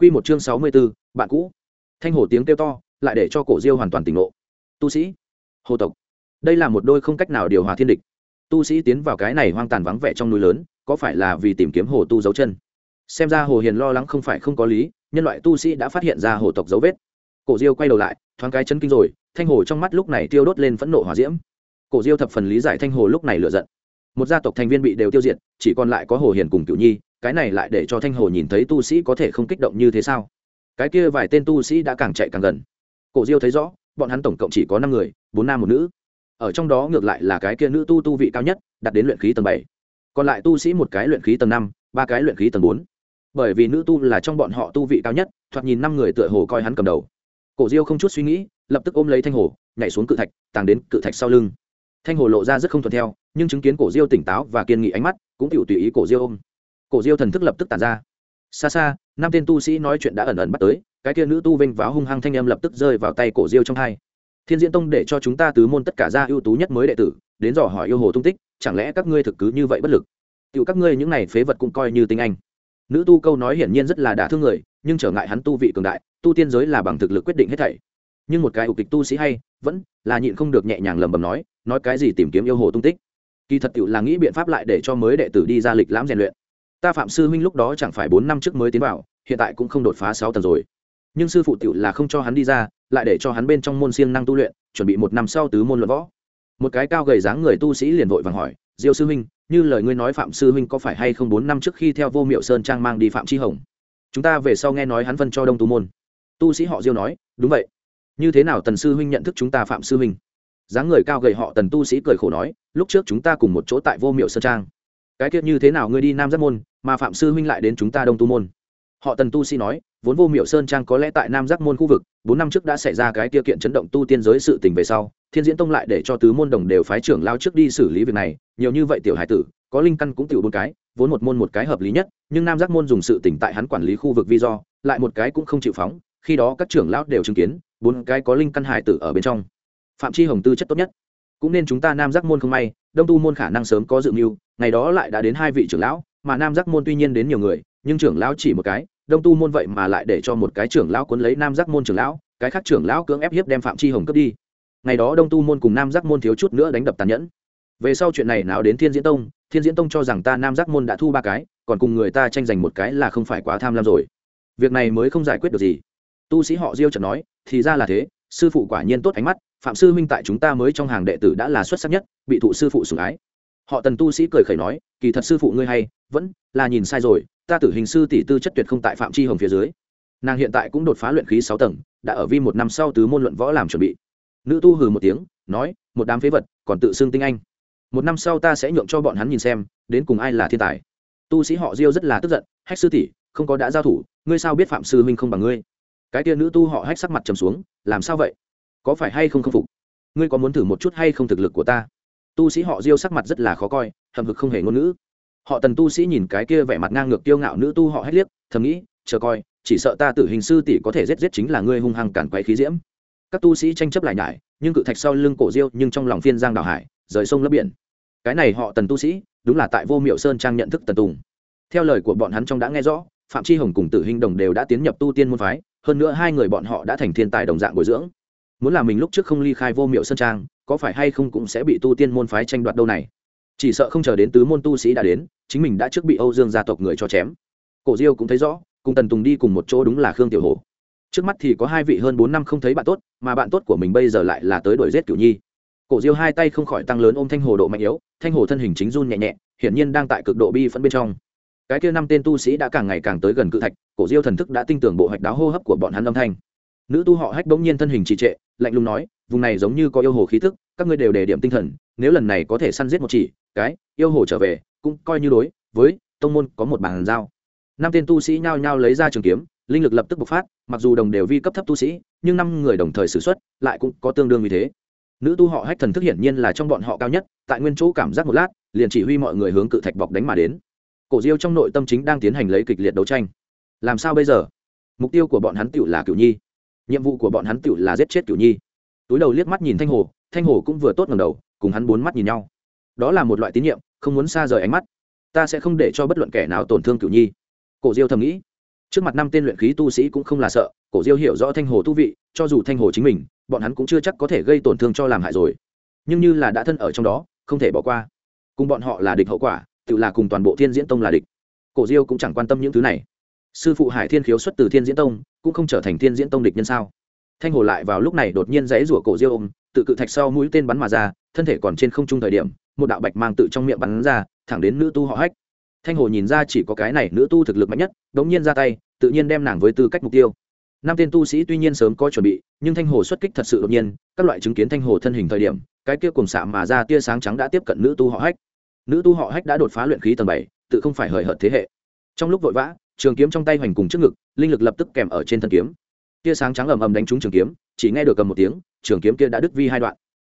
Quy một chương sáu mươi 64, bạn cũ. Thanh hồ tiếng kêu to, lại để cho cổ Diêu hoàn toàn tỉnh ngộ. Tu sĩ, hồ tộc. Đây là một đôi không cách nào điều hòa thiên địch. Tu sĩ tiến vào cái này hoang tàn vắng vẻ trong núi lớn, có phải là vì tìm kiếm hồ tu dấu chân? Xem ra Hồ Hiền lo lắng không phải không có lý, nhân loại tu sĩ đã phát hiện ra hồ tộc dấu vết. Cổ Diêu quay đầu lại, thoáng cái chấn kinh rồi, thanh hồ trong mắt lúc này tiêu đốt lên phẫn nộ hỏa diễm. Cổ Diêu thập phần lý giải thanh hồ lúc này lửa giận. Một gia tộc thành viên bị đều tiêu diệt, chỉ còn lại có Hồ Hiền cùng Cửu Nhi, cái này lại để cho thanh hồ nhìn thấy tu sĩ có thể không kích động như thế sao? Cái kia vài tên tu sĩ đã càng chạy càng gần. Cổ diêu thấy rõ, bọn hắn tổng cộng chỉ có năm người, bốn nam một nữ. Ở trong đó ngược lại là cái kia nữ tu tu vị cao nhất đạt đến luyện khí tầng bảy. Còn lại tu sĩ một cái luyện khí tầng năm, ba cái luyện khí tầng bốn. Bởi vì nữ tu là trong bọn họ tu vị cao nhất, thoạt nhìn năm người tựa hồ coi hắn cầm đầu. Cổ diêu không chút suy nghĩ, lập tức ôm lấy thanh hồ, nhảy xuống cự thạch, tàng đến cự thạch sau lưng. Thanh hồ lộ ra rất không thuận theo, nhưng chứng kiến cổ diêu tỉnh táo và kiên nghị ánh mắt, cũng chịu tùy ý cổ diêu ôm cổ diêu thần thức lập tức tàn ra. Xa xa, năm tên tu sĩ nói chuyện đã ẩn ẩn bắt tới, cái kia nữ tu vinh váo hung hăng thanh âm lập tức rơi vào tay cổ diêu trong hai. Thiên diễn tông để cho chúng ta tứ môn tất cả ra ưu tú nhất mới đệ tử, đến dò hỏi yêu hồ tung tích, chẳng lẽ các ngươi thực cứ như vậy bất lực? Tựu các ngươi những này phế vật cũng coi như tinh anh. Nữ tu câu nói hiển nhiên rất là đả thương người, nhưng trở ngại hắn tu vị cường đại, tu tiên giới là bằng thực lực quyết định hết thảy. Nhưng một cái ục kịch tu sĩ hay, vẫn là nhịn không được nhẹ nhàng lầm bầm nói nói cái gì tìm kiếm yêu hồ tung tích? Kỳ thật tựu là nghĩ biện pháp lại để cho mới đệ tử đi ra lịch lãm rèn luyện ta phạm sư huynh lúc đó chẳng phải bốn năm trước mới tiến vào, hiện tại cũng không đột phá sáu tầng rồi. Nhưng sư phụ tiểu là không cho hắn đi ra, lại để cho hắn bên trong môn siêng năng tu luyện, chuẩn bị một năm sau tứ môn luận võ. Một cái cao gầy dáng người tu sĩ liền vội vàng hỏi, diêu sư huynh, như lời ngươi nói phạm sư huynh có phải hay không bốn năm trước khi theo vô miệu sơn trang mang đi phạm chi hồng? Chúng ta về sau nghe nói hắn phân cho đông tu môn. Tu sĩ họ diêu nói, đúng vậy. Như thế nào tần sư huynh nhận thức chúng ta phạm sư huynh? Dáng người cao gầy họ tần tu sĩ cười khổ nói, lúc trước chúng ta cùng một chỗ tại vô miệu sơn trang cái kiết như thế nào ngươi đi nam giác môn, mà phạm sư huynh lại đến chúng ta đông tu môn? Họ tần tu sĩ nói, vốn vô miệu sơn trang có lẽ tại nam giác môn khu vực, bốn năm trước đã xảy ra cái kia kiện chấn động tu tiên giới sự tình về sau, thiên diễn tông lại để cho tứ môn đồng đều phái trưởng lao trước đi xử lý việc này, nhiều như vậy tiểu hải tử, có linh căn cũng tiểu bốn cái, vốn một môn một cái hợp lý nhất, nhưng nam giác môn dùng sự tỉnh tại hắn quản lý khu vực vi do, lại một cái cũng không chịu phóng, khi đó các trưởng lão đều chứng kiến, bốn cái có linh căn hải tử ở bên trong. Phạm chi hồng tư chất tốt nhất. Cũng nên chúng ta nam giác môn không may đông tu môn khả năng sớm có dự mưu, ngày đó lại đã đến hai vị trưởng lão, mà nam giác môn tuy nhiên đến nhiều người, nhưng trưởng lão chỉ một cái, đông tu môn vậy mà lại để cho một cái trưởng lão cuốn lấy nam giác môn trưởng lão, cái khác trưởng lão cưỡng ép hiếp đem phạm chi hồng cướp đi. Ngày đó đông tu môn cùng nam giác môn thiếu chút nữa đánh đập tàn nhẫn. Về sau chuyện này nào đến thiên diễn tông, thiên diễn tông cho rằng ta nam giác môn đã thu ba cái, còn cùng người ta tranh giành một cái là không phải quá tham lam rồi. Việc này mới không giải quyết được gì. Tu sĩ họ diêu chợt nói, thì ra là thế, sư phụ quả nhiên tốt ánh mắt phạm sư huynh tại chúng ta mới trong hàng đệ tử đã là xuất sắc nhất, bị thụ sư phụ sủng ái. Họ tần tu sĩ cười khẩy nói, kỳ thật sư phụ ngươi hay, vẫn là nhìn sai rồi, ta tử hình sư tỷ tư chất tuyệt không tại phạm chi hồng phía dưới. Nàng hiện tại cũng đột phá luyện khí sáu tầng, đã ở vi một năm sau tứ môn luận võ làm chuẩn bị. Nữ tu hừ một tiếng, nói, một đám phế vật, còn tự xưng tinh anh. Một năm sau ta sẽ nhượng cho bọn hắn nhìn xem, đến cùng ai là thiên tài. Tu sĩ họ diêu rất là tức giận, hách sư tỷ, không có đã giao thủ, ngươi sao biết phạm sư huynh không bằng ngươi? Cái tia nữ tu họ hách sắc mặt trầm xuống, làm sao vậy? Có phải hay không khâm phục? Ngươi có muốn thử một chút hay không thực lực của ta? Tu sĩ họ diêu sắc mặt rất là khó coi hầm hực không hề ngôn ngữ. Họ tần tu sĩ nhìn cái kia vẻ mặt ngang ngược tiêu ngạo nữ tu họ hét liếc, thầm nghĩ, chờ coi, chỉ sợ ta tử hình sư tỷ có thể giết giết chính là ngươi hung hăng cản quấy khí diễm. Các tu sĩ tranh chấp lại nhải, nhưng cự thạch sau lưng cổ diêu nhưng trong lòng phiên giang đào hải, rời sông lấp biển. Cái này họ tần tu sĩ, đúng là tại vô miệu sơn trang nhận thức tần tùng. Theo lời của bọn hắn trong đã nghe rõ, phạm chi hồng cùng tử hình đồng đều đã tiến nhập tu tiên môn phái, hơn nữa hai người bọn họ đã thành thiên tài đồng dạng bồi dưỡng muốn là mình lúc trước không ly khai vô miệu sơn trang, có phải hay không cũng sẽ bị tu tiên môn phái tranh đoạt đâu này. Chỉ sợ không chờ đến tứ môn tu sĩ đã đến, chính mình đã trước bị âu dương gia tộc người cho chém. Cổ diêu cũng thấy rõ, cùng tần tùng đi cùng một chỗ đúng là khương tiểu hồ trước mắt thì có hai vị hơn bốn năm không thấy bạn tốt, mà bạn tốt của mình bây giờ lại là tới đuổi giết cửu nhi. Cổ diêu hai tay không khỏi tăng lớn ôm thanh hồ độ mạnh yếu, thanh hồ thân hình chính run nhẹ nhẹ, hiển nhiên đang tại cực độ bi phẫn bên trong. Cái kia năm tên tu sĩ đã càng ngày càng tới gần cự thạch, cổ diêu thần thức đã tin tưởng bộ hoạch đáo hô hấp của bọn hắn âm thanh nữ tu họ hách bỗng nhiên thân hình trì trệ, lạnh lùng nói, vùng này giống như có yêu hồ khí thức các ngươi đều đề điểm tinh thần, nếu lần này có thể săn giết một chỉ, cái yêu hồ trở về, cũng coi như đối với tông môn có một bàn giao. Năm tên tu sĩ nhao nhao lấy ra trường kiếm, linh lực lập tức bộc phát, mặc dù đồng đều vi cấp thấp tu sĩ, nhưng năm người đồng thời xử x u ấ t lại cũng có tương đương như thế. Nữ tu họ hách thần thức hiển nhiên là trong bọn họ cao nhất, tại nguyên chỗ cảm giác một lát, liền chỉ huy mọi người hướng cự thạch bọc đánh mà đến. Cổ diêu trong nội tâm chính đang tiến hành lấy kịch liệt đấu tranh. Làm sao bây giờ? Mục tiêu của bọn hắn tựu là cựu nhi nhiệm vụ của bọn hắn tựu là giết chết cựu nhi. Túi đầu liếc mắt nhìn thanh hồ thanh hồ cũng vừa tốt ngầm đầu, cùng hắn bốn mắt nhìn nhau. Đó là một loại tín nhiệm, không muốn xa rời ánh mắt. Ta sẽ không để cho bất luận kẻ nào tổn thương cựu nhi. Cổ diêu thầm nghĩ. Trước mặt năm tên luyện khí tu sĩ cũng không là sợ, cổ diêu hiểu rõ thanh hồ tu vị, cho dù thanh hồ chính mình, bọn hắn cũng chưa chắc có thể gây tổn thương cho làm hại rồi. Nhưng như là đã thân ở trong đó, không thể bỏ qua. Cùng bọn họ là địch hậu quả tự là cùng toàn bộ thiên diễn tông là địch. Cổ diêu cũng chẳng quan tâm những thứ này sư phụ hải thiên khiếu xuất từ thiên diễn tông, cũng không trở thành thiên diễn tông địch nhân sao? Thanh hồ lại vào lúc này đột nhiên dãy rủa cổ diêu ôm tự cự thạch sau mũi tên bắn mà ra, thân thể còn trên không trung thời điểm, một đạo bạch mang tự trong miệng bắn ra, thẳng đến nữ tu họ hách. Thanh hồ nhìn ra chỉ có cái này nữ tu thực lực mạnh nhất, đống nhiên ra tay, tự nhiên đem nàng với tư cách mục tiêu. Năm tên tu sĩ tuy nhiên sớm có chuẩn bị, nhưng thanh hồ xuất kích thật sự đột nhiên, các loại chứng kiến thanh hồ thân hình thời điểm, cái kia cùng xạ mà ra tia sáng trắng đã tiếp cận nữ tu họ hách. Nữ tu họ hách đã đột phá luyện khí tầng bảy, tự không phải hời hợt thế hệ. Trong lúc vội vã trường kiếm trong tay hoành cùng trước ngực, linh lực lập tức kèm ở trên thân kiếm. Tia sáng trắng ầm ầm đánh trúng trường kiếm, chỉ nghe được cầm một tiếng, trường kiếm kia đã đứt vi hai đoạn.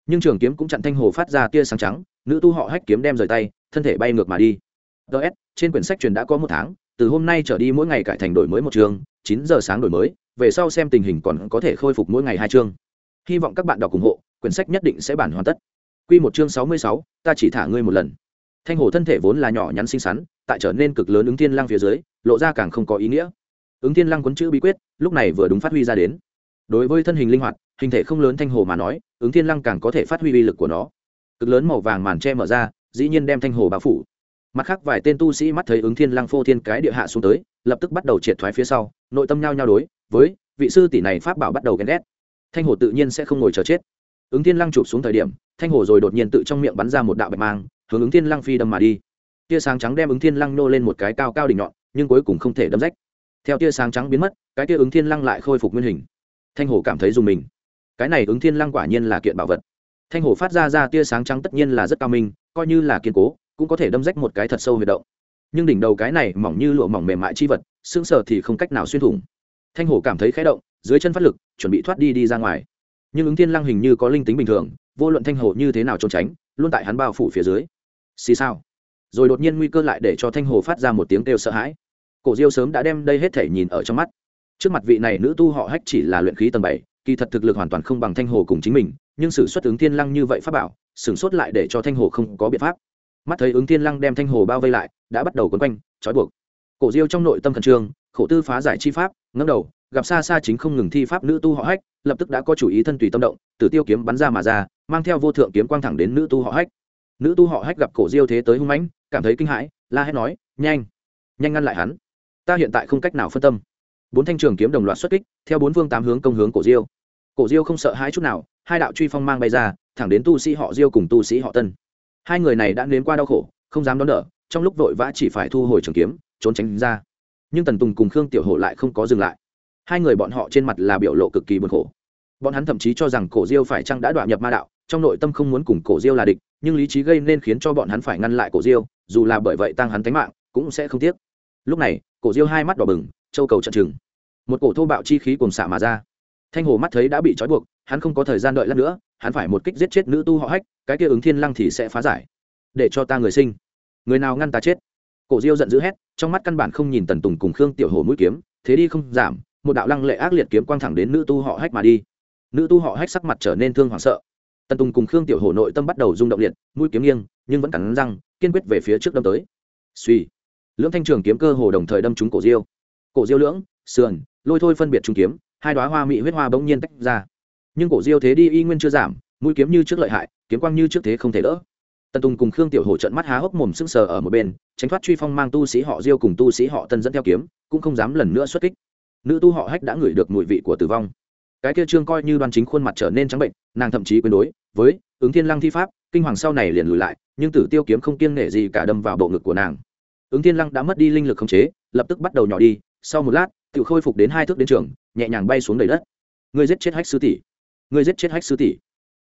Nhưng trường kiếm cũng chặn thanh hồ phát ra tia sáng trắng, nữ tu họ hách kiếm đem rời tay, thân thể bay ngược mà đi. Ts trên quyển sách truyền đã có một tháng, từ hôm nay trở đi mỗi ngày cải thành đổi mới một chương, chín giờ sáng đổi mới, về sau xem tình hình còn có thể khôi phục mỗi ngày hai chương. Hy vọng các bạn đọc ủng hộ, quyển sách nhất định sẽ bản hoàn tất. Q một chương sáu mươi sáu, ta chỉ thả ngươi một lần thanh hồ thân thể vốn là nhỏ nhắn xinh xắn, tại trở nên cực lớn ứng thiên lăng phía dưới, lộ ra càng không có ý nghĩa. Ứng thiên lăng quấn chữ bí quyết, lúc này vừa đúng phát huy ra đến. Đối với thân hình linh hoạt, hình thể không lớn thanh hồ mà nói, ứng thiên lăng càng có thể phát huy uy lực của nó. Cực lớn màu vàng màn tre mở ra, dĩ nhiên đem thanh hồ bao phủ. Mặt khác, vài tên tu sĩ mắt thấy ứng thiên lăng phô thiên cái địa hạ xuống tới, lập tức bắt đầu triệt thoái phía sau, nội tâm nhau nhau đối với vị sư tỷ này pháp bảo bắt đầu ghen ghét. Thanh hồ tự nhiên sẽ không ngồi chờ chết. Ứng thiên lăng chụp xuống thời điểm, thanh hồ rồi đột nhiên tự trong miệng bắn ra một đạo bạch mang hướng ứng thiên lăng phi đâm mà đi. Tia sáng trắng đem ứng thiên lăng nô lên một cái cao cao đỉnh nhọn, nhưng cuối cùng không thể đâm rách. Theo tia sáng trắng biến mất, cái tia ứng thiên lăng lại khôi phục nguyên hình. Thanh hổ cảm thấy dùng mình. Cái này ứng thiên lăng quả nhiên là kiện bảo vật. Thanh hổ phát ra ra tia sáng trắng tất nhiên là rất cao minh, coi như là kiên cố, cũng có thể đâm rách một cái thật sâu huyệt động. Nhưng đỉnh đầu cái này mỏng như lụa mỏng mềm mại chi vật xương sờ thì không cách nào xuyên thủng. Thanh hổ cảm thấy khẽ động, dưới chân phát lực, chuẩn bị thoát đi đi ra ngoài. Nhưng ứng thiên lăng hình như có linh tính bình thường, vô luận thanh hổ như thế nào trốn tránh, luôn tại hắn bao phủ phía dưới xì sao rồi đột nhiên nguy cơ lại để cho thanh hồ phát ra một tiếng kêu sợ hãi. Cổ diêu sớm đã đem đây hết thể nhìn ở trong mắt. Trước mặt vị này nữ tu họ hách chỉ là luyện khí tầng bảy, kỳ thật thực lực hoàn toàn không bằng thanh hồ cùng chính mình, nhưng sự xuất ứng thiên lăng như vậy pháp bảo, sửng sốt lại để cho thanh hồ không có biện pháp. Mắt thấy ứng thiên lăng đem thanh hồ bao vây lại, đã bắt đầu quấn quanh, trói buộc. Cổ diêu trong nội tâm khẩn trương, khổ tư phá giải chi pháp ngâm đầu, gặp xa xa chính không ngừng thi pháp nữ tu họ hách, lập tức đã có chủ ý thân tùy tâm động từ tiêu kiếm bắn ra mà ra, mang theo vô thượng kiếm quang thẳng đến nữ tu họ hách nữ tu họ hách gặp cổ diêu thế tới hung mãnh, cảm thấy kinh hãi, la hét nói, nhanh nhanh ngăn lại hắn. Ta hiện tại không cách nào phân tâm. Bốn thanh trường kiếm đồng loạt xuất kích, theo bốn phương tám hướng công hướng cổ diêu. Cổ diêu không sợ hãi chút nào, hai đạo truy phong mang bay ra, thẳng đến tu sĩ họ diêu cùng tu sĩ họ tân. Hai người này đã nếm qua đau khổ, không dám đón đỡ, trong lúc vội vã chỉ phải thu hồi trường kiếm, trốn tránh ra. Nhưng tần tùng cùng khương tiểu hộ lại không có dừng lại. Hai người bọn họ trên mặt là biểu lộ cực kỳ buồn khổ. Bọn hắn thậm chí cho rằng cổ diêu phải chăng đã đoạn nhập ma đạo, trong nội tâm không muốn cùng cổ diêu là địch nhưng lý trí gây nên khiến cho bọn hắn phải ngăn lại cổ diêu, dù là bởi vậy tăng hắn tánh mạng, cũng sẽ không tiếc. Lúc này, cổ diêu hai mắt đỏ bừng, châu cầu trận chừng. Một cổ thô bạo chi khí cùng xả mà ra. Thanh hồ mắt thấy đã bị trói buộc, hắn không có thời gian đợi lát nữa, hắn phải một kích giết chết nữ tu họ hách, cái kia ứng thiên lăng thì sẽ phá giải. Để cho ta người sinh. Người nào ngăn ta chết? Cổ diêu giận dữ hét, trong mắt căn bản không nhìn tần tùng cùng khương tiểu hồ mũi kiếm, thế đi không giảm, một đạo lăng lệ ác liệt kiếm quang thẳng đến nữ tu họ hách mà đi. Nữ tu họ hách sắc mặt trở nên thương hoảng sợ tần tùng cùng khương tiểu Hổ nội tâm bắt đầu rung động liệt, mũi kiếm nghiêng, nhưng vẫn cắn răng, kiên quyết về phía trước đâm tới. Suy lưỡng thanh trường kiếm cơ hồ đồng thời đâm trúng cổ diêu. Cổ diêu lưỡng, sườn, lôi thôi phân biệt trung kiếm, hai đoá hoa mỹ huyết hoa bỗng nhiên tách ra. Nhưng cổ diêu thế đi y nguyên chưa giảm, mũi kiếm như trước lợi hại, kiếm quang như trước thế không thể đỡ. Tần tùng cùng khương tiểu hổ trận mắt há hốc mồm sững sờ ở một bên, tránh thoát truy phong mang tu sĩ họ diêu cùng tu sĩ họ tân dẫn theo kiếm, cũng không dám lần nữa xuất kích. Nữ tu họ hách đã ngửi được mùi vị của tử vong cái kia trương coi như đoan chính khuôn mặt trở nên trắng bệnh, nàng thậm chí quên đối với ứng thiên lăng thi pháp, kinh hoàng sau này liền lùi lại, nhưng tử tiêu kiếm không kiêng nể gì cả đâm vào bộ ngực của nàng. Ứng thiên lăng đã mất đi linh lực khống chế, lập tức bắt đầu nhỏ đi, sau một lát, tự khôi phục đến hai thước đến trường, nhẹ nhàng bay xuống đầy đất. Người giết chết hách sư tỷ. Người giết chết hách sư tỷ.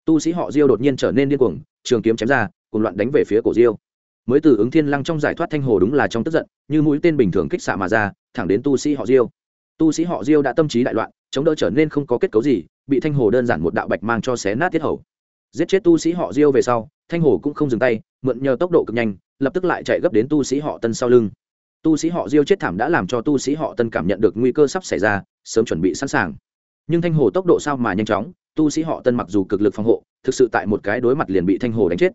Tu sĩ họ diêu đột nhiên trở nên điên cuồng, trường kiếm chém ra cùng loạn đánh về phía cổ diêu. Mới từ ứng thiên lăng trong giải thoát thanh hồ đúng là trong tức giận, như mũi tên bình thường kích xạ mà ra, thẳng đến tu sĩ họ diêu. Tu sĩ họ diêu đã tâm trí đại loạn chống đỡ trở nên không có kết cấu gì, bị thanh hồ đơn giản một đạo bạch mang cho xé nát tiết hầu. Giết chết tu sĩ họ diêu về sau, thanh hồ cũng không dừng tay, mượn nhờ tốc độ cực nhanh, lập tức lại chạy gấp đến tu sĩ họ tân sau lưng. Tu sĩ họ diêu chết thảm đã làm cho tu sĩ họ tân cảm nhận được nguy cơ sắp xảy ra, sớm chuẩn bị sẵn sàng. Nhưng thanh hồ tốc độ sao mà nhanh chóng, tu sĩ họ tân mặc dù cực lực phòng hộ, thực sự tại một cái đối mặt liền bị thanh hồ đánh chết.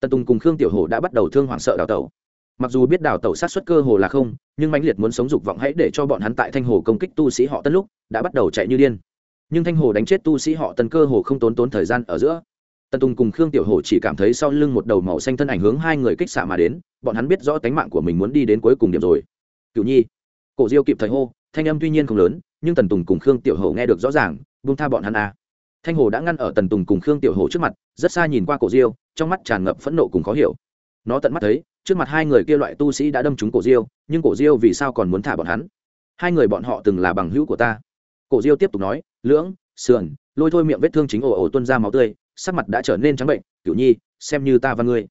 Tần tùng cùng khương tiểu hồ đã bắt đầu thương hoảng sợ đào tẩu mặc dù biết đào tẩu sát xuất cơ hồ là không, nhưng mãnh liệt muốn sống dục vọng hãy để cho bọn hắn tại thanh hồ công kích tu sĩ họ tân lúc, đã bắt đầu chạy như điên. Nhưng thanh hồ đánh chết tu sĩ họ tân cơ hồ không tốn tốn thời gian ở giữa. Tần tùng cùng khương tiểu hồ chỉ cảm thấy sau lưng một đầu màu xanh thân ảnh hướng hai người kích xạ mà đến, bọn hắn biết rõ tánh mạng của mình muốn đi đến cuối cùng điểm rồi. Cựu nhi, cổ diêu kịp thời hô, thanh âm tuy nhiên không lớn, nhưng tần tùng cùng khương tiểu hồ nghe được rõ ràng, buông tha bọn hắn à. thanh hồ đã ngăn ở tần tùng cùng khương tiểu hồ trước mặt, rất xa nhìn qua cổ diêu, trong mắt tràn ngập phẫn nộ cùng khó hiểu. Nó tận mắt thấy trước mặt hai người kia loại tu sĩ đã đâm trúng cổ diêu, nhưng cổ diêu vì sao còn muốn thả bọn hắn? Hai người bọn họ từng là bằng hữu của ta. Cổ diêu tiếp tục nói, lưỡng, sườn, lôi thôi miệng vết thương chính ồ ồ tuân ra máu tươi, sắc mặt đã trở nên trắng bệnh kiểu nhi, xem như ta và ngươi.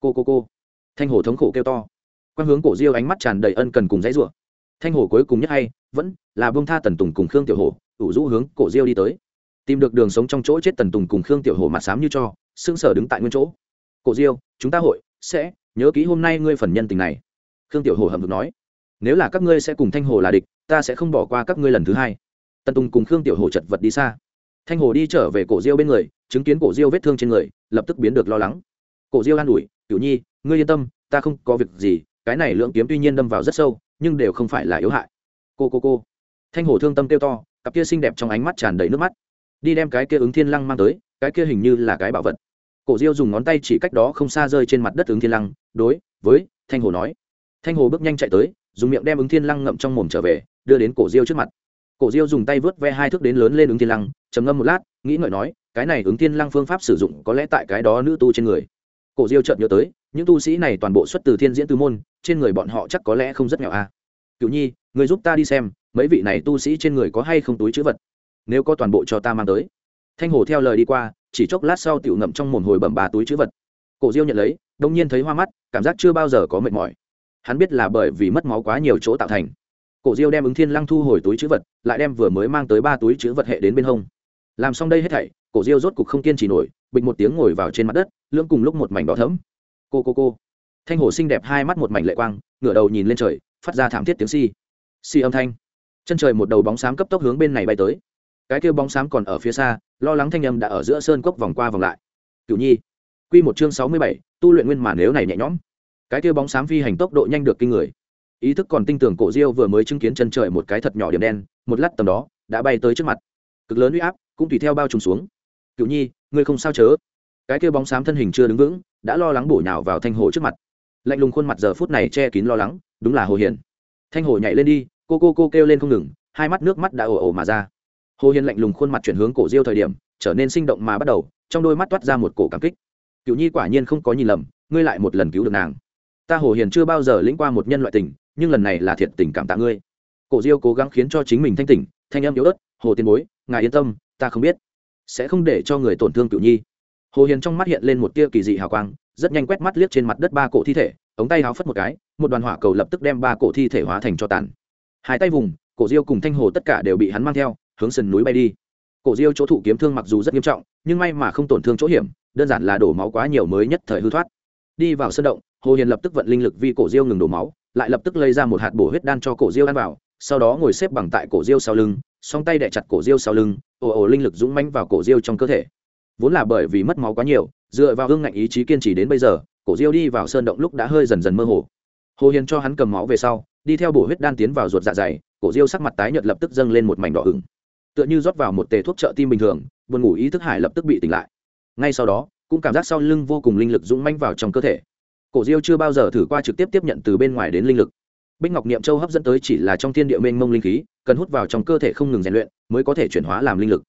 Cô cô cô. Thanh hồ thống khổ kêu to. Quan hướng cổ diêu ánh mắt tràn đầy ân cần cùng dãy rủa. Thanh hồ cuối cùng nhất hay, vẫn là bông tha tần tùng cùng khương tiểu hồ ủ rũ hướng cổ diêu đi tới. Tìm được đường sống trong chỗ chết tần tùng cùng khương tiểu hồ mặt xám như cho, sững sờ đứng tại nguyên chỗ. Cổ diêu, chúng ta hội sẽ nhớ kỹ hôm nay ngươi phần nhân tình này. Khương tiểu hồ hầm hực nói. Nếu là các ngươi sẽ cùng thanh hồ là địch, ta sẽ không bỏ qua các ngươi lần thứ hai. Tần tùng cùng khương tiểu hồ chật vật đi xa. Thanh hồ đi trở về cổ diêu bên người, chứng kiến cổ diêu vết thương trên người, lập tức biến được lo lắng. Cổ diêu an ủi, tiểu nhi, ngươi yên tâm, ta không có việc gì, cái này lượng kiếm tuy nhiên đâm vào rất sâu, nhưng đều không phải là yếu hại. Cô cô cô. Thanh hồ thương tâm kêu to, cặp kia xinh đẹp trong ánh mắt tràn đầy nước mắt. Đi đem cái kia ứng thiên lăng mang tới, cái kia hình như là cái bảo vật cổ diêu dùng ngón tay chỉ cách đó không xa rơi trên mặt đất ứng thiên lăng, đối với thanh hồ nói. Thanh hồ bước nhanh chạy tới, dùng miệng đem ứng thiên lăng ngậm trong mồm trở về, đưa đến cổ diêu trước mặt. Cổ diêu dùng tay vớt ve hai thước đến lớn lên ứng thiên lăng, trầm ngâm một lát, nghĩ ngợi nói, cái này ứng thiên lăng phương pháp sử dụng có lẽ tại cái đó nữ tu trên người. Cổ diêu chợt nhớ tới, những tu sĩ này toàn bộ xuất từ thiên diễn tư môn, trên người bọn họ chắc có lẽ không rất nghèo a à. cựu nhi, người giúp ta đi xem, mấy vị này tu sĩ trên người có hay không túi chữ vật? Nếu có toàn bộ cho ta mang tới. Thanh hồ theo lời đi qua chỉ chốc lát sau tiểu ngậm trong mồm hồi bẩm bà túi chữ vật. Cổ diêu nhận lấy, đông nhiên thấy hoa mắt, cảm giác chưa bao giờ có mệt mỏi. Hắn biết là bởi vì mất máu quá nhiều chỗ tạo thành. Cổ diêu đem ứng thiên lăng thu hồi túi chữ vật, lại đem vừa mới mang tới ba túi chữ vật hệ đến bên hông. Làm xong đây hết thảy, cổ diêu rốt cục không kiên trì nổi, bịch một tiếng ngồi vào trên mặt đất, lưỡng cùng lúc một mảnh đỏ thấm cô cô cô. Thanh hồ xinh đẹp hai mắt một mảnh lệ quang, ngửa đầu nhìn lên trời, phát ra thảm thiết tiếng si si âm thanh. Chân trời một đầu bóng xám cấp tốc hướng bên này bay tới cái kia bóng xám còn ở phía xa, lo lắng thanh âm đã ở giữa sơn cốc vòng qua vòng lại. Cựu nhi q một chương sáu mươi bảy, tu luyện nguyên mà nếu này nhẹ nhõm. Cái kia bóng xám phi hành tốc độ nhanh được kinh người. Ý thức còn tinh tưởng cổ diêu vừa mới chứng kiến chân trời một cái thật nhỏ điểm đen, một lát tầm đó, đã bay tới trước mặt. Cực lớn uy áp, cũng tùy theo bao trùm xuống. Cựu nhi, ngươi không sao chớ? Cái kia bóng xám thân hình chưa đứng vững, đã lo lắng bổ nhào vào thanh hồ trước mặt. Lạnh lùng khuôn mặt giờ phút này che kín lo lắng, đúng là hồ hiền. Thanh hồ nhảy lên đi, cô cô cô kêu lên không ngừng, hai mắt nước mắt đã ồ ồ mà ra hồ hiền lạnh lùng khuôn mặt chuyển hướng cổ diêu thời điểm, trở nên sinh động mà bắt đầu, trong đôi mắt toát ra một cổ cảm kích. Cựu nhi quả nhiên không có nhìn lầm, ngươi lại một lần cứu được nàng. Ta hồ hiền chưa bao giờ lĩnh qua một nhân loại tình, nhưng lần này là thiệt tình cảm tạ ngươi. Cổ diêu cố gắng khiến cho chính mình thanh tỉnh, thanh em yếu ớt, hồ tiên bối, ngài yên tâm, ta không biết sẽ không để cho người tổn thương cựu nhi. Hồ hiền trong mắt hiện lên một tia kỳ dị hào quang, rất nhanh quét mắt liếc trên mặt đất ba cổ thi thể, ống tay háo phất một cái, một đoàn hỏa cầu lập tức đem ba cổ thi thể hóa thành cho tàn. Hai tay vùng, cổ diêu cùng thanh hồ tất cả đều bị hắn mang theo hướng sườn núi bay đi. Cổ diêu chỗ thụ kiếm thương mặc dù rất nghiêm trọng, nhưng may mà không tổn thương chỗ hiểm, đơn giản là đổ máu quá nhiều mới nhất thời hư thoát. Đi vào sân động, hồ hiền lập tức vận linh lực vì cổ diêu ngừng đổ máu, lại lập tức lấy ra một hạt bổ huyết đan cho cổ diêu ăn vào, sau đó ngồi xếp bằng tại cổ diêu sau lưng, song tay đẻ chặt cổ diêu sau lưng, ồ ồ linh lực dũng mãnh vào cổ diêu trong cơ thể. Vốn là bởi vì mất máu quá nhiều, dựa vào hương ngạnh ý chí kiên trì đến bây giờ, cổ diêu đi vào sơn động lúc đã hơi dần dần mơ hồ. Hồ hiền cho hắn cầm máu về sau, đi theo bổ huyết đan tiến vào ruột dạ dày, cổ diêu sắc mặt tái nhợt lập tức dâng lên một mảnh đỏ ửng tựa như rót vào một tề thuốc trợ tim bình thường, buồn ngủ ý thức hải lập tức bị tỉnh lại. Ngay sau đó, cũng cảm giác sau lưng vô cùng linh lực dũng manh vào trong cơ thể. Cổ diêu chưa bao giờ thử qua trực tiếp tiếp nhận từ bên ngoài đến linh lực. Bích ngọc niệm châu hấp dẫn tới chỉ là trong thiên địa mênh mông linh khí, cần hút vào trong cơ thể không ngừng rèn luyện mới có thể chuyển hóa làm linh lực.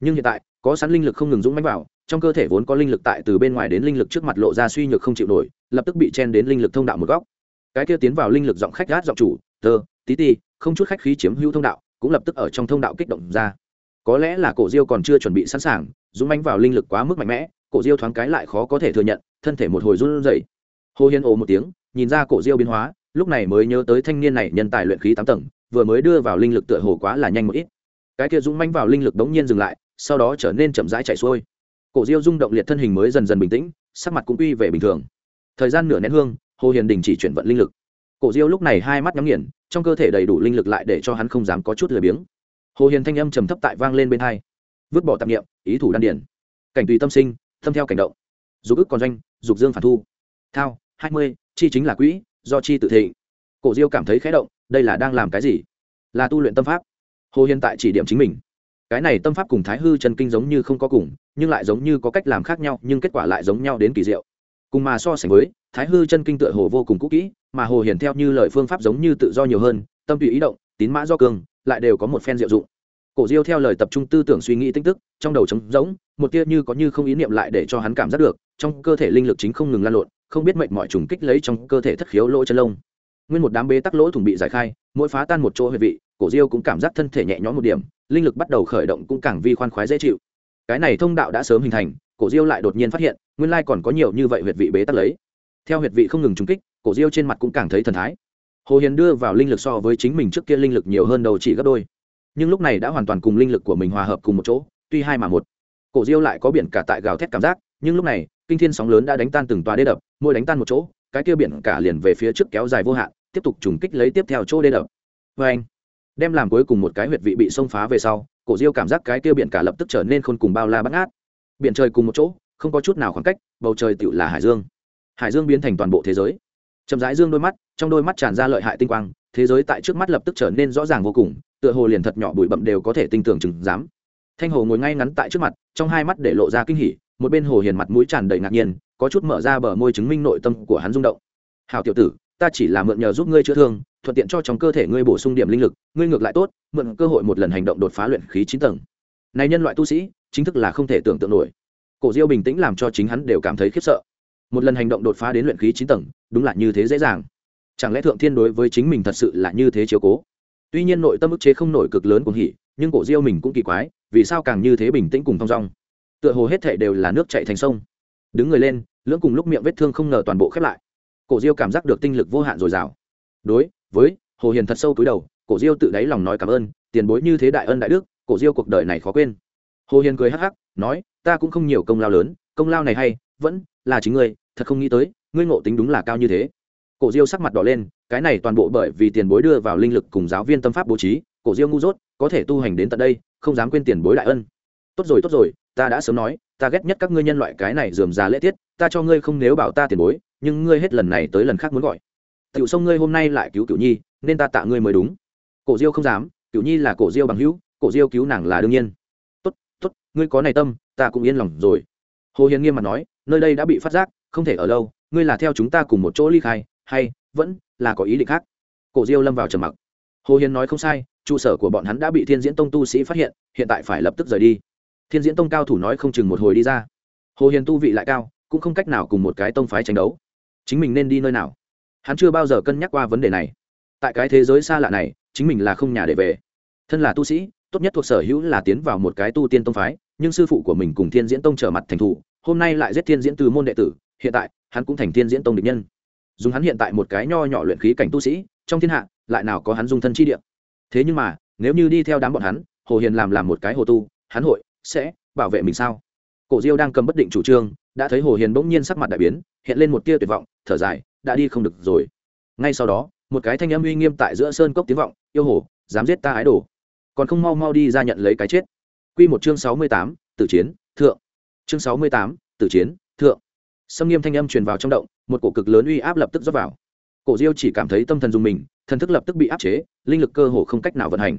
Nhưng hiện tại, có sẵn linh lực không ngừng dũng mánh vào, trong cơ thể vốn có linh lực tại từ bên ngoài đến linh lực trước mặt lộ ra suy nhược không chịu nổi, lập tức bị chen đến linh lực thông đạo một góc. Cái kia tiến vào linh lực giọng khách gát giọng chủ, tơ, tí ti, không chút khách khí chiếm hữu thông đạo cũng lập tức ở trong thông đạo kích động ra. Có lẽ là cổ diêu còn chưa chuẩn bị sẵn sàng, dũng mánh vào linh lực quá mức mạnh mẽ, cổ diêu thoáng cái lại khó có thể thừa nhận, thân thể một hồi run rẩy. Hồ hiên ồ một tiếng, nhìn ra cổ diêu biến hóa, lúc này mới nhớ tới thanh niên này nhân tài luyện khí tám tầng, vừa mới đưa vào linh lực tựa hồ quá là nhanh một ít. Cái kia dũng mánh vào linh lực đống nhiên dừng lại, sau đó trở nên chậm rãi chạy xuôi. Cổ diêu rung động liệt thân hình mới dần dần bình tĩnh, sắc mặt cũng uy về bình thường. Thời gian nửa nén hương hồ hiền đình chỉ chuyển vận linh lực. Cổ diêu lúc này hai mắt nhắm nghiền trong cơ thể đầy đủ linh lực lại để cho hắn không dám có chút lười biếng. Hồ hiền thanh âm trầm thấp tại vang lên bên hai. Vứt bỏ tạp nghiệm ý thủ đan điển. Cảnh tùy tâm sinh, thâm theo cảnh động. Dục ức còn doanh, dục dương phản thu. Thao, hai mươi, chi chính là quỹ, do chi tự thị cổ diêu cảm thấy khẽ động, đây là đang làm cái gì? Là tu luyện tâm pháp. Hồ hiền tại chỉ điểm chính mình. Cái này tâm pháp cùng thái hư chân kinh giống như không có cùng, nhưng lại giống như có cách làm khác nhau, nhưng kết quả lại giống nhau đến kỳ diệu. Cùng mà so sánh với thái hư chân kinh tựa hồ vô cùng cũ kỹ, mà hồ hiền theo như lời phương pháp giống như tự do nhiều hơn, tâm tùy ý động, tín mã do cường, lại đều có một phen diệu dụng. Cổ diêu theo lời tập trung tư tưởng suy nghĩ tinh tức, trong đầu trống rỗng, một tia như có như không ý niệm lại để cho hắn cảm giác được, trong cơ thể linh lực chính không ngừng lan lộn, không biết mệnh mọi trùng kích lấy trong cơ thể thất khiếu lỗ chân lông. Nguyên một đám bế tắc lỗ thủng bị giải khai, mỗi phá tan một chỗ huyệt vị, cổ diêu cũng cảm giác thân thể nhẹ nhõm một điểm, linh lực bắt đầu khởi động cũng càng vi khoan khoái dễ chịu. Cái này thông đạo đã sớm hình thành, cổ diêu lại đột nhiên phát hiện, nguyên lai còn có nhiều như vậy huyệt vị bế tắc lấy theo huyệt vị không ngừng trúng kích, cổ diêu trên mặt cũng càng thấy thần thái. Hồ hiền đưa vào linh lực so với chính mình trước kia linh lực nhiều hơn đầu chỉ gấp đôi. Nhưng lúc này đã hoàn toàn cùng linh lực của mình hòa hợp cùng một chỗ, tuy hai mà một. Cổ diêu lại có biển cả tại gào thét cảm giác, nhưng lúc này, kinh thiên sóng lớn đã đánh tan từng tòa đê đập, mỗi đánh tan một chỗ, cái kia biển cả liền về phía trước kéo dài vô hạn, tiếp tục trùng kích lấy tiếp theo chỗ đê đập. Vê anh đem làm cuối cùng một cái huyệt vị bị xông phá về sau, cổ diêu cảm giác cái kia biển cả lập tức trở nên khôn cùng bao la bắt ngát biển trời cùng một chỗ, không có chút nào khoảng cách, bầu trời tựu là hải dương hải dương biến thành toàn bộ thế giới. Chậm rãi dương đôi mắt, trong đôi mắt tràn ra lợi hại tinh quang, thế giới tại trước mắt lập tức trở nên rõ ràng vô cùng, tựa hồ liền thật nhỏ bụi bậm đều có thể tinh tưởng chừng dám. Thanh hồ ngồi ngay ngắn tại trước mặt, trong hai mắt để lộ ra kinh hỉ, một bên hồ hiền mặt mũi tràn đầy ngạc nhiên, có chút mở ra bờ môi chứng minh nội tâm của hắn rung động. Hào tiểu tử, ta chỉ là mượn nhờ giúp ngươi chữa thương, thuận tiện cho trong cơ thể ngươi bổ sung điểm linh lực, ngươi ngược lại tốt, mượn cơ hội một lần hành động đột phá luyện khí chín tầng. Này nhân loại tu sĩ, chính thức là không thể tưởng tượng nổi. Cổ diêu bình tĩnh làm cho chính hắn đều cảm thấy khiếp sợ một lần hành động đột phá đến luyện khí chín tầng, đúng là như thế dễ dàng. Chẳng lẽ thượng thiên đối với chính mình thật sự là như thế chiếu cố? Tuy nhiên nội tâm ức chế không nổi cực lớn cùng hỉ, nhưng cổ diêu mình cũng kỳ quái, vì sao càng như thế bình tĩnh cùng thong dong? Tựa hồ hết thệ đều là nước chạy thành sông. Đứng người lên, lưỡng cùng lúc miệng vết thương không ngờ toàn bộ khép lại. Cổ diêu cảm giác được tinh lực vô hạn dồi dào. Đối với hồ hiền thật sâu túi đầu, cổ diêu tự đáy lòng nói cảm ơn, tiền bối như thế đại ân đại đức, cổ diêu cuộc đời này khó quên. Hồ hiền cười hắc hắc, nói, ta cũng không nhiều công lao lớn, công lao này hay, vẫn là chính ngươi, thật không nghĩ tới, ngươi ngộ tính đúng là cao như thế. Cổ diêu sắc mặt đỏ lên, cái này toàn bộ bởi vì tiền bối đưa vào linh lực cùng giáo viên tâm pháp bố trí, cổ diêu ngu dốt, có thể tu hành đến tận đây, không dám quên tiền bối đại ân. Tốt rồi tốt rồi, ta đã sớm nói, ta ghét nhất các ngươi nhân loại cái này dườm già lễ tiết, ta cho ngươi không nếu bảo ta tiền bối, nhưng ngươi hết lần này tới lần khác muốn gọi. Tiểu sông ngươi hôm nay lại cứu cửu nhi, nên ta tạ ngươi mới đúng. Cổ diêu không dám, cửu nhi là cổ diêu bằng hữu, cổ diêu cứu nàng là đương nhiên. Tốt tốt, ngươi có này tâm, ta cũng yên lòng rồi hồ hiền nghiêm mặt nói, nơi đây đã bị phát giác, không thể ở lâu, ngươi là theo chúng ta cùng một chỗ ly khai, hay vẫn là có ý định khác? Cổ diêu lâm vào trầm mặc. Hồ hiền nói không sai, trụ sở của bọn hắn đã bị thiên diễn tông tu sĩ phát hiện hiện tại phải lập tức rời đi. Thiên diễn tông cao thủ nói không chừng một hồi đi ra. Hồ hiền tu vị lại cao, cũng không cách nào cùng một cái tông phái tranh đấu. Chính mình nên đi nơi nào? Hắn chưa bao giờ cân nhắc qua vấn đề này. Tại cái thế giới xa lạ này, chính mình là không nhà để về. Thân là tu sĩ, tốt nhất thuộc sở hữu là tiến vào một cái tu tiên tông phái, nhưng sư phụ của mình cùng thiên diễn tông trở mặt thành thủ hôm nay lại giết thiên diễn từ môn đệ tử hiện tại hắn cũng thành thiên diễn tông địch nhân. Dùng hắn hiện tại một cái nho nhỏ luyện khí cảnh tu sĩ trong thiên hạ lại nào có hắn dung thân chi địa. Thế nhưng mà nếu như đi theo đám bọn hắn hồ hiền làm làm một cái hồ tu hắn hội sẽ bảo vệ mình sao? Cổ diêu đang cầm bất định chủ trương đã thấy hồ hiền bỗng nhiên sắc mặt đại biến hiện lên một tia tuyệt vọng thở dài đã đi không được rồi. Ngay sau đó một cái thanh âm uy nghiêm tại giữa sơn cốc tiếng vọng yêu hồ dám giết ta ái đồ. Còn không mau mau đi ra nhận lấy cái chết. Quy một chương sáu mươi tám, tử chiến thượng chương sáu mươi tám, tử chiến thượng. Sâm nghiêm thanh âm truyền vào trong động một cổ cực lớn uy áp lập tức dốc vào. Cổ diêu chỉ cảm thấy tâm thần dùng mình thần thức lập tức bị áp chế linh lực cơ hồ không cách nào vận hành.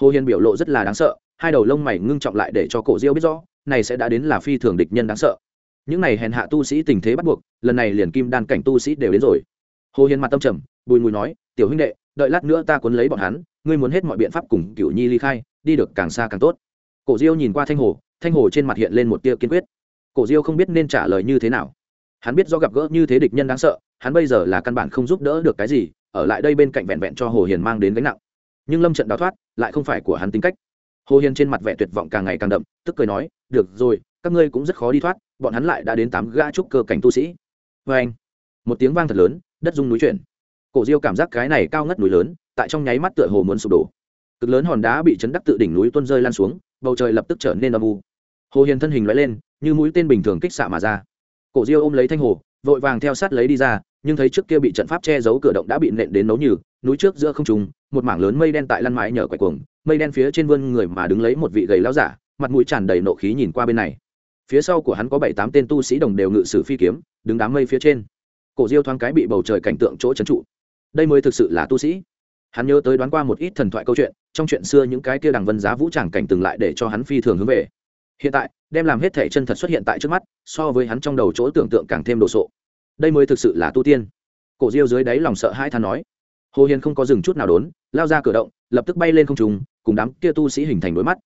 Hồ hiền biểu lộ rất là đáng sợ hai đầu lông mày ngưng trọng lại để cho cổ diêu biết rõ này sẽ đã đến là phi thường địch nhân đáng sợ. Những này hèn hạ tu sĩ tình thế bắt buộc lần này liền kim đan cảnh tu sĩ đều đến rồi. Hồ hiền mặt tâm trầm bùi mùi nói tiểu huynh đệ đợi lát nữa ta cuốn lấy bọn hắn ngươi muốn hết mọi biện pháp cùng cửu nhi ly khai đi được càng xa càng tốt. Cổ diêu nhìn qua thanh hồ thanh hồ trên mặt hiện lên một tia kiên quyết. Cổ diêu không biết nên trả lời như thế nào. Hắn biết do gặp gỡ như thế địch nhân đáng sợ, hắn bây giờ là căn bản không giúp đỡ được cái gì, ở lại đây bên cạnh vẹn vẹn cho hồ hiền mang đến gánh nặng. Nhưng lâm trận đào thoát, lại không phải của hắn tính cách. Hồ hiền trên mặt vẻ tuyệt vọng càng ngày càng đậm, tức cười nói, được rồi, các ngươi cũng rất khó đi thoát, bọn hắn lại đã đến tám gã trúc cơ cảnh tu sĩ. Vê anh, một tiếng vang thật lớn, đất rung núi chuyển. Cổ diêu cảm giác cái này cao ngất núi lớn, tại trong nháy mắt tựa hồ muốn sụp đổ. Cực lớn hòn đá bị chấn đắc tự đỉnh núi tuôn rơi lan xuống, bầu trời lập tức trở nên âm u hồ hiền thân hình loại lên, như mũi tên bình thường kích xạ mà ra. Cổ diêu ôm lấy thanh hồ, vội vàng theo sát lấy đi ra, nhưng thấy trước kia bị trận pháp che giấu cửa động đã bị nện đến nấu nhừ, núi trước giữa không trùng một mảng lớn mây đen tại lăn mãi nhở quậy cuồng, mây đen phía trên vươn người mà đứng lấy một vị gầy lão giả, mặt mũi tràn đầy nộ khí nhìn qua bên này. Phía sau của hắn có bảy tám tên tu sĩ đồng đều ngự sử phi kiếm, đứng đám mây phía trên. Cổ diêu thoáng cái bị bầu trời cảnh tượng chỗ trấn trụ. Đây mới thực sự là tu sĩ. Hắn nhớ tới đoán qua một ít thần thoại câu chuyện, trong chuyện xưa những cái kia đằng vân giá vũ tràng cảnh từng lại để cho hắn phi thường hướng về hiện tại, đem làm hết thể chân thật xuất hiện tại trước mắt, so với hắn trong đầu chỗ tưởng tượng càng thêm đồ sộ. Đây mới thực sự là tu tiên. Cổ diêu dưới đáy lòng sợ hai than nói. Hồ hiền không có dừng chút nào đốn, lao ra cửa động, lập tức bay lên không trùng cùng đám kia tu sĩ hình thành đối mắt.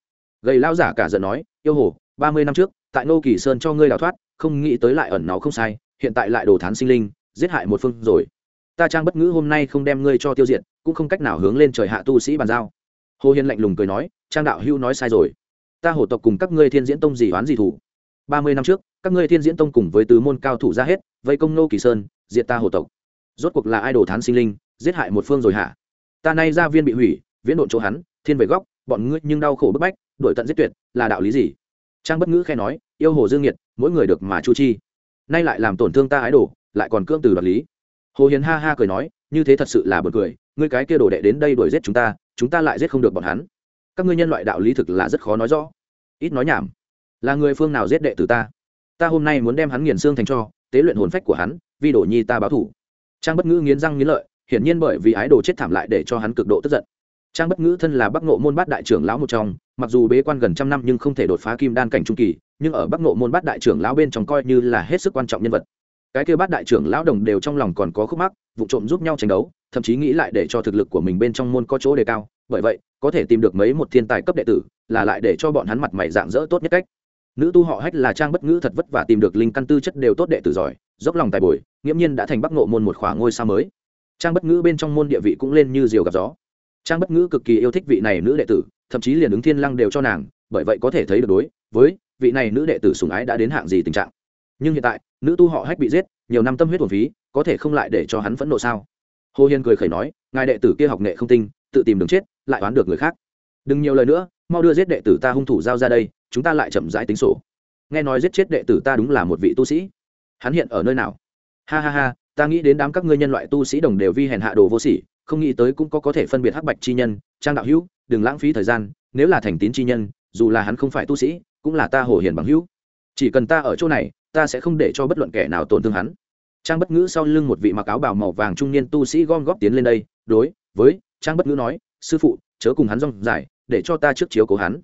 Gầy lao giả cả giận nói, yêu hồ, ba mươi năm trước, tại nô kỳ sơn cho ngươi đào thoát, không nghĩ tới lại ẩn nó không sai, hiện tại lại đồ thán sinh linh, giết hại một phương rồi. Ta trang bất ngữ hôm nay không đem ngươi cho tiêu diệt, cũng không cách nào hướng lên trời hạ tu sĩ bàn giao. Hồ hiền lạnh lùng cười nói, trang đạo hưu nói sai rồi ta hổ tộc cùng các ngươi thiên diễn tông gì oán gì thủ. Ba mươi năm trước, các ngươi thiên diễn tông cùng với tứ môn cao thủ ra hết, vây công nô kỳ sơn, diệt ta hổ tộc. Rốt cuộc là ai đồ thán sinh linh, giết hại một phương rồi hả? Ta nay ra viên bị hủy, viễn độn chỗ hắn, thiên về góc, bọn ngươi nhưng đau khổ bức bách đổi tận giết tuyệt, là đạo lý gì? Trang bất ngữ khe nói, yêu hồ dương nhiệt, mỗi người được mà chu chi. Nay lại làm tổn thương ta ái đồ, lại còn cưỡng từ đoạt lý. Hồ hiền ha ha cười nói, như thế thật sự là bật cười, ngươi cái kia đồ đệ đến đây đuổi giết chúng ta chúng ta lại giết không được bọn hắn các ngươi nhân loại đạo lý thực là rất khó nói rõ. Ít nói nhảm. Là người phương nào giết đệ tử ta? Ta hôm nay muốn đem hắn nghiền xương thành cho, tế luyện hồn phách của hắn, vì đổ nhi ta báo thủ. Trang bất ngữ nghiến răng nghiến lợi, hiển nhiên bởi vì ái đồ chết thảm lại để cho hắn cực độ tức giận. Trang bất ngữ thân là bắc ngộ môn bát đại trưởng lão một trong, mặc dù bế quan gần trăm năm nhưng không thể đột phá kim đan cảnh trung kỳ, nhưng ở bắc ngộ môn bát đại trưởng lão bên trong coi như là hết sức quan trọng nhân vật cái kêu bát đại trưởng lão đồng đều trong lòng còn có khúc mắc vụ trộm giúp nhau tranh đấu, thậm chí nghĩ lại để cho thực lực của mình bên trong môn có chỗ đề cao. Bởi vậy, có thể tìm được mấy một thiên tài cấp đệ tử, là lại để cho bọn hắn mặt mày dạng dỡ tốt nhất cách. Nữ tu họ hách là trang bất ngữ thật vất vả tìm được linh căn tư chất đều tốt đệ tử giỏi, dốc lòng tài bồi, nghiễm nhiên đã thành bắc ngộ môn một khóa ngôi sao mới. Trang bất ngữ bên trong môn địa vị cũng lên như diều gặp gió. Trang bất ngữ cực kỳ yêu thích vị này nữ đệ tử, thậm chí liền ứng thiên lăng đều cho nàng, bởi vậy có thể thấy được đối với vị này nữ đệ tử sùng ái đã đến hạng gì tình trạng nhưng hiện tại, nữ tu họ hách bị giết, nhiều năm tâm huyết thuần phí, có thể không lại để cho hắn phẫn nộ sao? Hồ hiên cười khẩy nói, ngài đệ tử kia học nghệ không tinh, tự tìm đường chết, lại oán được người khác. Đừng nhiều lời nữa, mau đưa giết đệ tử ta hung thủ giao ra đây, chúng ta lại chậm rãi tính sổ. Nghe nói giết chết đệ tử ta đúng là một vị tu sĩ. Hắn hiện ở nơi nào? Ha ha ha, ta nghĩ đến đám các ngươi nhân loại tu sĩ đồng đều vi hèn hạ đồ vô sỉ, không nghĩ tới cũng có có thể phân biệt hắc bạch chi nhân, trang đạo hữu, đừng lãng phí thời gian, nếu là thành tín chi nhân, dù là hắn không phải tu sĩ, cũng là ta hồ hiền bằng hữu chỉ cần ta ở chỗ này, ta sẽ không để cho bất luận kẻ nào tổn thương hắn. Trang bất ngữ sau lưng một vị mặc áo bào màu vàng trung niên tu sĩ gom góp tiến lên đây, đối với trang bất ngữ nói, sư phụ, chớ cùng hắn rong dài, để cho ta trước chiếu cố hắn.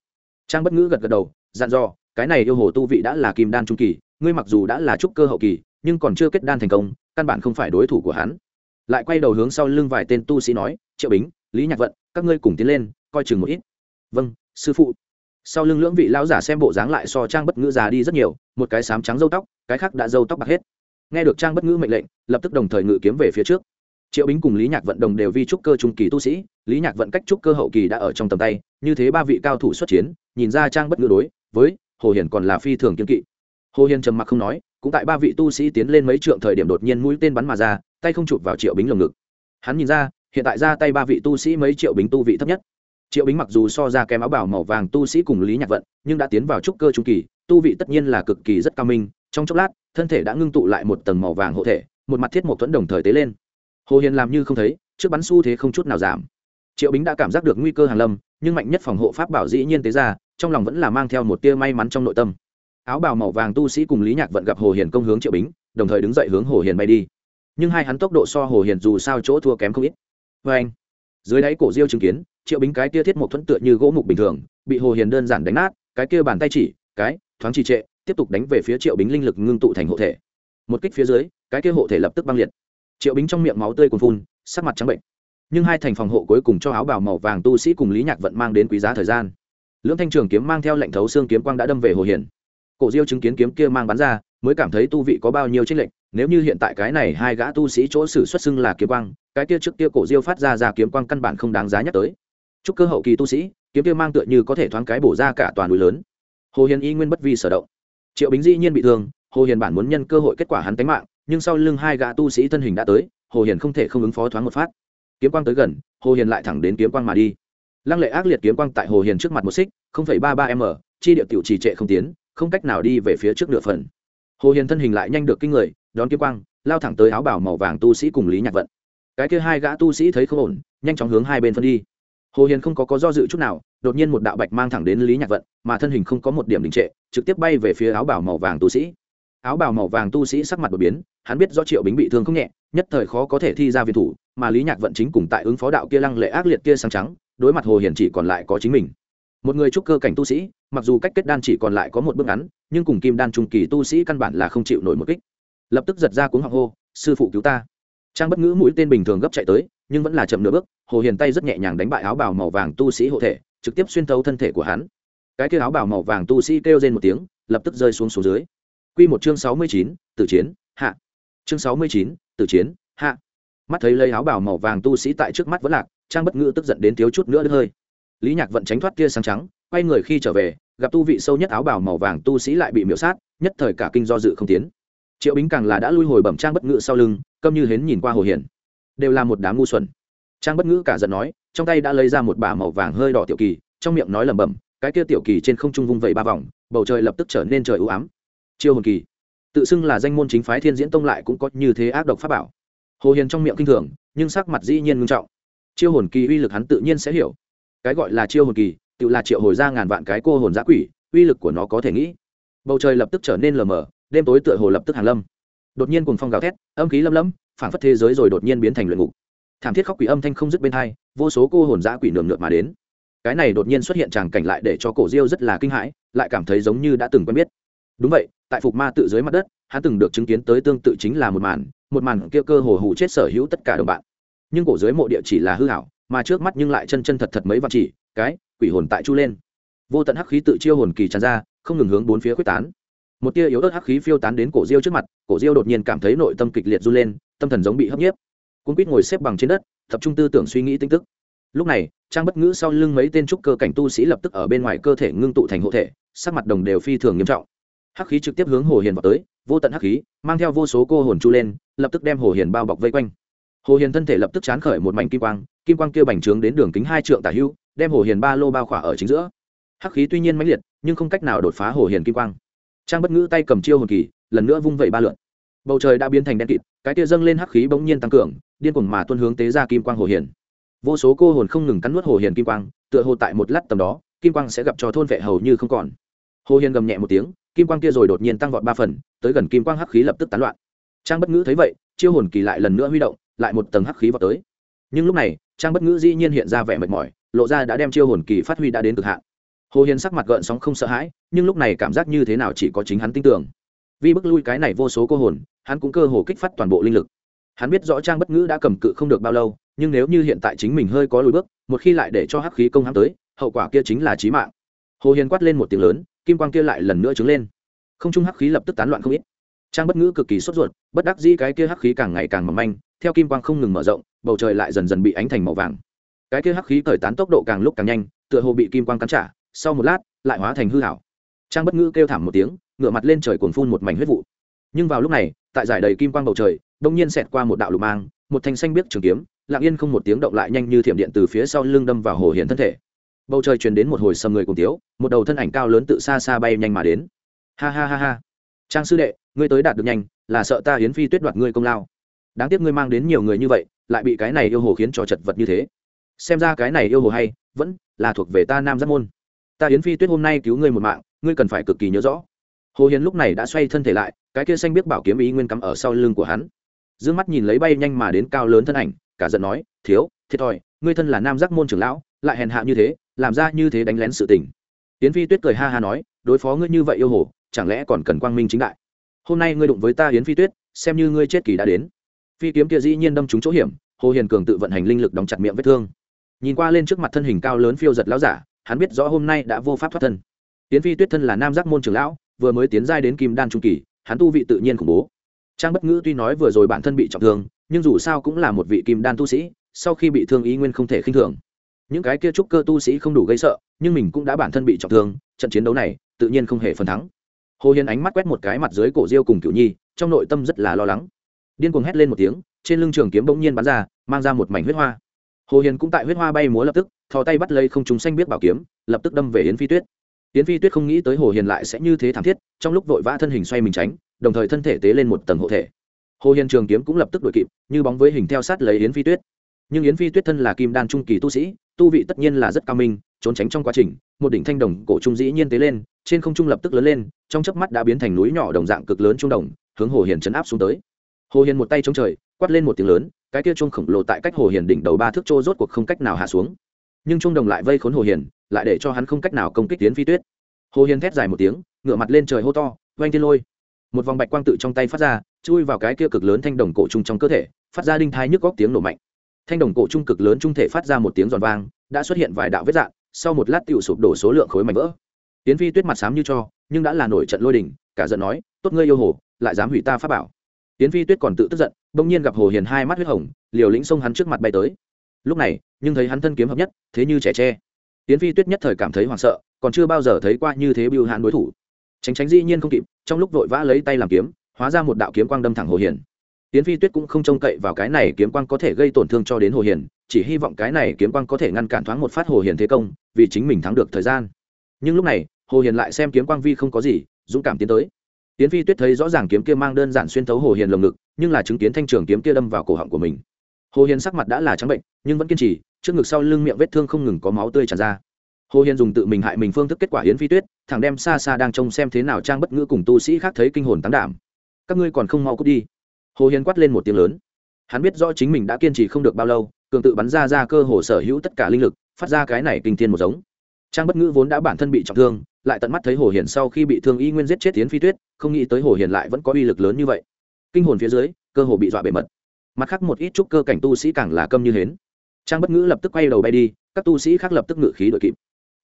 Trang bất ngữ gật gật đầu, dặn dò, cái này yêu hồ tu vị đã là kim đan trung kỳ, ngươi mặc dù đã là trúc cơ hậu kỳ, nhưng còn chưa kết đan thành công, căn bản không phải đối thủ của hắn. Lại quay đầu hướng sau lưng vài tên tu sĩ nói, triệu bính, lý nhạc vận, các ngươi cùng tiến lên, coi chừng một ít. Vâng sư phụ sau lưng lưỡng vị lão giả xem bộ dáng lại so trang bất ngữ già đi rất nhiều, một cái sám trắng dâu tóc, cái khác đã dâu tóc bạc hết. Nghe được trang bất ngữ mệnh lệnh, lập tức đồng thời ngự kiếm về phía trước. Triệu bính cùng lý nhạc vận đồng đều vi trúc cơ trung kỳ tu sĩ, lý nhạc vận cách trúc cơ hậu kỳ đã ở trong tầm tay, như thế ba vị cao thủ xuất chiến, nhìn ra trang bất ngữ đối với hồ hiền còn là phi thường kiên kỵ. Hồ hiền trầm mặc không nói, cũng tại ba vị tu sĩ tiến lên mấy trượng thời điểm đột nhiên mũi tên bắn mà ra, tay không chụp vào triệu bính lồng ngực. Hắn nhìn ra, hiện tại ra tay ba vị tu sĩ mấy triệu bính tu vị thấp nhất triệu bính mặc dù so ra kém áo bảo màu vàng tu sĩ cùng lý nhạc vận, nhưng đã tiến vào trúc cơ trung kỳ, tu vị tất nhiên là cực kỳ rất cao minh. Trong chốc lát, thân thể đã ngưng tụ lại một tầng màu vàng hộ thể, một mặt thiết một thuẫn đồng thời tế lên. Hồ hiền làm như không thấy, trước bắn xu thế không chút nào giảm. Triệu bính đã cảm giác được nguy cơ hàng lâm, nhưng mạnh nhất phòng hộ pháp bảo dĩ nhiên tế ra, trong lòng vẫn là mang theo một tia may mắn trong nội tâm. Áo bào màu vàng tu sĩ cùng lý nhạc vận gặp hồ hiền công hướng triệu bính, đồng thời đứng dậy hướng hồ hiền bay đi. Nhưng hai hắn tốc độ so hồ hiền dù sao chỗ thua kém không ít. Vê anh dưới đáy cổ diêu chứng kiến triệu bính cái kia thiết một thuẫn tựa như gỗ mục bình thường, bị hồ hiền đơn giản đánh nát, cái kia bàn tay chỉ, cái, thoáng trì trệ, tiếp tục đánh về phía triệu bính linh lực ngưng tụ thành hộ thể. Một kích phía dưới, cái kia hộ thể lập tức băng liệt. Triệu bính trong miệng máu tươi cuồn phun, sắc mặt trắng bệnh. Nhưng hai thành phòng hộ cuối cùng cho áo bào màu vàng tu sĩ cùng lý nhạc vận mang đến quý giá thời gian. Lưỡng thanh trường kiếm mang theo lệnh thấu xương kiếm quang đã đâm về hồ hiền. Cổ diêu chứng kiến kiếm kia mang bắn ra, mới cảm thấy tu vị có bao nhiêu trích lệnh nếu như hiện tại cái này hai gã tu sĩ chỗ sử xuất xưng là kiếm quang, cái kia trước kia cổ diêu phát ra ra kiếm quang căn bản không đáng giá nhắc tới chúc cơ hậu kỳ tu sĩ, kiếm kia mang tựa như có thể thoáng cái bổ ra cả toàn núi lớn. Hồ hiền y nguyên bất vi sở động. Triệu bính dĩ nhiên bị thương, hồ hiền bản muốn nhân cơ hội kết quả hắn tánh mạng, nhưng sau lưng hai gã tu sĩ thân hình đã tới, hồ hiền không thể không ứng phó thoáng một phát. Kiếm quang tới gần, hồ hiền lại thẳng đến kiếm quang mà đi. Lăng lệ ác liệt kiếm quang tại hồ hiền trước mặt một xích ba ba m, chi địa tiểu trì trệ không tiến, không cách nào đi về phía trước nửa phần. Hồ hiền thân hình lại nhanh được kinh người, đón kiếm quang, lao thẳng tới áo bảo màu vàng tu sĩ cùng lý nhạc vận. Cái kia hai gã tu sĩ thấy không ổn, nhanh chóng hướng hai bên phân đi hồ hiền không có có do dự chút nào, đột nhiên một đạo bạch mang thẳng đến lý nhạc vận, mà thân hình không có một điểm đình trệ, trực tiếp bay về phía áo bảo màu vàng tu sĩ. Áo bào màu vàng tu sĩ sắc mặt đột biến, hắn biết do triệu bính bị thương không nhẹ, nhất thời khó có thể thi ra viên thủ, mà lý nhạc vận chính cùng tại ứng phó đạo kia lăng lệ ác liệt kia sáng trắng, đối mặt hồ Hiền chỉ còn lại có chính mình. Một người trúc cơ cảnh tu sĩ, mặc dù cách kết đan chỉ còn lại có một bước ngắn, nhưng cùng kim đan trung kỳ tu sĩ căn bản là không chịu nổi một kích. Lập tức giật ra cuống họng hô, sư phụ cứu ta! Trang bất ngữ mũi tên bình thường gấp chạy tới nhưng vẫn là chậm nửa bước hồ hiền tay rất nhẹ nhàng đánh bại áo bào màu vàng tu sĩ hộ thể trực tiếp xuyên thấu thân thể của hắn cái kia áo bào màu vàng tu sĩ kêu lên một tiếng lập tức rơi xuống xuống dưới Quy một chương sáu mươi chín, tử chiến, hạ. Chương sáu mươi chín, tử chiến, hạ. Mắt thấy lấy áo bào màu vàng tu sĩ tại trước mắt vẫn lạc, Trang Bất Ngữ tức giận đến thiếu chút nữa đứt hơi. Lý Nhạc vận tránh thoát kia sáng trắng, quay người khi trở về, gặp tu vị sâu nhất áo bào màu vàng tu sĩ lại bị miễu sát, nhất thời cả kinh do dự không tiến. Triệu Bính càng là đã lui hồi bẩm Trang Bất Ngữ sau lưng, câm như hến nhìn qua Hồ Hiển. Đều là một đám ngu xuẩn. Trang Bất Ngữ cả giận nói, trong tay đã lấy ra một bả màu vàng hơi đỏ tiểu kỳ, trong miệng nói lẩm bẩm, cái kia tiểu kỳ trên không trung vung vẩy ba vòng, bầu trời lập tức trở nên trời u ám, chiêu hồn kỳ. Tự xưng là danh môn chính phái thiên diễn tông lại cũng có như thế ác độc pháp bảo. Hồ hiền trong miệng kinh thường nhưng sắc mặt dĩ nhiên ngưng trọng. Chiêu hồn kỳ uy lực hắn tự nhiên sẽ hiểu. Cái gọi là chiêu hồn kỳ tự là triệu hồi ra ngàn vạn cái cô hồn giã quỷ uy lực của nó có thể nghĩ. Bầu trời lập tức trở nên lờ mờ đêm tối tựa hồ lập tức hàng lâm đột nhiên cùng phong gào thét, âm khí lâm lâm phản phất thế giới rồi đột nhiên biến thành luyện ngục. Thảm thiết khóc quỷ âm thanh không dứt bên hai, vô số cô hồn giã quỷ nườm nượp mà đến. Cái này đột nhiên xuất hiện tràng cảnh lại để cho cổ diêu rất là kinh hãi, lại cảm thấy giống như đã từng quen biết. Đúng vậy, tại phục ma tự dưới mặt đất, hắn từng được chứng kiến tới tương tự chính là một màn một màn kia cơ hồ hủ chết sở hữu tất cả đồng bạn. Nhưng cổ dưới mộ địa chỉ là hư hảo, mà trước mắt nhưng lại chân chân thật thật mấy vạn chỉ, cái quỷ hồn tại chu lên. Vô tận hắc khí tự chiêu hồn kỳ tràn ra, không ngừng hướng bốn phía quyết tán một tia yếu ớt hắc khí phiêu tán đến cổ diêu trước mặt, cổ diêu đột nhiên cảm thấy nội tâm kịch liệt run lên, tâm thần giống bị hấp nhiếp. Cung quýt ngồi xếp bằng trên đất, tập trung tư tưởng suy nghĩ tinh tức. Lúc này, trang bất ngữ sau lưng mấy tên trúc cơ cảnh tu sĩ lập tức ở bên ngoài cơ thể ngưng tụ thành hộ thể, sắc mặt đồng đều phi thường nghiêm trọng. Hắc khí trực tiếp hướng hồ hiền vào tới, vô tận hắc khí, mang theo vô số cô hồn chu lên, lập tức đem hồ hiền bao bọc vây quanh. Hồ hiền thân thể lập tức chán khởi một mảnh kim quang kim quang kia bành trướng đến đường kính hai trượng tả hưu, đem hồ hiền ba lô bao khỏa ở chính giữa. Hắc khí tuy nhiên mãnh liệt, nhưng không cách nào đột phá hồ hiền kim quang trang bất ngữ tay cầm chiêu hồn kỳ, lần nữa vung vẩy ba lượn. Bầu trời đã biến thành đen kịt, cái tia dâng lên hắc khí bỗng nhiên tăng cường, điên cuồng mà tuân hướng tế ra kim quang hồ hiền. Vô số cô hồn không ngừng cắn nuốt hồ hiền kim quang, tựa hồ tại một lát tầm đó, kim quang sẽ gặp cho thôn vệ hầu như không còn. Hồ hiền gầm nhẹ một tiếng, kim quang kia rồi đột nhiên tăng vọt ba phần, tới gần kim quang hắc khí lập tức tán loạn. Trang bất ngữ thấy vậy, chiêu hồn kỳ lại lần nữa huy động, lại một tầng hắc khí vào tới. Nhưng lúc này, trang bất ngữ dĩ nhiên hiện ra vẻ mệt mỏi, lộ ra đã đem chiêu hồn kỳ phát huy đã đến cực hạn hồ hiền sắc mặt gợn sóng không sợ hãi, nhưng lúc này cảm giác như thế nào chỉ có chính hắn tin tưởng. Vì bức lui cái này vô số cô hồn, hắn cũng cơ hồ kích phát toàn bộ linh lực. Hắn biết rõ trang bất ngữ đã cầm cự không được bao lâu, nhưng nếu như hiện tại chính mình hơi có lùi bước, một khi lại để cho hắc khí công hắn tới, hậu quả kia chính là chí mạng. Hồ hiền quát lên một tiếng lớn, kim quang kia lại lần nữa trứng lên. Không trung hắc khí lập tức tán loạn không ít. Trang bất ngữ cực kỳ sốt ruột, bất đắc dĩ cái kia hắc khí càng ngày càng mỏng manh, theo kim quang không ngừng mở rộng, bầu trời lại dần dần bị ánh thành màu vàng. Cái kia hắc khí cởi tán tốc độ càng lúc càng nhanh, tựa hồ bị kim quang cắn trả sau một lát, lại hóa thành hư hảo trang bất ngữ kêu thảm một tiếng ngựa mặt lên trời cuồng phun một mảnh huyết vụ. Nhưng vào lúc này, tại giải đầy kim quang bầu trời, đông nhiên xẹt qua một đạo lục mang, một thanh xanh biếc trường kiếm, lặng yên không một tiếng động lại nhanh như thiểm điện từ phía sau lưng đâm vào hồ hiền thân thể. Bầu trời truyền đến một hồi sầm người cùng tiếu, một đầu thân ảnh cao lớn tự xa xa bay nhanh mà đến. Ha ha ha ha. Trang sư đệ, ngươi tới đạt được nhanh, là sợ ta hiến phi tuyết đoạt ngươi công lao. Đáng tiếc ngươi mang đến nhiều người như vậy, lại bị cái này yêu hồ khiến cho chật vật như thế. Xem ra cái này yêu hồ hay, vẫn là thuộc về ta nam giác môn ta Yến phi tuyết hôm nay cứu ngươi một mạng, ngươi cần phải cực kỳ nhớ rõ. Hồ hiến lúc này đã xoay thân thể lại, cái kia xanh biết bảo kiếm ý nguyên cắm ở sau lưng của hắn. D ư ơ n g mắt nhìn lấy bay nhanh mà đến cao lớn thân ảnh, cả giận nói, thiếu, thiệt thòi, ngươi thân là nam giác môn trưởng lão, lại hèn hạ như thế, làm ra như thế đánh lén sự tình. Yến phi tuyết cười ha ha nói, đối phó ngươi như vậy yêu hồ, chẳng lẽ còn cần quang minh chính đại? Hôm nay ngươi đụng với ta yến phi tuyết, xem như ngươi chết kỳ đã đến. Phi kiếm kia dĩ nhiên đâm trúng chỗ hiểm, hồ hiền cường tự vận hành linh lực đóng chặt miệng vết thương. Nhìn qua lên trước mặt thân hình cao lớn phiêu giật lão giả hắn biết rõ hôm nay đã vô pháp thoát thân. Tiễn phi tuyết thân là nam giác môn trưởng lão, vừa mới tiến giai đến kim đan trung kỳ, hắn tu vị tự nhiên khủng bố. Trang bất ngữ tuy nói vừa rồi bản thân bị trọng thương, nhưng dù sao cũng là một vị kim đan tu sĩ, sau khi bị thương ý nguyên không thể khinh thường. Những cái kia trúc cơ tu sĩ không đủ gây sợ, nhưng mình cũng đã bản thân bị trọng thương, trận chiến đấu này tự nhiên không hề phần thắng. Hồ hiền ánh mắt quét một cái mặt dưới cổ diêu cùng cựu nhi, trong nội tâm rất là lo lắng. Điên cuồng hét lên một tiếng, trên lưng trường kiếm bỗng nhiên bắn ra, mang ra một mảnh huyết hoa. Hồ hiền cũng tại huyết hoa bay múa lập tức thò tay bắt lấy không trúng xanh biết bảo kiếm, lập tức đâm về yến phi tuyết. Yến phi tuyết không nghĩ tới hồ hiền lại sẽ như thế thảm thiết, trong lúc vội vã thân hình xoay mình tránh, đồng thời thân thể tế lên một tầng hộ thể. Hồ hiền trường kiếm cũng lập tức đuổi kịp, như bóng với hình theo sát lấy yến phi tuyết. Nhưng yến phi tuyết thân là kim đan trung kỳ tu sĩ, tu vị tất nhiên là rất cao minh, trốn tránh trong quá trình, một đỉnh thanh đồng cổ trung dĩ nhiên tế lên, trên không trung lập tức lớn lên, trong chớp mắt đã biến thành núi nhỏ đồng dạng cực lớn trung đồng, hướng hồ hiền chấn áp xuống tới. Hồ hiền một tay chống trời, quát lên một tiếng lớn, cái kia chuông khổng lồ tại cách hồ hiền đỉnh đầu ba thước trô rốt cuộc không cách nào hạ xuống nhưng trung đồng lại vây khốn hồ hiền, lại để cho hắn không cách nào công kích tiến phi tuyết. Hồ hiền thét dài một tiếng, ngửa mặt lên trời hô to, oanh thiên lôi! Một vòng bạch quang tự trong tay phát ra, chui vào cái kia cực lớn thanh đồng cổ trung trong cơ thể, phát ra đinh thai nhức góc tiếng nổ mạnh. Thanh đồng cổ trung cực lớn trung thể phát ra một tiếng giòn vang, đã xuất hiện vài đạo vết dạn sau một lát tựu sụp đổ số lượng khối mảnh vỡ. Tiến phi tuyết mặt xám như cho, nhưng đã là nổi trận lôi đình, cả giận nói, tốt ngươi yêu hồ, lại dám hủy ta pháp bảo. Tiến phi tuyết còn tự tức giận, bỗng nhiên gặp hồ hiền hai mắt huyết hồng, liều lĩnh xông hắn trước mặt bay tới. Lúc này nhưng thấy hắn thân kiếm hợp nhất, thế như trẻ tre. Tiến phi tuyết nhất thời cảm thấy hoảng sợ, còn chưa bao giờ thấy qua như thế bưu hãn đối thủ. Tránh tránh dĩ nhiên không kịp, trong lúc vội vã lấy tay làm kiếm, hóa ra một đạo kiếm quang đâm thẳng hồ hiền. Tiến phi tuyết cũng không trông cậy vào cái này kiếm quang có thể gây tổn thương cho đến hồ hiền, chỉ hy vọng cái này kiếm quang có thể ngăn cản thoáng một phát hồ hiền thế công, vì chính mình thắng được thời gian. Nhưng lúc này, hồ hiền lại xem kiếm quang vi không có gì, dũng cảm tiến tới. Tiến phi tuyết thấy rõ ràng kiếm kia mang đơn giản xuyên thấu hồ hiền lồng ngực, nhưng là chứng kiến thanh trường kiếm kia đâm vào cổ họng của mình. Hồ hiền sắc mặt đã là trắng bệnh, nhưng vẫn kiên trì trước ngực sau lưng miệng vết thương không ngừng có máu tươi tràn ra. Hồ hiền dùng tự mình hại mình phương thức kết quả hiến phi tuyết thằng đem xa xa đang trông xem thế nào trang bất ngữ cùng tu sĩ khác thấy kinh hồn tán đảm. Các ngươi còn không mau cút đi. Hồ hiền quát lên một tiếng lớn. Hắn biết rõ chính mình đã kiên trì không được bao lâu, cường tự bắn ra ra cơ hồ sở hữu tất cả linh lực, phát ra cái này kinh thiên một giống. Trang bất ngữ vốn đã bản thân bị trọng thương, lại tận mắt thấy hồ hiền sau khi bị thương y nguyên giết chết tiến phi tuyết, không nghĩ tới hồ hiền lại vẫn có uy lực lớn như vậy. Kinh hồn phía dưới, cơ hồ bị dọa bề mật. Mặt khác một ít chút cơ cảnh tu sĩ càng là câm như hến trang bất ngữ lập tức quay đầu bay đi, các tu sĩ khác lập tức ngự khí đội kịp.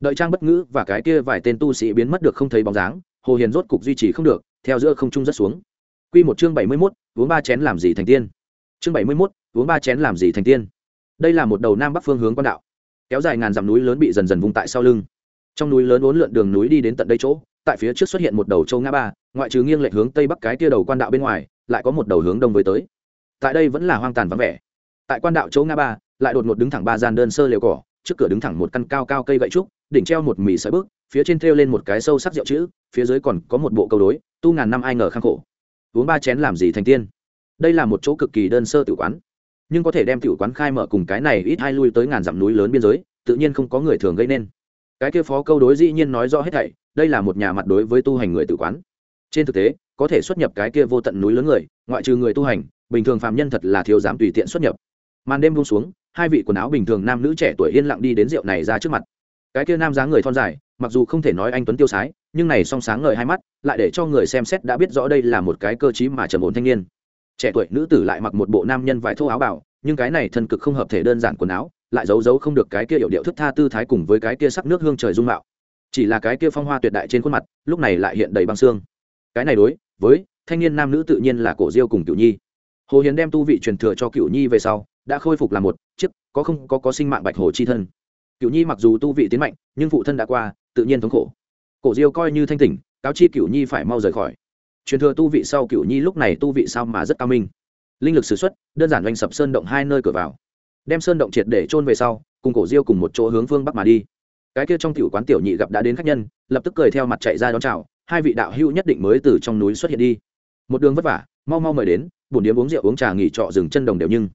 Đợi trang bất ngữ và cái kia vài tên tu sĩ biến mất được không thấy bóng dáng, hồ hiền rốt cục duy trì không được, theo giữa không trung rất xuống. Q một chương bảy mươi mốt, uống ba chén làm gì thành tiên? Chương bảy mươi mốt, uống ba chén làm gì thành tiên? Đây là một đầu nam bắc phương hướng quan đạo. Kéo dài ngàn dặm núi lớn bị dần dần vung tại sau lưng. Trong núi lớn uốn lượn đường núi đi đến tận đây chỗ, tại phía trước xuất hiện một đầu châu ngã ba, ngoại trừ nghiêng lệch hướng tây bắc cái kia đầu quan đạo bên ngoài, lại có một đầu hướng đông với tới. Tại đây vẫn là hoang tàn vắng vẻ. Tại quan đạo chỗ ngã ba lại đột ngột đứng thẳng ba gian đơn sơ lều cỏ, trước cửa đứng thẳng một căn cao cao cây gậy trúc, đỉnh treo một mì sợi bước, phía trên thêu lên một cái sâu sắc rượu chữ, phía dưới còn có một bộ câu đối, tu ngàn năm ai ngờ khang khổ. Uống ba chén làm gì thành tiên? Đây là một chỗ cực kỳ đơn sơ tử quán. Nhưng có thể đem tử quán khai mở cùng cái này ít hai lui tới ngàn dặm núi lớn biên giới, tự nhiên không có người thường gây nên. Cái kia phó câu đối dĩ nhiên nói rõ hết thảy, đây là một nhà mặt đối với tu hành người tự quán. Trên thực tế, có thể xuất nhập cái kia vô tận núi lớn người, ngoại trừ người tu hành, bình thường phạm nhân thật là thiếu dám tùy tiện xuất nhập. Màn đêm buông xuống hai vị quần áo bình thường nam nữ trẻ tuổi yên lặng đi đến rượu này ra trước mặt. Cái kia nam dáng người thon dài, mặc dù không thể nói anh tuấn tiêu sái, nhưng này song sáng ngời hai mắt, lại để cho người xem xét đã biết rõ đây là một cái cơ chí mà trầm ổn thanh niên. Trẻ tuổi nữ tử lại mặc một bộ nam nhân vải thô áo bảo nhưng cái này thân cực không hợp thể đơn giản quần áo, lại giấu giấu không được cái kia hiệu điệu thức tha tư thái cùng với cái kia sắc nước hương trời dung mạo. Chỉ là cái kia phong hoa tuyệt đại trên khuôn mặt, lúc này lại hiện đầy băng xương. Cái này đối với thanh niên nam nữ tự nhiên là cổ diêu cùng cựu nhi. Hồ hiến đem tu vị truyền thừa cho cựu nhi về sau đã khôi phục là một, chiếc, có không, có có sinh mạng bạch hồ chi thân. Cựu nhi mặc dù tu vị tiến mạnh, nhưng phụ thân đã qua, tự nhiên thống khổ. Cổ diêu coi như thanh tỉnh, cáo chi cựu nhi phải mau rời khỏi. Truyền thừa tu vị sau cựu nhi lúc này tu vị sao mà rất cao minh. Linh lực s ử x u ấ t đơn giản oanh sập sơn động hai nơi cửa vào. Đem sơn động triệt để trôn về sau, cùng cổ diêu cùng một chỗ hướng phương bắc mà đi. Cái kia trong tiểu quán tiểu nhị gặp đã đến khách nhân, lập tức cười theo mặt chạy ra đón chào, hai vị đạo hữu nhất định mới từ trong núi xuất hiện đi. Một đường vất vả, mau mau mời đến bổn điếm uống rượu uống trà nghỉ trọ dừng chân đồng đều nhưng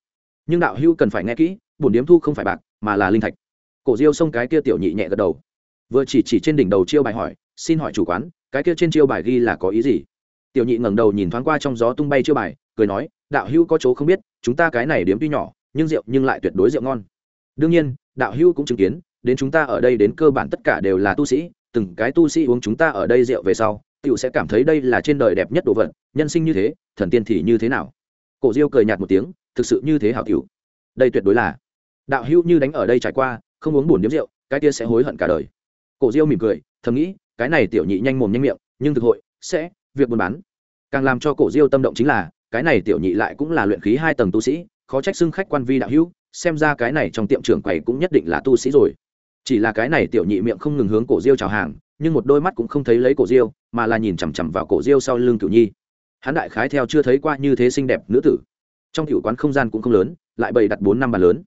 nhưng đạo hữu cần phải nghe kỹ, bổn điếm thu không phải bạc, mà là linh thạch. Cổ diêu xông cái kia tiểu nhị nhẹ gật đầu. Vừa chỉ chỉ trên đỉnh đầu chiêu bài hỏi, xin hỏi chủ quán, cái kia trên chiêu bài ghi là có ý gì? Tiểu nhị ngẩng đầu nhìn thoáng qua trong gió tung bay chiêu bài, cười nói, đạo hữu có chỗ không biết, chúng ta cái này điếm tuy nhỏ, nhưng rượu nhưng lại tuyệt đối rượu ngon. Đương nhiên, đạo hữu cũng chứng kiến, đến chúng ta ở đây đến cơ bản tất cả đều là tu sĩ, từng cái tu sĩ uống chúng ta ở đây rượu về sau tựu sẽ cảm thấy đây là trên đời đẹp nhất đồ vật, nhân sinh như thế, thần tiên thì như thế nào? Cổ diêu cười nhạt một tiếng thực sự như thế hảo cửu. Đây tuyệt đối là. Đạo hữu như đánh ở đây trải qua, không uống buồn điếm rượu, cái kia sẽ hối hận cả đời. Cổ diêu mỉm cười, thầm nghĩ, cái này tiểu nhị nhanh mồm nhanh miệng, nhưng thực hội, sẽ, việc buôn bán. Càng làm cho cổ diêu tâm động chính là, cái này tiểu nhị lại cũng là luyện khí hai tầng tu sĩ, khó trách xưng khách quan vi đạo hữu, xem ra cái này trong tiệm trưởng quầy cũng nhất định là tu sĩ rồi. Chỉ là cái này tiểu nhị miệng không ngừng hướng cổ diêu chào hàng, nhưng một đôi mắt cũng không thấy lấy cổ diêu, mà là nhìn chằm chằm vào cổ diêu sau lưng cửu nhi. Hắn đại khái theo chưa thấy qua như thế xinh đẹp nữ tử trong tiểu quán không gian cũng không lớn, lại bày đặt bốn năm bàn lớn.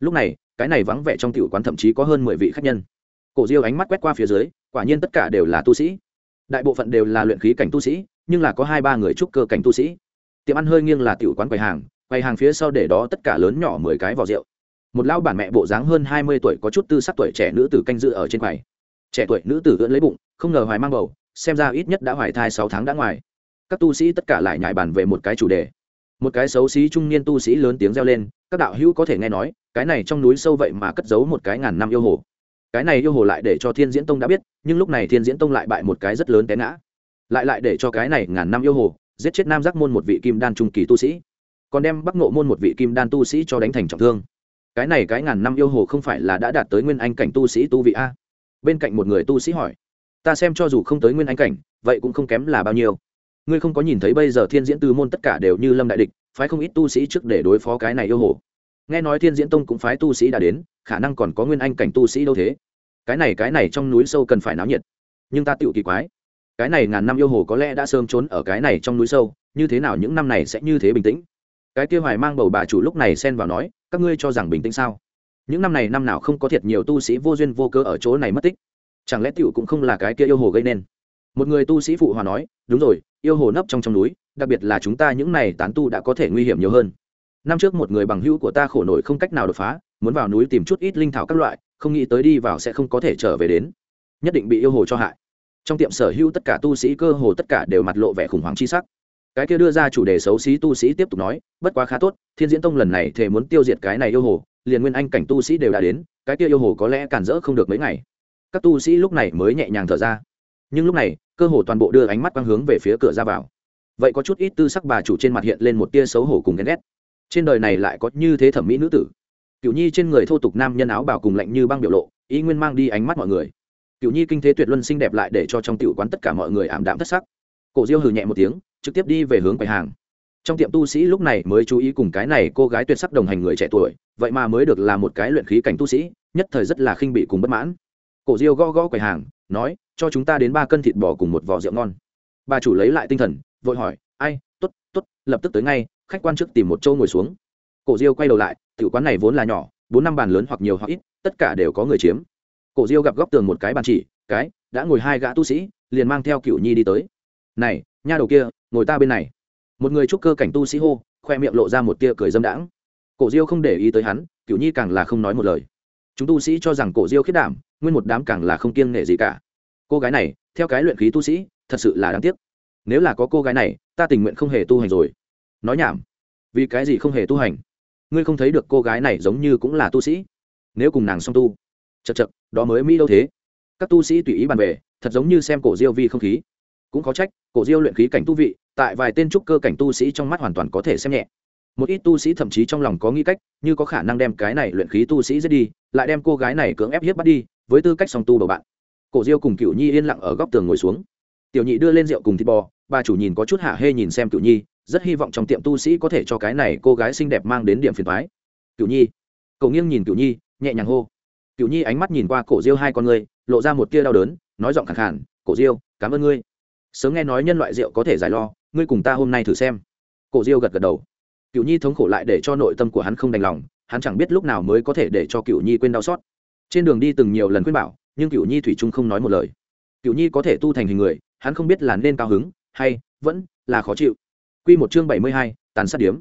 Lúc này, cái này vắng vẻ trong tiểu quán thậm chí có hơn mười vị khách nhân. Cổ diêu ánh mắt quét qua phía dưới, quả nhiên tất cả đều là tu sĩ. Đại bộ phận đều là luyện khí cảnh tu sĩ, nhưng là có hai ba người trúc cơ cảnh tu sĩ. Tiệm ăn hơi nghiêng là tiểu quán quầy hàng quầy hàng phía sau để đó tất cả lớn nhỏ mười cái vỏ rượu. Một lão bản mẹ bộ dáng hơn hai mươi tuổi có chút tư sắc tuổi trẻ nữ tử canh dự ở trên quầy. Trẻ tuổi nữ tử ưỡn lấy bụng, không ngờ hoài mang bầu, xem ra ít nhất đã hoài thai sáu tháng đã ngoài. Các tu sĩ tất cả lại nhải bàn về một cái chủ đề một cái xấu xí trung niên tu sĩ lớn tiếng reo lên, các đạo hữu có thể nghe nói, cái này trong núi sâu vậy mà cất giấu một cái ngàn năm yêu hồ. Cái này yêu hồ lại để cho thiên diễn tông đã biết, nhưng lúc này thiên diễn tông lại bại một cái rất lớn té ngã. Lại lại để cho cái này ngàn năm yêu hồ, giết chết nam giác môn một vị kim đan trung kỳ tu sĩ, còn đem bắc nộ môn một vị kim đan tu sĩ cho đánh thành trọng thương. Cái này cái ngàn năm yêu hồ không phải là đã đạt tới nguyên anh cảnh tu sĩ tu vị a? Bên cạnh một người tu sĩ hỏi, ta xem cho dù không tới nguyên anh cảnh, vậy cũng không kém là bao nhiêu? Ngươi không có nhìn thấy bây giờ thiên diễn tư môn tất cả đều như lâm đại địch, phái không ít tu sĩ trước để đối phó cái này yêu hồ. Nghe nói thiên diễn tông cũng phái tu sĩ đã đến, khả năng còn có nguyên anh cảnh tu sĩ đâu thế? Cái này cái này trong núi sâu cần phải náo nhiệt. Nhưng ta tựu kỳ quái. Cái này ngàn năm yêu hồ có lẽ đã sớm trốn ở cái này trong núi sâu, như thế nào những năm này sẽ như thế bình tĩnh? Cái kia hoài mang bầu bà chủ lúc này xen vào nói, các ngươi cho rằng bình tĩnh sao? Những năm này năm nào không có thiệt nhiều tu sĩ vô duyên vô cơ ở chỗ này mất tích. Chẳng lẽ tiểu cũng không là cái kia yêu hồ gây nên? Một người tu sĩ phụ hòa nói, đúng rồi yêu hồ nấp trong trong núi, đặc biệt là chúng ta những này tán tu đã có thể nguy hiểm nhiều hơn. Năm trước một người bằng hữu của ta khổ nổi không cách nào đột phá, muốn vào núi tìm chút ít linh thảo các loại, không nghĩ tới đi vào sẽ không có thể trở về đến. Nhất định bị yêu hồ cho hại. Trong tiệm sở hữu tất cả tu sĩ cơ hồ tất cả đều mặt lộ vẻ khủng hoảng chi sắc. Cái kia đưa ra chủ đề xấu xí tu sĩ tiếp tục nói, bất quá khá tốt, thiên diễn tông lần này thề muốn tiêu diệt cái này yêu hồ, liền nguyên anh cảnh tu sĩ đều đã đến, cái kia yêu hồ có lẽ cản rỡ không được mấy ngày. Các tu sĩ lúc này mới nhẹ nhàng thở ra nhưng lúc này, cơ hồ toàn bộ đưa ánh mắt quang hướng về phía cửa ra vào. Vậy có chút ít tư sắc bà chủ trên mặt hiện lên một tia xấu hổ cùng ghen ghét. Trên đời này lại có như thế thẩm mỹ nữ tử. Cựu nhi trên người thô tục nam nhân áo bảo cùng lạnh như băng biểu lộ, ý nguyên mang đi ánh mắt mọi người. Cựu nhi kinh thế tuyệt luân xinh đẹp lại để cho trong tiểu quán tất cả mọi người ảm đạm thất sắc. Cổ diêu hừ nhẹ một tiếng, trực tiếp đi về hướng quầy hàng. Trong tiệm tu sĩ lúc này mới chú ý cùng cái này cô gái tuyệt sắc đồng hành người trẻ tuổi, vậy mà mới được là một cái luyện khí cảnh tu sĩ, nhất thời rất là khinh bị cùng bất mãn. Cổ diêu gõ gõ quầy hàng, nói cho chúng ta đến ba cân thịt bò cùng một vò rượu ngon. Bà chủ lấy lại tinh thần, vội hỏi, ai t ố t t ố t lập tức tới ngay, khách quan trước tìm một châu ngồi xuống. Cổ diêu quay đầu lại, tiểu quán này vốn là nhỏ, bốn năm bàn lớn hoặc nhiều hoặc ít, tất cả đều có người chiếm. Cổ diêu gặp góc tường một cái bàn chỉ, cái, đã ngồi hai gã tu sĩ, liền mang theo cựu nhi đi tới. Này, nha đầu kia, ngồi ta bên này. Một người trúc cơ cảnh tu sĩ hô, khoe miệng lộ ra một tia cười dâm đãng. Cổ diêu không để ý tới hắn cựu nhi càng là không nói một lời. Chúng tu sĩ cho rằng cổ diêu khiết đảm, nguyên một đám càng là không kiêng nể gì cả cô gái này, theo cái luyện khí tu sĩ, thật sự là đáng tiếc. Nếu là có cô gái này, ta tình nguyện không hề tu hành rồi. Nói nhảm. Vì cái gì không hề tu hành? Ngươi không thấy được cô gái này giống như cũng là tu sĩ. Nếu cùng nàng song tu. Chật chật đó mới mỹ đâu thế. Các tu sĩ tùy ý bàn về, thật giống như xem cổ diêu vi không khí. Cũng có trách, cổ diêu luyện khí cảnh tu vị, tại vài tên trúc cơ cảnh tu sĩ trong mắt hoàn toàn có thể xem nhẹ. Một ít tu sĩ thậm chí trong lòng có nghĩ cách, như có khả năng đem cái này luyện khí tu sĩ giết đi, lại đem cô gái này cưỡng ép hiếp bắt đi, với tư cách song tu bầu bạn cổ diêu cùng cựu nhi yên lặng ở góc tường ngồi xuống. Tiểu nhị đưa lên rượu cùng thịt bò, bà chủ nhìn có chút hạ hê nhìn xem cựu nhi, rất hy vọng trong tiệm tu sĩ có thể cho cái này cô gái xinh đẹp mang đến điểm phiền thoái cựu nhi, cậu nghiêng nhìn cựu nhi, nhẹ nhàng hô. Cựu nhi ánh mắt nhìn qua cổ diêu hai con người, lộ ra một tia đau đớn, nói giọng khẳng khản cổ diêu, cảm ơn ngươi. Sớm nghe nói nhân loại rượu có thể giải lo, ngươi cùng ta hôm nay thử xem. Cổ diêu gật gật đầu. Cựu nhi thống khổ lại để cho nội tâm của hắn không đành lòng, hắn chẳng biết lúc nào mới có thể để cho cựu nhi quên đau xót. Trên đường đi từng nhiều lần khuyên bảo nhưng cựu nhi thủy trung không nói một lời. Cựu nhi có thể tu thành hình người, hắn không biết là nên cao hứng hay vẫn là khó chịu. Q một chương bảy mươi hai, tàn sát điếm.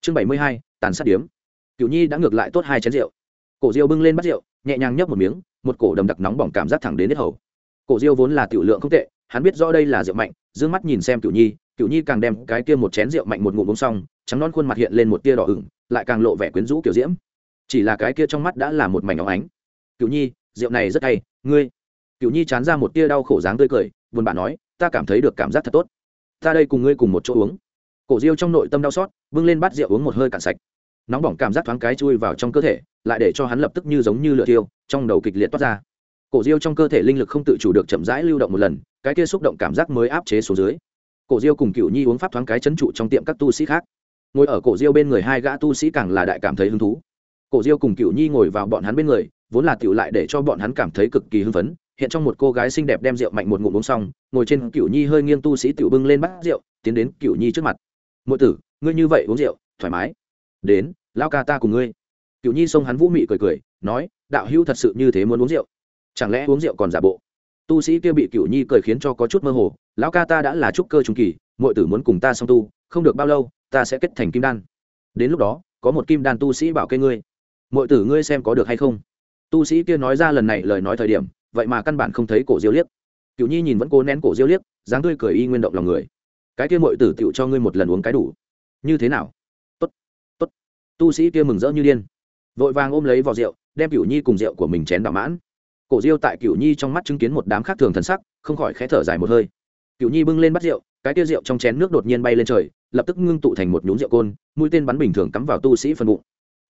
Chương bảy mươi hai, tàn sát điếm. Cựu nhi đã ngược lại tốt hai chén rượu. Cổ diêu bưng lên bắt rượu, nhẹ nhàng nhấp một miếng, một cổ đầm đặc nóng bỏng cảm giác thẳng đến hết hầu. Cổ diêu vốn là tiểu lượng không tệ, hắn biết rõ đây là rượu mạnh d ư ơ n g mắt nhìn xem cựu nhi cựu nhi càng đem cái kia một chén rượu mạnh một ngụm uống xong, trắng non khuôn mặt hiện lên một tia đỏ ửng, lại càng lộ vẻ quyến rũ kiểu diễm. Chỉ là cái kia trong mắt đã là một mảnh óng ánh. Cựu nhi, rượu này rất hay ngươi cựu nhi chán ra một tia đau khổ dáng tươi cười, buồn bã nói, ta cảm thấy được cảm giác thật tốt. Ta đây cùng ngươi cùng một chỗ uống. Cổ diêu trong nội tâm đau xót, bưng lên bát rượu uống một hơi cạn sạch. Nóng bỏng cảm giác thoáng cái chui vào trong cơ thể, lại để cho hắn lập tức như giống như lửa tiêu trong đầu kịch liệt toát ra. Cổ diêu trong cơ thể linh lực không tự chủ được chậm rãi lưu động một lần, cái kia xúc động cảm giác mới áp chế xuống dưới. Cổ diêu cùng cựu nhi uống pháp thoáng cái chấn trụ trong tiệm các tu sĩ khác. Ngồi ở cổ diêu bên người hai gã tu sĩ càng là đại cảm thấy hứng thú. Cổ diêu cùng cựu nhi ngồi vào bọn hắn bên người vốn là tiểu lại để cho bọn hắn cảm thấy cực kỳ hưng phấn, hiện trong một cô gái xinh đẹp đem rượu mạnh một ngụm uống xong, ngồi trên cựu nhi hơi nghiêng tu sĩ tiểu bưng lên bát rượu, tiến đến cựu nhi trước mặt. Mỗi tử, ngươi như vậy uống rượu, thoải mái. Đến, lao ca ta cùng ngươi. Cựu nhi xông hắn vũ mị cười cười, nói, đạo hữu thật sự như thế muốn uống rượu. Chẳng lẽ uống rượu còn giả bộ? Tu sĩ kia bị cựu nhi cười khiến cho có chút mơ hồ, lão ca ta đã là trúc cơ trung kỳ mọi tử muốn cùng ta song tu, không được bao lâu, ta sẽ kết thành kim đan. Đến lúc đó, có một kim đan tu sĩ bảo kê ngươi. Mọi tử ngươi xem có được hay không? Tu sĩ kia nói ra lần này lời nói thời điểm, vậy mà căn bản không thấy cổ diêu liếc. Cựu nhi nhìn vẫn cố nén cổ diêu liếc, dáng tươi cười y nguyên động lòng người. Cái kia mội tử tựu cho ngươi một lần uống cái đủ. Như thế nào? Tốt tốt. Tu sĩ kia mừng rỡ như điên. Vội vàng ôm lấy vò rượu, đem cựu nhi cùng rượu của mình chén đỏ mãn. Cổ diêu tại cựu nhi trong mắt chứng kiến một đám khác thường thần sắc, không khỏi khẽ thở dài một hơi. Cựu nhi bưng lên bắt rượu, cái tia rượu trong chén nước đột nhiên bay lên trời, lập tức ngưng tụ thành một nhún rượu côn, mũi tên bắn bình thường cắm vào tu sĩ phần bụng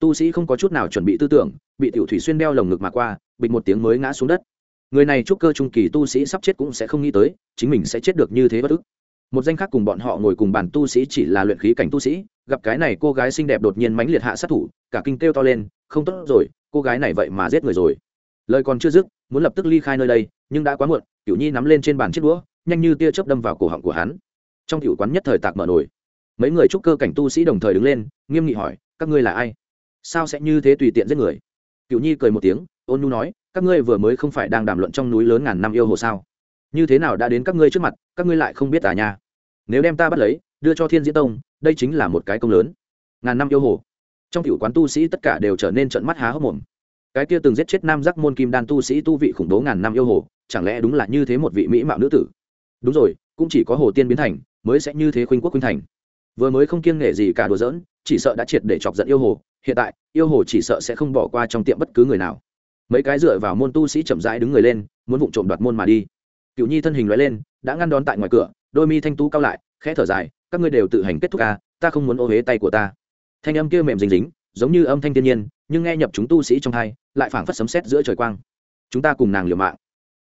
tu sĩ không có chút nào chuẩn bị tư tưởng, bị tiểu thủy xuyên đeo lồng ngực mà qua, bịch một tiếng mới ngã xuống đất. Người này chúc cơ trung kỳ tu sĩ sắp chết cũng sẽ không nghĩ tới, chính mình sẽ chết được như thế bất ức. Một danh khác cùng bọn họ ngồi cùng bàn tu sĩ chỉ là luyện khí cảnh tu sĩ, gặp cái này cô gái xinh đẹp đột nhiên mãnh liệt hạ sát thủ, cả kinh kêu to lên, không tốt rồi, cô gái này vậy mà giết người rồi. Lời còn chưa dứt, muốn lập tức ly khai nơi đây, nhưng đã quá muộn, tiểu nhi nắm lên trên bàn chiếc đũa, nhanh như tia chớp đâm vào cổ họng của hắn. Trong tiểu quán nhất thời tạc mở nổi mấy người trúc cơ cảnh tu sĩ đồng thời đứng lên, nghiêm nghị hỏi, các ngươi là ai? Sao sẽ như thế tùy tiện giết người? Cựu nhi cười một tiếng, ôn nhu nói, các ngươi vừa mới không phải đang đàm luận trong núi lớn ngàn năm yêu hồ sao? Như thế nào đã đến các ngươi trước mặt, các ngươi lại không biết à nha? Nếu đem ta bắt lấy, đưa cho thiên diễn tông, đây chính là một cái công lớn. Ngàn năm yêu hồ. Trong cựu quán tu sĩ tất cả đều trở nên trận mắt há hốc mồm. Cái kia từng giết chết nam giác môn kim đan tu sĩ tu vị khủng bố ngàn năm yêu hồ, chẳng lẽ đúng là như thế một vị mỹ mạo nữ tử? Đúng rồi, cũng chỉ có hồ tiên biến thành, mới sẽ như thế khuynh quốc khuynh thành. Vừa mới không kiêng nghệ gì cả đùa giỡn, chỉ sợ đã triệt để chọc giận yêu hồ hiện tại yêu hồ chỉ sợ sẽ không bỏ qua trong tiệm bất cứ người nào. Mấy cái dựa vào môn tu sĩ chậm rãi đứng người lên muốn vụng trộm đoạt môn mà đi. Cựu nhi thân hình loại lên đã ngăn đón tại ngoài cửa đôi mi thanh tú cao lại khẽ thở dài các ngươi đều tự hành kết thúc ca à, ta không muốn ô huế tay của ta. Thanh âm kia mềm dính dính giống như âm thanh thiên nhiên nhưng nghe nhập chúng tu sĩ trong hai lại phảng phất sấm sét giữa trời quang. Chúng ta cùng nàng liều mạng.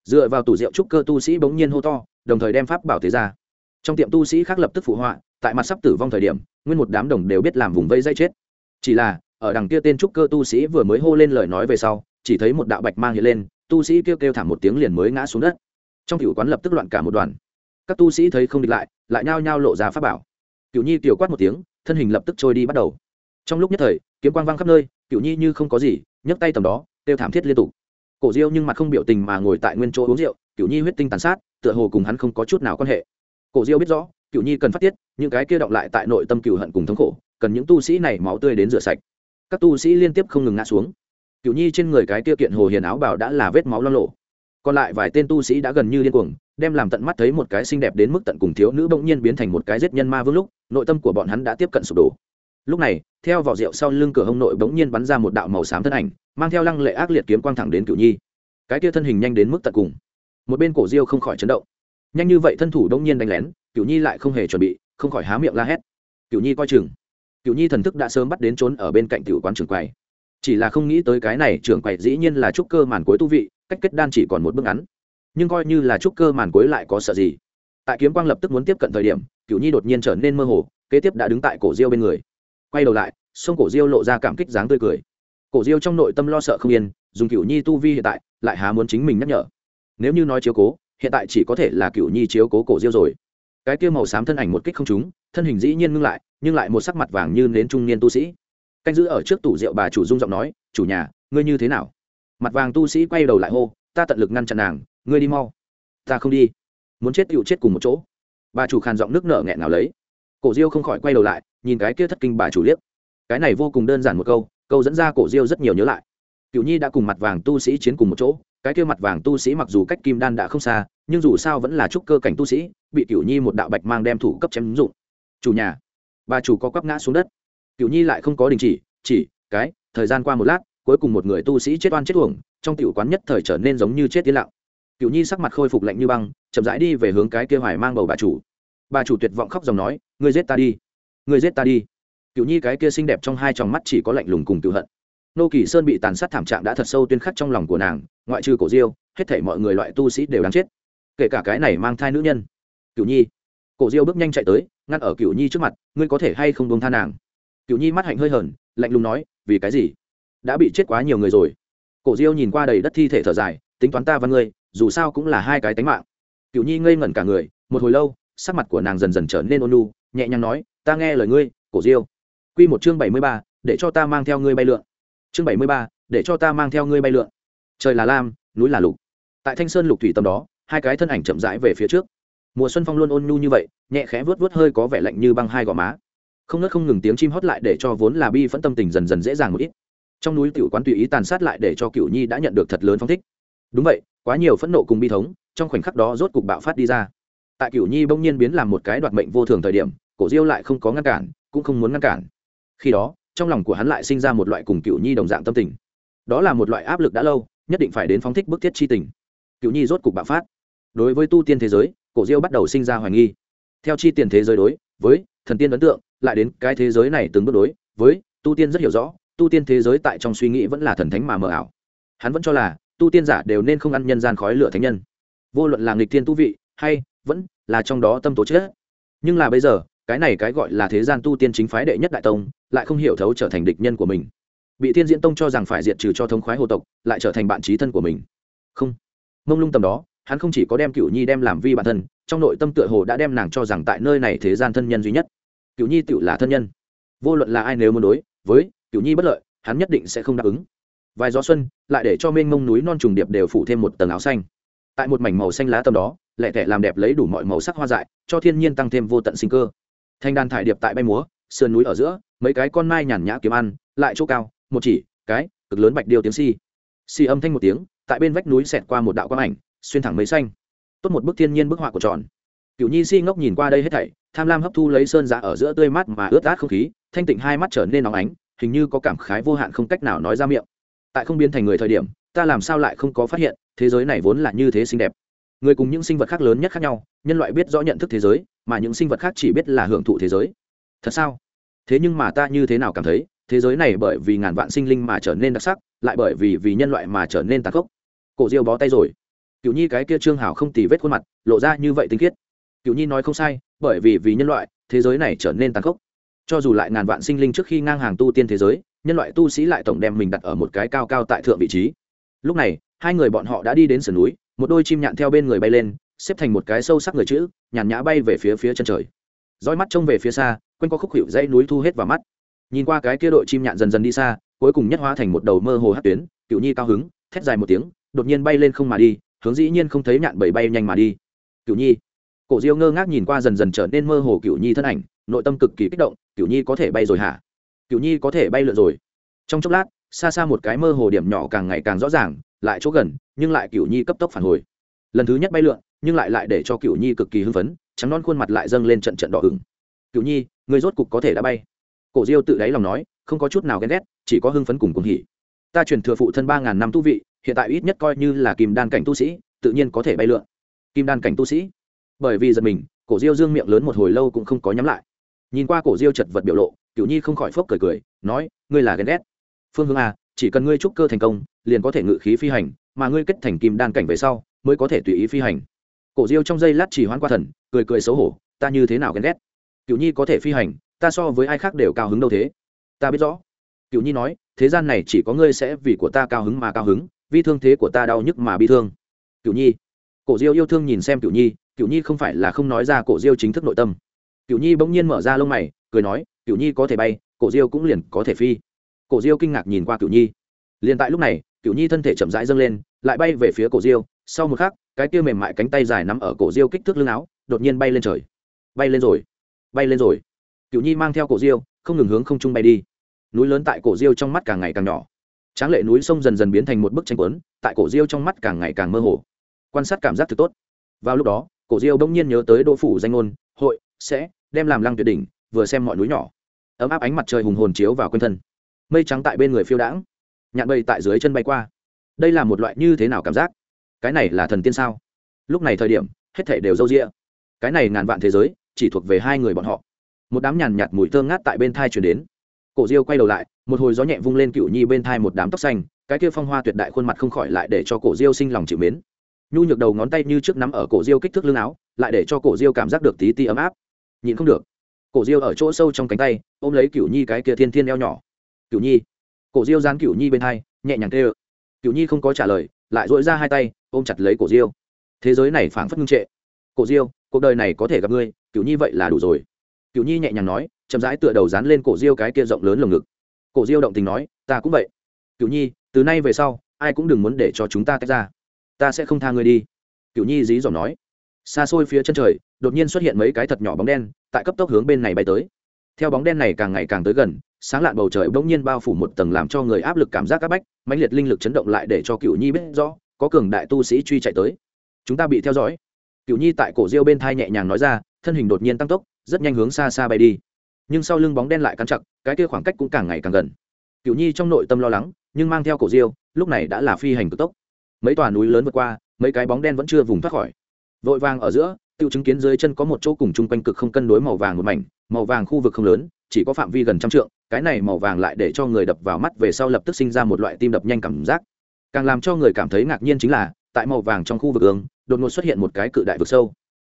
Dựa vào tủ rượu trúc cơ tu sĩ bỗng nhiên hô to đồng thời đem pháp bảo thế ra. Trong tiệm tu sĩ khác lập tức phụ họa tại mặt sắp tử vong thời điểm nguyên một đám đồng đều biết làm vùng vây dây chết. Chỉ là ở đằng kia tên trúc cơ tu sĩ vừa mới hô lên lời nói về sau, chỉ thấy một đạo bạch mang hiện lên, tu sĩ kêu kêu thảm một tiếng liền mới ngã xuống đất. Trong cựu quán lập tức loạn cả một đoàn. Các tu sĩ thấy không địch lại lại nhao nhao lộ ra pháp bảo. Cựu nhi tiểu quát một tiếng, thân hình lập tức trôi đi bắt đầu. Trong lúc nhất thời, kiếm quang vang khắp nơi cựu nhi như không có gì, nhấc tay tầm đó, kêu thảm thiết liên tục. Cổ diêu nhưng mặt không biểu tình mà ngồi tại nguyên chỗ uống rượu cựu nhi huyết tinh tàn sát, tựa hồ cùng hắn không có chút nào quan hệ. Cổ diêu biết rõ cựu nhi cần phát tiết, những cái kia động lại tại nội tâm cựu hận cùng thống khổ, cần những tu sĩ này máu tươi đến rửa sạch các tu sĩ liên tiếp không ngừng ngã xuống. Cựu nhi trên người cái tiêu kiện hồ hiền áo bảo đã là vết máu lo lộ. Còn lại vài tên tu sĩ đã gần như điên cuồng, đem làm tận mắt thấy một cái xinh đẹp đến mức tận cùng thiếu nữ bỗng nhiên biến thành một cái giết nhân ma vương lúc, nội tâm của bọn hắn đã tiếp cận sụp đổ. Lúc này, theo vỏ rượu sau lưng cửa hông nội bỗng nhiên bắn ra một đạo màu xám thân ảnh, mang theo lăng lệ ác liệt kiếm quang thẳng đến cựu nhi. Cái kia thân hình nhanh đến mức tận cùng. Một bên cổ diêu không khỏi chấn động. Nhanh như vậy thân thủ đông nhiên đánh lén cựu nhi lại không hề chuẩn bị, không khỏi há miệng la hét. Cựu nhi coi chừng cựu nhi thần thức đã sớm bắt đến trốn ở bên cạnh tiểu quán trưởng quầy. Chỉ là không nghĩ tới cái này trưởng quầy dĩ nhiên là trúc cơ màn cuối tu vị, cách kết đan chỉ còn một bước ngắn. Nhưng coi như là trúc cơ màn cuối lại có sợ gì? Tại kiếm quang lập tức muốn tiếp cận thời điểm cựu nhi đột nhiên trở nên mơ hồ, kế tiếp đã đứng tại cổ diêu bên người. Quay đầu lại, sông cổ diêu lộ ra cảm kích dáng tươi cười. Cổ diêu trong nội tâm lo sợ không yên, dùng cựu nhi tu vi hiện tại, lại há muốn chính mình nhắc nhở. Nếu như nói chiếu cố, hiện tại chỉ có thể là cựu nhi chiếu cố cổ diêu rồi. Cái kia màu xám thân ảnh một kích không trúng, thân hình dĩ nhiên ngưng lại nhưng lại một sắc mặt vàng như nến trung niên tu sĩ. Canh giữ ở trước tủ rượu bà chủ dung giọng nói, chủ nhà, ngươi như thế nào? Mặt vàng tu sĩ quay đầu lại hô, ta tận lực ngăn chặn nàng, ngươi đi mau. Ta không đi. Muốn chết tựu chết cùng một chỗ. Bà chủ khàn giọng nước nở nghẹn nào lấy. Cổ diêu không khỏi quay đầu lại, nhìn cái kia thất kinh bà chủ liếc. Cái này vô cùng đơn giản một câu câu dẫn ra cổ diêu rất nhiều nhớ lại. Cựu nhi đã cùng mặt vàng tu sĩ chiến cùng một chỗ, cái kia mặt vàng tu sĩ mặc dù cách kim đan đã không xa, nhưng dù sao vẫn là trúc cơ cảnh tu sĩ, bị cựu nhi một đạo bạch mang đem thủ cấp chém ứng dụng. Chủ nhà bà chủ có quắp ngã xuống đất. Cựu nhi lại không có đình chỉ chỉ, cái, thời gian qua một lát, cuối cùng một người tu sĩ chết oan chết uổng, trong tiểu quán nhất thời trở nên giống như chết tiến lặng. Cựu nhi sắc mặt khôi phục lạnh như băng, chậm rãi đi về hướng cái kia hoài mang bầu bà chủ. Bà chủ tuyệt vọng khóc dòng nói người giết ta đi người giết ta đi. Cựu nhi cái kia xinh đẹp trong hai tròng mắt chỉ có lạnh lùng cùng cựu hận. Nô kỳ sơn bị tàn sát thảm trạng đã thật sâu tuyên khắc trong lòng của nàng, ngoại trừ cổ diêu, hết thể mọi người loại tu sĩ đều đáng chết. Kể cả cái này mang thai nữ nhân. Cựu nhi, cổ diêu bước nhanh chạy tới ngăn ở cựu nhi trước mặt ngươi có thể hay không buông tha nàng? Cựu nhi mắt hạnh hơi hờn, lạnh lùng nói vì cái gì? Đã bị chết quá nhiều người rồi. Cổ diêu nhìn qua đầy đất thi thể thở dài tính toán ta và ngươi dù sao cũng là hai cái tánh mạng. Cựu nhi ngây ngẩn cả người một hồi lâu sắc mặt của nàng dần dần trở nên ôn lu nhẹ nhàng nói ta nghe lời ngươi cổ diêu. Quy một chương bảy mươi ba để cho ta mang theo ngươi bay lượn. Chương bảy mươi ba để cho ta mang theo ngươi bay lượn. Trời là lam núi là lục. Tại thanh sơn lục thủy tầm đó hai cái thân ảnh chậm rãi về phía trước mùa xuân phong luôn ôn nhu như vậy, nhẹ khẽ vớt vớt hơi có vẻ lạnh như băng hai gò má. Không nớt không ngừng tiếng chim hót lại để cho vốn là bi phẫn tâm tình dần dần dễ dàng một ít. Trong núi tiểu quán tùy ý tàn sát lại để cho cựu nhi đã nhận được thật lớn phong thích. Đúng vậy, quá nhiều phẫn nộ cùng bi thống, trong khoảnh khắc đó rốt cục bạo phát đi ra. Tại cựu nhi bỗng nhiên biến làm một cái đoạt mệnh vô thường thời điểm, cổ diêu lại không có ngăn cản, cũng không muốn ngăn cản. Khi đó, trong lòng của hắn lại sinh ra một loại cùng cựu nhi đồng dạng tâm tình. Đó là một loại áp lực đã lâu, nhất định phải đến phóng thích bức thiết chi tình. Cựu nhi rốt cục bạo phát. Đối với tu tiên thế giới cổ diêu bắt đầu sinh ra hoài nghi. Theo chi tiền thế giới đối với thần tiên ấn tượng, lại đến cái thế giới này từng bước đối với tu tiên rất hiểu rõ, tu tiên thế giới tại trong suy nghĩ vẫn là thần thánh mà mờ ảo. Hắn vẫn cho là tu tiên giả đều nên không ăn nhân gian khói lửa thánh nhân. Vô luận là nghịch thiên tu vị hay vẫn là trong đó tâm tố chết. Nhưng là bây giờ, cái này cái gọi là thế gian tu tiên chính phái đệ nhất đại tông lại không hiểu thấu trở thành địch nhân của mình. Bị thiên diễn tông cho rằng phải diệt trừ cho thống khoái hồ tộc, lại trở thành bạn trí thân của mình. Không. Mông lung tầm đó hắn không chỉ có đem cựu nhi đem làm vi bản thân, trong nội tâm tựa hồ đã đem nàng cho rằng tại nơi này thế gian thân nhân duy nhất. Cựu nhi tự là thân nhân. Vô luận là ai nếu muốn đối với cựu nhi bất lợi, hắn nhất định sẽ không đáp ứng. Vài gió xuân, lại để cho mênh mông núi non trùng điệp đều phủ thêm một tầng áo xanh. Tại một mảnh màu xanh lá tầm đó lẹ tẻ làm đẹp lấy đủ mọi màu sắc hoa dại, cho thiên nhiên tăng thêm vô tận sinh cơ. Thanh đàn thải điệp tại bay múa, sườn núi ở giữa, mấy cái con mai nhàn nhã kiếm ăn, lại chỗ cao, một chỉ, cái, cực lớn bạch điêu tiếng si. Si âm thanh một tiếng, tại bên vách núi xẹt qua một đạo quang ảnh xuyên thẳng mấy xanh. Tốt một bức thiên nhiên bức họa của tròn. Cựu nhi si ngốc nhìn qua đây hết thảy, tham lam hấp thu lấy sơn giã ở giữa tươi mát mà ướt át không khí, thanh tịnh hai mắt trở nên nóng ánh, hình như có cảm khái vô hạn không cách nào nói ra miệng. Tại không biến thành người thời điểm, ta làm sao lại không có phát hiện, thế giới này vốn là như thế xinh đẹp. Người cùng những sinh vật khác lớn nhất khác nhau, nhân loại biết rõ nhận thức thế giới, mà những sinh vật khác chỉ biết là hưởng thụ thế giới. Thật sao? Thế nhưng mà ta như thế nào cảm thấy, thế giới này bởi vì ngàn vạn sinh linh mà trở nên đặc sắc, lại bởi vì vì nhân loại mà trở nên tàn khốc. Cổ diêu bó tay rồi cựu nhi cái kia trương hảo không tì vết khuôn mặt, lộ ra như vậy tinh khiết. Cựu nhi nói không sai, bởi vì vì nhân loại, thế giới này trở nên tàn khốc. Cho dù lại ngàn vạn sinh linh trước khi ngang hàng tu tiên thế giới, nhân loại tu sĩ lại tổng đem mình đặt ở một cái cao cao tại thượng vị trí. Lúc này, hai người bọn họ đã đi đến sườn núi, một đôi chim nhạn theo bên người bay lên, xếp thành một cái sâu sắc người chữ, nhàn nhã bay về phía phía chân trời. Roi mắt trông về phía xa, quanh có khúc hiệu dãy núi thu hết vào mắt. Nhìn qua cái kia đội chim nhạn dần dần đi xa, cuối cùng nhất hóa thành một đầu mơ hồ hát tuyến cựu nhi cao hứng, thét dài một tiếng, đột nhiên bay lên không mà đi hướng dĩ nhiên không thấy nhạn bầy bay nhanh mà đi. Cựu nhi. Cổ diêu ngơ ngác nhìn qua dần dần trở nên mơ hồ cựu nhi thân ảnh, nội tâm cực kỳ kích động cựu nhi có thể bay rồi hả? Cựu nhi có thể bay lượn rồi. Trong chốc lát, xa xa một cái mơ hồ điểm nhỏ càng ngày càng rõ ràng, lại chỗ gần, nhưng lại cựu nhi cấp tốc phản hồi. Lần thứ nhất bay lượn, nhưng lại lại để cho cựu nhi cực kỳ hưng phấn, trắng non khuôn mặt lại dâng lên trận trận đỏ hừng cựu nhi người rốt cục có thể đã bay. Cổ diêu tự đáy lòng nói, không có chút nào ghen ghét, chỉ có hưng phấn cùng cùng hỉ. Ta truyền thừa phụ thân ba ngàn năm tu vị hiện tại ít nhất coi như là kim đan cảnh tu sĩ, tự nhiên có thể bay lượn. Kim đan cảnh tu sĩ. Bởi vì giật mình, cổ diêu dương miệng lớn một hồi lâu cũng không có nhắm lại. Nhìn qua cổ diêu chật vật biểu lộ cựu nhi không khỏi phốc cười cười, nói, ngươi là ghen ghét. Phương hướng a à, chỉ cần ngươi trúc cơ thành công, liền có thể ngự khí phi hành, mà ngươi kết thành kim đan cảnh về sau, mới có thể tùy ý phi hành. Cổ diêu trong giây lát chỉ hoãn qua thần, cười cười xấu hổ, ta như thế nào ghen ghét? Cựu nhi có thể phi hành, ta so với ai khác đều cao hứng đâu thế. Ta biết rõ. Cựu nhi nói, thế gian này chỉ có ngươi sẽ vì của ta cao hứng mà cao hứng vì thương thế của ta đau nhức mà bi thương. Cựu nhi. Cổ diêu yêu thương nhìn xem cựu nhi cựu nhi không phải là không nói ra cổ diêu chính thức nội tâm. Cựu nhi bỗng nhiên mở ra lông mày, cười nói cựu nhi có thể bay, cổ diêu cũng liền có thể phi. Cổ diêu kinh ngạc nhìn qua cựu nhi. Liền tại lúc này cựu nhi thân thể chậm rãi dâng lên, lại bay về phía cổ diêu. Sau một khắc, cái kia mềm mại cánh tay dài nắm ở cổ diêu kích thước lưng áo, đột nhiên bay lên trời. Bay lên rồi. Bay lên rồi. Cựu nhi mang theo cổ diêu, không ngừng hướng không trung bay đi. Núi lớn tại cổ diêu trong mắt càng ngày càng nhỏ tráng lệ núi sông dần dần biến thành một bức tranh quấn tại cổ diêu trong mắt càng ngày càng mơ hồ. Quan sát cảm giác thực tốt. Vào lúc đó, cổ diêu bỗng nhiên nhớ tới đỗ phủ danh ngôn, hội, sẽ, đem làm lăng tuyệt đỉnh, vừa xem mọi núi nhỏ. Ấm áp ánh mặt trời hùng hồn chiếu vào quanh thân. Mây trắng tại bên người phiêu đãng, nhạn bầy tại dưới chân bay qua. Đây là một loại như thế nào cảm giác? Cái này là thần tiên sao? Lúc này thời điểm, hết thể đều râu rĩa cái này ngàn vạn thế giới, chỉ thuộc về hai người bọn họ. Một đám nhàn nhạt mùi thơm ngát tại bên thai chuyển đến. Cổ diêu quay đầu lại một hồi gió nhẹ vung lên cựu nhi bên thai một đám tóc xanh, cái kia phong hoa tuyệt đại khuôn mặt không khỏi lại để cho cổ diêu sinh lòng chịu mến. Nhu nhược đầu ngón tay như trước nắm ở cổ diêu kích thước lưng áo, lại để cho cổ diêu cảm giác được tí ti ấm áp. Nhịn không được. Cổ diêu ở chỗ sâu trong cánh tay, ôm lấy cựu nhi cái kia thiên thiên eo nhỏ. Cựu nhi. Cổ diêu dán cựu nhi bên hai, nhẹ nhàng tê ơ cựu nhi không có trả lời, lại dội ra hai tay, ôm chặt lấy cổ diêu. Thế giới này phảng phất ngưng trệ. Cổ diêu, cuộc đời này có thể gặp ngươi, cựu nhi vậy là đủ rồi. Cựu nhi nhẹ nhàng nói, chậm rãi tựa đầu dán lên cổ diêu cái kia rộng lớn lồng ngực cổ diêu động tình nói, ta cũng vậy. Cựu nhi, từ nay về sau, ai cũng đừng muốn để cho chúng ta tách ra. Ta sẽ không tha ngươi đi. Cựu nhi dí dỏm nói. Xa xôi phía chân trời, đột nhiên xuất hiện mấy cái thật nhỏ bóng đen, tại cấp tốc hướng bên này bay tới. Theo bóng đen này càng ngày càng tới gần, sáng lạn bầu trời bỗng nhiên bao phủ một tầng làm cho người áp lực cảm giác áp bách, mãnh liệt linh lực chấn động lại để cho cựu nhi biết rõ, có cường đại tu sĩ truy chạy tới. Chúng ta bị theo dõi. Cựu nhi tại cổ diêu bên thai nhẹ nhàng nói ra, thân hình đột nhiên tăng tốc, rất nhanh hướng xa xa bay đi nhưng sau lưng bóng đen lại cắn chặt cái kia khoảng cách cũng càng ngày càng gần. Cựu nhi trong nội tâm lo lắng nhưng mang theo cổ diêu lúc này đã là phi hành cực tốc. Mấy tòa núi lớn vượt qua mấy cái bóng đen vẫn chưa vùng thoát khỏi. Vội vàng ở giữa tự chứng kiến dưới chân có một chỗ cùng chung quanh cực không cân đối màu vàng một mảnh màu vàng khu vực không lớn chỉ có phạm vi gần trăm trượng cái này màu vàng lại để cho người đập vào mắt về sau lập tức sinh ra một loại tim đập nhanh cảm giác. Càng làm cho người cảm thấy ngạc nhiên chính là tại màu vàng trong khu vực ương đột ngột xuất hiện một cái cự đại vực sâu.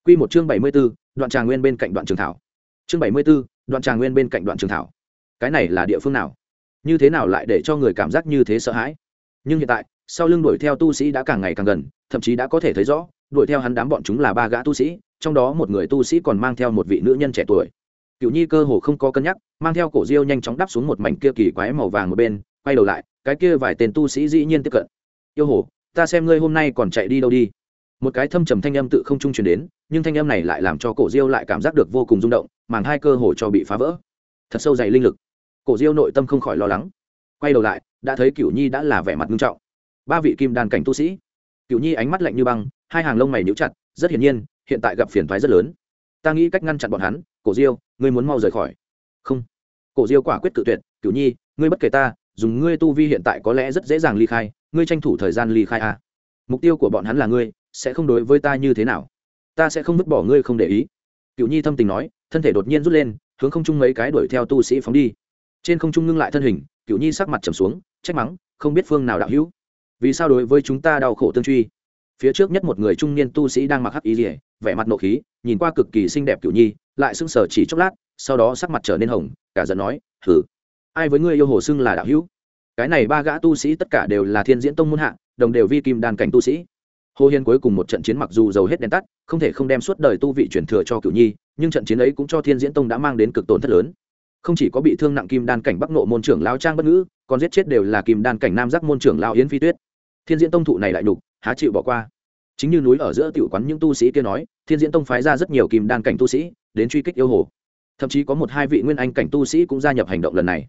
Quy một chương bảy mươi 74, đoạn tràng nguyên bên cạnh đoạn trường thảo. Chương bảy mươi 74, đoạn tràng nguyên bên cạnh đoạn trường thảo. Cái này là địa phương nào? Như thế nào lại để cho người cảm giác như thế sợ hãi? Nhưng hiện tại, sau lưng đuổi theo tu sĩ đã càng ngày càng gần, thậm chí đã có thể thấy rõ, đuổi theo hắn đám bọn chúng là ba gã tu sĩ, trong đó một người tu sĩ còn mang theo một vị nữ nhân trẻ tuổi. Cựu Nhi cơ hồ không có cân nhắc, mang theo cổ diêu nhanh chóng đáp xuống một mảnh kia kỳ quái màu vàng một bên, quay đầu lại, cái kia vài tên tu sĩ dĩ nhiên tiếp cận. Yêu hồ, ta xem ngươi hôm nay còn chạy đi đâu đi? một cái thâm trầm thanh âm tự không trung truyền đến nhưng thanh âm này lại làm cho cổ diêu lại cảm giác được vô cùng rung động màng hai cơ hồ cho bị phá vỡ. Thật sâu dày linh lực. Cổ diêu nội tâm không khỏi lo lắng. Quay đầu lại, đã thấy cửu nhi đã là vẻ mặt nghiêm trọng. Ba vị kim đàn cảnh tu sĩ. Cửu nhi ánh mắt lạnh như băng, hai hàng lông mày níu chặt, rất hiển nhiên, hiện tại gặp phiền thoái rất lớn. Ta nghĩ cách ngăn chặn bọn hắn, cổ diêu, ngươi muốn mau rời khỏi. Không. Cổ diêu quả quyết tự tuyệt, cửu nhi, ngươi bất kể ta, dùng ngươi tu vi hiện tại có lẽ rất dễ dàng ly khai, ngươi tranh thủ thời gian ly khai à. mục tiêu của bọn hắn là ngươi, sẽ không đối với ta như thế nào. Ta sẽ không vứt bỏ ngươi không để ý cựu nhi thâm tình nói thân thể đột nhiên rút lên hướng không trung mấy cái đuổi theo tu sĩ phóng đi. Trên không trung ngưng lại thân hình cựu nhi sắc mặt trầm xuống trách mắng không biết phương nào đạo hữu. Vì sao đối với chúng ta đau khổ tương truy? Phía trước nhất một người trung niên tu sĩ đang mặc hắc ý rỉa vẻ mặt nộ khí nhìn qua cực kỳ xinh đẹp cựu nhi lại sững sờ chỉ chốc lát sau đó sắc mặt trở nên hồng cả giận nói hử, ai với ngươi yêu hồ xưng là đạo hữu? Cái này ba gã tu sĩ tất cả đều là thiên diễn tông muôn hạ đồng đều vi kim đàn cảnh tu sĩ hồ hiên cuối cùng một trận chiến mặc dù giàu hết đèn tắt, không thể không đem suốt đời tu vị chuyển thừa cho cửu nhi, nhưng trận chiến ấy cũng cho thiên diễn tông đã mang đến cực tổn thất lớn. Không chỉ có bị thương nặng kim đan cảnh bắc nộ môn trưởng lao trang bất ngữ, còn giết chết đều là kim đan cảnh nam giác môn trưởng lao yến phi tuyết. Thiên diễn tông thụ này lại đục há chịu bỏ qua. Chính như núi ở giữa tiểu quán những tu sĩ kia nói, thiên diễn tông phái ra rất nhiều kim đan cảnh tu sĩ đến truy kích yêu hồ. Thậm chí có một hai vị nguyên anh cảnh tu sĩ cũng gia nhập hành động lần này.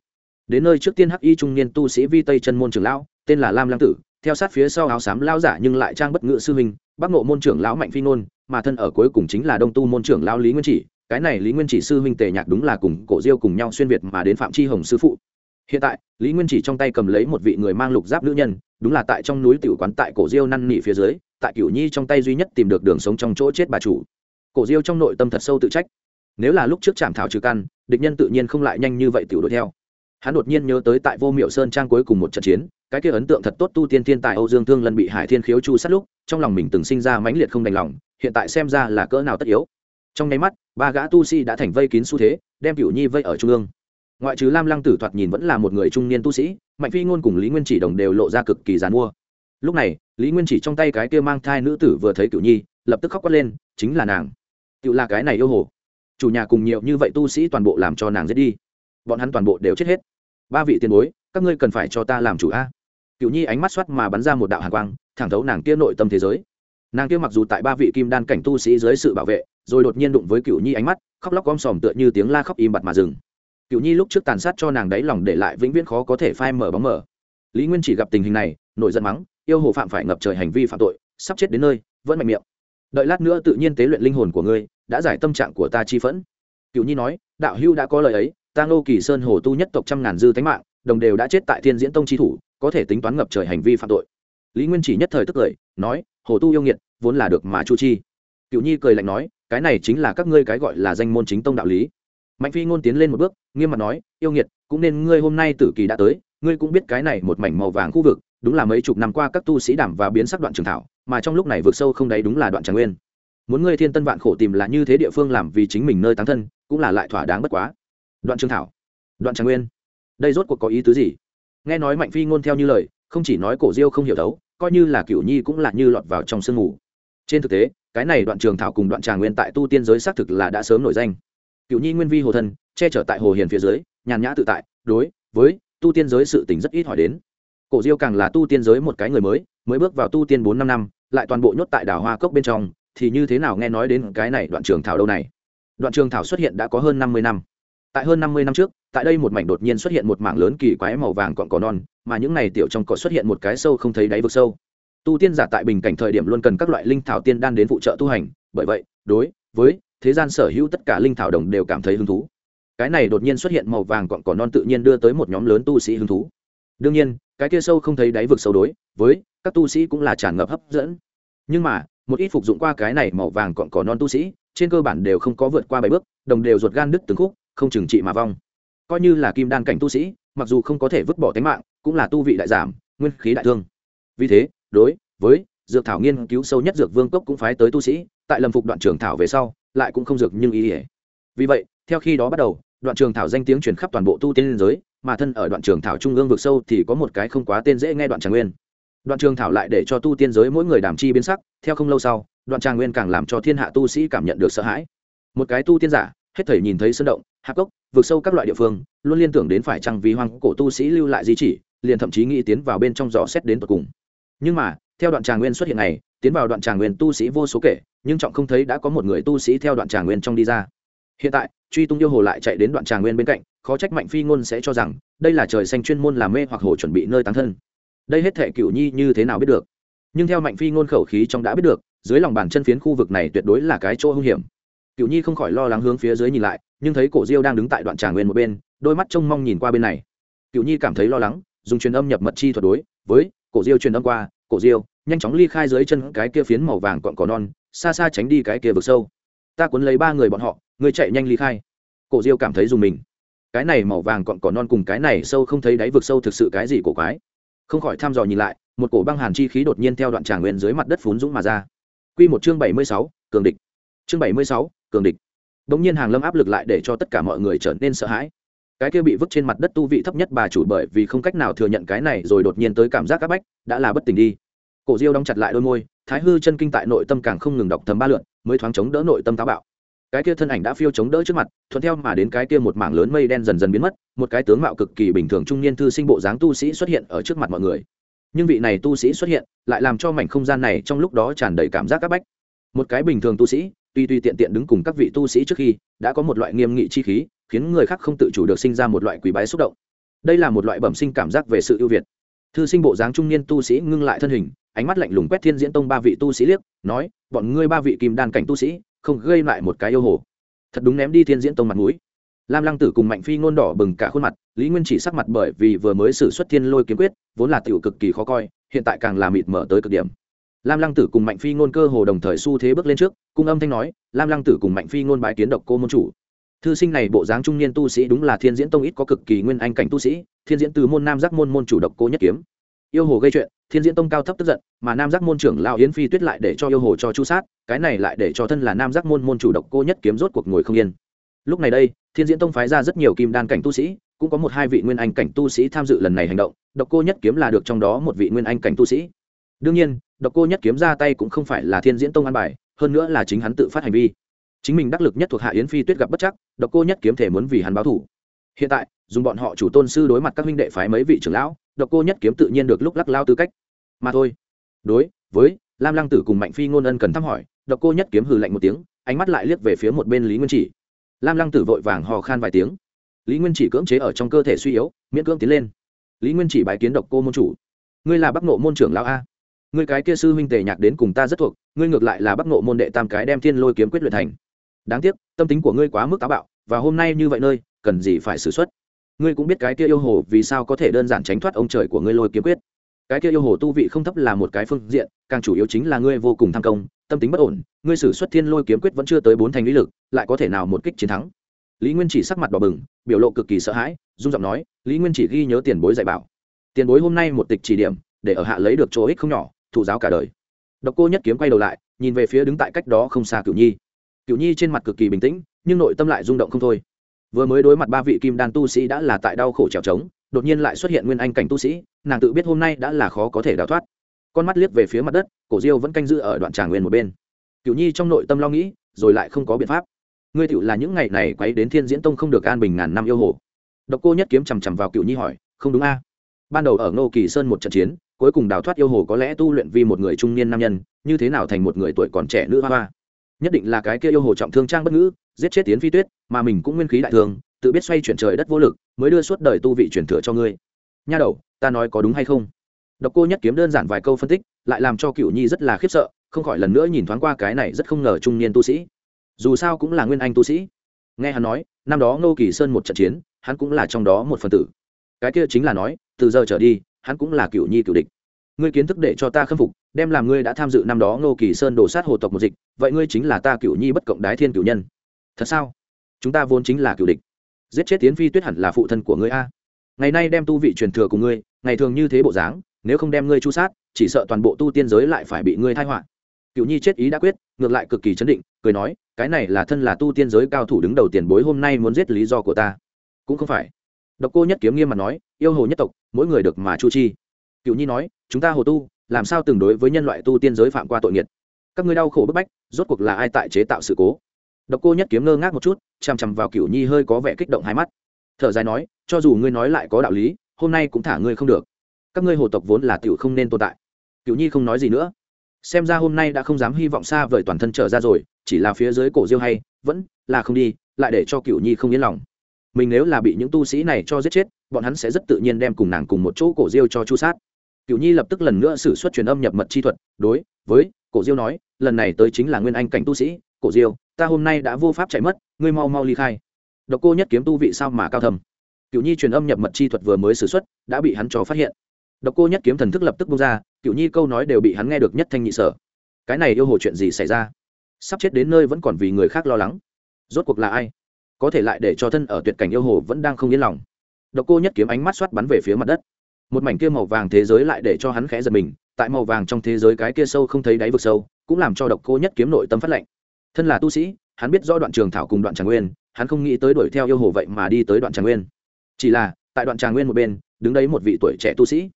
Đến nơi trước tiên hắc y trung niên tu sĩ vi tây chân môn trưởng lão, tên là lam lăng tử theo sát phía sau áo xám lao giả nhưng lại trang bất ngự sư huynh, bắc ngộ môn trưởng lão mạnh phi nôn, mà thân ở cuối cùng chính là đông tu môn trưởng lão lý nguyên chỉ. Cái này lý nguyên chỉ sư huynh tề nhạc đúng là cùng cổ diêu cùng nhau xuyên việt mà đến phạm chi hồng sư phụ. Hiện tại, lý nguyên chỉ trong tay cầm lấy một vị người mang lục giáp nữ nhân, đúng là tại trong núi tiểu quán tại cổ diêu năn nỉ phía dưới, tại cửu nhi trong tay duy nhất tìm được đường sống trong chỗ chết bà chủ. Cổ diêu trong nội tâm thật sâu tự trách. Nếu là lúc trước chạm thảo trừ căn, địch nhân tự nhiên không lại nhanh như vậy tiểu đuổi theo. Hắn đột nhiên nhớ tới tại vô miệu sơn trang cuối cùng một trận chiến cái kia ấn tượng thật tốt tu tiên thiên tài âu dương thương lần bị hải thiên khiếu chu sát lúc, trong lòng mình từng sinh ra mãnh liệt không đành lòng, hiện tại xem ra là cỡ nào tất yếu. Trong nháy mắt, ba gã tu sĩ đã thành vây kín xu thế, đem cửu nhi vây ở trung ương. Ngoại trừ lam lăng tử thoạt nhìn vẫn là một người trung niên tu sĩ, mạnh phi ngôn cùng lý nguyên chỉ đồng đều lộ ra cực kỳ giàn mua. Lúc này, lý nguyên chỉ trong tay cái kia mang thai nữ tử vừa thấy cửu nhi, lập tức khóc quát lên, chính là nàng. Cửu là cái này yêu hồ. Chủ nhà cùng nhiều như vậy tu sĩ toàn bộ làm cho nàng giết đi. Bọn hắn toàn bộ đều chết hết. Ba vị tiền bối, các ngươi cần phải cho ta làm chủ a cựu nhi ánh mắt soát mà bắn ra một đạo hàn quang, thẳng thấu nàng kia nội tâm thế giới. Nàng kia mặc dù tại ba vị kim đan cảnh tu sĩ dưới sự bảo vệ, rồi đột nhiên đụng với cựu nhi ánh mắt, khóc lóc gom sòm tựa như tiếng la khóc im bặt mà dừng. Cựu nhi lúc trước tàn sát cho nàng đáy lòng để lại vĩnh viễn khó có thể phai mở bóng mở lý nguyên chỉ gặp tình hình này, nổi giận mắng, yêu hồ phạm phải ngập trời hành vi phạm tội, sắp chết đến nơi, vẫn mạnh miệng. Đợi lát nữa tự nhiên tế luyện linh hồn của ngươi, đã giải tâm trạng của ta chi phẫn. Cựu nhi nói, đạo hưu đã có lời ấy, ta ngô kỳ sơn hồ tu nhất tộc trăm ngàn dư tánh mạng, đồng đều đã chết tại thiên diễn tông chi thủ có thể tính toán ngập trời hành vi phạm tội. Lý nguyên chỉ nhất thời tức cười, nói, hồ tu yêu nghiệt, vốn là được mà chu chi. Cựu nhi cười lạnh nói, cái này chính là các ngươi cái gọi là danh môn chính tông đạo lý. Mạnh phi ngôn tiến lên một bước, nghiêm mặt nói, yêu nghiệt, cũng nên ngươi hôm nay tử kỳ đã tới, ngươi cũng biết cái này một mảnh màu vàng khu vực, đúng là mấy chục năm qua các tu sĩ đảm và biến sắc đoạn trường thảo, mà trong lúc này vượt sâu không đấy đúng là đoạn tràng nguyên. Muốn ngươi thiên tân vạn khổ tìm là như thế địa phương làm vì chính mình nơi tán thân, cũng là lại thỏa đáng bất quá. Đoạn trường thảo. Đoạn tràng nguyên. Đây rốt cuộc có ý tứ gì? Nghe nói mạnh phi ngôn theo như lời, không chỉ nói cổ diêu không hiểu thấu coi như là cửu nhi cũng là như lọt vào trong sương mù. Trên thực tế, cái này đoạn trường thảo cùng đoạn tràng nguyên tại tu tiên giới xác thực là đã sớm nổi danh. Cửu nhi nguyên vi hồ thân che chở tại hồ hiền phía dưới, nhàn nhã tự tại, đối với tu tiên giới sự tình rất ít hỏi đến. Cổ diêu càng là tu tiên giới một cái người mới mới bước vào tu tiên bốn năm năm, lại toàn bộ nhốt tại đảo hoa cốc bên trong, thì như thế nào nghe nói đến cái này đoạn trường thảo đâu này? Đoạn trường thảo xuất hiện đã có hơn năm mươi năm tại hơn năm mươi năm trước, tại đây một mảnh đột nhiên xuất hiện một mảng lớn kỳ quái màu vàng cọn cỏ non, mà những này tiểu trong cỏ xuất hiện một cái sâu không thấy đáy vực sâu. Tu tiên giả tại bình cảnh thời điểm luôn cần các loại linh thảo tiên đan đến phụ trợ tu hành, bởi vậy, đối với thế gian sở hữu tất cả linh thảo đồng đều cảm thấy hứng thú. Cái này đột nhiên xuất hiện màu vàng cọn cỏ non tự nhiên đưa tới một nhóm lớn tu sĩ hứng thú. Đương nhiên, cái kia sâu không thấy đáy vực sâu đối với các tu sĩ cũng là tràn ngập hấp dẫn. Nhưng mà, một ít phục dụng qua cái này màu vàng cọn cỏ non tu sĩ, trên cơ bản đều không có vượt qua bảy bước, đồng đều ruột gan đứt từng khúc không chừng trị mà vong. Coi như là kim đan cảnh tu sĩ, mặc dù không có thể vứt bỏ tính mạng, cũng là tu vị đại giảm, nguyên khí đại thương. Vì thế, đối với dược thảo nghiên cứu sâu nhất dược vương cốc cũng phái tới tu sĩ, tại lâm phục đoạn trường thảo về sau, lại cũng không dược nhưng ý ỉa vì vậy, theo khi đó bắt đầu, đoạn trường thảo danh tiếng truyền khắp toàn bộ tu tiên liên giới, mà thân ở đoạn trường thảo trung ương vực sâu thì có một cái không quá tên dễ nghe đoạn tràng nguyên. Đoạn trường thảo lại để cho tu tiên giới mỗi người đàm chi biến sắc, theo không lâu sau, đoạn tràng nguyên càng làm cho thiên hạ tu sĩ cảm nhận được sợ hãi. Một cái tu tiên giả hết thảy nhìn thấy sơn động, hạp cốc, vực sâu các loại địa phương, luôn liên tưởng đến phải chăng vì hoang cổ tu sĩ lưu lại di chỉ, liền thậm chí nghĩ tiến vào bên trong dò xét đến tận cùng. Nhưng mà, theo đoạn tràng nguyên xuất hiện này, tiến vào đoạn tràng nguyên tu sĩ vô số kể, nhưng trọng không thấy đã có một người tu sĩ theo đoạn tràng nguyên trong đi ra. Hiện tại, truy tung yêu hồ lại chạy đến đoạn tràng nguyên bên cạnh, khó trách mạnh phi ngôn sẽ cho rằng, đây là trời xanh chuyên môn làm mê hoặc hồ chuẩn bị nơi tán thân. Đây hết thệ cựu nhi như thế nào biết được? Nhưng theo mạnh phi ngôn khẩu khí trong đã biết được, dưới lòng bàn chân phiến khu vực này tuyệt đối là cái chỗ hung hiểm cựu nhi không khỏi lo lắng hướng phía dưới nhìn lại nhưng thấy cổ diêu đang đứng tại đoạn tràng nguyên một bên đôi mắt trông mong nhìn qua bên này. Cựu nhi cảm thấy lo lắng dùng truyền âm nhập mật chi thuật đối với cổ diêu truyền âm qua cổ diêu nhanh chóng ly khai dưới chân cái kia phiến màu vàng cọn cỏ non xa xa tránh đi cái kia vực sâu. Ta cuốn lấy ba người bọn họ người chạy nhanh ly khai. Cổ diêu cảm thấy dùng mình. Cái này màu vàng cọn cỏ non cùng cái này sâu không thấy đáy vực sâu thực sự cái gì cổ quái. Không khỏi thăm dò nhìn lại một cổ băng hàn chi khí đột nhiên theo đoạn tràng nguyên dưới mặt đất phún dũng mà ra. Quy một chương bảy mươi sáu, cường địch. Chương bảy mươi sáu, cường địch. Đống nhiên hàng lâm áp lực lại để cho tất cả mọi người trở nên sợ hãi. Cái kia bị vứt trên mặt đất tu vị thấp nhất bà chủ bởi vì không cách nào thừa nhận cái này rồi đột nhiên tới cảm giác các bách, đã là bất tỉnh đi. Cổ Diêu đóng chặt lại đôi môi, Thái hư chân kinh tại nội tâm càng không ngừng đọc thầm ba lượn, mới thoáng chống đỡ nội tâm táo bạo. Cái kia thân ảnh đã phiêu chống đỡ trước mặt, thuận theo mà đến cái kia một mảng lớn mây đen dần dần biến mất, một cái tướng mạo cực kỳ bình thường trung niên thư sinh bộ dáng tu sĩ xuất hiện ở trước mặt mọi người nhưng vị này tu sĩ xuất hiện lại làm cho mảnh không gian này trong lúc đó tràn đầy cảm giác áp bách một cái bình thường tu sĩ tuy tuy tiện tiện đứng cùng các vị tu sĩ trước khi, đã có một loại nghiêm nghị chi khí, khiến người khác không tự chủ được sinh ra một loại quý bái xúc động. Đây là một loại bẩm sinh cảm giác về sự ưu việt. Thư sinh bộ dáng trung niên tu sĩ ngưng lại thân hình, ánh mắt lạnh lùng quét thiên diễn tông ba vị tu sĩ liếc, nói, bọn ngươi ba vị kim đan cảnh tu sĩ, không gây lại một cái yêu hồ. Thật đúng ném đi thiên diễn tông mặt mũi. Lam lăng tử cùng mạnh phi ngôn đỏ bừng cả khuôn mặt, lý nguyên chỉ sắc mặt bởi vì vừa mới xử xuất thiên lôi kiếm quyết, vốn là tiểu cực kỳ khó coi, hiện tại càng là mịt mở tới cực điểm lam lăng tử cùng mạnh phi ngôn cơ hồ đồng thời xu thế bước lên trước, cung âm thanh nói, lam lăng tử cùng mạnh phi ngôn bái kiến độc cô môn chủ. Thư sinh này bộ dáng trung niên tu sĩ đúng là thiên diễn tông ít có cực kỳ nguyên anh cảnh tu sĩ, thiên diễn từ môn nam giác môn môn chủ độc cô nhất kiếm. Yêu hồ gây chuyện, thiên diễn tông cao thấp tức giận, mà nam giác môn trưởng lao yến phi tuyết lại để cho yêu hồ cho chu sát, cái này lại để cho thân là nam giác môn môn chủ độc cô nhất kiếm rốt cuộc ngồi không yên. Lúc này đây, thiên diễn tông phái ra rất nhiều kim đan cảnh tu sĩ, cũng có một hai vị nguyên anh cảnh tu sĩ tham dự lần này hành động, độc cô nhất kiếm là được trong đó một vị nguyên anh cảnh tu sĩ. Đương nhiên độc cô nhất kiếm ra tay cũng không phải là thiên diễn tông an bài, hơn nữa là chính hắn tự phát hành vi. Chính mình đắc lực nhất thuộc hạ yến phi tuyết gặp bất chắc, độc cô nhất kiếm thể muốn vì hắn báo thủ. Hiện tại, dùng bọn họ chủ tôn sư đối mặt các huynh đệ phái mấy vị trưởng lão, độc cô nhất kiếm tự nhiên được lúc lắc lao tư cách. Mà thôi. Đối với lam lăng tử cùng mạnh phi ngôn ân cần thăm hỏi, độc cô nhất kiếm hừ lạnh một tiếng, ánh mắt lại liếc về phía một bên lý nguyên chỉ. Lam lăng tử vội vàng hò khan vài tiếng. Lý nguyên chỉ cưỡng chế ở trong cơ thể suy yếu, miễn cưỡng tiến lên. Lý nguyên chỉ bái kiến độc cô môn chủ. Ngươi là bắc nộ môn trưởng lão a? Ngươi cái kia sư huynh tề nhạc đến cùng ta rất thuộc, ngươi ngược lại là bắc nộ môn đệ tam cái đem thiên lôi kiếm quyết luyện thành. Đáng tiếc, tâm tính của ngươi quá mức táo bạo, và hôm nay như vậy nơi, cần gì phải xử x u ấ t ngươi cũng biết cái kia yêu hồ vì sao có thể đơn giản tránh thoát ông trời của ngươi lôi kiếm quyết. Cái kia yêu hồ tu vị không thấp là một cái phương diện, càng chủ yếu chính là ngươi vô cùng tham công, tâm tính bất ổn, ngươi xử xuất thiên lôi kiếm quyết vẫn chưa tới bốn thành lý lực, lại có thể nào một kích chiến thắng? Lý nguyên chỉ sắc mặt đỏ bừng, biểu lộ cực kỳ sợ hãi dung giọng nói, lý nguyên chỉ ghi nhớ tiền bối dạy bảo. Tiền bối hôm nay một tịch chỉ điểm, để ở hạ lấy được chỗ ích không nhỏ thụ giáo cả đời. Độc cô nhất kiếm quay đầu lại, nhìn về phía đứng tại cách đó không xa cửu nhi. Cửu nhi trên mặt cực kỳ bình tĩnh, nhưng nội tâm lại rung động không thôi. Vừa mới đối mặt ba vị kim đan tu sĩ đã là tại đau khổ trèo trống, đột nhiên lại xuất hiện nguyên anh cảnh tu sĩ, nàng tự biết hôm nay đã là khó có thể đào thoát. Con mắt liếc về phía mặt đất, cổ diêu vẫn canh giữ ở đoạn tràng nguyên một bên. Cửu nhi trong nội tâm lo nghĩ, rồi lại không có biện pháp. Ngươi tựu là những ngày này quấy đến thiên diễn tông không được an bình ngàn năm yêu hồ. Độc cô nhất kiếm chằm chằm vào cựu nhi hỏi, không đúng a. Ban đầu ở ngô kỳ sơn một trận chiến cuối cùng đào thoát yêu hồ có lẽ tu luyện vì một người trung niên nam nhân, như thế nào thành một người tuổi còn trẻ nữ hoa hoa? Nhất định là cái kia yêu hồ trọng thương trang bất ngữ, giết chết tiến phi tuyết, mà mình cũng nguyên khí đại thương tự biết xoay chuyển trời đất vô lực, mới đưa suốt đời tu vị truyền thừa cho ngươi. Nha đầu, ta nói có đúng hay không? Độc cô nhất kiếm đơn giản vài câu phân tích, lại làm cho cựu nhi rất là khiếp sợ, không khỏi lần nữa nhìn thoáng qua cái này rất không ngờ trung niên tu sĩ. Dù sao cũng là nguyên anh tu sĩ. Nghe hắn nói, năm đó ngô kỳ sơn một trận chiến, hắn cũng là trong đó một phần tử. Cái kia chính là nói, từ giờ trở đi hắn cũng là cựu nhi cựu địch. Ngươi kiến thức để cho ta khâm phục, đem làm ngươi đã tham dự năm đó ngô kỳ sơn đổ sát hồ tộc một dịch, vậy ngươi chính là ta cựu nhi bất cộng đái thiên cựu nhân. Thật sao? Chúng ta vốn chính là cựu địch. Giết chết tiến phi tuyết hẳn là phụ thân của ngươi a. Ngày nay đem tu vị truyền thừa của ngươi, ngày thường như thế bộ dáng, nếu không đem ngươi chu sát, chỉ sợ toàn bộ tu tiên giới lại phải bị ngươi thai họa. Cựu nhi chết ý đã quyết, ngược lại cực kỳ chấn định, cười nói, cái này là thân là tu tiên giới cao thủ đứng đầu tiền bối hôm nay muốn giết lý do của ta. Cũng không phải độc cô nhất kiếm nghiêm mặt nói, yêu hồ nhất tộc, mỗi người được mà chu chi. Cựu nhi nói, chúng ta hồ tu, làm sao từng đối với nhân loại tu tiên giới phạm qua tội nghiệt? Các ngươi đau khổ bức bách, rốt cuộc là ai tại chế tạo sự cố? Độc cô nhất kiếm ngơ ngác một chút, chằm chằm vào cựu nhi hơi có vẻ kích động hai mắt. Thở dài nói, cho dù ngươi nói lại có đạo lý, hôm nay cũng thả ngươi không được. Các ngươi hồ tộc vốn là tiểu không nên tồn tại. Cựu nhi không nói gì nữa. Xem ra hôm nay đã không dám hy vọng xa vời toàn thân trở ra rồi, chỉ là phía dưới cổ diêu hay, vẫn là không đi, lại để cho cựu nhi không yên lòng mình nếu là bị những tu sĩ này cho giết chết, bọn hắn sẽ rất tự nhiên đem cùng nàng cùng một chỗ cổ diêu cho chu sát. Cựu nhi lập tức lần nữa xử suất truyền âm nhập mật chi thuật, đối với cổ diêu nói, lần này tới chính là nguyên anh cảnh tu sĩ, cổ diêu, ta hôm nay đã vô pháp chạy mất, ngươi mau mau ly khai. Độc cô nhất kiếm tu vị sao mà cao thầm. Cựu nhi truyền âm nhập mật chi thuật vừa mới xử suất đã bị hắn cho phát hiện. Độc cô nhất kiếm thần thức lập tức bung ra cựu nhi câu nói đều bị hắn nghe được nhất thanh nhị sở. Cái này yêu hồ chuyện gì xảy ra? Sắp chết đến nơi vẫn còn vì người khác lo lắng. Rốt cuộc là ai? Có thể lại để cho thân ở tuyệt cảnh yêu hồ vẫn đang không yên lòng. Độc cô nhất kiếm ánh mắt xoát bắn về phía mặt đất. Một mảnh kia màu vàng thế giới lại để cho hắn khẽ giật mình, tại màu vàng trong thế giới cái kia sâu không thấy đáy vực sâu, cũng làm cho độc cô nhất kiếm nội tâm phát lệnh thân là tu sĩ, hắn biết do đoạn trường thảo cùng đoạn tràng nguyên, hắn không nghĩ tới đuổi theo yêu hồ vậy mà đi tới đoạn tràng nguyên. Chỉ là, tại đoạn tràng nguyên một bên, đứng đấy một vị tuổi trẻ tu sĩ.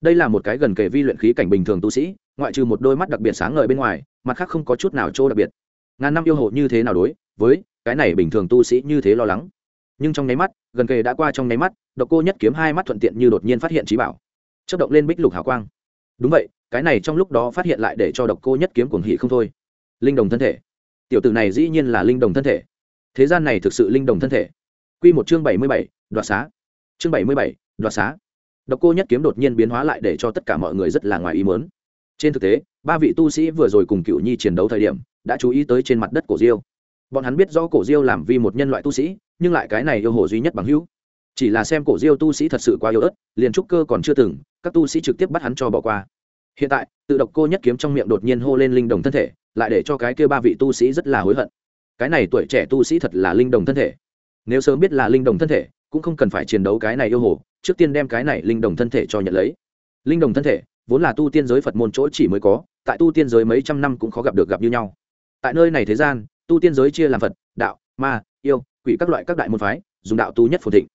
Đây là một cái gần kề vi luyện khí cảnh bình thường tu sĩ, ngoại trừ một đôi mắt đặc biệt sáng ngời bên ngoài, mặt khác không có chút nào chỗ đặc biệt. Ngàn năm yêu hồ như thế nào đối với cái này bình thường tu sĩ như thế lo lắng. Nhưng trong nháy mắt, gần kề đã qua trong nháy mắt, độc cô nhất kiếm hai mắt thuận tiện như đột nhiên phát hiện trí bảo. Chất động lên bích lục hào quang. Đúng vậy, cái này trong lúc đó phát hiện lại để cho độc cô nhất kiếm cuồng hỉ không thôi. Linh đồng thân thể. Tiểu tử này dĩ nhiên là linh đồng thân thể. Thế gian này thực sự linh đồng thân thể. Q một chương bảy mươi bảy, đoạt xá. Chương bảy mươi bảy, đoạt xá. Độc cô nhất kiếm đột nhiên biến hóa lại để cho tất cả mọi người rất là ngoài ý mớn trên thực tế, ba vị tu sĩ vừa rồi cùng cựu nhi chiến đấu thời điểm, đã chú ý tới trên mặt đất cổ diêu bọn hắn biết do cổ diêu làm vì một nhân loại tu sĩ, nhưng lại cái này yêu hồ duy nhất bằng hữu. Chỉ là xem cổ diêu tu sĩ thật sự quá yếu ớt, liền trúc cơ còn chưa từng, các tu sĩ trực tiếp bắt hắn cho bỏ qua. Hiện tại, tự độc cô nhất kiếm trong miệng đột nhiên hô lên linh đồng thân thể, lại để cho cái kia ba vị tu sĩ rất là hối hận. Cái này tuổi trẻ tu sĩ thật là linh đồng thân thể. Nếu sớm biết là linh đồng thân thể, cũng không cần phải chiến đấu cái này yêu hồ, trước tiên đem cái này linh đồng thân thể cho nhận lấy. Linh đồng thân thể, vốn là tu tiên giới phật môn chỗ chỉ mới có, tại tu tiên giới mấy trăm năm cũng khó gặp được gặp như nhau. Tại nơi này thế gian tu tiên giới chia làm phật, đạo, ma, yêu, quỷ các loại các đại môn phái, dùng đạo tu nhất phồn thịnh.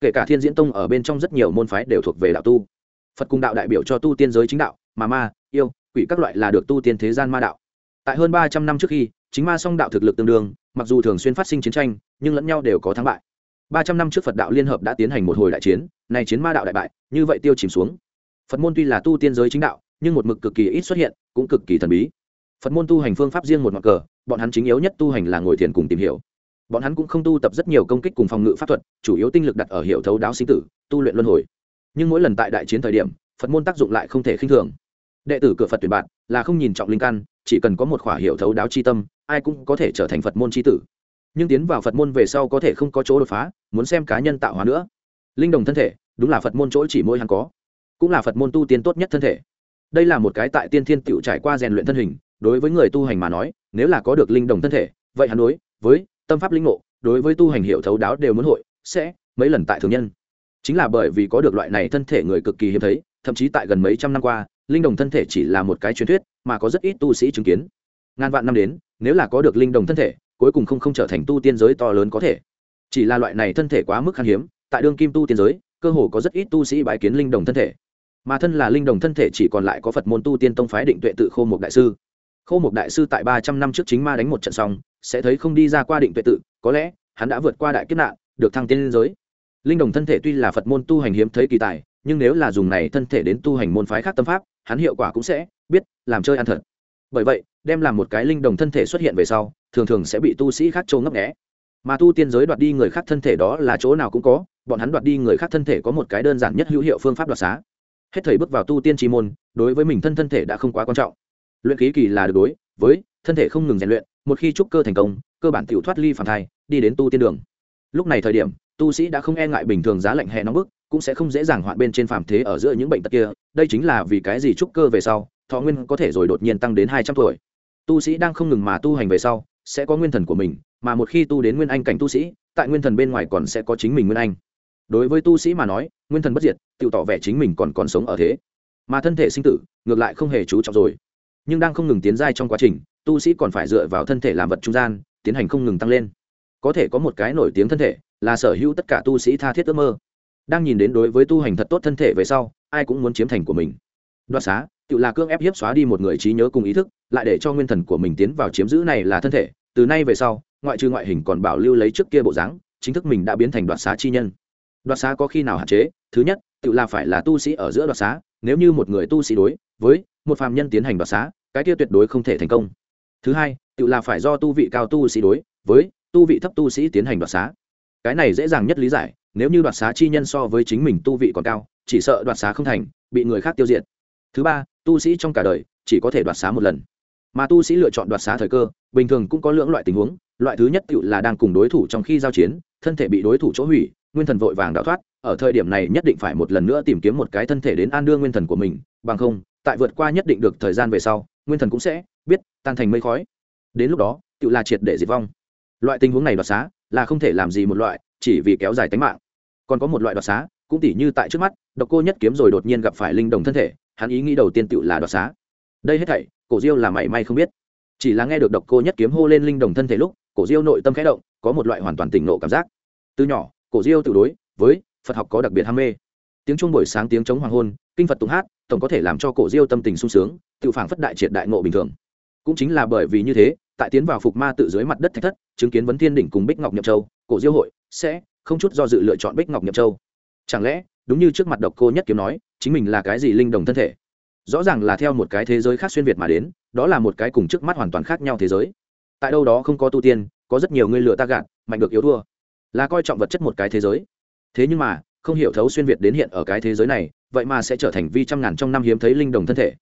Kể cả thiên diễn tông ở bên trong rất nhiều môn phái đều thuộc về đạo tu. Phật cùng đạo đại biểu cho tu tiên giới chính đạo, mà ma, yêu, quỷ các loại là được tu tiên thế gian ma đạo. Tại hơn ba trăm năm trước khi, chính ma song đạo thực lực tương đương, mặc dù thường xuyên phát sinh chiến tranh, nhưng lẫn nhau đều có thắng bại. Ba trăm năm trước phật đạo liên hợp đã tiến hành một hồi đại chiến này chiến ma đạo đại bại, như vậy tiêu chìm xuống. Phật môn tuy là tu tiên giới chính đạo, nhưng một mực cực kỳ ít xuất hiện, cũng cực kỳ thần bí phật môn tu hành phương pháp riêng một mặt cờ, bọn hắn chính yếu nhất tu hành là ngồi thiền cùng tìm hiểu. Bọn hắn cũng không tu tập rất nhiều công kích cùng phòng ngự pháp thuật, chủ yếu tinh lực đặt ở hiệu thấu đáo sinh tử, tu luyện luân hồi. Nhưng mỗi lần tại đại chiến thời điểm, phật môn tác dụng lại không thể khinh thường. Đệ tử cửa phật tuyển bạn là không nhìn trọng linh căn, chỉ cần có một khỏa hiệu thấu đáo c h i tâm, ai cũng có thể trở thành phật môn c h i tử. Nhưng tiến vào phật môn về sau có thể không có chỗ đột phá, muốn xem cá nhân tạo hóa nữa. Linh đồng thân thể, đúng là phật môn chỗ chỉ mỗi hắn có, cũng là phật môn tu tiên tốt nhất thân thể. Đây là một cái tại tiên thiên tựu trải qua rèn luyện thân hình đối với người tu hành mà nói, nếu là có được linh đồng thân thể, vậy hắn đối với tâm pháp linh ngộ, đối với tu hành hiệu thấu đáo đều muốn hội, sẽ mấy lần tại thường nhân. Chính là bởi vì có được loại này thân thể người cực kỳ hiếm thấy, thậm chí tại gần mấy trăm năm qua, linh đồng thân thể chỉ là một cái truyền thuyết, mà có rất ít tu sĩ chứng kiến. Ngàn vạn năm đến, nếu là có được linh đồng thân thể, cuối cùng không không trở thành tu tiên giới to lớn có thể. Chỉ là loại này thân thể quá mức khan hiếm, tại đương kim tu tiên giới, cơ hồ có rất ít tu sĩ bái kiến linh đồng thân thể. Mà thân là linh đồng thân thể chỉ còn lại có phật môn tu tiên tông phái định tuệ tự khô một đại sư khô một đại sư tại ba trăm năm trước chính ma đánh một trận xong, sẽ thấy không đi ra qua định tuệ tự, có lẽ, hắn đã vượt qua đại kiếp nạn, được thăng tiên liên giới. Linh đồng thân thể tuy là phật môn tu hành hiếm thấy kỳ tài, nhưng nếu là dùng này thân thể đến tu hành môn phái khác tâm pháp, hắn hiệu quả cũng sẽ, biết, làm chơi ăn thật. Bởi vậy, đem làm một cái linh đồng thân thể xuất hiện về sau, thường thường sẽ bị tu sĩ khác trâu ngấp nghẽ mà tu tiên giới đoạt đi người khác thân thể đó là chỗ nào cũng có, bọn hắn đoạt đi người khác thân thể có một cái đơn giản nhất hữu hiệu phương pháp đoạt xá. Hết thời bước vào tu tiên tri môn, đối với mình thân thân thể đã không quá quan trọng luyện khí kỳ là được đối, với thân thể không ngừng rèn luyện, một khi trúc cơ thành công, cơ bản tiểu thoát ly phản thai, đi đến tu tiên đường. Lúc này thời điểm, tu sĩ đã không e ngại bình thường giá lạnh hè nóng bức, cũng sẽ không dễ dàng hoạn bên trên phàm thế ở giữa những bệnh tật kia, đây chính là vì cái gì trúc cơ về sau, thọ nguyên có thể rồi đột nhiên tăng đến hai trăm tuổi. Tu sĩ đang không ngừng mà tu hành về sau, sẽ có nguyên thần của mình, mà một khi tu đến nguyên anh cảnh tu sĩ, tại nguyên thần bên ngoài còn sẽ có chính mình nguyên anh. Đối với tu sĩ mà nói, nguyên thần bất diệt, tự tỏ vẻ chính mình còn còn sống ở thế. Mà thân thể sinh tử, ngược lại không hề chú trọng rồi nhưng đang không ngừng tiến giai trong quá trình, tu sĩ còn phải dựa vào thân thể làm vật trung gian, tiến hành không ngừng tăng lên. Có thể có một cái nổi tiếng thân thể, là sở hữu tất cả tu sĩ tha thiết ước mơ. Đang nhìn đến đối với tu hành thật tốt thân thể về sau, ai cũng muốn chiếm thành của mình. Đoạt xá, tự là cương ép hiếp xóa đi một người trí nhớ cùng ý thức, lại để cho nguyên thần của mình tiến vào chiếm giữ này là thân thể, từ nay về sau, ngoại trừ ngoại hình còn bảo lưu lấy trước kia bộ dáng, chính thức mình đã biến thành đoạt xá chi nhân. Đoạt xá có khi nào hạn chế? Thứ nhất, tự là phải là tu sĩ ở giữa đoạt xá, nếu như một người tu sĩ đối với một phàm nhân tiến hành đoạt xá, cái kia tuyệt đối không thể thành công. Thứ hai, tự là phải do tu vị cao tu sĩ đối với tu vị thấp tu sĩ tiến hành đoạt xá. Cái này dễ dàng nhất lý giải, nếu như đoạt xá chi nhân so với chính mình tu vị còn cao, chỉ sợ đoạt xá không thành, bị người khác tiêu diệt. Thứ ba, tu sĩ trong cả đời chỉ có thể đoạt xá một lần. Mà tu sĩ lựa chọn đoạt xá thời cơ, bình thường cũng có lưỡng loại tình huống. Loại thứ nhất tự là đang cùng đối thủ trong khi giao chiến, thân thể bị đối thủ chỗ hủy, nguyên thần vội vàng đào thoát, ở thời điểm này nhất định phải một lần nữa tìm kiếm một cái thân thể đến an đưa nguyên thần của mình, bằng không tại vượt qua nhất định được thời gian về sau, nguyên thần cũng sẽ biết tan thành mây khói. Đến lúc đó, tự là triệt để diệt vong. Loại tình huống này đoạt xá là không thể làm gì một loại, chỉ vì kéo dài tính mạng. Còn có một loại đoạt xá, cũng tỉ như tại trước mắt, độc cô nhất kiếm rồi đột nhiên gặp phải linh đồng thân thể, hắn ý nghĩ đầu tiên tự là đoạt xá. Đây hết thảy, cổ diêu là mảy may không biết. Chỉ là nghe được độc cô nhất kiếm hô lên linh đồng thân thể lúc, cổ diêu nội tâm khẽ động, có một loại hoàn toàn tỉnh nộ cảm giác. Từ nhỏ, cổ diêu tự đối với phật học có đặc biệt ham mê. Tiếng chuông buổi sáng tiếng chống hoàng hôn, kinh phật tụng hát tổng có thể làm cho cổ diêu tâm tình sung sướng, tự phản phất đại triệt đại ngộ bình thường. Cũng chính là bởi vì như thế, tại tiến vào phục ma tự dưới mặt đất thạch thất, chứng kiến vấn thiên đỉnh cùng bích ngọc nhậm châu, cổ diêu hội sẽ không chút do dự lựa chọn bích ngọc nhậm châu. Chẳng lẽ, đúng như trước mặt độc cô nhất kiếm nói, chính mình là cái gì linh đồng thân thể? Rõ ràng là theo một cái thế giới khác xuyên việt mà đến, đó là một cái cùng trước mắt hoàn toàn khác nhau thế giới. Tại đâu đó không có tu tiên, có rất nhiều người lựa ta gạt, mạnh được yếu thua. Là coi trọng vật chất một cái thế giới. Thế nhưng mà không hiểu thấu xuyên việt đến hiện ở cái thế giới này, vậy mà sẽ trở thành vi trăm ngàn trong năm hiếm thấy linh đồng thân thể.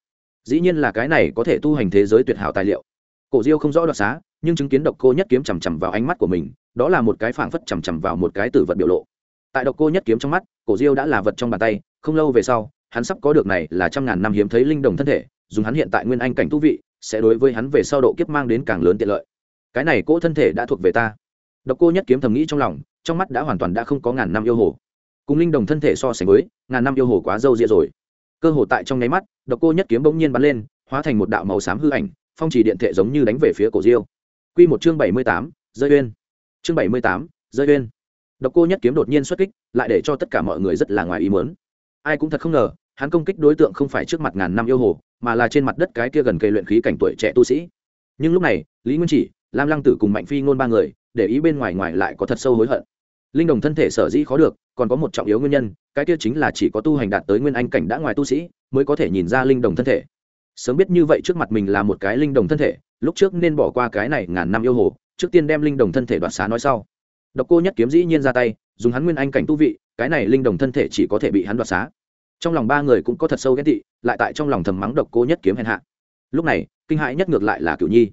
Dĩ nhiên là cái này có thể tu hành thế giới tuyệt hảo tài liệu. Cổ diêu không rõ đoạt xá, nhưng chứng kiến độc cô nhất kiếm chằm chằm vào ánh mắt của mình, đó là một cái phảng phất chằm chằm vào một cái tử vật biểu lộ. Tại độc cô nhất kiếm trong mắt, cổ diêu đã là vật trong bàn tay, không lâu về sau, hắn sắp có được này là trăm ngàn năm hiếm thấy linh đồng thân thể, dùng hắn hiện tại nguyên anh cảnh thú vị, sẽ đối với hắn về sau độ kiếp mang đến càng lớn tiện lợi. Cái này cỗ thân thể đã thuộc về ta. Độc cô nhất kiếm thầm nghĩ trong lòng, trong mắt đã hoàn toàn đã không có ngàn năm yêu hồ cùng linh đồng thân thể so sánh với, ngàn năm yêu hồ quá dâu dịa rồi. Cơ hồ tại trong nháy mắt, độc cô nhất kiếm bỗng nhiên bắn lên, hóa thành một đạo màu xám hư ảnh, phong trì điện thể giống như đánh về phía cổ diêu. Q một chương bảy mươi tám, rơi uyên. Chương bảy mươi tám, rơi uyên. Độc cô nhất kiếm đột nhiên xuất kích, lại để cho tất cả mọi người rất là ngoài ý mớn ai cũng thật không ngờ, hắn công kích đối tượng không phải trước mặt ngàn năm yêu hồ, mà là trên mặt đất cái kia gần cây luyện khí cảnh tuổi trẻ tu sĩ. Nhưng lúc này, lý nguyên chỉ, lam lăng tử cùng mạnh phi ngôn ba người, để ý bên ngoài ngoài lại có thật sâu hối hận linh đồng thân thể sở dĩ khó được, còn có một trọng yếu nguyên nhân, cái kia chính là chỉ có tu hành đạt tới nguyên anh cảnh đã ngoài tu sĩ, mới có thể nhìn ra linh đồng thân thể. Sớm biết như vậy trước mặt mình là một cái linh đồng thân thể, lúc trước nên bỏ qua cái này ngàn năm yêu hồ, trước tiên đem linh đồng thân thể đoạt xá nói sau. Độc cô nhất kiếm dĩ nhiên ra tay, dùng hắn nguyên anh cảnh tu vị, cái này linh đồng thân thể chỉ có thể bị hắn đoạt xá. Trong lòng ba người cũng có thật sâu ghét tị, lại tại trong lòng thầm mắng độc cô nhất kiếm hèn hạ. Lúc này, kinh hãi nhất ngược lại là cựu nhi.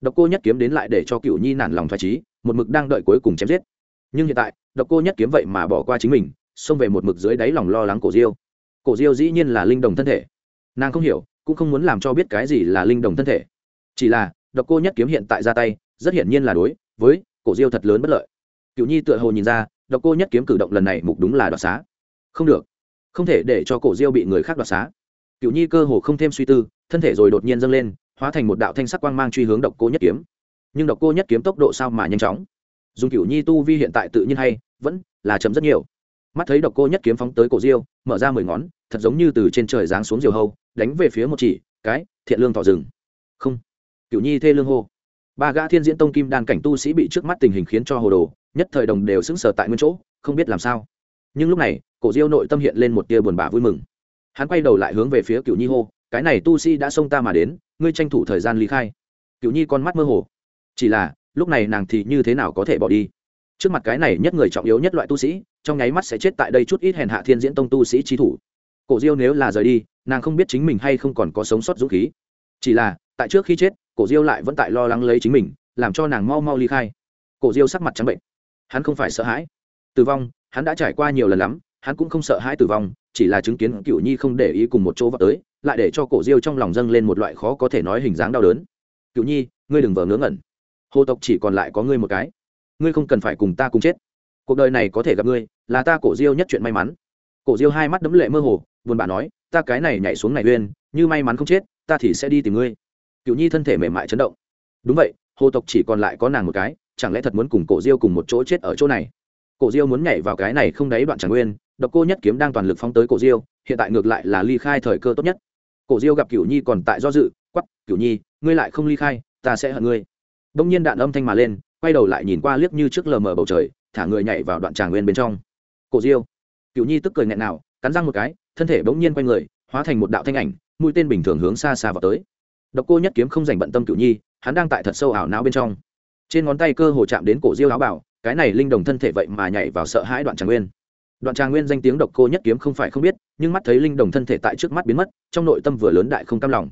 Độc cô nhất kiếm đến lại để cho cựu nhi nản lòng thoải trí một mực đang đợi cuối cùng chém giết nhưng hiện tại, độc cô nhất kiếm vậy mà bỏ qua chính mình, xông về một mực dưới đáy lòng lo lắng cổ diêu. Cổ diêu dĩ nhiên là linh đồng thân thể. Nàng không hiểu, cũng không muốn làm cho biết cái gì là linh đồng thân thể. Chỉ là, độc cô nhất kiếm hiện tại ra tay, rất hiển nhiên là đối với cổ diêu thật lớn bất lợi. Cựu nhi tựa hồ nhìn ra, độc cô nhất kiếm cử động lần này mục đúng là đoạt xá. Không được. Không thể để cho cổ diêu bị người khác đoạt xá. Cựu nhi cơ hồ không thêm suy tư, thân thể rồi đột nhiên dâng lên, hóa thành một đạo thanh sắc quang mang truy hướng độc cô nhất kiếm. Nhưng độc cô nhất kiếm tốc độ sao mà nhanh chóng? Dùng cựu nhi tu vi hiện tại tự nhiên hay, vẫn là chấm rất nhiều. Mắt thấy độc cô nhất kiếm phóng tới cổ diêu, mở ra mười ngón, thật giống như từ trên trời giáng xuống diều hâu, đánh về phía một chỉ, cái, thiện lương thọ rừng không. Cựu nhi thê lương hô. Ba gã thiên diễn tông kim đan cảnh tu sĩ bị trước mắt tình hình khiến cho hồ đồ, nhất thời đồng đều sững sờ tại nguyên chỗ, không biết làm sao. Nhưng lúc này, cổ diêu nội tâm hiện lên một tia buồn bã vui mừng. Hắn quay đầu lại hướng về phía cựu nhi hô, cái này tu sĩ đã xông ta mà đến, ngươi tranh thủ thời gian lý khai. Cựu nhi con mắt mơ hồ. Chỉ là lúc này nàng thì như thế nào có thể bỏ đi? Trước mặt cái này nhất người trọng yếu nhất loại tu sĩ, trong nháy mắt sẽ chết tại đây chút ít hèn hạ thiên diễn tông tu sĩ trí thủ. Cổ diêu nếu là rời đi, nàng không biết chính mình hay không còn có sống sót dũng khí. Chỉ là, tại trước khi chết, cổ diêu lại vẫn tại lo lắng lấy chính mình, làm cho nàng mau mau ly khai. Cổ diêu sắc mặt trắng bệnh. Hắn không phải sợ hãi. Tử vong, hắn đã trải qua nhiều lần lắm, hắn cũng không sợ hãi tử vong, chỉ là chứng kiến cựu nhi không để ý cùng một chỗ vào tới, lại để cho cổ diêu trong lòng dâng lên một loại khó có thể nói hình dáng đau đớn. Cựu nhi, ngươi đừng vờ ngớ ngẩn hồ tộc chỉ còn lại có ngươi một cái. Ngươi không cần phải cùng ta cùng chết. Cuộc đời này có thể gặp ngươi, là ta cổ diêu nhất chuyện may mắn. Cổ diêu hai mắt đấm lệ mơ hồ, buồn bà nói, ta cái này nhảy xuống này uyên, như may mắn không chết, ta thì sẽ đi tìm ngươi. Cựu nhi thân thể mềm mại chấn động. Đúng vậy, hồ tộc chỉ còn lại có nàng một cái, chẳng lẽ thật muốn cùng cổ diêu cùng một chỗ chết ở chỗ này? Cổ diêu muốn nhảy vào cái này không đáy đoạn tràng nguyên độc cô nhất kiếm đang toàn lực phóng tới cổ diêu, hiện tại ngược lại là ly khai thời cơ tốt nhất. Cổ diêu gặp cửu nhi còn tại do dự quắp cửu nhi, ngươi lại không ly khai, ta sẽ hận ngươi đông nhiên đạn âm thanh mà lên, quay đầu lại nhìn qua liếc như trước lờ mờ bầu trời, thả người nhảy vào đoạn tràng nguyên bên trong. Cổ diêu Cựu nhi tức cười nghẹn nào, cắn răng một cái, thân thể bỗng nhiên quay người, hóa thành một đạo thanh ảnh, mũi tên bình thường hướng xa xa vào tới. Độc cô nhất kiếm không dành bận tâm Cựu nhi, hắn đang tại thật sâu ảo não bên trong. Trên ngón tay cơ hồ chạm đến cổ diêu áo bảo, cái này linh đồng thân thể vậy mà nhảy vào sợ hãi đoạn tràng nguyên. Đoạn tràng nguyên danh tiếng độc cô nhất kiếm không phải không biết, nhưng mắt thấy linh đồng thân thể tại trước mắt biến mất, trong nội tâm vừa lớn đại không cam lòng.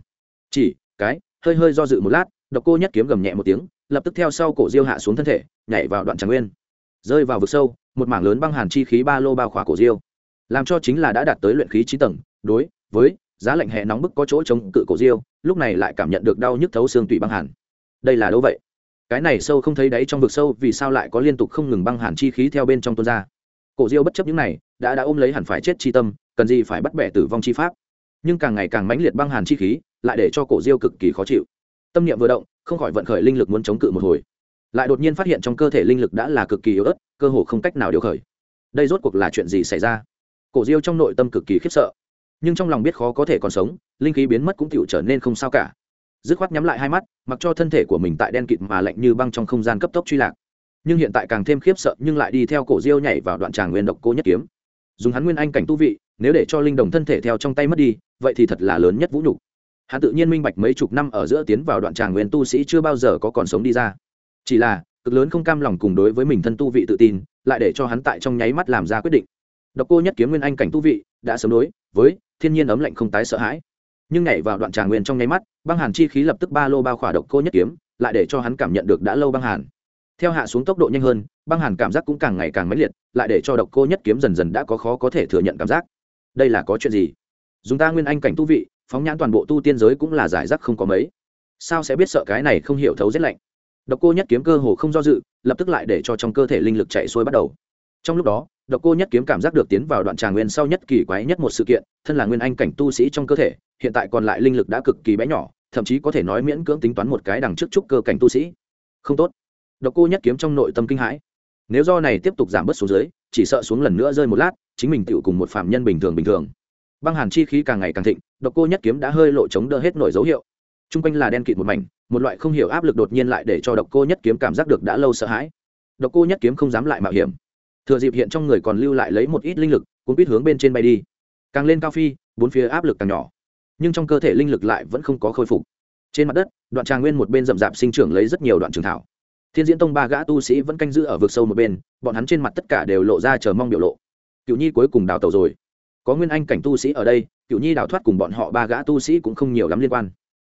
Chỉ, cái, hơi hơi do dự một lát độc cô nhất kiếm gầm nhẹ một tiếng, lập tức theo sau cổ diêu hạ xuống thân thể, nhảy vào đoạn tràng nguyên. Rơi vào vực sâu, một mảng lớn băng hàn chi khí ba lô bao khỏa cổ diêu. Làm cho chính là đã đạt tới luyện khí chín tầng, đối với giá lạnh hè nóng bức có chỗ chống cự cổ diêu, lúc này lại cảm nhận được đau nhức thấu xương tủy băng hàn. Đây là đâu vậy. Cái này sâu không thấy đáy trong vực sâu, vì sao lại có liên tục không ngừng băng hàn chi khí theo bên trong tuôn ra? Cổ diêu bất chấp những này, đã đã ôm lấy hẳn phải chết chi tâm, cần gì phải bắt bẻ tử vong chi pháp? Nhưng càng ngày càng mãnh liệt băng hàn chi khí, lại để cho cổ diêu cực kỳ khó chịu tâm niệm vừa động, không khỏi vận khởi linh lực muốn chống cự một hồi. Lại đột nhiên phát hiện trong cơ thể linh lực đã là cực kỳ yếu ớt, cơ hồ không cách nào điều khởi. Đây rốt cuộc là chuyện gì xảy ra? Cổ diêu trong nội tâm cực kỳ khiếp sợ. Nhưng trong lòng biết khó có thể còn sống, linh khí biến mất cũng tựu trở nên không sao cả. Dứt khoát nhắm lại hai mắt, mặc cho thân thể của mình tại đen kịt mà lạnh như băng trong không gian cấp tốc truy lạc. Nhưng hiện tại càng thêm khiếp sợ, nhưng lại đi theo cổ diêu nhảy vào đoạn tràng nguyên độc cô nhất kiếm. Dùng hắn nguyên anh cảnh tu vị, nếu để cho linh đồng thân thể theo trong tay mất đi, vậy thì thật là lớn nhất vũ nhục hắn tự nhiên minh bạch mấy chục năm ở giữa tiến vào đoạn tràng nguyên tu sĩ chưa bao giờ có còn sống đi ra. Chỉ là, cực lớn không cam lòng cùng đối với mình thân tu vị tự tin, lại để cho hắn tại trong nháy mắt làm ra quyết định. Độc cô nhất kiếm nguyên anh cảnh tu vị, đã sớm đối với thiên nhiên ấm lạnh không tái sợ hãi. Nhưng nhảy vào đoạn tràng nguyên trong nháy mắt, băng hàn chi khí lập tức ba lô bao khỏa độc cô nhất kiếm, lại để cho hắn cảm nhận được đã lâu băng hàn. Theo hạ xuống tốc độ nhanh hơn, băng hàn cảm giác cũng càng ngày càng mãnh liệt, lại để cho độc cô nhất kiếm dần dần đã có khó có thể thừa nhận cảm giác. Đây là có chuyện gì? Dùng ta nguyên anh cảnh tu vị phóng nhãn toàn bộ tu tiên giới cũng là giải rác không có mấy. Sao sẽ biết sợ cái này không hiểu thấu rét lạnh? Độc cô nhất kiếm cơ hồ không do dự, lập tức lại để cho trong cơ thể linh lực chạy xuôi bắt đầu. Trong lúc đó, độc cô nhất kiếm cảm giác được tiến vào đoạn tràng nguyên sau nhất kỳ quái nhất một sự kiện, thân là nguyên anh cảnh tu sĩ trong cơ thể, hiện tại còn lại linh lực đã cực kỳ bé nhỏ, thậm chí có thể nói miễn cưỡng tính toán một cái đằng trước trúc cơ cảnh tu sĩ. Không tốt. Độc cô nhất kiếm trong nội tâm kinh hãi. Nếu do này tiếp tục giảm bớt xuống dưới, chỉ sợ xuống lần nữa rơi một lát, chính mình tựu cùng một phạm nhân bình thường bình thường băng hàn chi khí càng ngày càng thịnh, độc cô nhất kiếm đã hơi lộ chống đỡ hết nổi dấu hiệu. T r u n g quanh là đen kịt một mảnh, một loại không hiểu áp lực đột nhiên lại để cho độc cô nhất kiếm cảm giác được đã lâu sợ hãi. Độc cô nhất kiếm không dám lại mạo hiểm. Thừa dịp hiện trong người còn lưu lại lấy một ít linh lực cũng biết hướng bên trên bay đi. Càng lên cao phi, bốn phía áp lực càng nhỏ. Nhưng trong cơ thể linh lực lại vẫn không có khôi phục. Trên mặt đất, đoạn tràng nguyên một bên rậm rạp sinh trưởng lấy rất nhiều đoạn trường thảo. Thiên diễn tông ba gã tu sĩ vẫn canh giữ ở vực sâu một bên, bọn hắn trên mặt tất cả đều lộ ra chờ mong biểu lộ. Cựu nhi cuối cùng đào tàu rồi có nguyên anh cảnh tu sĩ ở đây cựu nhi đào thoát cùng bọn họ ba gã tu sĩ cũng không nhiều lắm liên quan.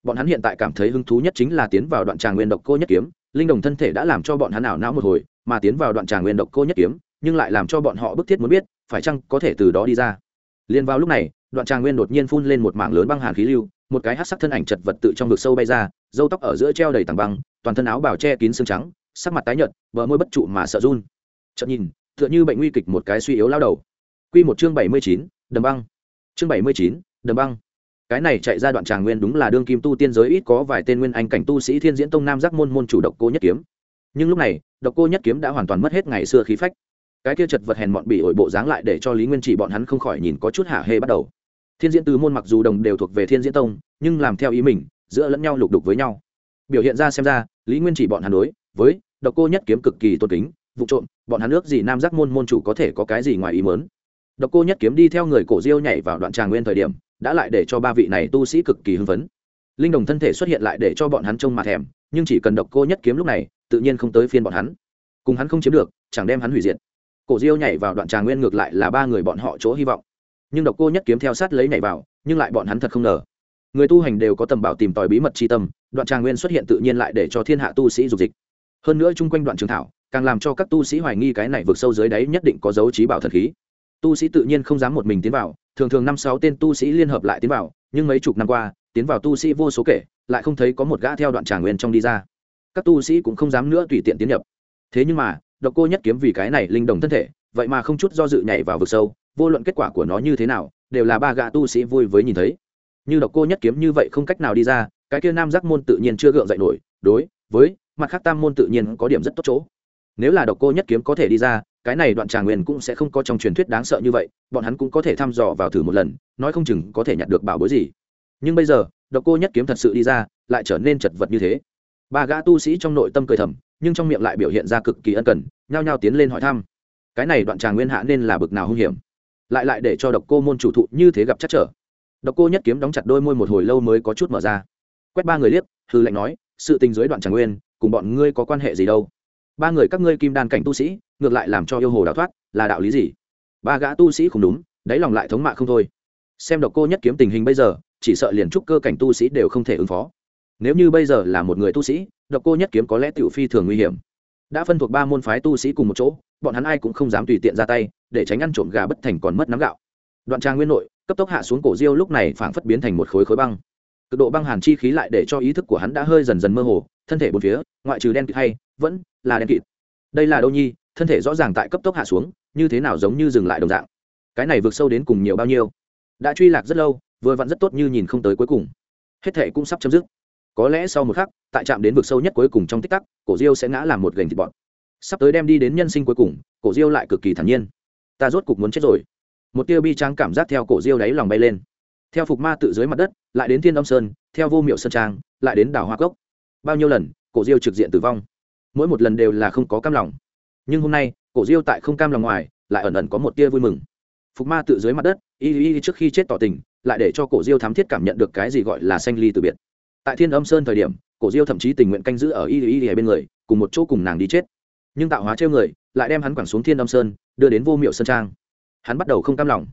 Bọn hắn hiện tại cảm thấy hứng thú nhất chính là tiến vào đoạn tràng nguyên độc cô nhất kiếm, linh đồng thân thể đã làm cho bọn hắn ảo não một hồi, mà tiến vào đoạn tràng nguyên độc cô nhất kiếm, nhưng lại làm cho bọn họ bức thiết muốn biết, phải chăng có thể từ đó đi ra. Liền vào lúc này, đoạn tràng nguyên đột nhiên phun lên một mảng lớn băng hàn khí lưu, một cái hát sắc thân ảnh chật vật tự trong vực sâu bay ra dâu tóc ở giữa treo đầy tảng băng, toàn thân áo bào che kín xương trắng, sắc mặt tái nhợt, bờ môi bất trụ mà sợ run. Chợt nhìn, tựa như bệnh nguy kịch một cái suy yếu lao đầu quy một chương bảy mươi chín, đầm băng. Chương bảy mươi chín, đầm băng. Cái này chạy ra đoạn tràng nguyên đúng là đương kim tu tiên giới ít có vài tên nguyên anh cảnh tu sĩ thiên diễn tông nam giác môn môn chủ độc cô nhất kiếm. Nhưng lúc này, độc cô nhất kiếm đã hoàn toàn mất hết ngày xưa khí phách. Cái kia chật vật hèn mọn bị ổi bộ dáng lại để cho lý nguyên chỉ bọn hắn không khỏi nhìn có chút hả hê bắt đầu. Thiên diễn tứ môn mặc dù đồng đều thuộc về thiên diễn tông, nhưng làm theo ý mình, giữa lẫn nhau lục đục với nhau. Biểu hiện ra xem ra, lý nguyên chỉ bọn hắn đối với độc cô nhất kiếm cực kỳ tôn kính, vụ trộm, bọn hắn ước gì nam giác môn môn chủ có thể có cái gì ngoài ý muốn độc cô nhất kiếm đi theo người cổ diêu nhảy vào đoạn tràng nguyên thời điểm, đã lại để cho ba vị này tu sĩ cực kỳ hưng phấn. Linh đồng thân thể xuất hiện lại để cho bọn hắn trông mà thèm, nhưng chỉ cần độc cô nhất kiếm lúc này, tự nhiên không tới phiên bọn hắn. Cùng hắn không chiếm được, chẳng đem hắn hủy diệt. Cổ diêu nhảy vào đoạn tràng nguyên ngược lại là ba người bọn họ chỗ hy vọng. Nhưng độc cô nhất kiếm theo sát lấy nhảy vào, nhưng lại bọn hắn thật không ngờ. Người tu hành đều có tầm bảo tìm tòi bí mật tri tâm, đoạn tràng nguyên xuất hiện tự nhiên lại để cho thiên hạ tu sĩ dục dịch. Hơn nữa chung quanh đoạn trường thảo, càng làm cho các tu sĩ hoài nghi cái này vượt sâu dưới đáy nhất định có dấu trí bảo thần khí tu sĩ tự nhiên không dám một mình tiến vào, thường thường năm sáu tên tu sĩ liên hợp lại tiến vào, nhưng mấy chục năm qua, tiến vào tu sĩ vô số kể, lại không thấy có một gã theo đoạn tràng nguyên trong đi ra. Các tu sĩ cũng không dám nữa tùy tiện tiến nhập. Thế nhưng mà, độc cô nhất kiếm vì cái này linh đồng thân thể, vậy mà không chút do dự nhảy vào vực sâu, vô luận kết quả của nó như thế nào, đều là ba gã tu sĩ vui với nhìn thấy. Như độc cô nhất kiếm như vậy không cách nào đi ra, cái kia nam giác môn tự nhiên chưa gượng dậy nổi, đối với, mặt khác tam môn tự nhiên có điểm rất tốt chỗ. Nếu là độc cô nhất kiếm có thể đi ra cái này đoạn tràng nguyên cũng sẽ không có trong truyền thuyết đáng sợ như vậy, bọn hắn cũng có thể thăm dò vào thử một lần, nói không chừng có thể nhặt được bảo bối gì. Nhưng bây giờ, độc cô nhất kiếm thật sự đi ra, lại trở nên chật vật như thế. Ba gã tu sĩ trong nội tâm cười thầm, nhưng trong miệng lại biểu hiện ra cực kỳ ân cần, nhao nhao tiến lên hỏi thăm. Cái này đoạn tràng nguyên hạ nên là bực nào hung hiểm? Lại lại để cho độc cô môn chủ thụ như thế gặp chắc trở. Độc cô nhất kiếm đóng chặt đôi môi một hồi lâu mới có chút mở ra. Quét ba người liếc, hư lệnh nói, sự tình dưới đoạn tràng nguyên, cùng bọn ngươi có quan hệ gì đâu? Ba người các ngươi kim đan cảnh tu sĩ ngược lại làm cho yêu hồ đào thoát, là đạo lý gì? Ba gã tu sĩ không đúng, đáy lòng lại thống mạ không thôi. Xem độc cô nhất kiếm tình hình bây giờ, chỉ sợ liền trúc cơ cảnh tu sĩ đều không thể ứng phó. Nếu như bây giờ là một người tu sĩ, độc cô nhất kiếm có lẽ tiểu phi thường nguy hiểm. Đã phân thuộc ba môn phái tu sĩ cùng một chỗ, bọn hắn ai cũng không dám tùy tiện ra tay, để tránh ăn trộm gà bất thành còn mất nắm gạo. Đoạn trang nguyên nội, cấp tốc hạ xuống cổ diêu lúc này phảng phất biến thành một khối khối băng. Cực độ băng hàn chi khí lại để cho ý thức của hắn đã hơi dần dần mơ hồ, thân thể bốn phía, ngoại trừ đen kịt hay, vẫn là đen kịt. Đây là đâu nhi? Thân thể rõ ràng tại cấp tốc hạ xuống, như thế nào giống như dừng lại đồng dạng. Cái này vượt sâu đến cùng nhiều bao nhiêu? Đã truy lạc rất lâu, vừa vặn rất tốt như nhìn không tới cuối cùng. Hết thể cũng sắp chấm dứt. Có lẽ sau một khắc, tại trạm đến vực sâu nhất cuối cùng trong tích tắc, cổ diêu sẽ ngã làm một gành thịt bọn sắp tới đem đi đến nhân sinh cuối cùng, cổ diêu lại cực kỳ thản nhiên. Ta rốt cục muốn chết rồi. Một tia bi tráng cảm giác theo cổ diêu đáy lòng bay lên. Theo phục ma tự dưới mặt đất, lại đến thiên âm sơn, theo vô miệu sơn trang, lại đến đảo hoa cốc. Bao nhiêu lần, cổ diêu trực diện tử vong. Mỗi một lần đều là không có cam lòng nhưng hôm nay, cổ diêu tại không cam lòng ngoài, lại ẩn ẩn có một tia vui mừng. Phục ma tự dưới mặt đất, y y trước khi chết tỏ tình, lại để cho cổ diêu thám thiết cảm nhận được cái gì gọi là sanh ly từ biệt. Tại thiên âm sơn thời điểm, cổ diêu thậm chí tình nguyện canh giữ ở y y y bên người, cùng một chỗ cùng nàng đi chết. Nhưng tạo hóa trêu người, lại đem hắn quẳng xuống thiên âm sơn, đưa đến vô miệu sơn trang. Hắn bắt đầu không cam lòng.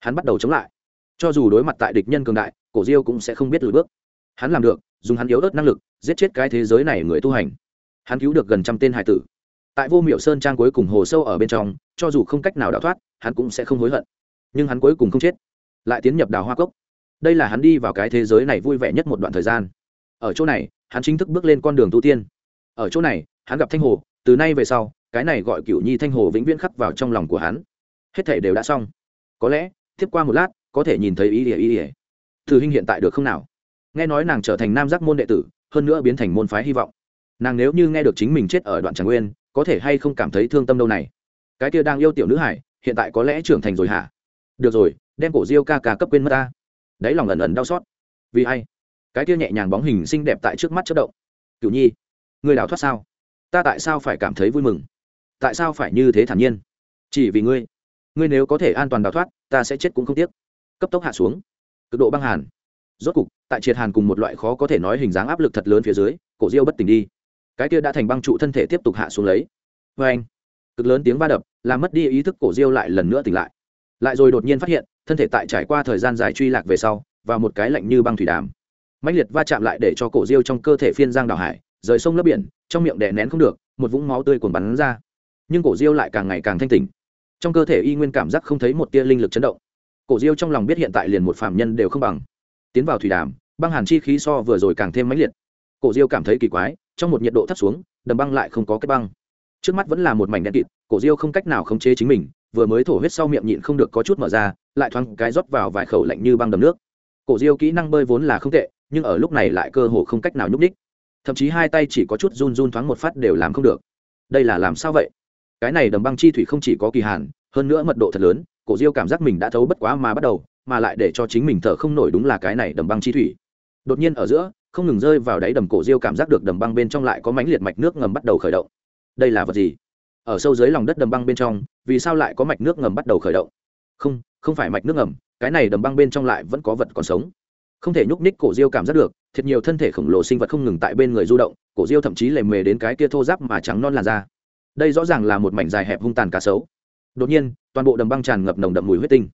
Hắn bắt đầu chống lại. Cho dù đối mặt tại địch nhân cường đại, cổ diêu cũng sẽ không biết lùi bước. Hắn làm được, dùng hắn yếu ớt năng lực, giết chết cái thế giới này người tu hành. Hắn cứu được gần trăm tên hải tử tại vô miểu sơn trang cuối cùng hồ sâu ở bên trong, cho dù không cách nào đào thoát, hắn cũng sẽ không hối hận. Nhưng hắn cuối cùng không chết, lại tiến nhập đào hoa cốc. Đây là hắn đi vào cái thế giới này vui vẻ nhất một đoạn thời gian. Ở chỗ này, hắn chính thức bước lên con đường tu tiên. Ở chỗ này, hắn gặp thanh hồ, từ nay về sau, cái này gọi cựu nhi thanh hồ vĩnh viễn khắc vào trong lòng của hắn. Hết thể đều đã xong. Có lẽ, tiếp qua một lát, có thể nhìn thấy ý ỉa ý ỉa. Thử hình hiện tại được không nào? Nghe nói nàng trở thành nam giác môn đệ tử, hơn nữa biến thành môn phái hy vọng. Nàng nếu như nghe được chính mình chết ở đoạn tràng nguyên có thể hay không cảm thấy thương tâm đâu này? Cái kia đang yêu tiểu nữ hải, hiện tại có lẽ trưởng thành rồi hả? Được rồi, đem cổ diêu ca ca cấp quên mất ta. Đáy lòng ẩn ẩn đau xót. Vì ai? Cái kia nhẹ nhàng bóng hình xinh đẹp tại trước mắt chất động. Cựu nhi người đào thoát sao? Ta tại sao phải cảm thấy vui mừng? Tại sao phải như thế thản nhiên? Chỉ vì ngươi. Ngươi nếu có thể an toàn đào thoát, ta sẽ chết cũng không tiếc. Cấp tốc hạ xuống. Cực độ băng hàn. Rốt cục, tại triệt hàn cùng một loại khó có thể nói hình dáng áp lực thật lớn phía dưới, cổ diêu bất tỉnh đi cái kia đã thành băng trụ thân thể tiếp tục hạ xuống lấy. Vê anh, cực lớn tiếng va đập, làm mất đi ý thức cổ diêu lại lần nữa tỉnh lại. Lại rồi đột nhiên phát hiện, thân thể tại trải qua thời gian dài truy lạc về sau, và một cái lạnh như băng thủy đàm. Mạnh liệt va chạm lại để cho cổ diêu trong cơ thể phiên giang đào hải, rời sông lấp biển, trong miệng đè nén không được, một vũng máu tươi cuồn bắn ra. Nhưng cổ diêu lại càng ngày càng thanh tỉnh. Trong cơ thể y nguyên cảm giác không thấy một tia linh lực chấn động. Cổ diêu trong lòng biết hiện tại liền một phạm nhân đều không bằng. Tiến vào thủy đàm, băng hàn chi khí so vừa rồi càng thêm mãnh liệt. Cổ diêu cảm thấy kỳ quái trong một nhiệt độ thấp xuống, đầm băng lại không có kết băng. Trước mắt vẫn là một mảnh đen kịt, cổ diêu không cách nào khống chế chính mình, vừa mới thổ huyết sau miệng nhịn không được có chút mở ra, lại thoáng cái rót vào vài khẩu lạnh như băng đầm nước. Cổ diêu kỹ năng bơi vốn là không tệ, nhưng ở lúc này lại cơ hồ không cách nào nhúc đích thậm chí hai tay chỉ có chút run run thoáng một phát đều làm không được. Đây là làm sao vậy? Cái này đầm băng chi thủy không chỉ có kỳ hàn, hơn nữa mật độ thật lớn, cổ diêu cảm giác mình đã thấu bất quá mà bắt đầu, mà lại để cho chính mình thở không nổi đúng là cái này đầm băng chi thủy. Đột nhiên ở giữa không ngừng rơi vào đáy đầm cổ diêu cảm giác được đầm băng bên trong lại có mánh liệt mạch nước ngầm bắt đầu khởi động. Đây là vật gì? Ở sâu dưới lòng đất đầm băng bên trong, vì sao lại có mạch nước ngầm bắt đầu khởi động? Không không phải mạch nước ngầm, cái này đầm băng bên trong lại vẫn có vật còn sống. Không thể nhúc ních cổ diêu cảm giác được, thiệt nhiều thân thể khổng lồ sinh vật không ngừng tại bên người du động, cổ diêu thậm chí lề mề đến cái kia thô giáp mà trắng non làn da. Đây rõ ràng là một mảnh dài hẹp hung tàn cá sấu. Đột nhiên, toàn bộ đầm băng tràn ngập nồng đậm mùi huyết tinh.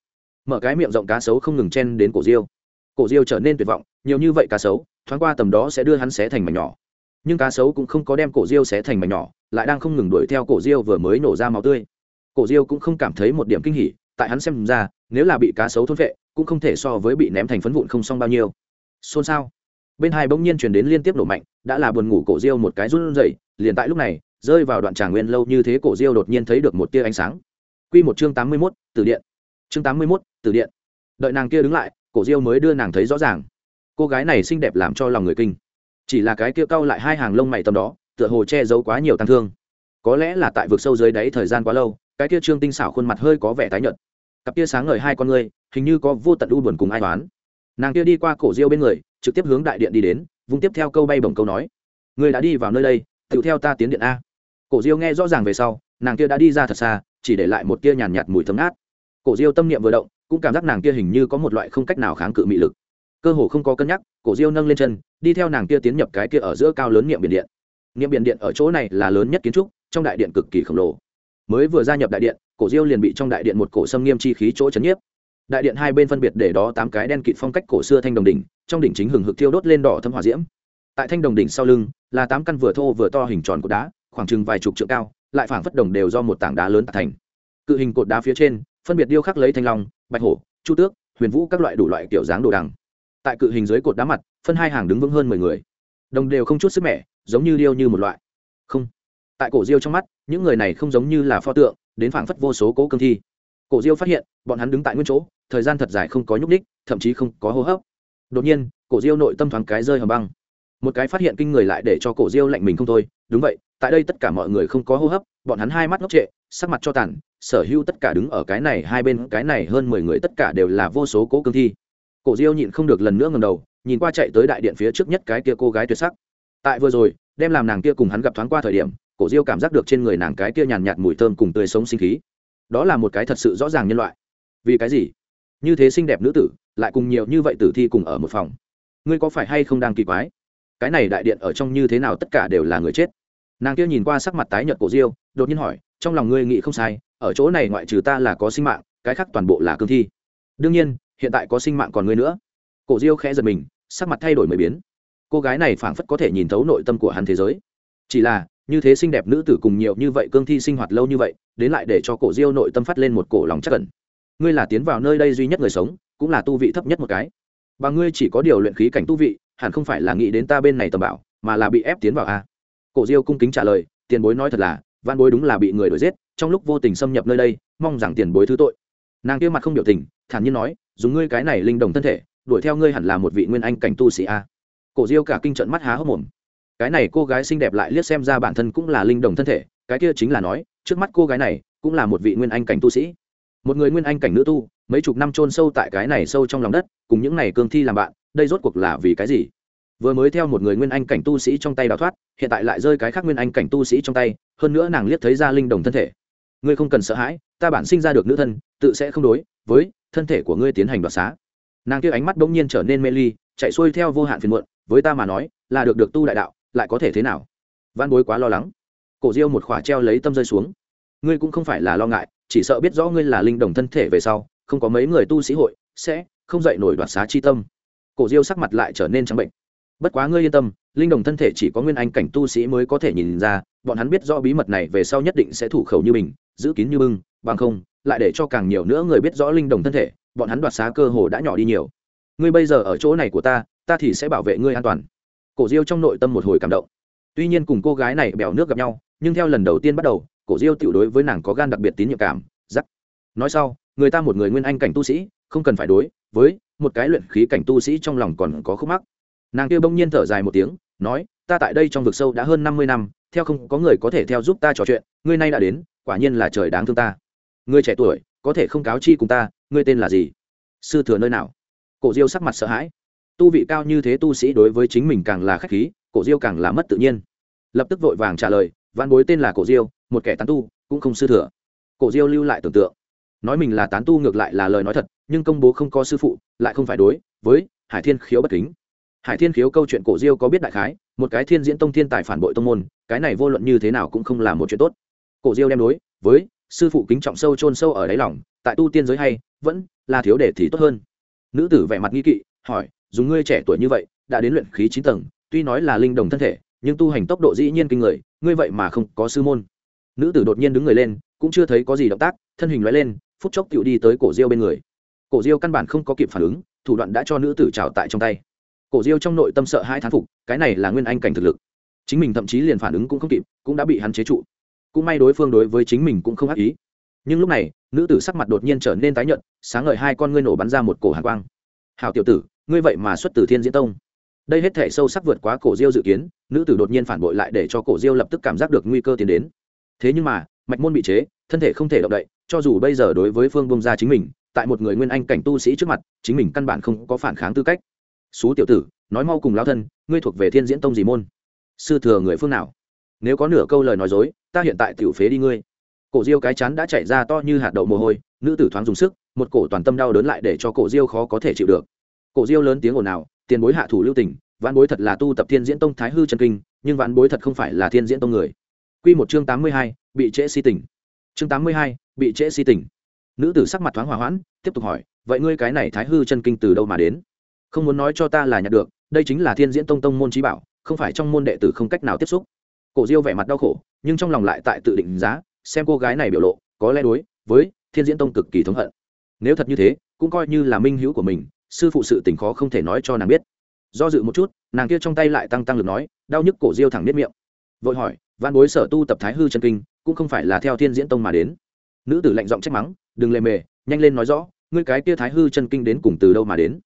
Mở cái miệng rộng cá sấu không ngừng chen đến cổ diêu. Cổ diêu trở nên tuyệt vọng, nhiều như vậy cá sấu thoáng qua tầm đó sẽ đưa hắn xé thành mảnh nhỏ nhưng cá sấu cũng không có đem cổ diêu xé thành mảnh nhỏ lại đang không ngừng đuổi theo cổ diêu vừa mới nổ ra máu tươi cổ diêu cũng không cảm thấy một điểm kinh hỉ tại hắn xem ra nếu là bị cá sấu thôn vệ cũng không thể so với bị ném thành phấn vụn không xong bao nhiêu xôn xao bên hai bỗng nhiên chuyển đến liên tiếp nổ mạnh đã là buồn ngủ cổ diêu một cái run rẩy liền tại lúc này rơi vào đoạn tràng nguyên lâu như thế cổ diêu đột nhiên thấy được một tia ánh sáng Quy một chương tám mươi 81, từ điện. Chương tám mươi 81, từ điện. Đợi nàng kia đứng lại, cổ Diêu mới đưa nàng thấy rõ ràng. Cô gái này xinh đẹp làm cho lòng người kinh. Chỉ là cái kia cau lại hai hàng lông mày tầm đó, tựa hồ che giấu quá nhiều tăng thương. Có lẽ là tại vực sâu dưới đáy thời gian quá lâu, cái kia trương tinh xảo khuôn mặt hơi có vẻ tái nhợt. Cặp kia sáng ngời hai con người, hình như có vô tận u buồn cùng ai toán Nàng kia đi qua cổ Diêu bên người, trực tiếp hướng đại điện đi đến, vung tiếp theo câu bay bổng câu nói: "Ngươi đã đi vào nơi đây, tự theo ta tiến điện a." Cổ Diêu nghe rõ ràng về sau, nàng kia đã đi ra thật xa, chỉ để lại một tia nhàn nhạt, mùi thơm ngát cổ diêu tâm niệm vừa động cũng cảm giác nàng kia hình như có một loại không cách nào kháng cự mị lực cơ hồ không có cân nhắc, cổ diêu nâng lên chân, đi theo nàng kia tiến nhập cái kia ở giữa cao lớn niệm biển điện. Niệm biển điện ở chỗ này là lớn nhất kiến trúc, trong đại điện cực kỳ khổng lồ. Mới vừa gia nhập đại điện, cổ diêu liền bị trong đại điện một cổ xâm nghiêm chi khí chỗ chấn nhiếp. Đại điện hai bên phân biệt để đó tám cái đen kịt phong cách cổ xưa thanh đồng đỉnh, trong đỉnh chính hừng hực thiêu đốt lên đỏ thâm hỏa diễm. Tại thanh đồng đỉnh sau lưng, là tám căn vừa thô vừa to hình tròn của đá, khoảng chừng vài chục trượng cao, lại phảng phất đồng đều do một tảng đá lớn tạo thành. Cự hình cột đá phía trên, phân biệt điêu khắc lấy thanh long, bạch hổ, chu tước, huyền vũ các loại đủ loại kiểu dáng đồ đằng tại cự hình dưới cột đá mặt, phân hai hàng đứng vững hơn mười người. Đồng đều không chút sức mẻ, giống như điêu như một loại. Không. Tại cổ diêu trong mắt, những người này không giống như là pho tượng, đến phảng phất vô số cố cương thi. Cổ diêu phát hiện, bọn hắn đứng tại nguyên chỗ, thời gian thật dài không có nhúc ních thậm chí không có hô hấp. Đột nhiên, cổ diêu nội tâm thoáng cái rơi hầm băng. Một cái phát hiện kinh người lại để cho cổ diêu lạnh mình không thôi, đúng vậy, tại đây tất cả mọi người không có hô hấp, bọn hắn hai mắt ngốc trệ, sắc mặt cho tàn, sở hữu tất cả đứng ở cái này hai bên, cái này hơn mười người tất cả đều là vô số cố cương thi cổ diêu nhịn không được lần nữa ngầm đầu, nhìn qua chạy tới đại điện phía trước nhất cái kia cô gái tuyệt sắc. Tại vừa rồi, đem làm nàng kia cùng hắn gặp thoáng qua thời điểm, cổ diêu cảm giác được trên người nàng cái kia nhàn nhạt mùi thơm cùng tươi sống sinh khí. Đó là một cái thật sự rõ ràng nhân loại. Vì cái gì? Như thế xinh đẹp nữ tử, lại cùng nhiều như vậy tử thi cùng ở một phòng. Ngươi có phải hay không đang kỳ quái? Cái này đại điện ở trong như thế nào tất cả đều là người chết. Nàng kia nhìn qua sắc mặt tái nhợt cổ diêu, đột nhiên hỏi, trong lòng ngươi nghĩ không sai, ở chỗ này ngoại trừ ta là có sinh mạng, cái khác toàn bộ là cương thi. Đương nhiên hiện tại có sinh mạng còn ngươi nữa. Cổ diêu khẽ giật mình, sắc mặt thay đổi mới biến. Cô gái này phảng phất có thể nhìn thấu nội tâm của hắn thế giới. Chỉ là, như thế xinh đẹp nữ tử cùng nhiều như vậy cương thi sinh hoạt lâu như vậy, đến lại để cho cổ diêu nội tâm phát lên một cổ lòng chắc cẩn ngươi là tiến vào nơi đây duy nhất người sống, cũng là tu vị thấp nhất một cái. Và ngươi chỉ có điều luyện khí cảnh tu vị, hẳn không phải là nghĩ đến ta bên này tầm bảo, mà là bị ép tiến vào a. Cổ diêu cung kính trả lời, tiền bối nói thật là, văn bối đúng là bị người đuổi giết, trong lúc vô tình xâm nhập nơi đây, mong rằng tiền bối thứ tội. Nàng kia mặt không biểu tình, thản nhiên nói dùng ngươi cái này linh đồng thân thể, đuổi theo ngươi hẳn là một vị nguyên anh cảnh tu sĩ a. Cổ diêu cả kinh trận mắt há hốc mồm. Cái này cô gái xinh đẹp lại liếc xem ra bản thân cũng là linh đồng thân thể, cái kia chính là nói, trước mắt cô gái này cũng là một vị nguyên anh cảnh tu sĩ. Một người nguyên anh cảnh nữ tu, mấy chục năm chôn sâu tại cái này sâu trong lòng đất, cùng những này cương thi làm bạn, đây rốt cuộc là vì cái gì? Vừa mới theo một người nguyên anh cảnh tu sĩ trong tay đào thoát, hiện tại lại rơi cái khác nguyên anh cảnh tu sĩ trong tay, hơn nữa nàng liếc thấy ra linh đồng thân thể. Ngươi không cần sợ hãi, ta bản sinh ra được nữ thân, tự sẽ không đối với thân thể của ngươi tiến hành đoạt xá. Nàng kia ánh mắt bỗng nhiên trở nên mê ly, chạy xuôi theo vô hạn phiền muộn, với ta mà nói, là được được tu đại đạo, lại có thể thế nào? Văn bối quá lo lắng. Cổ diêu một khỏa treo lấy tâm rơi xuống. Ngươi cũng không phải là lo ngại, chỉ sợ biết rõ ngươi là linh đồng thân thể về sau, không có mấy người tu sĩ hội, sẽ không dậy nổi đoạt xá chi tâm. Cổ diêu sắc mặt lại trở nên trắng bệnh. Bất quá ngươi yên tâm, linh đồng thân thể chỉ có nguyên anh cảnh tu sĩ mới có thể nhìn ra, bọn hắn biết rõ bí mật này về sau nhất định sẽ thủ khẩu như mình, giữ kín như bưng, bằng không lại để cho càng nhiều nữa người biết rõ linh đồng thân thể, bọn hắn đoạt xá cơ hồ đã nhỏ đi nhiều. Ngươi bây giờ ở chỗ này của ta ta thì sẽ bảo vệ ngươi an toàn. Cổ diêu trong nội tâm một hồi cảm động. Tuy nhiên cùng cô gái này bèo nước gặp nhau, nhưng theo lần đầu tiên bắt đầu, cổ diêu tiểu đối với nàng có gan đặc biệt tín nhiệm cảm, giắc. Nói sau, người ta một người nguyên anh cảnh tu sĩ, không cần phải đối với một cái luyện khí cảnh tu sĩ trong lòng còn có khúc mắc. Nàng kia bỗng nhiên thở dài một tiếng, nói, ta tại đây trong vực sâu đã hơn năm mươi năm, theo không có người có thể theo giúp ta trò chuyện, ngươi nay đã đến, quả nhiên là trời đáng thương ta ngươi trẻ tuổi, có thể không cáo chi cùng ta, ngươi tên là gì? Sư thừa nơi nào? Cổ diêu sắc mặt sợ hãi. Tu vị cao như thế tu sĩ đối với chính mình càng là khách khí, cổ diêu càng là mất tự nhiên. Lập tức vội vàng trả lời văn bối tên là cổ diêu, một kẻ tán tu, cũng không sư thừa. Cổ diêu lưu lại tưởng tượng. Nói mình là tán tu ngược lại là lời nói thật, nhưng công bố không có sư phụ, lại không phải đối với hải thiên khiếu bất kính. Hải thiên khiếu câu chuyện cổ diêu có biết đại khái, một cái thiên diễn tông thiên tài phản bội tông môn, cái này vô luận như thế nào cũng không là một chuyện tốt. Cổ diêu đem đối với sư phụ kính trọng sâu chôn sâu ở đáy lòng, tại tu tiên giới hay, vẫn là thiếu để thì tốt hơn. Nữ tử vẻ mặt nghi kỵ, hỏi, dùng ngươi trẻ tuổi như vậy, đã đến luyện khí chín tầng, tuy nói là linh đồng thân thể, nhưng tu hành tốc độ dĩ nhiên kinh người, ngươi vậy mà không có sư môn. Nữ tử đột nhiên đứng người lên, cũng chưa thấy có gì động tác, thân hình loại lên, phút chốc tựu đi tới cổ diêu bên người. Cổ diêu căn bản không có kịp phản ứng, thủ đoạn đã cho nữ tử trào tại trong tay. Cổ diêu trong nội tâm sợ hai thán phục, cái này là nguyên anh cảnh thực lực. Chính mình thậm chí liền phản ứng cũng không kịp, cũng đã bị hắn chế trụ cũng may đối phương đối với chính mình cũng không ác ý. Nhưng lúc này, nữ tử sắc mặt đột nhiên trở nên tái nhợt, sáng ngời hai con ngươi nổ bắn ra một cổ hàn quang. Hào tiểu tử, ngươi vậy mà xuất từ thiên diễn tông. Đây hết thể sâu sắc vượt quá cổ diêu dự kiến, nữ tử đột nhiên phản bội lại để cho cổ diêu lập tức cảm giác được nguy cơ tiến đến. Thế nhưng mà, mạch môn bị chế, thân thể không thể động đậy, cho dù bây giờ đối với phương bông ra chính mình, tại một người nguyên anh cảnh tu sĩ trước mặt, chính mình căn bản không có phản kháng tư cách. Xú tiểu tử, nói mau cùng lao thân, ngươi thuộc về thiên diễn tông gì môn? Sư thừa người phương nào? Nếu có nửa câu lời nói dối, ta hiện tại tiểu phế đi ngươi. Cổ diêu cái chán đã chảy ra to như hạt đậu mồ hôi, nữ tử thoáng dùng sức, một cổ toàn tâm đau đớn lại để cho cổ diêu khó có thể chịu được. Cổ diêu lớn tiếng ồn ào, tiền bối hạ thủ lưu tình, vãn bối thật là tu tập thiên diễn tông thái hư chân kinh, nhưng vãn bối thật không phải là thiên diễn tông người. Q một chương tám mươi hai, bị trễ si tỉnh chương tám mươi hai, bị trễ si tỉnh nữ tử sắc mặt thoáng hòa hoãn, tiếp tục hỏi, vậy ngươi cái này thái hư chân kinh từ đâu mà đến? Không muốn nói cho ta là nhặt được, đây chính là thiên diễn tông tông môn trí bảo, không phải trong môn đệ tử không cách nào tiếp xúc cổ diêu vẻ mặt đau khổ, nhưng trong lòng lại tại tự định giá, xem cô gái này biểu lộ, có lẽ đối với thiên diễn tông cực kỳ thống hận. Nếu thật như thế, cũng coi như là minh hữu của mình, sư phụ sự tình khó không thể nói cho nàng biết. Do dự một chút, nàng kia trong tay lại tăng tăng lực nói, đau nhức cổ diêu thẳng biết miệng. Vội hỏi văn bối sở tu tập thái hư chân kinh, cũng không phải là theo thiên diễn tông mà đến? Nữ tử lạnh giọng trách mắng, đừng lề mề, nhanh lên nói rõ, ngươi cái kia thái hư chân kinh đến cùng từ đâu mà đến?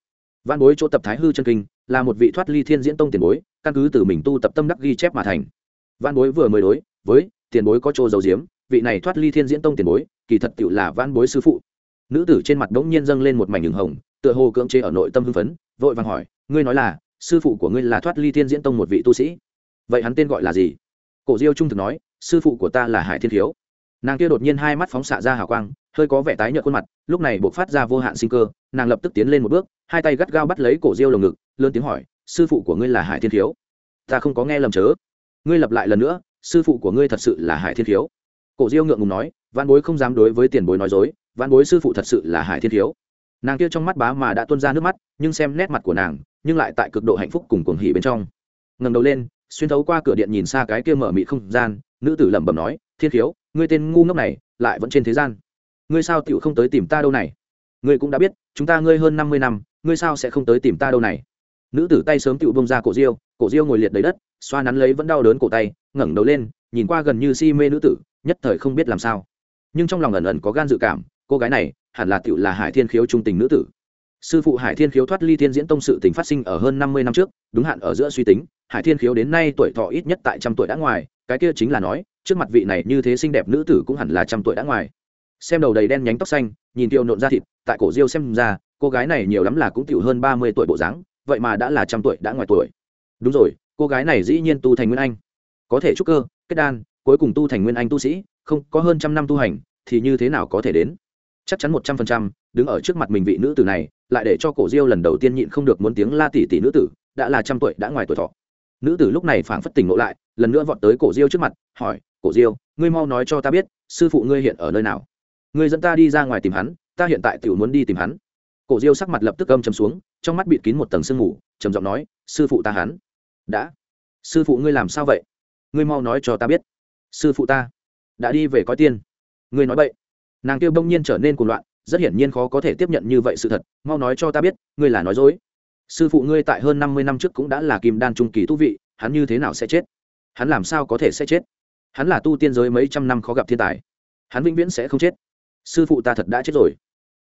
Văn bối chỗ tập thái hư chân kinh là một vị thoát ly thiên diễn tông tiền bối, căn cứ từ mình tu tập tâm đắc ghi chép mà thành văn bối vừa mới đối với tiền bối có chỗ dầu diếm vị này thoát ly thiên diễn tông tiền bối, kỳ thật tựu là văn bối sư phụ. Nữ tử trên mặt đ n g nhiên dâng lên một mảnh đường hồng, tựa hồ cưỡng chế ở nội tâm hưng phấn, vội vàng hỏi, ngươi nói là sư phụ của ngươi là thoát ly thiên diễn tông một vị tu sĩ? Vậy hắn tên gọi là gì? Cổ diêu trung thực nói, sư phụ của ta là hải thiên thiếu. Nàng kia đột nhiên hai mắt phóng xạ ra hào quang, hơi có vẻ tái nhợt khuôn mặt, lúc này buộc phát ra vô hạn sinh cơ, nàng lập tức tiến lên một bước, hai tay gắt gao bắt lấy cổ diêu lồng ngực, lớn tiếng hỏi, sư phụ của ngươi là hải thiên thiếu? Ta không có nghe lầm chớ ngươi lặp lại lần nữa, sư phụ của ngươi thật sự là hải thiên khiếu cổ diêu ngượng ngùng nói văn bối không dám đối với tiền bối nói dối văn bối sư phụ thật sự là hải thiên khiếu nàng kia trong mắt bá mà đã tuôn ra nước mắt, nhưng xem nét mặt của nàng, nhưng lại tại cực độ hạnh phúc cùng cuồng hỉ bên trong. Ngầm đầu lên, xuyên thấu qua cửa điện nhìn xa cái kia mở mị không gian, nữ tử lẩm bẩm nói, thiên khiếu ngươi tên ngu ngốc này, lại vẫn trên thế gian. Ngươi sao tựu không tới tìm ta đâu này? Ngươi cũng đã biết, chúng ta ngươi hơn năm mươi năm, ngươi sao sẽ không tới tìm ta đâu này? Nữ tử tay sớm tựu bông ra cổ diêu cổ diêu ngồi liệt đầy đất xoa nắn lấy vẫn đau đớn cổ tay, ngẩng đầu lên, nhìn qua gần như si mê nữ tử, nhất thời không biết làm sao. Nhưng trong lòng ẩn ẩn có gan dự cảm, cô gái này hẳn là tựu là hải thiên khiếu trung tình nữ tử. Sư phụ hải thiên khiếu thoát ly thiên diễn tông sự tình phát sinh ở hơn năm mươi năm trước, đúng hạn ở giữa suy tính, hải thiên khiếu đến nay tuổi thọ ít nhất tại trăm tuổi đã ngoài, cái kia chính là nói, trước mặt vị này như thế xinh đẹp nữ tử cũng hẳn là trăm tuổi đã ngoài. Xem đầu đầy đen nhánh tóc xanh, nhìn tiêu nộn ra thịt, tại cổ diêu xem ra, cô gái này nhiều lắm là cũng tiểu hơn ba mươi tuổi bộ dáng, vậy mà đã là trăm tuổi đã ngoài tuổi. Đúng rồi cô gái này dĩ nhiên tu thành nguyên anh. Có thể trúc cơ, kết đan, cuối cùng tu thành nguyên anh tu sĩ, không, có hơn trăm năm tu hành, thì như thế nào có thể đến? Chắc chắn một trăm phần trăm, đứng ở trước mặt mình vị nữ tử này, lại để cho cổ diêu lần đầu tiên nhịn không được muốn tiếng la tỷ tỷ nữ tử, đã là trăm tuổi, đã ngoài tuổi thọ. Nữ tử lúc này phảng phất tỉnh ngộ lại, lần nữa vọt tới cổ diêu trước mặt, hỏi, cổ diêu, ngươi mau nói cho ta biết, sư phụ ngươi hiện ở nơi nào? Ngươi dẫn ta đi ra ngoài tìm hắn, ta hiện tại tiểu muốn đi tìm hắn. Cổ diêu sắc mặt lập tức âm chầm xuống, trong mắt bịt kín một tầng sương mù, trầm giọng nói, sư phụ ta hắn đã. Sư phụ ngươi làm sao vậy? Ngươi mau nói cho ta biết. Sư phụ ta đã đi về coi tiên. Ngươi nói vậy nàng kêu bỗng nhiên trở nên cuồng loạn, rất hiển nhiên khó có thể tiếp nhận như vậy sự thật. Mau nói cho ta biết, ngươi là nói dối. Sư phụ ngươi tại hơn năm mươi năm trước cũng đã là kim đan trung kỳ thú vị, hắn như thế nào sẽ chết? Hắn làm sao có thể sẽ chết? Hắn là tu tiên giới mấy trăm năm khó gặp thiên tài. Hắn vĩnh viễn sẽ không chết. Sư phụ ta thật đã chết rồi.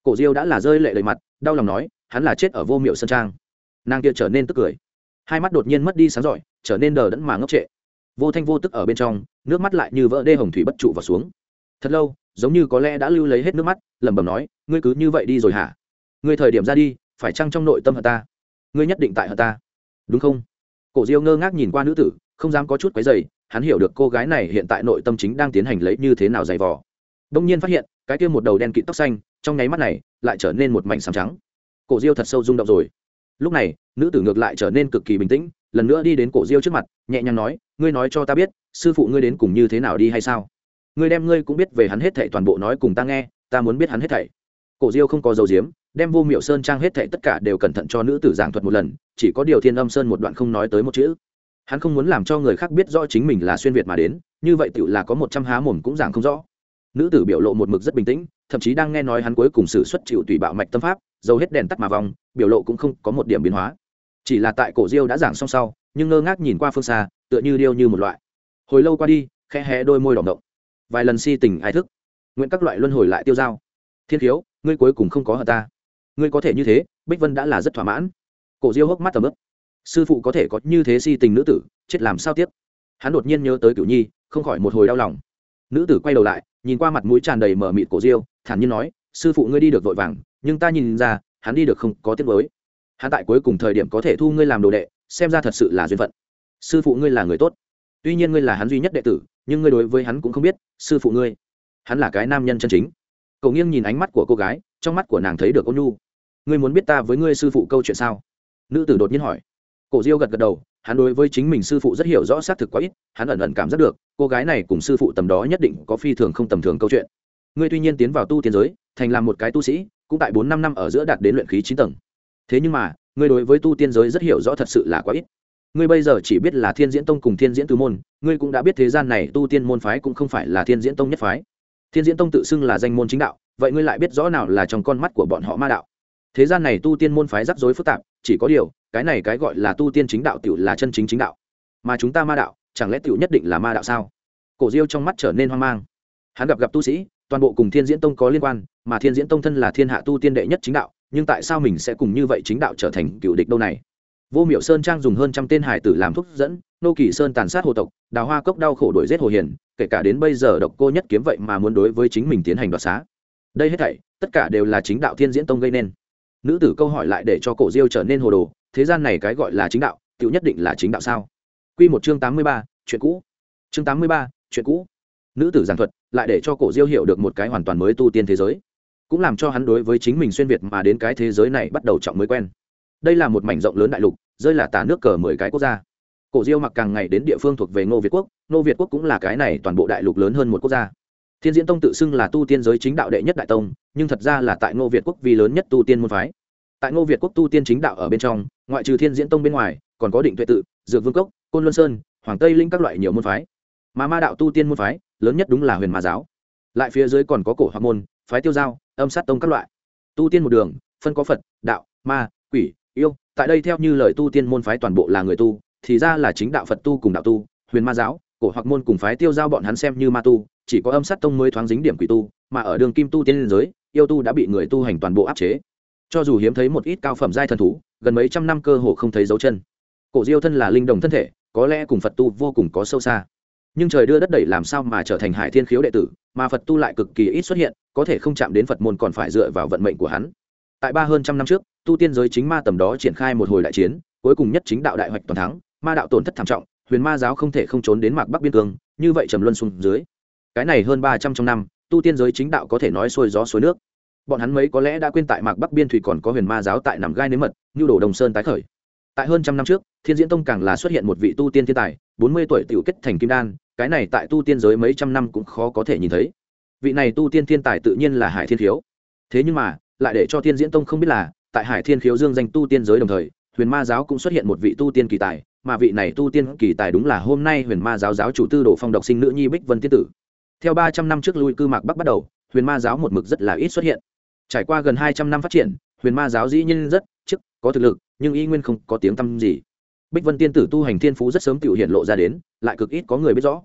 Cổ diêu đã là rơi lệ lệ mặt, đau lòng nói, hắn là chết ở vô miệu sơn trang. Nàng kia trở nên tức cười hai mắt đột nhiên mất đi sáng giỏi, trở nên đờ đẫn mà ngốc trệ. Vô thanh vô tức ở bên trong, nước mắt lại như vỡ đê hồng thủy bất trụ vào xuống. Thật lâu, giống như có lẽ đã lưu lấy hết nước mắt, lẩm bẩm nói, ngươi cứ như vậy đi rồi hả? Ngươi thời điểm ra đi, phải chăng trong nội tâm hận ta? Ngươi nhất định tại hận ta. Đúng không? Cổ diêu ngơ ngác nhìn qua nữ tử, không dám có chút quấy dày hắn hiểu được cô gái này hiện tại nội tâm chính đang tiến hành lấy như thế nào dày vò. Đông nhiên phát hiện, cái kia một đầu đen kịt tóc xanh, trong nháy mắt này, lại trở nên một mảnh sàm trắng. Cổ diêu thật sâu rung động rồi lúc này, nữ tử ngược lại trở nên cực kỳ bình tĩnh, lần nữa đi đến cổ diêu trước mặt, nhẹ nhàng nói, ngươi nói cho ta biết, sư phụ ngươi đến cùng như thế nào đi hay sao? Ngươi đem ngươi cũng biết về hắn hết thảy toàn bộ nói cùng ta nghe, ta muốn biết hắn hết thảy. Cổ diêu không có dầu diếm đem vô miệu sơn trang hết thảy tất cả đều cẩn thận cho nữ tử giảng thuật một lần, chỉ có điều thiên âm sơn một đoạn không nói tới một chữ. Hắn không muốn làm cho người khác biết rõ chính mình là xuyên việt mà đến, như vậy tự là có một trăm há mồm cũng giảng không rõ nữ tử biểu lộ một mực rất bình tĩnh, thậm chí đang nghe nói hắn cuối cùng xử xuất chịu tùy bạo mạch tâm pháp, dầu hết đèn tắt mà vòng, biểu lộ cũng không có một điểm biến hóa. Chỉ là tại cổ diêu đã giảng xong sau, nhưng ngơ ngác nhìn qua phương xa, tựa như điêu như một loại. Hồi lâu qua đi khe hé đôi môi đỏ động vài lần si tình ai thức. Nguyện các loại luân hồi lại tiêu dao. Thiên khiếu ngươi cuối cùng không có hờ ta. Ngươi có thể như thế, bích vân đã là rất thỏa mãn. Cổ diêu hốc mắt tầm ướp sư phụ có thể có như thế si tình nữ tử, chết làm sao tiếp? Hắn đột nhiên nhớ tới cửu nhi, không khỏi một hồi đau lòng. Nữ tử quay đầu lại nhìn qua mặt mũi tràn đầy mờ mịt cổ diêu, thản nhiên nói, sư phụ ngươi đi được vội vàng, nhưng ta nhìn ra, hắn đi được không có tiết mới hắn tại cuối cùng thời điểm có thể thu ngươi làm đồ đệ, xem ra thật sự là duyên phận. Sư phụ ngươi là người tốt. Tuy nhiên ngươi là hắn duy nhất đệ tử, nhưng ngươi đối với hắn cũng không biết, sư phụ ngươi, hắn là cái nam nhân chân chính. Cậu nghiêng nhìn ánh mắt của cô gái, trong mắt của nàng thấy được ôn nhu. Ngươi muốn biết ta với ngươi sư phụ câu chuyện sao? Nữ tử đột nhiên hỏi. Cổ diêu gật gật đầu hắn đối với chính mình sư phụ rất hiểu rõ xác thực quá ít, hắn ẩn ẩn cảm giác được, cô gái này cùng sư phụ tầm đó nhất định có phi thường không tầm thường câu chuyện. Ngươi tuy nhiên tiến vào tu tiên giới, thành làm một cái tu sĩ, cũng tại bốn năm năm ở giữa đạt đến luyện khí chín tầng. Thế nhưng mà, ngươi đối với tu tiên giới rất hiểu rõ thật sự là quá ít. Ngươi bây giờ chỉ biết là thiên diễn tông cùng thiên diễn tứ môn, ngươi cũng đã biết thế gian này tu tiên môn phái cũng không phải là thiên diễn tông nhất phái. Thiên diễn tông tự xưng là danh môn chính đạo, vậy ngươi lại biết rõ nào là trong con mắt của bọn họ ma đạo. Thế gian này tu tiên môn phái rắc rối phức tạp, chỉ có điều cái này cái gọi là tu tiên chính đạo tiểu là chân chính chính đạo. Mà chúng ta ma đạo, chẳng lẽ tiểu nhất định là ma đạo sao? Cổ diêu trong mắt trở nên hoang mang. Hắn gặp gặp tu sĩ, toàn bộ cùng thiên diễn tông có liên quan, mà thiên diễn tông thân là thiên hạ tu tiên đệ nhất chính đạo, nhưng tại sao mình sẽ cùng như vậy chính đạo trở thành cựu địch đâu này? Vô miệu sơn trang dùng hơn trăm tên hải tử làm thuốc dẫn, nô kỳ sơn tàn sát hồ tộc, đào hoa cốc đau khổ đuổi giết hồ hiền, kể cả đến bây giờ độc cô nhất kiếm vậy mà muốn đối với chính mình tiến hành đoạt xá. Đây hết thảy, tất cả đều là chính đạo thiên diễn tông gây nên. Nữ tử câu hỏi lại để cho cổ diêu trở nên hồ đồ thế gian này cái gọi là chính đạo tiểu nhất định là chính đạo sao Quy một chương tám mươi ba, chuyện cũ. Chương tám mươi ba, chuyện cũ. Nữ tử giảng thuật, lại để cho Cổ Diêu hiểu được một cái hoàn toàn mới tu tiên thế giới, cũng làm cho hắn đối với chính mình xuyên việt mà đến cái thế giới này bắt đầu trọng mới quen. Đây là một mảnh rộng lớn đại lục, rơi là tà nước cờ mười cái quốc gia. Cổ Diêu mặc càng ngày đến địa phương thuộc về Ngô Việt quốc, Ngô Việt quốc cũng là cái này toàn bộ đại lục lớn hơn một quốc gia. Thiên Diễn Tông tự xưng là tu tiên giới chính đạo đệ nhất đại tông, nhưng thật ra là tại Ngô Việt quốc vì lớn nhất tu tiên môn phái. Tại Ngô Việt quốc tu tiên chính đạo ở bên trong, ngoại trừ Thiên Diễn Tông bên ngoài, còn có Định Tuệ tự, Dược Vương cốc, Côn Luân Sơn, Hoàng Tây Linh các loại nhiều môn phái. Mà ma đạo tu tiên môn phái, lớn nhất đúng là Huyền Ma giáo. Lại phía dưới còn có cổ hoặc môn, phái Tiêu Giao, Âm Sát Tông các loại. Tu tiên một đường, phân có Phật, đạo, ma, quỷ, yêu, tại đây theo như lời tu tiên môn phái toàn bộ là người tu, thì ra là chính đạo Phật tu cùng đạo tu, Huyền Ma giáo, cổ hoặc môn cùng phái Tiêu Giao bọn hắn xem như ma tu, chỉ có Âm Sát Tông mới thoáng dính điểm quỷ tu, mà ở đường kim tu tiên giới, yêu tu đã bị người tu hành toàn bộ áp chế cho dù hiếm thấy một ít cao phẩm giai thần thú, gần mấy trăm năm cơ hồ không thấy dấu chân. Cổ diêu thân là linh đồng thân thể, có lẽ cùng phật tu vô cùng có sâu xa. Nhưng trời đưa đất đẩy làm sao mà trở thành hải thiên khiếu đệ tử, mà phật tu lại cực kỳ ít xuất hiện, có thể không chạm đến phật môn còn phải dựa vào vận mệnh của hắn. Tại ba hơn trăm năm trước, tu tiên giới chính ma tầm đó triển khai một hồi đại chiến, cuối cùng nhất chính đạo đại hoạch toàn thắng, ma đạo tổn thất thảm trọng, huyền ma giáo không thể không trốn đến mạc bắc biên cương, như vậy trầm luân xuống dưới. Cái này hơn ba trăm trong năm, tu tiên giới chính đạo có thể nói xuôi gió suối nước bọn hắn mấy có lẽ đã quên tại mạc bắc biên thủy còn có huyền ma giáo tại nằm gai nếm mật, như đồ đồng sơn tái khởi. Tại hơn trăm năm trước, thiên diễn tông càng là xuất hiện một vị tu tiên thiên tài, bốn mươi tuổi tự kết thành kim đan, cái này tại tu tiên giới mấy trăm năm cũng khó có thể nhìn thấy. Vị này tu tiên thiên tài tự nhiên là hải thiên khiếu. Thế nhưng mà, lại để cho thiên diễn tông không biết là, tại hải thiên khiếu dương danh tu tiên giới đồng thời, huyền ma giáo cũng xuất hiện một vị tu tiên kỳ tài, mà vị này tu tiên kỳ tài đúng là hôm nay huyền ma giáo giáo chủ tư đồ phong độc sinh nữ nhi bích vân tiên tử. Theo ba trăm năm trước lui cư mạc bắc bắt đầu, huyền ma giáo một mực rất là ít xuất hiện trải qua gần hai trăm năm phát triển, huyền ma giáo dĩ nhiên rất chức, có thực lực, nhưng y nguyên không có tiếng tăm gì. Bích vân tiên tử tu hành thiên phú rất sớm tự hiện lộ ra đến, lại cực ít có người biết rõ.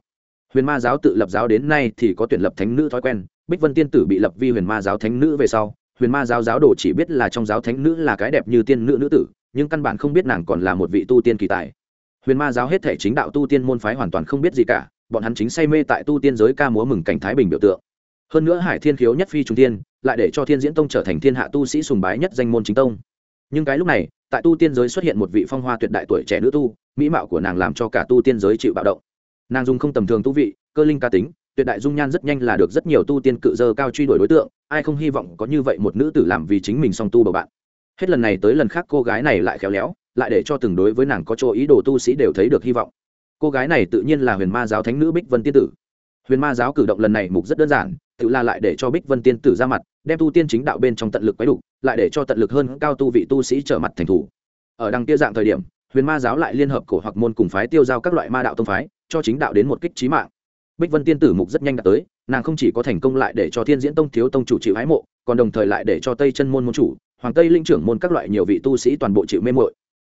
Huyền ma giáo tự lập giáo đến nay thì có tuyển lập thánh nữ thói quen, bích vân tiên tử bị lập vi huyền ma giáo thánh nữ về sau, huyền ma giáo giáo đồ chỉ biết là trong giáo thánh nữ là cái đẹp như tiên nữ nữ tử, nhưng căn bản không biết nàng còn là một vị tu tiên kỳ tài. Huyền ma giáo hết thể chính đạo tu tiên môn phái hoàn toàn không biết gì cả, bọn hắn chính say mê tại tu tiên giới ca múa mừng cảnh thái bình biểu tượng. Hơn nữa hải thiên khiếu nhất phi trung tiên lại để cho thiên diễn tông trở thành thiên hạ tu sĩ sùng bái nhất danh môn chính tông. Nhưng cái lúc này, tại tu tiên giới xuất hiện một vị phong hoa tuyệt đại tuổi trẻ nữ tu, mỹ mạo của nàng làm cho cả tu tiên giới chịu bạo động. Nàng dùng không tầm thường tu vị, cơ linh ca tính, tuyệt đại dung nhan rất nhanh là được rất nhiều tu tiên cự dơ cao truy đuổi đối tượng, ai không hy vọng có như vậy một nữ tử làm vì chính mình song tu bầu bạn. Hết lần này tới lần khác cô gái này lại khéo léo, lại để cho từng đối với nàng có chỗ ý đồ tu sĩ đều thấy được hy vọng. Cô gái này tự nhiên là huyền ma giáo thánh nữ bích vân tiên tử. Huyền ma giáo cử động lần này mục rất đơn giản, tự la lại để cho bích vân tiên tử ra mặt đem tu tiên chính đạo bên trong tận lực quấy đủ, lại để cho tận lực hơn cao tu vị tu sĩ trở mặt thành thủ. Ở đằng kia dạng thời điểm, huyền ma giáo lại liên hợp cổ hoặc môn cùng phái tiêu giao các loại ma đạo tông phái, cho chính đạo đến một kích trí mạng. Bích vân tiên tử mục rất nhanh đạt tới, nàng không chỉ có thành công lại để cho thiên diễn tông thiếu tông chủ chịu hái mộ, còn đồng thời lại để cho tây chân môn môn chủ, hoàng tây linh trưởng môn các loại nhiều vị tu sĩ toàn bộ chịu mê mội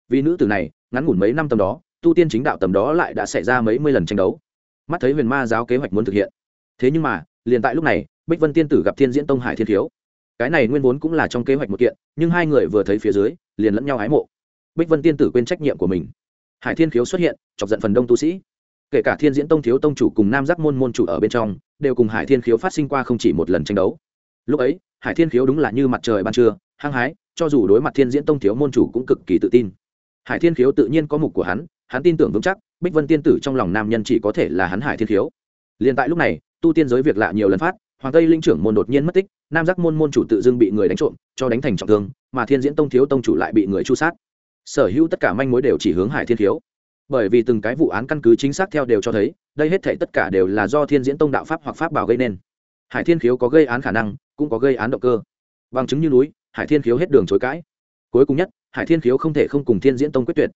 vì nữ tử này, ngắn ngủn mấy năm tầm đó, tu tiên chính đạo tầm đó lại đã xảy ra mấy mươi lần tranh đấu. Mắt thấy huyền ma giáo kế hoạch muốn thực hiện. Thế nhưng mà liền tại lúc này, bích vân tiên tử gặp thiên diễn tông hải thiên thiếu. Cái này nguyên vốn cũng là trong kế hoạch một kiện, nhưng hai người vừa thấy phía dưới, liền lẫn nhau ái mộ. Bích vân tiên tử quên trách nhiệm của mình. Hải thiên khiếu xuất hiện, chọc giận phần đông tu sĩ. Kể cả thiên diễn tông thiếu tông chủ cùng nam giác môn môn chủ ở bên trong, đều cùng hải thiên khiếu phát sinh qua không chỉ một lần tranh đấu. Lúc ấy, hải thiên khiếu đúng là như mặt trời ban trưa, hăng hái, cho dù đối mặt thiên diễn tông thiếu môn chủ cũng cực kỳ tự tin. Hải thiên khiếu tự nhiên có mục của hắn hắn tin tưởng vững chắc, bích vân tiên tử trong lòng nam nhân chỉ có thể là hắn hải thiên khiếu liền tại lúc này tu tiên giới việc lạ nhiều lần phát, hoàng tây linh trưởng môn đột nhiên mất tích, nam giác môn môn chủ tự dưng bị người đánh trộm, cho đánh thành trọng thương, mà thiên diễn tông thiếu tông chủ lại bị người chu sát. Sở hữu tất cả manh mối đều chỉ hướng hải thiên thiếu. Bởi vì từng cái vụ án căn cứ chính xác theo đều cho thấy, đây hết thể tất cả đều là do thiên diễn tông đạo pháp hoặc pháp bảo gây nên. Hải thiên khiếu có gây án khả năng, cũng có gây án động cơ. Bằng chứng như núi, hải thiên khiếu hết đường chối cãi. Cuối cùng nhất, hải thiên khiếu không thể không cùng thiên diễn tông quyết tuyệt.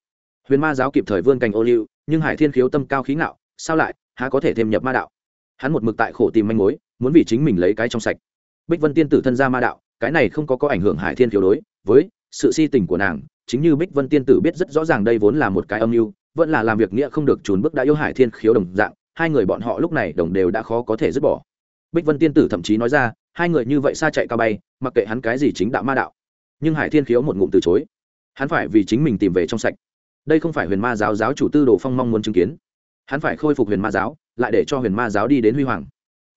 Huyền ma giáo kịp thời vươn cành ô liu, nhưng hải thiên khiếu tâm cao khí ngạo, sao lại, há có thể thêm nhập ma đạo? Hắn một mực tại khổ tìm manh mối, muốn vì chính mình lấy cái trong sạch. Bích vân tiên tử thân ra ma đạo, cái này không có có ảnh hưởng hải thiên thiếu đối, với sự si tình của nàng, chính như bích vân tiên tử biết rất rõ ràng đây vốn là một cái âm mưu, vẫn là làm việc nghĩa không được trốn bước đã yêu hải thiên khiếu đồng dạng, hai người bọn họ lúc này đồng đều đã khó có thể dứt bỏ. Bích vân tiên tử thậm chí nói ra, hai người như vậy xa chạy cao bay, mặc kệ hắn cái gì chính đạo ma đạo. Nhưng hải thiên khiếu một ngụm từ chối. Hắn phải vì chính mình tìm về trong sạch. Đây không phải huyền ma giáo giáo chủ tư đồ phong mong muốn chứng kiến hắn phải khôi phục huyền ma giáo, lại để cho huyền ma giáo đi đến huy hoàng.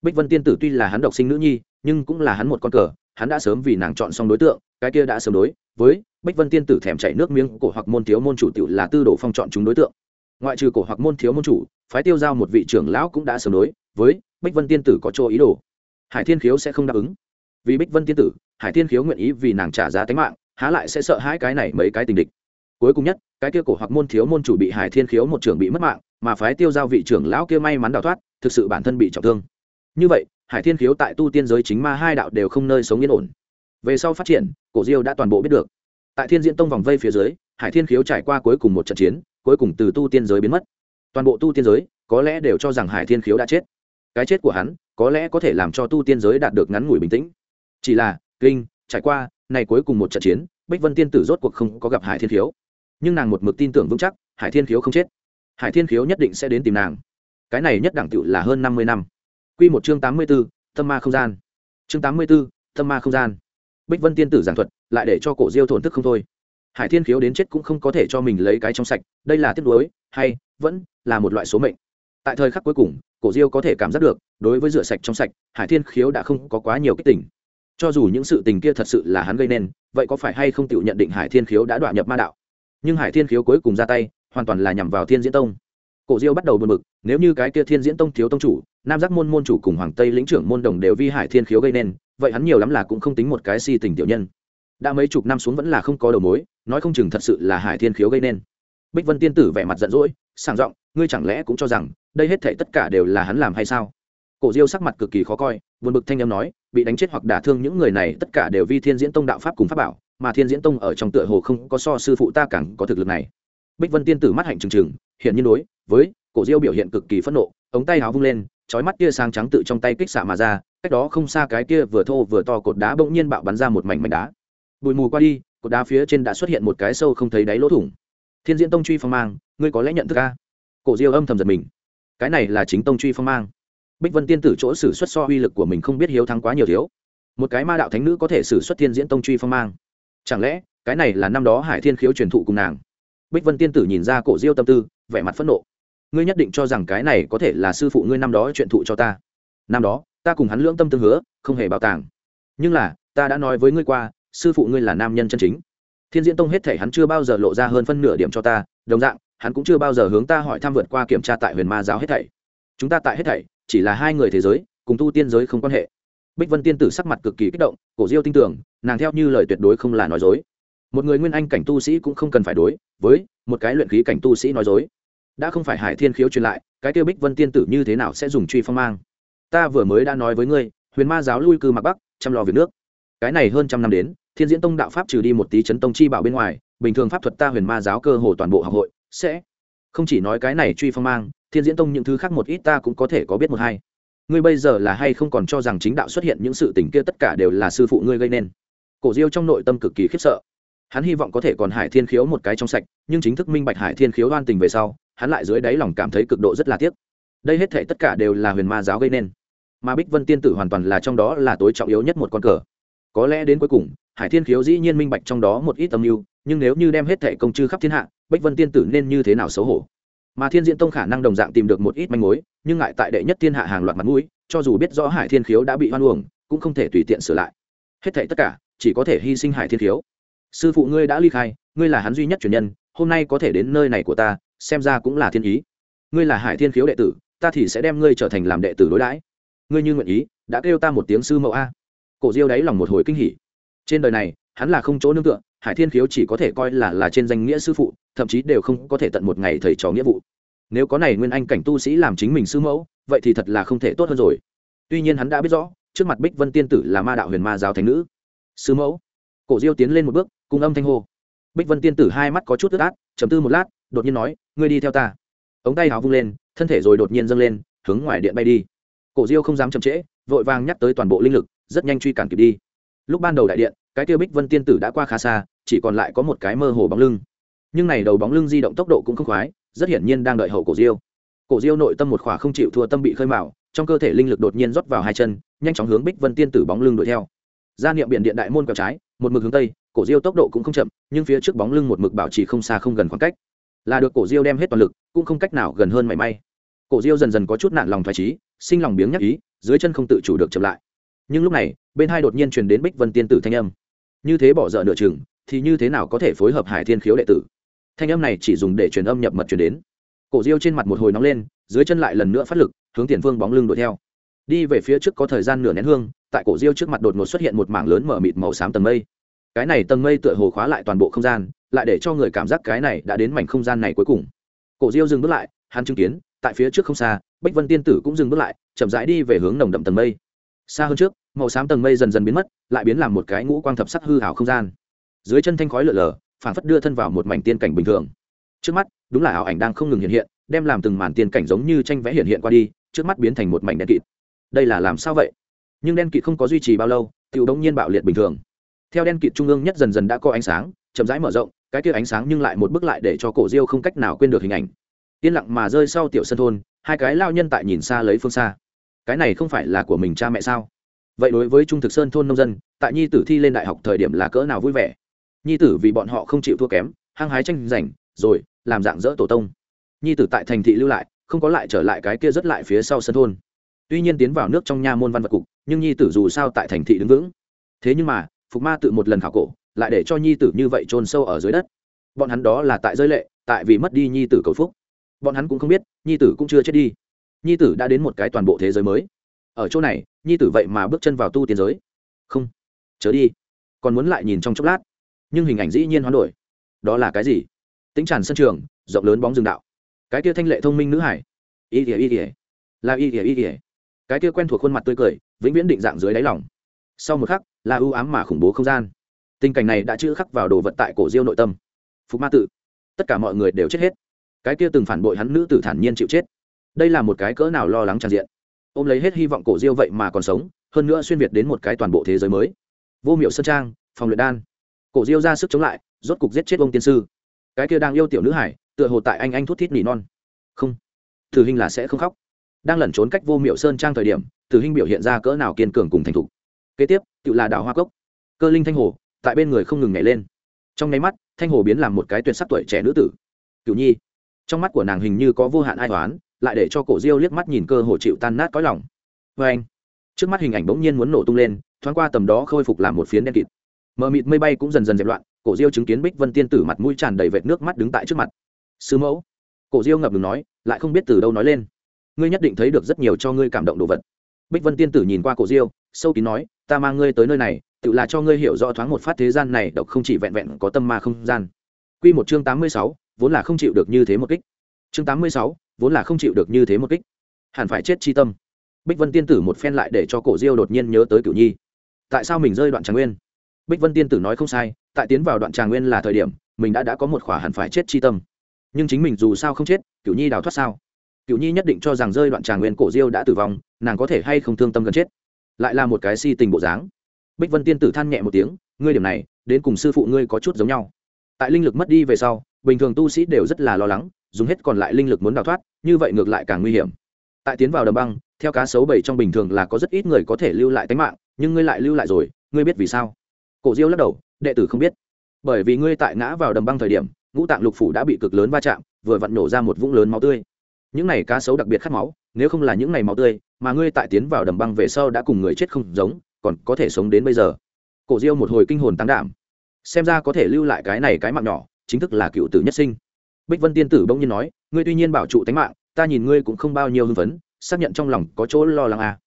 Bích vân tiên tử tuy là hắn độc sinh nữ nhi, nhưng cũng là hắn một con cờ, hắn đã sớm vì nàng chọn xong đối tượng, cái kia đã sớm đối với bích vân tiên tử thèm chảy nước miếng cổ hoặc môn thiếu môn chủ tiểu là tư đồ phong chọn chúng đối tượng. Ngoại trừ cổ hoặc môn thiếu môn chủ, phái tiêu giao một vị trưởng lão cũng đã sớm đối với bích vân tiên tử có chỗ ý đồ. Hải thiên khiếu sẽ không đáp ứng. Vì bích vân tiên tử, hải thiên khiếu nguyện ý vì nàng trả giá tính mạng, há lại sẽ sợ hãi cái này mấy cái tình địch. Cuối cùng nhất, cái kia cổ hoặc môn thiếu môn chủ bị hải thiên khiếu một trưởng bị mất mạng mà phái tiêu giao vị trưởng lão kia may mắn đào thoát, thực sự bản thân bị trọng thương. Như vậy, hải thiên khiếu tại tu tiên giới chính ma hai đạo đều không nơi sống yên ổn. Về sau phát triển, cổ diêu đã toàn bộ biết được. Tại thiên diễn tông vòng vây phía dưới, hải thiên khiếu trải qua cuối cùng một trận chiến, cuối cùng từ tu tiên giới biến mất. Toàn bộ tu tiên giới, có lẽ đều cho rằng hải thiên khiếu đã chết. Cái chết của hắn, có lẽ có thể làm cho tu tiên giới đạt được ngắn ngủi bình tĩnh. Chỉ là, kinh, trải qua, này cuối cùng một trận chiến, bích vân tiên tử rốt cuộc không có gặp hải thiên khiếu. Nhưng nàng một mực tin tưởng vững chắc, hải thiên khiếu không chết hải thiên khiếu nhất định sẽ đến tìm nàng. Cái này nhất đẳng tựu là hơn năm mươi năm. Q một chương tám mươi b ố tâm ma không gian. Chương tám mươi b ố tâm ma không gian. Bích vân tiên tử giảng thuật, lại để cho cổ diêu thổn thức không thôi. Hải thiên khiếu đến chết cũng không có thể cho mình lấy cái trong sạch, đây là tiếc nuối, hay, vẫn là một loại số mệnh. Tại thời khắc cuối cùng, cổ diêu có thể cảm giác được, đối với rửa sạch trong sạch, hải thiên khiếu đã không có quá nhiều kích tình. Cho dù những sự tình kia thật sự là hắn gây nên, vậy có phải hay không tự nhận định hải thiên khiếu đã đoạn nhập ma đạo? Nhưng hải thiên khiếu cuối cùng ra tay hoàn toàn là nhằm vào thiên diễn tông. Cổ diêu bắt đầu buồn bực. nếu như cái kia thiên diễn tông thiếu tông chủ, nam giác môn môn chủ cùng hoàng tây lĩnh trưởng môn đồng đều vi hải thiên khiếu gây nên, vậy hắn nhiều lắm là cũng không tính một cái si tình tiểu nhân. Đã mấy chục năm xuống vẫn là không có đầu mối, nói không chừng thật sự là hải thiên khiếu gây nên. Bích vân tiên tử vẻ mặt giận dỗi, sảng giọng, ngươi chẳng lẽ cũng cho rằng, đây hết thảy tất cả đều là hắn làm hay sao? Cổ diêu sắc mặt cực kỳ khó coi, buồn bực thanh âm nói, bị đánh chết hoặc đả thương những người này, tất cả đều vi thiên diễn tông đạo pháp cùng pháp bảo, mà thiên diễn tông ở trong tựa hồ không có so sư phụ ta càng có thực lực này bích vân tiên tử mắt hạnh trừng trừng hiện nhiên đối với cổ diêu biểu hiện cực kỳ phẫn nộ, ống tay áo vung lên, chói mắt kia sáng trắng tự trong tay kích xạ mà ra, cách đó không xa cái kia vừa thô vừa to cột đá bỗng nhiên bạo bắn ra một mảnh mảnh đá. Bụi mù qua đi, cột đá phía trên đã xuất hiện một cái sâu không thấy đáy lỗ thủng. Thiên diễn tông truy phong mang, ngươi có lẽ nhận thức ca cổ diêu âm thầm giật mình. Cái này là chính tông truy phong mang. Bích vân tiên tử chỗ xử xuất so uy lực của mình không biết hiếu thắng quá nhiều thiếu. Một cái ma đạo thánh nữ có thể xử xuất thiên diễn tông truy phong mang. Chẳng lẽ, cái này là năm đó hải thiên khiếu truyền thụ cùng nàng? Bích vân tiên tử nhìn ra cổ diêu tâm tư, vẻ mặt phẫn nộ. Ngươi nhất định cho rằng cái này có thể là sư phụ ngươi năm đó chuyện thụ cho ta. Năm đó, ta cùng hắn lưỡng tâm tương hứa, không hề bảo tàng. Nhưng là, ta đã nói với ngươi qua, sư phụ ngươi là nam nhân chân chính. Thiên diễn tông hết thể hắn chưa bao giờ lộ ra hơn phân nửa điểm cho ta, đồng dạng, hắn cũng chưa bao giờ hướng ta hỏi thăm vượt qua kiểm tra tại huyền ma giáo hết thảy. Chúng ta tại hết thảy, chỉ là hai người thế giới, cùng tu tiên giới không quan hệ. Bích vân tiên tử sắc mặt cực kỳ kích động, cổ diêu tin tưởng, nàng theo như lời tuyệt đối không là nói dối một người nguyên anh cảnh tu sĩ cũng không cần phải đối với một cái luyện khí cảnh tu sĩ nói dối. Đã không phải hải thiên khiếu truyền lại, cái tiêu bích vân tiên tử như thế nào sẽ dùng truy phong mang? Ta vừa mới đã nói với ngươi, huyền ma giáo lui cư mặc bắc, chăm lo việc nước. Cái này hơn trăm năm đến, thiên diễn tông đạo pháp trừ đi một tí chấn tông chi bảo bên ngoài, bình thường pháp thuật ta huyền ma giáo cơ hồ toàn bộ học hội sẽ không chỉ nói cái này truy phong mang, thiên diễn tông những thứ khác một ít ta cũng có thể có biết một hai. Ngươi bây giờ là hay không còn cho rằng chính đạo xuất hiện những sự tình kia tất cả đều là sư phụ ngươi gây nên? Cổ diêu trong nội tâm cực kỳ khiếp sợ hắn hy vọng có thể còn hải thiên khiếu một cái trong sạch, nhưng chính thức minh bạch hải thiên khiếu đoan tình về sau, hắn lại dưới đáy lòng cảm thấy cực độ rất là tiếc. Đây hết thể tất cả đều là huyền ma giáo gây nên. Mà bích vân tiên tử hoàn toàn là trong đó là tối trọng yếu nhất một con cờ. Có lẽ đến cuối cùng, hải thiên khiếu dĩ nhiên minh bạch trong đó một ít âm mưu, nhưng nếu như đem hết thể công chư khắp thiên hạ, bích vân tiên tử nên như thế nào xấu hổ? Mà thiên diễn tông khả năng đồng dạng tìm được một ít manh mối, nhưng ngại tại đệ nhất thiên hạ hàng loạt mặt mũi, cho dù biết rõ hải thiên khiếu đã bị hoan uổng, cũng không thể tùy tiện sửa lại. Hết thảy tất cả chỉ có thể hy sinh hải thiên khiếu sư phụ ngươi đã ly khai, ngươi là hắn duy nhất truyền nhân, hôm nay có thể đến nơi này của ta, xem ra cũng là thiên ý. Ngươi là hải thiên khiếu đệ tử, ta thì sẽ đem ngươi trở thành làm đệ tử đối đãi. Ngươi như nguyện ý, đã kêu ta một tiếng sư mẫu a. Cổ diêu đáy lòng một hồi kinh hỉ. Trên đời này, hắn là không chỗ nương tựa, hải thiên khiếu chỉ có thể coi là là trên danh nghĩa sư phụ, thậm chí đều không có thể tận một ngày thầy trò nghĩa vụ. Nếu có này nguyên anh cảnh tu sĩ làm chính mình sư mẫu, vậy thì thật là không thể tốt hơn rồi. Tuy nhiên hắn đã biết rõ, trước mặt bích vân tiên tử là ma đạo huyền ma giáo thánh nữ. Sư mẫu. Cổ diêu tiến lên một bước cùng âm thanh hô. Bích vân tiên tử hai mắt có chút ướt át chấm tư một lát, đột nhiên nói, ngươi đi theo ta. Ống tay hào vung lên, thân thể rồi đột nhiên dâng lên, hướng ngoài điện bay đi. Cổ diêu không dám chậm trễ, vội vàng nhắc tới toàn bộ linh lực, rất nhanh truy cản kịp đi. Lúc ban đầu đại điện, cái tiêu bích vân tiên tử đã qua khá xa, chỉ còn lại có một cái mơ hồ bóng lưng. Nhưng này đầu bóng lưng di động tốc độ cũng không khoái, rất hiển nhiên đang đợi hậu cổ diêu. Cổ diêu nội tâm một khỏa không chịu thua tâm bị khơi mào, trong cơ thể linh lực đột nhiên rót vào hai chân, nhanh chóng hướng bích vân tiên tử bóng lưng đuổi theo. Gia niệm biện điện đại môn quẹo trái một mực hướng tây, cổ diêu tốc độ cũng không chậm, nhưng phía trước bóng lưng một mực bảo trì không xa không gần khoảng cách. Là được cổ diêu đem hết toàn lực, cũng không cách nào gần hơn mảy may. Cổ diêu dần dần có chút nạn lòng thoải trí sinh lòng biếng nhắc ý, dưới chân không tự chủ được chậm lại. Nhưng lúc này, bên hai đột nhiên truyền đến bích vân tiên tử thanh âm. Như thế bỏ dở nửa chừng, thì như thế nào có thể phối hợp hải thiên khiếu đệ tử? Thanh âm này chỉ dùng để truyền âm nhập mật truyền đến. Cổ diêu trên mặt một hồi nóng lên, dưới chân lại lần nữa phát lực, hướng tiền phương bóng lưng đuổi theo. Đi về phía trước có thời gian nửa nén hương tại cổ diêu trước mặt đột ngột xuất hiện một mảng lớn mở mịt màu xám tầng mây. Cái này tầng mây tựa hồ khóa lại toàn bộ không gian, lại để cho người cảm giác cái này đã đến mảnh không gian này cuối cùng. Cổ diêu dừng bước lại, hắn chứng kiến, tại phía trước không xa bách vân tiên tử cũng dừng bước lại, chậm rãi đi về hướng nồng đậm tầng mây. Xa hơn trước, màu xám tầng mây dần dần biến mất, lại biến làm một cái ngũ quang thập sắc hư hảo không gian. Dưới chân thanh khói lở lở phản phất đưa thân vào một mảnh tiên cảnh bình thường. Trước mắt, đúng là ảo ảnh đang không ngừng hiện hiện, đem làm từng màn tiên cảnh giống như tranh vẽ hiện hiện qua đi, trước mắt biến thành một mảnh đen kịt. Đây là làm sao vậy? Nhưng đen kịt không có duy trì bao lâu tự đống nhiên bạo liệt bình thường. Theo đen kịt trung ương nhất dần dần đã có ánh sáng, chậm rãi mở rộng, cái kia ánh sáng nhưng lại một bước lại để cho cổ diêu không cách nào quên được hình ảnh. Yên lặng mà rơi sau tiểu sân thôn, hai cái lao nhân tại nhìn xa lấy phương xa. Cái này không phải là của mình cha mẹ sao? Vậy đối với trung thực sơn thôn nông dân, tại nhi tử thi lên đại học thời điểm là cỡ nào vui vẻ? Nhi tử vì bọn họ không chịu thua kém, hăng hái tranh giành, rồi, làm dạng dỡ tổ tông. Nhi tử tại thành thị lưu lại, không có lại trở lại cái kia rất lại phía sau sân thôn. Tuy nhiên tiến vào nước trong nha môn văn vật cục nhưng nhi tử dù sao tại thành thị đứng vững. Thế nhưng mà, phục ma tự một lần khảo cổ, lại để cho nhi tử như vậy chôn sâu ở dưới đất. Bọn hắn đó là tại rơi lệ, tại vì mất đi nhi tử cầu phúc. Bọn hắn cũng không biết, nhi tử cũng chưa chết đi. Nhi tử đã đến một cái toàn bộ thế giới mới. Ở chỗ này, nhi tử vậy mà bước chân vào tu tiến giới. Không, chớ đi. Còn muốn lại nhìn trong chốc lát. Nhưng hình ảnh dĩ nhiên hoán đổi. Đó là cái gì? Tính tràn sân trường, rộng lớn bóng rừng đạo. Cái kia thanh lệ thông minh nữ hải. Y ỉa y ỉa là y ỉa y ỉa cái kia quen thuộc khuôn mặt tươi cười, vĩnh viễn định dạng dưới đáy lòng. Sau một khắc, là ưu ám mà khủng bố không gian. Tình cảnh này đã chữ khắc vào đồ vật tại cổ diêu nội tâm. Phục ma tự tất cả mọi người đều chết hết. Cái kia từng phản bội hắn nữ tử thản nhiên chịu chết. Đây là một cái cỡ nào lo lắng tràn diện. Ôm lấy hết hy vọng cổ diêu vậy mà còn sống, hơn nữa xuyên việt đến một cái toàn bộ thế giới mới. Vô miệu sơn trang, phòng luyện đan. Cổ diêu ra sức chống lại, rốt cục giết chết ông tiên sư. Cái kia đang yêu tiểu nữ hải, tựa hồ tại anh anh thút thít nỉ non. Không. Thử hình là sẽ không khóc đang lẩn trốn cách vô miệu sơn trang thời điểm, tử hình biểu hiện ra cỡ nào kiên cường cùng thành thục. Kế tiếp, tự là đào hoa cốc. Cơ linh thanh hồ, tại bên người không ngừng nhảy lên. Trong nháy mắt, thanh hồ biến làm một cái tuyệt sắc tuổi trẻ nữ tử. Cựu nhi. Trong mắt của nàng hình như có vô hạn ai toán lại để cho cổ diêu liếc mắt nhìn cơ hồ chịu tan nát cõi lòng. Vê anh, trước mắt hình ảnh bỗng nhiên muốn nổ tung lên, thoáng qua tầm đó khôi phục làm một phiến đen kịt. Mờ mịt mây bay cũng dần dần dẹp loạn, cổ diêu chứng kiến bích vân tiên tử mặt mũi tràn đầy vệt nước mắt đứng tại trước mặt. Sư mẫu. Cổ diêu ngập ngừng nói, lại không biết từ đâu nói lên ngươi nhất định thấy được rất nhiều cho ngươi cảm động đồ vật bích vân tiên tử nhìn qua cổ diêu sâu kín nói ta mang ngươi tới nơi này tự là cho ngươi hiểu rõ thoáng một phát thế gian này độc không chỉ vẹn vẹn có tâm ma không gian Quy một chương tám mươi sáu, vốn là không chịu được như thế một kích. Chương tám mươi sáu, vốn là không chịu được như thế một kích. Hẳn phải chết chi tâm. bích vân tiên tử một phen lại để cho cổ diêu đột nhiên nhớ tới cửu nhi tại sao mình rơi đoạn tràng nguyên bích vân tiên tử nói không sai tại tiến vào đoạn tràng nguyên là thời điểm mình đã đã có một khỏa hẳn phải chết chi tâm nhưng chính mình dù sao không chết cửu nhi đào thoát sao cựu nhi nhất định cho rằng rơi đoạn tràng nguyên cổ diêu đã tử vong, nàng có thể hay không thương tâm gần chết. Lại là một cái si tình bộ dáng. Bích vân tiên tử than nhẹ một tiếng, ngươi điểm này, đến cùng sư phụ ngươi có chút giống nhau. Tại linh lực mất đi về sau, bình thường tu sĩ đều rất là lo lắng, dùng hết còn lại linh lực muốn đào thoát, như vậy ngược lại càng nguy hiểm. Tại tiến vào đầm băng, theo cá sấu bảy trong bình thường là có rất ít người có thể lưu lại tính mạng, nhưng ngươi lại lưu lại rồi, ngươi biết vì sao? Cổ diêu lắc đầu, đệ tử không biết. Bởi vì ngươi tại ngã vào đầm băng thời điểm, ngũ tạng lục phủ đã bị cực lớn va chạm, vừa vặn nổ ra một vũng lớn máu tươi những này cá sấu đặc biệt khát máu, nếu không là những này máu tươi, mà ngươi tại tiến vào đầm băng về sau đã cùng người chết không giống, còn có thể sống đến bây giờ. Cổ diêu một hồi kinh hồn tăng đảm. Xem ra có thể lưu lại cái này cái mạng nhỏ, chính thức là cựu tử nhất sinh. Bích vân tiên tử bỗng nhiên nói, ngươi tuy nhiên bảo trụ tánh mạng, ta nhìn ngươi cũng không bao nhiêu hưng phấn, xác nhận trong lòng có chỗ lo lắng à.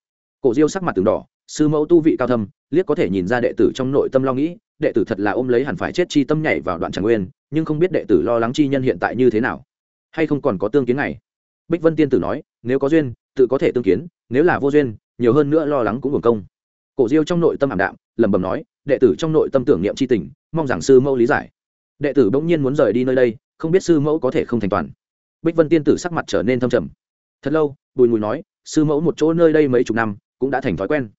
cổ diêu sắc mặt từng đỏ, sư mẫu tu vị cao thâm, liếc có thể nhìn ra đệ tử trong nội tâm lo nghĩ, đệ tử thật là ôm lấy hẳn phải chết chi tâm nhảy vào đoạn tràng nguyên, nhưng không biết đệ tử lo lắng chi nhân hiện tại như thế nào, hay không còn có tương kiến này bích vân tiên tử nói, nếu có duyên, tự có thể tương kiến, nếu là vô duyên, nhiều hơn nữa lo lắng cũng hưởng công. Cổ diêu trong nội tâm ảm đạm, lẩm bẩm nói, đệ tử trong nội tâm tưởng niệm c h i tình, mong rằng sư mẫu lý giải. Đệ tử bỗng nhiên muốn rời đi nơi đây, không biết sư mẫu có thể không thành toàn. Bích vân tiên tử sắc mặt trở nên thâm trầm. Thật lâu, bùi mùi nói, sư mẫu một chỗ nơi đây mấy chục năm, cũng đã thành thói quen.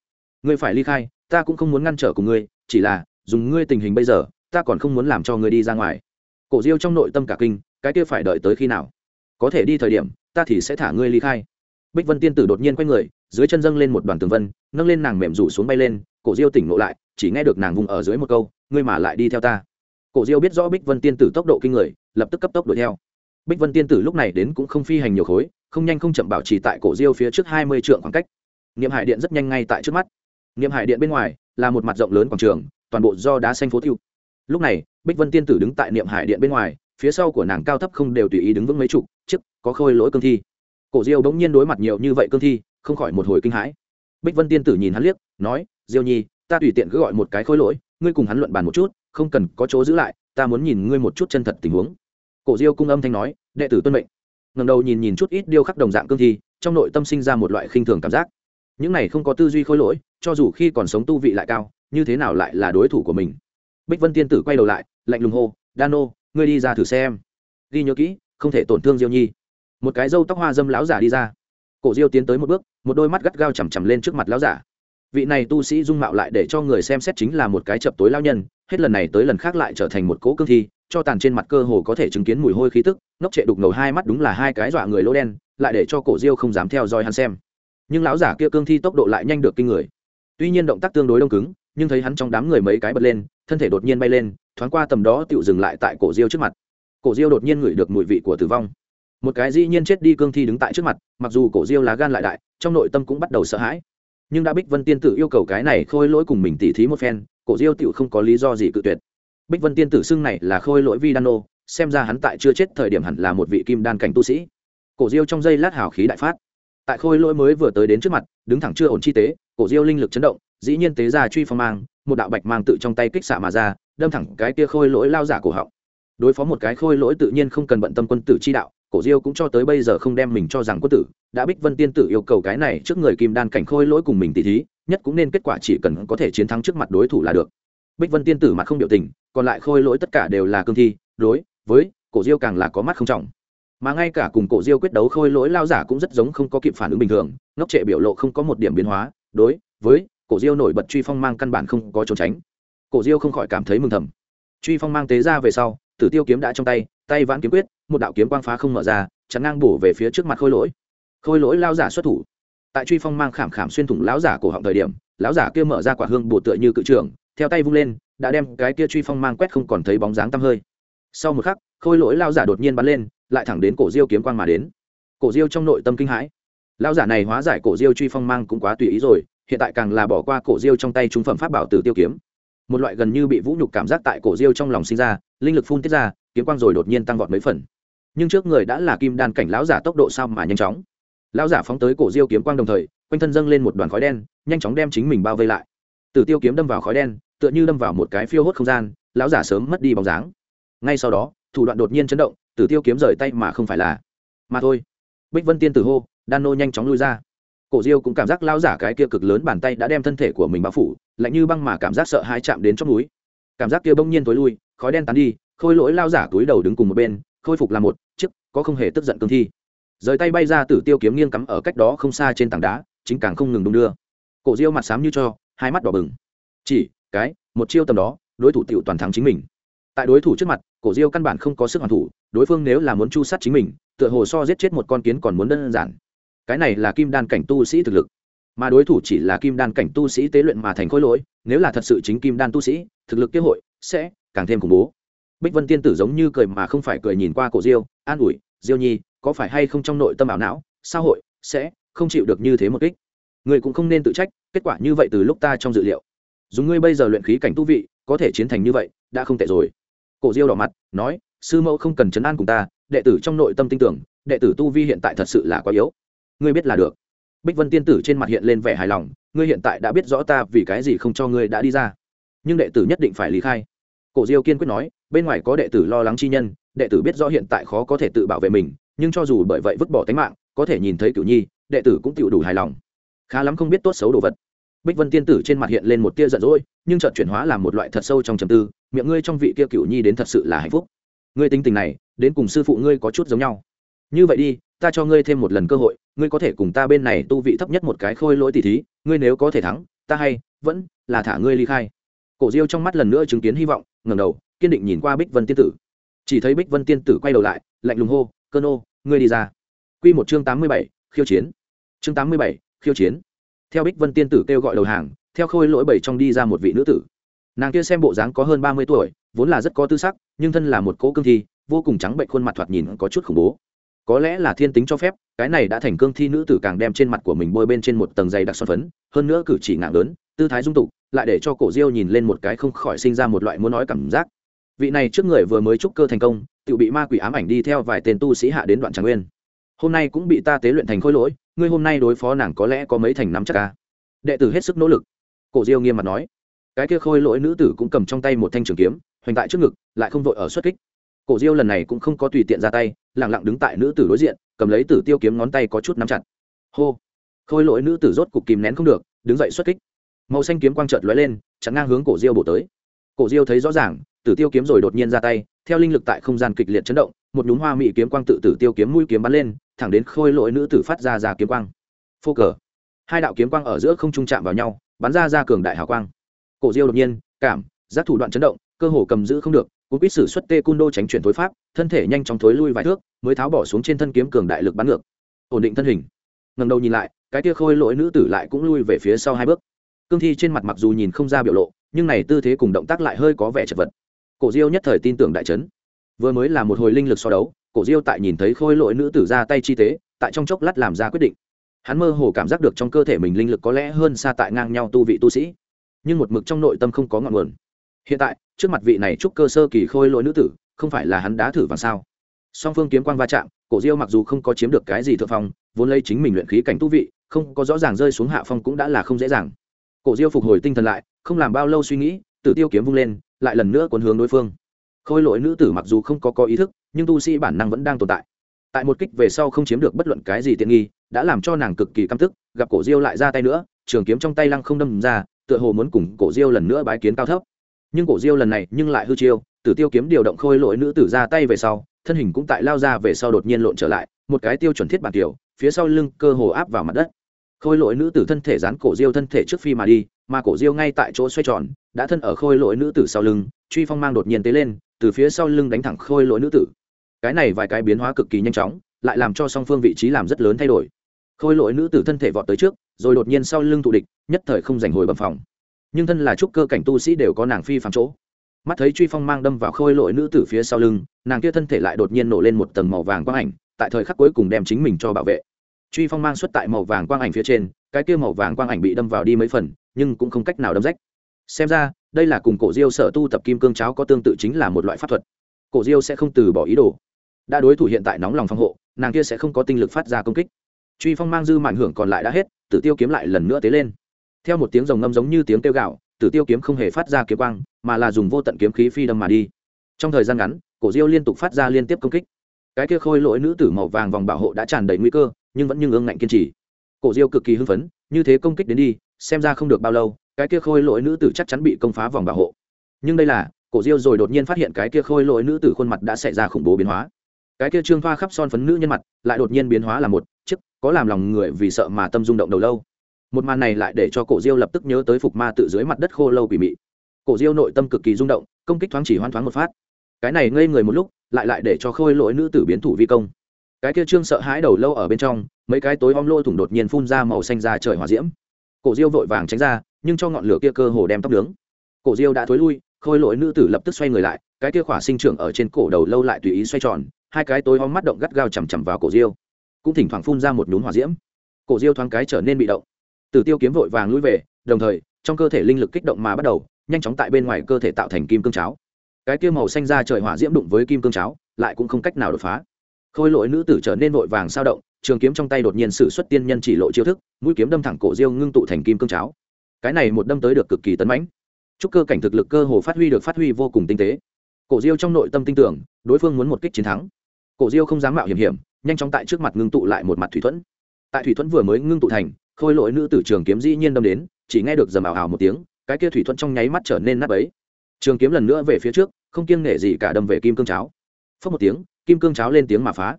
Ngươi phải ly khai, ta cũng không muốn ngăn trở cùng ngươi, chỉ là, dùng ngươi tình hình bây giờ, ta còn không muốn làm cho ngươi đi ra ngoài. Cổ diêu trong nội tâm cả kinh, cái kia phải đợi tới khi nào? Có thể đi thời điểm, ta thì sẽ thả ngươi ly khai. Bích vân tiên tử đột nhiên quay người, dưới chân dâng lên một đoàn tường vân, nâng lên nàng mềm rủ xuống bay lên, cổ diêu tỉnh ngộ lại, chỉ nghe được nàng vùng ở dưới một câu, ngươi mà lại đi theo ta. Cổ diêu biết rõ bích vân tiên tử tốc độ kinh người, lập tức cấp tốc đuổi theo. Bích vân tiên tử lúc này đến cũng không phi hành nhiều khối, không nhanh không chậm bảo trì tại cổ diêu phía trước hai mươi trượng khoảng cách. Niệm hải điện rất nhanh ngay tại trước mắt. Niệm hải điện bên ngoài là một mặt rộng lớn quảng trường, toàn bộ do đá xanh phố tiêu lúc này, bích vân tiên tử đứng tại niệm hải điện bên ngoài phía sau của nàng cao thấp không đều tùy ý đứng vững mấy chục, chiếc, có khôi lỗi cương thi. Cổ diêu bỗng nhiên đối mặt nhiều như vậy cương thi, không khỏi một hồi kinh hãi. Bích vân tiên tử nhìn hắn liếc, nói, diêu nhi, ta tùy tiện cứ gọi một cái khôi lỗi, ngươi cùng hắn luận bàn một chút, không cần có chỗ giữ lại, ta muốn nhìn ngươi một chút chân thật tình huống. Cổ diêu cung âm thanh nói, đệ tử tuân mệnh. Ngầm đầu nhìn nhìn chút ít điêu khắc đồng dạng cương thi, trong nội tâm sinh ra một loại khinh thường cảm giác. Những này không có tư duy khôi lỗi, cho dù khi còn sống tu vị lại cao, như thế nào lại là đối thủ của mình? Bích vân tiên tử quay đầu lại, lạnh lùng hô đano ngươi đi ra thử xem. Ghi nhớ kỹ, không thể tổn thương diêu nhi. Một cái râu tóc hoa dâm láo giả đi ra. Cổ diêu tiến tới một bước, một đôi mắt gắt gao chằm chằm lên trước mặt láo giả. Vị này tu sĩ dung mạo lại để cho người xem xét chính là một cái chập tối lao nhân, hết lần này tới lần khác lại trở thành một cỗ cương thi, cho tàn trên mặt cơ hồ có thể chứng kiến mùi hôi khí tức nóc trệ đục ngầu hai mắt đúng là hai cái dọa người lỗ đen, lại để cho cổ diêu không dám theo dõi hắn xem. Nhưng lão giả kia cương thi tốc độ lại nhanh được kinh người. Tuy nhiên động tác tương đối đông cứng nhưng thấy hắn trong đám người mấy cái bật lên, thân thể đột nhiên bay lên, thoáng qua tầm đó tựu dừng lại tại cổ diêu trước mặt. Cổ diêu đột nhiên ngửi được mùi vị của tử vong. Một cái dĩ nhiên chết đi cương thi đứng tại trước mặt, mặc dù cổ diêu lá gan lại đại, trong nội tâm cũng bắt đầu sợ hãi. Nhưng đã bích vân tiên tử yêu cầu cái này khôi lỗi cùng mình tỉ thí một phen, cổ diêu tựu không có lý do gì cự tuyệt. Bích vân tiên tử xưng này là khôi lỗi vi đan xem ra hắn tại chưa chết thời điểm hẳn là một vị kim đan cảnh tu sĩ. Cổ diêu trong giây lát hào khí đại phát. Tại khôi lỗi mới vừa tới đến trước mặt, đứng thẳng chưa ổn chi tế, cổ diêu linh lực chấn động dĩ nhiên tế ra truy phong mang, một đạo bạch mang tự trong tay kích xạ mà ra, đâm thẳng cái kia khôi lỗi lao giả cổ họng. Đối phó một cái khôi lỗi tự nhiên không cần bận tâm quân tử chi đạo, cổ diêu cũng cho tới bây giờ không đem mình cho rằng quân tử, đã bích vân tiên tử yêu cầu cái này trước người kim đan cảnh khôi lỗi cùng mình tỷ thí, nhất cũng nên kết quả chỉ cần có thể chiến thắng trước mặt đối thủ là được. Bích vân tiên tử mặt không biểu tình, còn lại khôi lỗi tất cả đều là cương thi, đối với cổ diêu càng là có mắt không trọng. Mà ngay cả cùng cổ diêu quyết đấu khôi lỗi lao giả cũng rất giống không có kịp phản ứng bình thường, ngốc trệ biểu lộ không có một điểm biến hóa, đối với cổ diêu nổi bật truy phong mang căn bản không có trốn tránh. Cổ diêu không khỏi cảm thấy mừng thầm. Truy phong mang tế ra về sau, tử tiêu kiếm đã trong tay tay vãn kiếm quyết, một đạo kiếm quang phá không mở ra, chắn ngang bổ về phía trước mặt khôi lỗi. Khôi lỗi lao giả xuất thủ. Tại truy phong mang khảm khảm xuyên thủng lão giả cổ họng thời điểm, lão giả kia mở ra quả hương bổ tựa như cự trưởng, theo tay vung lên, đã đem cái kia truy phong mang quét không còn thấy bóng dáng tăm hơi. Sau một khắc, khôi lỗi lao giả đột nhiên bắn lên, lại thẳng đến cổ diêu kiếm quang mà đến. Cổ diêu trong nội tâm kinh hãi. Lao giả này hóa giải cổ diêu truy phong mang cũng quá tùy ý rồi hiện tại càng là bỏ qua cổ diêu trong tay trung phẩm pháp bảo tử tiêu kiếm. Một loại gần như bị vũ nhục cảm giác tại cổ diêu trong lòng sinh ra, linh lực phun tiết ra, kiếm quang rồi đột nhiên tăng vọt mấy phần. Nhưng trước người đã là kim đan cảnh lão giả tốc độ sao mà nhanh chóng. Lão giả phóng tới cổ diêu kiếm quang đồng thời, quanh thân dâng lên một đoàn khói đen, nhanh chóng đem chính mình bao vây lại. Tử tiêu kiếm đâm vào khói đen, tựa như đâm vào một cái phiêu hốt không gian, lão giả sớm mất đi bóng dáng. Ngay sau đó, thủ đoạn đột nhiên chấn động, tử tiêu kiếm rời tay mà không phải là. Mà thôi. Bích vân tiên tử hô, đan nô nhanh chóng lui ra cổ diêu cũng cảm giác lao giả cái kia cực lớn bàn tay đã đem thân thể của mình bao phủ, lạnh như băng mà cảm giác sợ hãi chạm đến trong núi cảm giác kia bỗng nhiên tối lui, khói đen tán đi, khôi lỗi lao giả túi đầu đứng cùng một bên, khôi phục là một chiếc có không hề tức giận cương thi. Rời tay bay ra tử tiêu kiếm nghiêng cắm ở cách đó không xa trên tảng đá, chính càng không ngừng đung đưa. Cổ diêu mặt xám như cho, hai mắt đỏ bừng. Chỉ, cái, một chiêu tầm đó, đối thủ tiểu toàn thắng chính mình. Tại đối thủ trước mặt, cổ diêu căn bản không có sức hoàn thủ, đối phương nếu là muốn chu sát chính mình, tựa hồ so giết chết một con kiến còn muốn đơn giản cái này là kim đan cảnh tu sĩ thực lực. Mà đối thủ chỉ là kim đan cảnh tu sĩ tế luyện mà thành khối lỗi, nếu là thật sự chính kim đan tu sĩ, thực lực kế hội sẽ càng thêm khủng bố. Bích vân tiên tử giống như cười mà không phải cười nhìn qua cổ diêu, an ủi, diêu nhi, có phải hay không trong nội tâm ảo não, xã hội sẽ không chịu được như thế một kích? Người cũng không nên tự trách, kết quả như vậy từ lúc ta trong dự liệu. Dùng ngươi bây giờ luyện khí cảnh tu vị, có thể chiến thành như vậy, đã không tệ rồi. Cổ diêu đỏ mặt, nói, sư mẫu không cần chấn an cùng ta, đệ tử trong nội tâm tin tưởng, đệ tử tu vi hiện tại thật sự là quá yếu ngươi biết là được. Bích vân tiên tử trên mặt hiện lên vẻ hài lòng, ngươi hiện tại đã biết rõ ta vì cái gì không cho ngươi đã đi ra. Nhưng đệ tử nhất định phải lý khai. Cổ diêu kiên quyết nói, bên ngoài có đệ tử lo lắng chi nhân, đệ tử biết rõ hiện tại khó có thể tự bảo vệ mình, nhưng cho dù bởi vậy vứt bỏ tính mạng, có thể nhìn thấy cửu nhi, đệ tử cũng tự đủ hài lòng. Khá lắm không biết tốt xấu đồ vật. Bích vân tiên tử trên mặt hiện lên một tia giận dỗi, nhưng chợt chuyển hóa làm một loại thật sâu trong trầm tư, miệng ngươi trong vị kia cửu nhi đến thật sự là hạnh phúc. Ngươi tính tình này, đến cùng sư phụ ngươi có chút giống nhau. Như vậy đi ta cho ngươi thêm một lần cơ hội, ngươi có thể cùng ta bên này tu vị thấp nhất một cái khôi lỗi tỷ thí, ngươi nếu có thể thắng, ta hay vẫn là thả ngươi ly khai. Cổ diêu trong mắt lần nữa chứng kiến hy vọng, ngẩng đầu, kiên định nhìn qua bích vân tiên tử. Chỉ thấy bích vân tiên tử quay đầu lại, lạnh lùng hô cơ nô ngươi đi ra. Quy một chương tám mươi bảy, khiêu chiến. Chương tám mươi bảy, khiêu chiến. Theo bích vân tiên tử kêu gọi đầu hàng, theo khôi lỗi bảy trong đi ra một vị nữ tử. Nàng kia xem bộ dáng có hơn ba mươi tuổi, vốn là rất có tư sắc, nhưng thân là một cỗ cương thi, vô cùng trắng bệnh khuôn mặt thoạt nhìn có chút khủng bố có lẽ là thiên tính cho phép, cái này đã thành cương thi nữ tử càng đem trên mặt của mình bôi bên trên một tầng dày đặc son phấn, hơn nữa cử chỉ nặng lớn, tư thái dung tục, lại để cho cổ diêu nhìn lên một cái không khỏi sinh ra một loại muốn nói cảm giác. Vị này trước người vừa mới trúc cơ thành công tự bị ma quỷ ám ảnh đi theo vài tên tu sĩ hạ đến đoạn tràng nguyên. Hôm nay cũng bị ta tế luyện thành khôi lỗi, ngươi hôm nay đối phó nàng có lẽ có mấy thành nắm chắc ca đệ tử hết sức nỗ lực. Cổ diêu nghiêm mặt nói. Cái kia khôi lỗi nữ tử cũng cầm trong tay một thanh trường kiếm, hoành tại trước ngực, lại không vội ở xuất kích. Cổ diêu lần này cũng không có tùy tiện ra tay lẳng lặng đứng tại nữ tử đối diện, cầm lấy tử tiêu kiếm ngón tay có chút nắm chặt. Hô! Khôi lỗi nữ tử rốt cục kìm nén không được, đứng dậy xuất kích. Màu xanh kiếm quang trợt lóe lên chắn ngang hướng cổ diêu bổ tới. Cổ diêu thấy rõ ràng, tử tiêu kiếm rồi đột nhiên ra tay, theo linh lực tại không gian kịch liệt chấn động, một nhúm hoa mỹ kiếm quang tự tử tiêu kiếm mũi kiếm bắn lên, thẳng đến khôi lỗi nữ tử phát ra ra kiếm quang. Phô cờ! Hai đạo kiếm quang ở giữa không trung chạm vào nhau, bắn ra ra cường đại hào quang. Cổ diêu đột nhiên, cảm, giác thủ đoạn chấn động, cơ hồ cầm giữ không được cũng quýt sử xuất tê cung đô tránh chuyển thối pháp, thân thể nhanh chóng thối lui vài thước, mới tháo bỏ xuống trên thân kiếm cường đại lực bắn ngược. Ổn định thân hình. Ngầm đầu nhìn lại, cái tia khôi lỗi nữ tử lại cũng lui về phía sau hai bước. Cương thi trên mặt mặc dù nhìn không ra biểu lộ, nhưng này tư thế cùng động tác lại hơi có vẻ chật vật. Cổ diêu nhất thời tin tưởng đại trấn vừa mới là một hồi linh lực so đấu, cổ diêu tại nhìn thấy khôi lỗi nữ tử ra tay chi tế tại trong chốc lát làm ra quyết định. Hắn mơ hồ cảm giác được trong cơ thể mình linh lực có lẽ hơn xa tại ngang nhau tu vị tu sĩ, nhưng một mực trong nội tâm không có ngọn nguồn hiện tại, trước mặt vị này trúc cơ sơ kỳ khôi lỗi nữ tử, không phải là hắn đá thử vàng sao? Song phương kiếm quan va chạm, cổ diêu mặc dù không có chiếm được cái gì thượng phong, vốn lấy chính mình luyện khí cảnh tu vị, không có rõ ràng rơi xuống hạ phong cũng đã là không dễ dàng. Cổ diêu phục hồi tinh thần lại, không làm bao lâu suy nghĩ, tử tiêu kiếm vung lên, lại lần nữa cuốn hướng đối phương. Khôi lỗi nữ tử mặc dù không có có ý thức, nhưng tu sĩ bản năng vẫn đang tồn tại. Tại một kích về sau không chiếm được bất luận cái gì tiện nghi, đã làm cho nàng cực kỳ căm tức, gặp cổ diêu lại ra tay nữa, trường kiếm trong tay lăng không đâm ra, tựa hồ muốn cùng cổ diêu lần nữa bái kiến cao thấp nhưng cổ diêu lần này nhưng lại hư chiêu, tử tiêu kiếm điều động khôi lỗi nữ tử ra tay về sau, thân hình cũng tại lao ra về sau đột nhiên lộn trở lại, một cái tiêu chuẩn thiết bản tiểu, phía sau lưng cơ hồ áp vào mặt đất. Khôi lỗi nữ tử thân thể dán cổ diêu thân thể trước phi mà đi, mà cổ diêu ngay tại chỗ xoay tròn, đã thân ở khôi lỗi nữ tử sau lưng, truy phong mang đột nhiên tế lên, từ phía sau lưng đánh thẳng khôi lỗi nữ tử. Cái này vài cái biến hóa cực kỳ nhanh chóng, lại làm cho song phương vị trí làm rất lớn thay đổi. Khôi lỗi nữ tử thân thể vọt tới trước, rồi đột nhiên sau lưng thụ địch, nhất thời không giành hồi bầm phòng nhưng thân là trúc cơ cảnh tu sĩ đều có nàng phi phạm chỗ. Mắt thấy truy phong mang đâm vào khôi lội nữ tử phía sau lưng, nàng kia thân thể lại đột nhiên nổ lên một tầng màu vàng quang ảnh, tại thời khắc cuối cùng đem chính mình cho bảo vệ. Truy phong mang xuất tại màu vàng quang ảnh phía trên, cái kia màu vàng quang ảnh bị đâm vào đi mấy phần, nhưng cũng không cách nào đâm rách. Xem ra, đây là cùng cổ diêu sở tu tập kim cương cháo có tương tự chính là một loại pháp thuật. Cổ diêu sẽ không từ bỏ ý đồ. Đã đối thủ hiện tại nóng lòng phòng hộ, nàng kia sẽ không có tinh lực phát ra công kích. Truy phong mang dư mạnh hưởng còn lại đã hết, tử tiêu kiếm lại lần nữa tế lên theo một tiếng rồng ngâm giống như tiếng kêu gạo, tử tiêu kiếm không hề phát ra kiếm quang, mà là dùng vô tận kiếm khí phi đâm mà đi. Trong thời gian ngắn, cổ diêu liên tục phát ra liên tiếp công kích. Cái kia khôi lỗi nữ tử màu vàng vòng bảo hộ đã tràn đầy nguy cơ, nhưng vẫn như ương ngạnh kiên trì. Cổ diêu cực kỳ hưng phấn, như thế công kích đến đi, xem ra không được bao lâu, cái kia khôi lỗi nữ tử chắc chắn bị công phá vòng bảo hộ. Nhưng đây là, cổ diêu rồi đột nhiên phát hiện cái kia khôi lỗi nữ tử khuôn mặt đã xảy ra khủng bố biến hóa. Cái kia trương thoa khắp son phấn nữ nhân mặt lại đột nhiên biến hóa là một, chiếc, có làm lòng người vì sợ mà tâm rung động đầu lâu một màn này lại để cho cổ diêu lập tức nhớ tới phục ma tự dưới mặt đất khô lâu quỷ mị. Cổ diêu nội tâm cực kỳ rung động, công kích thoáng chỉ hoan thoáng một phát. Cái này ngây người một lúc, lại lại để cho khôi lỗi nữ tử biến thủ vi công. Cái kia trương sợ hãi đầu lâu ở bên trong, mấy cái tối om lô thủng đột nhiên phun ra màu xanh ra trời hỏa diễm. Cổ diêu vội vàng tránh ra, nhưng cho ngọn lửa kia cơ hồ đem tóc nướng. Cổ diêu đã thối lui, khôi lỗi nữ tử lập tức xoay người lại, cái kia khỏa sinh trưởng ở trên cổ đầu lâu lại tùy ý xoay tròn, hai cái tối om mắt động gắt gao chằm chằm vào cổ diêu. Cũng thỉnh thoảng phun ra một nhún hỏa diễm. Cổ diêu thoáng cái trở nên bị động tử tiêu kiếm vội vàng lui về, đồng thời, trong cơ thể linh lực kích động mà bắt đầu, nhanh chóng tại bên ngoài cơ thể tạo thành kim cương cháo. Cái kia màu xanh ra trời hỏa diễm đụng với kim cương cháo, lại cũng không cách nào đột phá. Khôi lỗi nữ tử trở nên vội vàng sao động, trường kiếm trong tay đột nhiên sử xuất tiên nhân chỉ lộ chiêu thức, mũi kiếm đâm thẳng cổ diêu ngưng tụ thành kim cương cháo. Cái này một đâm tới được cực kỳ tấn mãnh. Chúc cơ cảnh thực lực cơ hồ phát huy được phát huy vô cùng tinh tế. Cổ diêu trong nội tâm tin tưởng, đối phương muốn một kích chiến thắng. Cổ diêu không dám mạo hiểm hiểm, nhanh chóng tại trước mặt ngưng tụ lại một mặt thủy thuẫn. Tại thủy thuẫn vừa mới ngưng tụ thành khôi lỗi nữ tử trường kiếm dĩ nhiên đâm đến, chỉ nghe được dầm ảo ảo một tiếng, cái kia thủy thuận trong nháy mắt trở nên nắp ấy trường kiếm lần nữa về phía trước, không kiêng nể gì cả đâm về kim cương cháo. Phớt một tiếng, kim cương cháo lên tiếng mà phá.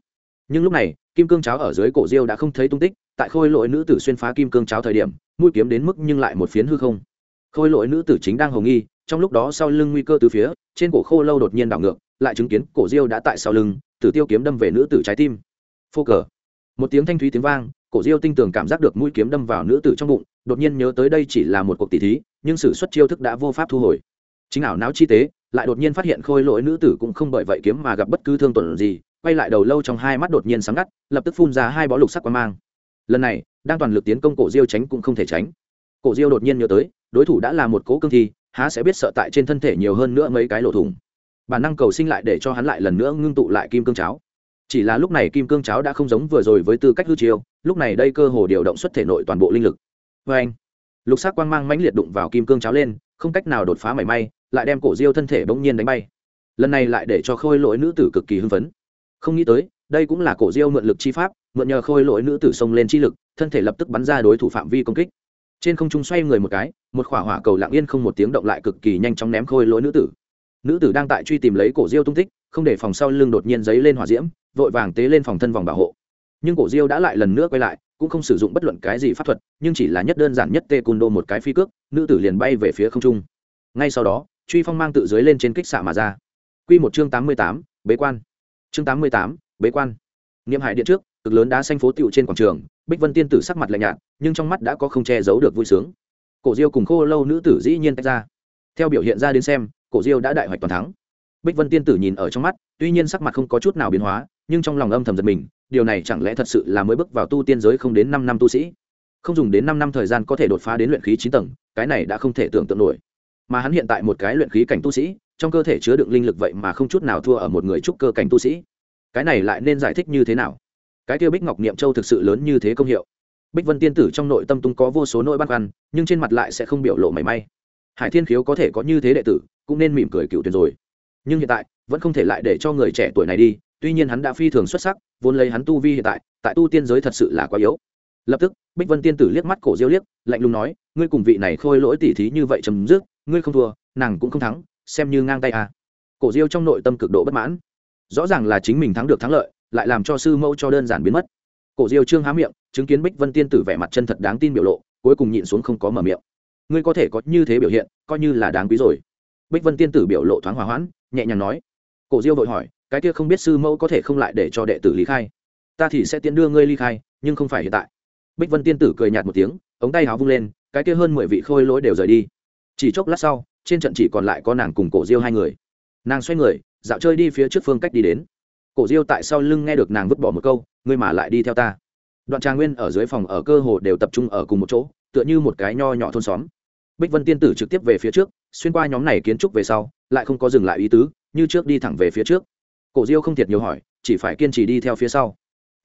Nhưng lúc này, kim cương cháo ở dưới cổ diêu đã không thấy tung tích, tại khôi lỗi nữ tử xuyên phá kim cương cháo thời điểm, mũi kiếm đến mức nhưng lại một phiến hư không. Khôi lỗi nữ tử chính đang hồng nghi, trong lúc đó sau lưng nguy cơ từ phía, trên cổ khô lâu đột nhiên đảo ngược, lại chứng kiến cổ diêu đã tại sau lưng, tử tiêu kiếm đâm về nữ tử trái tim. Phô cờ một tiếng thanh thúy tiếng vang, cổ diêu tinh tường cảm giác được mũi kiếm đâm vào nữ tử trong bụng, đột nhiên nhớ tới đây chỉ là một cuộc tỷ thí, nhưng sử xuất chiêu thức đã vô pháp thu hồi. Chính ảo não chi tế, lại đột nhiên phát hiện khôi lỗi nữ tử cũng không bởi vậy kiếm mà gặp bất cứ thương tổn gì, quay lại đầu lâu trong hai mắt đột nhiên sáng ngắt, lập tức phun ra hai bó lục sắc quang mang. Lần này, đang toàn lực tiến công cổ diêu tránh cũng không thể tránh. Cổ diêu đột nhiên nhớ tới, đối thủ đã là một cố cương thi, há sẽ biết sợ tại trên thân thể nhiều hơn nữa mấy cái lỗ thủng. Bản năng cầu sinh lại để cho hắn lại lần nữa ngưng tụ lại kim cương cháo chỉ là lúc này kim cương cháo đã không giống vừa rồi với tư cách hư chiêu, lúc này đây cơ hồ điều động xuất thể nội toàn bộ linh lực. Vê anh, lục sắc quang mang mãnh liệt đụng vào kim cương cháo lên, không cách nào đột phá mảy may, lại đem cổ diêu thân thể bỗng nhiên đánh bay. Lần này lại để cho khôi lỗi nữ tử cực kỳ hưng phấn. Không nghĩ tới, đây cũng là cổ diêu mượn lực chi pháp, mượn nhờ khôi lỗi nữ tử xông lên chi lực, thân thể lập tức bắn ra đối thủ phạm vi công kích. Trên không trung xoay người một cái, một khỏa hỏa cầu lặng yên không một tiếng động lại cực kỳ nhanh chóng ném khôi lỗi nữ tử. Nữ tử đang tại truy tìm lấy cổ diêu tung tích, không để phòng sau lưng đột nhiên giấy lên hỏa diễm vội vàng tế lên phòng thân vòng bảo hộ. Nhưng cổ diêu đã lại lần nữa quay lại, cũng không sử dụng bất luận cái gì pháp thuật, nhưng chỉ là nhất đơn giản nhất tê cùn đô một cái phi cước, nữ tử liền bay về phía không trung. Ngay sau đó, truy phong mang tự dưới lên trên kích xạ mà ra. Q một chương tám mươi tám, bế quan. Chương tám mươi tám, bế quan. Niệm hải điện trước, cực lớn đá xanh phố tựu trên quảng trường, bích vân tiên tử sắc mặt lạnh nhạt, nhưng trong mắt đã có không che giấu được vui sướng. Cổ diêu cùng khô lâu nữ tử dĩ nhiên tách ra. Theo biểu hiện ra đến xem, cổ diêu đã đại hoạch toàn thắng bích vân tiên tử nhìn ở trong mắt, tuy nhiên sắc mặt không có chút nào biến hóa, nhưng trong lòng âm thầm giật mình, điều này chẳng lẽ thật sự là mới bước vào tu tiên giới không đến năm năm tu sĩ? Không dùng đến năm năm thời gian có thể đột phá đến luyện khí chín tầng, cái này đã không thể tưởng tượng nổi. Mà hắn hiện tại một cái luyện khí cảnh tu sĩ, trong cơ thể chứa đựng linh lực vậy mà không chút nào thua ở một người trúc cơ cảnh tu sĩ. Cái này lại nên giải thích như thế nào? Cái tiêu bích ngọc niệm châu thực sự lớn như thế công hiệu. Bích vân tiên tử trong nội tâm tung có vô số nỗi băn khoăn, nhưng trên mặt lại sẽ không biểu lộ mảy may. Hải thiên khiếu có thể có như thế đệ tử, cũng nên mỉm cười cựu tuyệt rồi nhưng hiện tại vẫn không thể lại để cho người trẻ tuổi này đi, tuy nhiên hắn đã phi thường xuất sắc, vốn lấy hắn tu vi hiện tại tại tu tiên giới thật sự là quá yếu. Lập tức, bích vân tiên tử liếc mắt cổ diêu liếc, lạnh lùng nói, ngươi cùng vị này khôi lỗi tỉ thí như vậy chấm dứt, ngươi không thua, nàng cũng không thắng, xem như ngang tay à. cổ diêu trong nội tâm cực độ bất mãn. Rõ ràng là chính mình thắng được thắng lợi, lại làm cho sư mẫu cho đơn giản biến mất. Cổ diêu trương há miệng, chứng kiến bích vân tiên tử vẻ mặt chân thật đáng tin biểu lộ, cuối cùng nhịn xuống không có mở miệng. Ngươi có thể có như thế biểu hiện, coi như là đáng quý rồi. Bích vân tiên tử biểu lộ thoáng hòa hoãn nhẹ nhàng nói. Cổ diêu vội hỏi, cái kia không biết sư mẫu có thể không lại để cho đệ tử ly khai? Ta thì sẽ tiến đưa ngươi ly khai, nhưng không phải hiện tại. Bích vân tiên tử cười nhạt một tiếng, ống tay háo vung lên, cái kia hơn mười vị khôi lỗi đều rời đi. Chỉ chốc lát sau, trên trận chỉ còn lại có nàng cùng cổ diêu hai người. Nàng xoay người, dạo chơi đi phía trước phương cách đi đến. Cổ diêu tại sau lưng nghe được nàng vứt bỏ một câu, ngươi mà lại đi theo ta. Đoạn trà nguyên ở dưới phòng ở cơ hồ đều tập trung ở cùng một chỗ, tựa như một cái nho nhỏ thôn xóm bích vân tiên tử trực tiếp về phía trước, xuyên qua nhóm này kiến trúc về sau, lại không có dừng lại ý tứ, như trước đi thẳng về phía trước. Cổ diêu không thiệt nhiều hỏi, chỉ phải kiên trì đi theo phía sau.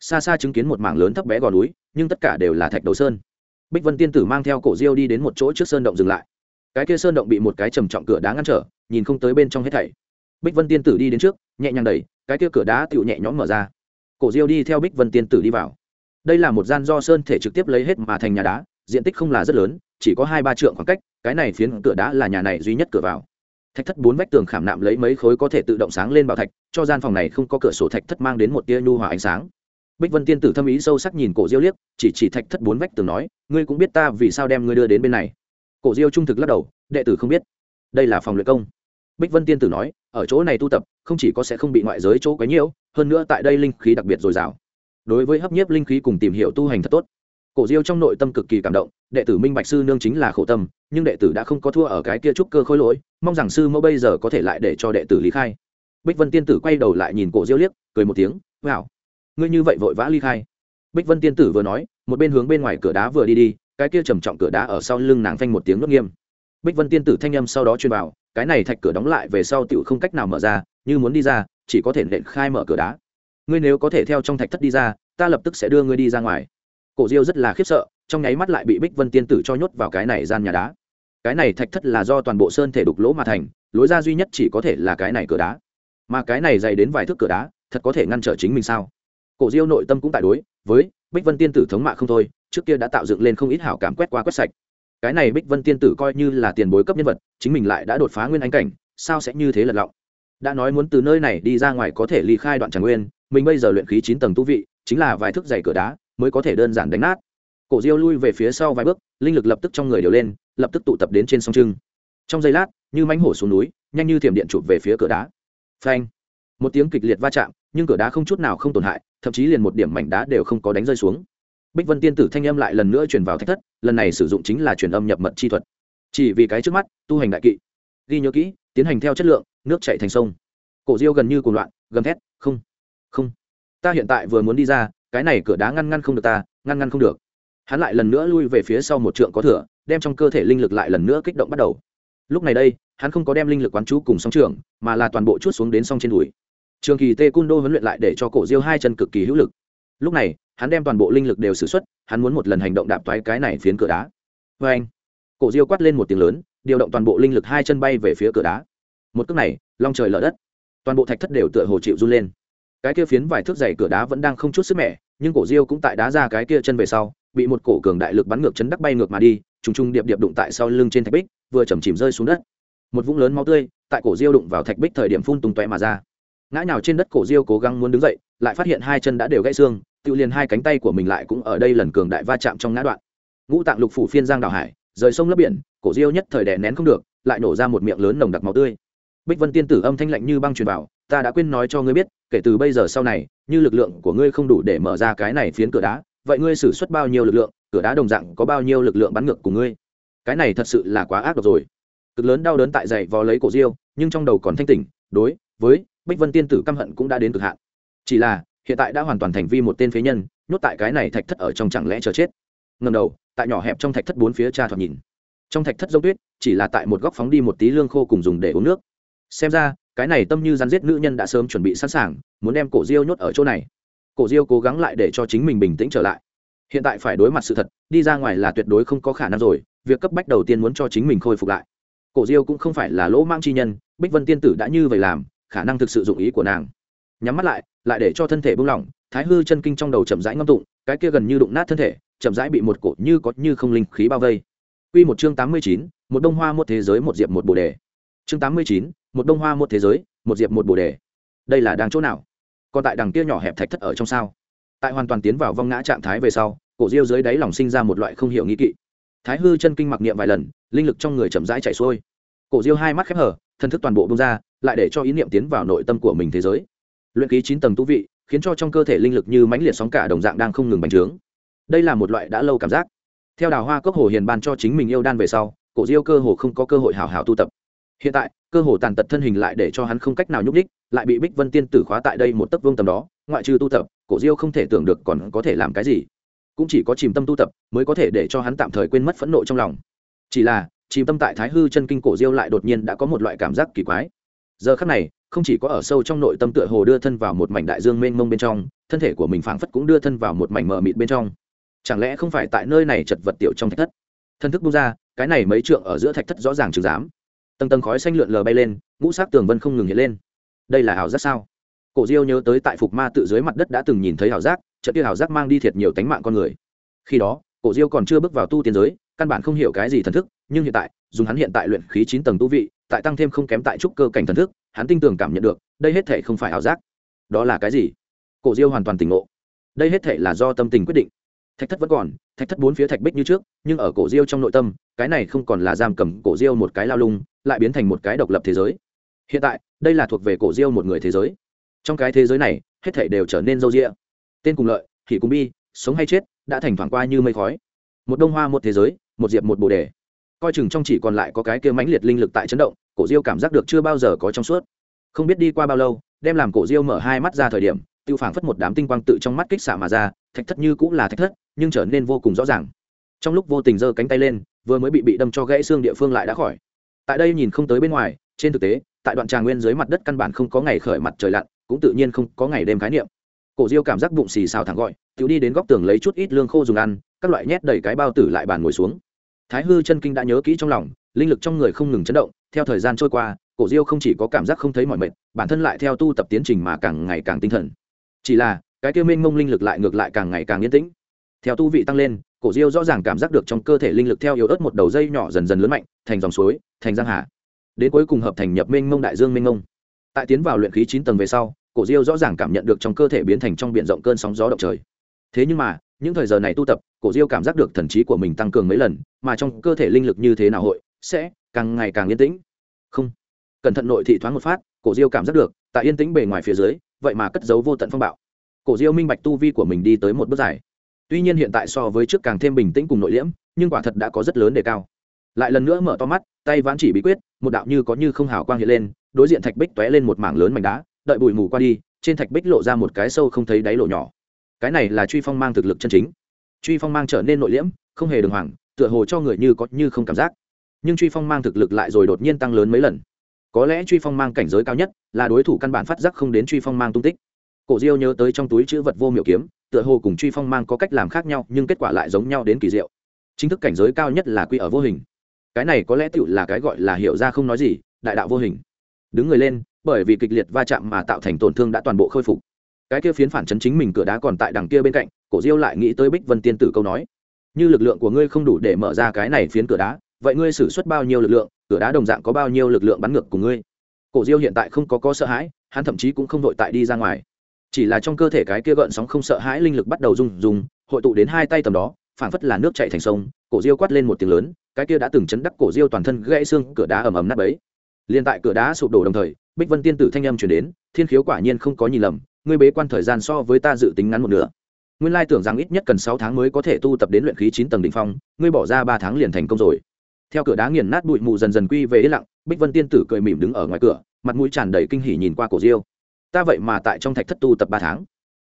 Xa xa chứng kiến một mảng lớn thấp bé gò núi, nhưng tất cả đều là thạch đầu sơn. Bích vân tiên tử mang theo cổ diêu đi đến một chỗ trước sơn động dừng lại. Cái kia sơn động bị một cái trầm trọng cửa đá ngăn trở, nhìn không tới bên trong hết thảy. Bích vân tiên tử đi đến trước, nhẹ nhàng đẩy, cái kia cửa đá tựu nhẹ nhõm mở ra. Cổ diêu đi theo bích vân tiên tử đi vào. Đây là một gian do sơn thể trực tiếp lấy hết mà thành nhà đá, diện tích không là rất lớn chỉ có hai ba trượng khoảng cách, cái này phiến cửa đá là nhà này duy nhất cửa vào. Thạch thất bốn vách tường khảm nạm lấy mấy khối có thể tự động sáng lên bảo thạch, cho gian phòng này không có cửa sổ thạch thất mang đến một tia nhu hòa ánh sáng. Bích vân tiên tử thâm ý sâu sắc nhìn cổ diêu liếc, chỉ chỉ thạch thất bốn vách tường nói, ngươi cũng biết ta vì sao đem ngươi đưa đến bên này. Cổ diêu trung thực lắc đầu, đệ tử không biết, đây là phòng luyện công. Bích vân tiên tử nói, ở chỗ này tu tập, không chỉ có sẽ không bị ngoại giới chỗ quấy nhiễu, hơn nữa tại đây linh khí đặc biệt dồi dào. Đối với hấp nhiếp linh khí cùng tìm hiểu tu hành thật tốt cổ diêu trong nội tâm cực kỳ cảm động, đệ tử minh bạch sư nương chính là khổ tâm, nhưng đệ tử đã không có thua ở cái kia trúc cơ khối lỗi, mong rằng sư mẫu bây giờ có thể lại để cho đệ tử lý khai. Bích vân tiên tử quay đầu lại nhìn cổ diêu liếc, cười một tiếng wow ngươi như vậy vội vã ly khai. Bích vân tiên tử vừa nói, một bên hướng bên ngoài cửa đá vừa đi đi, cái kia trầm trọng cửa đá ở sau lưng nàng phanh một tiếng nước nghiêm. Bích vân tiên tử thanh â m sau đó truyền vào, cái này thạch cửa đóng lại về sau tựu không cách nào mở ra, như muốn đi ra, chỉ có thể nện khai mở cửa đá. Ngươi nếu có thể theo trong thạch thất đi ra, ta lập tức sẽ đưa ngươi đi ra ngoài cổ diêu rất là khiếp sợ, trong nháy mắt lại bị bích vân tiên tử cho nhốt vào cái này gian nhà đá. Cái này thạch thất là do toàn bộ sơn thể đục lỗ mà thành, lối ra duy nhất chỉ có thể là cái này cửa đá. Mà cái này dày đến vài thước cửa đá, thật có thể ngăn trở chính mình sao? Cổ diêu nội tâm cũng tại đối với bích vân tiên tử thống mạ không thôi, trước kia đã tạo dựng lên không ít hảo cảm quét qua quét sạch. Cái này bích vân tiên tử coi như là tiền bối cấp nhân vật, chính mình lại đã đột phá nguyên anh cảnh, sao sẽ như thế lật lọng? Đã nói muốn từ nơi này đi ra ngoài có thể ly khai đoạn tràng nguyên, mình bây giờ luyện khí chín tầng tu vị, chính là vài thước dày cửa đá mới có thể đơn giản đánh nát. Cổ diêu lui về phía sau vài bước, linh lực lập tức trong người đều lên, lập tức tụ tập đến trên sông trưng. Trong giây lát, như mánh hổ xuống núi, nhanh như thiểm điện chụp về phía cửa đá. Phanh! Một tiếng kịch liệt va chạm, nhưng cửa đá không chút nào không tổn hại, thậm chí liền một điểm mảnh đá đều không có đánh rơi xuống. Bích vân tiên tử thanh âm lại lần nữa truyền vào thách thất, lần này sử dụng chính là truyền âm nhập mật chi thuật. Chỉ vì cái trước mắt, tu hành đại kỵ. Ghi nhớ kỹ, tiến hành theo chất lượng, nước chạy thành sông. Cổ diêu gần như cuồng loạn, gầm thét, không! Không! Ta hiện tại vừa muốn đi ra cái này cửa đá ngăn ngăn không được ta, ngăn ngăn không được. Hắn lại lần nữa lui về phía sau một trượng có thửa đem trong cơ thể linh lực lại lần nữa kích động bắt đầu. Lúc này đây, hắn không có đem linh lực quán chú cùng song trường, mà là toàn bộ chút xuống đến song trên đùi. Trường kỳ tê cung đô huấn luyện lại để cho cổ diêu hai chân cực kỳ hữu lực. Lúc này, hắn đem toàn bộ linh lực đều xử t hắn muốn một lần hành động đạp toái cái này phiến cửa đá. Vê anh, cổ diêu quát lên một tiếng lớn, điều động toàn bộ linh lực hai chân bay về phía cửa đá. Một cước này, long trời lở đất. Toàn bộ thạch thất đều tựa hồ chịu run lên cái kia phiến vài thước dày cửa đá vẫn đang không chút sức mẻ, nhưng cổ diêu cũng tại đá ra cái kia chân về sau, bị một cổ cường đại lực bắn ngược chấn đắc bay ngược mà đi, trùng trùng điệp điệp đụng tại sau lưng trên thạch bích, vừa chầm chìm rơi xuống đất. Một vũng lớn máu tươi tại cổ diêu đụng vào thạch bích thời điểm phun tung tóe mà ra. Ngã nhào trên đất cổ diêu cố gắng muốn đứng dậy, lại phát hiện hai chân đã đều gãy xương, tự liền hai cánh tay của mình lại cũng ở đây lần cường đại va chạm trong ngã đoạn. Ngũ tạng lục phủ phiên giang đảo hải, rời sông lấp biển, cổ diêu nhất thời đè nén không được, lại nổ ra một miệng lớn nồng đặc máu tươi. Bích vân tiên tử âm thanh lạnh như băng truyền vào ta đã quên nói cho ngươi biết, kể từ bây giờ sau này, như lực lượng của ngươi không đủ để mở ra cái này phiến cửa đá, vậy ngươi xử suất bao nhiêu lực lượng, cửa đá đồng dạng có bao nhiêu lực lượng bắn ngược của ngươi? Cái này thật sự là quá ác độc rồi. Cực lớn đau đớn tại dày vò lấy cổ diêu, nhưng trong đầu còn thanh tỉnh, đối với bích vân tiên tử căm hận cũng đã đến cực hạn. Chỉ là, hiện tại đã hoàn toàn thành vi một tên phế nhân, nhốt tại cái này thạch thất ở trong chẳng lẽ chờ chết? Ngầm đầu, tại nhỏ hẹp trong thạch thất bốn phía cha thoạt nhìn. Trong thạch thất dốc tuyết, chỉ là tại một góc phóng đi một tí lương khô cùng dùng để uống nước. Xem ra cái này tâm như rắn giết nữ nhân đã sớm chuẩn bị sẵn sàng muốn đem cổ diêu nhốt ở chỗ này. Cổ diêu cố gắng lại để cho chính mình bình tĩnh trở lại. Hiện tại phải đối mặt sự thật đi ra ngoài là tuyệt đối không có khả năng rồi việc cấp bách đầu tiên muốn cho chính mình khôi phục lại. Cổ diêu cũng không phải là lỗ mang chi nhân bích vân tiên tử đã như vậy làm khả năng thực sự dụng ý của nàng. Nhắm mắt lại lại để cho thân thể buông lỏng thái hư chân kinh trong đầu chậm rãi ngâm tụng cái kia gần như đụng nát thân thể chậm rãi bị một cổ như có như không linh khí bao vây. Quy một chương tám mươi chín, một đông hoa một thế giới một diệp một bồ đề. Chương tám mươi chín, một đông hoa một thế giới, một diệp một bồ đề. Đây là đang chỗ nào? Còn tại đằng kia nhỏ hẹp thạch thất ở trong sao? Tại hoàn toàn tiến vào vong ngã trạng thái về sau, cổ diêu dưới đáy lòng sinh ra một loại không hiểu nghĩ kỵ. Thái hư chân kinh mặc niệm vài lần, linh lực trong người chậm rãi chảy xuôi. Cổ diêu hai mắt khép hở, thân thức toàn bộ bông ra, lại để cho ý niệm tiến vào nội tâm của mình thế giới luyện ký chín tầng tu vị khiến cho trong cơ thể linh lực như mãnh liệt sóng cả đồng dạng đang không ngừng bành trướng đây là một loại đã lâu cảm giác theo đào hoa cốc hồ hiền ban cho chính mình yêu đan về sau cổ diêu cơ hồ không có cơ hội hào hào tu tập hiện tại, cơ hồ tàn tật thân hình lại để cho hắn không cách nào nhúc ních lại bị bích vân tiên tử khóa tại đây một tấc vương tầm đó, ngoại trừ tu tập, cổ diêu không thể tưởng được còn có thể làm cái gì. Cũng chỉ có chìm tâm tu tập mới có thể để cho hắn tạm thời quên mất phẫn nộ trong lòng. Chỉ là, chìm tâm tại thái hư chân kinh cổ diêu lại đột nhiên đã có một loại cảm giác kỳ quái. Giờ khắc này, không chỉ có ở sâu trong nội tâm tựa hồ đưa thân vào một mảnh đại dương mênh mông bên trong, thân thể của mình phảng phất cũng đưa thân vào một mảnh mờ mịt bên trong. Chẳng lẽ không phải tại nơi này chật vật tiểu trong thạch thất? Thân thức bung ra, cái này mấy trượng ở giữa thạch thất rõ ràng chừng dám tầng tầng khói xanh lượn lờ bay lên, ngũ sắc tường vân không ngừng hiện lên. Đây là ảo giác sao? Cổ diêu nhớ tới tại phục ma tự dưới mặt đất đã từng nhìn thấy ảo giác, trận kia ảo giác mang đi thiệt nhiều tánh mạng con người. Khi đó, cổ diêu còn chưa bước vào tu tiên giới, căn bản không hiểu cái gì thần thức, nhưng hiện tại, dùng hắn hiện tại luyện khí chín tầng tu vị, tại tăng thêm không kém tại trúc cơ cảnh thần thức, hắn tinh tường cảm nhận được, đây hết thể không phải ảo giác. Đó là cái gì? Cổ diêu hoàn toàn tỉnh ngộ. Đây hết thể là do tâm tình quyết định. Thạch thất vẫn còn, thạch thất bốn phía thạch bích như trước, nhưng ở cổ diêu trong nội tâm, cái này không còn là giam cầm cổ diêu một cái lao lung lại biến thành một cái độc lập thế giới. Hiện tại, đây là thuộc về cổ diêu một người thế giới. Trong cái thế giới này, hết thảy đều trở nên râu rĩa tên cùng lợi thì cùng bi, sống hay chết, đã thành thoảng qua như mây khói. Một đông hoa một thế giới, một diệp một bồ đề. Coi chừng trong chỉ còn lại có cái kia mãnh liệt linh lực tại chấn động, cổ diêu cảm giác được chưa bao giờ có trong suốt. Không biết đi qua bao lâu, đem làm cổ diêu mở hai mắt ra thời điểm, tiêu phảng phất một đám tinh quang tự trong mắt kích xạ mà ra, thạch thất như cũng là thạch thất, nhưng trở nên vô cùng rõ ràng. Trong lúc vô tình giơ cánh tay lên, vừa mới bị bị đâm cho gãy xương địa phương lại đã khỏi tại đây nhìn không tới bên ngoài, trên thực tế, tại đoạn tràng nguyên dưới mặt đất căn bản không có ngày khởi mặt trời lặn, cũng tự nhiên không có ngày đêm khái niệm. Cổ diêu cảm giác bụng xì xào thẳng gọi tự đi đến góc tường lấy chút ít lương khô dùng ăn, các loại nhét đầy cái bao tử lại bàn ngồi xuống. Thái hư chân kinh đã nhớ kỹ trong lòng, linh lực trong người không ngừng chấn động, theo thời gian trôi qua, cổ diêu không chỉ có cảm giác không thấy mọi mệt, bản thân lại theo tu tập tiến trình mà càng ngày càng tinh thần. Chỉ là, cái tiêu mênh mông linh lực lại ngược lại càng ngày càng yên tĩnh. Theo tu vị tăng lên cổ diêu rõ ràng cảm giác được trong cơ thể linh lực theo yếu ớt một đầu dây nhỏ dần dần lớn mạnh, thành dòng suối, thành giang hà. Đến cuối cùng hợp thành nhập minh mông đại dương minh mông. Tại tiến vào luyện khí chín tầng về sau, cổ diêu rõ ràng cảm nhận được trong cơ thể biến thành trong b i ể n rộng cơn sóng gió động trời. Thế nhưng mà, những thời giờ này tu tập, cổ diêu cảm giác được thần trí của mình tăng cường mấy lần, mà trong cơ thể linh lực như thế nào hội, sẽ càng ngày càng yên tĩnh. Không. Cẩn thận nội thị thoáng một phát, cổ diêu cảm giác được, tại yên tĩnh bề ngoài phía dưới, vậy mà cất giấu vô tận phong bạo. Cổ diêu minh bạch tu vi của mình đi tới một bước dài tuy nhiên hiện tại so với trước càng thêm bình tĩnh cùng nội liễm, nhưng quả thật đã có rất lớn đề cao. Lại lần nữa mở to mắt, tay vãn chỉ bí quyết, một đạo như có như không hào quang hiện lên, đối diện thạch bích t lên một mảng lớn mảnh đá, đợi bụi mù qua đi, trên thạch bích lộ ra một cái sâu không thấy đáy lộ nhỏ. Cái này là truy phong mang thực lực chân chính. Truy phong mang trở nên nội liễm, không hề đường hoàng, tựa hồ cho người như có như không cảm giác. Nhưng truy phong mang thực lực lại rồi đột nhiên tăng lớn mấy lần. Có lẽ truy phong mang cảnh giới cao nhất là đối thủ căn bản phát giác không đến truy phong mang tung tích. Cổ diêu nhớ tới trong túi chữ vật vô miệu kiếm tựa hồ cùng truy phong mang có cách làm khác nhau, nhưng kết quả lại giống nhau đến kỳ diệu. Chính thức cảnh giới cao nhất là quy ở vô hình. Cái này có lẽ tựu là cái gọi là hiểu ra không nói gì, đại đạo vô hình. Đứng người lên, bởi vì kịch liệt va chạm mà tạo thành tổn thương đã toàn bộ khôi phục. Cái kia phiến phản chấn chính mình cửa đá còn tại đằng kia bên cạnh, cổ diêu lại nghĩ tới bích vân tiên tử câu nói. Như lực lượng của ngươi không đủ để mở ra cái này phiến cửa đá, vậy ngươi xử suất bao nhiêu lực lượng, cửa đá đồng dạng có bao nhiêu lực lượng bắn ngược của ngươi? Cổ diêu hiện tại không có có sợ hãi, hắn thậm chí cũng không vội tại đi ra ngoài chỉ là trong cơ thể cái kia gợn sóng không sợ hãi linh lực bắt đầu rung rung, hội tụ đến hai tay tầm đó, phảng phất là nước chạy thành sông, cổ diêu quát lên một tiếng lớn, cái kia đã từng chấn đắc cổ diêu toàn thân gãy xương, cửa đá ầm ầm nát bấy. Liền tại cửa đá sụp đổ đồng thời, bích vân tiên tử thanh âm chuyển đến, thiên khiếu quả nhiên không có nhìn lầm, ngươi bế quan thời gian so với ta dự tính ngắn một nửa. Nguyên lai tưởng rằng ít nhất cần sáu tháng mới có thể tu tập đến luyện khí chín tầng đ ỉ n h phong, ngươi bỏ ra ba tháng liền thành công rồi. Theo cửa đá nghiền nát bụi mù dần dần quy về yên lặng, bích vân tiên tử cười mỉm đứng ở ngoài cửa, mặt mũi tràn đầy kinh hỉ nhìn qua cổ diêu ta vậy mà tại trong thạch thất tu tập ba tháng.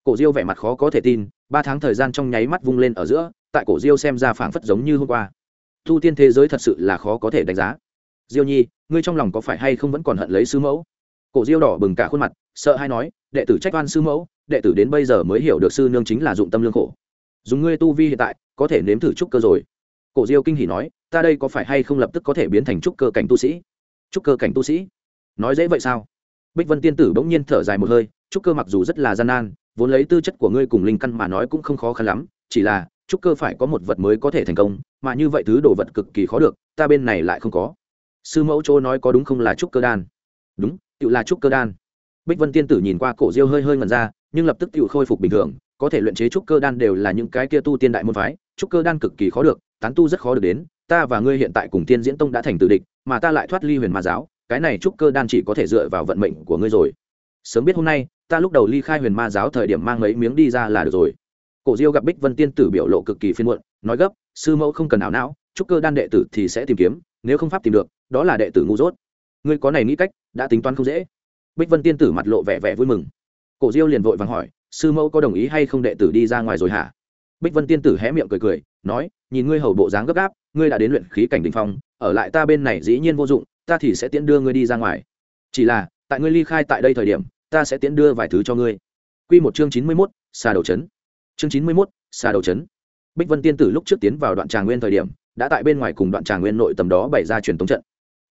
Cổ diêu vẻ mặt khó có thể tin, ba tháng thời gian trong nháy mắt vung lên ở giữa, tại cổ diêu xem ra phảng phất giống như hôm qua. Tu tiên thế giới thật sự là khó có thể đánh giá. Diêu nhi, ngươi trong lòng có phải hay không vẫn còn hận lấy sư mẫu? Cổ diêu đỏ bừng cả khuôn mặt, sợ hay nói, đệ tử trách oan sư mẫu, đệ tử đến bây giờ mới hiểu được sư nương chính là dụng tâm lương khổ. Dùng ngươi tu vi hiện tại, có thể nếm thử trúc cơ rồi. Cổ diêu kinh hỉ nói, ta đây có phải hay không lập tức có thể biến thành trúc cơ cảnh tu sĩ? Trúc cơ cảnh tu sĩ? Nói dễ vậy sao? Bích vân tiên tử bỗng nhiên thở dài một hơi, trúc cơ mặc dù rất là gian nan, vốn lấy tư chất của ngươi cùng linh căn mà nói cũng không khó khăn lắm, chỉ là, trúc cơ phải có một vật mới có thể thành công, mà như vậy thứ đồ vật cực kỳ khó được, ta bên này lại không có. Sư mẫu chỗ nói có đúng không là trúc cơ đan? Đúng tự là trúc cơ đan. Bích vân tiên tử nhìn qua cổ diêu hơi hơi ngần ra, nhưng lập tức tự khôi phục bình thường, có thể luyện chế trúc cơ đan đều là những cái kia tu tiên đại môn phái, trúc cơ đan cực kỳ khó được, tán tu rất khó được đến, ta và ngươi hiện tại cùng tiên diễn tông đã thành tự địch, mà ta lại thoát ly huyền ma giáo cái này trúc cơ đan chỉ có thể dựa vào vận mệnh của ngươi rồi. Sớm biết hôm nay, ta lúc đầu ly khai huyền ma giáo thời điểm mang mấy miếng đi ra là được rồi. Cổ diêu gặp bích vân tiên tử biểu lộ cực kỳ phiên muộn, nói gấp, sư mẫu không cần ảo não, trúc cơ đan đệ tử thì sẽ tìm kiếm, nếu không pháp tìm được, đó là đệ tử ngu dốt. Ngươi có này nghĩ cách, đã tính toán không dễ. Bích vân tiên tử mặt lộ vẻ vẻ vui mừng. Cổ diêu liền vội vàng hỏi, sư mẫu có đồng ý hay không đệ tử đi ra ngoài rồi hả? Bích vân tiên tử hé miệng cười cười, nói, nhìn ngươi hầu bộ dáng gấp gáp, ngươi đã đến luyện khí cảnh đình phong, ở lại ta bên này dĩ nhiên vô dụng ta thì sẽ tiễn đưa ngươi đi ra ngoài. Chỉ là, tại ngươi ly khai tại đây thời điểm, ta sẽ tiễn đưa vài thứ cho ngươi. Q một chương chín mươi mốt, xà đầu trấn. Chương chín mươi mốt, xà đầu trấn. Bích vân tiên tử lúc trước tiến vào đoạn tràng nguyên thời điểm, đã tại bên ngoài cùng đoạn tràng nguyên nội tầm đó bày ra truyền tống trận.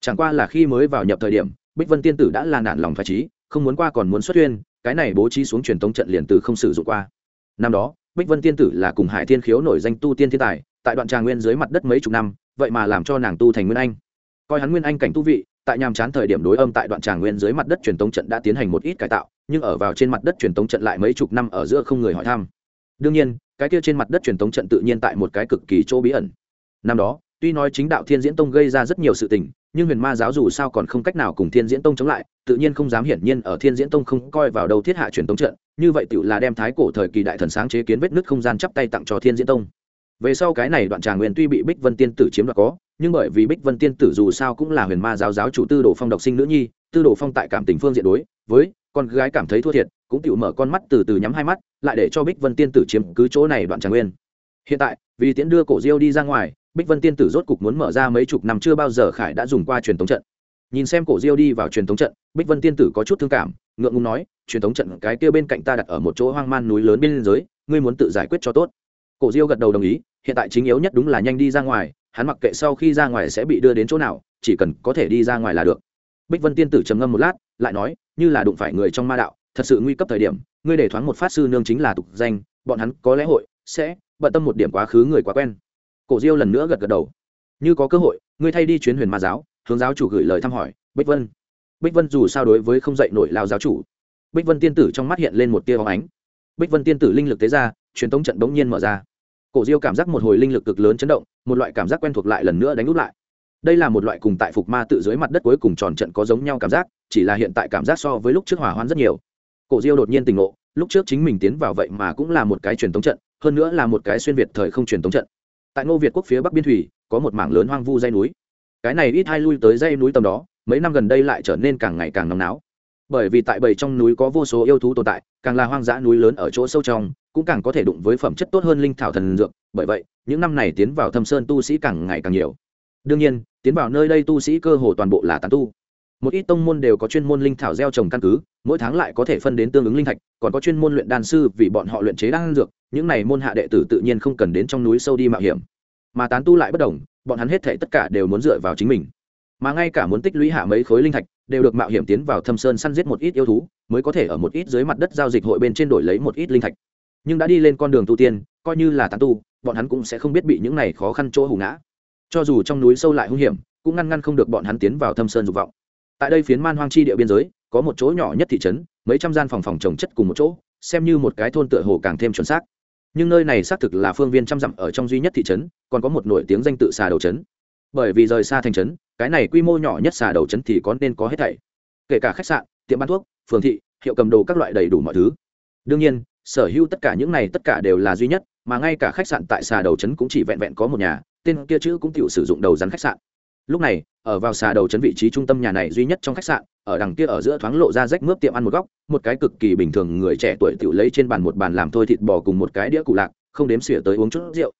Chẳng qua là khi mới vào nhập thời điểm, bích vân tiên tử đã là nản lòng phải trí, không muốn qua còn muốn xuất huyên, cái này bố trí xuống truyền tống trận liền từ không sử dụng qua. Năm đó, bích vân tiên tử là cùng hải thiên khiếu nổi danh tu tiên thiên tài, tại đoạn tràng nguyên dưới mặt đất mấy chục năm, vậy mà làm cho nàng tu thành nguyên anh coi hắn nguyên anh cảnh tu vị, tại nhàm chán thời điểm đối âm tại đoạn tràng nguyên dưới mặt đất truyền tống trận đã tiến hành một ít cải tạo, nhưng ở vào trên mặt đất truyền tống trận lại mấy chục năm ở giữa không người hỏi thăm. Đương nhiên, cái kia trên mặt đất truyền tống trận tự nhiên tại một cái cực kỳ chỗ bí ẩn. Năm đó, tuy nói chính đạo thiên diễn tông gây ra rất nhiều sự tình, nhưng huyền ma giáo dù sao còn không cách nào cùng thiên diễn tông chống lại, tự nhiên không dám hiển nhiên ở thiên diễn tông không coi vào đầu thiết hạ truyền tống trận, như vậy tự là đem thái cổ thời kỳ đại thần sáng chế kiến vết nứt không gian chắp tay tặng cho thiên diễn tông. Về sau cái này đoạn tràng nguyên tuy bị bích vân tiên tử chiếm đoạt có nhưng bởi vì bích vân tiên tử dù sao cũng là huyền ma giáo giáo chủ tư đồ phong độc sinh nữ nhi, tư đồ phong tại cảm tình phương diện đối với con gái cảm thấy thua thiệt, cũng tự mở con mắt từ từ nhắm hai mắt, lại để cho bích vân tiên tử chiếm cứ chỗ này đoạn tràng nguyên. Hiện tại, vì tiễn đưa cổ diêu đi ra ngoài, bích vân tiên tử rốt cục muốn mở ra mấy chục năm chưa bao giờ khải đã dùng qua truyền thống trận. Nhìn xem cổ diêu đi vào truyền thống trận, bích vân tiên tử có chút thương cảm, ngượng ngùng nói, truyền thống trận cái kia bên cạnh ta đặt ở một chỗ hoang man núi lớn bên giới ngươi muốn tự giải quyết cho tốt. Cổ diêu gật đầu đồng ý, hiện tại chính yếu nhất đúng là nhanh đi ra ngoài hắn mặc kệ sau khi ra ngoài sẽ bị đưa đến chỗ nào, chỉ cần có thể đi ra ngoài là được. Bích vân tiên tử trầm ngâm một lát, lại nói, như là đụng phải người trong ma đạo, thật sự nguy cấp thời điểm, ngươi để thoáng một phát sư nương chính là tục danh, bọn hắn có lẽ hội sẽ bận tâm một điểm quá khứ người quá quen. Cổ diêu lần nữa gật gật đầu. Như có cơ hội, ngươi thay đi chuyến huyền ma giáo, hướng giáo chủ gửi lời thăm hỏi, bích vân. Bích vân dù sao đối với không dạy nổi lao giáo chủ. Bích vân tiên tử trong mắt hiện lên một tia hóng ánh. Bích vân tiên tử linh lực tế ra, truyền tống trận bỗng nhiên mở ra. Cổ diêu cảm giác một hồi linh lực cực lớn chấn động một loại cảm giác quen thuộc lại lần nữa đánh úp lại. Đây là một loại cùng tại phục ma tự dưới mặt đất cuối cùng tròn trận có giống nhau cảm giác, chỉ là hiện tại cảm giác so với lúc trước hỏa hoạn rất nhiều. Cổ diêu đột nhiên tình ngộ, lúc trước chính mình tiến vào vậy mà cũng là một cái truyền thống trận, hơn nữa là một cái xuyên việt thời không truyền thống trận. Tại ngô việt quốc phía bắc biên thủy, có một mảng lớn hoang vu dây núi. Cái này ít hai lui tới dây núi tầm đó, mấy năm gần đây lại trở nên càng ngày càng nóng náo. Bởi vì tại bầy trong núi có vô số yêu thú tồn tại, càng là hoang dã núi lớn ở chỗ sâu trong cũng càng có thể đụng với phẩm chất tốt hơn linh thảo thần dược, bởi vậy, những năm này tiến vào thâm sơn tu sĩ càng ngày càng nhiều. Đương nhiên, tiến vào nơi đây tu sĩ cơ hồ toàn bộ là tán tu. Một ít tông môn đều có chuyên môn linh thảo gieo trồng căn cứ, mỗi tháng lại có thể phân đến tương ứng linh thạch, còn có chuyên môn luyện đan sư vì bọn họ luyện chế đan dược, những này môn hạ đệ tử tự nhiên không cần đến trong núi sâu đi mạo hiểm. Mà tán tu lại bất đồng, bọn hắn hết thể tất cả đều muốn dựa vào chính mình. Mà ngay cả muốn tích lũy hạ mấy khối linh thạch, đều được mạo hiểm tiến vào thâm sơn săn giết một ít yêu thú, mới có thể ở một ít dưới mặt đất giao dịch hội bên trên đổi lấy một ít linh thạch nhưng đã đi lên con đường tu tiên, coi như là tán tu, bọn hắn cũng sẽ không biết bị những này khó khăn chỗ hủ ngã. Cho dù trong núi sâu lại hung hiểm, cũng ngăn ngăn không được bọn hắn tiến vào thâm sơn dục vọng. Tại đây phiến man hoang chi địa biên giới, có một chỗ nhỏ nhất thị trấn, mấy trăm gian phòng phòng trồng chất cùng một chỗ, xem như một cái thôn tựa hồ càng thêm chuẩn xác. Nhưng nơi này xác thực là phương viên trăm dặm ở trong duy nhất thị trấn, còn có một nổi tiếng danh tự xà đầu trấn. Bởi vì rời xa thành trấn, cái này quy mô nhỏ nhất xà đầu trấn thì có nên có hết thảy. Kể cả khách sạn, tiệm bán thuốc, phường thị, hiệu cầm đồ các loại đầy đủ mọi thứ. Đương nhiên sở hữu tất cả những này tất cả đều là duy nhất, mà ngay cả khách sạn tại xà đầu trấn cũng chỉ vẹn vẹn có một nhà, tên kia chữ cũng tự sử dụng đầu rắn khách sạn. Lúc này, ở vào xà đầu trấn vị trí trung tâm nhà này duy nhất trong khách sạn, ở đằng kia ở giữa thoáng lộ ra rách mướp tiệm ăn một góc, một cái cực kỳ bình thường người trẻ tuổi tự lấy trên bàn một bàn làm thôi thịt bò cùng một cái đĩa cụ lạc, không đếm xỉa tới uống chút rượu.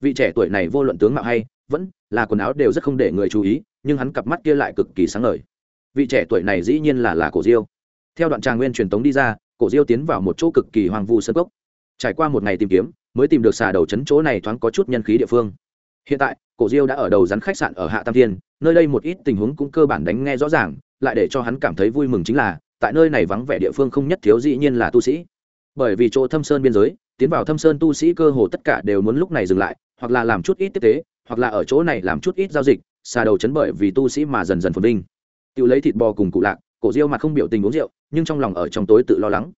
Vị trẻ tuổi này vô luận tướng mạo hay, vẫn là quần áo đều rất không để người chú ý, nhưng hắn cặp mắt kia lại cực kỳ sáng ngời. Vị trẻ tuổi này dĩ nhiên là là cổ diêu. Theo đoạn tràng nguyên truyền tống đi ra cổ diêu tiến vào một chỗ cực kỳ hoang vu sân cốc. Trải qua một ngày tìm kiếm, mới tìm được xà đầu trấn chỗ này thoáng có chút nhân khí địa phương. Hiện tại, cổ diêu đã ở đầu rắn khách sạn ở hạ tam thiên, nơi đây một ít tình huống cũng cơ bản đánh nghe rõ ràng, lại để cho hắn cảm thấy vui mừng chính là, tại nơi này vắng vẻ địa phương không nhất thiếu dĩ nhiên là tu sĩ. Bởi vì chỗ thâm sơn biên giới, tiến vào thâm sơn tu sĩ cơ hồ tất cả đều muốn lúc này dừng lại, hoặc là làm chút ít tiếp tế, hoặc là ở chỗ này làm chút ít giao dịch, xà đầu chấn bởi vì tu sĩ mà dần dần phồn vinh. Tự lấy thịt bò cùng cụ lạc cổ diêu mặt không biểu tình uống rượu, nhưng trong lòng ở trong tối tự lo lắng.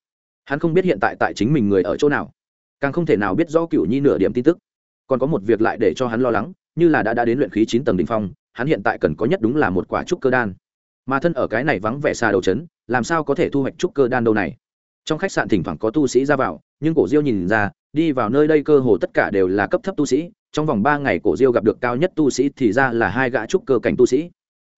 Hắn không biết hiện tại tại chính mình người ở chỗ nào, càng không thể nào biết rõ cựu nhi nửa điểm tin tức. Còn có một việc lại để cho hắn lo lắng, như là đã đã đến luyện khí chín tầng đ ỉ n h phong, hắn hiện tại cần có nhất đúng là một quả trúc cơ đan. Mà thân ở cái này vắng vẻ xa đầu trấn, làm sao có thể thu hoạch trúc cơ đan đâu này? Trong khách sạn thỉnh thoảng có tu sĩ ra vào, nhưng cổ diêu nhìn ra, đi vào nơi đây cơ hồ tất cả đều là cấp thấp tu sĩ, trong vòng ba ngày cổ diêu gặp được cao nhất tu sĩ thì ra là hai gã trúc cơ cảnh tu sĩ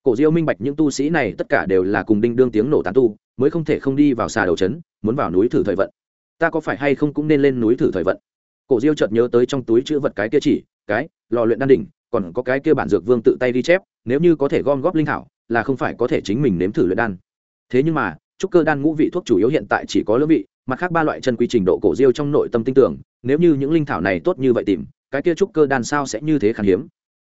cổ diêu minh bạch những tu sĩ này tất cả đều là cùng đinh đương tiếng nổ tán tu, mới không thể không đi vào xà đầu trấn, muốn vào núi thử thời vận. Ta có phải hay không cũng nên lên núi thử thời vận? Cổ diêu chợt nhớ tới trong túi chữ vật cái kia chỉ, cái, lò luyện đan đỉnh, còn có cái kia bản dược vương tự tay ghi chép, nếu như có thể gom góp linh thảo, là không phải có thể chính mình nếm thử luyện đan. Thế nhưng mà, trúc cơ đan ngũ vị thuốc chủ yếu hiện tại chỉ có lưỡng vị, mặt khác ba loại chân quy trình độ cổ diêu trong nội tâm tin tưởng, nếu như những linh thảo này tốt như vậy tìm, cái kia trúc cơ đan sao sẽ như thế khan hiếm?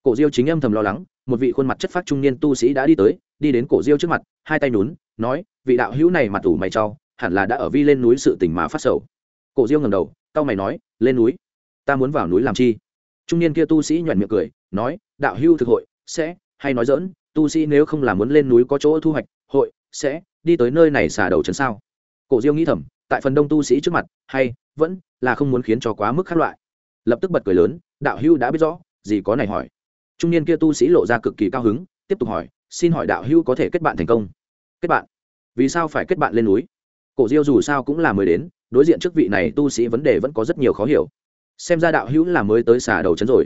Cổ diêu chính âm thầm lo lắng, một vị khuôn mặt chất phát trung niên tu sĩ đã đi tới, đi đến cổ diêu trước mặt, hai tay nhún, nói, vị đạo hữu này mặt ủ mày trau hẳn là đã ở vi lên núi sự tình mà phát sầu. Cổ diêu ngầm đầu tao mày nói, lên núi? Ta muốn vào núi làm chi? Trung niên kia tu sĩ nhoẻn miệng cười, nói, đạo hữu thực hội, sẽ, hay nói dỡn tu sĩ nếu không là muốn lên núi có chỗ thu hoạch, hội, sẽ, đi tới nơi này xả đầu trấn sao? Cổ diêu nghĩ thầm, tại phần đông tu sĩ trước mặt, hay, vẫn là không muốn khiến cho quá mức khác loại. Lập tức bật cười lớn, đạo hưu đã biết rõ, gì có này hỏi trung niên kia tu sĩ lộ ra cực kỳ cao hứng, tiếp tục hỏi, xin hỏi đạo hữu có thể kết bạn thành công? Kết bạn? Vì sao phải kết bạn lên núi? Cổ diêu dù sao cũng là mới đến, đối diện trước vị này tu sĩ vấn đề vẫn có rất nhiều khó hiểu. Xem ra đạo hữu là mới tới xà đầu chấn rồi.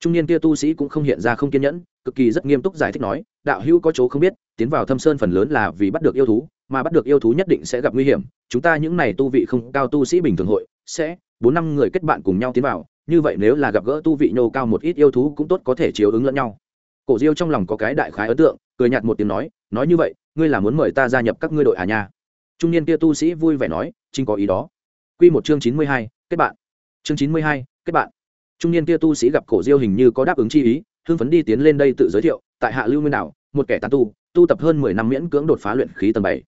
Trung niên kia tu sĩ cũng không hiện ra không kiên nhẫn, cực kỳ rất nghiêm túc giải thích nói, đạo hữu có chỗ không biết, tiến vào thâm sơn phần lớn là vì bắt được yêu thú, mà bắt được yêu thú nhất định sẽ gặp nguy hiểm. Chúng ta những này tu vị không cao tu sĩ bình thường hội, sẽ bốn năm người kết bạn cùng nhau tiến vào như vậy nếu là gặp gỡ tu vị nhô cao một ít yêu thú cũng tốt có thể chiếu ứng lẫn nhau. Cổ diêu trong lòng có cái đại khái ấn tượng, cười nhạt một tiếng nói nói như vậy, ngươi là muốn mời ta gia nhập các ngươi đội à nha? Trung niên kia tu sĩ vui vẻ nói, chính có ý đó. Quy một chương chín mươi hai, kết bạn. Chương chín mươi hai, kết bạn. Trung niên kia tu sĩ gặp cổ diêu hình như có đáp ứng chi ý, hưng phấn đi tiến lên đây tự giới thiệu, tại hạ lưu nguyên đạo một kẻ tàn tu tu tập hơn mười năm miễn cưỡng đột phá luyện khí tầng bảy.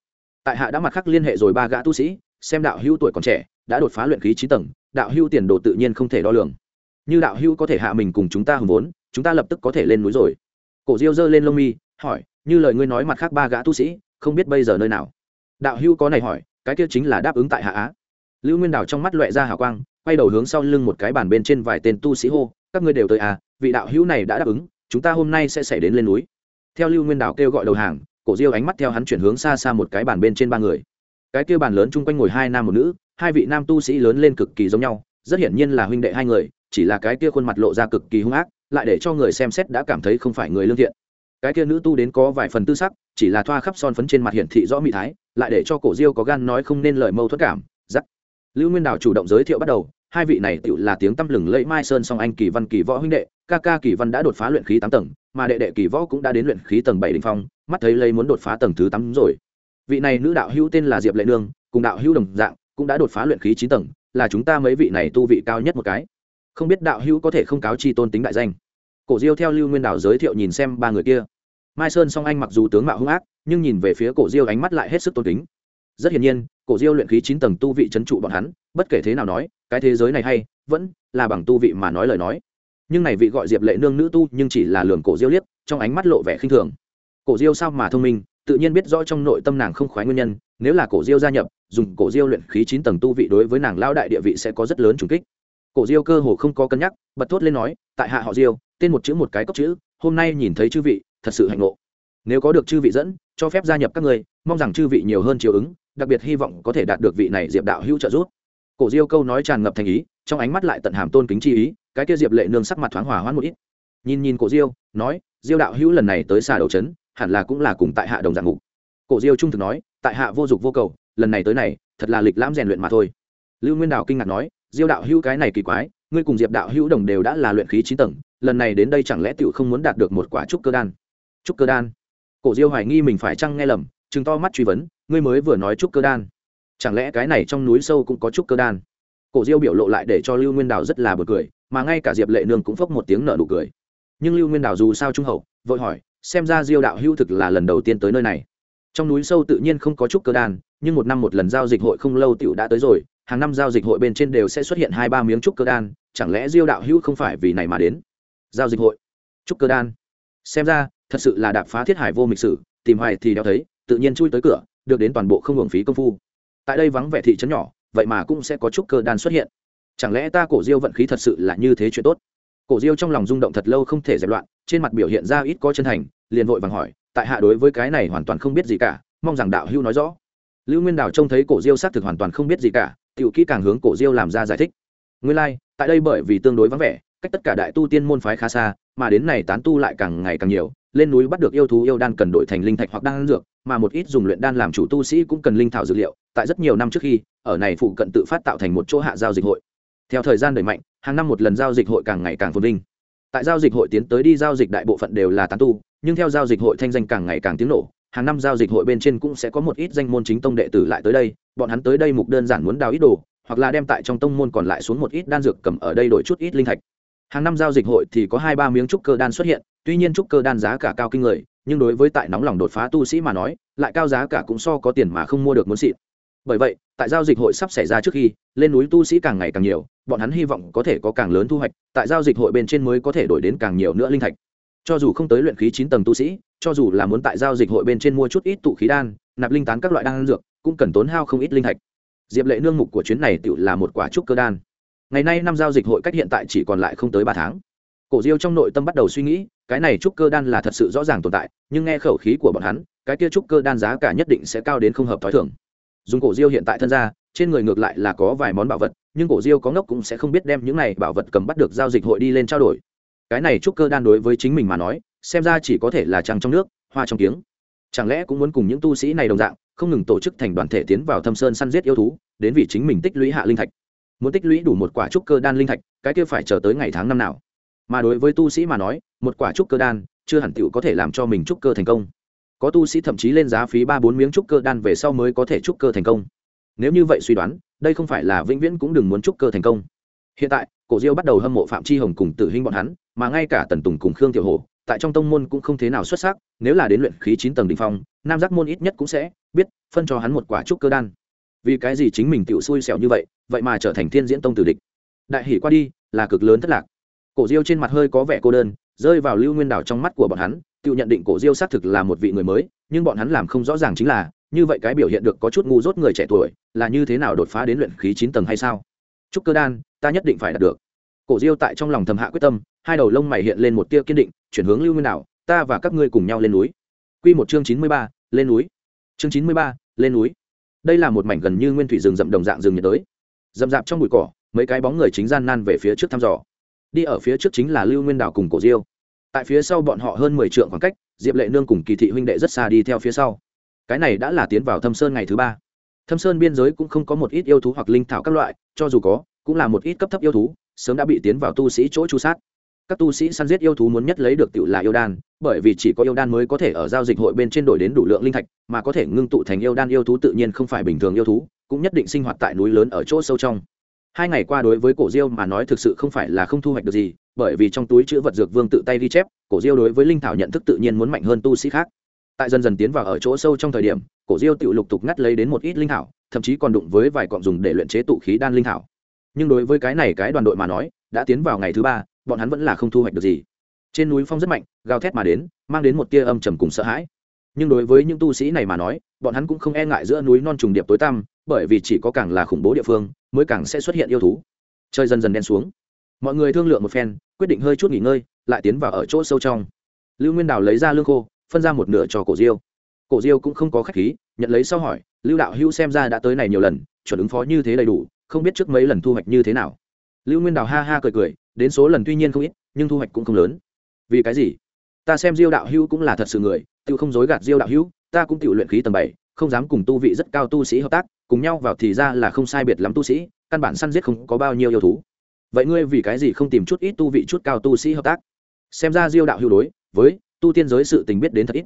Tại hạ đã mặt khắc liên hệ rồi ba gã tu sĩ xem đạo hữu tuổi còn trẻ, đã đột phá luyện khí chín tầng, đạo hữu tiền đồ tự nhiên không thể đo lường. Như đạo hữu có thể hạ mình cùng chúng ta hùng vốn, chúng ta lập tức có thể lên núi rồi. Cổ diêu giơ lên lông mi, hỏi, như lời ngươi nói mặt khác ba gã tu sĩ, không biết bây giờ nơi nào? Đạo hữu có này hỏi, cái kia chính là đáp ứng tại hạ á. Lưu nguyên đào trong mắt loẹ ra hào quang, quay đầu hướng sau lưng một cái bàn bên trên vài tên tu sĩ hô, các ngươi đều tới à vị đạo hữu này đã đáp ứng, chúng ta hôm nay sẽ xảy đến lên núi. Theo lưu nguyên đào kêu gọi đầu hàng, cổ diêu ánh mắt theo hắn chuyển hướng xa xa một cái bàn bên trên ba người cái kia bàn lớn chung quanh ngồi hai nam một nữ, hai vị nam tu sĩ lớn lên cực kỳ giống nhau, rất hiển nhiên là huynh đệ hai người, chỉ là cái kia khuôn mặt lộ ra cực kỳ hung ác, lại để cho người xem xét đã cảm thấy không phải người lương thiện. Cái kia nữ tu đến có vài phần tư sắc, chỉ là thoa khắp son phấn trên mặt hiển thị rõ mỹ thái, lại để cho cổ diêu có gan nói không nên lời mâu thuẫn cảm, giắc. Lưu nguyên đào chủ động giới thiệu bắt đầu, hai vị này tự là tiếng tăm lừng lẫy mai sơn song anh kỳ văn kỳ võ huynh đệ, ca ca kỳ văn đã đột phá luyện khí tám tầng, mà đệ đệ kỳ võ cũng đã đến luyện khí tầng bảy đình phong, mắt thấy lấy muốn đột phá tầng thứ tám rồi vị này nữ đạo hữu tên là diệp lệ nương, cùng đạo hữu đồng dạng, cũng đã đột phá luyện khí chín tầng, là chúng ta mấy vị này tu vị cao nhất một cái. Không biết đạo hữu có thể không cáo chi tôn tính đại danh. Cổ diêu theo lưu nguyên đảo giới thiệu nhìn xem ba người kia. Mai sơn song anh mặc dù tướng mạo hung ác, nhưng nhìn về phía cổ diêu ánh mắt lại hết sức tôn kính. Rất hiển nhiên, cổ diêu luyện khí chín tầng tu vị c h ấ n trụ bọn hắn, bất kể thế nào nói, cái thế giới này hay, vẫn là bằng tu vị mà nói lời nói. Nhưng này vị gọi diệp lệ nương nữ tu nhưng chỉ là lường cổ diêu liếc, trong ánh mắt lộ vẻ khinh thường. Cổ diêu sao mà thông minh tự nhiên biết rõ trong nội tâm nàng không khoái nguyên nhân, nếu là cổ diêu gia nhập, dùng cổ diêu luyện khí chín tầng tu vị đối với nàng lao đại địa vị sẽ có rất lớn trùng kích. Cổ diêu cơ hồ không có cân nhắc, bật thốt lên nói, tại hạ họ diêu, tên một chữ một cái cốc chữ, hôm nay nhìn thấy chư vị, thật sự hạnh ngộ. Nếu có được chư vị dẫn, cho phép gia nhập các người mong rằng chư vị nhiều hơn chiều ứng, đặc biệt hy vọng có thể đạt được vị này diệp đạo hữu trợ giúp. Cổ diêu câu nói tràn ngập thành ý, trong ánh mắt lại tận hàm tôn kính chi ý, cái kia diệp lệ nương sắc mặt thoáng hòa hoãn một ít. Nhìn nhìn cổ diêu, nói, diêu đạo hữu lần này tới xà đầu trấn hẳn là cũng là cùng tại hạ đồng dạng ngục cổ diêu trung thực nói, tại hạ vô dụng vô cầu, lần này tới này, thật là lịch lãm rèn luyện mà thôi. Lưu nguyên đào kinh ngạc nói, diêu đạo hữu cái này kỳ quái, ngươi cùng diệp đạo hữu đồng đều đã là luyện khí chín tầng, lần này đến đây chẳng lẽ tựu không muốn đạt được một quả trúc cơ đan? Trúc cơ đan? Cổ diêu hoài nghi mình phải chăng nghe lầm chừng to mắt truy vấn, ngươi mới vừa nói trúc cơ đan. Chẳng lẽ cái này trong núi sâu cũng có trúc cơ đan? Cổ diêu biểu lộ lại để cho lưu nguyên đào rất là bật cười, mà ngay cả diệp lệ nương cũng phốc một tiếng nở nụ cười. Nhưng lưu nguyên đào dù sao trung hậu, vội hỏi xem ra diêu đạo hữu thực là lần đầu tiên tới nơi này. Trong núi sâu tự nhiên không có trúc cơ đan nhưng một năm một lần giao dịch hội không lâu tiểu đã tới rồi, hàng năm giao dịch hội bên trên đều sẽ xuất hiện hai ba miếng trúc cơ đan chẳng lẽ diêu đạo hữu không phải vì này mà đến? Giao dịch hội trúc cơ đan xem ra, thật sự là đạp phá thiết hải vô mịch sử, tìm hoài thì đeo thấy, tự nhiên chui tới cửa, được đến toàn bộ không hưởng phí công phu. Tại đây vắng vẻ thị trấn nhỏ, vậy mà cũng sẽ có trúc cơ đan xuất hiện. Chẳng lẽ ta cổ diêu vận khí thật sự là như thế chuyện tốt? Cổ diêu trong lòng rung động thật lâu không thể dẹp loạn trên mặt biểu hiện ra ít có chân thành liền vội vàng hỏi tại hạ đối với cái này hoàn toàn không biết gì cả mong rằng đạo hưu nói rõ. Lưu nguyên đào trông thấy cổ diêu xác thực hoàn toàn không biết gì cả tiểu kỹ càng hướng cổ diêu làm ra giải thích. Nguyên lai、like, tại đây bởi vì tương đối vắng vẻ cách tất cả đại tu tiên môn phái khá xa mà đến này tán tu lại càng ngày càng nhiều lên núi bắt được yêu thú yêu đan cần đổi thành linh thạch hoặc đan dược mà một ít dùng luyện đan làm chủ tu sĩ cũng cần linh thảo dược liệu tại rất nhiều năm trước khi ở này phụ cận tự phát tạo thành một chỗ hạ giao dịch hội. Theo thời gian đẩy mạnh hàng năm một lần giao dịch hội càng ngày càng phồn vinh tại giao dịch hội tiến tới đi giao dịch đại bộ phận đều là tán tu, nhưng theo giao dịch hội thanh danh càng ngày càng tiếng nổ, hàng năm giao dịch hội bên trên cũng sẽ có một ít danh môn chính tông đệ tử lại tới đây, bọn hắn tới đây mục đơn giản muốn đào ít đồ, hoặc là đem tại trong tông môn còn lại xuống một ít đan dược cầm ở đây đổi chút ít linh thạch. Hàng năm giao dịch hội thì có hai ba miếng trúc cơ đan xuất hiện, tuy nhiên trúc cơ đan giá cả cao kinh người, nhưng đối với tại nóng lòng đột phá tu sĩ mà nói, lại cao giá cả cũng so có tiền mà không mua được muốn xịn bởi vậy, tại giao dịch hội sắp xảy ra trước khi, lên núi tu sĩ càng ngày càng nhiều, bọn hắn hy vọng có thể có càng lớn thu hoạch, tại giao dịch hội bên trên mới có thể đổi đến càng nhiều nữa linh thạch. Cho dù không tới luyện khí chín tầng tu sĩ, cho dù là muốn tại giao dịch hội bên trên mua chút ít tụ khí đan, nạp linh tán các loại đan dược, cũng cần tốn hao không ít linh thạch. Diệp lệ nương mục của chuyến này tự là một quả trúc cơ đan. Ngày nay năm giao dịch hội cách hiện tại chỉ còn lại không tới ba tháng. Cổ diêu trong nội tâm bắt đầu suy nghĩ, cái này trúc cơ đan là thật sự rõ ràng tồn tại, nhưng nghe khẩu khí của bọn hắn, cái kia trúc cơ đan giá cả nhất định sẽ cao đến không hợp t h ó i thưởng dùng cổ diêu hiện tại thân ra, trên người ngược lại là có vài món bảo vật, nhưng cổ diêu có ngốc cũng sẽ không biết đem những này bảo vật cầm bắt được giao dịch hội đi lên trao đổi. Cái này trúc cơ đan đối với chính mình mà nói, xem ra chỉ có thể là trăng trong nước, hoa trong tiếng chẳng lẽ cũng muốn cùng những tu sĩ này đồng dạng, không ngừng tổ chức thành đoàn thể tiến vào thâm sơn săn giết yêu thú, đến vì chính mình tích lũy hạ linh thạch. Muốn tích lũy đủ một quả trúc cơ đan linh thạch, cái kia phải chờ tới ngày tháng năm nào. Mà đối với tu sĩ mà nói, một quả trúc cơ đan, chưa hẳn tựu có thể làm cho mình trúc cơ thành công có tu sĩ thậm chí lên giá phí ba bốn miếng trúc cơ đan về sau mới có thể trúc cơ thành công. Nếu như vậy suy đoán, đây không phải là vĩnh viễn cũng đừng muốn trúc cơ thành công. Hiện tại, cổ diêu bắt đầu hâm mộ phạm chi hồng cùng tử hinh bọn hắn, mà ngay cả tần tùng cùng khương tiểu hồ tại trong tông môn cũng không thế nào xuất sắc, nếu là đến luyện khí chín tầng đ ỉ n h phong, nam giác môn ít nhất cũng sẽ biết phân cho hắn một quả trúc cơ đan. Vì cái gì chính mình tự xui xẻo như vậy vậy mà trở thành thiên diễn tông tử địch? Đại hỷ qua đi, là cực lớn thất lạc. Cổ diêu trên mặt hơi có vẻ cô đơn, rơi vào lưu nguyên đảo trong mắt của bọn hắn tự nhận định cổ diêu xác thực là một vị người mới, nhưng bọn hắn làm không rõ ràng chính là, như vậy cái biểu hiện được có chút ngu dốt người trẻ tuổi, là như thế nào đột phá đến luyện khí chín tầng hay sao? Chúc cơ đan, ta nhất định phải đạt được. Cổ diêu tại trong lòng thầm hạ quyết tâm, hai đầu lông mày hiện lên một tia kiên định, chuyển hướng lưu nguyên đảo, ta và các ngươi cùng nhau lên núi. Q một chương chín mươi ba, lên núi. Chương chín mươi ba, lên núi. Đây là một mảnh gần như nguyên thủy rừng rậm đồng dạng rừng nhiệt đới. Rậm rạp trong bụi cỏ, mấy cái bóng người chính gian nan về phía trước thăm dò. Đi ở phía trước chính là lưu nguyên đảo cùng cổ diêu tại phía sau bọn họ hơn mười trượng khoảng cách, diệp lệ nương cùng kỳ thị huynh đệ rất xa đi theo phía sau. Cái này đã là tiến vào thâm sơn ngày thứ ba. Thâm sơn biên giới cũng không có một ít yêu thú hoặc linh thảo các loại, cho dù có, cũng là một ít cấp thấp yêu thú, sớm đã bị tiến vào tu sĩ chỗ chu sát. Các tu sĩ săn giết yêu thú muốn nhất lấy được tựu là yêu đan, bởi vì chỉ có yêu đan mới có thể ở giao dịch hội bên trên đổi đến đủ lượng linh thạch, mà có thể ngưng tụ thành yêu đan yêu thú tự nhiên không phải bình thường yêu thú, cũng nhất định sinh hoạt tại núi lớn ở chỗ sâu trong hai ngày qua đối với cổ diêu mà nói thực sự không phải là không thu hoạch được gì, bởi vì trong túi chữ vật dược vương tự tay ghi chép, cổ diêu đối với linh thảo nhận thức tự nhiên muốn mạnh hơn tu sĩ khác. Tại dần dần tiến vào ở chỗ sâu trong thời điểm, cổ diêu tự lục tục ngắt lấy đến một ít linh thảo, thậm chí còn đụng với vài cọng dùng để luyện chế tụ khí đan linh thảo. Nhưng đối với cái này cái đoàn đội mà nói, đã tiến vào ngày thứ ba, bọn hắn vẫn là không thu hoạch được gì. Trên núi phong rất mạnh, gào thét mà đến, mang đến một tia âm trầm cùng sợ hãi. Nhưng đối với những tu sĩ này mà nói, bọn hắn cũng không e ngại giữa núi non trùng điệp tối tăm, bởi vì chỉ có càng là khủng bố địa phương mới càng sẽ xuất hiện yêu thú. Chơi dần dần đen xuống. Mọi người thương lượng một phen, quyết định hơi chút nghỉ ngơi, lại tiến vào ở chỗ sâu trong. Lưu nguyên đào lấy ra lương khô, phân ra một nửa cho cổ diêu. Cổ diêu cũng không có khách khí, nhận lấy sau hỏi, lưu đạo hữu xem ra đã tới này nhiều lần, chuẩn ứng phó như thế đầy đủ, không biết trước mấy lần thu hoạch như thế nào? Lưu nguyên đào ha ha cười cười, đến số lần tuy nhiên không ít, nhưng thu hoạch cũng không lớn. Vì cái gì? Ta xem diêu đạo hữu cũng là thật sự người tự không dối gạt diêu đạo hữu, ta cũng tự luyện khí tầng bảy, không dám cùng tu vị rất cao tu sĩ hợp tác cùng nhau vào thì ra là không sai biệt lắm tu sĩ, căn bản săn giết không có bao nhiêu yêu thú. Vậy ngươi vì cái gì không tìm chút ít tu vị chút cao tu sĩ hợp tác? Xem ra diêu đạo hữu đối với tu tiên giới sự tình biết đến thật ít.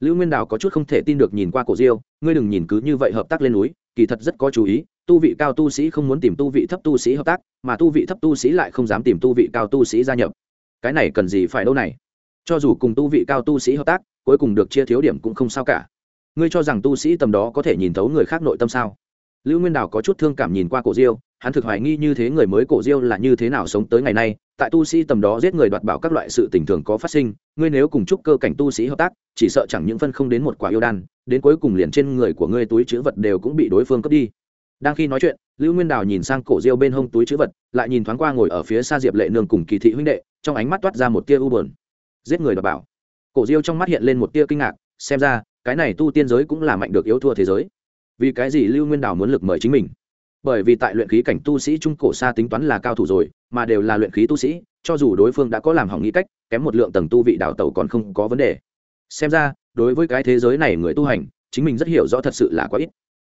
Lưu nguyên đào có chút không thể tin được nhìn qua cổ diêu, ngươi đừng nhìn cứ như vậy hợp tác lên núi, kỳ thật rất có chú ý, tu vị cao tu sĩ không muốn tìm tu vị thấp tu sĩ hợp tác, mà tu vị thấp tu sĩ lại không dám tìm tu vị cao tu sĩ gia nhập. Cái này cần gì phải đâu này? Cho dù cùng tu vị cao tu sĩ hợp tác, cuối cùng được chia thiếu điểm cũng không sao cả. Ngươi cho rằng tu sĩ tầm đó có thể nhìn thấu người khác nội tâm sao? Lưu nguyên đào có chút thương cảm nhìn qua cổ diêu, hắn thực hoài nghi như thế người mới cổ diêu là như thế nào sống tới ngày nay, tại tu sĩ tầm đó giết người đoạt bảo các loại sự tình thường có phát sinh, ngươi nếu cùng chúc cơ cảnh tu sĩ hợp tác, chỉ sợ chẳng những phân không đến một quả yêu đan, đến cuối cùng liền trên người của ngươi túi chữ vật đều cũng bị đối phương cướp đi. Đang khi nói chuyện, lưu nguyên đào nhìn sang cổ diêu bên hông túi chữ vật, lại nhìn thoáng qua ngồi ở phía xa diệp lệ nương cùng kỳ thị huynh đệ, trong ánh mắt toát ra một tia u bờn giết người đoạt bảo. Cổ diêu trong mắt hiện lên một tia kinh ngạc, xem ra, cái này tu tiên giới cũng là mạnh được yếu thua thế giới vì cái gì lưu nguyên đào muốn lực mời chính mình? Bởi vì tại luyện khí cảnh tu sĩ trung cổ xa tính toán là cao thủ rồi mà đều là luyện khí tu sĩ cho dù đối phương đã có làm hỏng nghĩ cách kém một lượng tầng tu vị đào tẩu còn không có vấn đề. Xem ra đối với cái thế giới này người tu hành chính mình rất hiểu rõ thật sự là quá ít.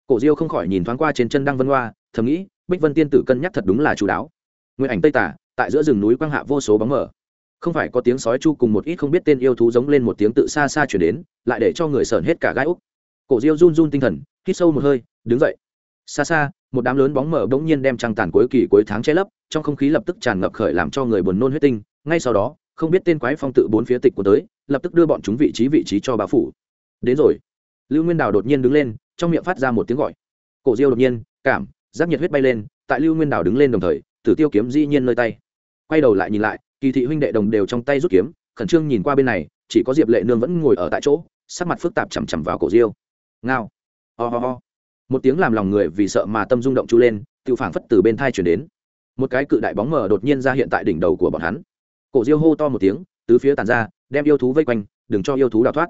Cổ diêu không khỏi nhìn thoáng qua trên chân đăng vân hoa thầm nghĩ bích vân tiên tử cân nhắc thật đúng là chú đáo. Nguyên ảnh tây tả tại giữa rừng núi quang hạ vô số bóng mờ, không phải có tiếng sói chu cùng một ít không biết tên yêu thú giống lên một tiếng tự xa xa chuyển đến lại để cho người sờn hết cả gai úc. Cổ diêu run run tinh thần hít sâu một hơi, đứng dậy. Xa xa, một đám lớn bóng mở bỗng nhiên đem trăng tàn cuối kỳ cuối tháng che lấp, trong không khí lập tức tràn ngập khởi làm cho người buồn nôn huyết tinh. Ngay sau đó, không biết tên quái phong tự bốn phía tịch của tới, lập tức đưa bọn chúng vị trí vị trí cho bá phủ. Đến rồi. Lưu nguyên đào đột nhiên đứng lên, trong miệng phát ra một tiếng gọi. Cổ diêu đột nhiên, cảm, giác nhiệt huyết bay lên, tại lưu nguyên đảo đứng lên đồng thời, tử tiêu kiếm dĩ nhiên nơi tay. Quay đầu lại nhìn lại, kỳ thị huynh đệ đồng đều trong tay rút kiếm, khẩn trương nhìn qua bên này, chỉ có diệp lệ nương vẫn ngồi ở tại chỗ, sắc mặt phức tạp chằm chằm vào cổ diêu. Ngao ho、oh、ho、oh、ho、oh. một tiếng làm lòng người vì sợ mà tâm rung động chú lên tự phảng phất từ bên thai chuyển đến. Một cái cự đại bóng mờ đột nhiên ra hiện tại đỉnh đầu của bọn hắn. Cổ diêu hô to một tiếng, tứ phía tàn ra, đem yêu thú vây quanh, đừng cho yêu thú đào thoát.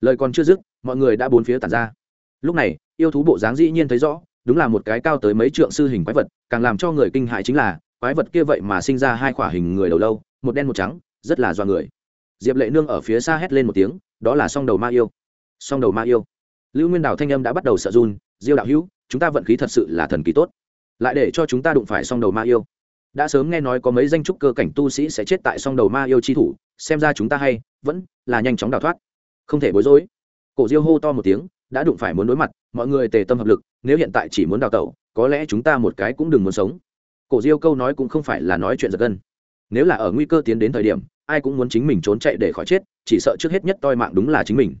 Lời còn chưa dứt, mọi người đã bốn phía tàn ra. Lúc này, yêu thú bộ dáng dĩ nhiên thấy rõ, đúng là một cái cao tới mấy trượng sư hình quái vật, càng làm cho người kinh hại chính là, quái vật kia vậy mà sinh ra hai khỏa hình người đầu lâu, một đen một trắng, rất là do người. Diệp lệ nương ở phía xa hét lên một tiếng, đó là song đầu ma yêu. Song đầu ma yêu lưu nguyên đào thanh âm đã bắt đầu sợ run, diêu đạo hữu, chúng ta vận khí thật sự là thần kỳ tốt. Lại để cho chúng ta đụng phải song đầu ma yêu. Đã sớm nghe nói có mấy danh trúc cơ cảnh tu sĩ sẽ chết tại song đầu ma yêu chi thủ, xem ra chúng ta hay, vẫn là nhanh chóng đào thoát. Không thể bối rối. Cổ diêu hô to một tiếng, đã đụng phải muốn đối mặt, mọi người tề tâm hợp lực, nếu hiện tại chỉ muốn đào tẩu, có lẽ chúng ta một cái cũng đừng muốn sống. Cổ diêu câu nói cũng không phải là nói chuyện giật gân. Nếu là ở nguy cơ tiến đến thời điểm, ai cũng muốn chính mình trốn chạy để khỏi chết, chỉ sợ trước hết nhất toi mạng đúng là chính mình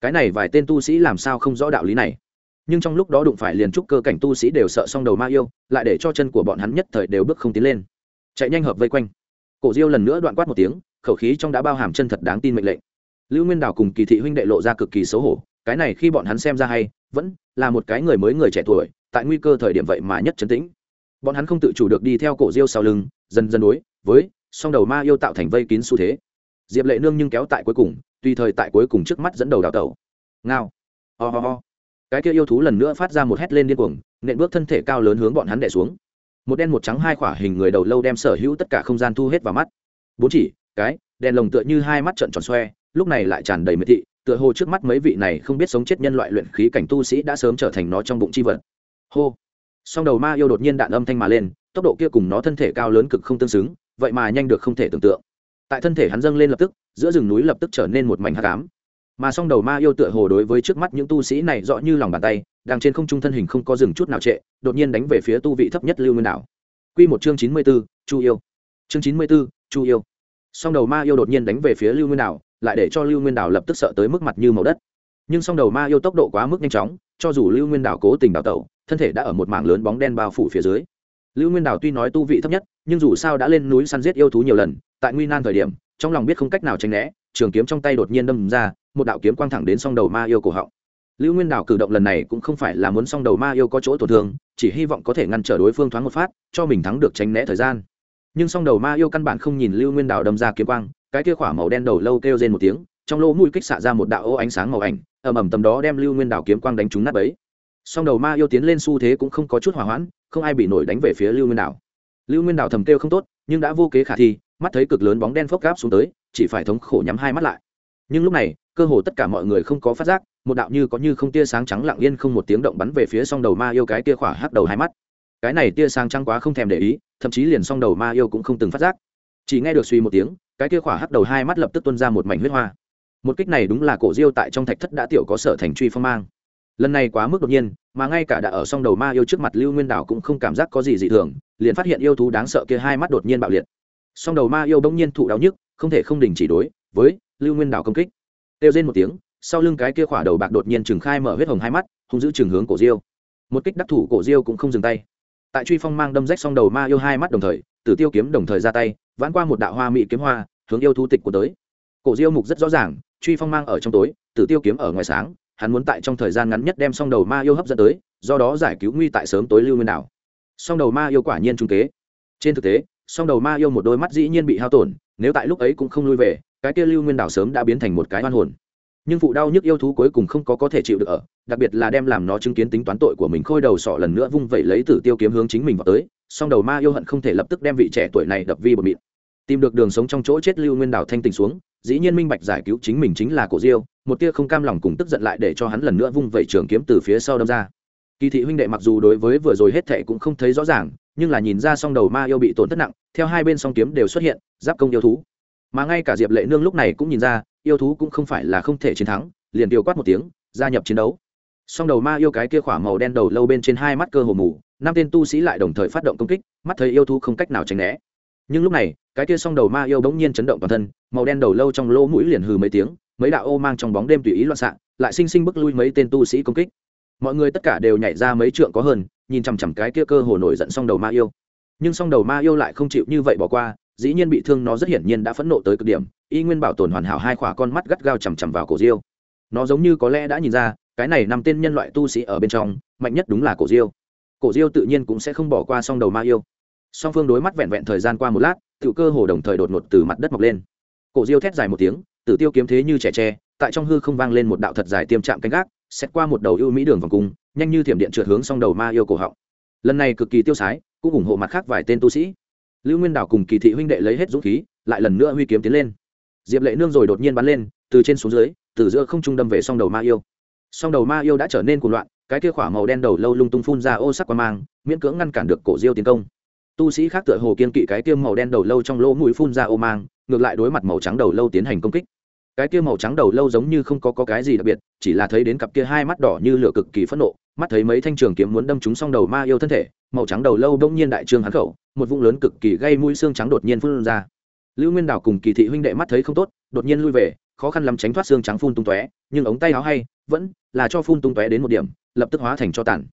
cái này vài tên tu sĩ làm sao không rõ đạo lý này? Nhưng trong lúc đó đụng phải liền trúc cơ cảnh tu sĩ đều sợ xong đầu ma yêu, lại để cho chân của bọn hắn nhất thời đều bước không tiến lên. Chạy nhanh hợp vây quanh. Cổ diêu lần nữa đoạn quát một tiếng, khẩu khí trong đã bao hàm chân thật đáng tin mệnh lệnh. Lưu nguyên đào cùng kỳ thị huynh đệ lộ ra cực kỳ xấu hổ, cái này khi bọn hắn xem ra hay, vẫn là một cái người mới người trẻ tuổi, tại nguy cơ thời điểm vậy mà nhất chấn tĩnh. Bọn hắn không tự chủ được đi theo cổ diêu sau lưng, dần dần đối với song đầu ma yêu tạo thành vây kín xu thế diệp lệ nương nhưng kéo tại cuối cùng, tùy thời tại cuối cùng trước mắt dẫn đầu đào tẩu. Ngao. Ho、oh、ho、oh. ho. Cái kia yêu thú lần nữa phát ra một hét lên điên cuồng, nện bước thân thể cao lớn hướng bọn hắn đẻ xuống. Một đen một trắng hai khỏa hình người đầu lâu đem sở hữu tất cả không gian thu hết vào mắt. Bốn chỉ, cái, đèn lồng tựa như hai mắt trận tròn xoe, lúc này lại tràn đầy miệt thị, tựa hồ trước mắt mấy vị này không biết sống chết nhân loại luyện khí cảnh tu sĩ đã sớm trở thành nó trong bụng chi vật. Hô. Song đầu ma yêu đột nhiên đạn âm thanh mà lên, tốc độ kia cùng nó thân thể cao lớn cực không tương xứng, vậy mà nhanh được không thể tưởng tượng tại thân thể hắn dâng lên lập tức, giữa rừng núi lập tức trở nên một mảnh hát cám mà song đầu ma yêu tựa hồ đối với trước mắt những tu sĩ này rõ như lòng bàn tay, đang trên không trung thân hình không có dừng chút nào trệ, đột nhiên đánh về phía tu vị thấp nhất lưu nguyên đảo. Q một chương chín mươi b ố chu yêu. Chương chín mươi b ố chu yêu. Song đầu ma yêu đột nhiên đánh về phía lưu nguyên đảo, lại để cho lưu nguyên đảo lập tức sợ tới mức mặt như màu đất. Nhưng song đầu ma yêu tốc độ quá mức nhanh chóng, cho dù lưu nguyên đảo cố tình đảo tẩu, thân thể đã ở một mảng lớn bóng đen bao phủ phía dưới. Lưu nguyên đảo tuy nói tu vị thấp nhất, nhưng dù sao đã lên núi săn giết yêu thú nhiều lần tại nguy nan thời điểm, trong lòng biết không cách nào tránh né, trường kiếm trong tay đột nhiên đâm ra, một đạo kiếm quang thẳng đến song đầu ma yêu cổ họng. Lưu nguyên đảo cử động lần này cũng không phải là muốn song đầu ma yêu có chỗ tổn thương, chỉ hy vọng có thể ngăn trở đối phương thoáng một phát, cho mình thắng được tránh né thời gian. Nhưng song đầu ma yêu căn bản không nhìn lưu nguyên đảo đâm ra kiếm quang, cái kia khỏa màu đen đầu lâu kêu rên một tiếng, trong lỗ mũi kích xạ ra một đạo ô ánh sáng màu ảnh, ầm ầm tầm đó đem lưu nguyên đảo kiếm quang đánh trúng nát ấy song đầu ma yêu tiến lên xu thế cũng không có chút hỏa hoãn, không ai bị nổi đánh về phía lưu nguyên đảo lưu nguyên đảo thầm kêu không tốt, nhưng đã vô kế khả thi mắt thấy cực lớn bóng đen phốc gáp xuống tới, chỉ phải thống khổ nhắm hai mắt lại. Nhưng lúc này, cơ hồ tất cả mọi người không có phát giác, một đạo như có như không tia sáng trắng lặng yên không một tiếng động bắn về phía song đầu ma yêu cái tia khỏa hắc đầu hai mắt. Cái này tia sáng trắng quá không thèm để ý, thậm chí liền song đầu ma yêu cũng không từng phát giác. Chỉ nghe được suy một tiếng, cái tia khỏa hắc đầu hai mắt lập tức tuôn ra một mảnh huyết hoa. Một kích này đúng là cổ diêu tại trong thạch thất đã tiểu có sở thành truy phong mang. Lần này quá mức đột nhiên, mà ngay cả đã ở song đầu ma yêu trước mặt lưu nguyên đảo cũng không cảm giác có gì dị thường, liền phát hiện yêu thú đáng sợ kia hai mắt đột nhiên bạo liệt song đầu ma yêu bỗng nhiên thụ đau nhức, không thể không đình chỉ đối với lưu nguyên đảo công kích. Kêu rên một tiếng, sau lưng cái kia khỏa đầu bạc đột nhiên trừng khai mở huyết hồng hai mắt, hung giữ trường hướng cổ diêu. Một kích đắc thủ, cổ diêu cũng không dừng tay. Tại truy phong mang đâm rách song đầu ma yêu hai mắt đồng thời, tử tiêu kiếm đồng thời ra tay, vãn qua một đạo hoa mỹ kiếm hoa, hướng yêu thu tịch của tới. Cổ diêu mục rất rõ ràng, truy phong mang ở trong tối, tử tiêu kiếm ở ngoài sáng, hắn muốn tại trong thời gian ngắn nhất đem song đầu ma yêu hấp dẫn tới, do đó giải cứu nguy tại sớm tối lưu nguyên đảo. Song đầu ma yêu quả nhiên trung kế. Trên thực tế song đầu ma yêu một đôi mắt dĩ nhiên bị hao tổn, nếu tại lúc ấy cũng không lui về, cái kia lưu nguyên đảo sớm đã biến thành một cái oan hồn. Nhưng phụ đau nhức yêu thú cuối cùng không có có thể chịu được ở, đặc biệt là đem làm nó chứng kiến tính toán tội của mình khôi đầu sọ lần nữa vung vẩy lấy tử tiêu kiếm hướng chính mình vào tới, song đầu ma yêu hận không thể lập tức đem vị trẻ tuổi này đập vi bờ mịn. Tìm được đường sống trong chỗ chết lưu nguyên đảo thanh tình xuống, dĩ nhiên minh bạch giải cứu chính mình chính là cổ diêu, một tia không cam lòng cùng tức giận lại để cho hắn lần nữa vung vẩy trường kiếm từ phía sau đâm ra. Kỳ thị huynh đệ mặc dù đối với vừa rồi hết thệ cũng không thấy rõ ràng nhưng là nhìn ra song đầu ma yêu bị tổn thất nặng, theo hai bên song kiếm đều xuất hiện, giáp công yêu thú. Mà ngay cả diệp lệ nương lúc này cũng nhìn ra, yêu thú cũng không phải là không thể chiến thắng, liền tiêu quát một tiếng, gia nhập chiến đấu. Song đầu ma yêu cái kia khỏa màu đen đầu lâu bên trên hai mắt cơ hồ mù, năm tên tu sĩ lại đồng thời phát động công kích, mắt thấy yêu thú không cách nào tránh né. Nhưng lúc này, cái kia song đầu ma yêu bỗng nhiên chấn động toàn thân, màu đen đầu lâu trong lỗ mũi liền hừ mấy tiếng, mấy đạo ô mang trong bóng đêm tùy ý loạn xạ, lại sinh sinh bức lui mấy tên tu sĩ công kích. Mọi người tất cả đều nhảy ra mấy trượng có hơn nhìn chằm chằm cái kia cơ hồ nổi giận xong đầu ma yêu. Nhưng song đầu ma yêu lại không chịu như vậy bỏ qua, dĩ nhiên bị thương nó rất hiển nhiên đã phẫn nộ tới cực điểm, y nguyên bảo tồn hoàn hảo hai khỏa con mắt gắt gao chằm chằm vào cổ diêu. Nó giống như có lẽ đã nhìn ra, cái này nằm tên nhân loại tu sĩ ở bên trong, mạnh nhất đúng là cổ diêu. Cổ diêu tự nhiên cũng sẽ không bỏ qua song đầu ma yêu. Song phương đối mắt vẹn vẹn thời gian qua một lát tự cơ hồ đồng thời đột ngột từ mặt đất mọc lên. Cổ diêu thét dài một tiếng, tử tiêu kiếm thế như trẻ tre, tại trong hư không vang lên một đạo thật dài tiêm chạm canh gác xét qua một đầu ưu mỹ đường vòng cung nhanh như thiểm điện trượt hướng song đầu ma yêu cổ họng. Lần này cực kỳ tiêu sái cũng ủng hộ mặt khác vài tên tu sĩ. Lưu nguyên đảo cùng kỳ thị huynh đệ lấy hết dũng khí lại lần nữa huy kiếm tiến lên. Diệp lệ nương rồi đột nhiên bắn lên từ trên xuống dưới từ giữa không trung đâm về song đầu ma yêu. Song đầu ma yêu đã trở nên cuồng loạn cái kia khỏa màu đen đầu lâu lung tung phun ra ô sắc qua mang miễn cưỡng ngăn cản được cổ diêu tiến công. Tu sĩ khác tựa hồ kiên kỵ cái kia màu đen đầu lâu trong lỗ mũi phun ra ô mang ngược lại đối mặt màu trắng đầu lâu tiến hành công kích. Cái kia màu trắng đầu lâu giống như không có, có cái gì đặc biệt chỉ là thấy đến cặp kia hai mắt đỏ như lửa cực kỳ phẫn nộ mắt thấy mấy thanh trường kiếm muốn đâm trúng xong đầu ma yêu thân thể, màu trắng đầu lâu bỗng nhiên đại trương hắn khẩu, một vũng lớn cực kỳ gây mũi xương trắng đột nhiên phun ra. Lưu nguyên đảo cùng kỳ thị huynh đệ mắt thấy không tốt, đột nhiên lui về, khó khăn lắm tránh thoát xương trắng phun tung tóe, nhưng ống tay áo hay, vẫn là cho phun tung tóe đến một điểm, lập tức hóa thành cho tàn.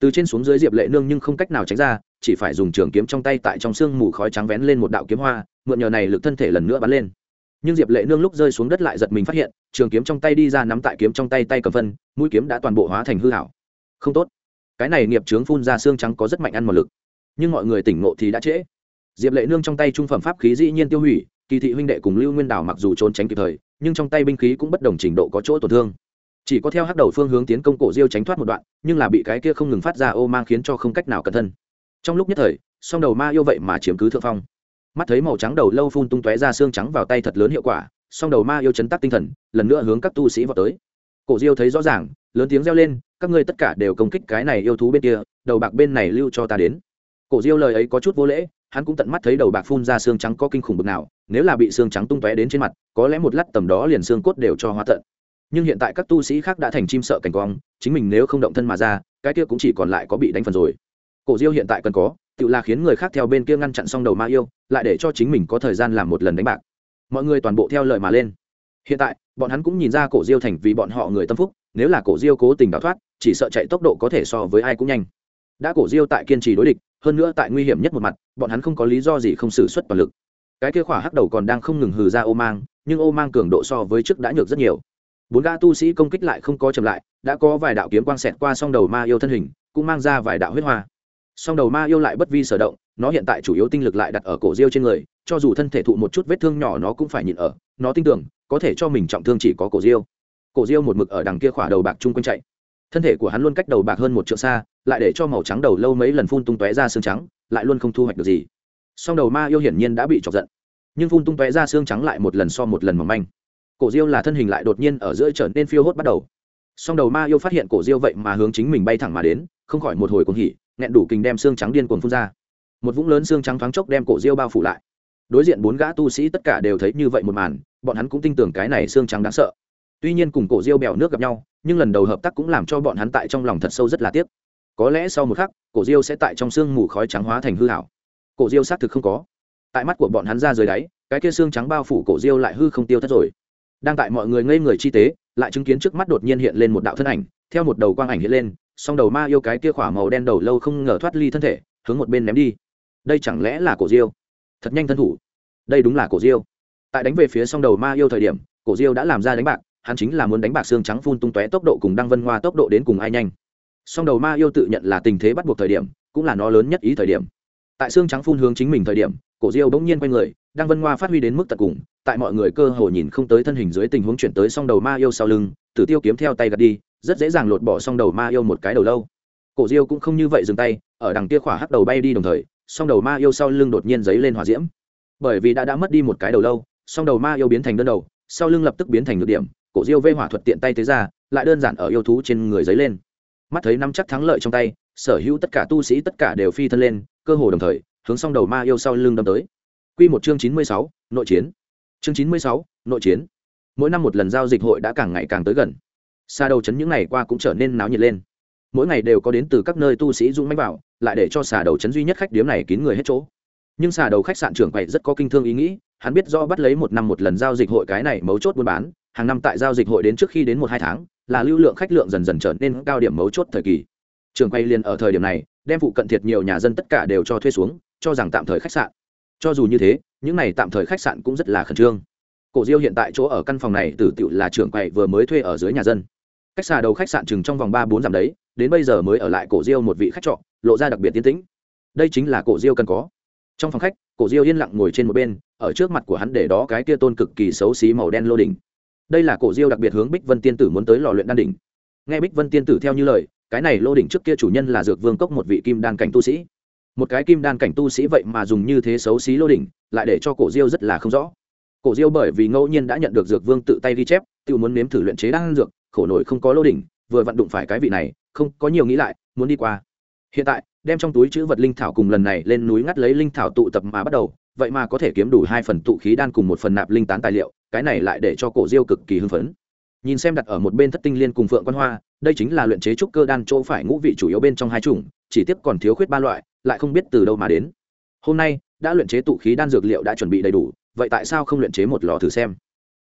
Từ trên xuống dưới diệp lệ nương nhưng không cách nào tránh ra, chỉ phải dùng trường kiếm trong tay tại trong xương mù khói trắng vén lên một đạo kiếm hoa, mượn nhờ này lực thân thể lần nữa bắn lên. Nhưng diệp lệ nương lúc rơi xuống đất lại giật mình phát hiện, trường kiếm trong tay đi ra nắm tại kiếm trong tay tay cầm phân, mũi kiếm đã toàn bộ hóa thành hư hảo không tốt. Cái này nghiệp trướng phun ra xương trắng có rất mạnh ăn một lực. Nhưng mọi người tỉnh ngộ thì đã trễ. Diệp lệ nương trong tay trung phẩm pháp khí dĩ nhiên tiêu hủy, kỳ thị huynh đệ cùng lưu nguyên đảo mặc dù trốn tránh kịp thời, nhưng trong tay binh khí cũng bất đồng trình độ có chỗ tổn thương. Chỉ có theo hắc đầu phương hướng tiến công cổ diêu tránh thoát một đoạn, nhưng là bị cái kia không ngừng phát ra ô mang khiến cho không cách nào cẩn thân trong lúc nhất thời, song đầu ma yêu vậy mà chiếm cứ thượng phong. Mắt thấy màu trắng đầu lâu phun tung tóe ra xương trắng vào tay thật lớn hiệu quả, song đầu ma yêu chấn tác tinh thần, lần nữa hướng các tu sĩ vào tới. Cổ diêu thấy rõ ràng, lớn tiếng reo lên các ngươi tất cả đều công kích cái này yêu thú bên kia, đầu bạc bên này lưu cho ta đến. Cổ diêu lời ấy có chút vô lễ, hắn cũng tận mắt thấy đầu bạc phun ra xương trắng có kinh khủng bực nào, nếu là bị xương trắng tung tóe đến trên mặt, có lẽ một lát tầm đó liền xương cốt đều cho hóa tận. Nhưng hiện tại các tu sĩ khác đã thành chim sợ cảnh quang, chính mình nếu không động thân mà ra, cái kia cũng chỉ còn lại có bị đánh phần rồi. Cổ diêu hiện tại cần có, tự là khiến người khác theo bên kia ngăn chặn xong đầu ma yêu, lại để cho chính mình có thời gian làm một lần đánh bạc. Mọi người toàn bộ theo lời mà lên. Hiện tại, bọn hắn cũng nhìn ra cổ diêu thành vì bọn họ người tâm phúc, nếu là cổ diêu cố tình đào thoát chỉ sợ chạy tốc độ có thể so với ai cũng nhanh. Đã cổ diêu tại kiên trì đối địch, hơn nữa tại nguy hiểm nhất một mặt, bọn hắn không có lý do gì không xử suất toàn lực. Cái kia khỏa hắc đầu còn đang không ngừng hừ ra ô mang, nhưng ô mang cường độ so với trước đã nhược rất nhiều. Bốn ga tu sĩ công kích lại không có chậm lại, đã có vài đạo kiếm quang xẹt qua song đầu ma yêu thân hình, cũng mang ra vài đạo huyết hoa. Song đầu ma yêu lại bất vi sở động, nó hiện tại chủ yếu tinh lực lại đặt ở cổ diêu trên người, cho dù thân thể thụ một chút vết thương nhỏ nó cũng phải nhịn ở, nó tin tưởng, có thể cho mình trọng thương chỉ có cổ diêu. Cổ diêu một mực ở đằng kia khỏa đầu bạc chung quanh chạy thân thể của hắn luôn cách đầu bạc hơn một trượng xa, lại để cho màu trắng đầu lâu mấy lần phun tung tóe ra xương trắng, lại luôn không thu hoạch được gì. Song đầu ma yêu hiển nhiên đã bị chọc giận, nhưng phun tung tóe ra xương trắng lại một lần so một lần mỏng manh. Cổ diêu là thân hình lại đột nhiên ở giữa trở nên phiêu hốt bắt đầu. Song đầu ma yêu phát hiện cổ diêu vậy mà hướng chính mình bay thẳng mà đến, không khỏi một hồi cuồng hỉ, nghẹn đủ kình đem xương trắng điên cuồng phun ra. Một vũng lớn xương trắng thoáng chốc đem cổ diêu bao phủ lại. Đối diện bốn gã tu sĩ tất cả đều thấy như vậy một màn, bọn hắn cũng tin tưởng cái này xương trắng đáng sợ tuy nhiên cùng cổ diêu bèo nước gặp nhau, nhưng lần đầu hợp tác cũng làm cho bọn hắn tại trong lòng thật sâu rất là tiếc. Có lẽ sau một khắc, cổ diêu sẽ tại trong sương mù khói trắng hóa thành hư hảo cổ diêu xác thực không có. Tại mắt của bọn hắn ra dưới đáy, cái kia xương trắng bao phủ cổ diêu lại hư không tiêu thất rồi. Đang tại mọi người ngây người chi tế, lại chứng kiến trước mắt đột nhiên hiện lên một đạo thân ảnh, theo một đầu quang ảnh hiện lên, song đầu ma yêu cái kia khỏa màu đen đầu lâu không ngờ thoát ly thân thể, hướng một bên ném đi. Đây chẳng lẽ là cổ diêu? Thật nhanh thân thủ. Đây đúng là cổ diêu. Tại đánh về phía song đầu ma yêu thời điểm, cổ diêu đã làm ra đánh bạc hắn chính là muốn đánh bạc xương trắng phun tung tóe tốc độ cùng đăng vân hoa tốc độ đến cùng ai nhanh. Song đầu ma yêu tự nhận là tình thế bắt buộc thời điểm, cũng là nó lớn nhất ý thời điểm. Tại xương trắng phun hướng chính mình thời điểm, cổ diêu bỗng nhiên quay người, đăng vân hoa phát huy đến mức tận cùng, tại mọi người cơ hồ nhìn không tới thân hình dưới tình huống chuyển tới song đầu ma yêu sau lưng, tử tiêu kiếm theo tay gạt đi, rất dễ dàng lột bỏ song đầu ma yêu một cái đầu lâu. Cổ diêu cũng không như vậy dừng tay, ở đằng kia khỏa hắc đầu bay đi đồng thời, song đầu ma yêu sau lưng đột nhiên giấy lên hỏa diễm. Bởi vì đã đã mất đi một cái đầu lâu, song đầu ma yêu biến thành đơn đầu, sau lưng lập tức biến thành ngược điểm cổ diêu vê hỏa thuật tiện tay thế ra, lại đơn giản ở yêu thú trên người giấy lên. Mắt thấy năm chắc thắng lợi trong tay, sở hữu tất cả tu sĩ tất cả đều phi thân lên, cơ hồ đồng thời, hướng song đầu ma yêu sau lưng đâm tới. Quy một chương chín mươi sáu, nội chiến. Chương chín mươi sáu, nội chiến. Mỗi năm một lần giao dịch hội đã càng ngày càng tới gần. Xa đầu chấn những ngày qua cũng trở nên náo nhiệt lên. Mỗi ngày đều có đến từ các nơi tu sĩ dung mánh vào, lại để cho xà đầu chấn duy nhất khách điếm này kín người hết chỗ. Nhưng xà đầu khách sạn trưởng quầy rất có kinh thương ý nghĩ, hắn biết do bắt lấy một năm một lần giao dịch hội cái này mấu chốt buôn bán hàng năm tại giao dịch hội đến trước khi đến một hai tháng, là lưu lượng khách lượng dần dần trở nên cao điểm mấu chốt thời kỳ. Trường quay liền ở thời điểm này, đem phụ cận thiệt nhiều nhà dân tất cả đều cho thuê xuống, cho rằng tạm thời khách sạn. Cho dù như thế, những này tạm thời khách sạn cũng rất là khẩn trương. Cổ diêu hiện tại chỗ ở căn phòng này, tử tiệu là trưởng quầy vừa mới thuê ở dưới nhà dân. Cách xà đầu khách sạn chừng trong vòng ba bốn dặm đấy, đến bây giờ mới ở lại cổ diêu một vị khách trọ, lộ ra đặc biệt tiến tĩnh. Đây chính là cổ diêu cần có. Trong phòng khách, cổ diêu yên lặng ngồi trên một bên, ở trước mặt của hắn để đó cái tia tôn cực kỳ xấu xí màu đen lô đỉnh đây là cổ diêu đặc biệt hướng bích vân tiên tử muốn tới lò luyện đan đỉnh. Nghe bích vân tiên tử theo như lời, cái này lô đỉnh trước kia chủ nhân là dược vương cốc một vị kim đan cảnh tu sĩ. Một cái kim đan cảnh tu sĩ vậy mà dùng như thế xấu xí lô đỉnh, lại để cho cổ diêu rất là không rõ. Cổ diêu bởi vì ngẫu nhiên đã nhận được dược vương tự tay ghi chép, tự muốn nếm thử luyện chế đan dược, khổ nổi không có lô đỉnh, vừa vặn đụng phải cái vị này, không có nhiều nghĩ lại, muốn đi qua. Hiện tại, đem trong túi chữ vật linh thảo cùng lần này lên núi ngắt lấy linh thảo tụ tập mà bắt đầu vậy mà có thể kiếm đủ hai phần tụ khí đan cùng một phần nạp linh tán tài liệu, cái này lại để cho cổ diêu cực kỳ hưng phấn. Nhìn xem đặt ở một bên thất tinh liên cùng phượng quan hoa, đây chính là luyện chế trúc cơ đan chỗ phải ngũ vị chủ yếu bên trong hai chủng, chỉ tiếp còn thiếu khuyết ba loại, lại không biết từ đâu mà đến. Hôm nay, đã luyện chế tụ khí đan dược liệu đã chuẩn bị đầy đủ, vậy tại sao không luyện chế một lò thử xem?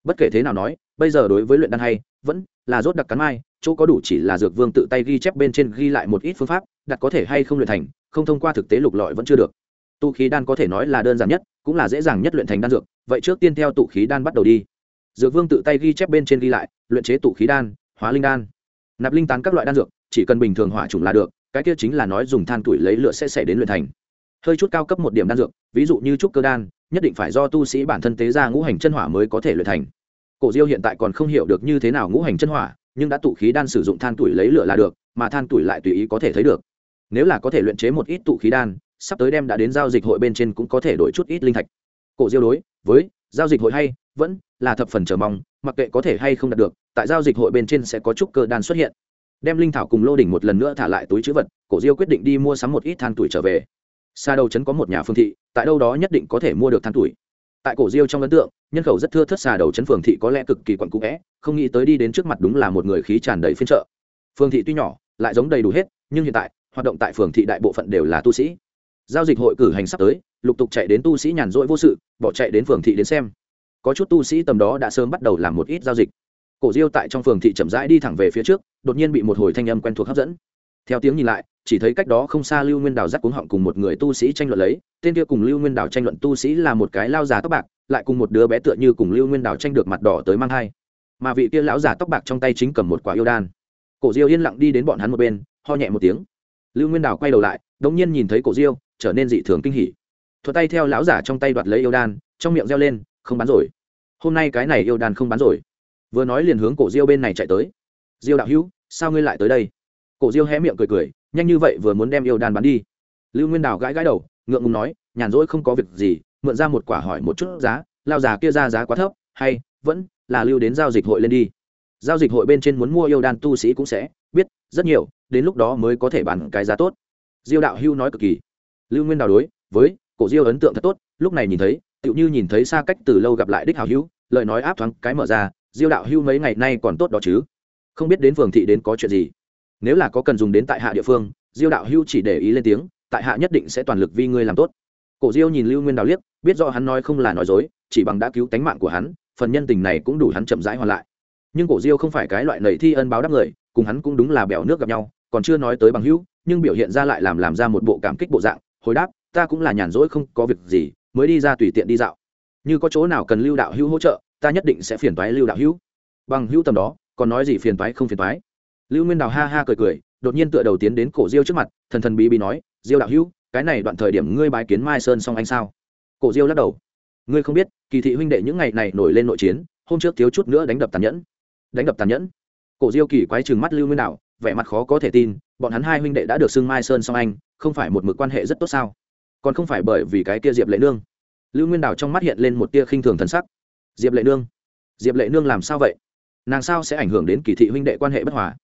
Bất kể thế nào nói, bây giờ đối với luyện đan hay, vẫn là rốt đặc cắn mai, chỗ có đủ chỉ là dược vương tự tay ghi chép bên trên ghi lại một ít phương pháp, đặt có thể hay không luyện thành, không thông qua thực tế lục lọi vẫn chưa được tụ khí đan có thể nói là đơn giản nhất, cũng là dễ dàng nhất luyện thành đan dược, vậy trước tiên theo tụ khí đan bắt đầu đi. Dược vương tự tay ghi chép bên trên ghi lại, luyện chế tụ khí đan, hóa linh đan. Nạp linh tán các loại đan dược, chỉ cần bình thường hỏa trùng là được, cái kia chính là nói dùng than tuổi lấy lửa sẽ xảy đến luyện thành. Hơi chút cao cấp một điểm đan dược, ví dụ như trúc cơ đan, nhất định phải do tu sĩ bản thân tế ra ngũ hành chân hỏa mới có thể luyện thành. Cổ diêu hiện tại còn không hiểu được như thế nào ngũ hành chân hỏa, nhưng đã tụ khí đan sử dụng than tuổi lấy lửa là được, mà than tuổi lại tùy ý có thể thấy được. Nếu là có thể luyện chế một ít tụ khí đan sắp tới đem đã đến giao dịch hội bên trên cũng có thể đổi chút ít linh thạch. Cổ diêu đối với, giao dịch hội hay, vẫn là thập phần chờ mong, mặc kệ có thể hay không đạt được, tại giao dịch hội bên trên sẽ có chút cơ đan xuất hiện. Đem linh thảo cùng lô đỉnh một lần nữa thả lại túi chữ vật, cổ diêu quyết định đi mua sắm một ít than tuổi trở về. Xa đầu trấn có một nhà phương thị, tại đâu đó nhất định có thể mua được than tuổi. Tại cổ diêu trong ấn tượng, nhân khẩu rất thưa thất xà đầu trấn phường thị có lẽ cực kỳ quặn cũ vẽ, không nghĩ tới đi đến trước mặt đúng là một người khí tràn đầy phiên chợ phường thị tuy nhỏ, lại giống đầy đủ hết, nhưng hiện tại, hoạt động tại phường thị đại bộ phận đều là tu sĩ giao dịch hội cử hành sắp tới, lục tục chạy đến tu sĩ nhàn rỗi vô sự, bỏ chạy đến phường thị đến xem. Có chút tu sĩ tầm đó đã sớm bắt đầu làm một ít giao dịch. Cổ diêu tại trong phường thị chậm rãi đi thẳng về phía trước, đột nhiên bị một hồi thanh âm quen thuộc hấp dẫn. Theo tiếng nhìn lại, chỉ thấy cách đó không xa lưu nguyên đào dắt cuống họng cùng một người tu sĩ tranh luận lấy, tên kia cùng lưu nguyên đào tranh luận tu sĩ là một cái lao già tóc bạc, lại cùng một đứa bé tựa như cùng lưu nguyên đào tranh được mặt đỏ tới mang hai mà vị kia lão già tóc bạc trong tay chính cầm một quả yêu đan. Cổ diêu yên lặng đi đến bọn hắn một bên, ho nhẹ một tiếng. Lưu nguyên đào quay đầu lại, đống nhiên nhìn thấy cổ diêu trở nên dị thường kinh hỉ. Thuật tay theo lão giả trong tay đoạt lấy yêu đan, trong miệng reo lên, không bán rồi. Hôm nay cái này yêu đan không bán rồi. Vừa nói liền hướng cổ diêu bên này chạy tới. Diêu đạo hữu, sao ngươi lại tới đây? Cổ diêu hé miệng cười cười, nhanh như vậy vừa muốn đem yêu đan bán đi. Lưu nguyên đào gãi gãi đầu, ngượng ngùng nói, nhàn rỗi không có việc gì, mượn ra một quả hỏi một chút giá lao giả kia ra giá quá thấp, hay vẫn là lưu đến giao dịch hội lên đi. Giao dịch hội bên trên muốn mua yêu đan tu sĩ cũng sẽ biết rất nhiều, đến lúc đó mới có thể bán cái giá tốt. Diêu đạo hưu nói cực kỳ lưu nguyên đào đối với cổ diêu ấn tượng thật tốt, lúc này nhìn thấy, tựu như nhìn thấy xa cách từ lâu gặp lại đích hào hữu, lời nói áp thoáng cái mở ra, diêu đạo hưu mấy ngày nay còn tốt đó chứ? Không biết đến phường thị đến có chuyện gì? Nếu là có cần dùng đến tại hạ địa phương, diêu đạo hưu chỉ để ý lên tiếng, tại hạ nhất định sẽ toàn lực vì ngươi làm tốt. Cổ diêu nhìn lưu nguyên đào liếc, biết do hắn nói không là nói dối, chỉ bằng đã cứu tánh mạng của hắn, phần nhân tình này cũng đủ hắn chậm rãi hoàn lại. Nhưng cổ diêu không phải cái loại nầy thi ân báo đáp người, cùng hắn cũng đúng là bèo nước gặp nhau, còn chưa nói tới bằng hữu, nhưng biểu hiện ra lại làm làm ra một bộ cảm kích bộ dạng hồi đáp, ta cũng là nhàn rỗi không có việc gì, mới đi ra tùy tiện đi dạo. Như có chỗ nào cần lưu đạo hữu hỗ trợ, ta nhất định sẽ phiền toái lưu đạo hữu. Bằng hữu tầm đó, còn nói gì phiền toái không phiền toái. Lưu nguyên đào ha ha cười cười, đột nhiên tựa đầu tiến đến cổ diêu trước mặt, thần thần bí bí nói, diêu đạo hữu, cái này đoạn thời điểm ngươi bái kiến mai sơn xong anh sao? Cổ diêu lắc đầu, ngươi không biết, kỳ thị huynh đệ những ngày này nổi lên nội chiến, hôm trước thiếu chút nữa đánh đập tàn nhẫn. Đánh đập tàn nhẫn? Cổ diêu kỳ quái trừng mắt lưu nguyên đào, vẻ mặt khó có thể tin, bọn hắn hai huynh đệ đã được xưng mai sơn song anh không phải một mực quan hệ rất tốt sao? Còn không phải bởi vì cái kia diệp lệ nương. Lưu nguyên đào trong mắt hiện lên một tia khinh thường thần sắc. Diệp lệ nương? Diệp lệ nương làm sao vậy? Nàng sao sẽ ảnh hưởng đến kỳ thị huynh đệ quan hệ bất hòa?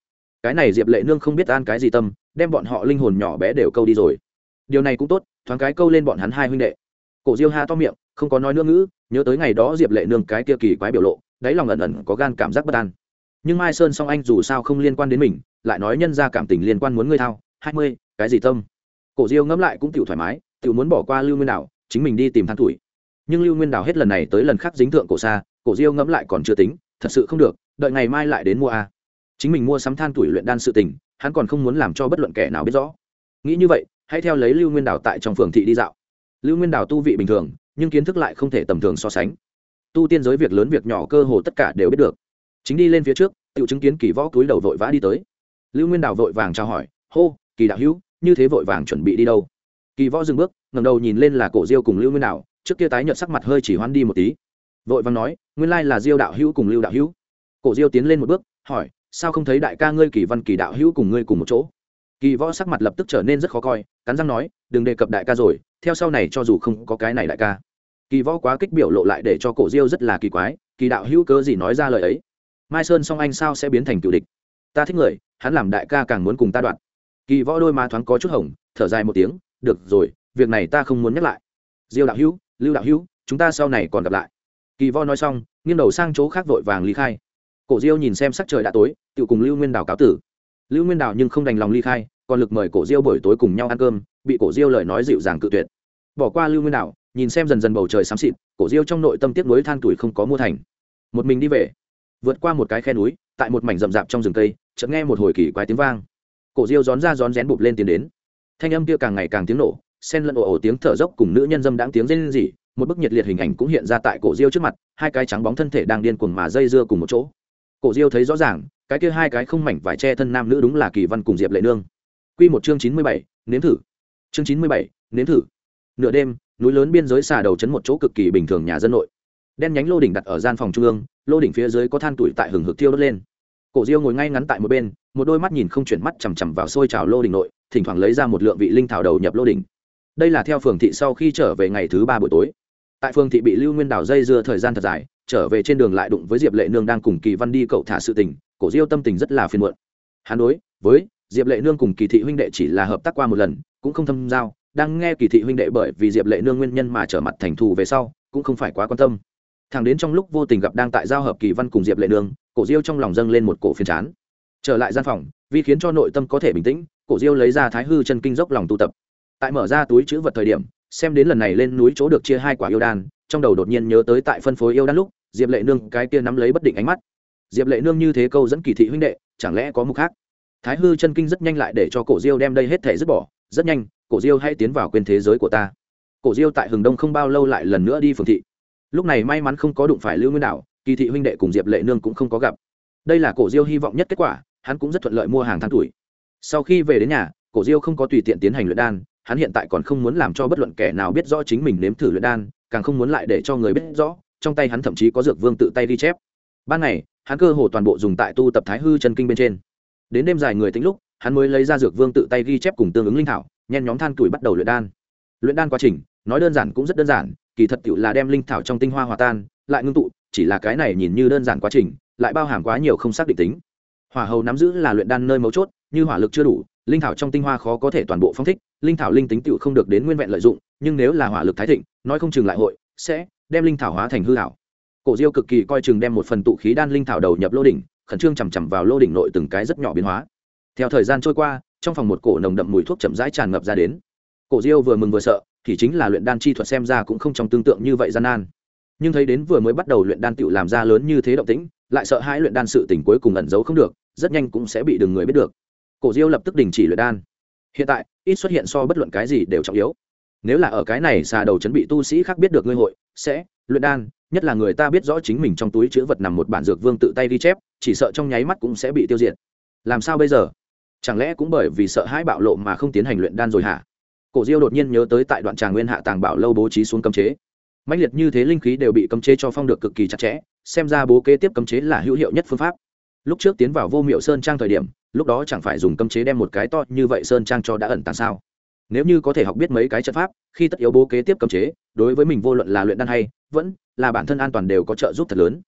Cái này diệp lệ nương không biết an cái gì tâm, đem bọn họ linh hồn nhỏ bé đều câu đi rồi. Điều này cũng tốt, thoáng cái câu lên bọn hắn hai huynh đệ. Cổ diêu ha to miệng, không có nói nữa ngữ, nhớ tới ngày đó diệp lệ nương cái kia kỳ quái biểu lộ, đáy lòng ẩn ẩn có gan cảm giác bất an. Nhưng mai sơn song anh dù sao không liên quan đến mình, lại nói nhân ra cảm tình liên quan muốn ngươi thao, hai mươi, cái gì tâm? Cổ diêu ngẫm lại cũng tiểu thoải mái, tiểu muốn bỏ qua lưu nguyên đảo, chính mình đi tìm than tuổi. Nhưng lưu nguyên đảo hết lần này tới lần khác dính thượng cổ xa, cổ diêu ngẫm lại còn chưa tính, thật sự không được, đợi ngày mai lại đến mua a. Chính mình mua sắm than tuổi luyện đan sự tình, hắn còn không muốn làm cho bất luận kẻ nào biết rõ. Nghĩ như vậy, hãy theo lấy lưu nguyên đảo tại trong phường thị đi dạo. Lưu nguyên đảo tu vị bình thường, nhưng kiến thức lại không thể tầm thường so sánh. Tu tiên giới việc lớn việc nhỏ cơ hồ tất cả đều biết được. Chính đi lên phía trước tự chứng kiến kỳ võ túi đầu vội vã đi tới. Lưu nguyên đảo vội vàng chào hỏi, hô, kỳ đạo hữu như thế vội vàng chuẩn bị đi đâu. Kỳ võ dừng bước ngầm đầu nhìn lên là cổ diêu cùng lưu nguyên đạo trước kia tái nhợt sắc mặt hơi chỉ hoan đi một tí. Vội vàng nói, nguyên lai là diêu đạo hữu cùng lưu đạo hữu. Cổ diêu tiến lên một bước, hỏi, sao không thấy đại ca ngươi, kỳ văn, kỳ đạo hữu cùng ngươi cùng một chỗ? Kỳ võ sắc mặt lập tức trở nên rất khó coi, cắn răng nói, đừng đề cập đại ca rồi, theo sau này cho dù không có cái này đại ca. Kỳ võ quá kích biểu lộ lại để cho cổ diêu rất là kỳ quái, kỳ đạo hữu cớ gì nói ra lời ấy? Mai sơn song anh sao sẽ biến thành cựu địch? Ta thích người, hắn làm đại ca càng muốn cùng ta đoạn kỳ võ đôi má thoáng có chút hồng, thở dài một tiếng, được rồi, việc này ta không muốn nhắc lại. Diêu đạo hữu, lưu đạo hữu, chúng ta sau này còn gặp lại. Kỳ võ nói xong, nghiêng đầu sang chỗ khác vội vàng ly khai. Cổ diêu nhìn xem sắc trời đã tối, tự cùng lưu nguyên đào cáo tử. Lưu nguyên đào nhưng không đành lòng ly khai, còn lực mời cổ diêu buổi tối cùng nhau ăn cơm, bị cổ diêu lời nói dịu dàng cự tuyệt. Bỏ qua lưu nguyên đào, nhìn xem dần dần bầu trời xám xịt, cổ diêu trong nội tâm tiếc nuối than tuổi không có mua thành. Một mình đi về, vượt qua một cái khe núi, tại một mảnh rậm rạp trong rừng cây, chợt nghe một hồi kỳ quái tiếng vang cổ diêu rón ra rón rén bụp lên tiến đến. Thanh âm kia càng ngày càng tiếng nổ sen lẫn ồ ồ tiếng thở dốc cùng nữ nhân dâm đáng tiếng rên rỉ, một bức nhiệt liệt hình ảnh cũng hiện ra tại cổ diêu trước mặt, hai cái trắng bóng thân thể đang điên cuồng mà dây dưa cùng một chỗ. Cổ diêu thấy rõ ràng, cái kia hai cái không mảnh vải che thân nam nữ đúng là kỳ văn cùng diệp lệ nương. Quy một chương chín mươi bảy, nếm thử. Chương chín mươi bảy, nếm thử. Nửa đêm, núi lớn biên giới xà đầu chấn một chỗ cực kỳ bình thường nhà dân nội. Đen nhánh lô đỉnh đặt ở gian phòng trung ương, lô đỉnh phía dưới có than tuổi tại hừng hực thiêu đốt lên. Cổ diêu ngồi ngay ngắn tại một bên một đôi mắt nhìn không chuyển mắt chằm chằm vào xôi trào lô đỉnh nội, thỉnh thoảng lấy ra một lượng vị linh thảo đầu nhập lô đỉnh. Đây là theo phường thị sau khi trở về ngày thứ ba buổi tối. Tại phường thị bị lưu nguyên đào dây dưa thời gian thật dài, trở về trên đường lại đụng với diệp lệ nương đang cùng kỳ văn đi cậu thả sự tình, cổ diêu tâm tình rất là phiền muộn. Hắn đối với diệp lệ nương cùng kỳ thị huynh đệ chỉ là hợp tác qua một lần, cũng không thâm giao, đang nghe kỳ thị huynh đệ bởi vì diệp lệ nương nguyên nhân mà trở mặt thành thù về sau, cũng không phải quá quan tâm. Thằng đến trong lúc vô tình gặp đang tại giao hợp kỳ văn cùng diệp lệ nương, cổ diêu trong lòng dâng lên một cổ phiền chán trở lại gian phòng, vì khiến cho nội tâm có thể bình tĩnh, cổ diêu lấy ra thái hư chân kinh dốc lòng tu tập. Tại mở ra túi chữ vật thời điểm, xem đến lần này lên núi chỗ được chia hai quả yêu đan, trong đầu đột nhiên nhớ tới tại phân phối yêu đan lúc, diệp lệ nương cái kia nắm lấy bất định ánh mắt. Diệp lệ nương như thế câu dẫn kỳ thị huynh đệ, chẳng lẽ có mục khác? Thái hư chân kinh rất nhanh lại để cho cổ diêu đem đây hết thể dứt bỏ, rất nhanh, cổ diêu hãy tiến vào quên thế giới của ta. Cổ diêu tại hừng đông không bao lâu lại lần nữa đi phường thị. Lúc này may mắn không có đụng phải lưu nguyên đạo kỳ thị huynh đệ cùng diệp lệ nương cũng không có gặp. Đây là cổ diêu hy vọng nhất kết quả hắn cũng rất thuận lợi mua hàng tháng tuổi. Sau khi về đến nhà, cổ diêu không có tùy tiện tiến hành luyện đan, hắn hiện tại còn không muốn làm cho bất luận kẻ nào biết rõ chính mình nếm thử luyện đan, càng không muốn lại để cho người biết rõ, trong tay hắn thậm chí có dược vương tự tay ghi chép. Ban ngày, hắn cơ hồ toàn bộ dùng tại tu tập thái hư chân kinh bên trên. Đến đêm dài người tính lúc, hắn mới lấy ra dược vương tự tay ghi chép cùng tương ứng linh thảo, nhen nhóm than tuổi bắt đầu luyện đan. Luyện đan quá trình, nói đơn giản cũng rất đơn giản, kỳ thật tự là đem linh thảo trong tinh hoa hòa tan, lại ngưng tụ, chỉ là cái này nhìn như đơn giản quá trình, lại bao hàm quá nhiều không xác định tính hỏa hầu nắm giữ là luyện đan nơi mấu chốt, như hỏa lực chưa đủ, linh thảo trong tinh hoa khó có thể toàn bộ phong thích, linh thảo linh tính tựu không được đến nguyên vẹn lợi dụng, nhưng nếu là hỏa lực thái thịnh, nói không chừng lại hội, sẽ đem linh thảo hóa thành hư hảo. Cổ diêu cực kỳ coi chừng đem một phần tụ khí đan linh thảo đầu nhập lô đỉnh, khẩn trương chằm chằm vào lô đỉnh nội từng cái rất nhỏ biến hóa. Theo thời gian trôi qua, trong phòng một cổ nồng đậm mùi thuốc chậm rãi tràn ngập ra đến. Cổ diêu vừa mừng vừa sợ, thì chính là luyện đan chi thuật xem ra cũng không trong tương tượng như vậy gian nan. Nhưng thấy đến vừa mới bắt đầu luyện đan tựu làm ra lớn như thế động tĩnh lại sợ hãi luyện đan sự tình cuối cùng ẩn giấu không được, rất nhanh cũng sẽ bị đường người biết được. Cổ diêu lập tức đình chỉ luyện đan. Hiện tại, ít xuất hiện so bất luận cái gì đều trọng yếu. Nếu là ở cái này xà đầu chuẩn bị tu sĩ khác biết được ngươi hội, sẽ, luyện đan, nhất là người ta biết rõ chính mình trong túi chữ vật nằm một bản dược vương tự tay ghi chép, chỉ sợ trong nháy mắt cũng sẽ bị tiêu diệt. Làm sao bây giờ? Chẳng lẽ cũng bởi vì sợ hãi bạo lộ mà không tiến hành luyện đan rồi hả? Cổ diêu đột nhiên nhớ tới tại đoạn tràng nguyên hạ tàng bảo lâu bố trí xuống cấm chế mãnh liệt như thế linh khí đều bị cấm chế cho phong được cực kỳ chặt chẽ, xem ra bố kế tiếp cấm chế là hữu hiệu nhất phương pháp. Lúc trước tiến vào vô miệu sơn trang thời điểm, lúc đó chẳng phải dùng cấm chế đem một cái to như vậy sơn trang cho đã ẩn tàng sao? Nếu như có thể học biết mấy cái trận pháp, khi tất yếu bố kế tiếp cấm chế, đối với mình vô luận là luyện đan hay vẫn là bản thân an toàn đều có trợ giúp thật lớn.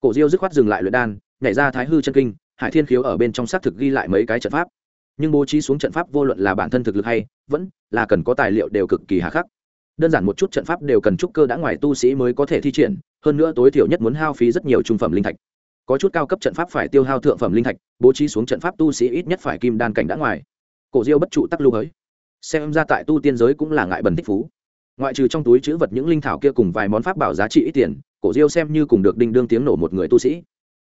Cổ diêu dứt khoát dừng lại luyện đan, nhảy ra thái hư chân kinh, hải thiên khiếu ở bên trong xác thực ghi lại mấy cái trận pháp. Nhưng bố trí xuống trận pháp vô luận là bản thân thực lực hay vẫn là cần có tài liệu đều cực kỳ hà khắc đơn giản một chút trận pháp đều cần trúc cơ đã ngoài tu sĩ mới có thể thi triển, hơn nữa tối thiểu nhất muốn hao phí rất nhiều trung phẩm linh thạch. Có chút cao cấp trận pháp phải tiêu hao thượng phẩm linh thạch, bố trí xuống trận pháp tu sĩ ít nhất phải kim đan cảnh đã ngoài. Cổ diêu bất trụ tắc lưu ấy xem ra tại tu tiên giới cũng là ngại bẩn thích phú. Ngoại trừ trong túi chữ vật những linh thảo kia cùng vài món pháp bảo giá trị ít tiền, cổ diêu xem như cùng được đinh đương tiếng nổ một người tu sĩ.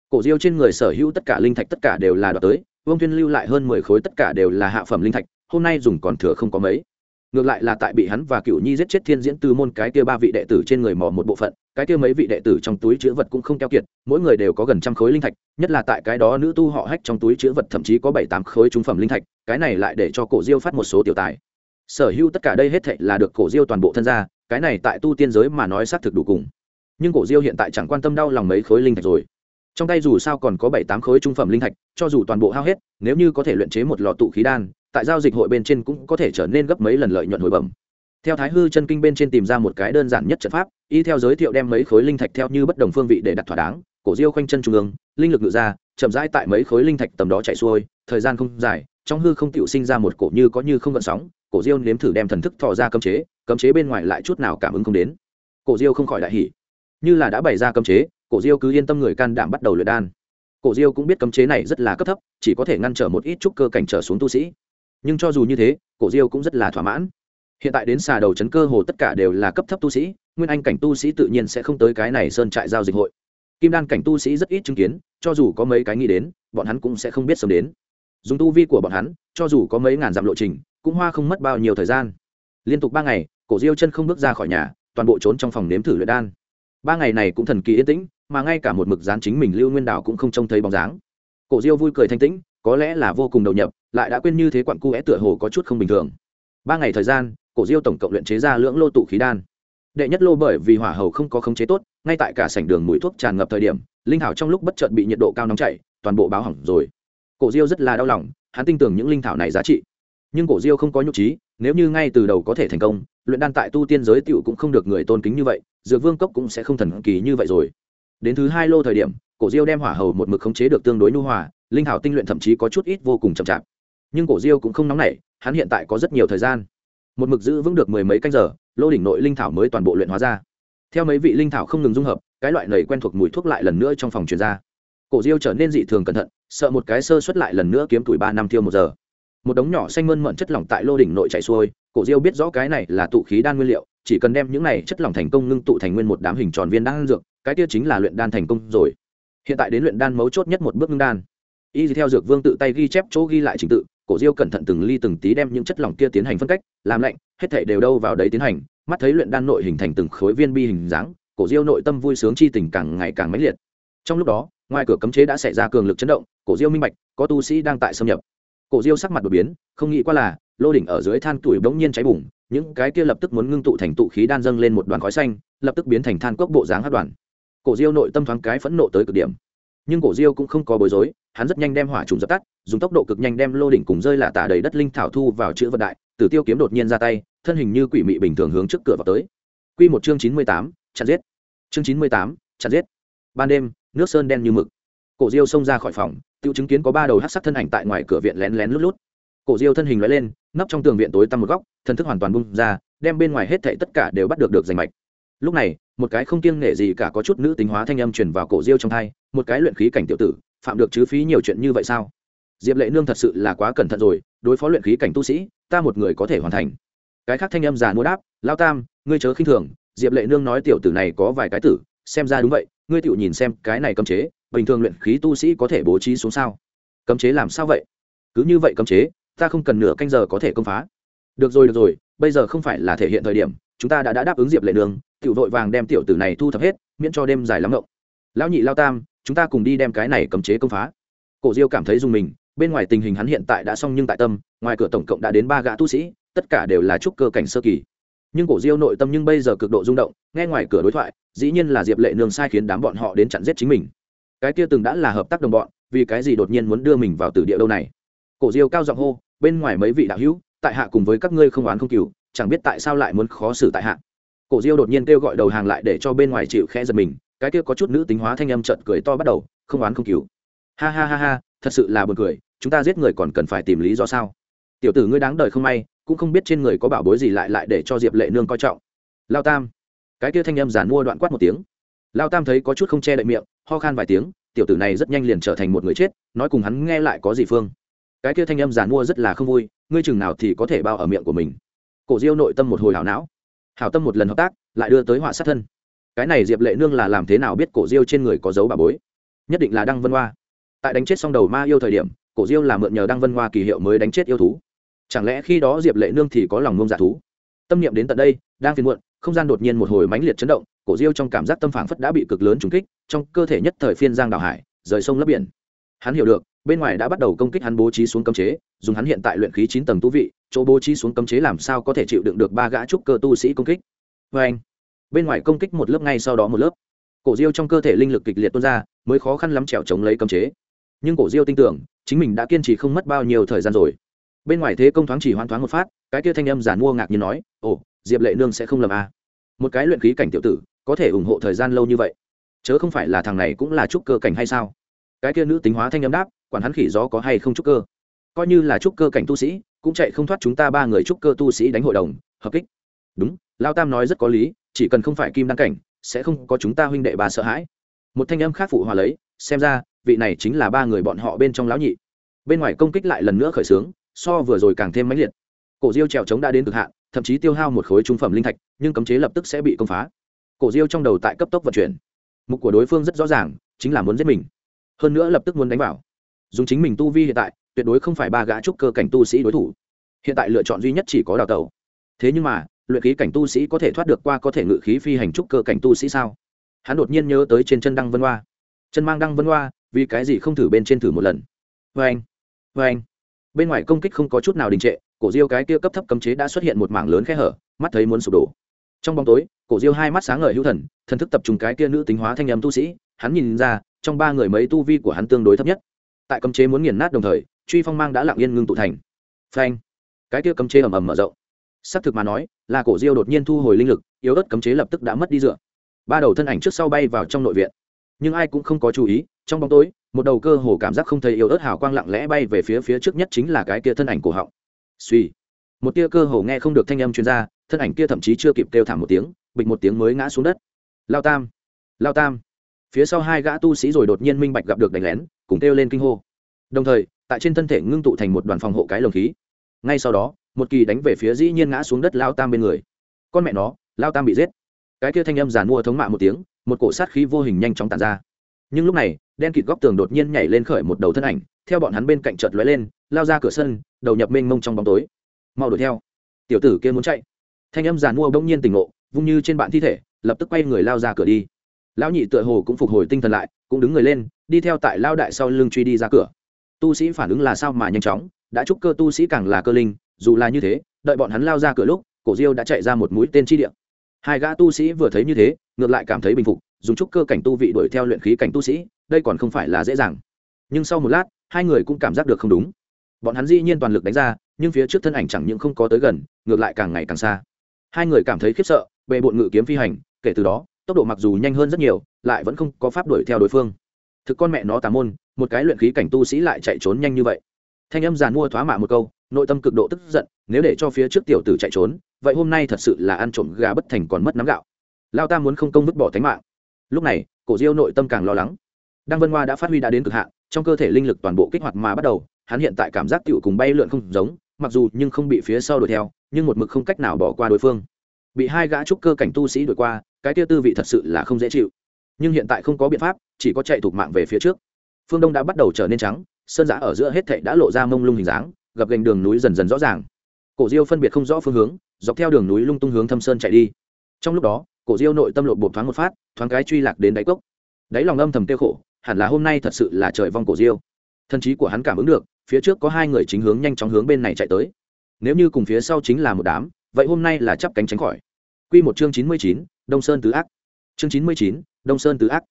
Cổ diêu trên người sở hữu tất cả linh thạch tất cả đều là đoạt tới, vương thiên lưu lại hơn mười khối tất cả đều là hạ phẩm linh thạch, hôm nay dùng còn thừa không có mấy ngược lại là tại bị hắn và cựu nhi giết chết thiên diễn từ môn cái kia ba vị đệ tử trên người mò một bộ phận cái kia mấy vị đệ tử trong túi chữ vật cũng không keo kiệt mỗi người đều có gần trăm khối linh thạch nhất là tại cái đó nữ tu họ hách trong túi chữ vật thậm chí có bảy tám khối trung phẩm linh thạch cái này lại để cho cổ diêu phát một số tiểu tài. Sở hữu tất cả đây hết thệ là được cổ diêu toàn bộ thân ra, cái này tại tu tiên giới mà nói xác thực đủ cùng. Nhưng cổ diêu hiện tại chẳng quan tâm đau lòng mấy khối linh thạch rồi. Trong tay dù sao còn có bảy tám khối trung phẩm linh thạch cho dù toàn bộ hao hết nếu như có thể luyện chế một lọ tụ khí đan tại giao dịch hội bên trên cũng có thể trở nên gấp mấy lần lợi nhuận hồi bẩm. Theo thái hư chân kinh bên trên tìm ra một cái đơn giản nhất trận pháp, y theo giới thiệu đem mấy khối linh thạch theo như bất đồng phương vị để đặt thỏa đáng, cổ diêu khoanh chân trung ương, linh lực ngự ra, chậm rãi tại mấy khối linh thạch tầm đó chạy xuôi, thời gian không dài, trong hư không tựu sinh ra một cổ như có như không gợn sóng, cổ diêu nếm thử đem thần thức thò ra cấm chế cấm chế bên ngoài lại chút nào cảm ứng không đến. Cổ diêu không khỏi đại hỉ. Như là đã bày ra cấm chế, cổ diêu cứ yên tâm người can đảm bắt đầu luyện đan. Cổ diêu cũng biết cấm chế này rất là cấp thấp, chỉ có thể ngăn trở một ít chút cơ cảnh trở xuống tu sĩ nhưng cho dù như thế, cổ diêu cũng rất là thỏa mãn. Hiện tại đến xà đầu chấn cơ hồ tất cả đều là cấp thấp tu sĩ, nguyên anh cảnh tu sĩ tự nhiên sẽ không tới cái này sơn trại giao dịch hội. Kim đan cảnh tu sĩ rất ít chứng kiến, cho dù có mấy cái nghĩ đến, bọn hắn cũng sẽ không biết sớm đến. Dùng tu vi của bọn hắn, cho dù có mấy ngàn dặm lộ trình, cũng hoa không mất bao nhiêu thời gian. Liên tục ba ngày, cổ diêu chân không bước ra khỏi nhà, toàn bộ trốn trong phòng nếm thử luyện đan. Ba ngày này cũng thần kỳ yên tĩnh, mà ngay cả một mực dán chính mình lưu nguyên đảo cũng không trông thấy bóng dáng. Cổ diêu vui cười thanh tĩnh có lẽ là vô cùng đầu nhập, lại đã quên như thế quặn cu é tựa hồ có chút không bình thường. Ba ngày thời gian, cổ diêu tổng cộng luyện chế ra lưỡng lô tụ khí đan. Đệ nhất lô bởi vì hỏa hầu không có khống chế tốt, ngay tại cả sảnh đường mũi thuốc tràn ngập thời điểm, linh thảo trong lúc bất chợt bị nhiệt độ cao nóng chảy, toàn bộ báo hỏng rồi. Cổ diêu rất là đau lòng, hắn tin tưởng những linh thảo này giá trị. Nhưng cổ diêu không có nhục trí, nếu như ngay từ đầu có thể thành công, luyện đan tại tu tiên giới tựu cũng không được người tôn kính như vậy, dược vương cốc cũng sẽ không thần kỳ như vậy rồi. Đến thứ hai lô thời điểm, cổ diêu đem hỏa hầu một mực khống chế được tương đối nhu hòa linh thảo tinh luyện thậm chí có chút ít vô cùng chậm chạp. Nhưng cổ diêu cũng không nóng nảy, hắn hiện tại có rất nhiều thời gian. Một mực giữ vững được mười mấy canh giờ, lô đỉnh nội linh thảo mới toàn bộ luyện hóa ra. Theo mấy vị linh thảo không ngừng dung hợp, cái loại nầy quen thuộc mùi thuốc lại lần nữa trong phòng truyền ra. Cổ diêu trở nên dị thường cẩn thận, sợ một cái sơ xuất lại lần nữa kiếm tuổi ba năm thiêu một giờ. Một đống nhỏ xanh mơn mận chất lỏng tại lô đỉnh nội chạy xuôi, cổ diêu biết rõ cái này là tụ khí đan nguyên liệu, chỉ cần đem những này chất lỏng thành công ngưng tụ thành nguyên một đám hình tròn viên đan dược, cái kia chính là luyện đan thành công rồi. Hiện tại đến luyện đan mấu chốt nhất một bước ngưng đan y theo dược vương tự tay ghi chép chỗ ghi lại trình tự, cổ diêu cẩn thận từng ly từng tí đem những chất lỏng kia tiến hành phân cách, làm lạnh, hết thể đều đâu vào đấy tiến hành, mắt thấy luyện đan nội hình thành từng khối viên bi hình dáng, cổ diêu nội tâm vui sướng chi tình càng ngày càng mãnh liệt. Trong lúc đó, ngoài cửa cấm chế đã xảy ra cường lực chấn động, cổ diêu minh bạch, có tu sĩ đang tại xâm nhập. Cổ diêu sắc mặt đột biến, không nghĩ qua là, lô đỉnh ở dưới than tuổi bỗng nhiên cháy bùng, những cái kia lập tức muốn ngưng tụ thành tụ khí đan dâng lên một đoàn khói xanh, lập tức biến thành than cốc bộ dáng hát đoàn. Cổ diêu nội tâm thoáng cái phẫn nộ tới cực điểm nhưng cổ diêu cũng không có bối rối, hắn rất nhanh đem hỏa trùng dập tắt, dùng tốc độ cực nhanh đem lô đỉnh cùng rơi là tả đầy đất linh thảo thu vào chữ vận đại, tử tiêu kiếm đột nhiên ra tay, thân hình như quỷ mị bình thường hướng trước cửa vào tới. Q một chương chín mươi tám chặt giết. Chương chín mươi tám chặt giết. Ban đêm, nước sơn đen như mực. Cổ diêu xông ra khỏi phòng, tự chứng kiến có ba đầu hát sắc thân ảnh tại ngoài cửa viện lén lén lút lút. Cổ diêu thân hình loại lên, nấp trong tường viện tối tăm một góc thân thức hoàn toàn bung ra, đem bên ngoài hết thảy tất cả đều bắt được được giành mạch lúc này một cái không kiêng nể gì cả có chút nữ tính hóa thanh âm truyền vào cổ diêu trong thai một cái luyện khí cảnh tiểu tử phạm được chứ phí nhiều chuyện như vậy sao? Diệp lệ nương thật sự là quá cẩn thận rồi đối phó luyện khí cảnh tu sĩ ta một người có thể hoàn thành. Cái khác thanh âm già mua đáp lao tam ngươi chớ khinh thường diệp lệ nương nói tiểu tử này có vài cái tử xem ra đúng vậy ngươi tiểu nhìn xem cái này cấm chế bình thường luyện khí tu sĩ có thể bố trí xuống sao? Cấm chế làm sao vậy? Cứ như vậy cấm chế ta không cần nửa canh giờ có thể công phá. Được rồi được rồi bây giờ không phải là thể hiện thời điểm chúng ta đã, đã đáp ứng diệp lệ nương tiểu vội vàng đem tiểu tử này thu thập hết, miễn cho đêm dài lắm ngộng. Lão nhị lao tam, chúng ta cùng đi đem cái này cấm chế công phá. Cổ diêu cảm thấy dùng mình, bên ngoài tình hình hắn hiện tại đã xong nhưng tại tâm, ngoài cửa tổng cộng đã đến ba gã tu sĩ, tất cả đều là trúc cơ cảnh sơ kỳ. Nhưng cổ diêu nội tâm nhưng bây giờ cực độ rung động, nghe ngoài cửa đối thoại, dĩ nhiên là diệp lệ nương sai khiến đám bọn họ đến chặn giết chính mình. Cái kia từng đã là hợp tác đồng bọn, vì cái gì đột nhiên muốn đưa mình vào tử địa đâu này? Cổ diêu cao giọng hô, bên ngoài mấy vị đạo hữu, tại hạ cùng với các ngươi không oán không cừu, chẳng biết tại sao lại muốn khó xử tại hạ cổ diêu đột nhiên kêu gọi đầu hàng lại để cho bên ngoài chịu khẽ giật mình, cái kia có chút nữ tính hóa thanh âm trợn cười to bắt đầu, không oán không cứu ha ha ha ha, thật sự là buồn cười, chúng ta giết người còn cần phải tìm lý do sao? Tiểu tử ngươi đáng đời không may, cũng không biết trên người có bảo bối gì lại lại để cho diệp lệ nương coi trọng. Lao tam. Cái kia thanh âm giản mua đoạn quát một tiếng. Lao tam thấy có chút không che đậy miệng, ho khan vài tiếng, tiểu tử này rất nhanh liền trở thành một người chết, nói cùng hắn nghe lại có gì phương. Cái kia thanh âm giản mua rất là không vui, ngươi chừng nào thì có thể bao ở miệng của mình. Cổ diêu nội tâm một hồi hảo não hảo tâm một lần hợp tác, lại đưa tới họa sát thân. Cái này diệp lệ nương là làm thế nào biết cổ diêu trên người có dấu bà bối? Nhất định là đăng vân hoa. Tại đánh chết xong đầu ma yêu thời điểm, cổ diêu là mượn nhờ đăng vân hoa kỳ hiệu mới đánh chết yêu thú. Chẳng lẽ khi đó diệp lệ nương thì có lòng ngông dạ thú? Tâm niệm đến tận đây, đang phiền muộn, không gian đột nhiên một hồi mãnh liệt chấn động, cổ diêu trong cảm giác tâm phảng phất đã bị cực lớn trúng kích, trong cơ thể nhất thời phiên giang đảo hải, rời sông lấp biển. Hắn hiểu được bên ngoài đã bắt đầu công kích hắn bố trí xuống cấm chế, dùng hắn hiện tại luyện khí chín tầng tu vị, chỗ bố trí xuống cấm chế làm sao có thể chịu đựng được ba gã trúc cơ tu sĩ công kích. Vê anh, bên ngoài công kích một lớp ngay sau đó một lớp. Cổ diêu trong cơ thể linh lực kịch liệt tuôn ra, mới khó khăn lắm trèo chống lấy cấm chế. Nhưng cổ diêu tin tưởng, chính mình đã kiên trì không mất bao nhiêu thời gian rồi. Bên ngoài thế công thoáng chỉ hoan thoáng một phát, cái kia thanh âm giản mua ngạc như nói, ồ, diệp lệ nương sẽ không lầm à. một cái luyện khí cảnh tiểu tử, có thể ủng hộ thời gian lâu như vậy? Chớ không phải là thằng này cũng là trúc cơ cảnh hay sao? Cái kia nữ tính hóa thanh âm đáp quản hắn khỉ gió có hay không trúc cơ. Coi như là trúc cơ cảnh tu sĩ, cũng chạy không thoát chúng ta ba người trúc cơ tu sĩ đánh hội đồng, hợp kích. Đúng, lao tam nói rất có lý, chỉ cần không phải kim đăng cảnh, sẽ không có chúng ta huynh đệ bà sợ hãi. Một thanh âm khác phụ hòa lấy, xem ra, vị này chính là ba người bọn họ bên trong lão nhị. Bên ngoài công kích lại lần nữa khởi xướng so vừa rồi càng thêm mãnh liệt. Cổ diêu trèo trống đã đến cực hạn, thậm chí tiêu hao một khối trung phẩm linh thạch, nhưng cấm chế lập tức sẽ bị công phá. Cổ diêu trong đầu tại cấp tốc vận chuyển. Mục của đối phương rất rõ ràng, chính là muốn giết mình. Hơn nữa lập tức muốn đánh vào dùng chính mình tu vi hiện tại, tuyệt đối không phải ba gã trúc cơ cảnh tu sĩ đối thủ. Hiện tại lựa chọn duy nhất chỉ có đào tẩu. Thế nhưng mà, luyện khí cảnh tu sĩ có thể thoát được qua có thể ngự khí phi hành trúc cơ cảnh tu sĩ sao? Hắn đột nhiên nhớ tới trên chân đăng vân hoa. Chân mang đăng vân hoa, vì cái gì không thử bên trên thử một lần? Vê anh vê anh. Bên ngoài công kích không có chút nào đình trệ, cổ diêu cái kia cấp thấp cấm chế đã xuất hiện một mảng lớn khe hở, mắt thấy muốn sụp đổ. Trong bóng tối, cổ diêu hai mắt sáng ngời hữu thần thần thức tập trung cái kia nữ tính hóa thanh âm tu sĩ, hắn nhìn ra, trong ba người mấy tu vi của hắn tương đối thấp nhất tại cấm chế muốn nghiền nát đồng thời, truy phong mang đã lặng yên ngưng tụ thành. Phanh. Cái kia cấm chế ầm ầm mở rộng. Xác thực mà nói, là cổ diêu đột nhiên thu hồi linh lực, yếu ớt cấm chế lập tức đã mất đi dựa. Ba đầu thân ảnh trước sau bay vào trong nội viện. Nhưng ai cũng không có chú ý, trong bóng tối, một đầu cơ hồ cảm giác không thấy yếu ớt hào quang lặng lẽ bay về phía phía trước nhất chính là cái kia thân ảnh cổ họng. Suy một tia cơ hồ nghe không được thanh âm chuyên gia thân ảnh kia thậm chí chưa kịp kêu thảm một tiếng, bịch một tiếng mới ngã xuống đất. Lao tam. Lao tam phía sau hai gã tu sĩ rồi đột nhiên minh bạch gặp được đánh lén, cùng kêu lên kinh hô. Đồng thời, tại trên thân thể ngưng tụ thành một đoàn phòng hộ cái lồng khí. Ngay sau đó, một kỳ đánh về phía dĩ nhiên ngã xuống đất lao tam bên người. Con mẹ nó, lao tam bị giết. Cái kia thanh âm giàn mua thống mạ một tiếng, một cổ sát khí vô hình nhanh chóng tàn ra. Nhưng lúc này, đen kịt góc tường đột nhiên nhảy lên khởi một đầu thân ảnh, theo bọn hắn bên cạnh chợt lóe lên, lao ra cửa sân, đầu nhập mênh mông trong bóng tối. Mau đuổi theo. Tiểu tử kia muốn chạy. Thanh âm giàn mua bỗng nhiên tỉnh ngộ, vung như trên bạn thi thể, lập tức quay người lao ra cửa đi lão nhị tựa hồ cũng phục hồi tinh thần lại, cũng đứng người lên, đi theo tại lao đại sau lưng truy đi ra cửa. Tu sĩ phản ứng là sao mà nhanh chóng, đã chúc cơ tu sĩ càng là cơ linh, dù là như thế, đợi bọn hắn lao ra cửa lúc, cổ diêu đã chạy ra một mũi tên chi điện hai gã tu sĩ vừa thấy như thế, ngược lại cảm thấy bình phục, dùng chúc cơ cảnh tu vị đuổi theo luyện khí cảnh tu sĩ, đây còn không phải là dễ dàng. Nhưng sau một lát, hai người cũng cảm giác được không đúng. Bọn hắn dĩ nhiên toàn lực đánh ra, nhưng phía trước thân ảnh chẳng những không có tới gần, ngược lại càng ngày càng xa. Hai người cảm thấy khiếp sợ, bề bộn ngự kiếm phi hành, kể từ đó tốc độ mặc dù nhanh hơn rất nhiều, lại vẫn không có pháp đuổi theo đối phương. Thực con mẹ nó tà môn, một cái luyện khí cảnh tu sĩ lại chạy trốn nhanh như vậy. Thanh âm giàn mua thoá mạ một câu, nội tâm cực độ tức giận, nếu để cho phía trước tiểu tử chạy trốn, vậy hôm nay thật sự là ăn trộm gà bất thành còn mất nắm gạo. Lao ta muốn không công vứt bỏ tánh mạng. Lúc này, cổ diêu nội tâm càng lo lắng. Đăng vân hoa đã phát huy đã đến cực hạn, trong cơ thể linh lực toàn bộ kích hoạt mà bắt đầu, hắn hiện tại cảm giác tựu cùng bay lượn không giống, mặc dù nhưng không bị phía sau đuổi theo, nhưng một mực không cách nào bỏ qua đối phương. Bị hai gã trúc cơ cảnh tu sĩ đuổi qua cái tia tư vị thật sự là không dễ chịu. Nhưng hiện tại không có biện pháp, chỉ có chạy thục mạng về phía trước. Phương đông đã bắt đầu trở nên trắng, sơn giã ở giữa hết thệ đã lộ ra mông lung hình dáng, gập gành đường núi dần dần rõ ràng. Cổ diêu phân biệt không rõ phương hướng, dọc theo đường núi lung tung hướng thâm sơn chạy đi. Trong lúc đó, cổ diêu nội tâm lộn bột thoáng một phát, thoáng cái truy lạc đến đáy cốc. Đáy lòng âm thầm tiêu khổ, hẳn là hôm nay thật sự là trời vong cổ diêu. Thần trí của hắn cảm ứng được, phía trước có hai người chính hướng nhanh chóng hướng bên này chạy tới. Nếu như cùng phía sau chính là một đám, vậy hôm nay là chắp cánh tránh khỏi. Q một chương chín mươi chín đông sơn tứ ác. Chương chín mươi chín, đông sơn tứ ác.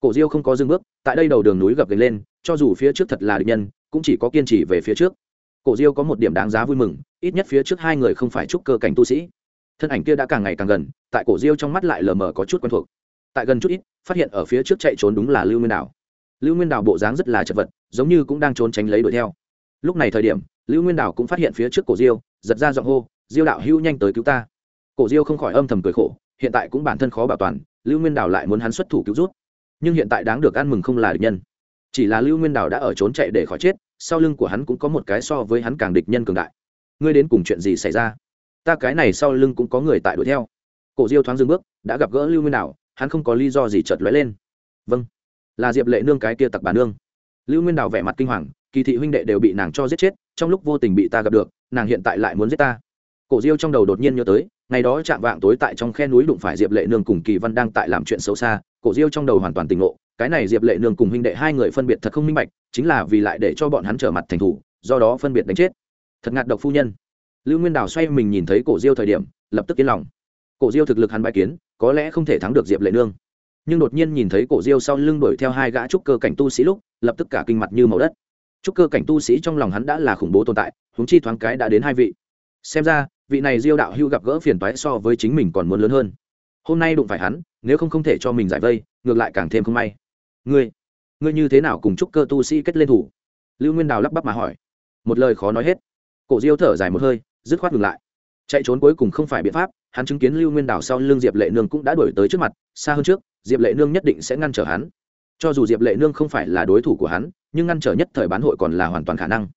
Cổ diêu không có dưng bước, tại đây đầu đường núi gập gành lên, cho dù phía trước thật là địch nhân, cũng chỉ có kiên trì về phía trước. Cổ diêu có một điểm đáng giá vui mừng, ít nhất phía trước hai người không phải trúc cơ cảnh tu sĩ. Thân ảnh kia đã càng ngày càng gần, tại cổ diêu trong mắt lại lờ mờ có chút quen thuộc. Tại gần chút ít, phát hiện ở phía trước chạy trốn đúng là lưu nguyên đảo lưu nguyên đảo bộ dáng rất là chật vật, giống như cũng đang trốn tránh lấy đuổi theo. Lúc này thời điểm, lưu nguyên đảo cũng phát hiện phía trước cổ diêu, giật ra giọng hô, diêu đạo hưu nhanh tới cứu ta. Cổ diêu không khỏi âm thầm cười khổ hiện tại cũng bản thân khó bảo toàn, lưu nguyên đảo lại muốn hắn xuất thủ cứu rút nhưng hiện tại đáng được ăn mừng không là địch nhân. Chỉ là lưu nguyên đảo đã ở trốn chạy để khỏi chết, sau lưng của hắn cũng có một cái so với hắn càng địch nhân cường đại. Ngươi đến cùng chuyện gì xảy ra? Ta cái này sau lưng cũng có người tại đuổi theo. Cổ diêu thoáng dừng bước, đã gặp gỡ lưu nguyên đảo hắn không có lý do gì chợt lóe lên. Vâng là diệp lệ nương cái kia tặc bà nương. Lưu nguyên đào vẻ mặt kinh hoàng, kỳ thị huynh đệ đều bị nàng cho giết chết, trong lúc vô tình bị ta gặp được, nàng hiện tại lại muốn giết ta cổ diêu trong đầu đột nhiên nhớ tới, ngày đó chạm vạng tối tại trong khe núi đụng phải diệp lệ nương cùng kỳ văn đang tại làm chuyện xấu xa, cổ diêu trong đầu hoàn toàn tỉnh ngộ, cái này diệp lệ nương cùng huynh đệ hai người phân biệt thật không minh bạch, chính là vì lại để cho bọn hắn trở mặt thành thủ, do đó phân biệt đánh chết. Thật ngạt độc phu nhân. Lưu nguyên đào xoay mình nhìn thấy cổ diêu thời điểm, lập tức yên lòng. Cổ diêu thực lực hắn bãi kiến, có lẽ không thể thắng được diệp lệ nương. Nhưng đột nhiên nhìn thấy cổ diêu sau lưng đuổi theo hai gã trúc cơ cảnh tu sĩ lúc, lập tức cả kinh mặt như màu đất. Trúc cơ cảnh tu sĩ trong lòng hắn đã là khủng bố tồn tại húng chi thoáng cái đã đến hai vị. Xem ra vị này diêu đạo hưu gặp gỡ phiền toái so với chính mình còn muốn lớn hơn. Hôm nay đụng phải hắn, nếu không không thể cho mình giải vây, ngược lại càng thêm không may. Ngươi ngươi như thế nào cùng chúc cơ tu sĩ kết lên thủ? Lưu nguyên đào lắp bắp mà hỏi. Một lời khó nói hết. Cổ diêu thở dài một hơi, dứt khoát ngừng lại. Chạy trốn cuối cùng không phải biện pháp, hắn chứng kiến lưu nguyên đào sau l ư n g diệp lệ nương cũng đã đổi tới trước mặt, xa hơn trước, diệp lệ nương nhất định sẽ ngăn trở hắn. Cho dù diệp lệ nương không phải là đối thủ của hắn, nhưng ngăn trở nhất thời bán hội còn là hoàn toàn khả năng.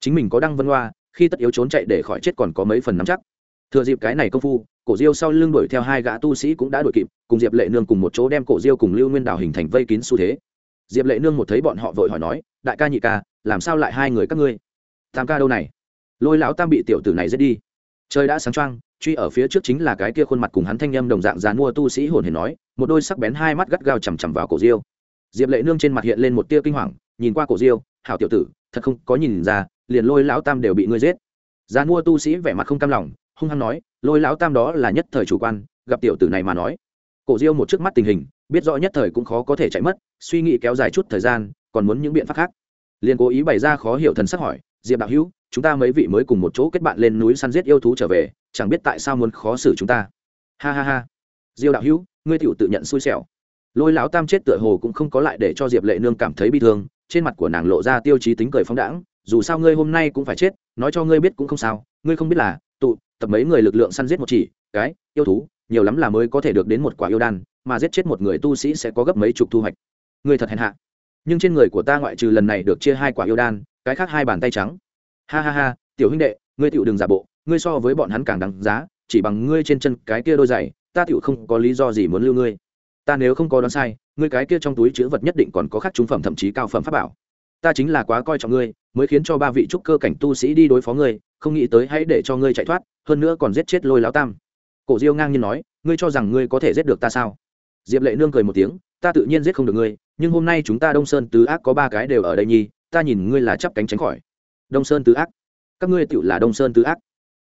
Chính mình có đăng vân hoa khi tất yếu trốn chạy để khỏi chết còn có mấy phần nắm chắc. Thừa dịp cái này công phu, cổ diêu sau lưng đuổi theo hai gã tu sĩ cũng đã đuổi kịp, cùng diệp lệ nương cùng một chỗ đem cổ diêu cùng lưu nguyên đào hình thành vây kín xu thế. Diệp lệ nương một thấy bọn họ vội hỏi nói, đại ca nhị ca, làm sao lại hai người các ngươi? Tam ca đâu này? Lôi lão tam bị tiểu tử này giết đi. Trời đã sáng trăng truy ở phía trước chính là cái kia khuôn mặt cùng hắn thanh â m đồng dạng dán mua tu sĩ hồn hề nói, một đôi sắc bén hai mắt gắt gao chằm chằm vào cổ diêu. Diệp lệ nương trên mặt hiện lên một tia kinh hoàng, nhìn qua cổ diêu, hảo tiểu tử, thật không có nhìn ra liền lôi lão tam đều bị ngươi giết. Giá mua tu sĩ vẻ mặt không cam lòng, hung hăng nói, lôi lão tam đó là nhất thời chủ quan, gặp tiểu tử này mà nói. Cổ diêu một trước mắt tình hình, biết rõ nhất thời cũng khó có thể chạy mất, suy nghĩ kéo dài chút thời gian, còn muốn những biện pháp khác. Liền cố ý bày ra khó hiểu thần sắc hỏi, diệp đạo hữu, chúng ta mấy vị mới cùng một chỗ kết bạn lên núi săn giết yêu thú trở về, chẳng biết tại sao muốn khó xử chúng ta? Ha ha ha. Diêu đạo hữu, ngươi tựu tự nhận xui xẻo. Lôi lão tam chết tựa hồ cũng không có lại để cho diệp lệ nương cảm thấy bi thương, trên mặt của nàng lộ ra tiêu chí tính cười phóng đãng dù sao ngươi hôm nay cũng phải chết, nói cho ngươi biết cũng không sao, ngươi không biết là, tụ, tập mấy người lực lượng săn giết một chỉ, cái, yêu thú, nhiều lắm là mới có thể được đến một quả yêu đan, mà giết chết một người tu sĩ sẽ có gấp mấy chục thu hoạch. Ngươi thật hèn hạ. Nhưng trên người của ta ngoại trừ lần này được chia hai quả yêu đan, cái khác hai bàn tay trắng. Ha ha ha, tiểu huynh đệ, ngươi tựu đừng giả bộ, ngươi so với bọn hắn càng đáng giá, chỉ bằng ngươi trên chân cái kia đôi giày, ta tựu không có lý do gì muốn lưu ngươi. Ta nếu không có đoán sai, ngươi cái kia trong túi chữ vật nhất định còn có khác trung phẩm thậm chí cao phẩm pháp bảo ta chính là quá coi trọng ngươi, mới khiến cho ba vị trúc cơ cảnh tu sĩ đi đối phó ngươi, không nghĩ tới hãy để cho ngươi chạy thoát, hơn nữa còn giết chết lôi lão tam. Cổ diêu ngang nhiên nói, ngươi cho rằng ngươi có thể giết được ta sao? Diệp lệ nương cười một tiếng, ta tự nhiên giết không được ngươi, nhưng hôm nay chúng ta đông sơn tứ ác có ba cái đều ở đây nhi ta nhìn ngươi là chắp cánh tránh khỏi. Đông sơn tứ ác? Các ngươi tựu là đông sơn tứ ác?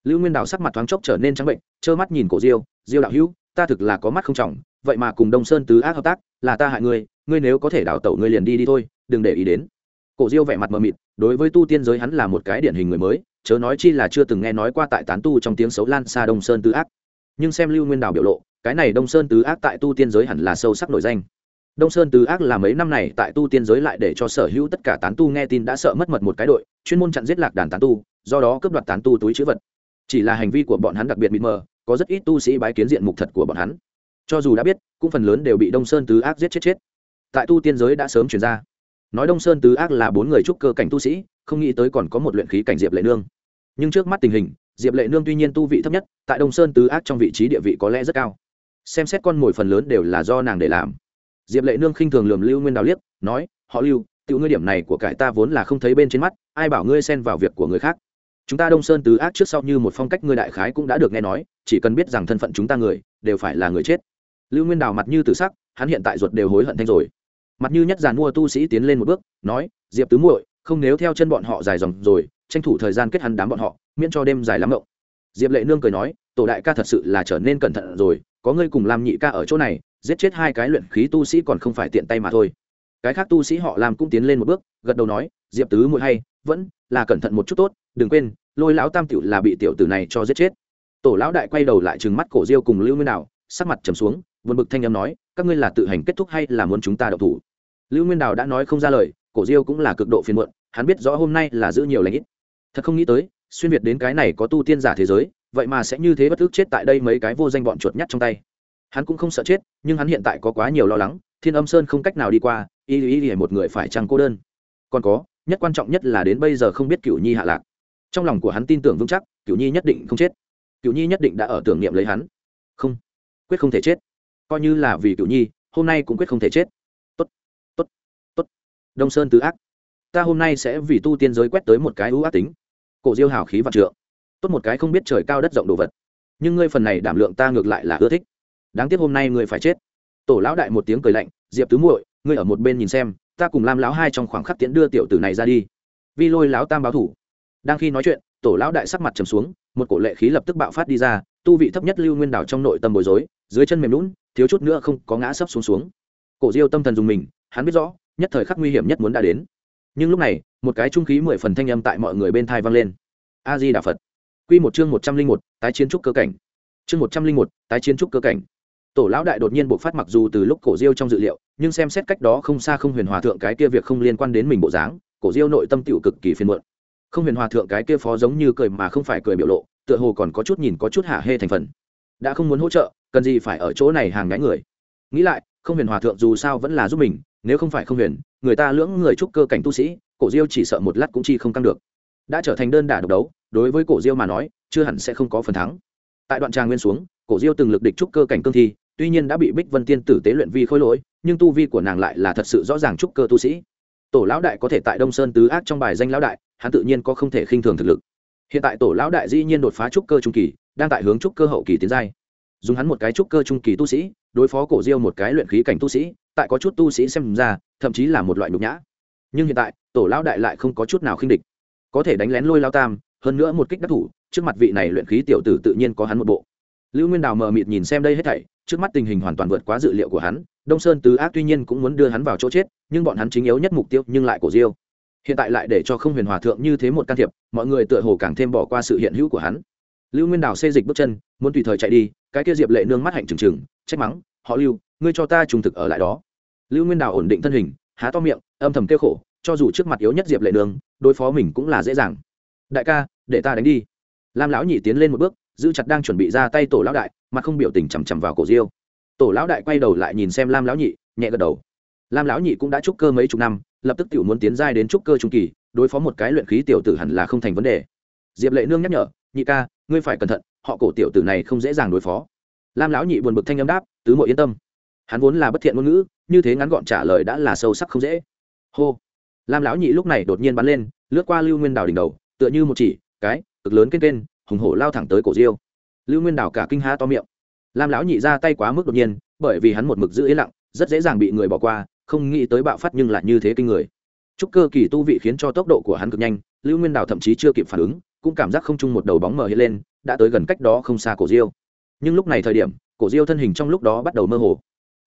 Lưu nguyên đào sắc mặt thoáng chốc trở nên trắng bệnh, trơ mắt nhìn cổ diêu diêu đạo hữu, ta thực là có mắt không trọng, vậy mà cùng đông sơn tứ ác hợp tác, là ta hại ngươi ngươi nếu có thể đào tẩu ngươi liền đi đi thôi, đừng để ý đến cổ diêu vẻ mặt mờ mịt, đối với tu tiên giới hắn là một cái điển hình người mới, chớ nói chi là chưa từng nghe nói qua tại tán tu trong tiếng xấu lan xa đông sơn tứ ác. Nhưng xem lưu nguyên đào biểu lộ, cái này đông sơn tứ ác tại tu tiên giới hẳn là sâu sắc nổi danh. Đông sơn tứ ác là mấy năm này tại tu tiên giới lại để cho sở hữu tất cả tán tu nghe tin đã sợ mất mật một cái đội, chuyên môn chặn giết lạc đàn tán tu, do đó cướp đoạt tán tu túi chữ vật. Chỉ là hành vi của bọn hắn đặc biệt mịt mờ, có rất ít tu sĩ bái kiến diện mục thật của bọn hắn. Cho dù đã biết, cũng phần lớn đều bị đông sơn tứ ác giết chết chết. Tại tu tiên giới đã sớm chuyển ra nói đông sơn tứ ác là bốn người trúc cơ cảnh tu sĩ, không nghĩ tới còn có một luyện khí cảnh diệp lệ nương. Nhưng trước mắt tình hình, diệp lệ nương tuy nhiên tu vị thấp nhất, tại đông sơn tứ ác trong vị trí địa vị có lẽ rất cao. Xem xét con mồi phần lớn đều là do nàng để làm. Diệp lệ nương khinh thường lườm lưu nguyên đào liếc, nói, họ lưu tự ngươi điểm này của cải ta vốn là không thấy bên trên mắt, ai bảo ngươi xen vào việc của người khác? Chúng ta đông sơn tứ ác trước sau như một phong cách ngươi đại khái cũng đã được nghe nói, chỉ cần biết rằng thân phận chúng ta người, đều phải là người chết. Lưu nguyên đào mặt như tử sắc, hắn hiện tại ruột đều hối hận thanh rồi mặt như nhất giàn mua tu sĩ tiến lên một bước nói diệp tứ muội không nếu theo chân bọn họ dài dòng rồi tranh thủ thời gian kết hắn đám bọn họ miễn cho đêm dài lắm ngộng. Diệp lệ nương cười nói tổ đại ca thật sự là trở nên cẩn thận rồi có ngươi cùng làm nhị ca ở chỗ này giết chết hai cái luyện khí tu sĩ còn không phải tiện tay mà thôi. Cái khác tu sĩ họ làm cũng tiến lên một bước gật đầu nói diệp tứ muội hay vẫn là cẩn thận một chút tốt đừng quên lôi lão tam tiểu là bị tiểu tử này cho giết chết. Tổ lão đại quay đầu lại trừng mắt cổ diêu cùng lưu nguyên nào, sắc mặt trầm xuống vượt bực thanh âm nói các ngươi là tự hành kết thúc hay là muốn chúng ta đậu thủ? Lưu nguyên đào đã nói không ra lời, cổ diêu cũng là cực độ phiền muộn, hắn biết rõ hôm nay là giữ nhiều lãnh ít. Thật không nghĩ tới, xuyên việt đến cái này có tu tiên giả thế giới, vậy mà sẽ như thế bất ức chết tại đây mấy cái vô danh bọn chuột nhắt trong tay. Hắn cũng không sợ chết, nhưng hắn hiện tại có quá nhiều lo lắng, thiên âm sơn không cách nào đi qua, y y y một người phải chăng cô đơn. Còn có, nhất quan trọng nhất là đến bây giờ không biết cựu nhi hạ lạc. Trong lòng của hắn tin tưởng vững chắc cựu nhi nhất định không chết. Cựu nhi nhất định đã ở tưởng niệm lấy hắn. Không, quyết không thể chết. Coi như là vì cựu nhi, hôm nay cũng quyết không thể chết đông sơn tứ ác. Ta hôm nay sẽ vì tu tiên giới quét tới một cái ưu ác tính. Cổ diêu hào khí vạn trượng. Tốt một cái không biết trời cao đất rộng đồ vật. Nhưng ngươi phần này đảm lượng ta ngược lại là ưa thích. Đáng tiếc hôm nay ngươi phải chết. Tổ lão đại một tiếng cười lạnh, diệp tứ muội, ngươi ở một bên nhìn xem, ta cùng lam lão hai trong khoảng khắc tiễn đưa tiểu tử này ra đi. Vi lôi lão tam báo thủ. Đang khi nói chuyện, tổ lão đại sắc mặt trầm xuống, một cổ lệ khí lập tức bạo phát đi ra, tu vị thấp nhất lưu nguyên đảo trong nội tâm bối rối, dưới chân mềm lún thiếu chút nữa không có ngã sấp xuống xuống. Cổ diêu tâm thần dùng mình, hắn biết rõ nhất thời khắc nguy hiểm nhất muốn đã đến. Nhưng lúc này, một cái trung khí mười phần thanh âm tại mọi người bên thai vang lên. A di đà phật. Quy một chương một trăm linh một, tái chiến trúc cơ cảnh. Chương một trăm linh một, tái chiến trúc cơ cảnh. Tổ lão đại đột nhiên bộc phát mặc dù từ lúc cổ diêu trong dự liệu, nhưng xem xét cách đó không xa không huyền hòa thượng cái kia việc không liên quan đến mình bộ dáng, cổ diêu nội tâm tựu cực kỳ phiền muộn. Không huyền hòa thượng cái kia phó giống như cười mà không phải cười biểu lộ, tựa hồ còn có chút nhìn có chút hạ hê thành phần. Đã không muốn hỗ trợ, cần gì phải ở chỗ này hàng nhái người? Nghĩ lại, không huyền hòa thượng dù sao vẫn là giúp mình nếu không phải không huyền, người ta lưỡng người trúc cơ cảnh tu sĩ, cổ diêu chỉ sợ một lát cũng chi không căng được. Đã trở thành đơn đả độc đấu, đối với cổ diêu mà nói, chưa hẳn sẽ không có phần thắng. Tại đoạn tràng nguyên xuống, cổ diêu từng lực địch trúc cơ cảnh cương thi, tuy nhiên đã bị bích vân tiên tử tế luyện vi khôi lỗi, nhưng tu vi của nàng lại là thật sự rõ ràng trúc cơ tu sĩ. Tổ lão đại có thể tại đông sơn tứ ác trong bài danh lão đại, hắn tự nhiên có không thể khinh thường thực lực. Hiện tại tổ lão đại dĩ nhiên đột phá trúc cơ trung kỳ, đang tại hướng trúc cơ hậu kỳ tiến giai. Dùng hắn một cái trúc cơ trung kỳ tu sĩ, đối phó cổ diêu một cái luyện khí cảnh tu sĩ tại có chút tu sĩ xem ra, thậm chí là một loại nhục nhã. Nhưng hiện tại, tổ lão đại lại không có chút nào khinh địch. Có thể đánh lén lôi lao tam, hơn nữa một kích đắc thủ, trước mặt vị này luyện khí tiểu tử tự nhiên có hắn một bộ. Lưu nguyên đào mờ mịt nhìn xem đây hết thảy, trước mắt tình hình hoàn toàn vượt quá dự liệu của hắn, đông sơn tứ ác tuy nhiên cũng muốn đưa hắn vào chỗ chết, nhưng bọn hắn chính yếu nhất mục tiêu nhưng lại cổ diêu. Hiện tại lại để cho không huyền hòa thượng như thế một can thiệp, mọi người tựa hồ càng thêm bỏ qua sự hiện hữu của hắn. Lưu nguyên đào xê dịch bước chân, muốn tùy thời chạy đi, cái kia diệp lệ nương mắt hạnh trừng trừng, trách mắng, họ lưu ngươi cho ta trung thực ở lại đó. Lưu nguyên đào ổn định thân hình, há to miệng, âm thầm kêu khổ, cho dù trước mặt yếu nhất diệp lệ nương đối phó mình cũng là dễ dàng. Đại ca, để ta đánh đi. Lam lão nhị tiến lên một bước, giữ chặt đang chuẩn bị ra tay tổ lão đại mà không biểu tình chằm chằm vào cổ diêu. Tổ lão đại quay đầu lại nhìn xem lam lão nhị, nhẹ gật đầu. Lam lão nhị cũng đã trúc cơ mấy chục năm, lập tức tiểu muốn tiến giai đến trúc cơ trung kỳ, đối phó một cái luyện khí tiểu tử hẳn là không thành vấn đề. Diệp lệ nương nhắc nhở, nhị ca, ngươi phải cẩn thận, họ cổ tiểu tử này không dễ dàng đối phó. Lam lão nhị buồn bực thanh âm đáp, tứ mộ yên tâm hắn vốn là bất thiện ngôn ngữ, như thế ngắn gọn trả lời đã là sâu sắc không dễ. Hô. Lam lão nhị lúc này đột nhiên bắn lên, lướt qua lưu nguyên đào đỉnh đầu, tựa như một chỉ, cái, cực lớn kênh kênh, hùng hổ lao thẳng tới cổ diêu. Lưu nguyên đào cả kinh há to miệng. Lam lão nhị ra tay quá mức đột nhiên, bởi vì hắn một mực giữ yên lặng, rất dễ dàng bị người bỏ qua, không nghĩ tới bạo phát nhưng lại như thế kinh người. Chúc cơ kỳ tu vị khiến cho tốc độ của hắn cực nhanh, lưu nguyên đào thậm chí chưa kịp phản ứng, cũng cảm giác không chung một đầu bóng mờ hiện lên, đã tới gần cách đó không xa cổ diêu. Nhưng lúc này thời điểm, cổ diêu thân hình trong lúc đó bắt đầu mơ hồ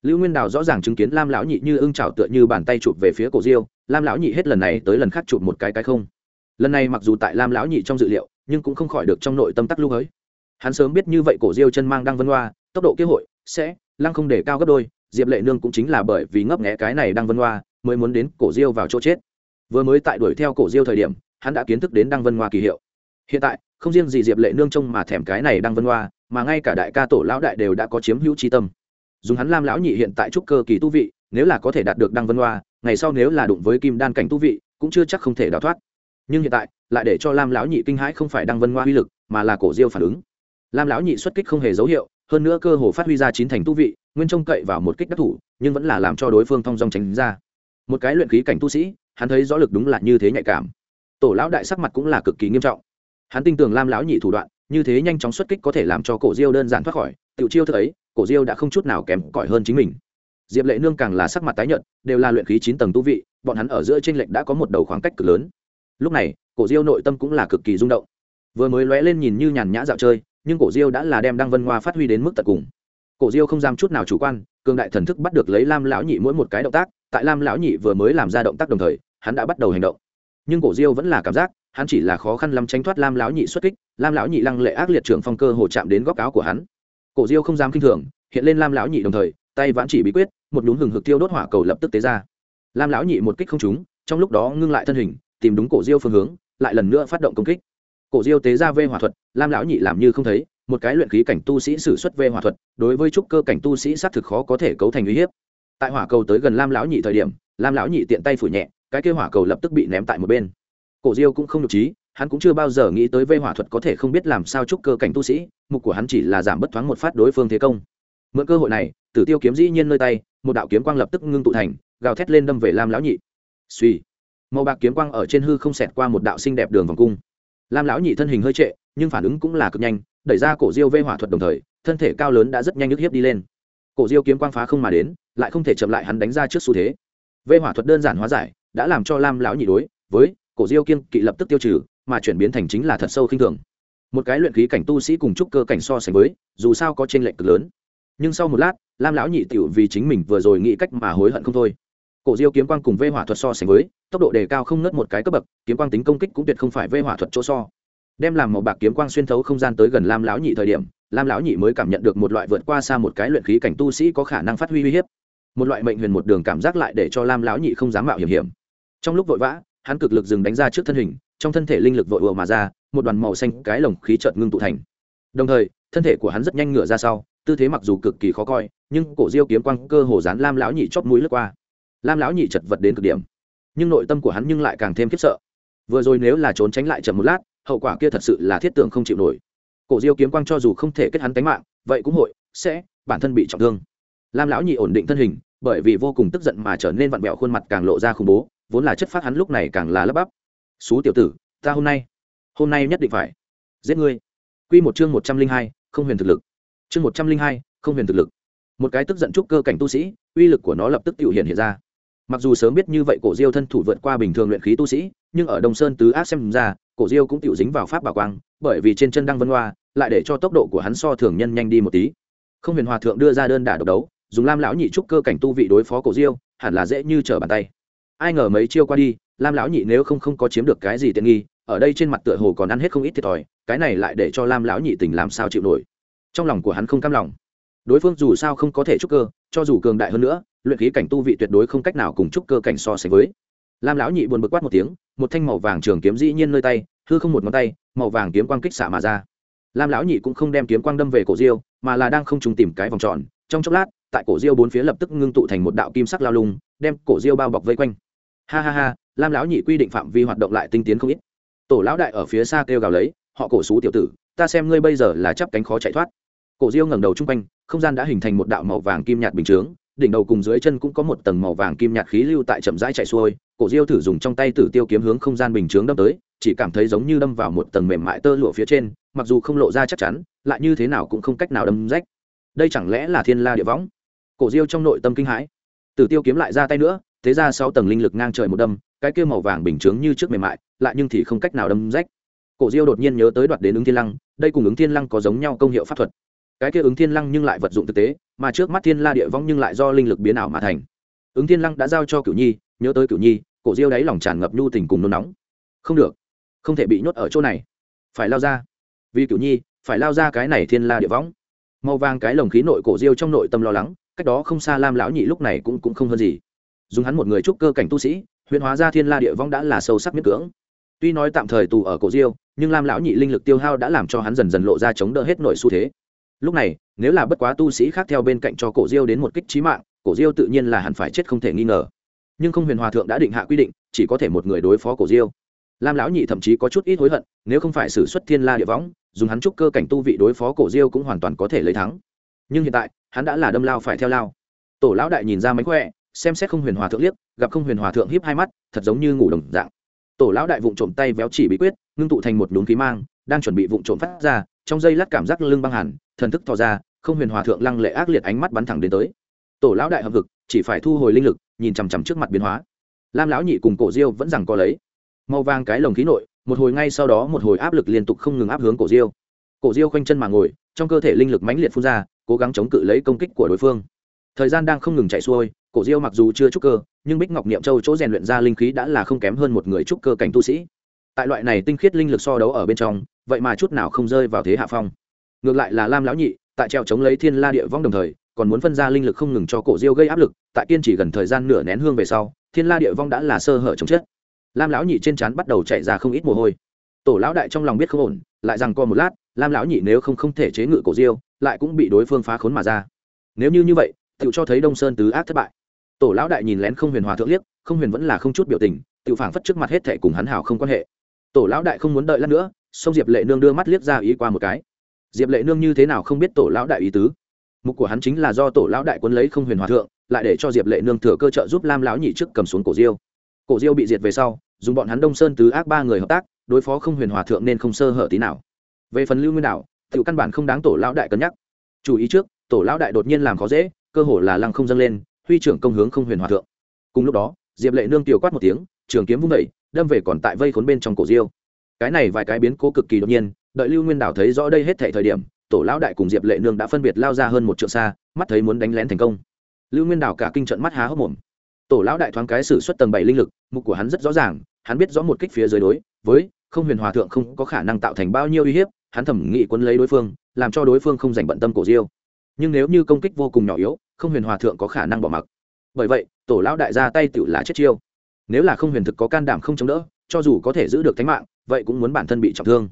lưu nguyên đào rõ ràng chứng kiến lam lão nhị như ưng trào tựa như bàn tay chụp về phía cổ diêu, lam lão nhị hết lần này tới lần khác chụp một cái cái không. Lần này mặc dù tại lam lão nhị trong dự liệu, nhưng cũng không khỏi được trong nội tâm tắc lưu hới. Hắn sớm biết như vậy cổ diêu chân mang đang vân hoa, tốc độ kế hội, sẽ, lăng không để cao gấp đôi, diệp lệ nương cũng chính là bởi vì ngấp nghẽ cái này đang vân hoa, mới muốn đến cổ diêu vào chỗ chết. Vừa mới tại đuổi theo cổ diêu thời điểm, hắn đã kiến thức đến đăng vân hoa kỳ hiệu. Hiện tại, không riêng gì diệp lệ nương trông mà thèm cái này đăng vân hoa, mà ngay cả đại ca tổ lão đại đều đã có chiếm hữu tri tâm dùng hắn lam lão nhị hiện tại trúc cơ kỳ tu vị, nếu là có thể đạt được đăng vân hoa, ngày sau nếu là đụng với kim đan cảnh tu vị, cũng chưa chắc không thể đào thoát. Nhưng hiện tại, lại để cho lam lão nhị kinh hãi không phải đăng vân hoa uy lực, mà là cổ diêu phản ứng. Lam lão nhị xuất kích không hề dấu hiệu, hơn nữa cơ hồ phát huy ra chín thành tu vị, nguyên trông cậy vào một kích đắc thủ, nhưng vẫn là làm cho đối phương thong dong tránh ra. Một cái luyện khí cảnh tu sĩ, hắn thấy rõ lực đúng là như thế nhạy cảm. Tổ lão đại sắc mặt cũng là cực kỳ nghiêm trọng. Hắn tin tưởng lam lão nhị thủ đoạn, như thế nhanh chóng xuất kích có thể làm cho cổ diêu đơn giản thoát khỏi tự chiêu thức ấy cổ diêu đã không chút nào kém cỏi hơn chính mình. Diệp lệ nương càng là sắc mặt tái nhợt, đều là luyện khí chín tầng tu vị, bọn hắn ở giữa tranh lệch đã có một đầu khoảng cách cực lớn. Lúc này, cổ diêu nội tâm cũng là cực kỳ rung động. Vừa mới lóe lên nhìn như nhàn nhã dạo chơi, nhưng cổ diêu đã là đem đăng vân hoa phát huy đến mức tận cùng. Cổ diêu không dám chút nào chủ quan, cường đại thần thức bắt được lấy lam lão nhị mỗi một cái động tác, tại lam lão nhị vừa mới làm ra động tác đồng thời, hắn đã bắt đầu hành động. Nhưng cổ diêu vẫn là cảm giác, hắn chỉ là khó khăn lắm tránh thoát lam lão nhị xuất kích, lam lão nhị lăng lệ ác liệt trưởng phong cơ hồ chạm đến góc áo của hắn cổ diêu không dám kinh thường, hiện lên lam lão nhị đồng thời, tay vãn chỉ bí quyết, một đúng hừng hực tiêu đốt hỏa cầu lập tức tế ra. Lam lão nhị một kích không trúng, trong lúc đó ngưng lại thân hình, tìm đúng cổ diêu phương hướng, lại lần nữa phát động công kích. Cổ diêu tế ra vê hỏa thuật, lam lão nhị làm như không thấy, một cái luyện khí cảnh tu sĩ sử xuất vê hỏa thuật, đối với trúc cơ cảnh tu sĩ xác thực khó có thể cấu thành uy hiếp. Tại hỏa cầu tới gần lam lão nhị thời điểm, lam lão nhị tiện tay phủ nhẹ, cái kêu hỏa cầu lập tức bị ném tại một bên. Cổ diêu cũng không nhục trí hắn cũng chưa bao giờ nghĩ tới vây hỏa thuật có thể không biết làm sao trúc cơ cảnh tu sĩ, mục của hắn chỉ là giảm bất thoáng một phát đối phương thế công. Mượn cơ hội này, tử tiêu kiếm dĩ nhiên nơi tay, một đạo kiếm quang lập tức ngưng tụ thành, gào thét lên đâm về lam lão nhị. Suy màu bạc kiếm quang ở trên hư không xẹt qua một đạo xinh đẹp đường vòng cung. Lam lão nhị thân hình hơi trệ, nhưng phản ứng cũng là cực nhanh, đẩy ra cổ diêu vây hỏa thuật đồng thời, thân thể cao lớn đã rất nhanh nhức hiếp đi lên. Cổ diêu kiếm quang phá không mà đến, lại không thể chậm lại hắn đánh ra trước xu thế. Vây hỏa thuật đơn giản hóa giải, đã làm cho lam lão nhị đối với, cổ diêu kiên kỵ lập tức tiêu trừ mà chuyển biến thành chính là thật sâu khinh thường. Một cái luyện khí cảnh tu sĩ cùng trúc cơ cảnh so sánh với, dù sao có t r ê n lệch cực lớn. Nhưng sau một lát, lam lão nhị tiểu vì chính mình vừa rồi nghĩ cách mà hối hận không thôi. Cổ diêu kiếm quang cùng vê hỏa thuật so sánh với, tốc độ đề cao không ngớt một cái cấp bậc, kiếm quang tính công kích cũng tuyệt không phải vê hỏa thuật chỗ so. Đem làm màu bạc kiếm quang xuyên thấu không gian tới gần lam lão nhị thời điểm, lam lão nhị mới cảm nhận được một loại vượt qua xa một cái luyện khí cảnh tu sĩ có khả năng phát huy uy hiếp. Một loại mệnh huyền một đường cảm giác lại để cho lam lão nhị không dám mạo hiểm hiểm. Trong lúc vội vã, hắn cực lực dừng đánh ra trước thân hình trong thân thể linh lực vội ùa mà ra, một đoàn màu xanh cái lồng khí chợt ngưng tụ thành. Đồng thời, thân thể của hắn rất nhanh ngửa ra sau, tư thế mặc dù cực kỳ khó coi, nhưng cổ diêu kiếm quang cơ hồ dán lam lão nhị chóp mũi lướt qua. Lam lão nhị chật vật đến cực điểm. Nhưng nội tâm của hắn nhưng lại càng thêm khiếp sợ. Vừa rồi nếu là trốn tránh lại chậm một lát, hậu quả kia thật sự là thiết tưởng không chịu nổi. Cổ diêu kiếm quang cho dù không thể kết hắn tánh mạng, vậy cũng hội, sẽ, bản thân bị trọng thương. Lam lão nhị ổn định thân hình, bởi vì vô cùng tức giận mà trở nên vặn vẹo khuôn mặt càng lộ ra khủng bố, vốn là chất phát hắn lúc này càng là lấp bắp xú tiểu tử, ta hôm nay hôm nay nhất định phải giết ngươi. Quy một chương một trăm linh hai, không huyền thực lực. Chương một trăm linh hai, không huyền thực lực. Một cái tức giận trúc cơ cảnh tu sĩ, uy lực của nó lập tức tự hiện hiện ra. Mặc dù sớm biết như vậy cổ diêu thân thủ vượt qua bình thường luyện khí tu sĩ, nhưng ở đông sơn tứ ác xem ra, cổ diêu cũng tự dính vào pháp bảo quang, bởi vì trên chân đăng vân hoa, lại để cho tốc độ của hắn so thường nhân nhanh đi một tí. Không huyền hòa thượng đưa ra đơn đả độc đấu, dùng lam lão nhị trúc cơ cảnh tu vị đối phó cổ diêu, hẳn là dễ như trở bàn tay ai ngờ mấy chiêu qua đi, lam lão nhị nếu không không có chiếm được cái gì tiện nghi, ở đây trên mặt tựa hồ còn ăn hết không ít thiệt thòi, cái này lại để cho lam lão nhị tình làm sao chịu nổi. Trong lòng của hắn không cam lòng. Đối phương dù sao không có thể trúc cơ, cho dù cường đại hơn nữa, luyện khí cảnh tu vị tuyệt đối không cách nào cùng trúc cơ cảnh so sánh với. Lam lão nhị buồn bực quát một tiếng, một thanh màu vàng trường kiếm dĩ nhiên nơi tay, hư không một ngón tay, màu vàng kiếm quang kích xạ mà ra. Lam lão nhị cũng không đem kiếm quang đâm về cổ diêu, mà là đang không trùng tìm cái vòng tròn, trong chốc lát, tại cổ diêu bốn phía lập tức ngưng tụ thành một đạo kim sắc lao lung, đem cổ diêu bao bọc vây quanh ha ha ha, lam lão nhị quy định phạm vi hoạt động lại tinh tiến không ít. Tổ lão đại ở phía xa kêu gào lấy, họ cổ xú tiểu tử, ta xem ngươi bây giờ là chắp cánh khó chạy thoát. Cổ diêu ngẩng đầu chung quanh, không gian đã hình thành một đạo màu vàng kim nhạt bình chướng, đỉnh đầu cùng dưới chân cũng có một tầng màu vàng kim nhạt khí lưu tại chậm rãi chạy xuôi. Cổ diêu thử dùng trong tay tử tiêu kiếm hướng không gian bình chướng đâm tới, chỉ cảm thấy giống như đâm vào một tầng mềm mại tơ lụa phía trên, mặc dù không lộ ra chắc chắn, lại như thế nào cũng không cách nào đâm rách. Đây chẳng lẽ là thiên la địa võng? Cổ diêu trong nội tâm kinh hãi. Tử tiêu kiếm lại ra tay nữa thế ra sáu tầng linh lực ngang trời một đâm, cái kia màu vàng bình chướng như trước mềm mại, lại nhưng thì không cách nào đâm rách. Cổ diêu đột nhiên nhớ tới đoạt đến ứng thiên lăng, đây cùng ứng thiên lăng có giống nhau công hiệu pháp thuật. Cái kia ứng thiên lăng nhưng lại vật dụng thực tế, mà trước mắt thiên la địa vong nhưng lại do linh lực biến ảo mà thành. Ứng thiên lăng đã giao cho cửu nhi, nhớ tới cửu nhi, cổ diêu đáy lòng tràn ngập nhu tình cùng nôn nóng. Không được, không thể bị nhốt ở chỗ này. Phải lao ra. Vì cửu nhi, phải lao ra cái này thiên la địa võng màu vàng cái lồng khí nội cổ diêu trong nội tâm lo lắng, cách đó không xa lam lão nhị lúc này cũng cũng không hơn gì dùng hắn một người trúc cơ cảnh tu sĩ huyền hóa ra thiên la địa vong đã là sâu sắc miễn cưỡng. Tuy nói tạm thời tù ở cổ diêu, nhưng lam lão nhị linh lực tiêu hao đã làm cho hắn dần dần lộ ra chống đỡ hết nội xu thế. Lúc này, nếu là bất quá tu sĩ khác theo bên cạnh cho cổ diêu đến một kích trí mạng, cổ diêu tự nhiên là hẳn phải chết không thể nghi ngờ. Nhưng không huyền hòa thượng đã định hạ quy định, chỉ có thể một người đối phó cổ diêu. Lam lão nhị thậm chí có chút ít hối hận, nếu không phải xử xuất thiên la địa võng dùng hắn trúc cơ cảnh tu vị đối phó cổ diêu cũng hoàn toàn có thể lấy thắng. Nhưng hiện tại, hắn đã là đâm lao phải theo lao. Tổ lão đại nhìn ra mánh khỏe xem xét không huyền hòa thượng liếc, gặp không huyền hòa thượng hiếp hai mắt, thật giống như ngủ đồng dạng. Tổ lão đại vụng trộm tay véo chỉ bí quyết, ngưng tụ thành một nhún khí mang, đang chuẩn bị vụng trộm phát ra, trong dây lát cảm giác lưng băng hẳn, thần thức thò ra, không huyền hòa thượng lăng lệ ác liệt ánh mắt bắn thẳng đến tới. Tổ lão đại hợp vực chỉ phải thu hồi linh lực, nhìn chằm chằm trước mặt biến hóa. Lam lão nhị cùng cổ diêu vẫn rằng có lấy. Màu vàng cái lồng khí nội, một hồi ngay sau đó một hồi áp lực liên tục không ngừng áp hướng cổ diêu. Cổ diêu khoanh chân mà ngồi, trong cơ thể linh lực mãnh liệt phun ra, cố gắng chống cự lấy công kích của đối phương. Thời gian đang không ngừng chạy xuôi cổ diêu mặc dù chưa trúc cơ, nhưng bích ngọc niệm châu chỗ rèn luyện ra linh khí đã là không kém hơn một người trúc cơ cảnh tu sĩ. Tại loại này tinh khiết linh lực so đấu ở bên trong, vậy mà chút nào không rơi vào thế hạ phong. Ngược lại là lam lão nhị, tại treo chống lấy thiên la địa vong đồng thời, còn muốn phân ra linh lực không ngừng cho cổ diêu gây áp lực, tại kiên chỉ gần thời gian nửa nén hương về sau, thiên la địa vong đã là sơ hở chống chết. Lam lão nhị trên trán bắt đầu chạy ra không ít mồ hôi. Tổ lão đại trong lòng biết không ổn, lại rằng co một lát, lam lão nhị nếu không không thể chế ngự cổ diêu, lại cũng bị đối phương phá khốn mà ra. Nếu như như vậy tự cho thấy đông sơn tứ ác thất bại tổ lão đại nhìn lén không huyền hòa thượng liếc, không huyền vẫn là không chút biểu tình tự phảng phất trước mặt hết thệ cùng hắn hảo không quan hệ. Tổ lão đại không muốn đợi lát nữa xong diệp lệ nương đưa mắt liếc ra ý qua một cái. Diệp lệ nương như thế nào không biết tổ lão đại ý tứ? Mục của hắn chính là do tổ lão đại quân lấy không huyền hòa thượng, lại để cho diệp lệ nương thừa cơ trợ giúp lam lão nhị trước cầm xuống cổ diêu. Cổ diêu bị diệt về sau, dùng bọn hắn đông sơn tứ ác ba người hợp tác, đối phó không huyền hòa thượng nên không sơ hở tí nào. Về phần lưu nguyên đảo tự căn bản không đáng tổ lão đại cân nhắc. Chú ý trước, tổ lão đại đột nhiên làm khó dễ, cơ hồ là lăng không dâng lên huy trưởng công hướng không huyền hòa thượng. Cùng lúc đó, diệp lệ nương tiểu quát một tiếng, trường kiếm vung vẩy đâm về còn tại vây khốn bên trong cổ diêu. Cái này vài cái biến cố cực kỳ đột nhiên, đợi lưu nguyên đảo thấy rõ đây hết thảy thời điểm, tổ lão đại cùng diệp lệ nương đã phân biệt lao ra hơn một trượng xa, mắt thấy muốn đánh lén thành công. Lưu nguyên đảo cả kinh trận mắt há hốc mồm. Tổ lão đại thoáng cái xử suất tầng bảy linh lực, mục của hắn rất rõ ràng, hắn biết rõ một kích phía dưới đối, với không huyền hòa thượng không có khả năng tạo thành bao nhiêu uy hiếp, hắn thẩm nghị quân lấy đối phương, làm cho đối phương không dành bận tâm cổ diêu. Nhưng nếu như công kích vô cùng nhỏ yếu không huyền hòa thượng có khả năng bỏ mặc. Bởi vậy, tổ lão đại ra tay tự là chết chiêu. Nếu là không huyền thực có can đảm không chống đỡ, cho dù có thể giữ được tính mạng, vậy cũng muốn bản thân bị trọng thương.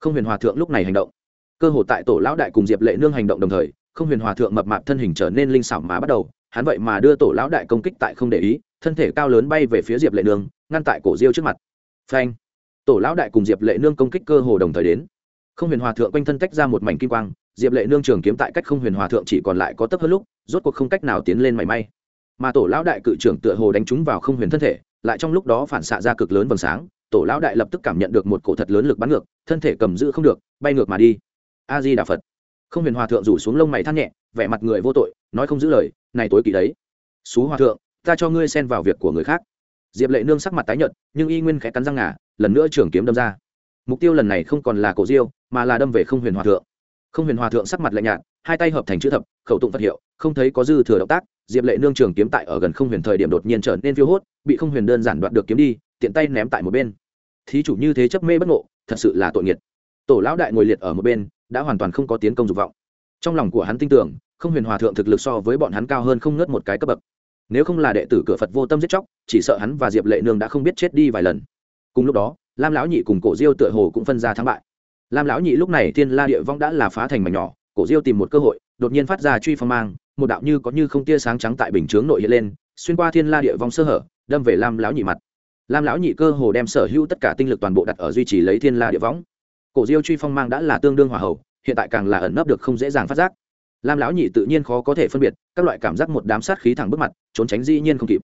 Không huyền hòa thượng lúc này hành động. Cơ hội tại tổ lão đại cùng diệp lệ nương hành động đồng thời, không huyền hòa thượng mập mạp thân hình trở nên linh xảo mà bắt đầu, hắn vậy mà đưa tổ lão đại công kích tại không để ý, thân thể cao lớn bay về phía diệp lệ nương, ngăn tại cổ diêu trước mặt. Phanh! Tổ lão đại cùng diệp lệ nương công kích cơ hồ đồng thời đến. Không huyền hòa thượng quanh thân tách ra một mảnh kim quang diệp lệ nương trường kiếm tại cách không huyền hòa thượng chỉ còn lại có tấp hơn lúc, rốt cuộc không cách nào tiến lên mảy may. Mà tổ lão đại cự trưởng tựa hồ đánh trúng vào không huyền thân thể, lại trong lúc đó phản xạ ra cực lớn vầng sáng, tổ lão đại lập tức cảm nhận được một cổ thật lớn lực bắn ngược, thân thể cầm giữ không được, bay ngược mà đi. A di đà phật. Không huyền hòa thượng rủ xuống lông mày than nhẹ, vẻ mặt người vô tội, nói không giữ lời, này tối kỳ đấy. Xú hòa thượng, ta cho ngươi xen vào việc của người khác. Diệp lệ nương sắc mặt tái nhợt, nhưng y nguyên khẽ cắn răng ngà, lần nữa trường kiếm đâm ra. Mục tiêu lần này không còn là cổ diêu, mà là đâm về không huyền hòa thượng không huyền hòa thượng sắc mặt lạnh nhạt, hai tay hợp thành chữ thập, khẩu tụng phật hiệu, không thấy có dư thừa động tác, diệp lệ nương trường kiếm tại ở gần không huyền thời điểm đột nhiên trở nên phiêu hốt, bị không huyền đơn giản đoạt được kiếm đi, tiện tay ném tại một bên. Thí chủ như thế chấp mê bất ngộ, thật sự là tội nghiệt. Tổ lão đại ngồi liệt ở một bên, đã hoàn toàn không có tiến công dục vọng. Trong lòng của hắn tin tưởng, không huyền hòa thượng thực lực so với bọn hắn cao hơn không ngớt một cái cấp bậc. Nếu không là đệ tử cửa phật vô tâm giết chóc, chỉ sợ hắn và diệp lệ nương đã không biết chết đi vài lần. Cùng lúc đó, lam lão nhị cùng cổ diêu tựa hồ cũng phân ra thắng bại lam lão nhị lúc này thiên la địa vong đã là phá thành mảnh nhỏ, cổ diêu tìm một cơ hội, đột nhiên phát ra truy phong mang, một đạo như có như không tia sáng trắng tại bình chướng nội hiện lên, xuyên qua thiên la địa vong sơ hở, đâm về lam lão nhị mặt. Lam lão nhị cơ hồ đem sở hữu tất cả tinh lực toàn bộ đặt ở duy trì lấy thiên la địa võng cổ diêu truy phong mang đã là tương đương hòa hậu, hiện tại càng là ẩn nấp được không dễ dàng phát giác. Lam lão nhị tự nhiên khó có thể phân biệt, các loại cảm giác một đám sát khí thẳng bước mặt, trốn tránh dĩ nhiên không kịp.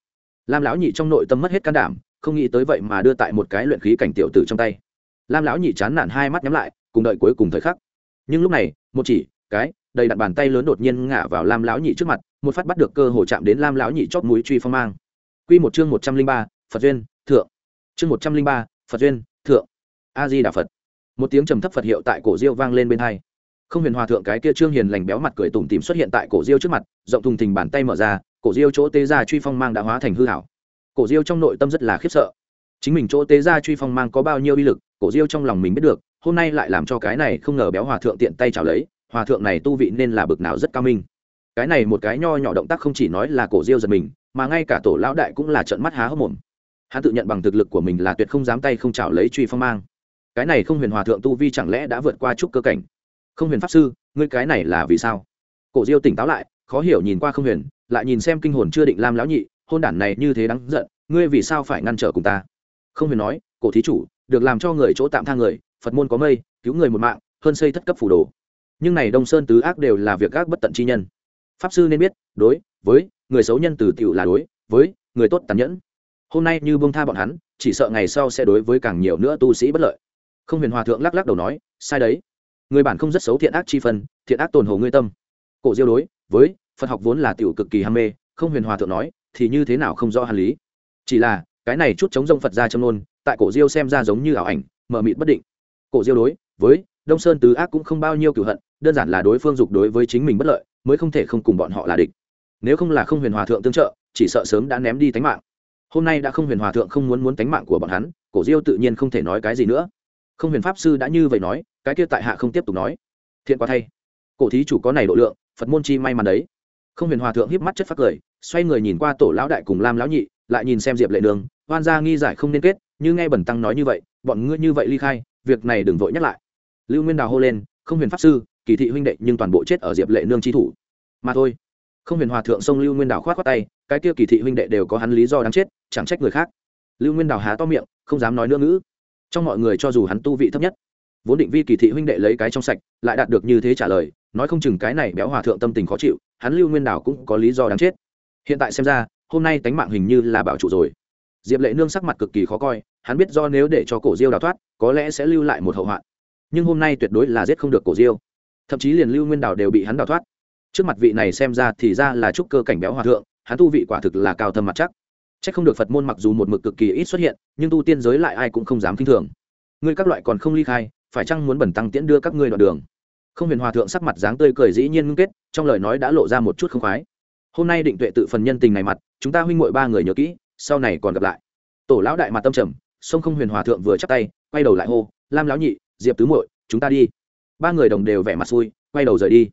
Lam lão nhị trong nội tâm mất hết can đảm, không nghĩ tới vậy mà đưa tại một cái luyện khí cảnh tiểu tử trong tay. Lam lão nhị chán nản hai mắt nhắm lại cùng đợi cuối cùng thời khắc. Nhưng lúc này, một chỉ, cái, đầy đặt bàn tay lớn đột nhiên ngã vào lam lão nhị trước mặt, một phát bắt được cơ hồ chạm đến lam lão nhị chót mũi truy phong mang. Quy một chương một trăm linh ba, phật duyên, thượng. Chương một trăm linh ba, phật duyên, thượng. A di đà phật một tiếng trầm thấp phật hiệu tại cổ diêu vang lên bên hai. Không huyền hòa thượng cái kia trương hiền lành béo mặt cười tủm tìm xuất hiện tại cổ diêu trước mặt, rộng thùng thình bàn tay mở ra, cổ diêu chỗ tế ra truy phong mang đã hóa thành hư hảo cổ diêu trong nội tâm rất là khiếp sợ. Chính mình chỗ tế ra truy phong mang có bao nhiêu uy lực, cổ diêu trong lòng mình biết được hôm nay lại làm cho cái này không ngờ béo hòa thượng tiện tay chảo lấy, hòa thượng này tu vị nên là bực nào rất cao minh. Cái này một cái nho nhỏ động tác không chỉ nói là cổ diêu giật mình, mà ngay cả tổ lão đại cũng là trận mắt há hốc mồm. Hắn tự nhận bằng thực lực của mình là tuyệt không dám tay không trào lấy truy phong mang. Cái này không huyền hòa thượng tu vi chẳng lẽ đã vượt qua chút cơ cảnh? Không huyền pháp sư, ngươi cái này là vì sao? Cổ diêu tỉnh táo lại, khó hiểu nhìn qua không huyền, lại nhìn xem kinh hồn chưa định lam lão nhị, hôn đản này như thế đáng giận, ngươi vì sao phải ngăn trở cùng ta? Không huyền nói, cổ thí chủ, được làm cho người chỗ tạm tha người phật môn có mây, cứu người một mạng, hơn xây thất cấp phủ đồ. Nhưng này đông sơn tứ ác đều là việc ác bất tận chi nhân. Pháp sư nên biết, đối với người xấu nhân từ tiểu là đối, với người tốt tàn nhẫn. Hôm nay như bông tha bọn hắn, chỉ sợ ngày sau sẽ đối với càng nhiều nữa tu sĩ bất lợi. Không huyền hòa thượng lắc lắc đầu nói, sai đấy. Người bản không rất xấu thiện ác chi phân, thiện ác tồn hồ ngươi tâm. Cổ diêu đối với phật học vốn là tiểu cực kỳ ham mê, không huyền hòa thượng nói, thì như thế nào không rõ hàn lý? Chỉ là, cái này chút chống rông phật ra trong nôn tại cổ diêu xem ra giống như ảo ảnh mờ mịt bất định cổ diêu đối với đông sơn tứ ác cũng không bao nhiêu cửu hận, đơn giản là đối phương dục đối với chính mình bất lợi, mới không thể không cùng bọn họ là địch. Nếu không là không huyền hòa thượng tương trợ, chỉ sợ sớm đã ném đi tánh mạng. Hôm nay đã không huyền hòa thượng không muốn muốn tánh mạng của bọn hắn, cổ diêu tự nhiên không thể nói cái gì nữa. Không huyền pháp sư đã như vậy nói, cái kia tại hạ không tiếp tục nói. Thiện quá thay. Cổ thí chủ có này độ lượng, phật môn chi may mắn đấy. Không huyền hòa thượng híp mắt chất phát cười, xoay người nhìn qua tổ lão đại cùng lam lão nhị, lại nhìn xem diệp lệ đường hoan gia nghi giải không nên kết, như nghe bẩn tăng nói như vậy, bọn ngươi như vậy ly khai việc này đừng vội nhắc lại. Lưu nguyên đào hô lên, không huyền pháp sư, kỳ thị huynh đệ nhưng toàn bộ chết ở diệp lệ nương chi thủ. Mà thôi. Không huyền hòa thượng sông lưu nguyên đào khoát khoát tay, cái kia kỳ thị huynh đệ đều có hắn lý do đáng chết, chẳng trách người khác. Lưu nguyên đào há to miệng, không dám nói nữa ngữ. Trong mọi người cho dù hắn tu vị thấp nhất, vốn định vi kỳ thị huynh đệ lấy cái trong sạch, lại đạt được như thế trả lời, nói không chừng cái này béo hòa thượng tâm tình khó chịu, hắn lưu nguyên đào cũng có lý do đáng chết. Hiện tại xem ra, hôm nay tánh mạng hình như là bảo trụ rồi. Diệp lệ nương sắc mặt cực kỳ khó coi, hắn biết do nếu để cho cổ diêu đào thoát có lẽ sẽ lưu lại một hậu hoạn. Nhưng hôm nay tuyệt đối là giết không được cổ diêu. Thậm chí liền lưu nguyên đào đều bị hắn đào thoát. Trước mặt vị này xem ra thì ra là trúc cơ cảnh béo hòa thượng, hắn tu vị quả thực là cao thâm mặt chắc. C h ắ c không được phật môn mặc dù một mực cực kỳ ít xuất hiện, nhưng tu tiên giới lại ai cũng không dám k i n h thường. Ngươi các loại còn không ly khai, phải chăng muốn bẩn tăng tiễn đưa các ngươi đoạn đường? Không huyền hòa thượng sắc mặt dáng tươi cười dĩ nhiên ngưng kết, trong lời nói đã lộ ra một chút không khoái. Hôm nay định tuệ tự phần nhân tình này mặt, chúng ta huynh m ba người nhớ kỹ, sau này còn gặp lại. Tổ lão đại mặt tâm trầm sông không huyền hòa thượng vừa chắp tay, quay đầu lại hô, lam lão nhị, diệp tứ muội, chúng ta đi. Ba người đồng đều vẻ mặt xui, quay đầu rời đi.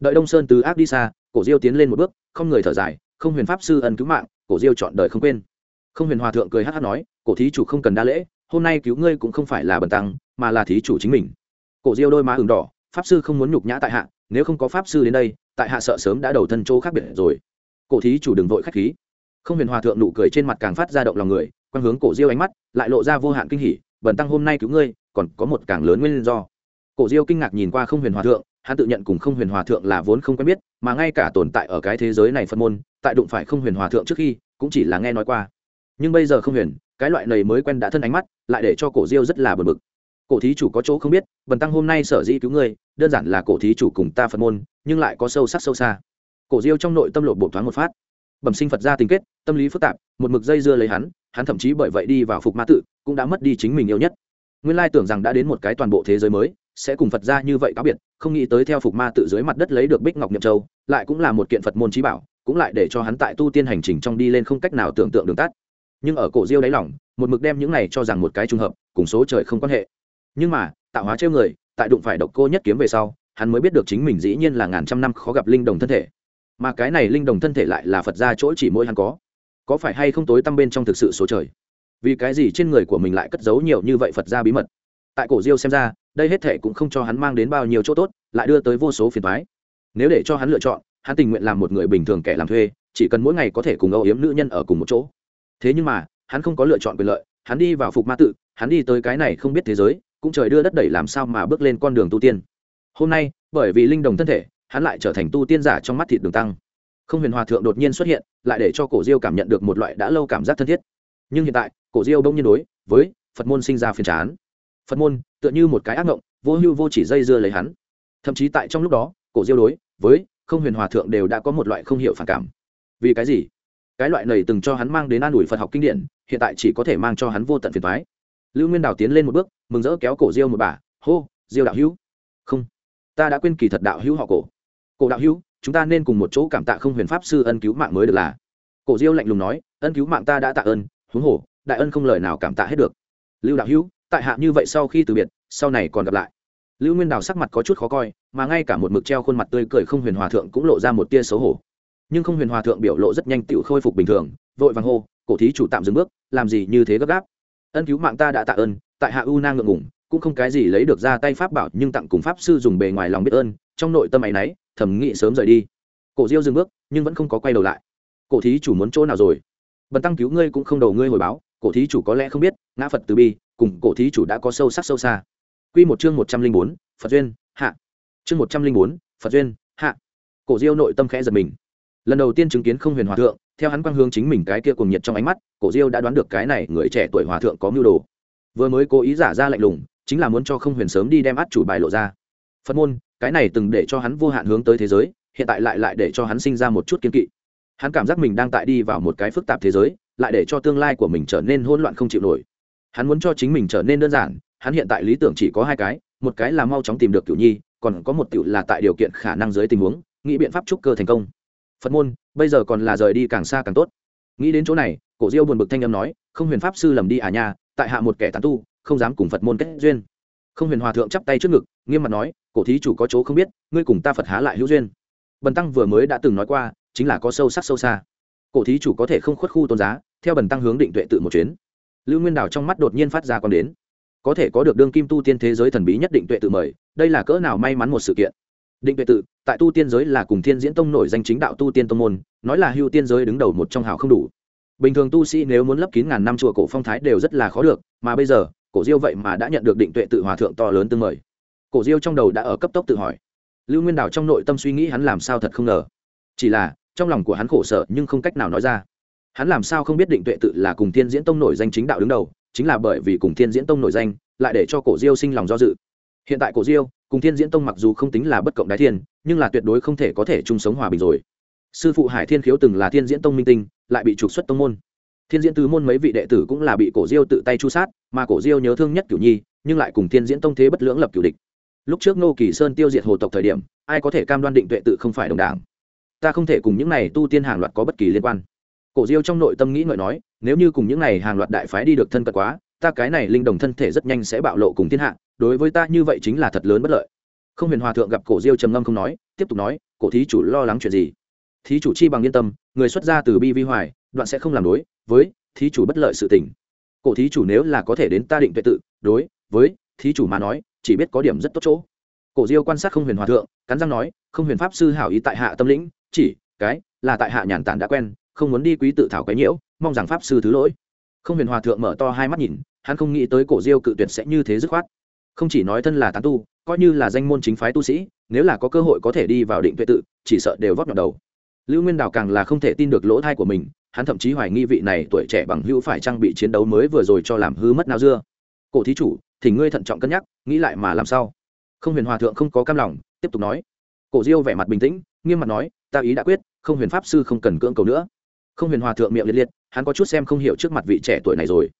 Đợi đông sơn từ ác đi xa, cổ diêu tiến lên một bước, không người thở dài, không huyền pháp sư ân cứu mạng, cổ diêu chọn đời không quên. Không huyền hòa thượng cười hát hát nói, cổ thí chủ không cần đa lễ, hôm nay cứu ngươi cũng không phải là bần tăng, mà là thí chủ chính mình. Cổ diêu đôi má ửng đỏ, pháp sư không muốn nhục nhã tại hạ, nếu không có pháp sư đến đây, tại hạ sợ sớm đã đầu thân chỗ khác biệt rồi. Cổ thí chủ đừng vội khách khí. Không huyền hòa thượng nụ cười trên mặt càng phát ra động lòng người quan hướng cổ diêu ánh mắt, lại lộ ra vô hạn kinh hỉ, bần tăng hôm nay cứu ngươi, còn có một càng lớn nguyên do. Cổ diêu kinh ngạc nhìn qua không huyền hòa thượng, hắn tự nhận cùng không huyền hòa thượng là vốn không quen biết, mà ngay cả tồn tại ở cái thế giới này phân môn, tại đụng phải không huyền hòa thượng trước khi, cũng chỉ là nghe nói qua. Nhưng bây giờ không huyền, cái loại này mới quen đã thân ánh mắt, lại để cho cổ diêu rất là bực bực. Cổ thí chủ có chỗ không biết, bần tăng hôm nay sở dĩ cứu ngươi, đơn giản là cổ thí chủ cùng ta phật môn, nhưng lại có sâu sắc sâu xa. Cổ diêu trong nội tâm lộ bộ thoáng một phát. Bẩm sinh phật gia tình kết, tâm lý phức tạp, một mực dây dưa lấy hắn hắn thậm chí bởi vậy đi vào phục ma tự, cũng đã mất đi chính mình yêu nhất. Nguyên lai tưởng rằng đã đến một cái toàn bộ thế giới mới, sẽ cùng phật gia như vậy cáo biệt, không nghĩ tới theo phục ma tự dưới mặt đất lấy được bích ngọc nhậm châu, lại cũng là một kiện phật môn trí bảo, cũng lại để cho hắn tại tu tiên hành trình trong đi lên không cách nào tưởng tượng đường tắt. Nhưng ở cổ diêu đáy lỏng một mực đem những này cho rằng một cái trùng hợp, cùng số trời không quan hệ. Nhưng mà, tạo hóa trêu người, tại đụng phải độc cô nhất kiếm về sau, hắn mới biết được chính mình dĩ nhiên là ngàn trăm năm khó gặp linh đồng thân thể. Mà cái này linh đồng thân thể lại là phật gia chỗ chỉ mỗi hắn có có phải hay không tối tăm bên trong thực sự số trời? Vì cái gì trên người của mình lại cất giấu nhiều như vậy phật gia bí mật? Tại cổ diêu xem ra, đây hết thể cũng không cho hắn mang đến bao nhiêu chỗ tốt, lại đưa tới vô số phiền thoái nếu để cho hắn lựa chọn, hắn tình nguyện làm một người bình thường kẻ làm thuê, chỉ cần mỗi ngày có thể cùng âu yếm nữ nhân ở cùng một chỗ. Thế nhưng mà, hắn không có lựa chọn quyền lợi, hắn đi vào phục ma tự, hắn đi tới cái này không biết thế giới, cũng trời đưa đất đẩy làm sao mà bước lên con đường tu tiên. Hôm nay, bởi vì linh đồng thân thể, hắn lại trở thành tu tiên giả trong mắt thịt đường tăng không huyền hòa thượng đột nhiên xuất hiện, lại để cho cổ diêu cảm nhận được một loại đã lâu cảm giác thân thiết. Nhưng hiện tại, cổ diêu bỗng nhiên đối với phật môn sinh ra phiền chán. Phật môn, tựa như một cái ác ngộng, vô hưu vô chỉ dây dưa lấy hắn. Thậm chí tại trong lúc đó, cổ diêu đối với không huyền hòa thượng đều đã có một loại không hiểu phản cảm. Vì cái gì? Cái loại này từng cho hắn mang đến an ủi phật học kinh điển, hiện tại chỉ có thể mang cho hắn vô tận phiền thoái lưu nguyên đào tiến lên một bước, mừng rỡ kéo cổ diêu một bà, hô, diêu đạo hữu. Không, ta đã quên kỳ thật đạo hữu họ cổ. Cổ đạo hữu chúng ta nên cùng một chỗ cảm tạ không huyền pháp sư ân cứu mạng mới được là. Cổ diêu lạnh lùng nói, ân cứu mạng ta đã tạ ơn, huống hồ, đại ân không lời nào cảm tạ hết được. Lưu đạo hữu, tại hạ như vậy sau khi từ biệt, sau này còn gặp lại. Lưu nguyên đào sắc mặt có chút khó coi, mà ngay cả một mực treo khuôn mặt tươi cười không huyền hòa thượng cũng lộ ra một tia xấu hổ. Nhưng không huyền hòa thượng biểu lộ rất nhanh tự khôi phục bình thường, vội vàng hô, cổ thí chủ tạm dừng bước, làm gì như thế gấp gáp? Ân cứu mạng ta đã tạ ơn, tại hạ u na ngượng ngủng cũng không cái gì lấy được ra tay pháp bảo, nhưng tặng cùng pháp sư dùng bề ngoài lòng biết ơn, trong nội tâm ấ y n ấ y thẩm nghị sớm rời đi. Cổ diêu dừng bước, nhưng vẫn không có quay đầu lại. Cổ thí chủ muốn chỗ nào rồi? Bần tăng cứu ngươi cũng không đầu ngươi hồi báo, cổ thí chủ có lẽ không biết, ngã phật từ bi, cùng cổ thí chủ đã có sâu sắc sâu xa. Quy một chương một trăm linh bốn, phật duyên, hạ. Chương một trăm linh bốn, phật duyên, hạ. Cổ diêu nội tâm khẽ giật mình. Lần đầu tiên chứng kiến không huyền hòa thượng, theo hắn quang hướng chính mình cái kia cùng nhiệt trong ánh mắt, cổ diêu đã đoán được cái này người trẻ tuổi hòa thượng có mưu đồ. Vừa mới cố ý giả ra lạnh lùng, chính là muốn cho không huyền sớm đi đem át chủ bài lộ ra phật môn, cái này từng để cho hắn vô hạn hướng tới thế giới, hiện tại lại lại để cho hắn sinh ra một chút kiên kỵ. Hắn cảm giác mình đang tại đi vào một cái phức tạp thế giới, lại để cho tương lai của mình trở nên hỗn loạn không chịu nổi. Hắn muốn cho chính mình trở nên đơn giản, hắn hiện tại lý tưởng chỉ có hai cái, một cái là mau chóng tìm được cửu nhi, còn có một tiểu là tại điều kiện khả năng dưới tình huống, nghĩ biện pháp trúc cơ thành công. Phật môn, bây giờ còn là rời đi càng xa càng tốt. Nghĩ đến chỗ này, cổ diêu buồn bực thanh âm nói, không huyền pháp sư lầm đi à nha, tại hạ một kẻ tán tu, không dám cùng phật môn kết duyên không huyền hòa thượng chắp tay trước ngực, nghiêm mặt nói, cổ thí chủ có chỗ không biết, ngươi cùng ta phật há lại hữu duyên. Bần tăng vừa mới đã từng nói qua, chính là có sâu sắc sâu xa. Cổ thí chủ có thể không khuất khu tôn giá, theo bần tăng hướng định tuệ tự một chuyến. Lưu nguyên đảo trong mắt đột nhiên phát ra còn đến. Có thể có được đương kim tu tiên thế giới thần bí nhất định tuệ tự mời, đây là cỡ nào may mắn một sự kiện. Định tuệ tự, tại tu tiên giới là cùng thiên diễn tông nổi danh chính đạo tu tiên tông môn, nói là hưu tiên giới đứng đầu một trong hào không đủ. Bình thường tu sĩ nếu muốn lấp kín ngàn năm chùa cổ phong thái đều rất là khó được, mà bây giờ cổ diêu vậy mà đã nhận được định tuệ tự hòa thượng to lớn tương mời. Cổ diêu trong đầu đã ở cấp tốc tự hỏi. Lưu nguyên Đảo trong nội tâm suy nghĩ hắn làm sao thật không ngờ. Chỉ là, trong lòng của hắn khổ sở nhưng không cách nào nói ra. Hắn làm sao không biết định tuệ tự là cùng thiên diễn tông nổi danh chính đạo đứng đầu, chính là bởi vì cùng thiên diễn tông nổi danh, lại để cho cổ diêu sinh lòng do dự. Hiện tại cổ diêu, cùng thiên diễn tông mặc dù không tính là bất cộng đái thiên, nhưng là tuyệt đối không thể có thể chung sống hòa bình rồi. Sư phụ hải thiên khiếu từng là thiên diễn tông minh tinh, lại bị trục xuất tông môn thiên diễn tứ môn mấy vị đệ tử cũng là bị cổ diêu tự tay chu sát, mà cổ diêu nhớ thương nhất cửu nhi, nhưng lại cùng thiên diễn tông thế bất lưỡng lập cửu địch. Lúc trước ngô kỳ sơn tiêu diệt hồ tộc thời điểm, ai có thể cam đoan định tuệ tự không phải đồng đảng? Ta không thể cùng những này tu tiên hàng loạt có bất kỳ liên quan. Cổ diêu trong nội tâm nghĩ ngợi nói, nếu như cùng những này hàng loạt đại phái đi được thân cận quá, ta cái này linh đồng thân thể rất nhanh sẽ bạo lộ cùng thiên hạ, đối với ta như vậy chính là thật lớn bất lợi. Không huyền hòa thượng gặp cổ diêu trầm ngâm không nói, tiếp tục nói, cổ thí chủ lo lắng chuyện gì? Thí chủ chi bằng yên tâm, người xuất gia từ bi vi hoài đoạn sẽ không làm đối với thí chủ bất lợi sự tình. Cổ thí chủ nếu là có thể đến ta định tuệ tự, đối với thí chủ mà nói, chỉ biết có điểm rất tốt chỗ. Cổ diêu quan sát không huyền hòa thượng, cắn răng nói, không huyền pháp sư hảo ý tại hạ tâm lĩnh, chỉ cái là tại hạ nhàn tản đã quen, không muốn đi quý tự thảo cái nhiễu, mong rằng pháp sư thứ lỗi. Không huyền hòa thượng mở to hai mắt nhìn, hắn không nghĩ tới cổ diêu cự tuyệt sẽ như thế dứt khoát. Không chỉ nói thân là tán tu, coi như là danh môn chính phái tu sĩ, nếu là có cơ hội có thể đi vào định tuệ tự, chỉ sợ đều vót nhọn đầu. Lưu nguyên đào càng là không thể tin được lỗ thai của mình hắn thậm chí hoài nghi vị này tuổi trẻ bằng hữu phải trang bị chiến đấu mới vừa rồi cho làm hư mất nao dưa. Cổ thí chủ thì ngươi thận trọng cân nhắc, nghĩ lại mà làm sao? Không huyền hòa thượng không có cam lòng, tiếp tục nói. Cổ diêu vẻ mặt bình tĩnh, nghiêm mặt nói, ta ý đã quyết, không huyền pháp sư không cần cưỡng cầu nữa. Không huyền hòa thượng miệng liệt liệt, hắn có chút xem không hiểu trước mặt vị trẻ tuổi này rồi.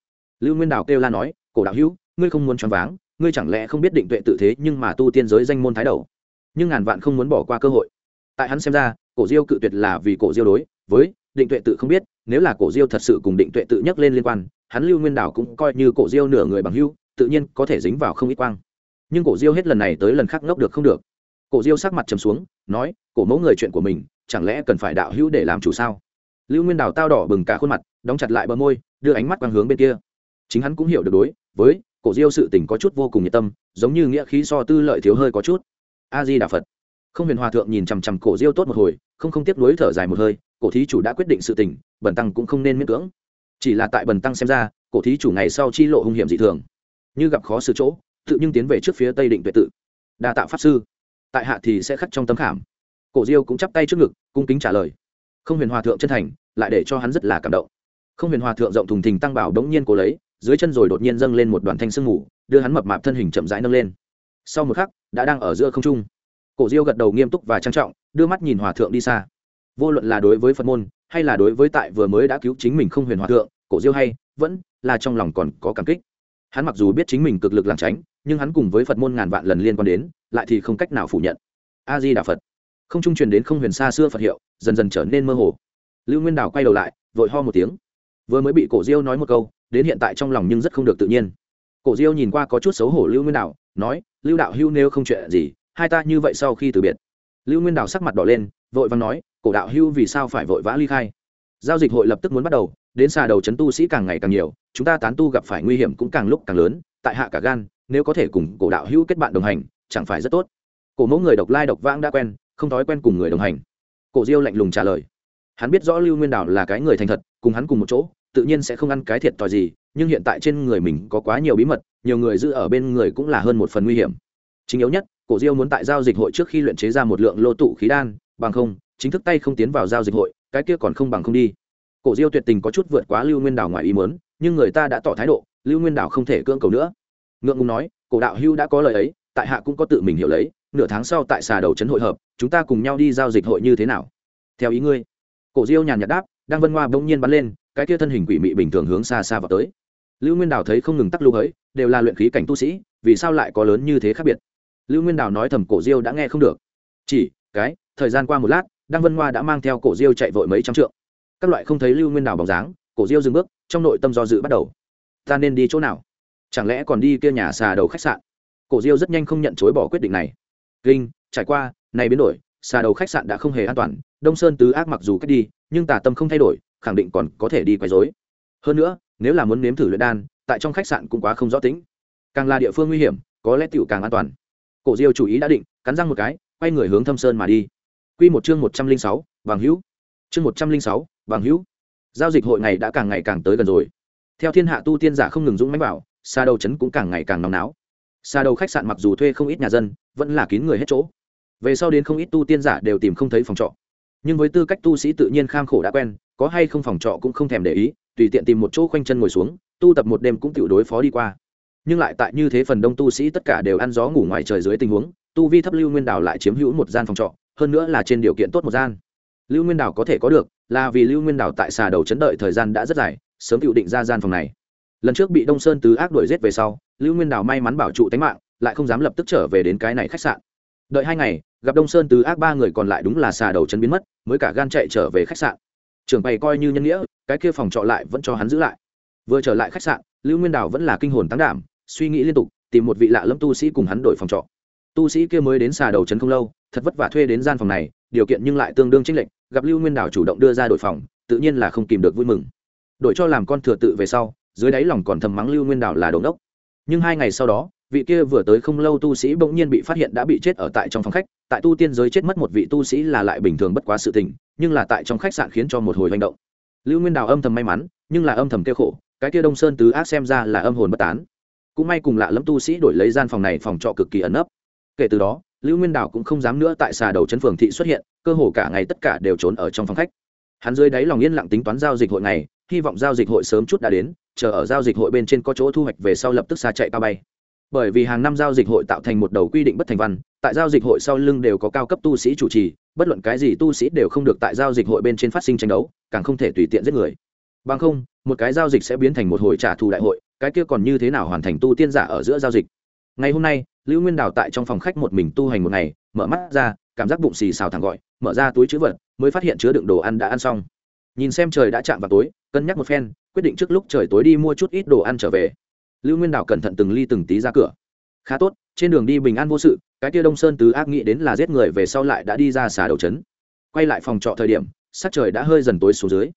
Lưu nguyên đào kêu la nói, cổ đạo hữu, ngươi không muốn choáng váng, ngươi chẳng lẽ không biết định tuệ tự thế nhưng mà tu tiên giới danh môn thái đầu. Nhưng ngàn vạn không muốn bỏ qua cơ hội. Tại hắn xem ra, cổ diêu cự tuyệt là vì cổ diêu đối với định tuệ tự không biết, nếu là cổ diêu thật sự cùng định tuệ tự nhắc lên liên quan, hắn lưu nguyên đảo cũng coi như cổ diêu nửa người bằng hưu tự nhiên có thể dính vào không ít quang. Nhưng cổ diêu hết lần này tới lần khác ngốc được không được. Cổ diêu sắc mặt trầm xuống, nói, cổ mẫu người chuyện của mình, chẳng lẽ cần phải đạo hữu để làm chủ sao? Lưu nguyên đảo tao đỏ bừng cả khuôn mặt, đóng chặt lại bờ môi, đưa ánh mắt quang hướng bên kia. Chính hắn cũng hiểu được đối với cổ diêu sự tình có chút vô cùng nhiệt tâm, giống như nghĩa khí so tư lợi thiếu hơi có chút. A di đà phật không huyền hòa thượng nhìn chằm chằm cổ diêu tốt một hồi, không không tiếp nối thở dài một hơi, cổ thí chủ đã quyết định sự tình, bần tăng cũng không nên miễn cưỡng. Chỉ là tại bần tăng xem ra, cổ thí chủ ngày sau chi lộ hung hiểm dị thường. Như gặp khó xử chỗ, tự nhưng tiến về trước phía tây định tuệ tự. Đa tạ pháp sư. Tại hạ thì sẽ khắc trong tấm khảm. Cổ diêu cũng chắp tay trước ngực, cung kính trả lời. Không huyền hòa thượng chân thành, lại để cho hắn rất là cảm động. Không huyền hòa thượng rộng thùng thình tăng bảo đống nhiên cổ lấy, dưới chân rồi đột nhiên dâng lên một đoàn thanh sương mù, đưa hắn mập mạp thân hình chậm rãi nâng lên. Sau một khắc, đã đang ở giữa không trung cổ diêu gật đầu nghiêm túc và trang trọng, đưa mắt nhìn hòa thượng đi xa. Vô luận là đối với phật môn, hay là đối với tại vừa mới đã cứu chính mình không huyền hòa thượng, cổ diêu hay, vẫn là trong lòng còn có cảm kích. Hắn mặc dù biết chính mình cực lực làm tránh, nhưng hắn cùng với phật môn ngàn vạn lần liên quan đến, lại thì không cách nào phủ nhận. A di đà phật. Không trung truyền đến không huyền xa xưa phật hiệu, dần dần trở nên mơ hồ. Lưu nguyên đào quay đầu lại, vội ho một tiếng. Vừa mới bị cổ diêu nói một câu, đến hiện tại trong lòng nhưng rất không được tự nhiên. Cổ diêu nhìn qua có chút xấu hổ lưu nguyên đào, nói, lưu đạo hưu nêu không chuyện gì hai ta như vậy sau khi từ biệt. Lưu nguyên đào sắc mặt đỏ lên, vội vàng nói, cổ đạo hưu vì sao phải vội vã ly khai? Giao dịch hội lập tức muốn bắt đầu, đến xà đầu c tu sĩ càng ngày càng nhiều, chúng ta tán tu gặp phải nguy hiểm cũng càng lúc càng lớn, tại hạ cả gan, nếu có thể cùng cổ đạo hưu kết bạn đồng hành, chẳng phải rất tốt. Cổ mẫu người độc lai độc vãng đã quen, không thói quen cùng người đồng hành. Cổ diêu lạnh lùng trả lời, hắn biết rõ lưu nguyên đào là cái người thành thật, cùng hắn cùng một chỗ, tự nhiên sẽ không ăn cái thiệt thòi gì, nhưng hiện tại trên người mình có quá nhiều bí mật, nhiều người giữ ở bên người cũng là hơn một phần nguy hiểm. Chính yếu nhất cổ diêu muốn tại giao dịch hội trước khi luyện chế ra một lượng lô tụ khí đan, bằng không, chính thức tay không tiến vào giao dịch hội, cái kia còn không bằng không đi. Cổ diêu tuyệt tình có chút vượt quá lưu nguyên đảo ngoài ý mớn nhưng người ta đã tỏ thái độ, lưu nguyên đảo không thể cưỡng cầu nữa. Ngượng ngùng nói, cổ đạo hưu đã có lời ấy, tại hạ cũng có tự mình hiểu lấy, nửa tháng sau tại xà đầu trấn hội hợp, chúng ta cùng nhau đi giao dịch hội như thế nào? Theo ý ngươi. Cổ diêu nhàn nhạt đáp, đang vân hoa bỗng nhiên bắn lên, cái kia thân hình quỷ mị bình thường hướng xa xa vào tới. Lưu nguyên đào thấy không ngừng tắc lưu hới đều là luyện khí cảnh tu sĩ, vì sao lại có lớn như thế khác biệt? Lưu nguyên đào nói thầm cổ diêu đã nghe không được. Chỉ, cái, thời gian qua một lát, đăng vân hoa đã mang theo cổ diêu chạy vội mấy trăm trượng. Các loại không thấy lưu nguyên đào bóng dáng, cổ diêu dừng bước, trong nội tâm do dự bắt đầu. Ta nên đi chỗ nào? Chẳng lẽ còn đi kia nhà xà đầu khách sạn? Cổ diêu rất nhanh không nhận chối bỏ quyết định này. Kinh, trải qua, này biến đổi, xà đầu khách sạn đã không hề an toàn, đông sơn tứ ác mặc dù cách đi, nhưng tà tâm không thay đổi, khẳng định còn có thể đi quấy rối. Hơn nữa, nếu là muốn nếm thử luyện đan, tại trong khách sạn cũng quá không rõ tính. Càng là địa phương nguy hiểm, có lẽ tựu càng an toàn cổ diêu chủ ý đã định, cắn răng một cái, quay người hướng thâm sơn mà đi. Q một chương một trăm linh sáu vàng hữu. Chương một trăm linh sáu vàng hữu. Giao dịch hội ngày đã càng ngày càng tới gần rồi. Theo thiên hạ tu tiên giả không ngừng dũng mánh bảo xa đầu trấn cũng càng ngày càng nóng náo. Xa đầu khách sạn mặc dù thuê không ít nhà dân, vẫn là kín người hết chỗ. Về sau đến không ít tu tiên giả đều tìm không thấy phòng trọ. Nhưng với tư cách tu sĩ tự nhiên kham khổ đã quen, có hay không phòng trọ cũng không thèm để ý, tùy tiện tìm một chỗ khoanh chân ngồi xuống, tu tập một đêm cũng tự đối phó đi qua nhưng lại tại như thế phần đông tu sĩ tất cả đều ăn gió ngủ ngoài trời dưới tình huống, tu vi thấp lưu nguyên đảo lại chiếm hữu một gian phòng trọ, hơn nữa là trên điều kiện tốt một gian. Lưu nguyên đảo có thể có được, là vì lưu nguyên đảo tại xà đầu chấn đợi thời gian đã rất dài, sớm tự định ra gian phòng này. Lần trước bị đông sơn tứ ác đuổi giết về sau, lưu nguyên đảo may mắn bảo trụ tính mạng, lại không dám lập tức trở về đến cái này khách sạn. Đợi hai ngày, gặp đông sơn tứ ác ba người còn lại đúng là xà đầu chấn biến mất, mới cả gan chạy trở về khách sạn. Trưởng bày coi như nhân nghĩa, cái kia phòng trọ lại vẫn cho hắn giữ lại. Vừa trở lại khách sạn, lưu nguyên đảo vẫn là kinh hồn tăng đảm suy nghĩ liên tục, tìm một vị lạ lâm tu sĩ cùng hắn đổi phòng trọ. Tu sĩ kia mới đến xà đầu trấn không lâu, thật vất vả thuê đến gian phòng này, điều kiện nhưng lại tương đương chênh lệch, gặp lưu nguyên đảo chủ động đưa ra đổi phòng, tự nhiên là không kìm được vui mừng. Đổi cho làm con thừa tự về sau, dưới đáy lòng còn thầm mắng lưu nguyên đảo là đồn đốc nhưng hai ngày sau đó, vị kia vừa tới không lâu tu sĩ bỗng nhiên bị phát hiện đã bị chết ở tại trong phòng khách, tại tu tiên giới chết mất một vị tu sĩ là lại bình thường bất quá sự tình, nhưng là tại trong khách sạn khiến cho một hồi hành động. Lưu nguyên đào âm thầm may mắn, nhưng là âm thầm kêu khổ, cái kia đông sơn tứ ác xem ra là âm hồn bất tán cũng may cùng lạ lẫm tu sĩ đổi lấy gian phòng này phòng trọ cực kỳ ẩn nấp. Kể từ đó, lưu nguyên đào cũng không dám nữa tại xà đầu chân phường thị xuất hiện, cơ hồ cả ngày tất cả đều trốn ở trong phòng khách. Hắn dưới đáy lòng yên lặng tính toán giao dịch hội này hy vọng giao dịch hội sớm chút đã đến, chờ ở giao dịch hội bên trên có chỗ thu hoạch về sau lập tức xa chạy cao bay. Bởi vì hàng năm giao dịch hội tạo thành một đầu quy định bất thành văn, tại giao dịch hội sau lưng đều có cao cấp tu sĩ chủ trì, bất luận cái gì tu sĩ đều không được tại giao dịch hội bên trên phát sinh tranh đấu, càng không thể tùy tiện giết người. Bằng không, một cái giao dịch sẽ biến thành một hội trả thù đại hội cái kia còn như thế nào hoàn thành tu tiên giả ở giữa giao dịch? Ngày hôm nay, lưu nguyên đào tại trong phòng khách một mình tu hành một ngày, mở mắt ra, cảm giác bụng xì xào thẳng gọi, mở ra túi chữ vật, mới phát hiện chứa đựng đồ ăn đã ăn xong. Nhìn xem trời đã chạm vào tối, cân nhắc một phen, quyết định trước lúc trời tối đi mua chút ít đồ ăn trở về. Lưu nguyên đào cẩn thận từng ly từng tí ra cửa. Khá tốt, trên đường đi bình an vô sự, cái tia đông sơn tứ ác nghĩ đến là giết người về sau lại đã đi ra xà đầu trấn. Quay lại phòng trọ thời điểm, sắc trời đã hơi dần tối xuống dưới.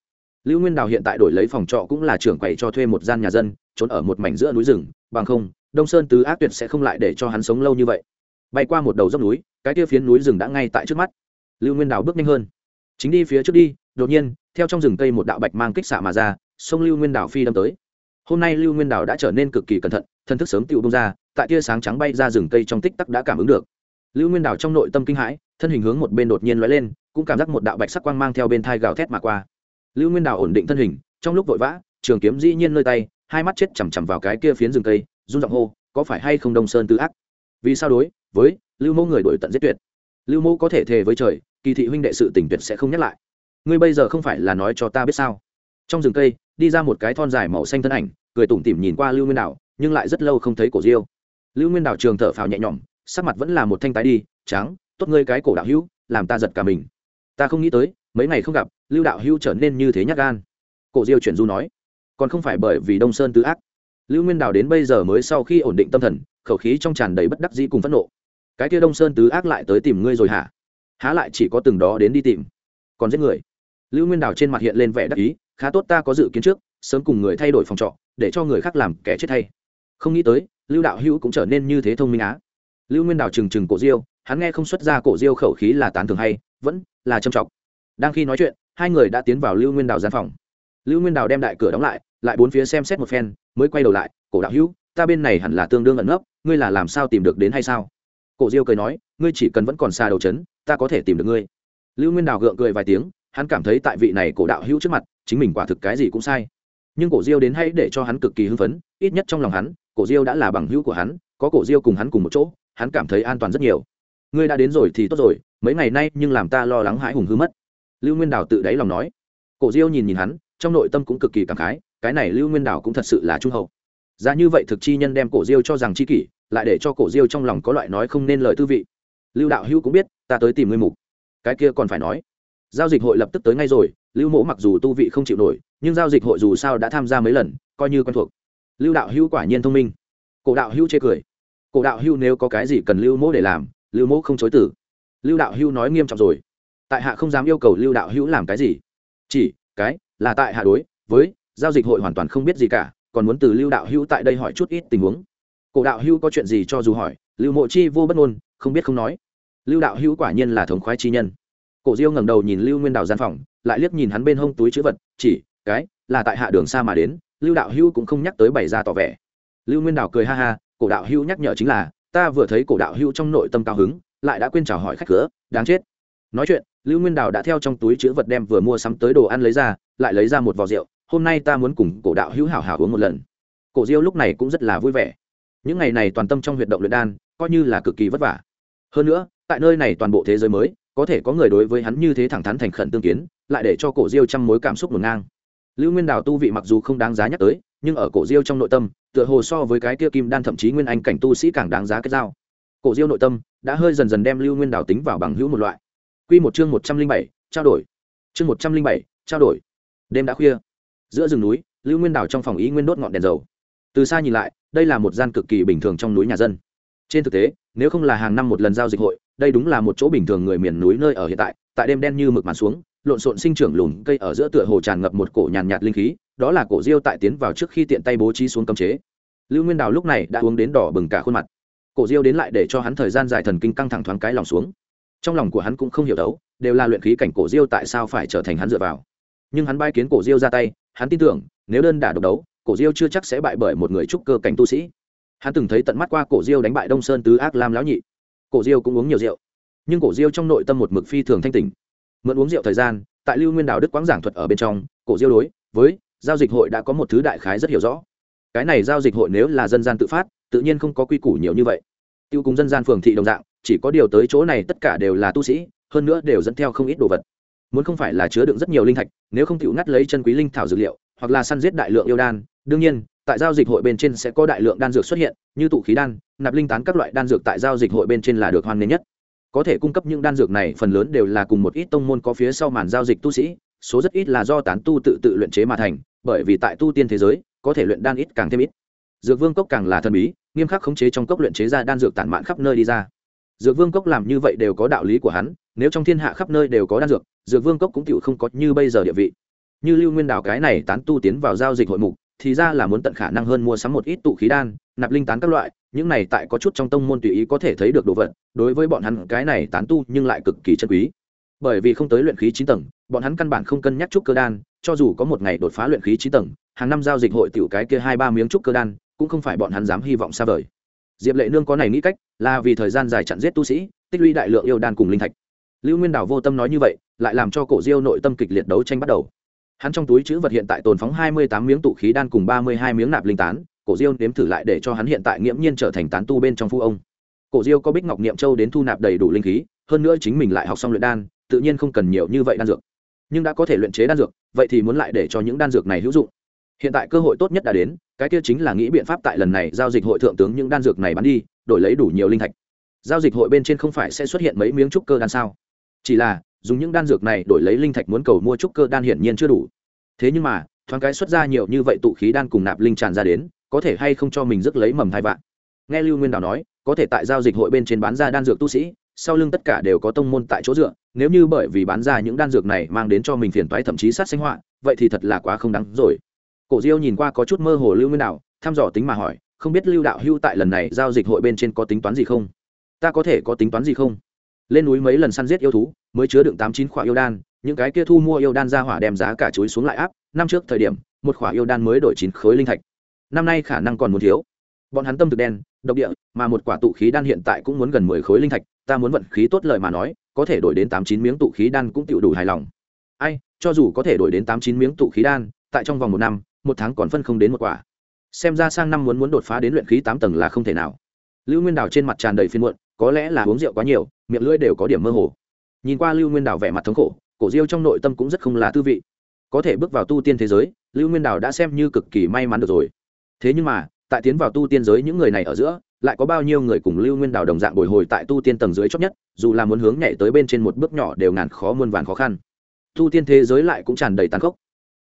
Lưu nguyên đào hiện tại đổi lấy phòng trọ cũng là trưởng quầy cho thuê một gian nhà dân trốn ở một mảnh giữa núi rừng, bằng không, đông sơn tứ ác tuyệt sẽ không lại để cho hắn sống lâu như vậy. Bay qua một đầu dốc núi, cái kia phiến núi rừng đã ngay tại trước mắt. Lưu nguyên đào bước nhanh hơn. Chính đi phía trước đi, đột nhiên, theo trong rừng cây một đạo bạch mang kích xạ mà ra, sông lưu nguyên đào phi đâm tới. Hôm nay lưu nguyên đào đã trở nên cực kỳ cẩn thận, thân thức sớm tựu bông ra, tại tia sáng trắng bay ra rừng cây trong tích tắc đã cảm ứng được. Lưu nguyên đào trong nội tâm kinh hãi, thân hình hướng một bên đột nhiên lóe lên, cũng cảm giác một đạo bạch sắc quang mang theo bên thai gào thét mà qua. Lưu nguyên đào ổn định thân hình, trong lúc vội vã, trường kiếm dĩ nhiên nơi tay hai mắt chết chằm chằm vào cái kia phiến rừng cây, run giọng hô, có phải hay không đông sơn tứ ác? Vì sao đối với lưu mẫu người đổi tận giết tuyệt? Lưu mẫu có thể thề với trời, kỳ thị huynh đệ sự tình tuyệt sẽ không nhắc lại. Ngươi bây giờ không phải là nói cho ta biết sao? Trong rừng cây, đi ra một cái thon dài màu xanh thân ảnh, cười tủm tỉm nhìn qua lưu nguyên đảo, nhưng lại rất lâu không thấy cổ diêu. Lưu nguyên đảo trường thở phào nhẹ nhõm, sắc mặt vẫn là một thanh tái đi trắng tốt ngươi cái cổ đạo hữu, làm ta giật cả mình. Ta không nghĩ tới, mấy ngày không gặp, lưu đạo hữu trở nên như thế nhát gan. Cổ diêu chuyển du nói còn không phải bởi vì đông sơn tứ ác. Lưu nguyên đào đến bây giờ mới sau khi ổn định tâm thần, khẩu khí trong tràn đầy bất đắc dĩ cùng phẫn nộ. Cái kia đông sơn tứ ác lại tới tìm ngươi rồi hả? Há lại chỉ có từng đó đến đi tìm. Còn giết người. Lưu nguyên đào trên mặt hiện lên vẻ đắc ý, khá tốt ta có dự kiến trước, sớm cùng người thay đổi phòng trọ, để cho người khác làm kẻ chết thay. Không nghĩ tới, lưu đạo hữu cũng trở nên như thế thông minh á. Lưu nguyên đào trừng trừng cổ diêu, hắn nghe không xuất ra cổ diêu khẩu khí là tán thường hay, vẫn là châm trọng. Đang khi nói chuyện, hai người đã tiến vào lưu nguyên đào gian phòng. Lưu nguyên đào đem đại cửa đóng lại lại bốn phía xem xét một phen, mới quay đầu lại, cổ đạo hữu, ta bên này hẳn là tương đương ẩn nấp, ngươi là làm sao tìm được đến hay sao? Cổ diêu cười nói, ngươi chỉ cần vẫn còn xa đầu chấn, ta có thể tìm được ngươi. Lưu nguyên đào gượng cười vài tiếng, hắn cảm thấy tại vị này cổ đạo hữu trước mặt, chính mình quả thực cái gì cũng sai. Nhưng cổ diêu đến hay để cho hắn cực kỳ hưng phấn, ít nhất trong lòng hắn, cổ diêu đã là bằng hữu của hắn, có cổ diêu cùng hắn cùng một chỗ, hắn cảm thấy an toàn rất nhiều. Ngươi đã đến rồi thì tốt rồi, mấy ngày nay nhưng làm ta lo lắng hãi hùng hư mất. Lưu nguyên đào tự đáy lòng nói. Cổ diêu nhìn nhìn hắn, trong nội tâm cũng cực kỳ cảm khái cái này lưu nguyên đảo cũng thật sự là trung hậu. Ra như vậy thực chi nhân đem cổ diêu cho rằng chi kỷ, lại để cho cổ diêu trong lòng có loại nói không nên lời tư vị. Lưu đạo hữu cũng biết, ta tới tìm ngươi mục. Cái kia còn phải nói. Giao dịch hội lập tức tới ngay rồi, lưu mỗ mặc dù tu vị không chịu nổi, nhưng giao dịch hội dù sao đã tham gia mấy lần, coi như quen thuộc. Lưu đạo hữu quả nhiên thông minh. Cổ đạo hữu chê cười. Cổ đạo hữu nếu có cái gì cần lưu mỗ để làm, lưu mỗ không chối tử lưu đạo hữu nói nghiêm trọng rồi. Tại hạ không dám yêu cầu lưu đạo hữu làm cái gì. Chỉ, cái, là tại hạ đối với giao dịch hội hoàn toàn không biết gì cả, còn muốn từ lưu đạo hữu tại đây hỏi chút ít tình huống. Cổ đạo hữu có chuyện gì cho dù hỏi, lưu mộ chi vô bất ngôn, không biết không nói. Lưu đạo hữu quả nhiên là thống khoái chi nhân. Cổ diêu ngẩng đầu nhìn lưu nguyên đào gian phòng, lại liếc nhìn hắn bên hông túi chữ vật, chỉ, cái, là tại hạ đường xa mà đến, lưu đạo hữu cũng không nhắc tới bày ra tỏ vẻ. Lưu nguyên đào cười ha ha, cổ đạo hữu nhắc nhở chính là, ta vừa thấy cổ đạo hữu trong nội tâm cao hứng, lại đã quên chào hỏi khách cửa, đáng chết. Nói chuyện, lưu nguyên đào đã theo trong túi chữ vật đem vừa mua sắm tới đồ ăn lấy ra, lại lấy ra một vò rượu hôm nay ta muốn cùng cổ đạo hữu hảo hảo uống một lần. Cổ diêu lúc này cũng rất là vui vẻ. Những ngày này toàn tâm trong huyệt động luyện đan, coi như là cực kỳ vất vả. Hơn nữa, tại nơi này toàn bộ thế giới mới, có thể có người đối với hắn như thế thẳng thắn thành khẩn tương kiến, lại để cho cổ diêu trăm mối cảm xúc ngổn ngang. Lưu nguyên đào tu vị mặc dù không đáng giá nhắc tới, nhưng ở cổ diêu trong nội tâm, tựa hồ so với cái kia kim đan thậm chí nguyên anh cảnh tu sĩ càng đáng giá cái dao. Cổ diêu nội tâm đã hơi dần dần đem lưu nguyên đào tính vào bằng hữu một loại. Quy một chương một trăm linh bảy, trao đổi. Chương một trăm linh bảy, trao đổi. Đêm đã khuya giữa rừng núi lưu nguyên đào trong phòng ý nguyên đốt ngọn đèn dầu. Từ xa nhìn lại đây là một gian cực kỳ bình thường trong núi nhà dân. Trên thực tế nếu không là hàng năm một lần giao dịch hội đây đúng là một chỗ bình thường người miền núi nơi ở hiện tại tại đêm đen như mực màn xuống lộn xộn sinh trưởng lùn cây ở giữa tựa hồ tràn ngập một cổ nhàn nhạt, nhạt linh khí đó là cổ diêu tại tiến vào trước khi tiện tay bố trí xuống cấm chế. Lưu nguyên đào lúc này đã uống đến đỏ bừng cả khuôn mặt. Cổ diêu đến lại để cho hắn thời gian dài thần kinh căng thẳng thoáng cái lòng xuống. Trong lòng của hắn cũng không hiểu đấu đều là luyện khí cảnh cổ diêu tại sao phải trở thành hắn dựa vào. Nhưng hắn bay kiến cổ diêu ra tay hắn tin tưởng, nếu đơn đả độc đấu, cổ diêu chưa chắc sẽ bại bởi một người trúc cơ cảnh tu sĩ. Hắn từng thấy tận mắt qua cổ diêu đánh bại đông sơn tứ ác lam lão nhị. Cổ diêu cũng uống nhiều rượu. Nhưng cổ diêu trong nội tâm một mực phi thường thanh tỉnh. Mượn uống rượu thời gian, tại lưu nguyên đào đức quáng giảng thuật ở bên trong, cổ diêu đối với giao dịch hội đã có một thứ đại khái rất hiểu rõ. Cái này giao dịch hội nếu là dân gian tự phát, tự nhiên không có quy củ nhiều như vậy. Tiêu cùng dân gian phường thị đồng dạng, chỉ có điều tới chỗ này tất cả đều là tu sĩ, hơn nữa đều dẫn theo không ít đồ vật muốn không phải là chứa đựng rất nhiều linh thạch, nếu không chịu ngắt lấy chân quý linh thảo dược liệu, hoặc là săn giết đại lượng yêu đan. Đương nhiên, tại giao dịch hội bên trên sẽ có đại lượng đan dược xuất hiện, như tụ khí đan, nạp linh tán các loại đan dược tại giao dịch hội bên trên là được hoan nghênh nhất. Có thể cung cấp những đan dược này, phần lớn đều là cùng một ít tông môn có phía sau màn giao dịch tu sĩ, số rất ít là do tán tu tự tự luyện chế mà thành, bởi vì tại tu tiên thế giới, có thể luyện đan ít càng thêm ít. Dược vương cốc càng là thần bí, nghiêm khắc khống chế trong cốc luyện chế ra đan dược tản mạn khắp nơi đi ra. Dược vương cốc làm như vậy đều có đạo lý của hắn, nếu trong thiên hạ khắp nơi đều có đan dược dược vương cốc cũng tựu không có như bây giờ địa vị. Như lưu nguyên đào cái này tán tu tiến vào giao dịch hội mục, thì ra là muốn tận khả năng hơn mua sắm một ít tụ khí đan, nạp linh tán các loại, những này tại có chút trong tông môn tùy ý có thể thấy được đồ vật, đối với bọn hắn cái này tán tu nhưng lại cực kỳ chân quý. Bởi vì không tới luyện khí chín tầng, bọn hắn căn bản không cân nhắc trúc cơ đan, cho dù có một ngày đột phá luyện khí chín tầng, hàng năm giao dịch hội tiểu cái kia hai ba miếng trúc cơ đan, cũng không phải bọn hắn dám hy vọng xa vời. Diệp lệ nương có này nghĩ cách, là vì thời gian dài chặn giết tu sĩ, tích lũy đại lượng yêu đan cùng linh thạch lưu nguyên đảo vô tâm nói như vậy, lại làm cho cổ diêu nội tâm kịch liệt đấu tranh bắt đầu. Hắn trong túi chữ vật hiện tại tồn phóng hai mươi tám miếng tụ khí đan cùng ba mươi hai miếng nạp linh tán, cổ diêu nếm thử lại để cho hắn hiện tại nghiễm nhiên trở thành tán tu bên trong phu ông. Cổ diêu có bích ngọc niệm châu đến thu nạp đầy đủ linh khí, hơn nữa chính mình lại học xong luyện đan, tự nhiên không cần nhiều như vậy đan dược. Nhưng đã có thể luyện chế đan dược, vậy thì muốn lại để cho những đan dược này hữu dụng. Hiện tại cơ hội tốt nhất đã đến, cái kia chính là nghĩ biện pháp tại lần này giao dịch hội thượng tướng những đan dược này bán đi, đổi lấy đủ nhiều linh thạch. Giao dịch hội bên trên không phải sẽ xuất hiện mấy miếng trúc cơ đan sao? Chỉ là, dùng những đan dược này đổi lấy linh thạch muốn cầu mua trúc cơ đan hiển nhiên chưa đủ. Thế nhưng mà, thoáng cái xuất ra nhiều như vậy tụ khí đan cùng nạp linh tràn ra đến, có thể hay không cho mình rước lấy mầm hai vạn? Nghe lưu nguyên đào nói, có thể tại giao dịch hội bên trên bán ra đan dược tu sĩ, sau lưng tất cả đều có tông môn tại chỗ dựa, nếu như bởi vì bán ra những đan dược này mang đến cho mình phiền toái thậm chí sát sinh họa, vậy thì thật là quá không đáng rồi. Cổ diêu nhìn qua có chút mơ hồ lưu nguyên đạo thăm dò tính mà hỏi, không biết lưu đạo hưu tại lần này giao dịch hội bên trên có tính toán gì không? Ta có thể có tính toán gì không? Lên núi mấy lần săn giết yêu thú, mới chứa đựng tám chín khỏa yêu đan, những cái kia thu mua yêu đan ra hỏa đem giá cả chuối xuống lại áp. Năm trước thời điểm, một khỏa yêu đan mới đổi chín khối linh thạch. Năm nay khả năng còn muốn thiếu. Bọn hắn tâm thực đen, độc địa, mà một quả tụ khí đan hiện tại cũng muốn gần mười khối linh thạch, ta muốn vận khí tốt lời mà nói, có thể đổi đến tám chín miếng tụ khí đan cũng tự đủ hài lòng. Ai, cho dù có thể đổi đến tám chín miếng tụ khí đan, tại trong vòng một năm, một tháng còn phân không đến một quả. Xem ra sang năm muốn muốn đột phá đến luyện khí tám tầng là không thể nào. Lưu nguyên đào trên mặt tràn đầy phiên muộn có lẽ là uống rượu quá nhiều, miệng lưỡi đều có điểm mơ hồ. Nhìn qua lưu nguyên đào vẻ mặt thống khổ, cổ diêu trong nội tâm cũng rất không là tư vị. Có thể bước vào tu tiên thế giới, lưu nguyên đào đã xem như cực kỳ may mắn được rồi. Thế nhưng mà, tại tiến vào tu tiên giới những người này ở giữa, lại có bao nhiêu người cùng lưu nguyên đào đồng dạng bồi hồi tại tu tiên tầng dưới chót nhất, dù là muốn hướng nhảy tới bên trên một bước nhỏ đều ngàn khó muôn vàn khó khăn. Tu tiên thế giới lại cũng tràn đầy tàn khốc.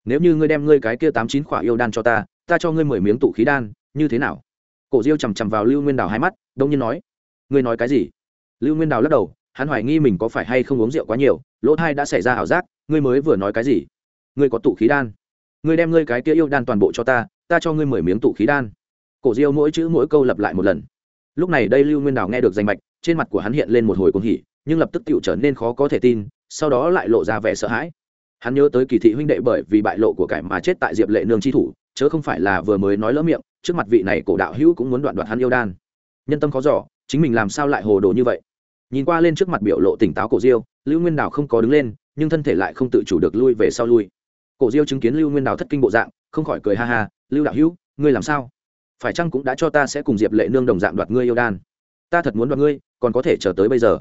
Nếu như ngươi đem ngươi cái kia tám chín khỏa yêu đan cho ta ta cho ngươi mười miếng tụ khí đan, như thế nào? Cổ diêu chằm chằm vào lưu nguyên đào hai mắt, đông nhiên nói ngươi nói cái gì? Lưu nguyên đào lắc đầu, hắn hoài nghi mình có phải hay không uống rượu quá nhiều, lỗ thai đã xảy ra ảo giác, ngươi mới vừa nói cái gì? Ngươi có tụ khí đan. Ngươi đem ngươi cái kia yêu đan toàn bộ cho ta ta cho ngươi mười miếng tụ khí đan. Cổ diêu mỗi chữ mỗi câu lặp lại một lần. Lúc này đây lưu nguyên đào nghe được danh mạch, trên mặt của hắn hiện lên một hồi cuồng hỉ, nhưng lập tức tựu trở nên khó có thể tin, sau đó lại lộ ra vẻ sợ hãi. Hắn nhớ tới kỳ thị huynh đệ bởi vì bại lộ của cải mà chết tại diệp lệ nương chi thủ, chớ không phải là vừa mới nói lỡ miệng, trước mặt vị này cổ đạo hữu cũng muốn đoạn đoạt hắn yêu đan. Nhân tâm khó giỏ chính mình làm sao lại hồ đồ như vậy? Nhìn qua lên trước mặt biểu lộ tỉnh táo cổ diêu, lưu nguyên đào không có đứng lên, nhưng thân thể lại không tự chủ được lui về sau lui. Cổ diêu chứng kiến lưu nguyên đào thất kinh bộ dạng, không khỏi cười ha ha, lưu đạo hữu, ngươi làm sao? Phải chăng cũng đã cho ta sẽ cùng diệp lệ nương đồng dạng đoạt ngươi yêu đan? Ta thật muốn đoạt ngươi, còn có thể chờ tới bây giờ.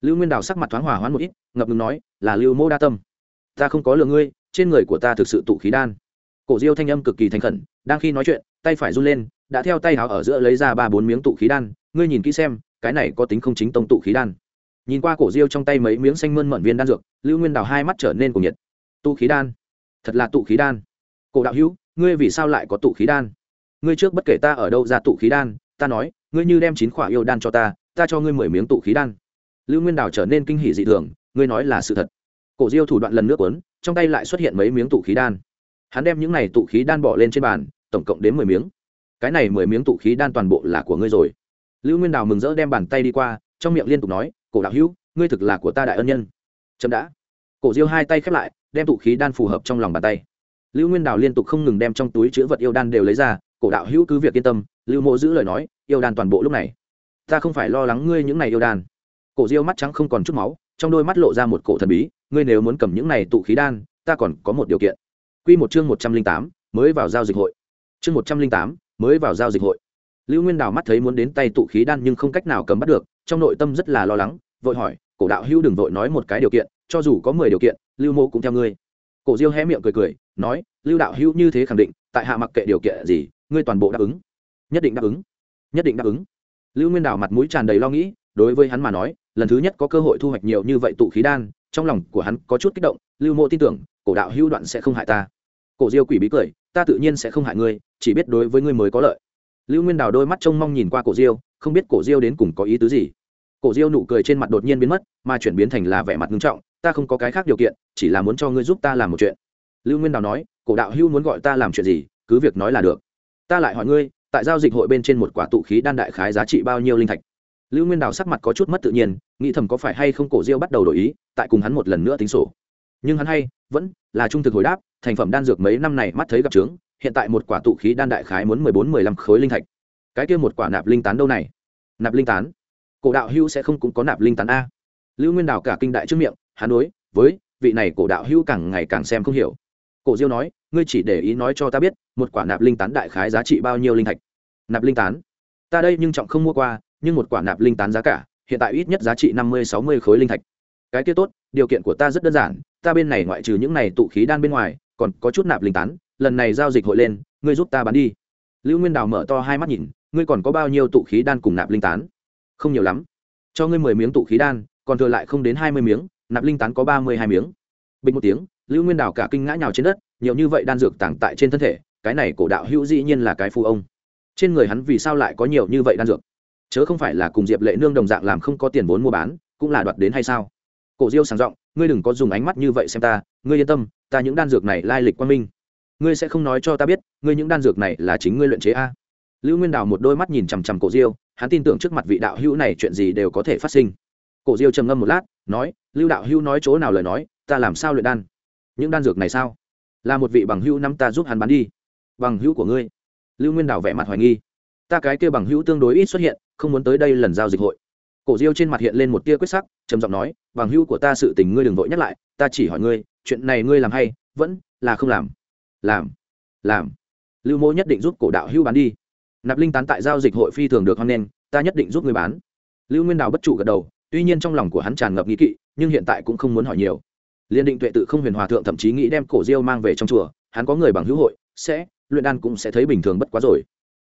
Lưu nguyên đào sắc mặt thoáng hòa hoãn một ít, ngập ngừng nói, là lưu mô đa tâm. Ta không có lừa ngươi, trên người của ta thực sự tụ khí đan. Cổ diêu thanh âm cực kỳ thành khẩn, đang khi nói chuyện, tay phải run lên, đã theo tay háo ở giữa lấy ra ba bốn miếng tụ khí đan ngươi nhìn kỹ xem, cái này có tính không chính tông tụ khí đan. Nhìn qua cổ diêu trong tay mấy miếng xanh mơn mận viên đan dược, lưu nguyên đào hai mắt trở nên cùng nhiệt. Tụ khí đan? Thật là tụ khí đan. Cổ đạo hữu, ngươi vì sao lại có tụ khí đan? Ngươi trước bất kể ta ở đâu ra tụ khí đan, ta nói, ngươi như đem chín khỏa yêu đan cho ta ta cho ngươi mười miếng tụ khí đan. Lưu nguyên đào trở nên kinh hỉ dị thường, ngươi nói là sự thật. Cổ diêu thủ đoạn lần nước quấn trong tay lại xuất hiện mấy miếng tụ khí đan. Hắn đem những này tụ khí đan bỏ lên trên bàn, tổng cộng đến mười miếng. Cái này mười miếng tụ khí đan toàn bộ là của ngươi rồi lưu nguyên đào mừng rỡ đem bàn tay đi qua, trong miệng liên tục nói, cổ đạo hữu, ngươi thực là của ta đại ân nhân. Chậm đã. Cổ diêu hai tay khép lại, đem tụ khí đan phù hợp trong lòng bàn tay. Lưu nguyên đào liên tục không ngừng đem trong túi chữ vật yêu đan đều lấy ra, cổ đạo hữu cứ việc yên tâm. Lưu mộ giữ lời nói, yêu đan toàn bộ lúc này. Ta không phải lo lắng ngươi những này yêu đan. Cổ diêu mắt trắng không còn chút máu, trong đôi mắt lộ ra một cổ thần bí, ngươi nếu muốn cầm những này tụ khí đan, ta còn có một điều kiện. Quy một chương một trăm linh tám, mới vào giao dịch hội. Chương một trăm linh tám, mới vào giao dịch hội lưu nguyên đào mắt thấy muốn đến tay tụ khí đan nhưng không cách nào cầm bắt được, trong nội tâm rất là lo lắng, vội hỏi, cổ đạo hữu đừng vội nói một cái điều kiện, cho dù có mười điều kiện, lưu mô cũng theo ngươi. Cổ diêu hé miệng cười cười, nói, lưu đạo hữu như thế khẳng định, tại hạ mặc kệ điều kiện gì, ngươi toàn bộ đáp ứng. Nhất định đáp ứng. Nhất định đáp ứng. Lưu nguyên đào mặt mũi tràn đầy lo nghĩ, đối với hắn mà nói, lần thứ nhất có cơ hội thu hoạch nhiều như vậy tụ khí đan, trong lòng của hắn có chút kích động, lưu mộ tin tưởng, cổ đạo hữu đoạn sẽ không hại ta. Cổ diêu quỷ bí cười, ta tự nhiên sẽ không hại ngươi, chỉ biết đối với ngươi mới có lợi lưu nguyên đào đôi mắt trông mong nhìn qua cổ diêu, không biết cổ diêu đến cùng có ý tứ gì. Cổ diêu nụ cười trên mặt đột nhiên biến mất, mà chuyển biến thành là vẻ mặt nghiêm trọng, ta không có cái khác điều kiện, chỉ là muốn cho ngươi giúp ta làm một chuyện. Lưu nguyên đào nói, cổ đạo hưu muốn gọi ta làm chuyện gì, cứ việc nói là được. Ta lại hỏi ngươi, tại giao dịch hội bên trên một quả tụ khí đan đại khái giá trị bao nhiêu linh thạch? Lưu nguyên đào sắc mặt có chút mất tự nhiên, nghĩ thầm có phải hay không cổ diêu bắt đầu đổi ý, tại cùng hắn một lần nữa tính sổ. Nhưng hắn hay vẫn là trung thực hồi đáp, thành phẩm đan dược mấy năm này mắt thấy gặp trướng hiện tại một quả tụ khí đan đại khái muốn mười bốn mười lăm khối linh thạch. Cái kia một quả nạp linh tán đâu này? Nạp linh tán? Cổ đạo hưu sẽ không cũng có nạp linh tán a. Lưu nguyên đào cả kinh đại trước miệng, hắn đối với vị này cổ đạo hưu càng ngày càng xem không hiểu. Cổ diêu nói, ngươi chỉ để ý nói cho ta biết, một quả nạp linh tán đại khái giá trị bao nhiêu linh thạch? Nạp linh tán? Ta đây nhưng trọng không mua qua, nhưng một quả nạp linh tán giá cả, hiện tại ít nhất giá trị năm mươi, sáu mươi khối linh thạch. Cái kia tốt, điều kiện của ta rất đơn giản, ta bên này ngoại trừ những này tụ khí đan bên ngoài, còn có chút nạp linh tán lần này giao dịch hội lên, ngươi giúp ta bán đi. Lưu nguyên đào mở to hai mắt nhìn, ngươi còn có bao nhiêu tụ khí đan cùng nạp linh tán? Không nhiều lắm. Cho ngươi mười miếng tụ khí đan, còn thừa lại không đến hai mươi miếng, nạp linh tán có ba mươi hai miếng. Bình một tiếng, lưu nguyên đào cả kinh ngã nhào trên đất, nhiều như vậy đan dược tàng tại trên thân thể, cái này cổ đạo hữu dĩ nhiên là cái phu ông. Trên người hắn vì sao lại có nhiều như vậy đan dược? Chớ không phải là cùng diệp lệ nương đồng dạng làm không có tiền vốn mua bán, cũng là đoạt đến hay sao? Cổ diêu sàng giọng, ngươi đừng có dùng ánh mắt như vậy xem ta, ngươi yên tâm, ta những đan dược này lai lịch quan minh ngươi sẽ không nói cho ta biết, ngươi những đan dược này là chính ngươi luyện chế a? Lưu nguyên đào một đôi mắt nhìn chằm chằm cổ diêu, hắn tin tưởng trước mặt vị đạo hữu này chuyện gì đều có thể phát sinh. Cổ diêu trầm ngâm một lát, nói, lưu đạo hữu nói chỗ nào lời nói, ta làm sao luyện đan? Những đan dược này sao? Là một vị bằng hữu năm ta giúp hắn bán đi. Bằng hữu của ngươi? Lưu nguyên đào vẻ mặt hoài nghi. Ta cái kia bằng hữu tương đối ít xuất hiện, không muốn tới đây lần giao dịch hội. Cổ diêu trên mặt hiện lên một tia quyết sắc, trầm giọng nói, bằng hữu của ta sự tình ngươi đừng vội nhắc lại, ta chỉ hỏi ngươi, chuyện này ngươi làm hay, vẫn là không làm làm làm. Lưu mô nhất định giúp cổ đạo hưu bán đi. Nạp linh tán tại giao dịch hội phi thường được hoan nghênh, ta nhất định giúp người bán. Lưu nguyên đào bất trụ gật đầu, tuy nhiên trong lòng của hắn tràn ngập nghĩ kỵ, nhưng hiện tại cũng không muốn hỏi nhiều. Liên định tuệ tự không huyền hòa thượng thậm chí nghĩ đem cổ diêu mang về trong chùa, hắn có người bằng hữu hội, sẽ, luyện đan cũng sẽ thấy bình thường bất quá rồi.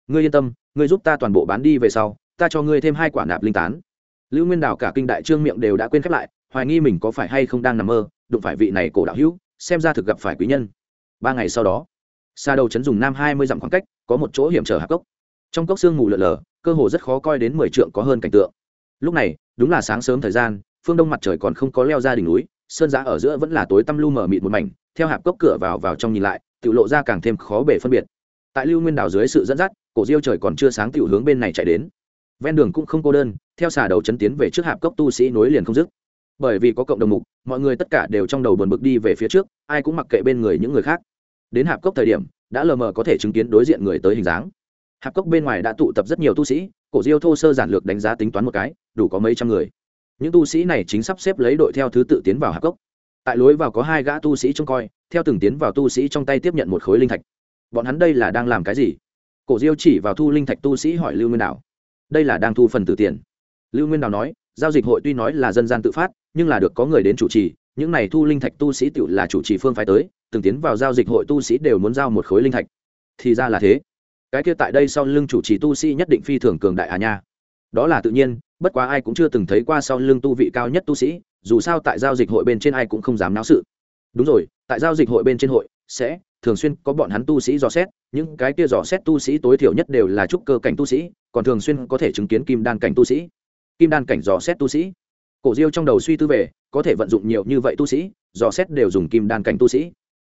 Ngươi yên tâm, ngươi giúp ta toàn bộ bán đi về sau, ta cho ngươi thêm hai quả nạp linh tán. Lưu nguyên đào cả kinh đại trương miệng đều đã quên khép lại, hoài nghi mình có phải hay không đang nằm mơ, đụng phải vị này cổ đạo hữu, xem ra thực gặp phải quý nhân ba ngày sau đó xa đầu chấn dùng nam hai mươi dặm khoảng cách, có một chỗ hiểm trở hạp cốc. Trong cốc sương mù lợn lờ cơ hồ rất khó coi đến mười trượng có hơn cảnh tượng. Lúc này, đúng là sáng sớm thời gian, phương đông mặt trời còn không có leo ra đỉnh núi, sơn giã ở giữa vẫn là tối tăm lu mờ mịt một mảnh, theo hạp cốc cửa vào vào trong nhìn lại tự lộ ra càng thêm khó bể phân biệt. Tại lưu nguyên đảo dưới sự dẫn dắt, cổ diêu trời còn chưa sáng tiểu hướng bên này chạy đến. Ven đường cũng không cô đơn, theo xà đầu chấn tiến về trước hạp cốc tu sĩ nối liền không dứt. Bởi vì có cộng đồng mục, mọi người tất cả đều trong đầu buồn bực đi về phía trước, ai cũng mặc kệ bên người những người khác đến hạp cốc thời điểm, đã lờ mờ có thể chứng kiến đối diện người tới hình dáng. Hạp cốc bên ngoài đã tụ tập rất nhiều tu sĩ, cổ diêu thô sơ giản lược đánh giá tính toán một cái, đủ có mấy trăm người. Những tu sĩ này chính sắp xếp lấy đội theo thứ tự tiến vào hạp cốc. Tại lối vào có hai gã tu sĩ trông coi, theo từng tiến vào tu sĩ trong tay tiếp nhận một khối linh thạch. Bọn hắn đây là đang làm cái gì? Cổ diêu chỉ vào thu linh thạch tu sĩ hỏi lưu nguyên đảo. Đây là đang thu phần tử tiền. Lưu nguyên đảo nói, giao dịch hội tuy nói là dân gian tự phát, nhưng là được có người đến chủ trì những này thu linh thạch tu sĩ tự là chủ trì phương phái tới, từng tiến vào giao dịch hội tu sĩ đều muốn giao một khối linh thạch. Thì ra là thế. Cái kia tại đây sau lưng chủ trì tu sĩ nhất định phi thường cường đại à nha. Đó là tự nhiên, bất quá ai cũng chưa từng thấy qua sau lưng tu vị cao nhất tu sĩ, dù sao tại giao dịch hội bên trên ai cũng không dám náo sự. Đúng rồi, tại giao dịch hội bên trên hội, sẽ thường xuyên có bọn hắn tu sĩ dò xét, những cái kia dò xét tu sĩ tối thiểu nhất đều là trúc cơ cảnh tu sĩ, còn thường xuyên có thể chứng kiến kim đan cảnh tu sĩ. Kim đan cảnh dò xét tu sĩ. Cổ diêu trong đầu suy tư về có thể vận dụng nhiều như vậy tu sĩ, dò xét đều dùng kim đan cảnh tu sĩ.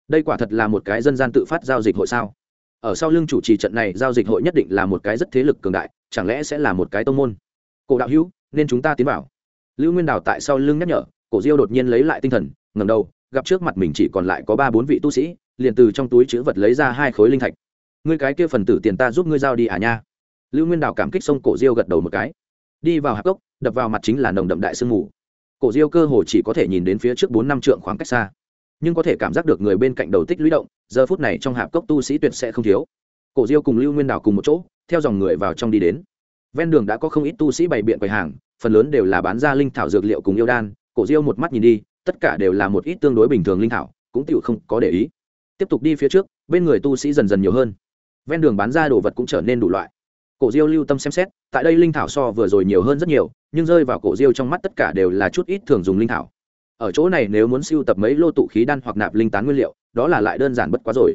Đây quả thật là một cái dân gian tự phát giao dịch hội sao? Ở sau lưng chủ trì trận này giao dịch hội nhất định là một cái rất thế lực cường đại, chẳng lẽ sẽ là một cái tông môn? Cổ đạo hữu, nên chúng ta tiến vào. Lưu nguyên đào tại sau lưng nhắc nhở, cổ diêu đột nhiên lấy lại tinh thần ngầm đầu, gặp trước mặt mình chỉ còn lại có ba bốn vị tu sĩ, liền từ trong túi chữ vật lấy ra hai khối linh thạch. Ngươi cái kia phần tử tiền ta giúp ngươi giao đi à nha? Lưu nguyên đào cảm kích sông cổ diêu gật đầu một cái. Đi vào hạp cốc, đập vào mặt chính là nồng đậm đại sương mù cổ diêu cơ hồ chỉ có thể nhìn đến phía trước bốn năm trượng khoảng cách xa. Nhưng có thể cảm giác được người bên cạnh đầu tích lũy động, giờ phút này trong hạp cốc tu sĩ tuyệt sẽ không thiếu. Cổ diêu cùng lưu nguyên đào cùng một chỗ, theo dòng người vào trong đi đến. Ven đường đã có không ít tu sĩ bày biện quầy hàng, phần lớn đều là bán ra linh thảo dược liệu cùng yêu đan. Cổ diêu một mắt nhìn đi, tất cả đều là một ít tương đối bình thường linh thảo, cũng tựu không có để ý. Tiếp tục đi phía trước, bên người tu sĩ dần dần nhiều hơn. Ven đường bán ra đồ vật cũng trở nên đủ loại cổ diêu lưu tâm xem xét, tại đây linh thảo so vừa rồi nhiều hơn rất nhiều, nhưng rơi vào cổ diêu trong mắt tất cả đều là chút ít thường dùng linh thảo. Ở chỗ này nếu muốn siêu tập mấy lô tụ khí đan hoặc nạp linh tán nguyên liệu, đó là lại đơn giản bất quá rồi.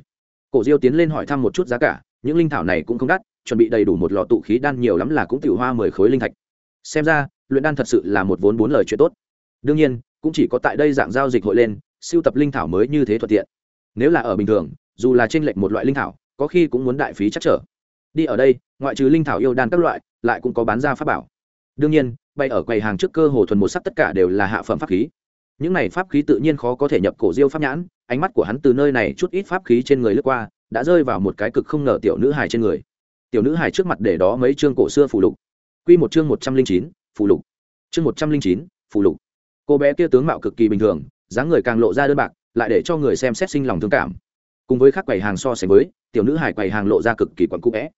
Cổ diêu tiến lên hỏi thăm một chút giá cả, những linh thảo này cũng không đắt, chuẩn bị đầy đủ một lò tụ khí đan nhiều lắm là cũng tiểu hoa mười khối linh thạch. Xem ra, luyện đan thật sự là một vốn bốn lời chuyện tốt. Đương nhiên, cũng chỉ có tại đây dạng giao dịch hội lên, siêu tập linh thảo mới như thế thuận tiện. Nếu là ở bình thường, dù là trên lệnh một loại linh thảo, có khi cũng muốn đại phí chắc trở đi ở đây, ngoại trừ linh thảo yêu đan các loại, lại cũng có bán ra pháp bảo. Đương nhiên bay ở quầy hàng trước cơ hồ thuần một sắc tất cả đều là hạ phẩm pháp khí. Những này pháp khí tự nhiên khó có thể nhập cổ diêu pháp nhãn, ánh mắt của hắn từ nơi này chút ít pháp khí trên người lướt qua, đã rơi vào một cái cực không ngờ tiểu nữ hài trên người. Tiểu nữ hài trước mặt để đó mấy chương cổ xưa phù lục. Q một chương một trăm linh chín, phù lục. Chương một trăm linh chín, phù lục. Cô bé kia tướng mạo cực kỳ bình thường, dáng người càng lộ ra đơn bạc, lại để cho người xem xét sinh lòng thương cảm. Cùng với các quầy hàng so sánh với, tiểu nữ hải quầy hàng lộ ra cực kỳ quặn cũ vẽ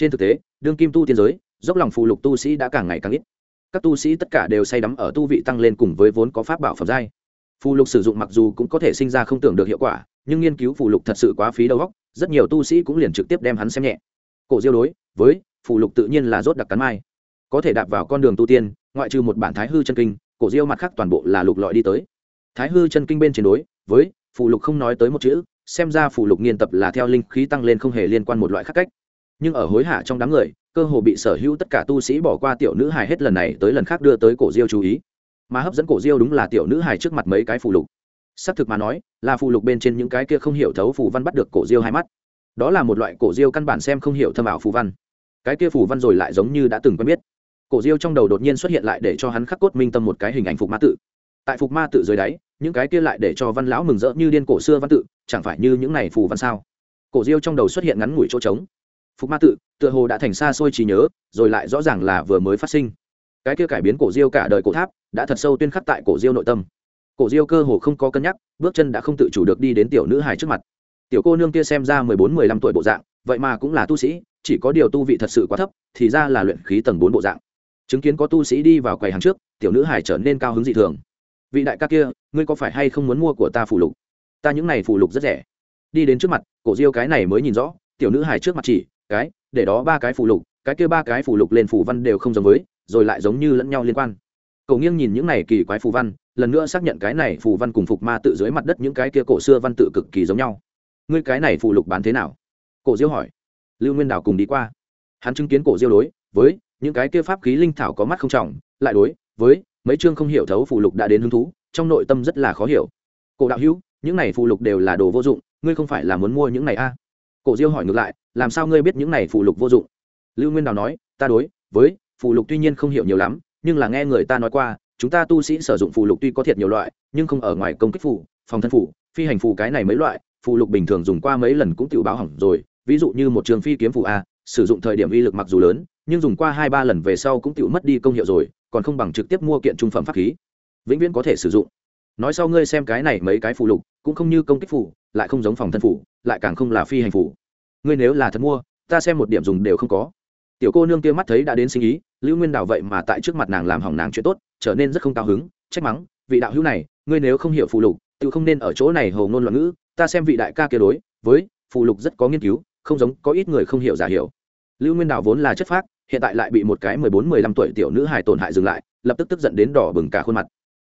trên thực tế, đương kim tu tiên giới, dốc lòng phù lục tu sĩ đã càng ngày càng ít. Các tu sĩ tất cả đều say đắm ở tu vị tăng lên cùng với vốn có pháp bảo phẩm giai. Phù lục sử dụng mặc dù cũng có thể sinh ra không tưởng được hiệu quả, nhưng nghiên cứu phù lục thật sự quá phí đầu óc, rất nhiều tu sĩ cũng liền trực tiếp đem hắn xem nhẹ. Cổ diêu đối với phù lục tự nhiên là rốt đặc cắn mai. Có thể đạp vào con đường tu tiên, ngoại trừ một bản thái hư chân kinh, cổ diêu mặt khác toàn bộ là lục lọi đi tới. Thái hư chân kinh bên chiến đối với phù lục không nói tới một chữ, xem ra phù lục nghiên tập là theo linh khí tăng lên không hề liên quan một loại khác cách nhưng ở hối hả trong đám người, cơ hồ bị sở hữu tất cả tu sĩ bỏ qua tiểu nữ hài hết lần này tới lần khác đưa tới cổ diêu chú ý. Mà hấp dẫn cổ diêu đúng là tiểu nữ hài trước mặt mấy cái phù lục. Xác thực mà nói, là phù lục bên trên những cái kia không hiểu thấu phù văn bắt được cổ diêu hai mắt. Đó là một loại cổ diêu căn bản xem không hiểu thâm ảo phù văn. Cái kia phù văn rồi lại giống như đã từng quen biết. Cổ diêu trong đầu đột nhiên xuất hiện lại để cho hắn khắc cốt minh tâm một cái hình ảnh phục ma tự. Tại phục ma tự dưới đáy, những cái kia lại để cho văn lão mừng rỡ như điên cổ xưa văn tự, chẳng phải như những này phù văn sao? Cổ diêu trong đầu xuất hiện ngắn ngủi chỗ trống phục ma tự, tựa hồ đã thành xa xôi trí nhớ, rồi lại rõ ràng là vừa mới phát sinh. Cái kia cải biến cổ diêu cả đời cổ tháp, đã thật sâu tuyên khắc tại cổ diêu nội tâm. Cổ diêu cơ hồ không có cân nhắc, bước chân đã không tự chủ được đi đến tiểu nữ hài trước mặt. Tiểu cô nương kia xem ra mười bốn, mười lăm tuổi bộ dạng, vậy mà cũng là tu sĩ, chỉ có điều tu vị thật sự quá thấp, thì ra là luyện khí tầng bốn bộ dạng. Chứng kiến có tu sĩ đi vào quầy hàng trước, tiểu nữ hải trở nên cao hứng dị thường. Vị đại ca kia, ngươi có phải hay không muốn mua của ta phủ lục? Ta những này phủ lục rất rẻ. Đi đến trước mặt, cổ diêu cái này mới nhìn rõ, tiểu nữ hải trước mặt chỉ cái, để đó ba cái phụ lục, cái kia ba cái phụ lục lên phù văn đều không giống với, rồi lại giống như lẫn nhau liên quan. Cậu nghiêng nhìn những này kỳ quái phù văn, lần nữa xác nhận cái này phù văn cùng phục ma tự dưới mặt đất những cái kia cổ xưa văn tự cực kỳ giống nhau. Ngươi cái này phù lục bán thế nào? Cổ diêu hỏi. Lưu nguyên đảo cùng đi qua. Hắn chứng kiến cổ diêu đối với những cái kia pháp khí linh thảo có mắt không trọng, lại đối với mấy chương không hiểu thấu phù lục đã đến hứng thú, trong nội tâm rất là khó hiểu. Cổ đạo hữu, những này phù lục đều là đồ vô dụng, ngươi không phải là muốn mua những này a à? Cổ diêu hỏi ngược lại, làm sao ngươi biết những này phụ lục vô dụng? Lưu nguyên đào nói, ta đối với phụ lục tuy nhiên không hiểu nhiều lắm, nhưng là nghe người ta nói qua, chúng ta tu sĩ sử dụng phụ lục tuy có thiệt nhiều loại, nhưng không ở ngoài công kích phủ phòng thân phủ phi hành phủ cái này mấy loại phụ lục bình thường dùng qua mấy lần cũng tự báo hỏng rồi. Ví dụ như một trường phi kiếm phụ a, sử dụng thời điểm uy lực mặc dù lớn, nhưng dùng qua hai ba lần về sau cũng tự mất đi công hiệu rồi, còn không bằng trực tiếp mua kiện trung phẩm pháp khí. Vĩnh viễn có thể sử dụng. Nói sau ngươi xem cái này mấy cái phụ lục, cũng không như công kích phủ lại không giống phòng thân phủ lại càng không là phi hành phủ. Ngươi nếu là thật mua, ta xem một điểm dùng đều không có. Tiểu cô nương kia mắt thấy đã đến sinh ý, lưu nguyên đào vậy mà tại trước mặt nàng làm hỏng nàng chuyện tốt, trở nên rất không cao hứng, trách mắng, vị đạo hữu này, ngươi nếu không hiểu phụ lục, tự không nên ở chỗ này hầu ngôn loạn ngữ, ta xem vị đại ca kia đối với phụ lục rất có nghiên cứu, không giống có ít người không hiểu giả hiểu. Lưu nguyên đào vốn là chất phác, hiện tại lại bị một cái mười bốn, mười lăm tuổi tiểu nữ hài tổn hại dừng lại, lập tức tức giận đến đỏ bừng cả khuôn mặt.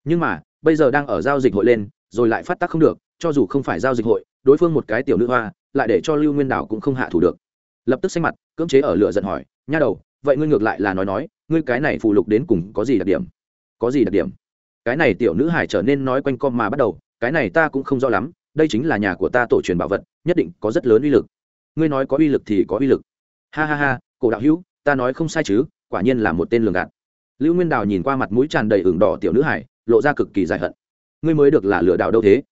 Nhưng mà, bây giờ đang ở giao dịch hội lên, rồi lại phát tác không được, cho dù không phải giao dịch hội đối phương một cái tiểu nữ hoa, lại để cho lưu nguyên đào cũng không hạ thủ được. Lập tức xanh mặt, cưỡng chế ở lửa giận hỏi, nha đầu, vậy ngươi ngược lại là nói nói, ngươi cái này phụ lục đến cùng có gì đặc điểm? Có gì đặc điểm? Cái này tiểu nữ hải trở nên nói quanh co mà bắt đầu, cái này ta cũng không rõ lắm, đây chính là nhà của ta tổ truyền bảo vật, nhất định có rất lớn uy lực. Ngươi nói có uy lực thì có uy lực. Ha ha ha, cổ đạo hữu, ta nói không sai chứ, quả nhiên là một tên lường gạt. Lưu nguyên đào nhìn qua mặt mũi tràn đầy ửng đỏ tiểu nữ hải lộ ra cực kỳ dài hận. Ngươi mới được là lừa đảo đâu thế?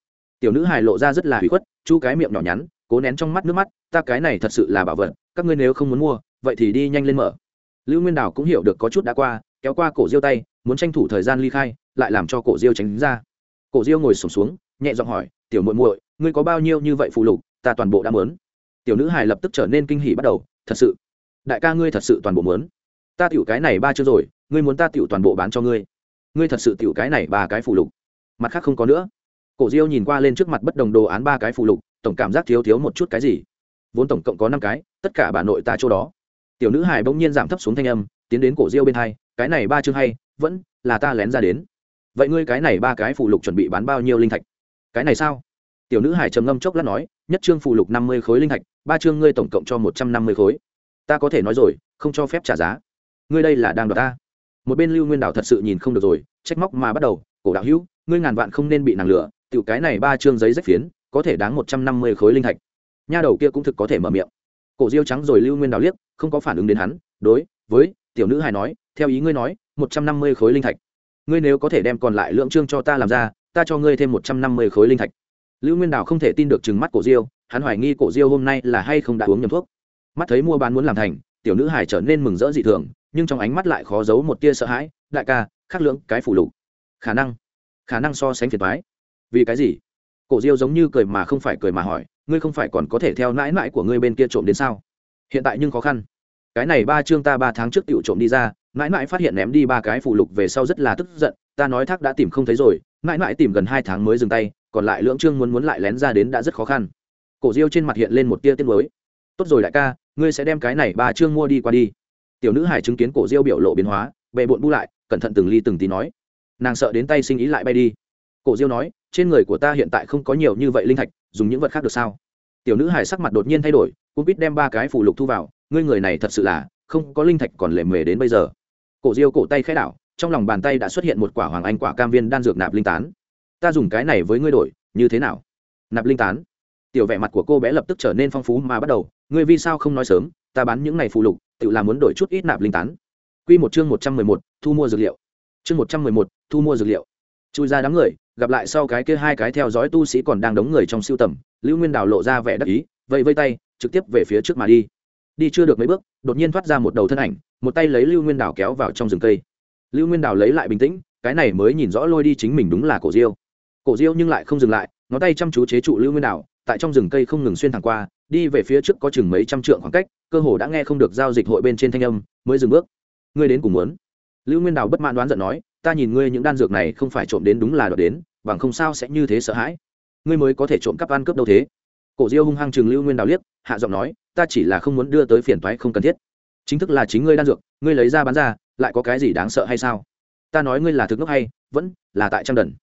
Tiểu nữ hài lộ ra rất là hủy khuất, chu cái miệng nhỏ nhắn, cố nén trong mắt nước mắt, ta cái này thật sự là bảo vật, các ngươi nếu không muốn mua, vậy thì đi nhanh lên mở. Lưu nguyên đào cũng hiểu được có chút đã qua, kéo qua cổ diêu tay, muốn tranh thủ thời gian ly khai, lại làm cho cổ diêu tránh ra. Cổ diêu ngồi sổm xuống, nhẹ giọng hỏi, tiểu muội muội, ngươi có bao nhiêu như vậy phụ lục, ta toàn bộ đã mớn tiểu nữ hài lập tức trở nên kinh hỉ bắt đầu, thật sự? Đại ca ngươi thật sự toàn bộ mớn ta tiểu cái này ba chưa rồi, ngươi muốn ta tiểu toàn bộ bán cho ngươi. Ngươi thật sự tiểu cái này ba cái phụ lục. Mặt khác không có nữa cổ diêu nhìn qua lên trước mặt bất đồng đồ án ba cái phụ lục, tổng cảm giác thiếu thiếu một chút cái gì. Vốn tổng cộng có năm cái, tất cả bà nội ta chỗ đó. Tiểu nữ hải bỗng nhiên giảm thấp xuống thanh âm, tiến đến cổ diêu bên hai, cái này ba chương hay, vẫn là ta lén ra đến. Vậy ngươi cái này ba cái phụ lục chuẩn bị bán bao nhiêu linh thạch? Cái này sao? Tiểu nữ hải trầm ngâm chốc lát nói, nhất chương phụ lục năm mươi khối linh thạch, ba chương ngươi tổng cộng cho một trăm năm mươi khối. Ta có thể nói rồi, không cho phép trả giá. Ngươi đây là đang đoạt ta. Một bên lưu nguyên đảo thật sự nhìn không được rồi, trách móc mà bắt đầu, cổ đạo hữu, ngươi ngàn vạn không nên bị nàng lửa tiểu cái này ba chương giấy rách phiến, có thể đáng một trăm năm mươi khối linh thạch. Nha đầu kia cũng thực có thể mở miệng. Cổ diêu trắng rồi lưu nguyên đào liếc, không có phản ứng đến hắn, đối với tiểu nữ hài nói, theo ý ngươi nói, một trăm năm mươi khối linh thạch. Ngươi nếu có thể đem còn lại lượng trương cho ta làm ra, ta cho ngươi thêm một trăm năm mươi khối linh thạch. Lưu nguyên đào không thể tin được chừng mắt cổ diêu, hắn hoài nghi cổ diêu hôm nay là hay không đã uống nhầm thuốc. Mắt thấy mua bán muốn làm thành, tiểu nữ hài trở nên mừng rỡ dị thường, nhưng trong ánh mắt lại khó giấu một tia sợ hãi, đại ca khắc lượng cái phủ lục. Khả năng khả năng so sánh phiền thoái vì cái gì? Cổ diêu giống như cười mà không phải cười mà hỏi, ngươi không phải còn có thể theo nãi nãi của ngươi bên kia trộm đến sao? Hiện tại nhưng khó khăn. Cái này ba chương ta ba tháng trước tiểu trộm đi ra, nãi nãi phát hiện ném đi ba cái phụ lục về sau rất là tức giận, ta nói thác đã tìm không thấy rồi, nãi nãi tìm gần hai tháng mới dừng tay, còn lại lưỡng chương muốn muốn lại lén ra đến đã rất khó khăn. Cổ diêu trên mặt hiện lên một tia tiết mới tốt rồi đại ca, ngươi sẽ đem cái này ba chương mua đi qua đi. Tiểu nữ hải chứng kiến cổ diêu biểu lộ biến hóa bệ bộn bu lại, cẩn thận từng ly từng tí nói. Nàng sợ đến tay sinh ý lại bay đi. Cổ diêu nói trên người của ta hiện tại không có nhiều như vậy linh thạch dùng những vật khác được sao? Tiểu nữ hải sắc mặt đột nhiên thay đổi cũng biết đem ba cái phù lục thu vào ngươi người này thật sự là không có linh thạch còn lề mề đến bây giờ. Cổ diêu cổ tay khẽ đảo trong lòng bàn tay đã xuất hiện một quả hoàng anh quả cam viên đan dược nạp linh tán. Ta dùng cái này với ngươi đổi như thế nào? Nạp linh tán. Tiểu vẻ mặt của cô bé lập tức trở nên phong phú mà bắt đầu ngươi vì sao không nói sớm ta bán những này phụ lục tự làm muốn đổi chút ít nạp linh tán. Quy một chương một trăm mười một, thu mua dược liệu. Chương một trăm mười một, thu mua dược liệu. Chui ra đám người, gặp lại sau cái kia hai cái theo dõi tu sĩ còn đang đống người trong siêu tầm, Lưu Nguyên Đào lộ ra vẻ đắc ý, vậy vây tay, trực tiếp về phía trước mà đi. Đi chưa được mấy bước, đột nhiên thoát ra một đầu thân ảnh, một tay lấy Lưu Nguyên Đào kéo vào trong rừng cây. Lưu Nguyên Đào lấy lại bình tĩnh, cái này mới nhìn rõ lôi đi chính mình đúng là Cổ Diêu. Cổ Diêu nhưng lại không dừng lại, ngón tay chăm chú chế trụ Lưu Nguyên Đào, tại trong rừng cây không ngừng xuyên thẳng qua, đi về phía trước có chừng mấy trăm trượng khoảng cách, cơ hồ đã nghe không được giao dịch hội bên trên thanh âm, mới dừng bước. Ngươi đến cùng muốn? Lưu Nguyên Đào bất mãn đoán giận nói, ta nhìn ngươi những đan dược này không phải trộm đến đúng là đoạt đến, bằng không sao sẽ như thế sợ hãi. Ngươi mới có thể trộm cắp ăn cướp đâu thế? Cổ Diêu hung hăng chừng Lưu Nguyên Đào liếc, hạ giọng nói, ta chỉ là không muốn đưa tới phiền toái không cần thiết. Chính thức là chính ngươi đan dược, ngươi lấy ra bán ra, lại có cái gì đáng sợ hay sao? Ta nói ngươi là thực ngốc hay, vẫn là tại trang đần.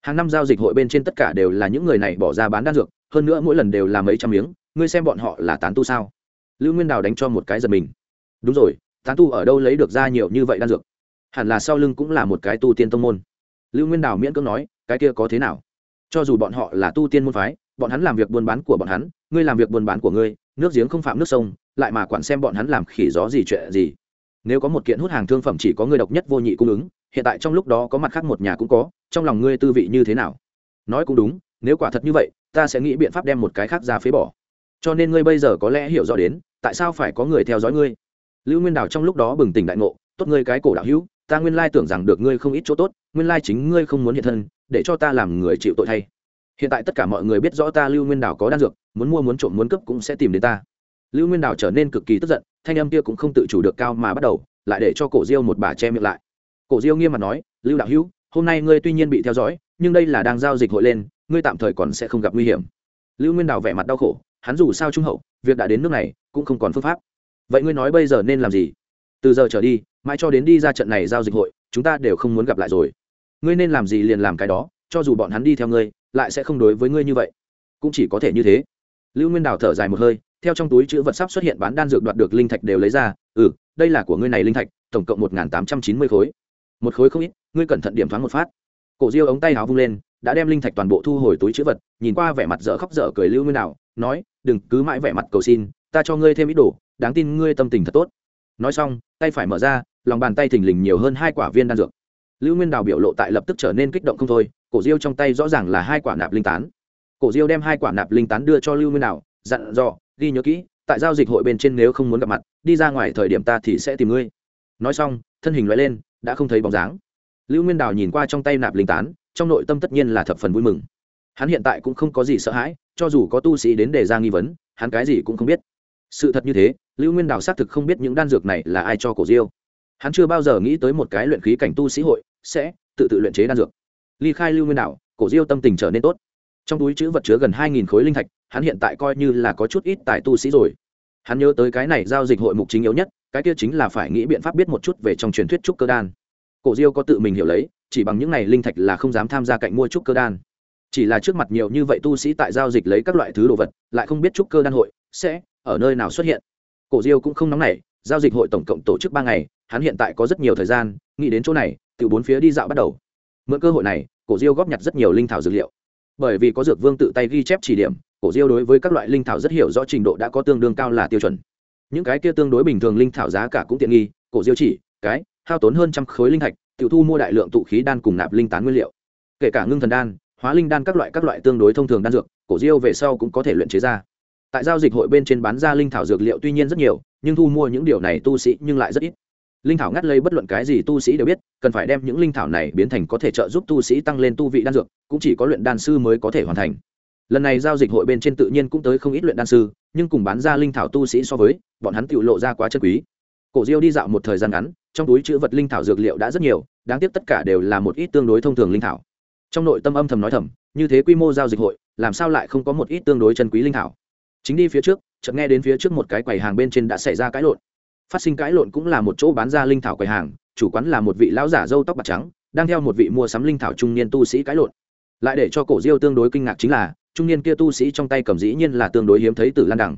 Hàng năm giao dịch hội bên trên tất cả đều là những người này bỏ ra bán đan dược, hơn nữa mỗi lần đều là mấy trăm miếng, ngươi xem bọn họ là tán tu sao? Lưu Nguyên Đào đánh cho một cái giật mình. Đúng rồi, tán tu ở đâu lấy được ra nhiều như vậy đan dược? Hẳn là sau lưng cũng là một cái tu tiên tông môn. Lưu nguyên đào miễn cưỡng nói, cái kia có thế nào? Cho dù bọn họ là tu tiên môn phái, bọn hắn làm việc buôn bán của bọn hắn, ngươi làm việc buôn bán của ngươi, nước giếng không phạm nước sông, lại mà quản xem bọn hắn làm khỉ gió gì chuyện gì. Nếu có một kiện hút hàng thương phẩm chỉ có ngươi độc nhất vô nhị cung ứng, hiện tại trong lúc đó có mặt khác một nhà cũng có, trong lòng ngươi tư vị như thế nào? Nói cũng đúng, nếu quả thật như vậy, ta sẽ nghĩ biện pháp đem một cái khác ra phế bỏ. Cho nên ngươi bây giờ có lẽ hiểu rõ đến, tại sao phải có người theo dõi ngươi? Lưu nguyên đào trong lúc đó bừng tỉnh đại ngộ, tốt ngươi cái cổ đạo hữu ta nguyên lai tưởng rằng được ngươi không ít chỗ tốt, nguyên lai chính ngươi không muốn hiện thân, để cho ta làm người chịu tội thay. Hiện tại tất cả mọi người biết rõ ta lưu nguyên đảo có đan dược, muốn mua muốn trộm muốn cướp cũng sẽ tìm đến ta. Lưu nguyên đảo trở nên cực kỳ tức giận, thanh âm kia cũng không tự chủ được cao mà bắt đầu, lại để cho cổ diêu một bà che miệng lại. Cổ diêu nghiêm mặt nói, lưu đạo hữu, hôm nay ngươi tuy nhiên bị theo dõi, nhưng đây là đang giao dịch hội lên, ngươi tạm thời còn sẽ không gặp nguy hiểm. Lưu nguyên đảo vẻ mặt đau khổ, hắn dù sao trung hậu, việc đã đến nước này, cũng không còn phương pháp. Vậy ngươi nói bây giờ nên làm gì? Từ giờ trở đi mãi cho đến đi ra trận này giao dịch hội, chúng ta đều không muốn gặp lại rồi. Ngươi nên làm gì liền làm cái đó, cho dù bọn hắn đi theo ngươi, lại sẽ không đối với ngươi như vậy. Cũng chỉ có thể như thế. Lưu nguyên đào thở dài một hơi, theo trong túi chữ vật sắp xuất hiện bán đan dược đoạt được linh thạch đều lấy ra. Ừ đây là của ngươi này linh thạch, tổng cộng một tám trăm chín mươi khối. Một khối không ít, ngươi cẩn thận điểm thoáng một phát. Cổ diêu ống tay áo vung lên, đã đem linh thạch toàn bộ thu hồi túi chữ vật, nhìn qua vẻ mặt dở khóc dở cười lưu nguyên đào, nói, đừng, cứ mãi vẻ mặt cầu xin, ta cho ngươi thêm ít đồ, đáng tin ngươi tâm tình thật tốt. Nói xong, tay phải mở ra lòng bàn tay thình lình nhiều hơn hai quả viên đan dược. Lưu nguyên đào biểu lộ tại lập tức trở nên kích động không thôi, cổ diêu trong tay rõ ràng là hai quả nạp linh tán. Cổ diêu đem hai quả nạp linh tán đưa cho lưu nguyên đào, dặn dò, ghi nhớ kỹ, tại giao dịch hội bên trên nếu không muốn gặp mặt, đi ra ngoài thời điểm ta thì sẽ tìm ngươi. Nói xong, thân hình loại lên, đã không thấy bóng dáng. Lưu nguyên đào nhìn qua trong tay nạp linh tán, trong nội tâm tất nhiên là thập phần vui mừng. Hắn hiện tại cũng không có gì sợ hãi, cho dù có tu sĩ đến để ra nghi vấn, hắn cái gì cũng không biết. Sự thật như thế, lưu nguyên đào xác thực không biết những đan dược này là ai cho cổ diêu hắn chưa bao giờ nghĩ tới một cái luyện khí cảnh tu sĩ hội sẽ tự tự luyện chế đan dược. Ly khai lưu nguyên đảo, cổ diêu tâm tình trở nên tốt. Trong túi chữ vật chứa gần hai nghìn khối linh thạch, hắn hiện tại coi như là có chút ít tài tu sĩ rồi. Hắn nhớ tới cái này giao dịch hội mục chính yếu nhất, cái kia chính là phải nghĩ biện pháp biết một chút về trong truyền thuyết trúc cơ đan. Cổ diêu có tự mình hiểu lấy, chỉ bằng những này linh thạch là không dám tham gia cạnh mua trúc cơ đan. Chỉ là trước mặt nhiều như vậy tu sĩ tại giao dịch lấy các loại thứ đồ vật, lại không biết trúc cơ đan hội sẽ ở nơi nào xuất hiện. Cổ diêu cũng không nóng nảy giao dịch hội tổng cộng tổ chức ba ngày, hắn hiện tại có rất nhiều thời gian, nghĩ đến chỗ này từ bốn phía đi dạo bắt đầu. Mượn cơ hội này, cổ diêu góp nhặt rất nhiều linh thảo dược liệu. Bởi vì có dược vương tự tay ghi chép chỉ điểm, cổ diêu đối với các loại linh thảo rất hiểu rõ trình độ đã có tương đương cao là tiêu chuẩn. Những cái kia tương đối bình thường linh thảo giá cả cũng tiện nghi, cổ diêu chỉ, cái, hao tốn hơn trăm khối linh thạch tự thu mua đại lượng tụ khí đan cùng nạp linh tán nguyên liệu. Kể cả ngưng thần đan, hóa linh đan các loại các loại tương đối thông thường đan dược, cổ diêu về sau cũng có thể luyện chế ra. Tại giao dịch hội bên trên bán ra linh thảo dược liệu tuy nhiên rất nhiều nhưng thu mua những điều này tu sĩ nhưng lại rất ít. Linh thảo ngắt lấy bất luận cái gì tu sĩ đều biết, cần phải đem những linh thảo này biến thành có thể trợ giúp tu sĩ tăng lên tu vị đan dược, cũng chỉ có luyện đan sư mới có thể hoàn thành. Lần này giao dịch hội bên trên tự nhiên cũng tới không ít luyện đan sư, nhưng cùng bán ra linh thảo tu sĩ so với, bọn hắn tự lộ ra quá chân quý. Cổ diêu đi dạo một thời gian ngắn, trong túi chữ vật linh thảo dược liệu đã rất nhiều, đáng tiếc tất cả đều là một ít tương đối thông thường linh thảo. Trong nội tâm âm thầm nói thầm, như thế quy mô giao dịch hội, làm sao lại không có một ít tương đối chân quý linh thảo? Chính đi phía trước chợt nghe đến phía trước một cái quầy hàng bên trên đã xảy ra cãi lộn. Phát sinh cãi lộn cũng là một chỗ bán ra linh thảo quầy hàng, chủ quán là một vị lão giả râu tóc bạc trắng, đang theo một vị mua sắm linh thảo trung niên tu sĩ cãi lộn. Lại để cho cổ diêu tương đối kinh ngạc chính là, trung niên kia tu sĩ trong tay cầm dĩ nhiên là tương đối hiếm thấy tử lan đằng.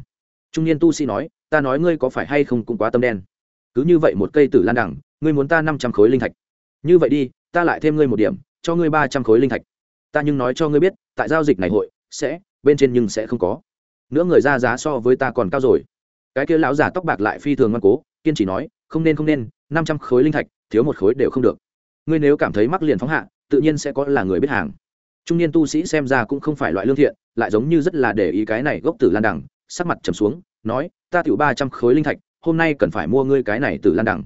Trung niên tu sĩ nói, ta nói ngươi có phải hay không cũng quá tâm đen. Cứ như vậy một cây tử lan đằng, ngươi muốn ta năm trăm khối linh thạch. Như vậy đi, ta lại thêm ngươi một điểm, cho ngươi ba trăm khối linh thạch. Ta nhưng nói cho ngươi biết, tại giao dịch này hội, sẽ, bên trên nhưng sẽ không có nữa người ra giá so với ta còn cao rồi. Cái kia lão giả tóc bạc lại phi thường ngoan cố, kiên trì nói, không nên không nên, năm trăm khối linh thạch, thiếu một khối đều không được. Ngươi nếu cảm thấy mắc liền phóng hạ, tự nhiên sẽ có là người biết hàng. Trung niên tu sĩ xem ra cũng không phải loại lương thiện, lại giống như rất là để ý cái này gốc tử lan đằng, sắc mặt trầm xuống, nói, ta tiểu ba trăm khối linh thạch, hôm nay cần phải mua ngươi cái này tử lan đằng.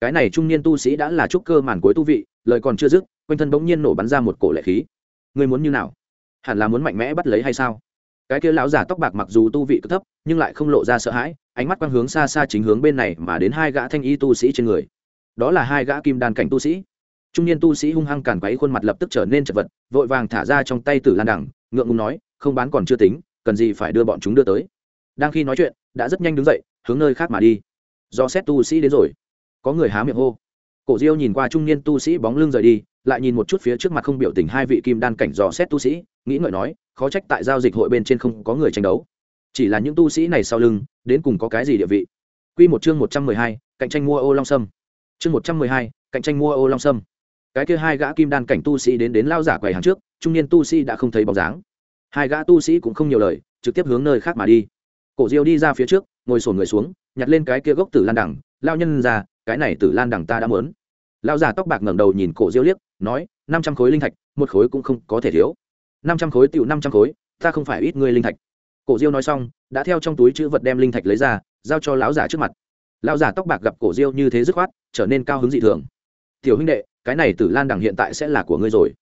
Cái này trung niên tu sĩ đã là trúc cơ màn cuối tu vị, lời còn chưa dứt, quanh thân bỗng nhiên nổ bắn ra một cổ lệ khí. Ngươi muốn như nào? Hẳn là muốn mạnh mẽ bắt lấy hay sao? Cái kia lão giả tóc bạc mặc dù tu vị cực thấp, nhưng lại không lộ ra sợ hãi, ánh mắt quang hướng xa xa chính hướng bên này mà đến hai gã thanh y tu sĩ trên người. Đó là hai gã kim đan cảnh tu sĩ. Trung niên tu sĩ hung hăng càn quấy khuôn mặt lập tức trở nên chật vật, vội vàng thả ra trong tay tử lan đẳng ngượng ngùng nói, không bán còn chưa tính, cần gì phải đưa bọn chúng đưa tới. Đang khi nói chuyện, đã rất nhanh đứng dậy, hướng nơi khác mà đi. Do xét tu sĩ đến rồi. Có người há miệng hô. Cổ diêu nhìn qua trung niên tu sĩ bóng lưng rời đi, lại nhìn một chút phía trước mặt không biểu tình hai vị kim đan cảnh dò xét tu sĩ nghĩ ngợi nói khó trách tại giao dịch hội bên trên không có người tranh đấu. Chỉ là những tu sĩ này sau lưng đến cùng có cái gì địa vị? Quy một chương một trăm mười hai, cạnh tranh mua ô long sâm. Chương một trăm mười hai, cạnh tranh mua ô long sâm. Cái kia hai gã kim đan cảnh tu sĩ đến đến lao giả quầy hàng trước trung niên tu sĩ đã không thấy bóng dáng. Hai gã tu sĩ cũng không nhiều lời trực tiếp hướng nơi khác mà đi. Cổ diêu đi ra phía trước ngồi sổn người xuống nhặt lên cái kia gốc tử lan đẳng lao nhân ra cái này tử lan đẳng ta đã mớn lao giả tóc bạc ngẩng đầu nhìn cổ diêu liếc nói năm trăm khối linh thạch một khối cũng không có thể thiếu năm trăm khối tựu năm trăm khối, ta không phải ít ngươi linh thạch. Cổ diêu nói xong, đã theo trong túi chữ vật đem linh thạch lấy ra, giao cho lão giả trước mặt. Lão giả tóc bạc gặp cổ diêu như thế dứt khoát, trở nên cao hứng dị thường. Tiểu huynh đệ, cái này tử lan đằng hiện tại sẽ là của ngươi rồi.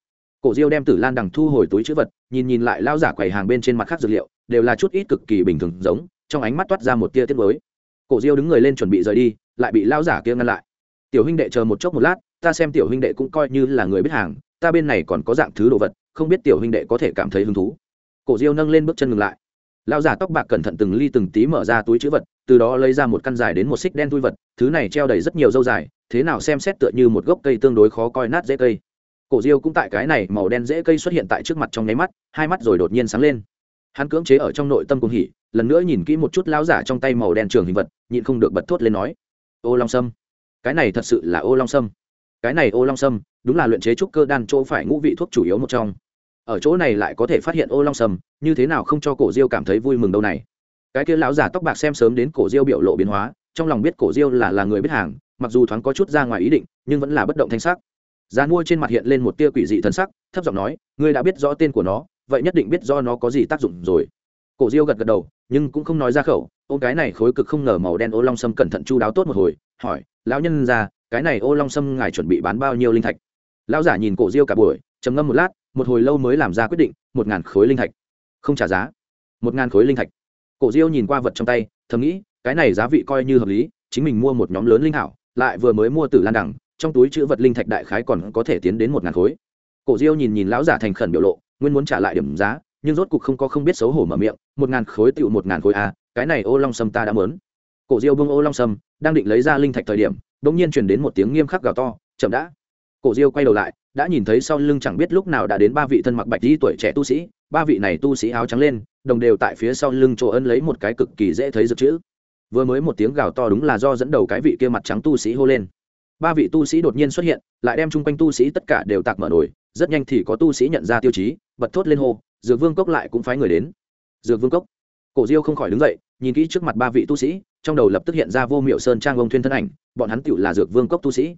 Cổ diêu đem tử lan đằng thu hồi túi chữ vật, nhìn nhìn lại lão giả quầy hàng bên trên mặt khác dược liệu, đều là chút ít cực kỳ bình thường giống, trong ánh mắt toát ra một tia tiết mới cổ diêu đứng người lên chuẩn bị rời đi, lại bị lão giả kia ngăn lại. Tiểu huynh đệ, chờ một chốc một lát, ta xem tiểu huynh đệ cũng coi như là người biết hàng, ta bên này còn có dạng thứ đồ vật không biết tiểu huynh đệ có thể cảm thấy hứng thú. Cổ diêu nâng lên bước chân ngừng lại. Lão giả tóc bạc cẩn thận từng ly từng tí mở ra túi chữ vật, từ đó lấy ra một căn dài đến một xích đen thui vật, thứ này treo đầy rất nhiều dâu dài, thế nào xem xét tựa như một gốc cây tương đối khó coi nát dễ cây. Cổ diêu cũng tại cái này màu đen dễ cây xuất hiện tại trước mặt trong nháy mắt, hai mắt rồi đột nhiên sáng lên. Hắn cưỡng chế ở trong nội tâm cùng hỉ, lần nữa nhìn kỹ một chút lão giả trong tay màu đen trường hình vật, nhịn không được bật thốt lên nói, ô long sâm, cái này thật sự là ô long sâm. Cái này ô long sâm, đúng là luyện chế trúc cơ đan chỗ phải ngũ vị thuốc chủ yếu một trong ở chỗ này lại có thể phát hiện ô long sâm, như thế nào không cho cổ diêu cảm thấy vui mừng đâu này? Cái kia lão giả tóc bạc xem sớm đến cổ diêu biểu lộ biến hóa, trong lòng biết cổ diêu là là người biết hàng, mặc dù thoáng có chút ra ngoài ý định, nhưng vẫn là bất động thanh sắc. Gian mua trên mặt hiện lên một tia quỷ dị thân sắc, thấp giọng nói, ngươi đã biết rõ tên của nó, vậy nhất định biết do nó có gì tác dụng rồi. Cổ diêu gật gật đầu, nhưng cũng không nói ra khẩu, ô, cái này khối cực không ngờ màu đen ô long sâm cẩn thận chu đáo tốt một hồi, hỏi, lão nhân ra, cái này ô long sâm ngài chuẩn bị bán bao nhiêu linh thạch? Lão giả nhìn cổ diêu cả buổi trầm ngâm một lát, một hồi lâu mới làm ra quyết định, một ngàn khối linh thạch. Không trả giá. Một ngàn khối linh thạch. Cổ diêu nhìn qua vật trong tay, thầm nghĩ, cái này giá vị coi như hợp lý, chính mình mua một nhóm lớn linh hảo, lại vừa mới mua từ lan đẳng trong túi chữ vật linh thạch đại khái còn có thể tiến đến một ngàn khối. Cổ diêu nhìn nhìn lão giả thành khẩn biểu lộ, nguyên muốn trả lại điểm giá, nhưng rốt cục không có không biết xấu hổ mở miệng, một ngàn khối tựu một ngàn khối a cái này ô long sâm ta đã mớn. Cổ diêu bưng ô long sâm, đang định lấy ra linh thạch thời điểm đ ỗ n g nhiên truyền đến một tiếng nghiêm khắc gào to, chậm đã cổ diêu quay đầu lại, đã nhìn thấy sau lưng chẳng biết lúc nào đã đến ba vị thân mặc bạch di tuổi trẻ tu sĩ, ba vị này tu sĩ áo trắng lên, đồng đều tại phía sau lưng chỗ ân lấy một cái cực kỳ dễ thấy rực chữ. Vừa mới một tiếng gào to đúng là do dẫn đầu cái vị kia mặt trắng tu sĩ hô lên. Ba vị tu sĩ đột nhiên xuất hiện, lại đem chung quanh tu sĩ tất cả đều tạc mở nổi rất nhanh thì có tu sĩ nhận ra tiêu chí, bật thốt lên hô, dược vương cốc lại cũng phái người đến. Dược vương cốc? Cổ diêu không khỏi đứng dậy, nhìn kỹ trước mặt ba vị tu sĩ, trong đầu lập tức hiện ra vô miệu sơn trang ông thuyên thân ảnh, bọn hắn tựu là dược vương cốc tu sĩ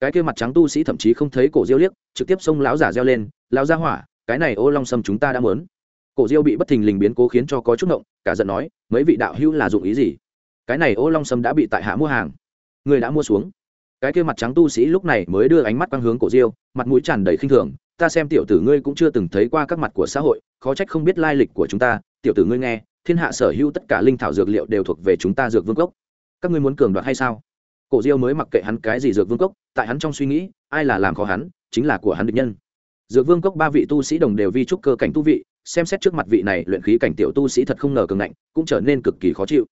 cái kia mặt trắng tu sĩ thậm chí không thấy cổ diêu liếc, trực tiếp xông lão giả reo lên, lão gia hỏa, cái này ô long sâm chúng ta đã mớn cổ diêu bị bất thình lình biến cố khiến cho có chút ngộng, cả giận nói, mấy vị đạo hữu là dụng ý gì? Cái này ô long sâm đã bị tại hạ mua hàng. Người đã mua xuống. Cái kia mặt trắng tu sĩ lúc này mới đưa ánh mắt quang hướng cổ diêu, mặt mũi tràn đầy khinh thường, ta xem tiểu tử ngươi cũng chưa từng thấy qua các mặt của xã hội, khó trách không biết lai lịch của chúng ta. Tiểu tử ngươi nghe, thiên hạ sở hữu tất cả linh thảo dược liệu đều thuộc về chúng ta dược vương gốc. Các ngươi muốn cường đoạt hay sao? Cổ diêu mới mặc kệ hắn cái gì dược vương cốc, tại hắn trong suy nghĩ, ai là làm khó hắn, chính là của hắn địch nhân. Dược vương cốc ba vị tu sĩ đồng đều vi trúc cơ cảnh tu vị, xem xét trước mặt vị này luyện khí cảnh tiểu tu sĩ thật không ngờ cường ngạnh, cũng trở nên cực kỳ khó chịu.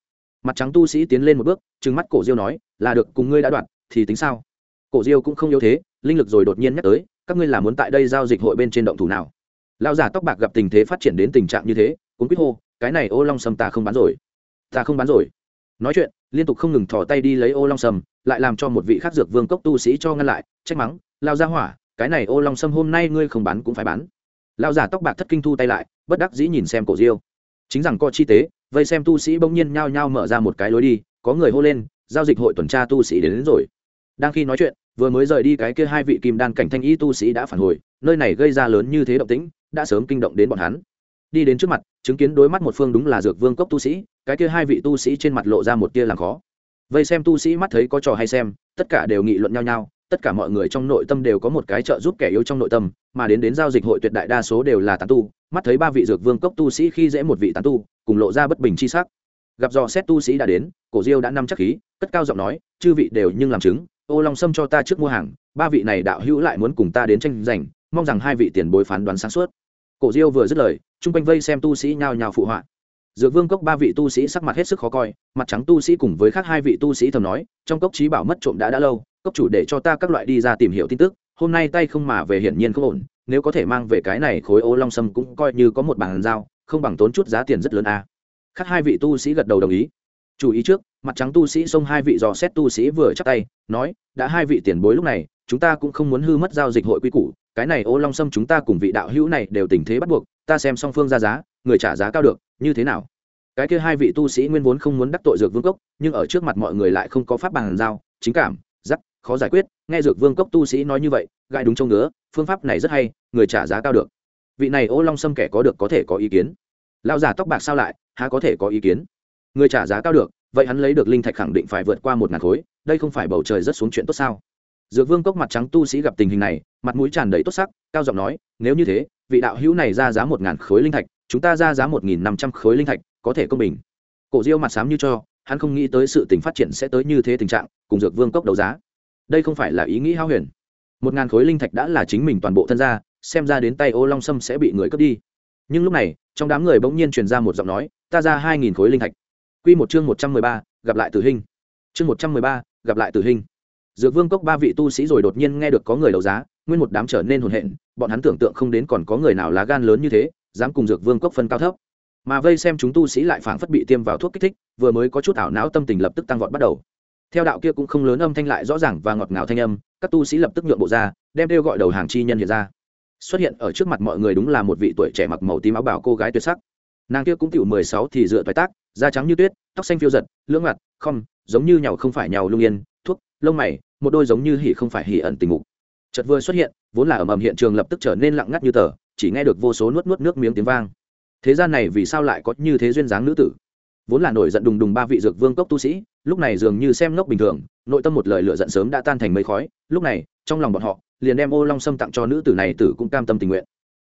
Mặt trắng tu sĩ tiến lên một bước, trừng mắt cổ diêu nói, là được, cùng ngươi đã đoạt, thì tính sao? Cổ diêu cũng không yếu thế, linh lực rồi đột nhiên nhắc tới, các ngươi là muốn tại đây giao dịch hội bên trên động thủ nào? Lão giả tóc bạc gặp tình thế phát triển đến tình trạng như thế cũng quyết hô, cái này ô long sâm ta không bán rồi. Ta không bán rồi. Nói chuyện liên tục không ngừng thò tay đi lấy ô long sâm lại làm cho một vị khắc dược vương cốc tu sĩ cho ngăn lại trách mắng lao ra hỏa cái này ô long sâm hôm nay ngươi không bán cũng phải bán. Lao giả tóc bạc thất kinh thu tay lại bất đắc dĩ nhìn xem cổ diêu. Chính rằng co chi tế vây xem tu sĩ bỗng nhiên nhao nhao mở ra một cái lối đi có người hô lên giao dịch hội tuần tra tu sĩ đến, đến rồi. Đang khi nói chuyện vừa mới rời đi cái kia hai vị kim đan cảnh thanh y tu sĩ đã phản hồi nơi này gây ra lớn như thế động tĩnh đã sớm kinh động đến bọn hắn đi đến trước mặt, chứng kiến đối mắt một phương đúng là dược vương cốc tu sĩ, cái kia hai vị tu sĩ trên mặt lộ ra một tia làm khó. Vây xem tu sĩ mắt thấy có trò hay xem, tất cả đều nghị luận nhau nhau, tất cả mọi người trong nội tâm đều có một cái trợ giúp kẻ yếu trong nội tâm, mà đến đến giao dịch hội tuyệt đại đa số đều là tán tu, mắt thấy ba vị dược vương cốc tu sĩ khi dễ một vị tán tu, cùng lộ ra bất bình chi sắc. Gặp dò xét tu sĩ đã đến, cổ diêu đã năm chắc khí, cất cao giọng nói, chư vị đều nhưng làm chứng, ô long sâm cho ta trước mua hàng, ba vị này đạo hữu lại muốn cùng ta đến tranh giành, mong rằng hai vị tiền bối phán đoán sáng suốt cổ diêu vừa dứt lời, chung quanh vây xem tu sĩ nhao nhao phụ họa dược vương cốc ba vị tu sĩ sắc mặt hết sức khó coi, mặt trắng tu sĩ cùng với khác hai vị tu sĩ thầm nói, trong cốc trí bảo mất trộm đã đã lâu, cốc chủ để cho ta các loại đi ra tìm hiểu tin tức, hôm nay tay không mà về hiển nhiên không ổn, nếu có thể mang về cái này khối ô long sâm cũng coi như có một bàn giao, không bằng tốn chút giá tiền rất lớn a à. khác hai vị tu sĩ gật đầu đồng ý chú ý trước, mặt trắng tu sĩ xông hai vị dò xét tu sĩ vừa chắc tay, nói, đã hai vị tiền bối lúc này, chúng ta cũng không muốn hư mất giao dịch hội quy củ cái này ô long sâm chúng ta cùng vị đạo hữu này đều tình thế bắt buộc, ta xem song phương ra giá, người trả giá cao được, như thế nào? Cái kia hai vị tu sĩ nguyên vốn không muốn đắc tội dược vương cốc, nhưng ở trước mặt mọi người lại không có pháp bàn giao, chính cảm, giắc, khó giải quyết, nghe dược vương cốc tu sĩ nói như vậy gai đúng trong ngứa, phương pháp này rất hay, người trả giá cao được. Vị này ô long sâm kẻ có được có thể có ý kiến. Lao giả tóc bạc sao lại, há có thể có ý kiến? Người trả giá cao được, vậy hắn lấy được linh thạch khẳng định phải vượt qua một ngàn khối, đây không phải bầu trời rất xuống chuyện tốt sao? Dược vương cốc mặt trắng tu sĩ gặp tình hình này, mặt mũi tràn đầy tốt sắc, cao giọng nói, nếu như thế, vị đạo hữu này ra giá một ngàn khối linh thạch, chúng ta ra giá một nghìn năm trăm khối linh thạch, có thể công bình. Cổ diêu mặt xám như cho, hắn không nghĩ tới sự tình phát triển sẽ tới như thế tình trạng, cùng dược vương cốc đấu giá. Đây không phải là ý nghĩ hao huyền. Một ngàn khối linh thạch đã là chính mình toàn bộ thân gia xem ra đến tay ô long sâm sẽ bị người cướp đi. Nhưng lúc này, trong đám người bỗng nhiên truyền ra một giọng nói, ta ra hai nghìn khối linh thạch. Quy một chương một trăm mười ba, gặp lại tử hình. Chương một trăm mười ba, gặp lại tử hình dược vương cốc ba vị tu sĩ rồi đột nhiên nghe được có người đấu giá, nguyên một đám trở nên hồn hện, bọn hắn tưởng tượng không đến còn có người nào lá gan lớn như thế, dám cùng dược vương cốc phân cao thấp. Mà vây xem chúng tu sĩ lại phảng phất bị tiêm vào thuốc kích thích, vừa mới có chút ảo não tâm tình lập tức tăng vọt bắt đầu. Theo đạo kia cũng không lớn âm thanh lại rõ ràng và ngọt ngào thanh âm, các tu sĩ lập tức nhượng bộ ra, đem đeo gọi đầu hàng chi nhân hiện ra. Xuất hiện ở trước mặt mọi người đúng là một vị tuổi trẻ mặc màu tím áo bảo cô gái tuyệt sắc. Nàng kia cũng tiểu mười sáu thì dựa toái tác, da trắng như tuyết, tóc xanh phiêu giật, lưỡng mặt không giống như nhàu không phải nhàu lung yên lông mày, một đôi giống như hỉ không phải hỉ ẩn tình mục. Chợt vừa xuất hiện, vốn là ầm ầm hiện trường lập tức trở nên lặng ngắt như tờ, chỉ nghe được vô số nuốt nuốt nước miếng tiếng vang. Thế gian này vì sao lại có như thế duyên dáng nữ tử? Vốn là nổi giận đùng đùng ba vị dược vương cốc tu sĩ, lúc này dường như xem ngốc bình thường, nội tâm một lời lựa giận sớm đã tan thành mây khói, lúc này, trong lòng bọn họ, liền đem ô long sâm tặng cho nữ tử này tử cũng cam tâm tình nguyện.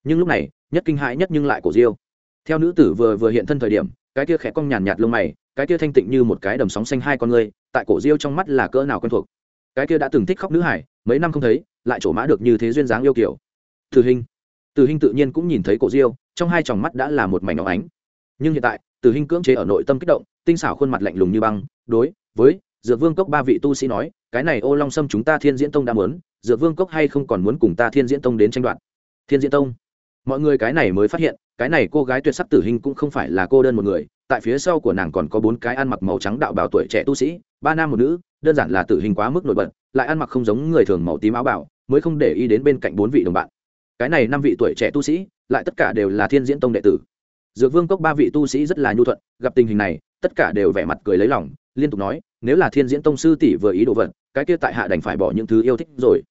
Nhưng lúc này, nhất kinh hãi nhất nhưng lại cổ diêu. Theo nữ tử vừa vừa hiện thân thời điểm, cái kia khẽ cong nhàn nhạt lông mày, cái kia thanh tịnh như một cái đầm sóng xanh hai con người tại cổ diêu trong mắt là cỡ nào quen thuộc. Cái kia đã từng thích khóc nữ hải, mấy năm không thấy, lại trổ mã được như thế duyên dáng yêu kiểu. Tử hình tử hình tự nhiên cũng nhìn thấy cổ diêu, trong hai tròng mắt đã là một mảnh óng ánh. Nhưng hiện tại tử hình cưỡng chế ở nội tâm kích động, tinh xảo khuôn mặt lạnh lùng như băng, đối với dược vương cốc ba vị tu sĩ nói, cái này ô long sâm chúng ta thiên diễn tông đã muốn, dược vương cốc hay không còn muốn cùng ta thiên diễn tông đến tranh đoạt? Thiên diễn tông. Mọi người cái này mới phát hiện, cái này cô gái tuyệt sắc tử hình cũng không phải là cô đơn một người, tại phía sau của nàng còn có bốn cái ăn mặc màu trắng đạo bảo tuổi trẻ tu sĩ ba nam một nữ, đơn giản là tử hình quá mức nổi bật, lại ăn mặc không giống người thường màu tím áo bảo, mới không để ý đến bên cạnh bốn vị đồng bạn. Cái này năm vị tuổi trẻ tu sĩ, lại tất cả đều là thiên diễn tông đệ tử. Dược vương cốc ba vị tu sĩ rất là nhu thuận, gặp tình hình này, tất cả đều vẻ mặt cười lấy lòng, liên tục nói, nếu là thiên diễn tông sư tỷ vừa ý đồ vật, cái kia tại hạ đành phải bỏ những thứ yêu thích rồi.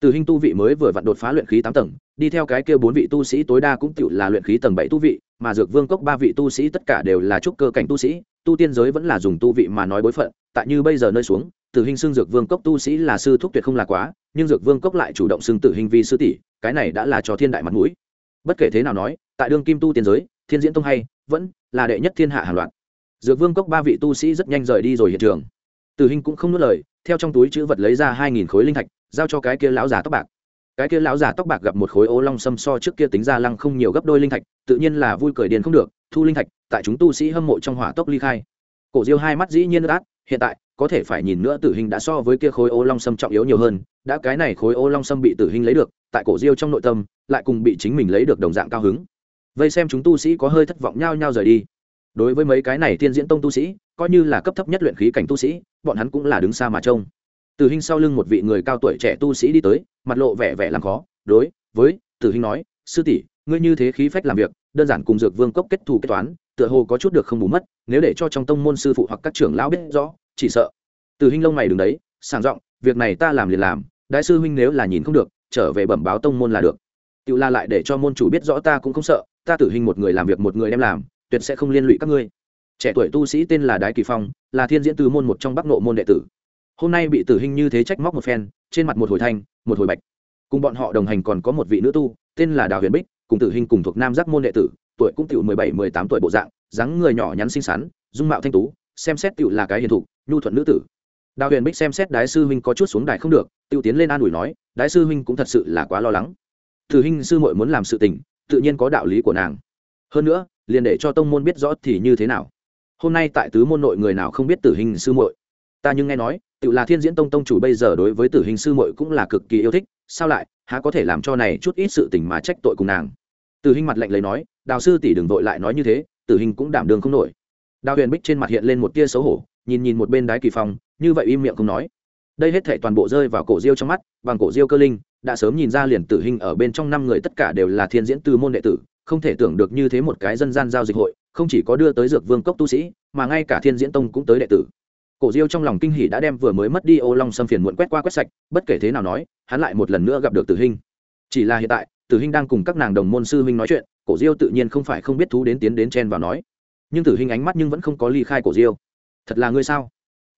Từ hình tu vị mới vừa vặn đột phá luyện khí tám tầng, đi theo cái kia bốn vị tu sĩ tối đa cũng tựu là luyện khí tầng bảy tu vị, mà dược vương cốc ba vị tu sĩ tất cả đều là trúc cơ cảnh tu sĩ tu tiên giới vẫn là dùng tu vị mà nói bối phận, tại như bây giờ nơi xuống, tử hình xưng dược vương cốc tu sĩ là sư thúc tuyệt không là quá, nhưng dược vương cốc lại chủ động xưng tử hình vi sư tỷ, cái này đã là cho thiên đại mặt mũi. Bất kể thế nào nói, tại đương kim tu tiên giới, thiên diễn tông hay, vẫn là đệ nhất thiên hạ hàng loạt. Dược vương cốc ba vị tu sĩ rất nhanh rời đi rồi hiện trường. Tử hình cũng không nuốt lời, theo trong túi chữ vật lấy ra hai nghìn khối linh thạch, giao cho cái kia lão già tóc bạc. Cái kia lão già tóc bạc gặp một khối ô long sâm so trước kia tính ra lăng không nhiều gấp đôi linh thạch, tự nhiên là vui cười điền không được, thu linh thạch tại chúng tu sĩ hâm mộ trong hỏa tốc ly khai. Cổ diêu hai mắt dĩ nhiên át, hiện tại, có thể phải nhìn nữa tử hình đã so với kia khối ô long sâm trọng yếu nhiều hơn, đã cái này khối ô long sâm bị tử hình lấy được, tại cổ diêu trong nội tâm, lại cùng bị chính mình lấy được đồng dạng cao hứng. Vây xem chúng tu sĩ có hơi thất vọng nhau nhau rời đi. Đối với mấy cái này thiên diễn tông tu sĩ, coi như là cấp thấp nhất luyện khí cảnh tu sĩ, bọn hắn cũng là đứng xa mà trông. Tử hình sau lưng một vị người cao tuổi trẻ tu sĩ đi tới, mặt lộ vẻ vẻ làm khó, đối với tử hình nói, sư tỷ, ngươi như thế khí phách làm việc, đơn giản cùng dược vương cốc kết thù kết toán tựa hồ có chút được không bù mất, nếu để cho trong tông môn sư phụ hoặc các trưởng lão biết rõ, chỉ sợ. Từ hình lông mày đứng đấy sàng giọng, việc này ta làm liền làm, đại sư huynh nếu là nhìn không được, trở về bẩm báo tông môn là được. Tự la lại để cho môn chủ biết rõ ta cũng không sợ, ta tử hình một người làm việc một người đem làm, tuyệt sẽ không liên lụy các ngươi. Trẻ tuổi tu sĩ tên là đái kỳ phong, là thiên diễn từ môn một trong bắc nộ môn đệ tử. Hôm nay bị tử hình như thế trách móc một phen, trên mặt một hồi thanh, một hồi bạch. Cùng bọn họ đồng hành còn có một vị nữ tu, tên là đào huyền bích, cùng tử hình cùng thuộc nam giác môn đệ tử tuổi cũng tiểu mười bảy, mười tám tuổi bộ dạng, dáng người nhỏ nhắn xinh xắn, dung mạo thanh tú, xem xét tiểu là cái hiền thục, nhu thuận nữ tử. Đào huyền bích xem xét đái sư huynh có chút xuống đài không được tiêu tiến lên an ủi nói, đái sư huynh cũng thật sự là quá lo lắng. Tử hình sư muội muốn làm sự tình, tự nhiên có đạo lý của nàng. Hơn nữa, liền để cho tông môn biết rõ thì như thế nào. Hôm nay tại tứ môn nội người nào không biết tử hình sư muội? Ta nhưng nghe nói tự là thiên diễn tông tông chủ bây giờ đối với tử hình sư muội cũng là cực kỳ yêu thích, sao lại, há có thể làm cho này chút ít sự tình mà trách tội cùng nàng? Tử hình mặt lạnh lấy nói, đào sư tỷ đừng vội lại nói như thế tử hình cũng đảm đường không nổi. Đào huyền bích trên mặt hiện lên một tia xấu hổ, nhìn nhìn một bên đái kỳ phong, như vậy im miệng không nói. Đây hết thể toàn bộ rơi vào cổ diêu trong mắt, bằng cổ diêu cơ linh, đã sớm nhìn ra liền tử hình ở bên trong năm người tất cả đều là thiên diễn tư môn đệ tử, không thể tưởng được như thế một cái dân gian giao dịch hội, không chỉ có đưa tới dược vương cốc tu sĩ, mà ngay cả thiên diễn tông cũng tới đệ tử. Cổ diêu trong lòng kinh hỉ đã đem vừa mới mất đi ô long xâm phiền muộn quét qua quét sạch, bất kể thế nào nói, hắn lại một lần nữa gặp được tử hình chỉ là hiện tại tử Hinh đang cùng các nàng đồng môn sư huynh nói chuyện, cổ diêu tự nhiên không phải không biết thú đến tiến đến chen vào nói. Nhưng tử hình ánh mắt nhưng vẫn không có ly khai cổ diêu. Thật là ngươi sao?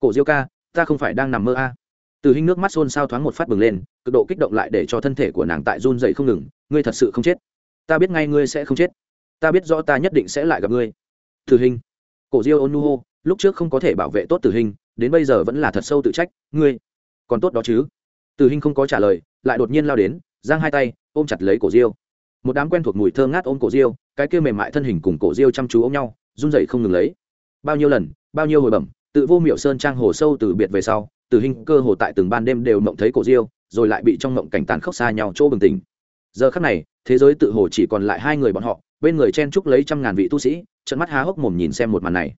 Cổ diêu ca, ta không phải đang nằm mơ a. Tử hinh nước mắt xôn xao thoáng một phát bừng lên, cực độ kích động lại để cho thân thể của nàng tại run dậy không ngừng. Ngươi thật sự không chết. Ta biết ngay ngươi sẽ không chết. Ta biết rõ ta nhất định sẽ lại gặp ngươi. Tử hình cổ diêu ôn nu hô, lúc trước không có thể bảo vệ tốt tử hình đến bây giờ vẫn là thật sâu tự trách. Ngươi còn tốt đó chứ? Tử hình không có trả lời, lại đột nhiên lao đến giang hai tay, ôm chặt lấy cổ diêu. Một đám quen thuộc mùi thơ ngát ôm cổ diêu, cái kia mềm mại thân hình cùng cổ diêu chăm chú ôm nhau, run dậy không ngừng lấy. Bao nhiêu lần, bao nhiêu hồi bẩm, tự vô miệu sơn trang hồ sâu từ biệt về sau từ hình cơ hồ tại từng ban đêm đều mộng thấy cổ diêu, rồi lại bị trong mộng cảnh tàn khốc xa nhau chỗ bừng tỉnh. Giờ khắc này, thế giới tự hồ chỉ còn lại hai người bọn họ, bên người chen chúc lấy trăm ngàn vị tu sĩ trận mắt há hốc mồm nhìn xem một màn này.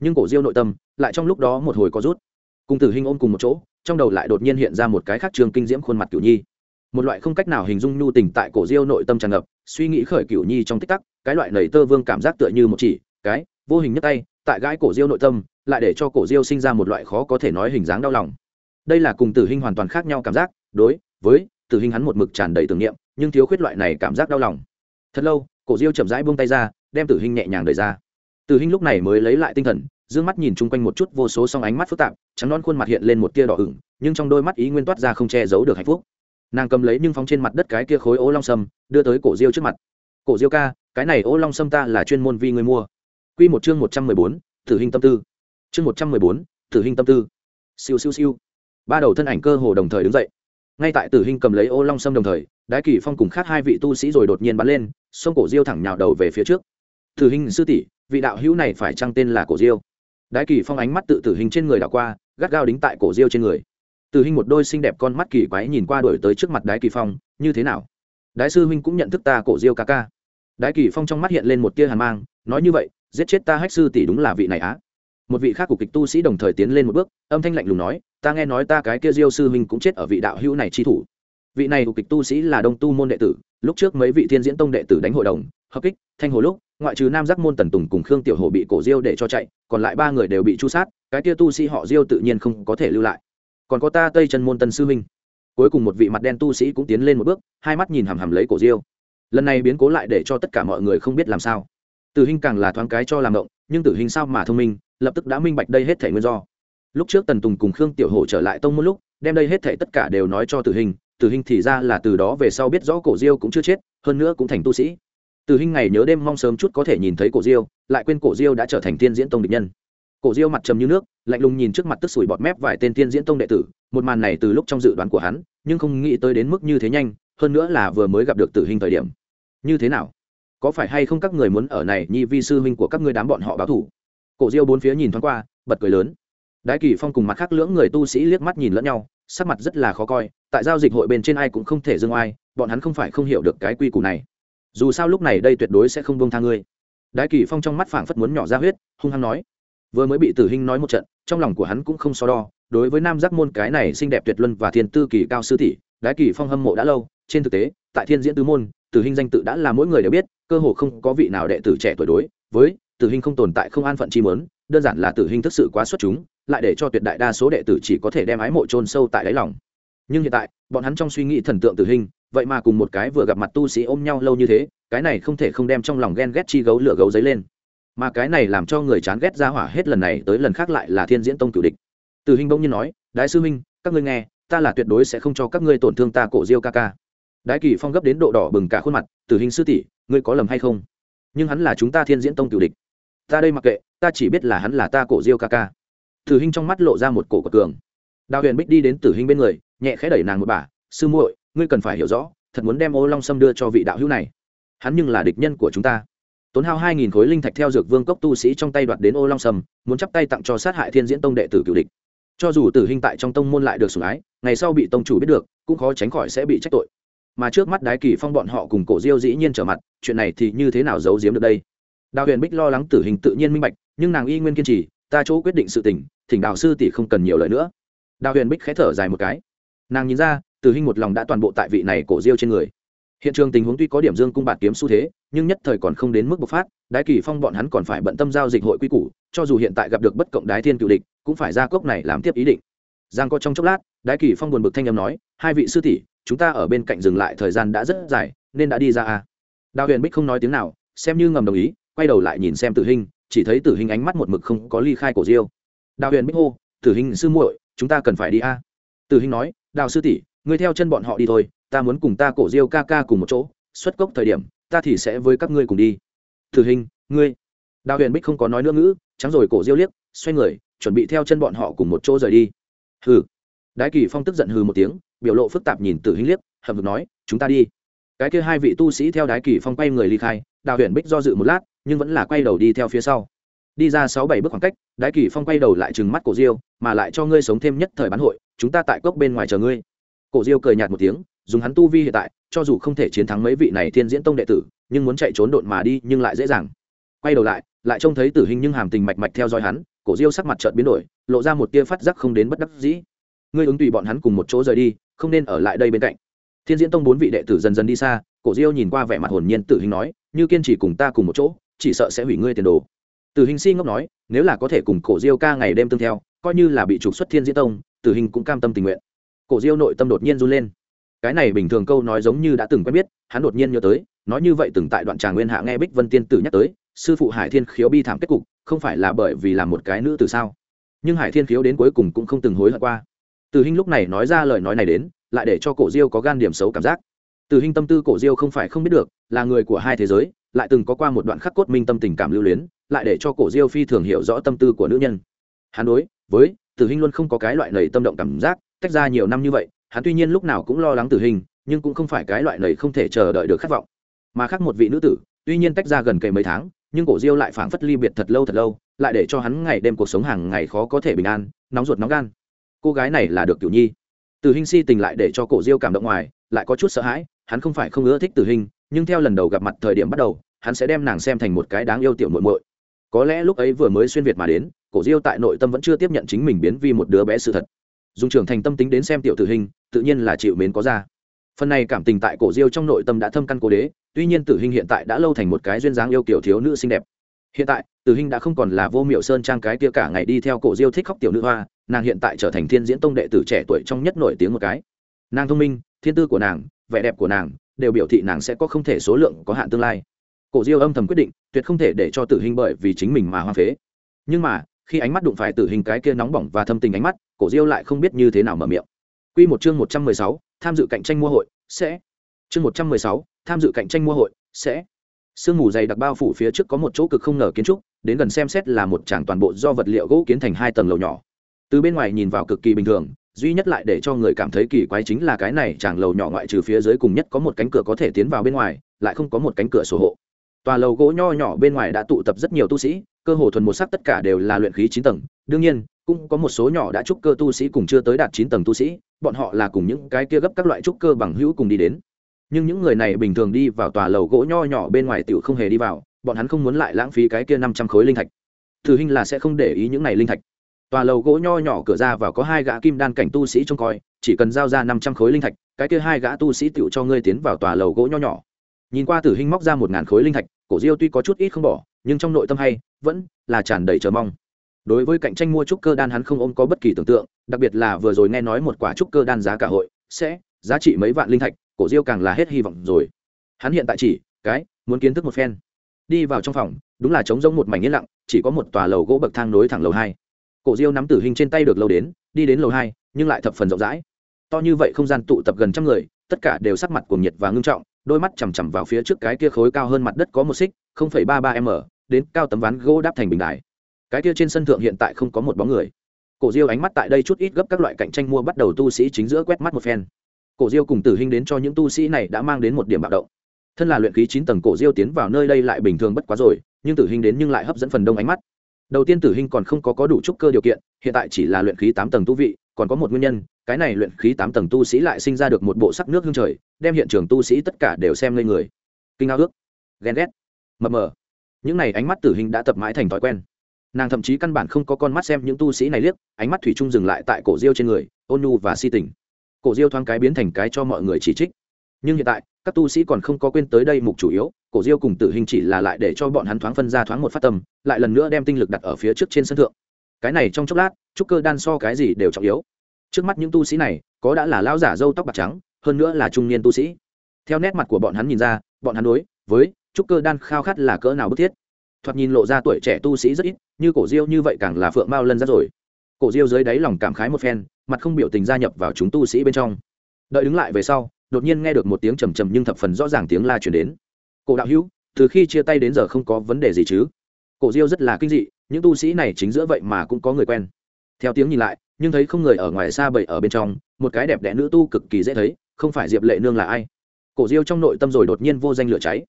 Nhưng cổ diêu nội tâm, lại trong lúc đó một hồi có rút. Cùng tử hình ôm cùng một chỗ, trong đầu lại đột nhiên hiện ra một cái khác trường kinh diễm khuôn mặt cửu nhi một loại không cách nào hình dung nhu tình tại cổ diêu nội tâm tràn ngập, suy nghĩ khởi cửu nhi trong tích tắc, cái loại nầy tơ vương cảm giác tựa như một chỉ, cái, vô hình nhất tay, tại gái cổ diêu nội tâm, lại để cho cổ diêu sinh ra một loại khó có thể nói hình dáng đau lòng. Đây là cùng tử hình hoàn toàn khác nhau cảm giác, đối với tử hình hắn một mực tràn đầy tưởng niệm, nhưng thiếu khuyết loại này cảm giác đau lòng. Thật lâu, cổ diêu chậm rãi buông tay ra, đem tử hình nhẹ nhàng đẩy ra. Tử hình lúc này mới lấy lại tinh thần d ư ơ n g mắt nhìn chung quanh một chút vô số song ánh mắt phức tạp, trắng non khuôn mặt hiện lên một tia đỏ ửng, nhưng trong đôi mắt ý nguyên toát ra không che giấu được hạnh phúc nàng cầm lấy nhưng phóng trên mặt đất cái kia khối ô long sâm, đưa tới cổ diêu trước mặt. Cổ diêu ca, cái này ô long sâm ta là chuyên môn vi người mua. Q một chương một trăm mười bốn, tử hình tâm tư. Chương một trăm mười bốn, tử hình tâm tư. Siêu siêu siêu. Ba đầu thân ảnh cơ hồ đồng thời đứng dậy. Ngay tại tử hình cầm lấy ô long sâm đồng thời, đái kỳ phong cùng khác hai vị tu sĩ rồi đột nhiên bắn lên, xông cổ diêu thẳng nhào đầu về phía trước. Tử hình sư tỷ, vị đạo hữu này phải chăng tên là cổ diêu? Đái kỳ phong ánh mắt tự tử hình trên người đảo qua, gắt gao đính tại cổ diêu trên người. Từ hình một đôi xinh đẹp con mắt kỳ quái nhìn qua đổi tới trước mặt đái kỳ phong, như thế nào? Đái sư huynh cũng nhận thức ta cổ diêu ca ca. Đái kỳ phong trong mắt hiện lên một tia hàn mang, nói như vậy, giết chết ta hách sư tỷ đúng là vị này á. Một vị khác của kịch tu sĩ đồng thời tiến lên một bước, âm thanh lạnh lùng nói, ta nghe nói ta cái kia diêu sư huynh cũng chết ở vị đạo hữu này chi thủ. Vị này của kịch tu sĩ là đông tu môn đệ tử, lúc trước mấy vị thiên diễn tông đệ tử đánh hội đồng, hợp kích, thanh hồ lúc, ngoại trừ nam giác môn tần tùng cùng khương tiểu hồ bị cổ diêu để cho chạy, còn lại ba người đều bị tru sát, cái kia tu sĩ họ diêu tự nhiên không có thể lưu lại còn có ta tây chân môn tân sư Minh cuối cùng một vị mặt đen tu sĩ cũng tiến lên một bước, hai mắt nhìn hằm hằm lấy cổ diêu. Lần này biến cố lại để cho tất cả mọi người không biết làm sao. Tử hình càng là thoáng cái cho làm động, nhưng tử hình sao mà thông minh, lập tức đã minh bạch đây hết thể nguyên do. Lúc trước tần tùng cùng khương tiểu hổ trở lại tông một lúc, đem đây hết thể tất cả đều nói cho tử hình tử hình thì ra là từ đó về sau biết rõ cổ diêu cũng chưa chết, hơn nữa cũng thành tu sĩ. Tử hình ngày nhớ đêm mong sớm chút có thể nhìn thấy cổ diêu, lại quên cổ diêu đã trở thành tiên diễn tông địch nhân cổ diêu mặt trầm như nước, lạnh lùng nhìn trước mặt tức sủi bọt mép vài tên tiên diễn tông đệ tử, một màn này từ lúc trong dự đoán của hắn, nhưng không nghĩ tới đến mức như thế nhanh, hơn nữa là vừa mới gặp được tử hình thời điểm. Như thế nào? Có phải hay không các người muốn ở này nhi vi sư huynh của các ngươi đám bọn họ báo thủ? Cổ diêu bốn phía nhìn thoáng qua, bật cười lớn. Đái kỳ phong cùng mặt khác lưỡng người tu sĩ liếc mắt nhìn lẫn nhau, sắc mặt rất là khó coi, tại giao dịch hội bên trên ai cũng không thể dương oai bọn hắn không phải không hiểu được cái quy củ này. Dù sao lúc này đây tuyệt đối sẽ không bông tha ngươi. Đái kỳ phong trong mắt phảng phất muốn nhỏ ra huyết, hung hăng nói vừa mới bị tử hình nói một trận, trong lòng của hắn cũng không so đo, đối với nam giác môn cái này xinh đẹp tuyệt luân và thiên tư kỳ cao sư tỷ, đái kỳ phong hâm mộ đã lâu, trên thực tế, tại thiên diễn tứ môn, tử hình danh tự đã là mỗi người đều biết, cơ hồ không có vị nào đệ tử trẻ tuổi đối, với tử hình không tồn tại không an phận chi mớn đơn giản là tử hình thực sự quá xuất chúng, lại để cho tuyệt đại đa số đệ tử chỉ có thể đem ái mộ chôn sâu tại đáy lòng. Nhưng hiện tại, bọn hắn trong suy nghĩ thần tượng tử hình vậy mà cùng một cái vừa gặp mặt tu sĩ ôm nhau lâu như thế, cái này không thể không đem trong lòng ghen ghét chi gấu lửa gấu giấy lên mà cái này làm cho người chán ghét ra hỏa hết lần này tới lần khác lại là thiên diễn tông cửu địch. Tử hình bỗng nhiên nói, đại sư minh các ngươi nghe, ta là tuyệt đối sẽ không cho các ngươi tổn thương ta cổ diêu ca ca. Đại kỳ phong gấp đến độ đỏ bừng cả khuôn mặt tử hình sư tỷ, ngươi có lầm hay không? Nhưng hắn là chúng ta thiên diễn tông cửu địch. Ta đây mặc kệ, ta chỉ biết là hắn là ta cổ diêu ca ca. Tử hình trong mắt lộ ra một cổ của cường. Đào huyền bích đi đến tử hình bên người, nhẹ khẽ đẩy nàng một bà, sư muội, ngươi cần phải hiểu rõ, thật muốn đem ô long sâm đưa cho vị đạo hữu này. Hắn nhưng là địch nhân của chúng ta tốn hao hai nghìn khối linh thạch theo dược vương cốc tu sĩ trong tay đoạt đến ô long sâm, muốn chắp tay tặng cho sát hại thiên diễn tông đệ tử cựu địch. Cho dù tử hình tại trong tông môn lại được sủng ái, ngày sau bị tông chủ biết được, cũng khó tránh khỏi sẽ bị trách tội. Mà trước mắt đái kỳ phong bọn họ cùng cổ diêu dĩ nhiên trở mặt, chuyện này thì như thế nào giấu giếm được đây? Đào huyền bích lo lắng tử hình tự nhiên minh bạch, nhưng nàng y nguyên kiên trì, ta chỗ quyết định sự tình, thỉnh đạo sư tỷ không cần nhiều lời nữa. Đào huyền bích khẽ thở dài một cái. Nàng nhìn ra, tử hình một lòng đã toàn bộ tại vị này cổ diêu trên người hiện trường tình huống tuy có điểm dương cung bạt kiếm xu thế, nhưng nhất thời còn không đến mức bộc phát, đái kỳ phong bọn hắn còn phải bận tâm giao dịch hội quy củ, cho dù hiện tại gặp được bất cộng đái thiên cựu địch, cũng phải ra cốc này làm tiếp ý định. Giang có trong chốc lát, đái kỳ phong buồn bực thanh âm nói, hai vị sư tỷ, chúng ta ở bên cạnh dừng lại thời gian đã rất dài, nên đã đi ra à? Đào huyền bích không nói tiếng nào, xem như ngầm đồng ý, quay đầu lại nhìn xem tử hình chỉ thấy tử hình ánh mắt một mực không có ly khai cổ diêu. Đào huyền bích hô, tử hình sư muội, chúng ta cần phải đi a à. từ hình nói, đào sư tỷ, ngươi theo chân bọn họ đi thôi ta muốn cùng ta cổ diêu ca ca cùng một chỗ, xuất cốc thời điểm, ta thì sẽ với các ngươi cùng đi. Tử hình, ngươi. Đào huyền bích không có nói nữa ngữ, trắng rồi cổ diêu liếc, xoay người, chuẩn bị theo chân bọn họ cùng một chỗ rời đi. Hừ. Đái kỳ phong tức giận hừ một tiếng, biểu lộ phức tạp nhìn tử hình liếc hầm vực nói, chúng ta đi. Cái kia hai vị tu sĩ theo đái kỳ phong quay người ly khai, đào huyền bích do dự một lát, nhưng vẫn là quay đầu đi theo phía sau. Đi ra sáu bảy bước khoảng cách, đái kỳ phong quay đầu lại trừng mắt cổ diêu, mà lại cho ngươi sống thêm nhất thời bán hội, chúng ta tại cốc bên ngoài chờ ngươi. Cổ diêu cười nhạt một tiếng dùng hắn tu vi hiện tại, cho dù không thể chiến thắng mấy vị này thiên diễn tông đệ tử, nhưng muốn chạy trốn đột mà đi nhưng lại dễ dàng. Quay đầu lại lại trông thấy tử hình nhưng hàm tình mạch mạch theo dõi hắn, cổ diêu sắc mặt trợn biến đổi, lộ ra một tia phát giác không đến bất đắc dĩ. Ngươi ứng tùy bọn hắn cùng một chỗ rời đi, không nên ở lại đây bên cạnh. Thiên diễn tông bốn vị đệ tử dần dần đi xa, cổ diêu nhìn qua vẻ mặt hồn nhiên tử hình nói, như kiên trì cùng ta cùng một chỗ, chỉ sợ sẽ hủy ngươi tiền đồ. Tử hình si ngốc nói, nếu là có thể cùng cổ diêu ca ngày đêm tương theo, coi như là bị trục xuất thiên diễn tông, tử hình cũng cam tâm tình nguyện. Cổ diêu nội tâm đột nhiên run lên cái này bình thường câu nói giống như đã từng quen biết, hắn đột nhiên nhớ tới, nói như vậy từng tại đoạn tràng nguyên hạ nghe bích vân tiên tử nhắc tới, sư phụ hải thiên khiếu bi thảm kết cục, không phải là bởi vì làm một cái nữ từ sao? Nhưng hải thiên khiếu đến cuối cùng cũng không từng hối hận qua. Từ hinh lúc này nói ra lời nói này đến, lại để cho cổ diêu có gan điểm xấu cảm giác. Từ hinh tâm tư cổ diêu không phải không biết được, là người của hai thế giới, lại từng có qua một đoạn khắc cốt minh tâm tình cảm lưu luyến, lại để cho cổ diêu phi thường hiểu rõ tâm tư của nữ nhân. Hắn đối với từ hinh luôn không có cái loại lầy tâm động cảm giác, tách ra nhiều năm như vậy hắn tuy nhiên lúc nào cũng lo lắng tử hình, nhưng cũng không phải cái loại này không thể chờ đợi được khát vọng. Mà khác một vị nữ tử, tuy nhiên tách ra gần kề mấy tháng, nhưng cổ diêu lại phảng phất ly biệt thật lâu thật lâu, lại để cho hắn ngày đêm cuộc sống hàng ngày khó có thể bình an, nóng ruột nóng gan. Cô gái này là được tiểu nhi. Tử hình si tình lại để cho cổ diêu cảm động ngoài, lại có chút sợ hãi, hắn không phải không ưa thích tử hình, nhưng theo lần đầu gặp mặt thời điểm bắt đầu, hắn sẽ đem nàng xem thành một cái đáng yêu tiểu muội muội. Có lẽ lúc ấy vừa mới xuyên việt mà đến, cổ diêu tại nội tâm vẫn chưa tiếp nhận chính mình biến vì một đứa bé sự thật. Dùng trưởng thành tâm tính đến xem tiểu tử hình tự nhiên là chịu mến có ra. Phần này cảm tình tại cổ diêu trong nội tâm đã thâm căn cố đế, tuy nhiên tử hình hiện tại đã lâu thành một cái duyên dáng yêu kiểu thiếu nữ xinh đẹp. Hiện tại, tử hình đã không còn là vô miệu sơn trang cái kia cả ngày đi theo cổ diêu thích khóc tiểu nữ hoa, nàng hiện tại trở thành thiên diễn tông đệ tử trẻ tuổi trong nhất nổi tiếng một cái. Nàng thông minh, thiên tư của nàng, vẻ đẹp của nàng, đều biểu thị nàng sẽ có không thể số lượng, có hạn tương lai. Cổ diêu âm thầm quyết định, tuyệt không thể để cho tử hình bởi vì chính mình mà hoa phế. Nhưng mà, khi ánh mắt đụng phải tử hình cái kia nóng bỏng và thâm tình ánh mắt, cổ diêu lại không biết như thế nào mở miệng. Quy một chương một trăm mười sáu, tham dự cạnh tranh mua hội, sẽ. Chương một trăm mười sáu, tham dự cạnh tranh mua hội, sẽ. Sương mù dày đặc bao phủ phía trước có một chỗ cực không ngờ kiến trúc, đến gần xem xét là một tràng toàn bộ do vật liệu gỗ kiến thành hai tầng lầu nhỏ. Từ bên ngoài nhìn vào cực kỳ bình thường, duy nhất lại để cho người cảm thấy kỳ quái chính là cái này tràng lầu nhỏ ngoại trừ phía dưới cùng nhất có một cánh cửa có thể tiến vào bên ngoài, lại không có một cánh cửa sổ hộ tòa lầu gỗ nho nhỏ bên ngoài đã tụ tập rất nhiều tu sĩ, cơ hồ thuần một sắc tất cả đều là luyện khí chín tầng. Đương nhiên, cũng có một số nhỏ đã trúc cơ tu sĩ cùng chưa tới đạt chín tầng tu sĩ, bọn họ là cùng những cái kia gấp các loại trúc cơ bằng hữu cùng đi đến. Nhưng những người này bình thường đi vào tòa lầu gỗ nho nhỏ bên ngoài tiểu không hề đi vào, bọn hắn không muốn lại lãng phí cái kia năm trăm khối linh thạch. Thử hình là sẽ không để ý những này linh thạch. Tòa lầu gỗ nho nhỏ cửa ra vào có hai gã kim đan cảnh tu sĩ trông coi, chỉ cần giao ra năm trăm khối linh thạch, cái kia hai gã tu sĩ tiểu cho ngươi tiến vào tòa lầu gỗ nho nhỏ nhìn qua tử hình móc ra một ngàn khối linh thạch, cổ diêu tuy có chút ít không bỏ, nhưng trong nội tâm hay, vẫn là tràn đầy chờ mong. Đối với cạnh tranh mua trúc cơ đan hắn không ôm có bất kỳ tưởng tượng, đặc biệt là vừa rồi nghe nói một quả trúc cơ đan giá cả hội, sẽ giá trị mấy vạn linh thạch, cổ diêu càng là hết hy vọng rồi. Hắn hiện tại chỉ, cái, muốn kiến thức một phen. Đi vào trong phòng, đúng là trống rỗng một mảnh yên lặng, chỉ có một tòa lầu gỗ bậc thang nối thẳng lầu hai. Cổ diêu nắm tử hình trên tay được lâu đến, đi đến lầu hai, nhưng lại thập phần rộng rãi. To như vậy không gian tụ tập gần trăm người, tất cả đều sắc mặt cuồng nhiệt và ngưng trọng đôi mắt chằm chằm vào phía trước cái kia khối cao hơn mặt đất có một xích, không phẩy ba ba m, đến cao tấm ván gỗ đáp thành bình đài. Cái kia trên sân thượng hiện tại không có một bóng người. Cổ diêu ánh mắt tại đây chút ít gấp các loại cạnh tranh mua bắt đầu tu sĩ chính giữa quét mắt một phen. Cổ diêu cùng tử hình đến cho những tu sĩ này đã mang đến một điểm bạo động. Thân là luyện khí chín tầng, cổ diêu tiến vào nơi đây lại bình thường bất quá rồi, nhưng tử hình đến nhưng lại hấp dẫn phần đông ánh mắt. Đầu tiên tử hình còn không có có đủ trúc cơ điều kiện, hiện tại chỉ là luyện khí tám tầng tu vị còn có một nguyên nhân, cái này luyện khí tám tầng tu sĩ lại sinh ra được một bộ sắc nước hương trời, đem hiện trường tu sĩ tất cả đều xem lên người. Kinh ao ước. Ghen ghét. Mập mờ. Những này ánh mắt tử hình đã tập mãi thành thói quen. Nàng thậm chí căn bản không có con mắt xem những tu sĩ này liếc, ánh mắt thủy chung dừng lại tại cổ diêu trên người, ôn nhu và si tình. Cổ diêu thoáng cái biến thành cái cho mọi người chỉ trích. Nhưng hiện tại, các tu sĩ còn không có quên tới đây mục chủ yếu, cổ diêu cùng tử hình chỉ là lại để cho bọn hắn thoáng phân ra thoáng một phát tâm, lại lần nữa đem tinh lực đặt ở phía trước trên sân thượng cái này trong chốc lát, trúc cơ đan so cái gì đều trọng yếu. Trước mắt những tu sĩ này, có đã là lão giả râu tóc bạc trắng, hơn nữa là trung niên tu sĩ. Theo nét mặt của bọn hắn nhìn ra, bọn hắn đối với trúc cơ đan khao khát là cỡ nào bức thiết. Thoạt nhìn lộ ra tuổi trẻ tu sĩ rất ít, như cổ diêu như vậy càng là phượng mao lân ra rồi. Cổ diêu dưới đáy lòng cảm khái một phen, mặt không biểu tình gia nhập vào chúng tu sĩ bên trong. Đợi đứng lại về sau, đột nhiên nghe được một tiếng trầm trầm nhưng thập phần rõ ràng tiếng la chuyển đến. Cổ đạo hữu, từ khi chia tay đến giờ không có vấn đề gì chứ? Cổ diêu rất là kinh dị những tu sĩ này chính giữa vậy mà cũng có người quen. Theo tiếng nhìn lại, nhưng thấy không người ở ngoài xa bậy ở bên trong, một cái đẹp đẽ nữ tu cực kỳ dễ thấy, không phải diệp lệ nương là ai? Cổ diêu trong nội tâm rồi đột nhiên vô danh lửa cháy.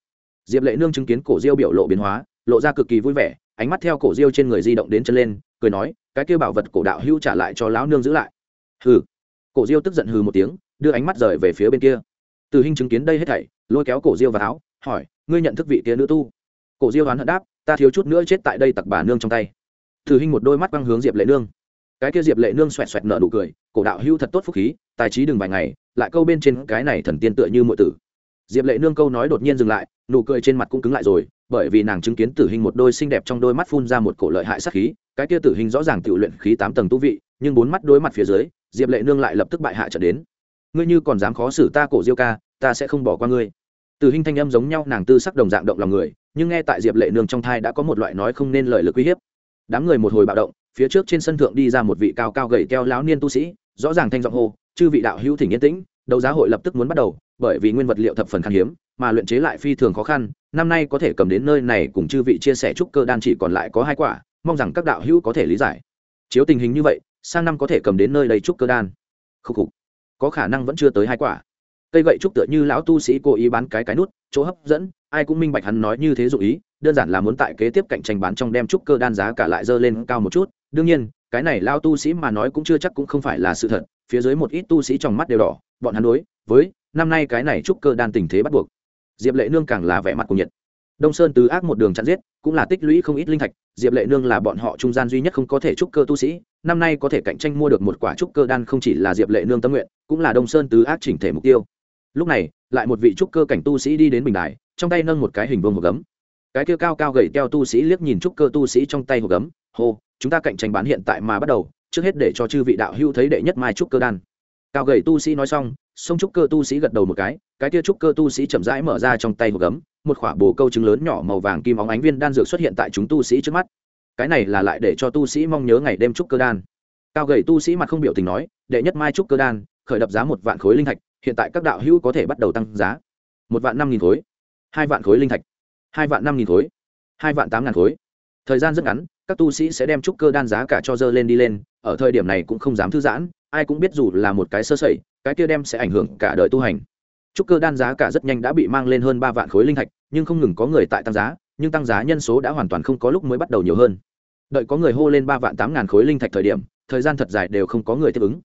Diệp lệ nương chứng kiến cổ diêu biểu lộ biến hóa, lộ ra cực kỳ vui vẻ, ánh mắt theo cổ diêu trên người di động đến chân lên, cười nói, cái kêu bảo vật cổ đạo hưu trả lại cho lão nương giữ lại. Hừ. Cổ diêu tức giận hừ một tiếng, đưa ánh mắt rời về phía bên kia. Từ hình chứng kiến đây hết thảy, lôi kéo cổ diêu vào áo, hỏi, ngươi nhận thức vị kia nữ tu? Cổ diêu đoán hận đáp ta thiếu chút nữa chết tại đây tặc bà nương trong tay. Thử hình một đôi mắt băng hướng diệp lệ nương. Cái kia diệp lệ nương xoẹt xoẹt nở nụ cười, cổ đạo hưu thật tốt phúc khí, tài trí đừng vài ngày, lại câu bên trên cái này thần tiên tựa như mọi tử. Diệp lệ nương câu nói đột nhiên dừng lại, nụ cười trên mặt cũng cứng lại rồi, bởi vì nàng chứng kiến tử hình một đôi xinh đẹp trong đôi mắt phun ra một cổ lợi hại sắc khí, cái kia tử hình rõ ràng tự luyện khí tám tầng tu vị, nhưng bốn mắt đối mặt phía dưới, diệp lệ nương lại lập tức bại hạ trở đến. Ngươi như còn dám khó xử ta cổ diêu ca, ta sẽ không bỏ qua ngươi. Từ hình thanh âm giống nhau, nàng tư sắc đồng dạng động lòng người, nhưng nghe tại diệp lệ nương trong thai đã có một loại nói không nên lời lực uy hiếp. Đám người một hồi bạo động, phía trước trên sân thượng đi ra một vị cao cao gầy keo lão niên tu sĩ, rõ ràng thanh giọng hô, chư vị đạo hữu thỉnh yên tĩnh, đấu giá hội lập tức muốn bắt đầu, bởi vì nguyên vật liệu thập phần khan hiếm, mà luyện chế lại phi thường khó khăn, năm nay có thể cầm đến nơi này cùng chư vị chia sẻ trúc cơ đan chỉ còn lại có hai quả, mong rằng các đạo hữu có thể lý giải. Chiếu tình hình như vậy, sang năm có thể cầm đến nơi đây trúc cơ đan. Khúc khục. Có khả năng vẫn chưa tới hai quả cây gậy trúc tựa như lão tu sĩ cố ý bán cái cái nút, chỗ hấp dẫn, ai cũng minh bạch hắn nói như thế dụ ý, đơn giản là muốn tại kế tiếp cạnh tranh bán trong đem trúc cơ đan giá cả lại dơ lên cao một chút. Đương nhiên, cái này lao tu sĩ mà nói cũng chưa chắc cũng không phải là sự thật, phía dưới một ít tu sĩ trong mắt đều đỏ, bọn hắn đối với năm nay cái này trúc cơ đan tình thế bắt buộc. Diệp lệ nương càng là vẻ mặt cùng nhiệt. Đông sơn tứ ác một đường chặn giết, cũng là tích lũy không ít linh thạch, diệp lệ nương là bọn họ trung gian duy nhất không có thể trúc cơ tu sĩ, năm nay có thể cạnh tranh mua được một quả trúc cơ đan không chỉ là diệp lệ nương tâm nguyện, cũng là đông sơn tứ ác chỉnh thể mục tiêu lúc này, lại một vị trúc cơ cảnh tu sĩ đi đến bình đài, trong tay nâng một cái hình vương hộp gấm. Cái kia cao cao gầy keo tu sĩ liếc nhìn trúc cơ tu sĩ trong tay hộp gấm, hô, chúng ta cạnh tranh bán hiện tại mà bắt đầu, trước hết để cho chư vị đạo hưu thấy đệ nhất mai trúc cơ đan. Cao gầy tu sĩ nói xong sông trúc cơ tu sĩ gật đầu một cái cái kia trúc cơ tu sĩ chậm rãi mở ra trong tay hộp gấm, một khỏa bồ câu trứng lớn nhỏ màu vàng kim óng ánh viên đan dược xuất hiện tại chúng tu sĩ trước mắt. Cái này là lại để cho tu sĩ mong nhớ ngày đêm trúc cơ đan. Cao gầy tu sĩ mặt không biểu tình nói, đệ nhất mai trúc cơ đan, khởi đập giá một vạn khối linh thạch hiện tại các đạo hữu có thể bắt đầu tăng giá. Một vạn năm nghìn khối, hai vạn khối linh thạch, hai vạn năm nghìn khối, hai vạn tám ngàn khối. Thời gian rất ngắn, các tu sĩ sẽ đem trúc cơ đan giá cả cho dơ lên đi lên, ở thời điểm này cũng không dám thư giãn, ai cũng biết dù là một cái sơ sẩy, cái kia đem sẽ ảnh hưởng cả đời tu hành. Trúc cơ đan giá cả rất nhanh đã bị mang lên hơn ba vạn khối linh thạch, nhưng không ngừng có người tại tăng giá, nhưng tăng giá nhân số đã hoàn toàn không có lúc mới bắt đầu nhiều hơn. Đợi có người hô lên ba vạn tám ngàn khối linh thạch thời điểm, thời gian thật dài đều không có người tiếp ứng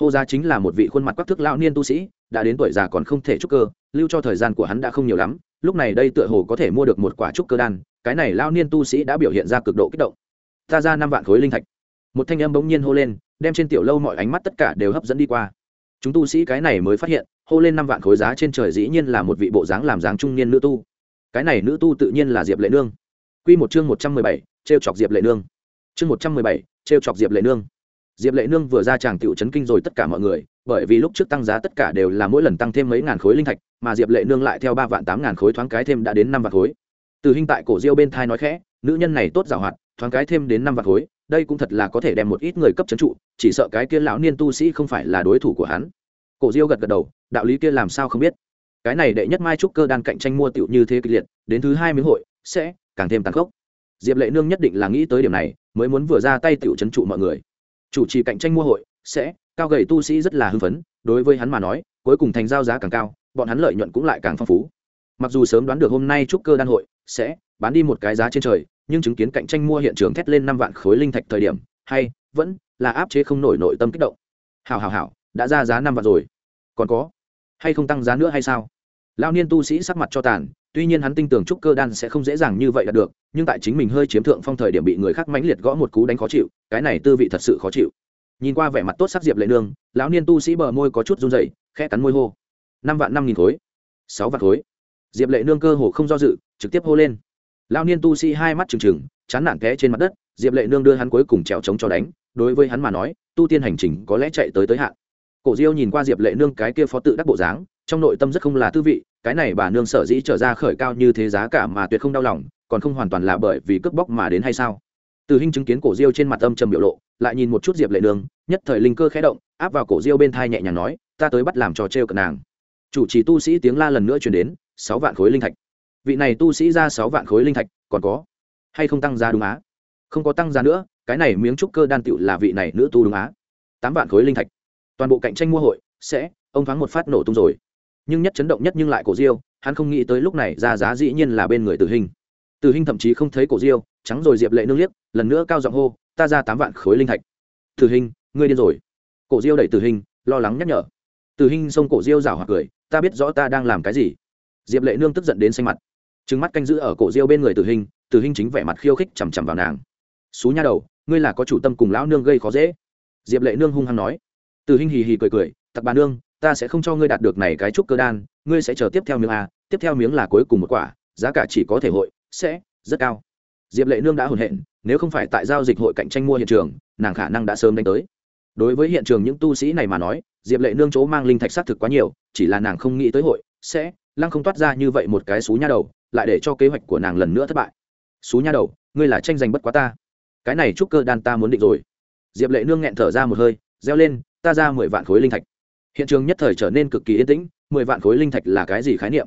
hô gia chính là một vị khuôn mặt quắc thước lão niên tu sĩ, đã đến tuổi già còn không thể trúc cơ, lưu cho thời gian của hắn đã không nhiều lắm, lúc này đây tựa hồ có thể mua được một quả trúc cơ đan, cái này lão niên tu sĩ đã biểu hiện ra cực độ kích động. Ta ra năm vạn khối linh thạch. Một thanh âm bỗng nhiên hô lên, đem trên tiểu lâu mọi ánh mắt tất cả đều hấp dẫn đi qua. Chúng tu sĩ cái này mới phát hiện, hô lên năm vạn khối giá trên trời dĩ nhiên là một vị bộ dáng làm dáng trung niên nữ tu. Cái này nữ tu tự nhiên là diệp lệ nương. Q một chương một trăm mười bảy, trêu chọc diệp lệ nương. Chương một trăm mười bảy, trêu chọc diệp lệ nương diệp lệ nương vừa ra tràng tiểu chấn kinh rồi tất cả mọi người, bởi vì lúc trước tăng giá tất cả đều là mỗi lần tăng thêm mấy ngàn khối linh thạch, mà diệp lệ nương lại theo ba vạn tám ngàn khối thoáng cái thêm đã đến năm vạn khối. Từ hình tại cổ diêu bên thai nói khẽ, nữ nhân này tốt giảo hoạt, thoáng cái thêm đến năm vạn khối, đây cũng thật là có thể đem một ít người cấp trấn trụ, chỉ sợ cái kia lão niên tu sĩ không phải là đối thủ của hắn. Cổ diêu gật gật đầu, đạo lý kia làm sao không biết. Cái này đệ nhất mai trúc cơ đang cạnh tranh mua tiểu như thế kịch liệt, đến thứ hai miếng hội, sẽ càng thêm tàn khốc. Diệp lệ nương nhất định là nghĩ tới điểm này, mới muốn vừa ra tay tiểu trấn trụ mọi người chủ trì cạnh tranh mua hội, sẽ, cao gầy tu sĩ rất là hưng phấn, đối với hắn mà nói, cuối cùng thành giao giá càng cao, bọn hắn lợi nhuận cũng lại càng phong phú. Mặc dù sớm đoán được hôm nay trúc cơ đan hội, sẽ, bán đi một cái giá trên trời, nhưng chứng kiến cạnh tranh mua hiện trường thét lên năm vạn khối linh thạch thời điểm, hay, vẫn, là áp chế không nổi nội tâm kích động. Hào hào hào đã ra giá năm vạn rồi. Còn có, hay không tăng giá nữa hay sao? Lao niên tu sĩ sắc mặt cho tàn, tuy nhiên hắn tin tưởng trúc cơ đan sẽ không dễ dàng như vậy đạt được, nhưng tại chính mình hơi chiếm thượng phong thời điểm bị người khác mãnh liệt gõ một cú đánh khó chịu, cái này tư vị thật sự khó chịu. Nhìn qua vẻ mặt tốt sắc diệp lệ nương, lão niên tu sĩ bờ môi có chút run rẩy, khẽ cắn môi hô. Năm vạn năm nghìn khối. Sáu vạn khối. Diệp lệ nương cơ hồ không do dự, trực tiếp hô lên. Lao niên tu sĩ hai mắt trừng trừng, chán nản té trên mặt đất, diệp lệ nương đưa hắn cuối cùng trèo trống cho đánh, đối với hắn mà nói, tu tiên hành trình có lẽ chạy tới tới hạn. Cổ diêu nhìn qua diệp lệ nương cái kia phó tự đắc bộ dáng, trong nội tâm rất không là tư vị cái này bà nương sở dĩ trở ra khởi cao như thế giá cả mà tuyệt không đau lòng, còn không hoàn toàn là bởi vì cướp bóc mà đến hay sao? Từ hình chứng kiến cổ diêu trên mặt âm trầm biểu lộ, lại nhìn một chút diệp lệ nương, nhất thời linh cơ khẽ động, áp vào cổ diêu bên thai nhẹ nhàng nói, ta tới bắt làm trò trêu cận nàng. Chủ trì tu sĩ tiếng la lần nữa chuyển đến, sáu vạn khối linh thạch. Vị này tu sĩ ra sáu vạn khối linh thạch, còn có hay không tăng giá đúng á? Không có tăng giá nữa, cái này miếng trúc cơ đan tựu là vị này nữ tu đúng á? Tám vạn khối linh thạch. Toàn bộ cạnh tranh mua hội, sẽ, ông thoáng một phát nổ tung rồi nhưng nhất chấn động nhất nhưng lại cổ diêu, hắn không nghĩ tới lúc này ra giá dĩ nhiên là bên người tử hình tử hình thậm chí không thấy cổ diêu, trắng rồi diệp lệ nương liếc, lần nữa cao giọng hô, ta ra tám vạn khối linh thạch. Tử hình ngươi điên rồi. Cổ diêu đẩy tử hình lo lắng nhắc nhở. Tử hình xông cổ diêu rảo hoặc cười, ta biết rõ ta đang làm cái gì. Diệp lệ nương tức giận đến xanh mặt trứng mắt canh giữ ở cổ diêu bên người tử hình tử hình chính vẻ mặt khiêu khích chằm chằm vào nàng. Xú nha đầu, ngươi là có chủ tâm cùng lão nương gây khó dễ. Diệp lệ nương hung hăng nói. Tử hình hì hì cười cười, tặc bà nương ta sẽ không cho ngươi đạt được này cái trúc cơ đan, ngươi sẽ chờ tiếp theo miếng a, tiếp theo miếng là cuối cùng một quả, giá cả chỉ có thể hội sẽ rất cao. Diệp lệ nương đã hồn hện, nếu không phải tại giao dịch hội cạnh tranh mua hiện trường, nàng khả năng đã sớm đánh tới. Đối với hiện trường những tu sĩ này mà nói, diệp lệ nương chỗ mang linh thạch xác thực quá nhiều, chỉ là nàng không nghĩ tới hội sẽ lăng không toát ra như vậy một cái xú nha đầu, lại để cho kế hoạch của nàng lần nữa thất bại. Xú nha đầu, ngươi là tranh giành bất quá ta. Cái này trúc cơ đan ta muốn định rồi. Diệp lệ nương nghẹn thở ra một hơi, reo lên, ta ra mười vạn khối linh thạch hiện trường nhất thời trở nên cực kỳ yên tĩnh, mười vạn khối linh thạch là cái gì khái niệm?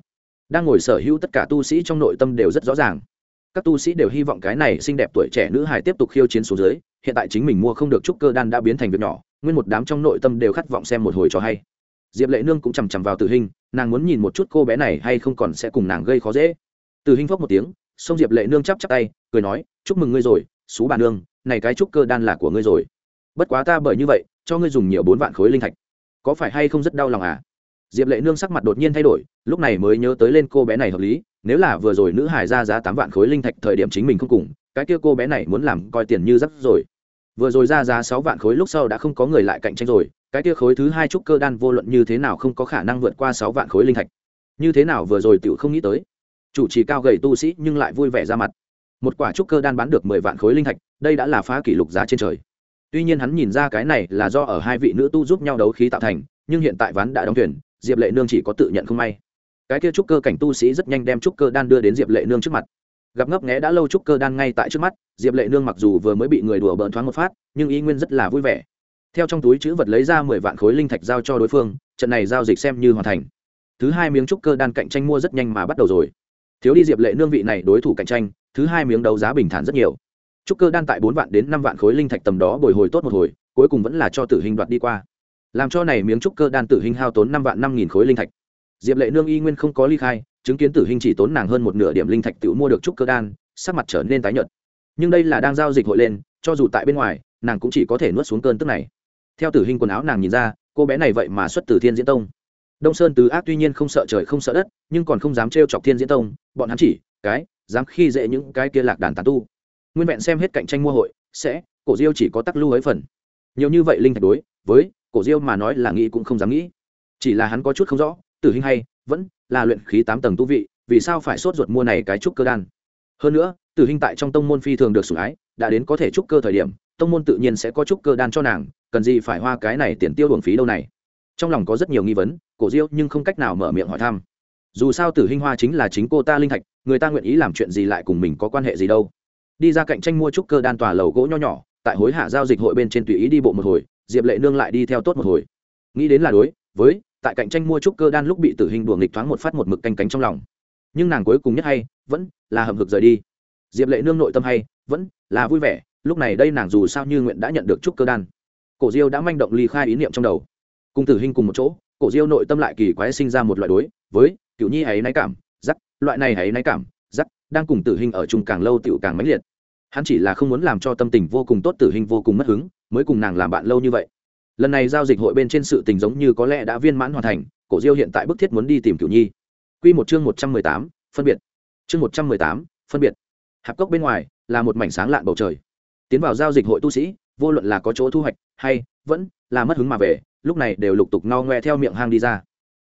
Đang ngồi sở hữu tất cả tu sĩ trong nội tâm đều rất rõ ràng. Các tu sĩ đều hy vọng cái này xinh đẹp tuổi trẻ nữ hài tiếp tục khiêu chiến số dưới, hiện tại chính mình mua không được trúc cơ đan đã biến thành việc nhỏ, nguyên một đám trong nội tâm đều khát vọng xem một hồi cho hay. Diệp lệ nương cũng chằm chằm vào tử hình, nàng muốn nhìn một chút cô bé này hay không còn sẽ cùng nàng gây khó dễ. Tử hình phốc một tiếng xong diệp lệ nương chắp chắp tay, cười nói, chúc mừng ngươi rồi, xú bà nương, này cái trúc cơ đan là của ngươi rồi. Bất quá ta bởi như vậy, cho ngươi dùng nhiều bốn vạn khối linh thạch có phải hay không rất đau lòng à? Diệp lệ nương sắc mặt đột nhiên thay đổi, lúc này mới nhớ tới lên cô bé này hợp lý, nếu là vừa rồi nữ hải ra giá tám vạn khối linh thạch thời điểm chính mình không cùng, cái kia cô bé này muốn làm coi tiền như rắc rồi. Vừa rồi ra giá sáu vạn khối lúc sau đã không có người lại cạnh tranh rồi, cái kia khối thứ hai trúc cơ đan vô luận như thế nào không có khả năng vượt qua sáu vạn khối linh thạch. Như thế nào vừa rồi tiểu không nghĩ tới. Chủ trì cao gầy tu sĩ nhưng lại vui vẻ ra mặt. Một quả trúc cơ đan bán được mười vạn khối linh thạch, đây đã là phá kỷ lục giá trên trời tuy nhiên hắn nhìn ra cái này là do ở hai vị nữ tu giúp nhau đấu khí tạo thành, nhưng hiện tại ván đã đóng thuyền, diệp lệ nương chỉ có tự nhận không may. Cái kia trúc cơ cảnh tu sĩ rất nhanh đem trúc cơ đan đưa đến diệp lệ nương trước mặt. Gặp ngấp nghẽ đã lâu trúc cơ đan ngay tại trước mắt, diệp lệ nương mặc dù vừa mới bị người đùa bỡn thoáng một phát, nhưng ý nguyên rất là vui vẻ. Theo trong túi chữ vật lấy ra mười vạn khối linh thạch giao cho đối phương, trận này giao dịch xem như hoàn thành. Thứ hai miếng trúc cơ đan cạnh tranh mua rất nhanh mà bắt đầu rồi. Thiếu đi diệp lệ nương vị này đối thủ cạnh tranh, thứ hai miếng đấu giá bình thản rất nhiều trúc cơ đan tại bốn vạn đến năm vạn khối linh thạch tầm đó bồi hồi tốt một hồi, cuối cùng vẫn là cho tử hình đoạt đi qua. Làm cho này miếng trúc cơ đan tử hình hao tốn năm vạn năm nghìn khối linh thạch. Diệp lệ nương y nguyên không có ly khai, chứng kiến tử hình chỉ tốn nàng hơn một nửa điểm linh thạch tự mua được trúc cơ đan, sắc mặt trở nên tái nhợt. Nhưng đây là đang giao dịch hội lên, cho dù tại bên ngoài, nàng cũng chỉ có thể nuốt xuống cơn tức này. Theo tử hình quần áo nàng nhìn ra, cô bé này vậy mà xuất từ thiên diễn tông. Đông sơn tứ ác tuy nhiên không sợ trời không sợ đất, nhưng còn không dám trêu chọc thiên diễn tông, bọn hắn chỉ, cái, dám khi dễ những cái kia lạc đàn tàn tu nguyên vẹn xem hết cạnh tranh mua hội, sẽ, cổ diêu chỉ có tắc lưu ấy phần. Nhiều như vậy linh thạch đối, với, cổ diêu mà nói là nghĩ cũng không dám nghĩ. Chỉ là hắn có chút không rõ, tử hình hay, vẫn là luyện khí tám tầng tu vị, vì sao phải sốt ruột mua này cái trúc cơ đan? Hơn nữa, tử hình tại trong tông môn phi thường được sủng ái, đã đến có thể trúc cơ thời điểm, tông môn tự nhiên sẽ có trúc cơ đan cho nàng, cần gì phải hoa cái này tiền tiêu uổng phí đâu này? Trong lòng có rất nhiều nghi vấn, cổ diêu nhưng không cách nào mở miệng hỏi thăm. Dù sao tử hình hoa chính là chính cô ta linh thạch, người ta nguyện ý làm chuyện gì lại cùng mình có quan hệ gì đâu? Đi ra cạnh tranh mua trúc cơ đan tòa lầu gỗ nho nhỏ, tại hối hạ giao dịch hội bên trên tùy ý đi bộ một hồi, diệp lệ nương lại đi theo tốt một hồi. Nghĩ đến là đối với, tại cạnh tranh mua trúc cơ đan lúc bị tử hình đùa nghịch thoáng một phát một mực canh cánh trong lòng. Nhưng nàng cuối cùng nhất hay, vẫn là hầm hực rời đi. Diệp lệ nương nội tâm hay, vẫn là vui vẻ, lúc này đây nàng dù sao như nguyện đã nhận được trúc cơ đan. Cổ diêu đã manh động ly khai ý niệm trong đầu. Cùng tử hình cùng một chỗ, cổ diêu nội tâm lại kỳ quái sinh ra một loại đối với cựu nhi ấy náy cảm giắc loại này ấy náy cảm đang cùng tử hình ở chung càng lâu tựu càng mãnh liệt. Hắn chỉ là không muốn làm cho tâm tình vô cùng tốt tử hình vô cùng mất hứng mới cùng nàng làm bạn lâu như vậy. Lần này giao dịch hội bên trên sự tình giống như có lẽ đã viên mãn hoàn thành cổ diêu hiện tại bức thiết muốn đi tìm cửu nhi. Q một chương một trăm mười tám phân biệt. Chương một trăm mười tám phân biệt. Hạp cốc bên ngoài là một mảnh sáng lạn bầu trời. Tiến vào giao dịch hội tu sĩ vô luận là có chỗ thu hoạch hay vẫn là mất hứng mà về lúc này đều lục tục no ngoe theo miệng hang đi ra.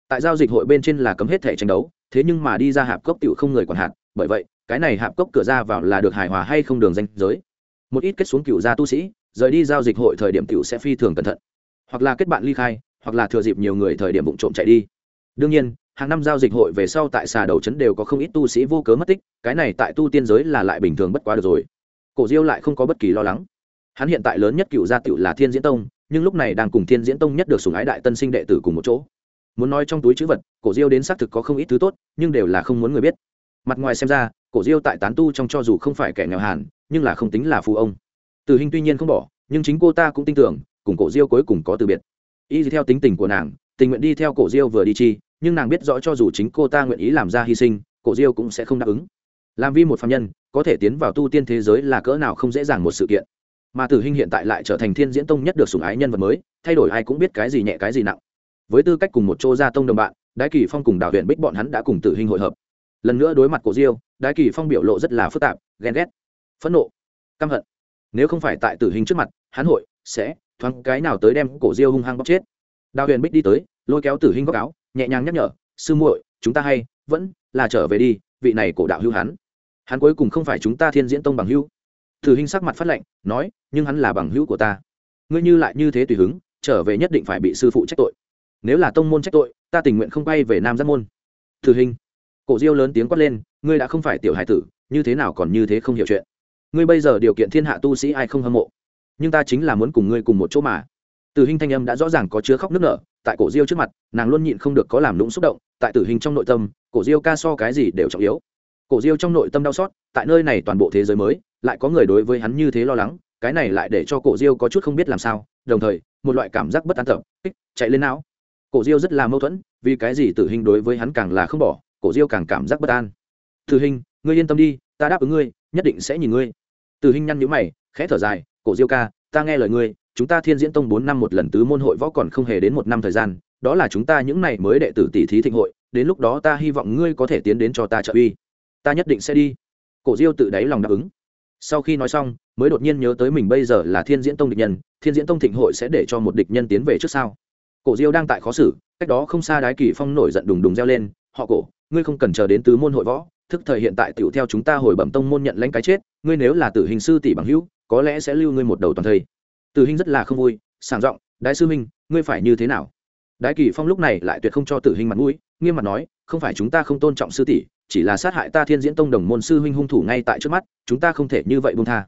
Tại giao dịch hội bên trên là cấm hết thẻ tranh đấu thế nhưng mà đi ra hạp cốc tựu không người còn hạt, bởi vậy cái này hạp cốc cửa ra vào là được hài hòa hay không đường danh giới. Một ít kết xuống cựu gia tu sĩ, rời đi giao dịch hội thời điểm cựu sẽ phi thường cẩn thận. Hoặc là kết bạn ly khai, hoặc là thừa dịp nhiều người thời điểm vụ trộm chạy đi. Đương nhiên, hàng năm giao dịch hội về sau tại xà đầu trấn đều có không ít tu sĩ vô cớ mất tích, cái này tại tu tiên giới là lại bình thường bất quá được rồi. Cổ diêu lại không có bất kỳ lo lắng. Hắn hiện tại lớn nhất cựu gia tựu là thiên diễn tông, nhưng lúc này đang cùng thiên diễn tông nhất được sùng ái đại tân sinh đệ tử cùng một chỗ. Muốn nói trong túi chữ vật, cổ diêu đến xác thực có không ít thứ tốt, nhưng đều là không muốn người biết mặt ngoài xem ra, cổ diêu tại tán tu trong cho dù không phải kẻ nghèo hàn, nhưng là không tính là phù ông. Tử hình tuy nhiên không bỏ, nhưng chính cô ta cũng tin tưởng, cùng cổ diêu cuối cùng có từ biệt. Y theo tính tình của nàng, tình nguyện đi theo cổ diêu vừa đi chi, nhưng nàng biết rõ cho dù chính cô ta nguyện ý làm ra hy sinh, cổ diêu cũng sẽ không đáp ứng. Làm vi một phạm nhân, có thể tiến vào tu tiên thế giới là cỡ nào không dễ dàng một sự kiện. Mà tử hình hiện tại lại trở thành thiên diễn tông nhất được sủng ái nhân vật mới, thay đổi ai cũng biết cái gì nhẹ cái gì nặng. Với tư cách cùng một chỗ gia tông đồng bạn, đái kỳ phong cùng đào huyện bích bọn hắn đã cùng tử hình hội hợp lần nữa đối mặt cổ diêu, đái kỳ phong biểu lộ rất là phức tạp, ghen ghét, phẫn nộ, căm hận. Nếu không phải tại tử hình trước mặt, hắn hội sẽ thoáng cái nào tới đem cổ diêu hung hăng bóc chết. Đào huyền bích đi tới, lôi kéo tử hình góc áo, nhẹ nhàng nhắc nhở, sư muội, chúng ta hay vẫn là trở về đi, vị này cổ đạo hưu hắn. Hắn cuối cùng không phải chúng ta thiên diễn tông bằng hưu tử hình sắc mặt phát lệnh nói, nhưng hắn là bằng hữu của ta. Ngươi như lại như thế tùy hứng, trở về nhất định phải bị sư phụ trách tội. Nếu là tông môn trách tội, ta tình nguyện không quay về nam giác môn. Tử hình cổ diêu lớn tiếng quát lên, ngươi đã không phải tiểu hải tử, như thế nào còn như thế không hiểu chuyện? Ngươi bây giờ điều kiện thiên hạ tu sĩ ai không hâm mộ? Nhưng ta chính là muốn cùng ngươi cùng một chỗ mà. Tử hình thanh âm đã rõ ràng có chứa khóc nức nở, tại cổ diêu trước mặt, nàng luôn nhịn không được có làm lũng xúc động, tại tử hình trong nội tâm, cổ diêu ca so cái gì đều trọng yếu. Cổ diêu trong nội tâm đau xót, tại nơi này toàn bộ thế giới mới, lại có người đối với hắn như thế lo lắng, cái này lại để cho cổ diêu có chút không biết làm sao, đồng thời, một loại cảm giác bất an tập, kích, chạy lên não. Cổ diêu rất là mâu thuẫn, vì cái gì tử hình đối với hắn càng là không bỏ cổ diêu càng cảm giác bất an. Tử hình, ngươi yên tâm đi, ta đáp ứng ngươi, nhất định sẽ nhìn ngươi. Tử hình nhăn nhữ mày, khẽ thở dài, cổ diêu ca, ta nghe lời ngươi, chúng ta thiên diễn tông bốn năm một lần tứ môn hội võ còn không hề đến một năm thời gian, đó là chúng ta những này mới đệ tử tỷ thí thịnh hội, đến lúc đó ta hy vọng ngươi có thể tiến đến cho ta trợ uy. Ta nhất định sẽ đi. Cổ diêu tự đáy lòng đáp ứng. Sau khi nói xong, mới đột nhiên nhớ tới mình bây giờ là thiên diễn tông địch nhân, thiên diễn tông thịnh hội sẽ để cho một địch nhân tiến về trước sau. Cổ diêu đang tại khó xử, cách đó không xa đái kỳ phong nổi giận đùng đùng reo lên, họ cổ ngươi không cần chờ đến tứ môn hội võ, thức thời hiện tại tựu theo chúng ta hồi bẩm tông môn nhận lãnh cái chết, ngươi nếu là tử hình sư tỷ bằng hữu, có lẽ sẽ lưu ngươi một đầu toàn thây. Tử hình rất là không vui sàng giọng, đại sư minh, ngươi phải như thế nào? Đại kỳ phong lúc này lại tuyệt không cho tử hình mặt mũi, nghiêm mặt nói, không phải chúng ta không tôn trọng sư tỷ, chỉ là sát hại ta thiên diễn tông đồng môn sư huynh hung thủ ngay tại trước mắt, chúng ta không thể như vậy buông tha.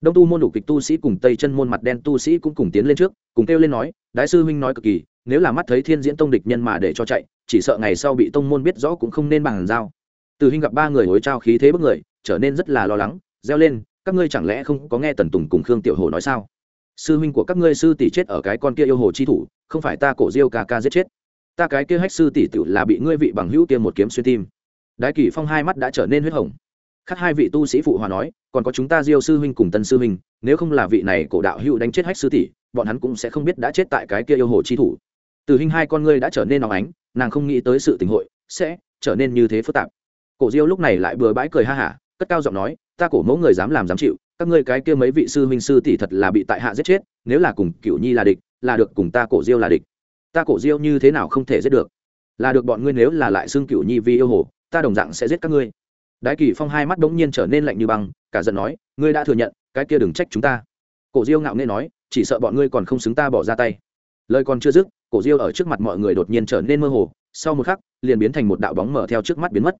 Đông tu môn đủ kịch tu sĩ cùng tây chân môn mặt đen tu sĩ cũng cùng tiến lên trước, cùng kêu lên nói, đại sư huynh nói cực kỳ nếu là mắt thấy thiên diễn tông địch nhân mà để cho chạy, chỉ sợ ngày sau bị tông môn biết rõ cũng không nên bằng giao. Từ hình gặp ba người hối trao khí thế bức người, trở nên rất là lo lắng, reo lên, các ngươi chẳng lẽ không có nghe tần tùng cùng khương tiểu hồ nói sao? Sư huynh của các ngươi sư tỷ chết ở cái con kia yêu hồ chi thủ, không phải ta cổ diêu ca ca giết chết. Ta cái kia hách sư tỷ tự là bị ngươi vị bằng hữu kia một kiếm xuyên tim. Đái kỷ phong hai mắt đã trở nên huyết hồng. Khác hai vị tu sĩ phụ hòa nói, còn có chúng ta diêu sư huynh cùng tân sư huynh, nếu không là vị này cổ đạo hữu đánh chết hách sư tỷ, bọn hắn cũng sẽ không biết đã chết tại cái kia yêu hồ chi thủ từ hình hai con ngươi đã trở nên nóng ánh, nàng không nghĩ tới sự tình hội sẽ trở nên như thế phức tạp. Cổ diêu lúc này lại bừa bãi cười ha hả, cất cao giọng nói, ta cổ mẫu người dám làm dám chịu, các ngươi cái kia mấy vị sư minh sư tỷ thật là bị tại hạ giết chết, nếu là cùng cựu nhi là địch, là được cùng ta cổ diêu là địch. Ta cổ diêu như thế nào không thể giết được? Là được bọn ngươi nếu là lại xương cựu nhi vì yêu hồ, ta đồng dạng sẽ giết các ngươi. Đại kỳ phong hai mắt đống nhiên trở nên lạnh như băng, cả giận nói, ngươi đã thừa nhận, cái kia đừng trách chúng ta. Cổ diêu ngạo nghễ nói, chỉ sợ bọn ngươi còn không xứng ta bỏ ra tay. Lời còn chưa dứt cổ diêu ở trước mặt mọi người đột nhiên trở nên mơ hồ, sau một khắc, liền biến thành một đạo bóng mở theo trước mắt biến mất.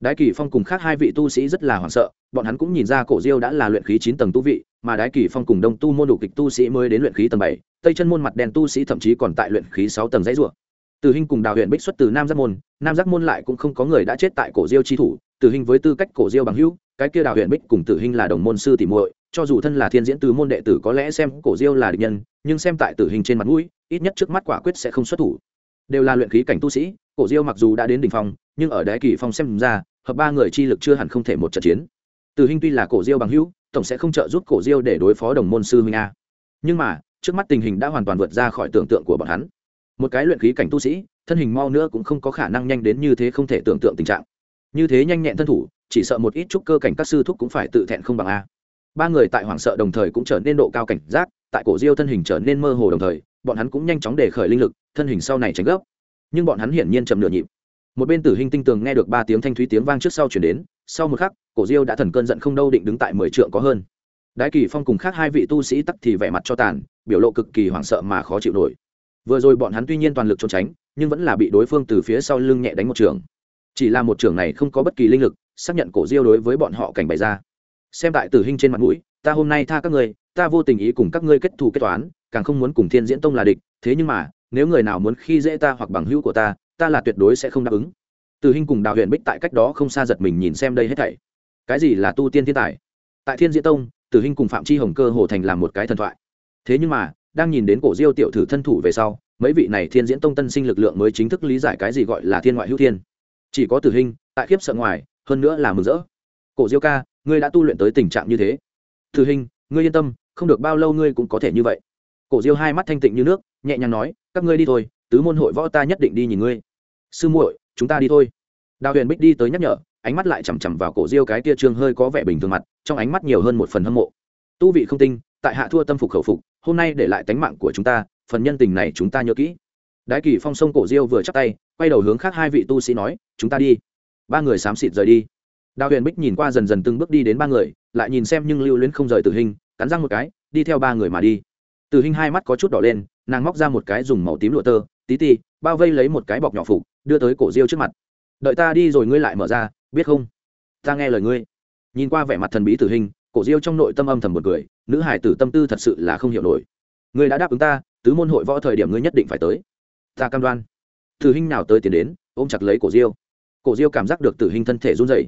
Đái kỳ phong cùng khác hai vị tu sĩ rất là hoảng sợ, bọn hắn cũng nhìn ra cổ diêu đã là luyện khí chín tầng tu vị, mà đái kỳ phong cùng đông tu môn đủ kịch tu sĩ mới đến luyện khí tầng bảy, tây chân môn mặt đen tu sĩ thậm chí còn tại luyện khí sáu tầng dãy rùa từ hình cùng đào huyện bích xuất từ nam giác môn, nam giác môn lại cũng không có người đã chết tại cổ diêu chi thủ, từ hình với tư cách cổ diêu bằng hữu, cái kia đào huyện bích cùng tử hình là đồng môn sư tỷ muội cho dù thân là thiên diễn từ môn đệ tử có lẽ xem cổ diêu là địch nhân, nhưng xem tại tử hình trên mặt mũi, ít nhất trước mắt quả quyết sẽ không xuất thủ. Đều là luyện khí cảnh tu sĩ, cổ diêu mặc dù đã đến đỉnh phong, nhưng ở đáy kỳ phong xem ra, hợp ba người chi lực chưa hẳn không thể một trận chiến. Tử hình tuy là cổ diêu bằng hữu, tổng sẽ không trợ giúp cổ diêu để đối phó đồng môn sư huynh a. Nhưng mà, trước mắt tình hình đã hoàn toàn vượt ra khỏi tưởng tượng của bọn hắn. Một cái luyện khí cảnh tu sĩ, thân hình mau nữa cũng không có khả năng nhanh đến như thế không thể tưởng tượng tình trạng. Như thế nhanh nhẹn thân thủ, chỉ sợ một ít chút cơ cảnh các sư thúc cũng phải tự thẹn không bằng a ba người tại hoảng sợ đồng thời cũng trở nên độ cao cảnh giác, tại cổ diêu thân hình trở nên mơ hồ đồng thời, bọn hắn cũng nhanh chóng để khởi linh lực, thân hình sau này tránh gấp. Nhưng bọn hắn hiển nhiên chậm nửa nhịp. Một bên tử hình tinh tường nghe được ba tiếng thanh thúy tiếng vang trước sau chuyển đến, sau một khắc, cổ diêu đã thần cơn giận không đâu định đứng tại mười trượng có hơn. Đại kỳ phong cùng khác hai vị tu sĩ tắc thì vẻ mặt cho tàn, biểu lộ cực kỳ hoảng sợ mà khó chịu nổi. Vừa rồi bọn hắn tuy nhiên toàn lực trốn tránh, nhưng vẫn là bị đối phương từ phía sau lưng nhẹ đánh một trường. Chỉ là một trường này không có bất kỳ linh lực, xác nhận cổ diêu đối với bọn họ cảnh bày ra xem tại tử hình trên mặt mũi, ta hôm nay tha các ngươi, ta vô tình ý cùng các ngươi kết thù kết toán, càng không muốn cùng thiên diễn tông là địch, thế nhưng mà, nếu người nào muốn khi dễ ta hoặc bằng hữu của ta ta là tuyệt đối sẽ không đáp ứng. Từ hình cùng đào huyền bích tại cách đó không xa giật mình nhìn xem đây hết thảy. Cái gì là tu tiên thiên tài? Tại thiên diễn tông, tử hình cùng phạm chi hồng cơ hồ thành làm một cái thần thoại. Thế nhưng mà, đang nhìn đến cổ diêu tiểu thử thân thủ về sau, mấy vị này thiên diễn tông tân sinh lực lượng mới chính thức lý giải cái gì gọi là thiên ngoại hữu thiên. Chỉ có tử hình, tại khiếp sợ ngoài, hơn nữa là mừng rỡ. Cổ diêu ca ngươi đã tu luyện tới tình trạng như thế. Thử hình, ngươi yên tâm, không được bao lâu ngươi cũng có thể như vậy. Cổ diêu hai mắt thanh tịnh như nước, nhẹ nhàng nói, các ngươi đi thôi, tứ môn hội võ ta nhất định đi nhìn ngươi. Sư muội, chúng ta đi thôi. Đào huyền bích đi tới nhắc nhở, ánh mắt lại chằm chằm vào cổ diêu cái tia trương hơi có vẻ bình thường mặt, trong ánh mắt nhiều hơn một phần hâm mộ. Tu vị không tinh, tại hạ thua tâm phục khẩu phục, hôm nay để lại tánh mạng của chúng ta, phần nhân tình này chúng ta nhớ kỹ. Đái kỳ phong sông cổ diêu vừa chắc tay, quay đầu hướng khác hai vị tu sĩ nói, chúng ta đi. Ba người xám xịt rời đi đào huyền bích nhìn qua dần dần từng bước đi đến ba người, lại nhìn xem nhưng lưu luyến không rời tử hình cắn răng một cái, đi theo ba người mà đi. Tử hình hai mắt có chút đỏ lên, nàng móc ra một cái dùng màu tím lụa tơ, tí ti, bao vây lấy một cái bọc nhỏ phục đưa tới cổ diêu trước mặt. Đợi ta đi rồi ngươi lại mở ra, biết không? Ta nghe lời ngươi. Nhìn qua vẻ mặt thần bí tử hình cổ diêu trong nội tâm âm thầm một cười, nữ hải tử tâm tư thật sự là không hiểu nổi. Ngươi đã đáp ứng ta, tứ môn hội võ thời điểm ngươi nhất định phải tới. Ta cam đoan. Tử hình nào tới tiến đến, ôm chặt lấy cổ diêu. Cổ diêu cảm giác được tử hình thân thể run rẩy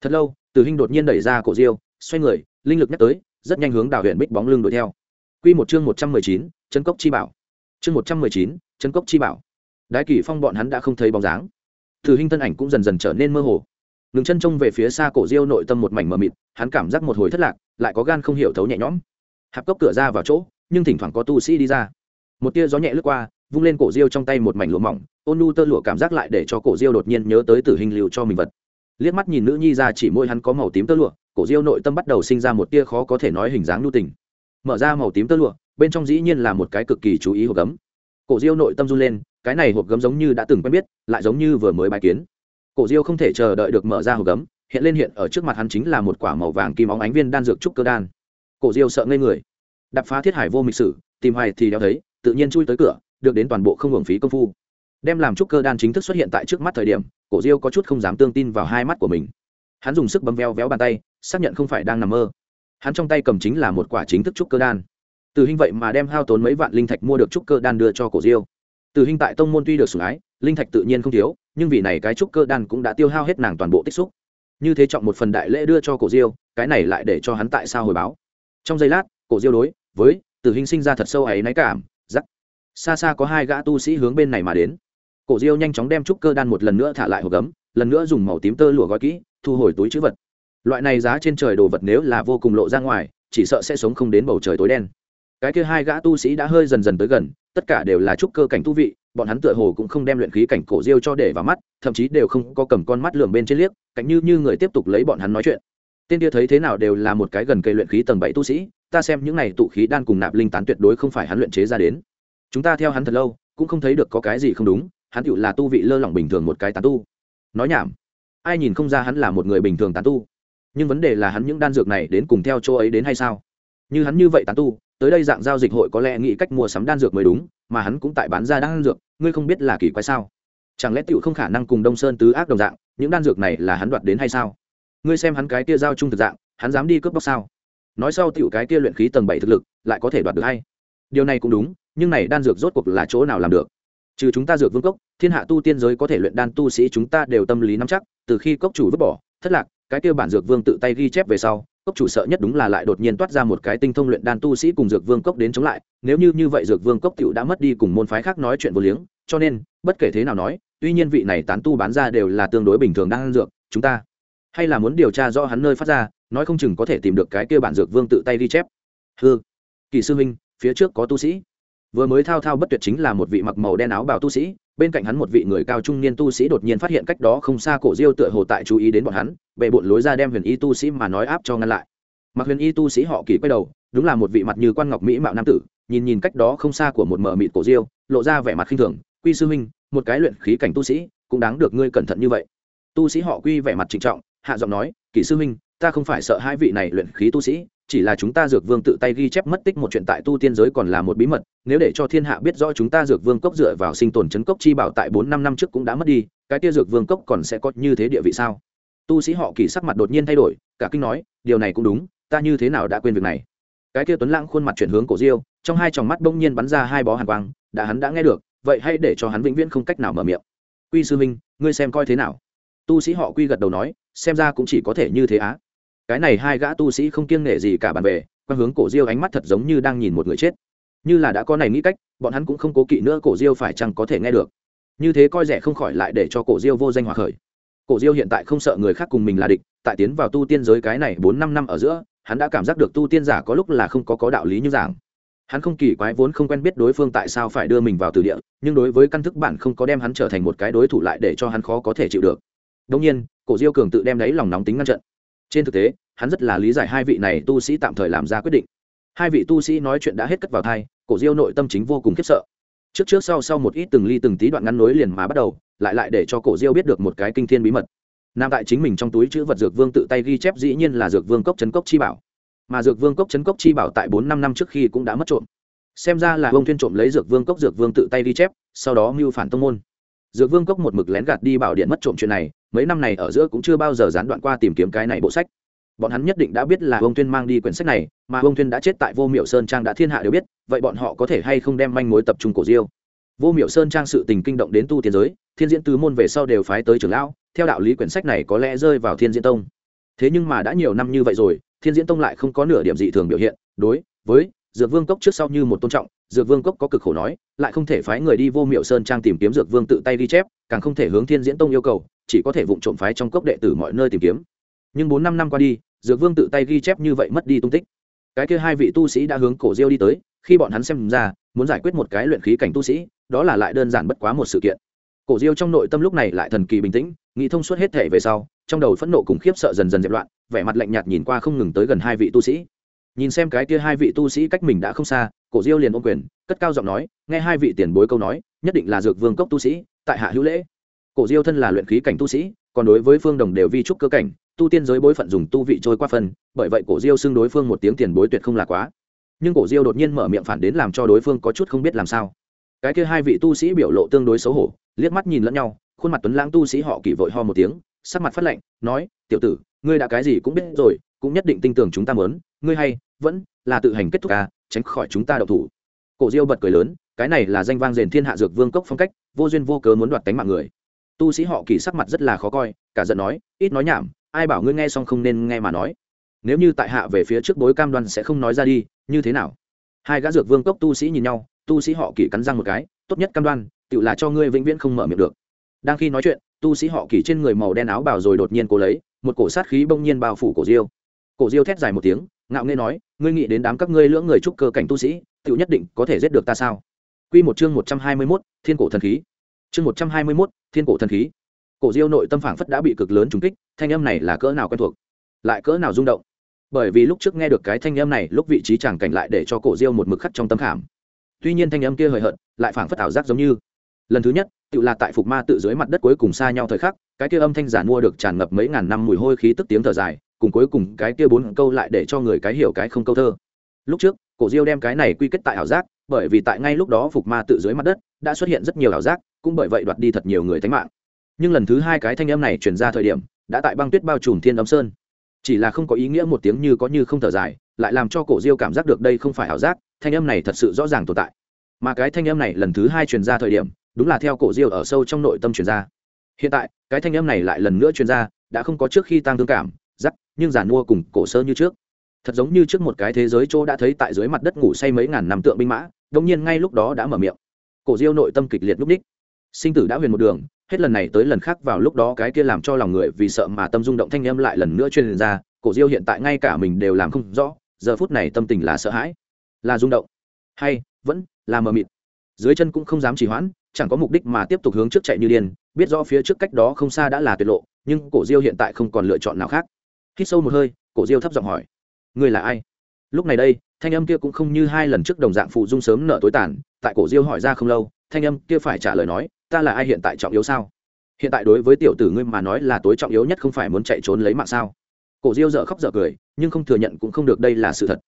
thật lâu tử hình đột nhiên đẩy ra cổ diêu xoay người linh lực nhắc tới rất nhanh hướng đào huyện bích bóng lưng đuổi theo Quy một chương một trăm mười chín, chân cốc chi bảo. Chương một trăm mười chín, chân cốc chi bảo. Đái Kỳ Phong bọn hắn đã không thấy bóng dáng. Từ Hinh thân ảnh cũng dần dần trở nên mơ hồ. Ngừng chân trông về phía xa cổ Diêu nội tâm một mảnh mờ mịt, hắn cảm giác một hồi thất lạc, lại có gan không hiểu thấu nhẹ nhõm. Hạp cốc cửa ra vào chỗ, nhưng thỉnh thoảng có tu sĩ đi ra. Một tia gió nhẹ lướt qua, vung lên cổ Diêu trong tay một mảnh lụa mỏng, ôn nu tơ lụa cảm giác lại để cho cổ Diêu đột nhiên nhớ tới Tử Hình liều cho mình vật. Liếc mắt nhìn nữ nhi ra chỉ môi hắn có màu tím tơ lụa, cổ Diêu nội tâm bắt đầu sinh ra một tia khó có thể nói hình dáng nhu tình. Mở ra màu tím tơ lụa, bên trong dĩ nhiên là một cái cực kỳ chú ý hộp gấm. Cổ diêu nội tâm run lên cái này hộp gấm giống như đã từng quen biết lại giống như vừa mới bài kiến. Cổ diêu không thể chờ đợi được mở ra hộp gấm hiện lên hiện ở trước mặt hắn chính là một quả màu vàng kim óng ánh viên đan dược trúc cơ đan. Cổ diêu sợ ngây người. Đập phá thiết hải vô mịch sử tìm hoài thì đeo thấy tự nhiên chui tới cửa được đến toàn bộ không hưởng phí công phu. Đem làm trúc cơ đan chính thức xuất hiện tại trước mắt thời điểm cổ diêu có chút không dám tương tin vào hai mắt của mình. Hắn dùng sức bấm veo véo bàn tay, xác nhận không phải đang nằm mơ. Hắn trong tay cầm chính là một quả chính thức trúc cơ đan. Từ hình vậy mà đem hao tốn mấy vạn linh thạch mua được trúc cơ đan đưa cho cổ diêu. Từ hình tại tông môn tuy được sủng ái, linh thạch tự nhiên không thiếu, nhưng vì này cái trúc cơ đan cũng đã tiêu hao hết nàng toàn bộ tích xúc. Như thế trọng một phần đại lễ đưa cho cổ diêu, cái này lại để cho hắn tại sao hồi báo. Trong giây lát, cổ diêu đối với từ hình sinh ra thật sâu ấy náy cảm giắc xa xa có hai gã tu sĩ hướng bên này mà đến cổ diêu nhanh chóng đem trúc cơ đan một lần nữa thả lại hộp gấm, lần nữa dùng màu tím tơ lụa gói kỹ, thu hồi túi chữ vật. Loại này giá trên trời đồ vật nếu là vô cùng lộ ra ngoài, chỉ sợ sẽ sống không đến bầu trời tối đen. Cái kia hai gã tu sĩ đã hơi dần dần tới gần, tất cả đều là trúc cơ cảnh tu vị, bọn hắn tựa hồ cũng không đem luyện khí cảnh cổ diêu cho để vào mắt, thậm chí đều không có cầm con mắt lường bên trên liếc cảnh như như người tiếp tục lấy bọn hắn nói chuyện. Tên kia thấy thế nào đều là một cái gần cây luyện khí tầng bảy tu sĩ, ta xem những này tụ khí đan cùng nạp linh tán tuyệt đối không phải hắn luyện chế ra đến. Chúng ta theo hắn thật lâu, cũng không thấy được có cái gì không đúng hắn tựu là tu vị lơ lỏng bình thường một cái tán tu. Nói nhảm, ai nhìn không ra hắn là một người bình thường tán tu. Nhưng vấn đề là hắn những đan dược này đến cùng theo chỗ ấy đến hay sao? Như hắn như vậy tán tu, tới đây dạng giao dịch hội có lẽ nghĩ cách mua sắm đan dược mới đúng, mà hắn cũng tại bán ra đan dược, ngươi không biết là kỳ quái sao? Chẳng lẽ tựu không khả năng cùng đông sơn tứ ác đồng dạng, những đan dược này là hắn đoạt đến hay sao? Ngươi xem hắn cái kia giao trung thực dạng, hắn dám đi cướp bóc sao? Nói sau tựu cái kia luyện khí tầng bảy thực lực, lại có thể đoạt được hay? Điều này cũng đúng, nhưng này đan dược rốt cuộc là chỗ nào làm được? Trừ chúng ta dược vương cốc, thiên hạ tu tiên giới có thể luyện đan tu sĩ chúng ta đều tâm lý nắm chắc, từ khi cốc chủ vứt bỏ, thất lạc, cái kia bản dược vương tự tay ghi chép về sau, cốc chủ sợ nhất đúng là lại đột nhiên toát ra một cái tinh thông luyện đan tu sĩ cùng dược vương cốc đến chống lại, nếu như như vậy dược vương cốc cựu đã mất đi cùng môn phái khác nói chuyện vô liếng, cho nên, bất kể thế nào nói, tuy nhiên vị này tán tu bán ra đều là tương đối bình thường đang ăn dược, chúng ta hay là muốn điều tra rõ hắn nơi phát ra, nói không chừng có thể tìm được cái kia bản dược vương tự tay ghi chép. Hư kỳ sư huynh, phía trước có tu sĩ vừa mới thao thao bất tuyệt chính là một vị mặc màu đen áo bào tu sĩ, bên cạnh hắn một vị người cao trung niên tu sĩ đột nhiên phát hiện cách đó không xa cổ diêu tựa hồ tại chú ý đến bọn hắn bệ bộn lối ra đem huyền y tu sĩ mà nói áp cho ngăn lại. Mặc huyền y tu sĩ họ kỳ quay đầu, đúng là một vị mặt như quan ngọc mỹ mạo nam tử, nhìn nhìn cách đó không xa của một mờ mịt cổ diêu, lộ ra vẻ mặt khinh thường, quy sư huynh, một cái luyện khí cảnh tu sĩ, cũng đáng được ngươi cẩn thận như vậy. Tu sĩ họ quy vẻ mặt trịnh trọng, hạ giọng nói, kỳ sư huynh, ta không phải sợ hai vị này luyện khí tu sĩ chỉ là chúng ta dược vương tự tay ghi chép mất tích một chuyện tại tu tiên giới còn là một bí mật, nếu để cho thiên hạ biết rõ chúng ta dược vương cốc dựa vào sinh tồn chấn cốc chi bảo tại bốn năm năm trước cũng đã mất đi, cái tia dược vương cốc còn sẽ có như thế địa vị sao? Tu sĩ họ kỳ sắc mặt đột nhiên thay đổi, cả kinh nói, điều này cũng đúng, ta như thế nào đã quên việc này? Cái kia tuấn lãng khuôn mặt chuyển hướng cổ diêu, trong hai tròng mắt bỗng nhiên bắn ra hai bó hàn quang, đã hắn đã nghe được, vậy hãy để cho hắn vĩnh viễn không cách nào mở miệng. Quy sư minh, ngươi xem coi thế nào? Tu sĩ họ quy gật đầu nói, xem ra cũng chỉ có thể như thế á cái này hai gã tu sĩ không kiêng nể gì cả bàn về quan hướng cổ diêu ánh mắt thật giống như đang nhìn một người chết. Như là đã có này nghĩ cách, bọn hắn cũng không cố kỵ nữa cổ diêu phải chăng có thể nghe được. Như thế coi rẻ không khỏi lại để cho cổ diêu vô danh hòa khởi. Cổ diêu hiện tại không sợ người khác cùng mình là địch, tại tiến vào tu tiên giới cái này bốn năm năm ở giữa, hắn đã cảm giác được tu tiên giả có lúc là không có có đạo lý như giảng hắn không kỳ quái vốn không quen biết đối phương tại sao phải đưa mình vào từ địa, nhưng đối với căn thức bản không có đem hắn trở thành một cái đối thủ lại để cho hắn khó có thể chịu được. Đông nhiên, cổ diêu cường tự đem lấy lòng nóng tính ngăn trận trên thực tế, hắn rất là lý giải hai vị này tu sĩ tạm thời làm ra quyết định. Hai vị tu sĩ nói chuyện đã hết cất vào thai cổ diêu nội tâm chính vô cùng khiếp sợ. Trước trước sau sau một ít từng ly từng tí đoạn ngắn nối liền mà bắt đầu, lại lại để cho cổ diêu biết được một cái kinh thiên bí mật. Nam tại chính mình trong túi chữ vật dược vương tự tay ghi chép dĩ nhiên là dược vương cốc chấn cốc chi bảo. Mà dược vương cốc chấn cốc chi bảo tại bốn năm năm trước khi cũng đã mất trộm. Xem ra là ông thiên trộm lấy dược vương cốc dược vương tự tay ghi chép, sau đó mưu phản tông môn. Dược vương cốc một mực lén gạt đi bảo điện mất trộm chuyện này mấy năm này ở giữa cũng chưa bao giờ gián đoạn qua tìm kiếm cái này bộ sách. Bọn hắn nhất định đã biết là ông tuyên mang đi quyển sách này, mà ông tuyên đã chết tại vô miệu sơn trang đã thiên hạ đều biết, vậy bọn họ có thể hay không đem manh mối tập trung cổ diêu? Vô miệu sơn trang sự tình kinh động đến tu tiên giới, thiên diễn tứ môn về sau đều phái tới trường lão, theo đạo lý quyển sách này có lẽ rơi vào thiên diễn tông. Thế nhưng mà đã nhiều năm như vậy rồi, thiên diễn tông lại không có nửa điểm dị thường biểu hiện, đối với dược vương cốc trước sau như một tôn trọng, dược vương cốc có cực khổ nói, lại không thể phái người đi vô miệu sơn trang tìm kiếm dược vương tự tay ghi chép, càng không thể hướng thiên diễn tông yêu cầu chỉ có thể vụng trộm phái trong cốc đệ tử mọi nơi tìm kiếm. Nhưng bốn năm năm qua đi, dược vương tự tay ghi chép như vậy mất đi tung tích. Cái kia hai vị tu sĩ đã hướng cổ diêu đi tới, khi bọn hắn xem ra, muốn giải quyết một cái luyện khí cảnh tu sĩ, đó là lại đơn giản bất quá một sự kiện. Cổ diêu trong nội tâm lúc này lại thần kỳ bình tĩnh, nghĩ thông suốt hết thể về sau, trong đầu phẫn nộ cùng khiếp sợ dần dần dẹp loạn, vẻ mặt lạnh nhạt nhìn qua không ngừng tới gần hai vị tu sĩ. Nhìn xem cái kia hai vị tu sĩ cách mình đã không xa, cổ diêu liền ôm quyền, cất cao giọng nói, nghe hai vị tiền bối câu nói, nhất định là dược vương cốc tu sĩ, tại hạ hữu lễ cổ diêu thân là luyện khí cảnh tu sĩ, còn đối với phương đồng đều vi trúc cơ cảnh, tu tiên giới bối phận dùng tu vị trôi qua phần bởi vậy cổ diêu xưng đối phương một tiếng tiền bối tuyệt không là quá. Nhưng cổ diêu đột nhiên mở miệng phản đến làm cho đối phương có chút không biết làm sao. Cái kia hai vị tu sĩ biểu lộ tương đối xấu hổ, liếc mắt nhìn lẫn nhau, khuôn mặt tuấn lãng tu sĩ họ kỳ vội ho một tiếng, sắc mặt phát lạnh, nói, tiểu tử, ngươi đã cái gì cũng biết rồi, cũng nhất định tin tưởng chúng ta mớn ngươi hay vẫn là tự hành kết thúc à tránh khỏi chúng ta đậu thủ. Cổ diêu bật cười lớn, cái này là danh vang rền thiên hạ dược vương cốc phong cách, vô duyên vô cớ muốn đoạt tánh mạng người tu sĩ họ kỳ sắc mặt rất là khó coi cả giận nói ít nói nhảm ai bảo ngươi nghe xong không nên nghe mà nói. Nếu như tại hạ về phía trước bối cam đoan sẽ không nói ra đi như thế nào? Hai gã dược vương cốc tu sĩ nhìn nhau tu sĩ họ kỳ cắn răng một cái tốt nhất cam đoan tự là cho ngươi vĩnh viễn không mở miệng được. Đang khi nói chuyện tu sĩ họ kỳ trên người màu đen áo bảo rồi đột nhiên cố lấy một cổ sát khí bỗng nhiên bao phủ cổ diêu. Cổ diêu thét dài một tiếng ngạo nghê nói ngươi nghĩ đến đám các ngươi lưỡng người trúc cơ cảnh tu sĩ tự nhất định có thể giết được ta sao? Quy một chương một trăm hai mươi 121, Thiên cổ thần khí. Chương một trăm hai mươi mốt Thiên cổ thần khí. Cổ Diêu nội tâm phảng phất đã bị cực lớn trùng kích, thanh âm này là cỡ nào quen thuộc, lại cỡ nào rung động. Bởi vì lúc trước nghe được cái thanh âm này, lúc vị trí chàng cảnh lại để cho Cổ Diêu một mực khắc trong tâm khảm. Tuy nhiên thanh âm kia hời hợt, lại phảng phất ảo giác giống như. Lần thứ nhất, tự là tại phục ma tự dưới mặt đất cuối cùng xa nhau thời khắc, cái kia âm thanh giản mua được tràn ngập mấy ngàn năm mùi hôi khí tức tiếng thở dài, cùng cuối cùng cái kia bốn câu lại để cho người cái hiểu cái không câu thơ lúc trước cổ diêu đem cái này quy kết tại ảo giác bởi vì tại ngay lúc đó phục ma tự dưới mặt đất đã xuất hiện rất nhiều ảo giác cũng bởi vậy đoạt đi thật nhiều người thánh mạng. Nhưng lần thứ hai cái thanh âm này truyền ra thời điểm, đã tại băng tuyết bao trùm thiên âm sơn. Chỉ là không có ý nghĩa một tiếng như có như không thở dài, lại làm cho cổ diêu cảm giác được đây không phải ảo giác, thanh âm này thật sự rõ ràng tồn tại. Mà cái thanh âm này lần thứ hai truyền ra thời điểm, đúng là theo cổ diêu ở sâu trong nội tâm truyền ra. Hiện tại, cái thanh âm này lại lần nữa truyền ra, đã không có trước khi tăng thương cảm giắc nhưng giản mua cùng cổ sơ như trước. Thật giống như trước một cái thế giới chỗ đã thấy tại dưới mặt đất ngủ say mấy ngàn năm tượng binh mã đông nhiên ngay lúc đó đã mở miệng. Cổ diêu nội tâm kịch liệt lúc ních sinh tử đã huyền một đường, hết lần này tới lần khác vào lúc đó cái kia làm cho lòng người vì sợ mà tâm rung động thanh âm lại lần nữa truyền ra, cổ diêu hiện tại ngay cả mình đều làm không rõ, giờ phút này tâm tình là sợ hãi, là rung động, hay, vẫn là mờ mịt. Dưới chân cũng không dám trì hoãn, chẳng có mục đích mà tiếp tục hướng trước chạy như điên, biết rõ phía trước cách đó không xa đã là tuyệt lộ, nhưng cổ diêu hiện tại không còn lựa chọn nào khác. Hít sâu một hơi, cổ diêu thấp giọng hỏi người là ai? Lúc này đây, thanh âm kia cũng không như hai lần trước đồng dạng phụ dung sớm nợ tối tàn, tại cổ diêu hỏi ra không lâu, thanh âm kia phải trả lời nói ta là ai hiện tại trọng yếu sao? Hiện tại đối với tiểu tử ngươi mà nói là tối trọng yếu nhất không phải muốn chạy trốn lấy mạng sao? Cổ diêu dở khóc dở cười, nhưng không thừa nhận cũng không được đây là sự thật.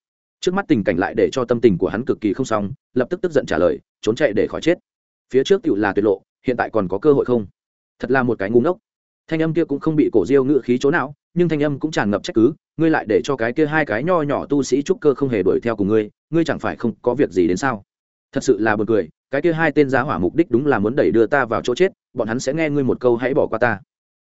Trước mắt tình cảnh lại để cho tâm tình của hắn cực kỳ không xong, lập tức tức giận trả lời, trốn chạy để khỏi chết. Phía trước tựu là tuyệt lộ, hiện tại còn có cơ hội không? Thật là một cái ngu ngốc. Thanh âm kia cũng không bị cổ diêu ngự khí chỗ nào nhưng thanh âm cũng tràn ngập trách cứ, ngươi lại để cho cái kia hai cái nho nhỏ tu sĩ trúc cơ không hề đuổi theo cùng ngươi ngươi chẳng phải không có việc gì đến sao? Thật sự là b u ồ n cười cái kia hai tên giá hỏa mục đích đúng là muốn đẩy đưa ta vào chỗ chết, bọn hắn sẽ nghe ngươi một câu hãy bỏ qua ta.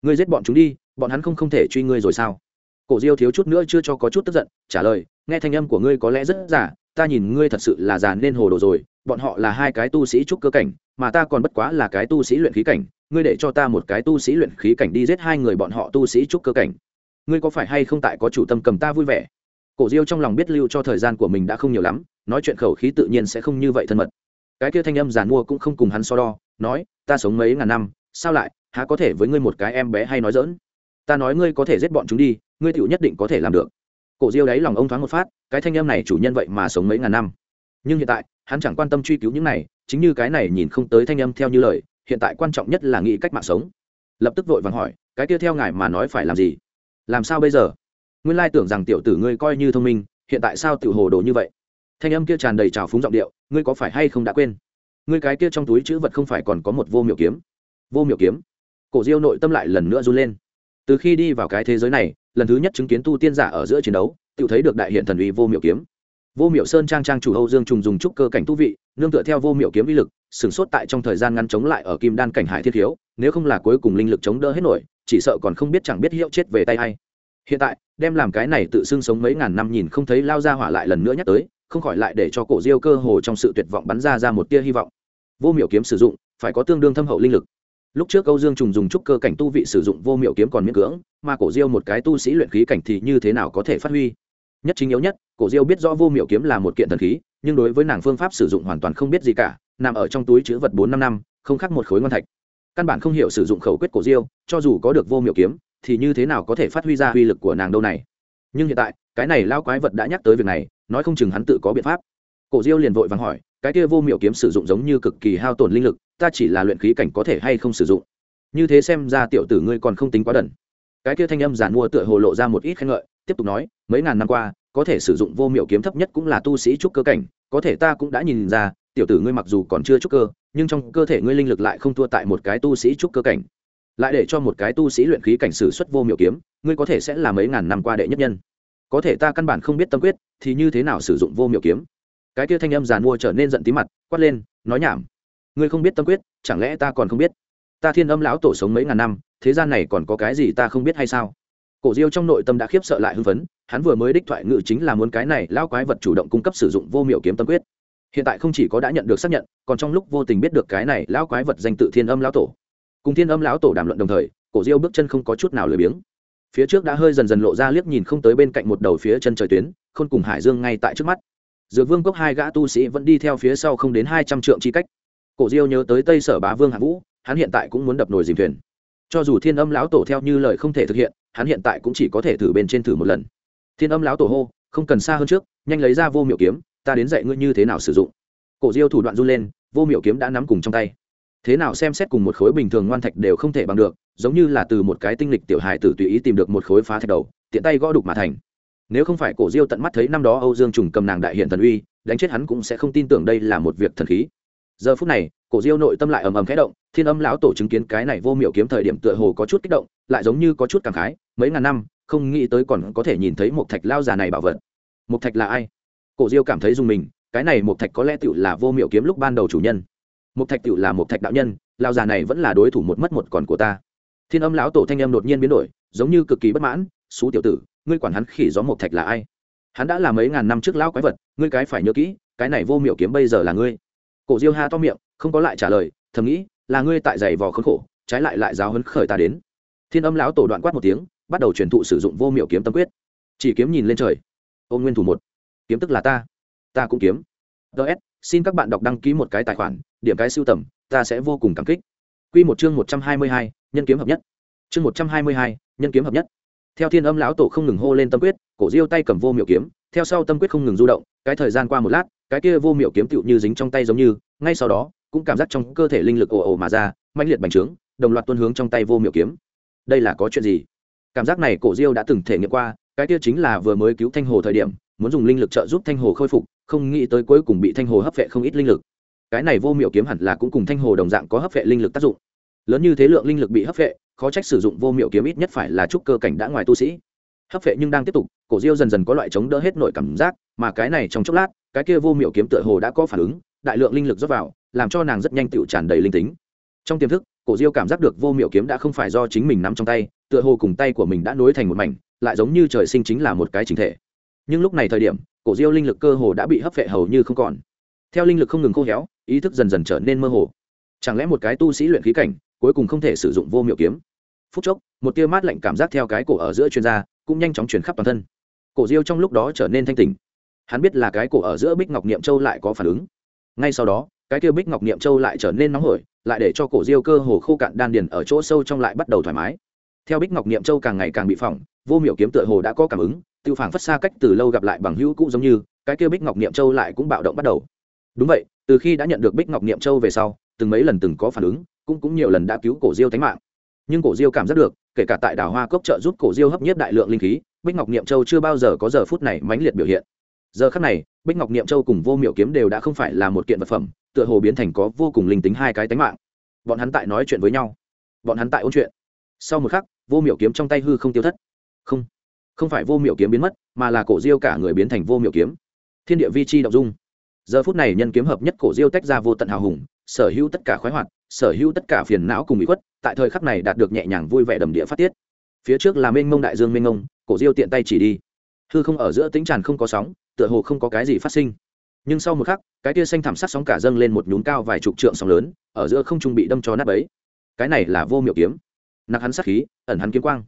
Ngươi giết bọn chúng đi, bọn hắn không không thể truy ngươi rồi sao? Cổ diêu thiếu chút nữa chưa cho có chút tức giận, trả lời, nghe thanh âm của ngươi có lẽ rất giả, ta nhìn ngươi thật sự là già nên hồ đồ rồi, bọn họ là hai cái tu sĩ trúc cơ cảnh, mà ta còn bất quá là cái tu sĩ luyện khí cảnh, ngươi để cho ta một cái tu sĩ luyện khí cảnh đi giết hai người bọn họ tu sĩ trúc cơ cảnh. Ngươi có phải hay không tại có chủ tâm cầm ta vui vẻ? Cổ diêu trong lòng biết lưu cho thời gian của mình đã không nhiều lắm, nói chuyện khẩu khí tự nhiên sẽ không như vậy thân mật cái kia thanh âm giàn mua cũng không cùng hắn so đo, nói, ta sống mấy ngàn năm, sao lại, há có thể với ngươi một cái em bé hay nói dỡn ta nói ngươi có thể giết bọn chúng đi, ngươi tựu nhất định có thể làm được. Cổ diêu đáy lòng ông thoáng một phát, cái thanh âm này chủ nhân vậy mà sống mấy ngàn năm. Nhưng hiện tại, hắn chẳng quan tâm truy cứu những này, chính như cái này nhìn không tới thanh âm theo như lời, hiện tại quan trọng nhất là nghĩ cách mạng sống. Lập tức vội vàng hỏi, cái kia theo ngài mà nói phải làm gì? Làm sao bây giờ? Nguyên lai tưởng rằng tiểu tử ngươi coi như thông minh, hiện tại sao tiểu hồ đồ như vậy? Thanh âm kia tràn đầy trào phúng giọng điệu, ngươi có phải hay không đã quên? Ngươi cái kia trong túi chữ vật không phải còn có một vô miệu kiếm? Vô miệu kiếm? Cổ diêu nội tâm lại lần nữa run lên. Từ khi đi vào cái thế giới này, lần thứ nhất chứng kiến tu tiên giả ở giữa chiến đấu tự thấy được đại hiện thần uy vô miệu kiếm. Vô miệu sơn trang trang chủ âu dương trùng dùng trúc cơ cảnh tu vị, nương tựa theo vô miệu kiếm uy lực, sửng sốt tại trong thời gian ngăn chống lại ở kim đan cảnh hải thiết thiếu, nếu không là cuối cùng linh lực chống đỡ hết nổi, chỉ sợ còn không biết chẳng biết hiệu chết về tay hay hiện tại, đem làm cái này tự xưng sống mấy ngàn năm nhìn không thấy lao ra hỏa lại lần nữa nhắc tới không khỏi lại để cho cổ diêu cơ hồ trong sự tuyệt vọng bắn ra ra một tia hy vọng. Vô miểu kiếm sử dụng, phải có tương đương thâm hậu linh lực. Lúc trước câu dương trùng dùng trúc cơ cảnh tu vị sử dụng vô miểu kiếm còn miễn cưỡng, mà cổ diêu một cái tu sĩ luyện khí cảnh thì như thế nào có thể phát huy? Nhất chính yếu nhất, cổ diêu biết rõ vô miểu kiếm là một kiện thần khí, nhưng đối với nàng phương pháp sử dụng hoàn toàn không biết gì cả, nằm ở trong túi chữ vật bốn năm năm, không khác một khối ngon thạch. Căn bản không hiểu sử dụng khẩu quyết cổ diêu, cho dù có được vô miểu kiếm, thì như thế nào có thể phát huy ra uy lực của nàng đâu này? Nhưng hiện tại, cái này lao quái vật đã nhắc tới việc này nói không chừng hắn tự có biện pháp. Cổ diêu liền vội vàng hỏi, cái kia vô miểu kiếm sử dụng giống như cực kỳ hao tổn linh lực, ta chỉ là luyện khí cảnh có thể hay không sử dụng? Như thế xem ra tiểu tử ngươi còn không tính quá đần. Cái kia thanh âm giản mua tựa hồ lộ ra một ít khen ngợi, tiếp tục nói, mấy ngàn năm qua, có thể sử dụng vô miểu kiếm thấp nhất cũng là tu sĩ trúc cơ cảnh, có thể ta cũng đã nhìn ra, tiểu tử ngươi mặc dù còn chưa trúc cơ, nhưng trong cơ thể ngươi linh lực lại không thua tại một cái tu sĩ trúc cơ cảnh. Lại để cho một cái tu sĩ luyện khí cảnh sử xuất vô miểu kiếm, ngươi có thể sẽ là mấy ngàn năm qua đệ nhất nhân có thể ta căn bản không biết tâm quyết, thì như thế nào sử dụng vô miểu kiếm? Cái kia thanh âm giàn mua trở nên giận tí mặt, quát lên, nói nhảm. Ngươi không biết tâm quyết, chẳng lẽ ta còn không biết? Ta thiên âm lão tổ sống mấy ngàn năm, thế gian này còn có cái gì ta không biết hay sao? Cổ diêu trong nội tâm đã khiếp sợ lại hưng phấn, hắn vừa mới đích thoại ngự chính là muốn cái này lao quái vật chủ động cung cấp sử dụng vô miểu kiếm tâm quyết. Hiện tại không chỉ có đã nhận được xác nhận, còn trong lúc vô tình biết được cái này lao quái vật danh tự thiên âm lão tổ. Cùng thiên âm lão tổ đàm luận đồng thời, cổ diêu bước chân không có chút nào lười biếng phía trước đã hơi dần dần lộ ra liếc nhìn không tới bên cạnh một đầu phía chân trời tuyến, khôn cùng hải dương ngay tại trước mắt. Dược vương cốc hai gã tu sĩ vẫn đi theo phía sau không đến hai trăm trượng chi cách. Cổ diêu nhớ tới tây sở bá vương hạ vũ, hắn hiện tại cũng muốn đập nồi dìm thuyền. Cho dù thiên âm lão tổ theo như lời không thể thực hiện, hắn hiện tại cũng chỉ có thể thử bên trên thử một lần. Thiên âm lão tổ hô, không cần xa hơn trước, nhanh lấy ra vô miệu kiếm, ta đến dạy ngươi như thế nào sử dụng. Cổ diêu thủ đoạn run lên, vô miệu kiếm đã nắm cùng trong tay thế nào xem xét cùng một khối bình thường ngoan thạch đều không thể bằng được, giống như là từ một cái tinh lịch tiểu hài tử tùy ý tìm được một khối phá thạch đầu, tiện tay gõ đục mà thành. Nếu không phải cổ diêu tận mắt thấy năm đó âu dương trùng cầm nàng đại hiện thần uy, đánh chết hắn cũng sẽ không tin tưởng đây là một việc thần khí. Giờ phút này, cổ diêu nội tâm lại ầm ầm khẽ động, thiên âm lão tổ chứng kiến cái này vô miệu kiếm thời điểm tựa hồ có chút kích động, lại giống như có chút cảm khái, mấy ngàn năm, không nghĩ tới còn có thể nhìn thấy một thạch lao già này bảo vật. Một thạch là ai? Cổ diêu cảm thấy dùng mình, cái này một thạch có lẽ tựu là vô miệu kiếm lúc ban đầu chủ nhân một thạch tựu là một thạch đạo nhân lao già này vẫn là đối thủ một mất một còn của ta. Thiên âm lão tổ thanh âm đột nhiên biến đổi, giống như cực kỳ bất mãn xú tiểu tử, ngươi quản hắn khỉ gió một thạch là ai? Hắn đã là mấy ngàn năm trước lão quái vật, ngươi cái phải nhớ kỹ, cái này vô miệu kiếm bây giờ là ngươi. Cổ diêu ha to miệng, không có lại trả lời, thầm nghĩ, là ngươi tại giày vò khốn khổ, trái lại lại giáo hấn khởi ta đến. Thiên âm lão tổ đoạn quát một tiếng, bắt đầu truyền thụ sử dụng vô miệu kiếm tâm quyết. Chỉ kiếm nhìn lên trời. Ôn nguyên thủ một. Kiếm tức là ta. Ta cũng kiếm. Ts xin các bạn đọc đăng ký một cái tài khoản, điểm cái sưu tầm, ta sẽ vô cùng cảm kích. Q một chương một trăm hai mươi hai, nhân kiếm hợp nhất. Chương một trăm hai mươi hai, nhân kiếm hợp nhất. Theo thiên âm lão tổ không ngừng hô lên tâm quyết, cổ diêu tay cầm vô miệu kiếm, theo sau tâm quyết không ngừng du động, cái thời gian qua một lát, cái kia vô miệu kiếm tựu như dính trong tay giống như, ngay sau đó, cũng cảm giác trong cơ thể linh lực ồ ồ mà ra mạnh liệt bành trướng, đồng loạt tuân hướng trong tay vô miệu kiếm. Đây là có chuyện gì? Cảm giác này cổ diêu đã từng thể nghiệm qua, cái kia chính là vừa mới cứu thanh hồ thời điểm, muốn dùng linh lực trợ giúp thanh hồ khôi phục không nghĩ tới cuối cùng bị thanh hồ hấp vệ không ít linh lực. Cái này vô miệu kiếm hẳn là cũng cùng thanh hồ đồng dạng có hấp vệ linh lực tác dụng. Lớn như thế lượng linh lực bị hấp vệ khó trách sử dụng vô miệu kiếm ít nhất phải là trúc cơ cảnh đã ngoài tu sĩ. Hấp vệ nhưng đang tiếp tục, cổ diêu dần dần có loại chống đỡ hết nội cảm giác, mà cái này trong chốc lát, cái kia vô miệu kiếm tựa hồ đã có phản ứng, đại lượng linh lực rót vào, làm cho nàng rất nhanh tựu tràn đầy linh tính. Trong tiềm thức, cổ diêu cảm giác được vô miệu kiếm đã không phải do chính mình nắm trong tay, tựa hồ cùng tay của mình đã nối thành một mảnh, lại giống như trời sinh chính là một cái chính thể. Nhưng lúc này thời điểm cổ diêu linh lực cơ hồ đã bị hấp vệ hầu như không còn. Theo linh lực không ngừng khô héo, ý thức dần dần trở nên mơ hồ. Chẳng lẽ một cái tu sĩ luyện khí cảnh, cuối cùng không thể sử dụng vô miệu kiếm? Phút chốc, một tia mát lạnh cảm giác theo cái cổ ở giữa chuyên gia cũng nhanh chóng chuyển khắp toàn thân. Cổ diêu trong lúc đó trở nên thanh tỉnh. Hắn biết là cái cổ ở giữa bích ngọc niệm châu lại có phản ứng. Ngay sau đó, cái kia bích ngọc niệm châu lại trở nên nóng hổi, lại để cho cổ diêu cơ hồ khô cạn đan điền ở chỗ sâu trong lại bắt đầu thoải mái. Theo bích ngọc niệm châu càng ngày càng bị phỏng, vô miểu kiếm tựa hồ đã có cảm ứng tiêu phản phất xa cách từ lâu gặp lại bằng hữu cũ giống như, cái kia bích ngọc niệm châu lại cũng bạo động bắt đầu. Đúng vậy, từ khi đã nhận được bích ngọc niệm châu về sau, từng mấy lần từng có phản ứng, cũng cũng nhiều lần đã cứu cổ diêu tánh mạng. Nhưng cổ diêu cảm giác được, kể cả tại đảo hoa cốc trợ giúp cổ diêu hấp nhiếp đại lượng linh khí, bích ngọc niệm châu chưa bao giờ có giờ phút này mãnh liệt biểu hiện. Giờ khắc này, bích ngọc niệm châu cùng vô miệu kiếm đều đã không phải là một kiện vật phẩm, tựa hồ biến thành có vô cùng linh tính hai cái tánh mạng. Bọn hắn tại nói chuyện với nhau. Bọn hắn tại ôn chuyện. Sau một khắc, vô miệu kiếm trong tay hư không tiêu thất. Không không phải vô miệu kiếm biến mất, mà là cổ diêu cả người biến thành vô miệu kiếm. Thiên địa vi chi động dung. Giờ phút này nhân kiếm hợp nhất cổ diêu tách ra vô tận hào hùng, sở hữu tất cả khoái hoạt, sở hữu tất cả phiền não cùng bị khuất, tại thời khắc này đạt được nhẹ nhàng vui vẻ đầm địa phát tiết. Phía trước là mênh mông đại dương mênh mông, cổ diêu tiện tay chỉ đi. Hư không ở giữa tính tràn không có sóng, tựa hồ không có cái gì phát sinh. Nhưng sau một khắc, cái tia xanh thảm sắc sóng cả dâng lên một nhún cao vài chục trượng sóng lớn, ở giữa không trung bị đâm cho nát ấy cái này là vô miệu kiếm. Nặc hắn sắc khí, ẩn hắn kiếm quang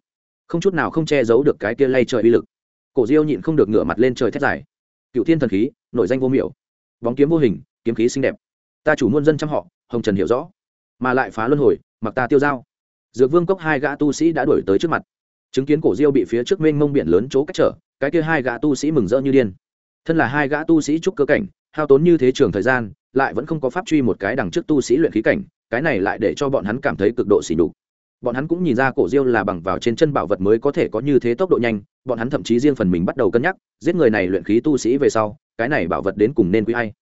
không chút nào không che giấu được cái tia lay trời uy lực. Cổ diêu nhịn không được ngửa mặt lên trời thét dài. Cựu thiên thần khí nội danh vô miểu, bóng kiếm vô hình kiếm khí xinh đẹp. Ta chủ muôn dân trăm họ hồng trần hiểu rõ. Mà lại phá luân hồi mặc ta tiêu dao dược vương cốc hai gã tu sĩ đã đuổi tới trước mặt. Chứng kiến cổ diêu bị phía trước mênh mông biển lớn chỗ cách trở cái kia hai gã tu sĩ mừng rỡ như điên. Thân là hai gã tu sĩ trúc cơ cảnh hao tốn như thế trường thời gian lại vẫn không có pháp truy một cái đằng trước tu sĩ luyện khí cảnh cái này lại để cho bọn hắn cảm thấy cực độ xỉ nhục bọn hắn cũng nhìn ra cổ diêu là bằng vào trên chân bảo vật mới có thể có như thế tốc độ nhanh, bọn hắn thậm chí riêng phần mình bắt đầu cân nhắc, giết người này luyện khí tu sĩ về sau, cái này bảo vật đến cùng nên quý hay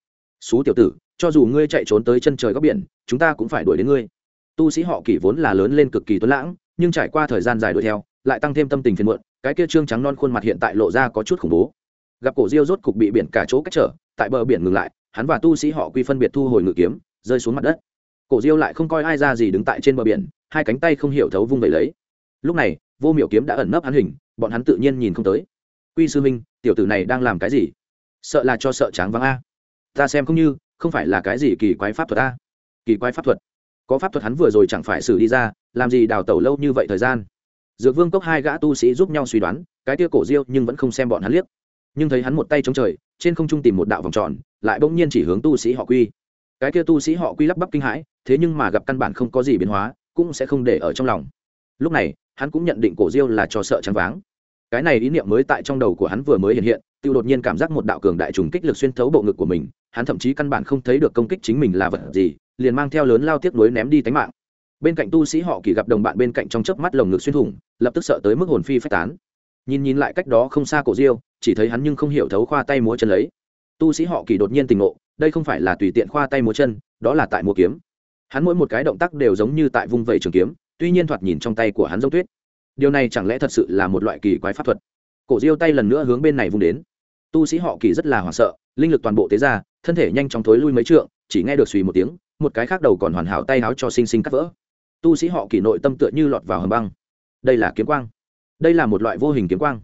xú tiểu tử, cho dù ngươi chạy trốn tới chân trời góc biển, chúng ta cũng phải đuổi đến ngươi. Tu sĩ họ kỷ vốn là lớn lên cực kỳ tuấn lãng, nhưng trải qua thời gian dài đuổi theo, lại tăng thêm tâm tình phiền muộn, cái kia trương trắng non khuôn mặt hiện tại lộ ra có chút khủng bố. Gặp cổ diêu rốt cục bị biển cả chỗ cách trở, tại bờ biển ngừng lại, hắn và tu sĩ họ quy phân biệt thu hồi ngự kiếm, rơi xuống mặt đất. Cổ diêu lại không coi ai ra gì đứng tại trên bờ biển hai cánh tay không hiểu thấu vung vẩy lấy. Lúc này, vô miểu kiếm đã ẩn nấp hắn hình, bọn hắn tự nhiên nhìn không tới. Quy sư minh tiểu tử này đang làm cái gì? Sợ là cho sợ tráng vắng a. Ta xem không như, không phải là cái gì kỳ quái pháp thuật a. Kỳ quái pháp thuật? Có pháp thuật hắn vừa rồi chẳng phải xử đi ra, làm gì đào tẩu lâu như vậy thời gian? Dược vương cốc hai gã tu sĩ giúp nhau suy đoán, cái tia cổ diêu nhưng vẫn không xem bọn hắn liếc. Nhưng thấy hắn một tay chống trời, trên không trung tìm một đạo vòng tròn, lại bỗng nhiên chỉ hướng tu sĩ họ quy. Cái kia tu sĩ họ quy lắp bắp kinh hãi, thế nhưng mà gặp căn bản không có gì biến hóa cũng sẽ không để ở trong lòng. Lúc này, hắn cũng nhận định cổ diêu là cho sợ trắng váng. Cái này ý niệm mới tại trong đầu của hắn vừa mới hiện hiện, tiêu đột nhiên cảm giác một đạo cường đại trùng kích lực xuyên thấu bộ ngực của mình, hắn thậm chí căn bản không thấy được công kích chính mình là vật gì, liền mang theo lớn lao tiếc nuối ném đi tánh mạng. Bên cạnh tu sĩ họ kỳ gặp đồng bạn bên cạnh trong chớp mắt lồng ngực xuyên thủng, lập tức sợ tới mức hồn phi phách tán. Nhìn nhìn lại cách đó không xa cổ diêu, chỉ thấy hắn nhưng không hiểu thấu khoa tay múa chân lấy. Tu sĩ họ kỳ đột nhiên tình ngộ, đây không phải là tùy tiện khoa tay múa chân, đó là tại múa kiếm hắn mỗi một cái động tác đều giống như tại vung vẩy trường kiếm, tuy nhiên thoạt nhìn trong tay của hắn giống tuyết. Điều này chẳng lẽ thật sự là một loại kỳ quái pháp thuật? Cổ diêu tay lần nữa hướng bên này vung đến. Tu sĩ họ kỳ rất là hoảng sợ, linh lực toàn bộ tế ra, thân thể nhanh chóng thối lui mấy trượng, chỉ nghe được suy một tiếng, một cái khác đầu còn hoàn hảo tay áo cho sinh sinh cắt vỡ. Tu sĩ họ kỳ nội tâm tựa như lọt vào hầm băng. Đây là kiếm quang. Đây là một loại vô hình kiếm quang.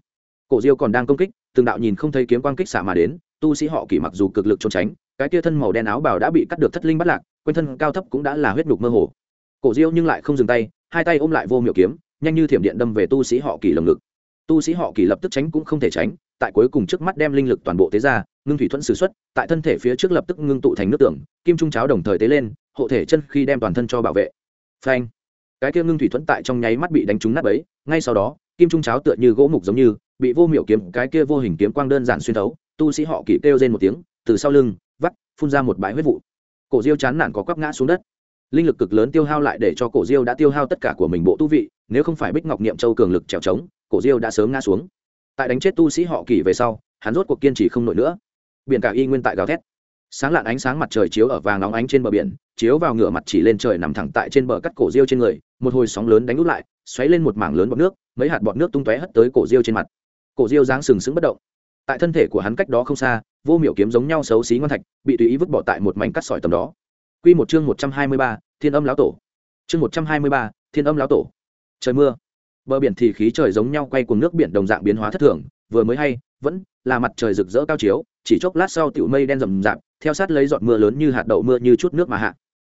Cổ diêu còn đang công kích, từng đạo nhìn không thấy kiếm quang kích xả mà đến, tu sĩ họ kỳ mặc dù cực lực trốn tránh, cái tia thân màu đen áo bào đã bị cắt được thất linh bắt lạc quanh thân cao thấp cũng đã là huyết nhục mơ hồ. Cổ diêu nhưng lại không dừng tay, hai tay ôm lại vô miệu kiếm, nhanh như thiểm điện đâm về tu sĩ họ kỳ lồng ngực. Tu sĩ họ kỳ lập tức tránh cũng không thể tránh, tại cuối cùng trước mắt đem linh lực toàn bộ tế ra, ngưng thủy thuẫn s ử x u ấ t tại thân thể phía trước lập tức ngưng tụ thành nước tưởng, kim trung cháo đồng thời tế lên, hộ thể chân khi đem toàn thân cho bảo vệ. Phanh! Cái kia ngưng thủy thuẫn tại trong nháy mắt bị đánh trúng nát ấy ngay sau đó, kim trung cháo tựa như gỗ mục giống như, bị vô miểu kiếm, cái kia vô hình kiếm quang đơn giản xuyên thấu, tu sĩ họ kỳ kêu trên một tiếng, từ sau lưng, vắt, phun ra một bãi huyết vụ cổ diêu chán nản có quắp ngã xuống đất. Linh lực cực lớn tiêu hao lại để cho cổ diêu đã tiêu hao tất cả của mình bộ tu vị, nếu không phải bích ngọc niệm châu cường lực trèo trống, cổ diêu đã sớm ngã xuống. Tại đánh chết tu sĩ họ kỳ về sau, hắn rốt cuộc kiên trì không nổi nữa. Biển cả y nguyên tại gào thét. Sáng lạn ánh sáng mặt trời chiếu ở vàng óng ánh trên bờ biển, chiếu vào ngửa mặt chỉ lên trời nằm thẳng tại trên bờ cắt cổ Diêu trên người, một hồi sóng lớn đánh út lại, xoáy lên một mảng lớn bọt nước, mấy hạt bọt nước tung tóe hất tới cổ Diêu trên mặt. Cổ Diêu dáng sừng sững bất động. Tại thân thể của hắn cách đó không xa vô miểu kiếm giống nhau xấu xí ngon thạch bị tùy ý vứt bỏ tại một mảnh cắt sỏi tầm đó Quy một chương một trăm hai mươi ba, Thiên Âm lão tổ. Chương một trăm hai mươi ba, Thiên Âm lão tổ. Trời mưa. Bờ biển thì khí trời giống nhau quay cuồng nước biển đồng dạng biến hóa thất thường, vừa mới hay, vẫn là mặt trời rực rỡ cao chiếu, chỉ chốc lát sau tiểu mây đen rầm rạp, theo sát lấy giọt mưa lớn như hạt đậu mưa như chút nước mà hạ.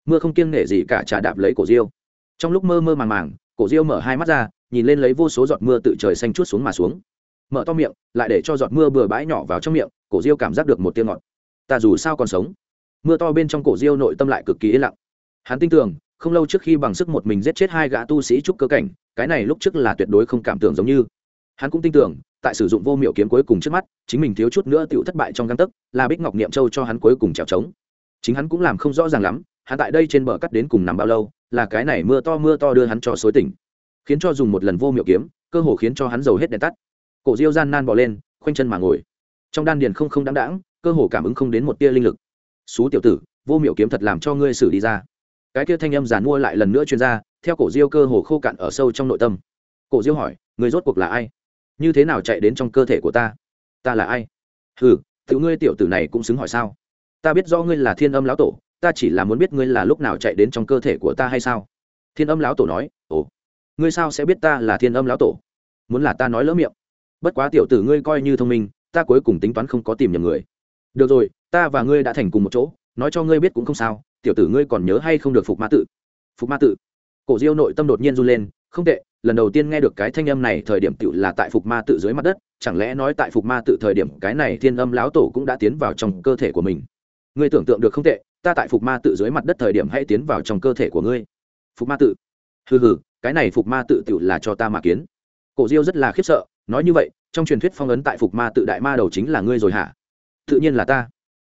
Mưa không kiêng nể gì cả trà đạp lấy cổ Diêu. Trong lúc mơ mơ màng màng, cổ Diêu mở hai mắt ra, nhìn lên lấy vô số giọt mưa tự trời xanh chút xuống mà xuống mở to miệng, lại để cho giọt mưa bừa bãi nhỏ vào trong miệng, cổ diêu cảm giác được một tiếng ngọt. Ta dù sao còn sống. Mưa to bên trong cổ diêu nội tâm lại cực kỳ yên lặng. Hắn tin tưởng, không lâu trước khi bằng sức một mình giết chết hai gã tu sĩ trúc cơ cảnh, cái này lúc trước là tuyệt đối không cảm tưởng giống như. Hắn cũng tin tưởng, tại sử dụng vô miệu kiếm cuối cùng trước mắt, chính mình thiếu chút nữa tựu thất bại trong găng tấc, là bích ngọc niệm châu cho hắn cuối cùng trèo trống. Chính hắn cũng làm không rõ ràng lắm, hắn tại đây trên bờ cắt đến cùng nằm bao lâu, là cái này mưa to mưa to đưa hắn cho xối tỉnh. Khiến cho dùng một lần vô miệu kiếm, cơ hồ khiến cho hắn dầu hết đèn tắt cổ diêu gian nan bỏ lên, khoanh chân mà ngồi. Trong đan điền không không đáng đáng cơ hồ cảm ứng không đến một tia linh lực. Xú tiểu tử, vô miệu kiếm thật làm cho ngươi xử đi ra. Cái kia thanh âm giàn mua lại lần nữa chuyên ra, theo cổ diêu cơ hồ khô cạn ở sâu trong nội tâm. Cổ diêu hỏi người rốt cuộc là ai? Như thế nào chạy đến trong cơ thể của ta? Ta là ai? Ừ tự ngươi tiểu tử này cũng xứng hỏi sao? Ta biết do ngươi là thiên âm lão tổ, ta chỉ là muốn biết ngươi là lúc nào chạy đến trong cơ thể của ta hay sao? Thiên âm lão tổ nói, ồ, ngươi sao sẽ biết ta là thiên âm lão tổ? Muốn là ta nói lỡ miệng bất quá tiểu tử ngươi coi như thông minh, ta cuối cùng tính toán không có tìm nhầm người. Được rồi, ta và ngươi đã thành cùng một chỗ, nói cho ngươi biết cũng không sao, tiểu tử ngươi còn nhớ hay không được phục ma tự phục ma tự cổ diêu nội tâm đột nhiên run lên, không tệ, lần đầu tiên nghe được cái thanh âm này thời điểm tự là tại phục ma tự dưới mặt đất, chẳng lẽ nói tại phục ma tự thời điểm cái này thiên âm lão tổ cũng đã tiến vào trong cơ thể của mình? Ngươi tưởng tượng được không tệ, ta tại phục ma tự dưới mặt đất thời điểm hãy tiến vào trong cơ thể của ngươi. Phục ma tự hừ hừ, cái này phục ma tự tự là cho ta mà kiến. Cổ diêu rất là khiếp sợ nói như vậy, trong truyền thuyết phong ấn tại phục ma tự đại ma đầu chính là ngươi rồi hả? Tự nhiên là ta.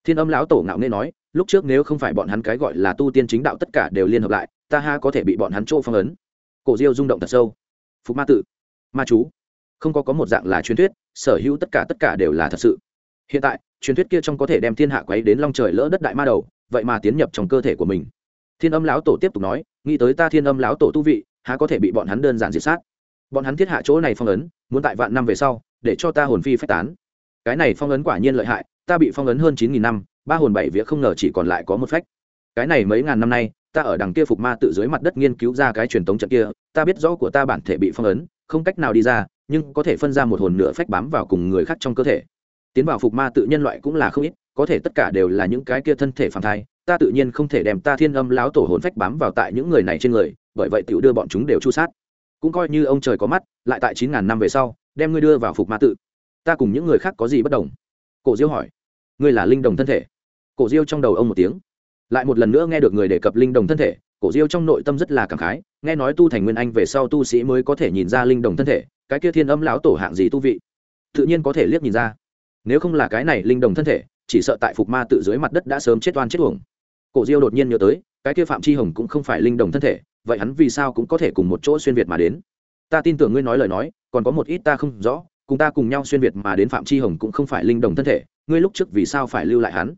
Thiên âm lão tổ ngạo nghê nói, lúc trước nếu không phải bọn hắn cái gọi là tu tiên chính đạo tất cả đều liên hợp lại, ta ha có thể bị bọn hắn chỗ phong ấn. Cổ diêu rung động thật sâu. Phục ma tự, ma chú. Không có có một dạng là truyền thuyết, sở hữu tất cả tất cả đều là thật sự. Hiện tại, truyền thuyết kia trong có thể đem thiên hạ quấy đến long trời lỡ đất đại ma đầu, vậy mà tiến nhập trong cơ thể của mình. Thiên âm lão tổ tiếp tục nói, nghĩ tới ta thiên âm lão tổ tu vị, há có thể bị bọn hắn đơn giản diệt sát? Bọn hắn thiết hạ chỗ này phong ấn, muốn tại vạn năm về sau, để cho ta hồn phi phách tán. Cái này phong ấn quả nhiên lợi hại, ta bị phong ấn hơn chín nghìn năm, ba hồn bảy vía không ngờ chỉ còn lại có một phách. Cái này mấy ngàn năm nay, ta ở đằng kia phục ma tự dưới mặt đất nghiên cứu ra cái truyền thống trận kia, ta biết rõ của ta bản thể bị phong ấn, không cách nào đi ra, nhưng có thể phân ra một hồn nửa phách bám vào cùng người khác trong cơ thể. Tiến vào phục ma tự nhân loại cũng là không ít, có thể tất cả đều là những cái kia thân thể phản thai, ta tự nhiên không thể đem ta thiên âm láo tổ hồn phách bám vào tại những người này trên người, bởi vậy tiểu đưa bọn chúng đều chu sát cũng coi như ông trời có mắt, lại tại chín ngàn năm về sau, đem ngươi đưa vào phục ma tự. Ta cùng những người khác có gì bất đồng? Cổ diêu hỏi. Ngươi là linh đồng thân thể. Cổ diêu trong đầu ông một tiếng. Lại một lần nữa nghe được người đề cập linh đồng thân thể, cổ diêu trong nội tâm rất là cảm khái, nghe nói tu thành nguyên anh về sau tu sĩ mới có thể nhìn ra linh đồng thân thể, cái kia thiên âm lão tổ hạng gì tu vị? Tự nhiên có thể liếc nhìn ra. Nếu không là cái này linh đồng thân thể, chỉ sợ tại phục ma tự dưới mặt đất đã sớm chết oan chết uổng. Cổ diêu đột nhiên nhớ tới, cái kia phạm chi hồng cũng không phải linh đồng thân thể vậy hắn vì sao cũng có thể cùng một chỗ xuyên việt mà đến? Ta tin tưởng ngươi nói lời nói, còn có một ít ta không rõ, cùng ta cùng nhau xuyên việt mà đến phạm chi hồng cũng không phải linh đồng thân thể, ngươi lúc trước vì sao phải lưu lại hắn?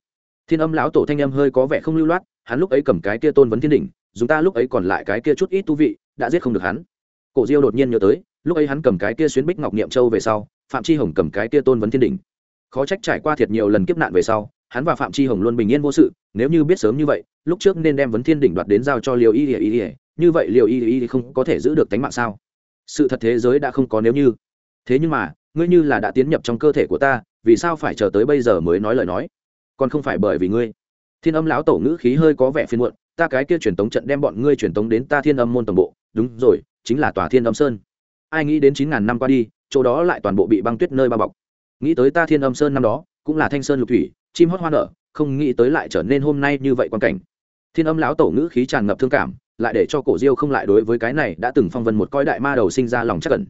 Thiên âm lão tổ thanh âm hơi có vẻ không lưu loát, hắn lúc ấy cầm cái kia tôn vấn thiên đỉnh, dùng ta lúc ấy còn lại cái kia chút ít tu vị, đã giết không được hắn. Cổ diêu đột nhiên nhớ tới, lúc ấy hắn cầm cái kia xuyến bích ngọc niệm châu về sau, phạm chi hồng cầm cái kia tôn vấn thiên đỉnh. Khó trách trải qua thiệt nhiều lần kiếp nạn về sau, hắn và phạm chi hồng luôn bình yên vô sự, nếu như biết sớm như vậy, lúc trước nên đem vấn thiên đỉnh đoạt đến giao cho liều y ỉa y ỉa như vậy liều y y không có thể giữ được tánh mạng sao? Sự thật thế giới đã không có nếu như. Thế nhưng mà, ngươi như là đã tiến nhập trong cơ thể của ta, vì sao phải chờ tới bây giờ mới nói lời nói? Còn không phải bởi vì ngươi. Thiên âm lão tổ ngữ khí hơi có vẻ phiên muộn, ta cái kia truyền tống trận đem bọn ngươi truyền tống đến ta thiên âm môn toàn bộ. Đúng rồi, chính là tòa thiên âm sơn. Ai nghĩ đến chín ngàn năm qua đi, chỗ đó lại toàn bộ bị băng tuyết nơi bao bọc. Nghĩ tới ta thiên âm sơn năm đó, cũng là thanh sơn lục thủy, chim hót hoa nở, không nghĩ tới lại trở nên hôm nay như vậy quan cảnh. Thiên âm lão tổ ngữ khí tràn ngập thương cảm lại để cho cổ diêu không lại đối với cái này đã từng phong vân một coi đại ma đầu sinh ra lòng chắc cẩn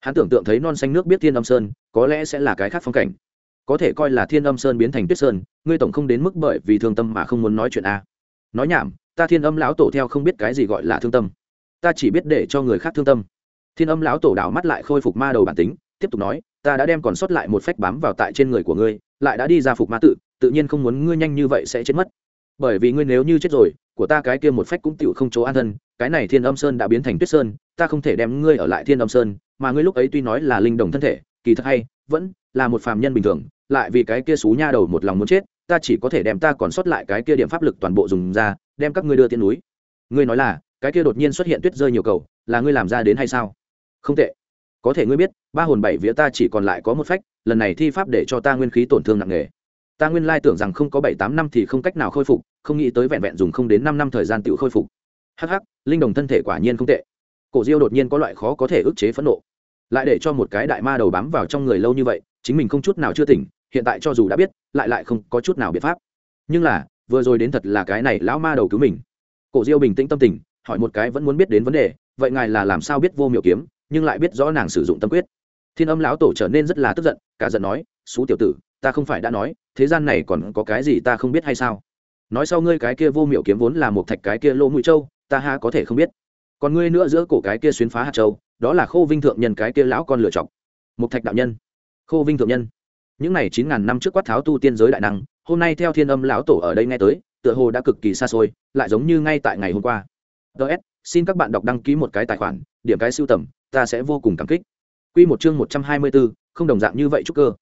hắn tưởng tượng thấy non xanh nước biết thiên âm sơn, có lẽ sẽ là cái khác phong cảnh. Có thể coi là thiên âm sơn biến thành tuyết sơn, ngươi tổng không đến mức bởi vì thương tâm mà không muốn nói chuyện a nói nhảm, ta thiên âm lão tổ theo không biết cái gì gọi là thương tâm. Ta chỉ biết để cho người khác thương tâm. Thiên âm lão tổ đảo mắt lại khôi phục ma đầu bản tính, tiếp tục nói, ta đã đem còn sót lại một phách bám vào tại trên người của ngươi, lại đã đi ra phục ma tự tự nhiên không muốn ngươi nhanh như vậy sẽ chết mất. Bởi vì ngươi nếu như chết rồi của ta cái kia một phách cũng tựu không chỗ an thân, cái này thiên âm sơn đã biến thành tuyết sơn, ta không thể đem ngươi ở lại thiên âm sơn, mà ngươi lúc ấy tuy nói là linh đồng thân thể, kỳ thật hay, vẫn là một phàm nhân bình thường, lại vì cái kia xú nha đầu một lòng muốn chết, ta chỉ có thể đem ta còn sót lại cái kia điểm pháp lực toàn bộ dùng ra, đem các ngươi đưa tiên núi. Ngươi nói là, cái kia đột nhiên xuất hiện tuyết rơi nhiều cầu, là ngươi làm ra đến hay sao? Không tệ. Có thể ngươi biết, ba hồn bảy vía ta chỉ còn lại có một phách, lần này thi pháp để cho ta nguyên khí tổn thương nặng nề ta nguyên lai tưởng rằng không có bảy tám năm thì không cách nào khôi phục, không nghĩ tới vẹn vẹn dùng không đến năm năm thời gian tự khôi phục. Hh linh đồng thân thể quả nhiên không tệ. Cổ diêu đột nhiên có loại khó có thể ức chế phẫn nộ. Lại để cho một cái đại ma đầu bám vào trong người lâu như vậy, chính mình không chút nào chưa tỉnh, hiện tại cho dù đã biết, lại lại không có chút nào biện pháp. Nhưng là, vừa rồi đến thật là cái này lão ma đầu cứu mình. Cổ diêu bình tĩnh tâm tình, hỏi một cái vẫn muốn biết đến vấn đề, vậy ngài là làm sao biết vô miểu kiếm, nhưng lại biết rõ nàng sử dụng tâm quyết. Thiên âm lão tổ trở nên rất là tức giận, cả giận nói, xú tiểu tử ta không phải đã nói thế gian này còn có cái gì ta không biết hay sao? Nói sau ngươi cái kia vô miệu kiếm vốn là một thạch cái kia lô mũi châu ta ha có thể không biết. Còn ngươi nữa giữa cổ cái kia xuyến phá hạt châu đó là khô vinh thượng nhân cái kia lão con lựa chọc. Một thạch đạo nhân. Khô vinh thượng nhân. Những này chín ngàn năm trước quát tháo tu tiên giới đại năng hôm nay theo thiên âm lão tổ ở đây nghe tới tựa hồ đã cực kỳ xa xôi lại giống như ngay tại ngày hôm qua. Ts xin các bạn đọc đăng ký một cái tài khoản điểm cái sưu tầm ta sẽ vô cùng cảm kích. Quy một chương một trăm hai mươi 124, không đồng dạng như vậy chúc cơ.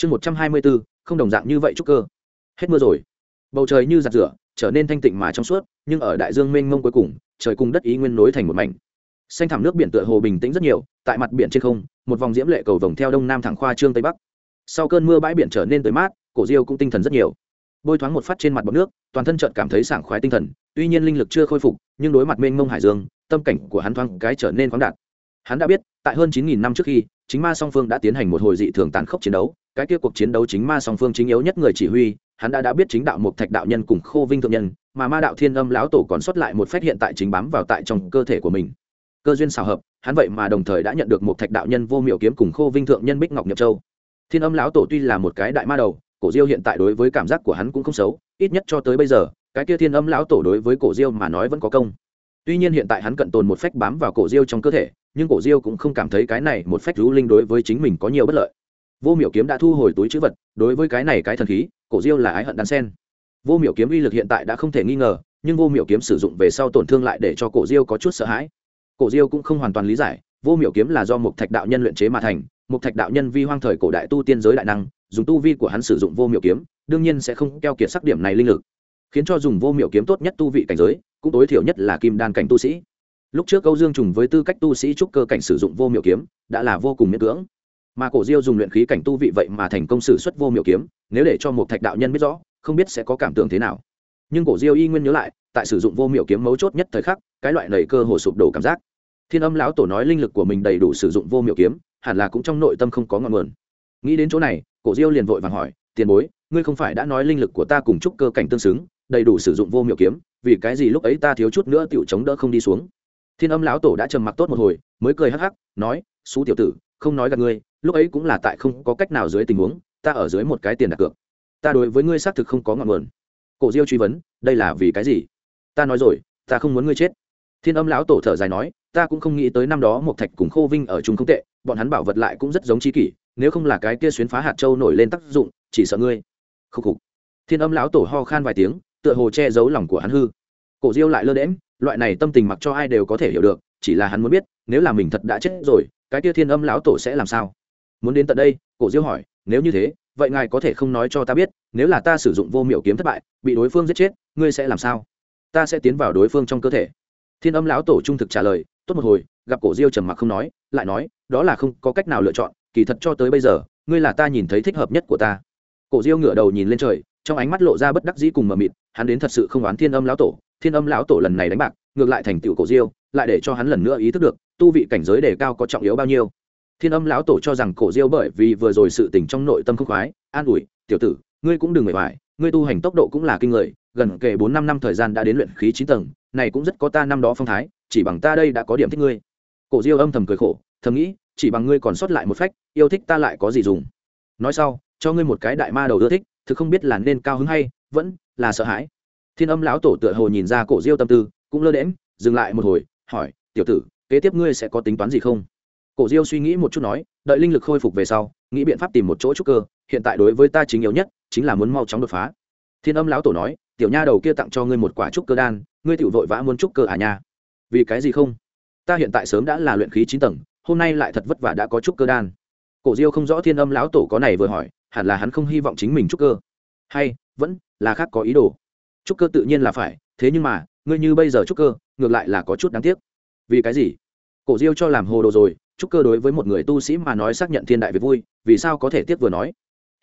Chương một trăm hai mươi 124, không đồng dạng như vậy chúc cơ. Hết mưa rồi. Bầu trời như giặt rửa, trở nên thanh tịnh mà trong suốt, nhưng ở đại dương mênh mông cuối cùng, trời cùng đất ý nguyên nối thành một mảnh. Xanh thẳm nước biển tựa hồ bình tĩnh rất nhiều, tại mặt biển trên không, một vòng diễm lệ cầu vồng theo đông nam thẳng khoa trương tây bắc. Sau cơn mưa bãi biển trở nên tới mát, cổ diêu cũng tinh thần rất nhiều. Bôi thoáng một phát trên mặt bọc nước, toàn thân chợt cảm thấy sảng khoái tinh thần, tuy nhiên linh lực chưa khôi phục, nhưng đối mặt mênh mông hải dương, tâm cảnh của hắn thoáng cái trở nên khoáng đạt hắn đã biết tại hơn chín nghìn năm trước khi chính ma song phương đã tiến hành một hồi dị thường tàn khốc chiến đấu, cái kia cuộc chiến đấu chính ma song phương chính yếu nhất người chỉ huy, hắn đã đã biết chính đạo một thạch đạo nhân cùng khô vinh thượng nhân, mà ma đạo thiên âm lão tổ còn sót lại một phép hiện tại chính bám vào tại trong cơ thể của mình. Cơ duyên xào hợp, hắn vậy mà đồng thời đã nhận được một thạch đạo nhân vô miệu kiếm cùng khô vinh thượng nhân bích ngọc nhập châu. Thiên âm lão tổ tuy là một cái đại ma đầu, cổ diêu hiện tại đối với cảm giác của hắn cũng không xấu, ít nhất cho tới bây giờ, cái kia thiên âm lão tổ đối với cổ diêu mà nói vẫn có công tuy nhiên hiện tại hắn cận tồn một phách bám vào cổ diêu trong cơ thể, nhưng cổ diêu cũng không cảm thấy cái này một phách rú linh đối với chính mình có nhiều bất lợi. Vô miểu kiếm đã thu hồi túi chữ vật, đối với cái này cái thần khí, cổ diêu là ái hận đan sen. Vô miểu kiếm uy lực hiện tại đã không thể nghi ngờ, nhưng vô miểu kiếm sử dụng về sau tổn thương lại để cho cổ diêu có chút sợ hãi. Cổ diêu cũng không hoàn toàn lý giải, vô miểu kiếm là do một thạch đạo nhân luyện chế mà thành một thạch đạo nhân vi hoang thời cổ đại tu tiên giới đại năng, dùng tu vi của hắn sử dụng vô miểu kiếm, đương nhiên sẽ không keo kiệt sắc điểm này linh lực khiến cho dùng vô miểu kiếm tốt nhất tu vị cảnh giới, cũng tối thiểu nhất là kim đan cảnh tu sĩ. Lúc trước câu dương trùng với tư cách tu sĩ trúc cơ cảnh sử dụng vô miểu kiếm, đã là vô cùng miễn cưỡng. Mà cổ diêu dùng luyện khí cảnh tu vị vậy mà thành công sử xuất vô miểu kiếm, nếu để cho một thạch đạo nhân biết rõ, không biết sẽ có cảm tưởng thế nào. Nhưng cổ diêu y nguyên nhớ lại, tại sử dụng vô miểu kiếm mấu chốt nhất thời khắc, cái loại nầy cơ hồ sụp đổ cảm giác. Thiên âm lão tổ nói linh lực của mình đầy đủ sử dụng vô miểu kiếm, hẳn là cũng trong nội tâm không có ngọn nguồn. Nghĩ đến chỗ này, cổ diêu liền vội vàng hỏi, tiền bối, ngươi không phải đã nói linh lực của ta cùng trúc cơ cảnh tương xứng đầy đủ sử dụng vô miểu kiếm, vì cái gì lúc ấy ta thiếu chút nữa tựu chống đỡ không đi xuống? Thiên âm lão tổ đã trầm mặc tốt một hồi, mới cười hắc hắc, nói, xú tiểu tử, không nói gặp ngươi, lúc ấy cũng là tại không có cách nào dưới tình huống, ta ở dưới một cái tiền đặt cược. Ta đối với ngươi xác thực không có ngọn nguồn. Cổ diêu truy vấn, đây là vì cái gì? Ta nói rồi, ta không muốn ngươi chết. Thiên âm lão tổ thở dài nói, ta cũng không nghĩ tới năm đó một thạch cùng khô vinh ở chung không tệ, bọn hắn bảo vật lại cũng rất giống chi kỷ, nếu không là cái kia xuyến phá hạt châu nổi lên tác dụng, chỉ sợ ngươi. Khúc khục. Thiên âm lão tổ ho khan vài tiếng tựa hồ che giấu lòng của hắn hư. Cổ diêu lại lơ đễm loại này tâm tình mặc cho ai đều có thể hiểu được, chỉ là hắn muốn biết, nếu là mình thật đã chết rồi, cái kia thiên âm lão tổ sẽ làm sao? Muốn đến tận đây, cổ diêu hỏi, nếu như thế, vậy ngài có thể không nói cho ta biết, nếu là ta sử dụng vô miệu kiếm thất bại, bị đối phương giết chết, ngươi sẽ làm sao? Ta sẽ tiến vào đối phương trong cơ thể. Thiên âm lão tổ trung thực trả lời, tốt một hồi, gặp cổ diêu trầm mặc không nói, lại nói, đó là không có cách nào lựa chọn, kỳ thật cho tới bây giờ, ngươi là ta nhìn thấy thích hợp nhất của ta. Cổ diêu ngửa đầu nhìn lên trời, trong ánh mắt lộ ra bất đắc dĩ cùng mờ mịt hắn đến thật sự không oán thiên âm lão tổ, thiên âm lão tổ lần này đánh bạc, ngược lại thành tựu cổ diêu, lại để cho hắn lần nữa ý thức được, tu vị cảnh giới đề cao có trọng yếu bao nhiêu. Thiên âm lão tổ cho rằng cổ diêu bởi vì vừa rồi sự tình trong nội tâm không khoái, an ủi, tiểu tử, ngươi cũng đừng mệt mỏi, ngươi tu hành tốc độ cũng là kinh người, gần kề bốn năm năm thời gian đã đến luyện khí chín tầng, này cũng rất có ta năm đó phong thái, chỉ bằng ta đây đã có điểm thích ngươi. Cổ diêu âm thầm cười khổ, thầm nghĩ, chỉ bằng ngươi còn sót lại một phách, yêu thích ta lại có gì dùng? Nói sau, cho ngươi một cái đại ma đầu ưa thích, thực không biết là nên cao hứng hay vẫn là sợ hãi. Thiên âm lão tổ tựa hồ nhìn ra cổ diêu tâm tư, cũng lơ đễm dừng lại một hồi, hỏi, tiểu tử, kế tiếp ngươi sẽ có tính toán gì không? Cổ diêu suy nghĩ một chút nói, đợi linh lực khôi phục về sau, nghĩ biện pháp tìm một chỗ trúc cơ, hiện tại đối với ta chính yếu nhất chính là muốn mau chóng đột phá. Thiên âm lão tổ nói, tiểu nha đầu kia tặng cho ngươi một quả trúc cơ đan, ngươi tự vội vã muốn trúc cơ à nha? Vì cái gì không? Ta hiện tại sớm đã là luyện khí chín tầng, hôm nay lại thật vất vả đã có trúc cơ đan. Cổ diêu không rõ thiên âm lão tổ có này vừa hỏi, hẳn là hắn không hy vọng chính mình trúc cơ. Hay, vẫn là khác có ý đồ. Trúc cơ tự nhiên là phải, thế nhưng mà, ngươi như bây giờ trúc cơ, ngược lại là có chút đáng tiếc. Vì cái gì? Cổ diêu cho làm hồ đồ rồi, trúc cơ đối với một người tu sĩ mà nói xác nhận thiên đại việc vui, vì sao có thể tiếc vừa nói?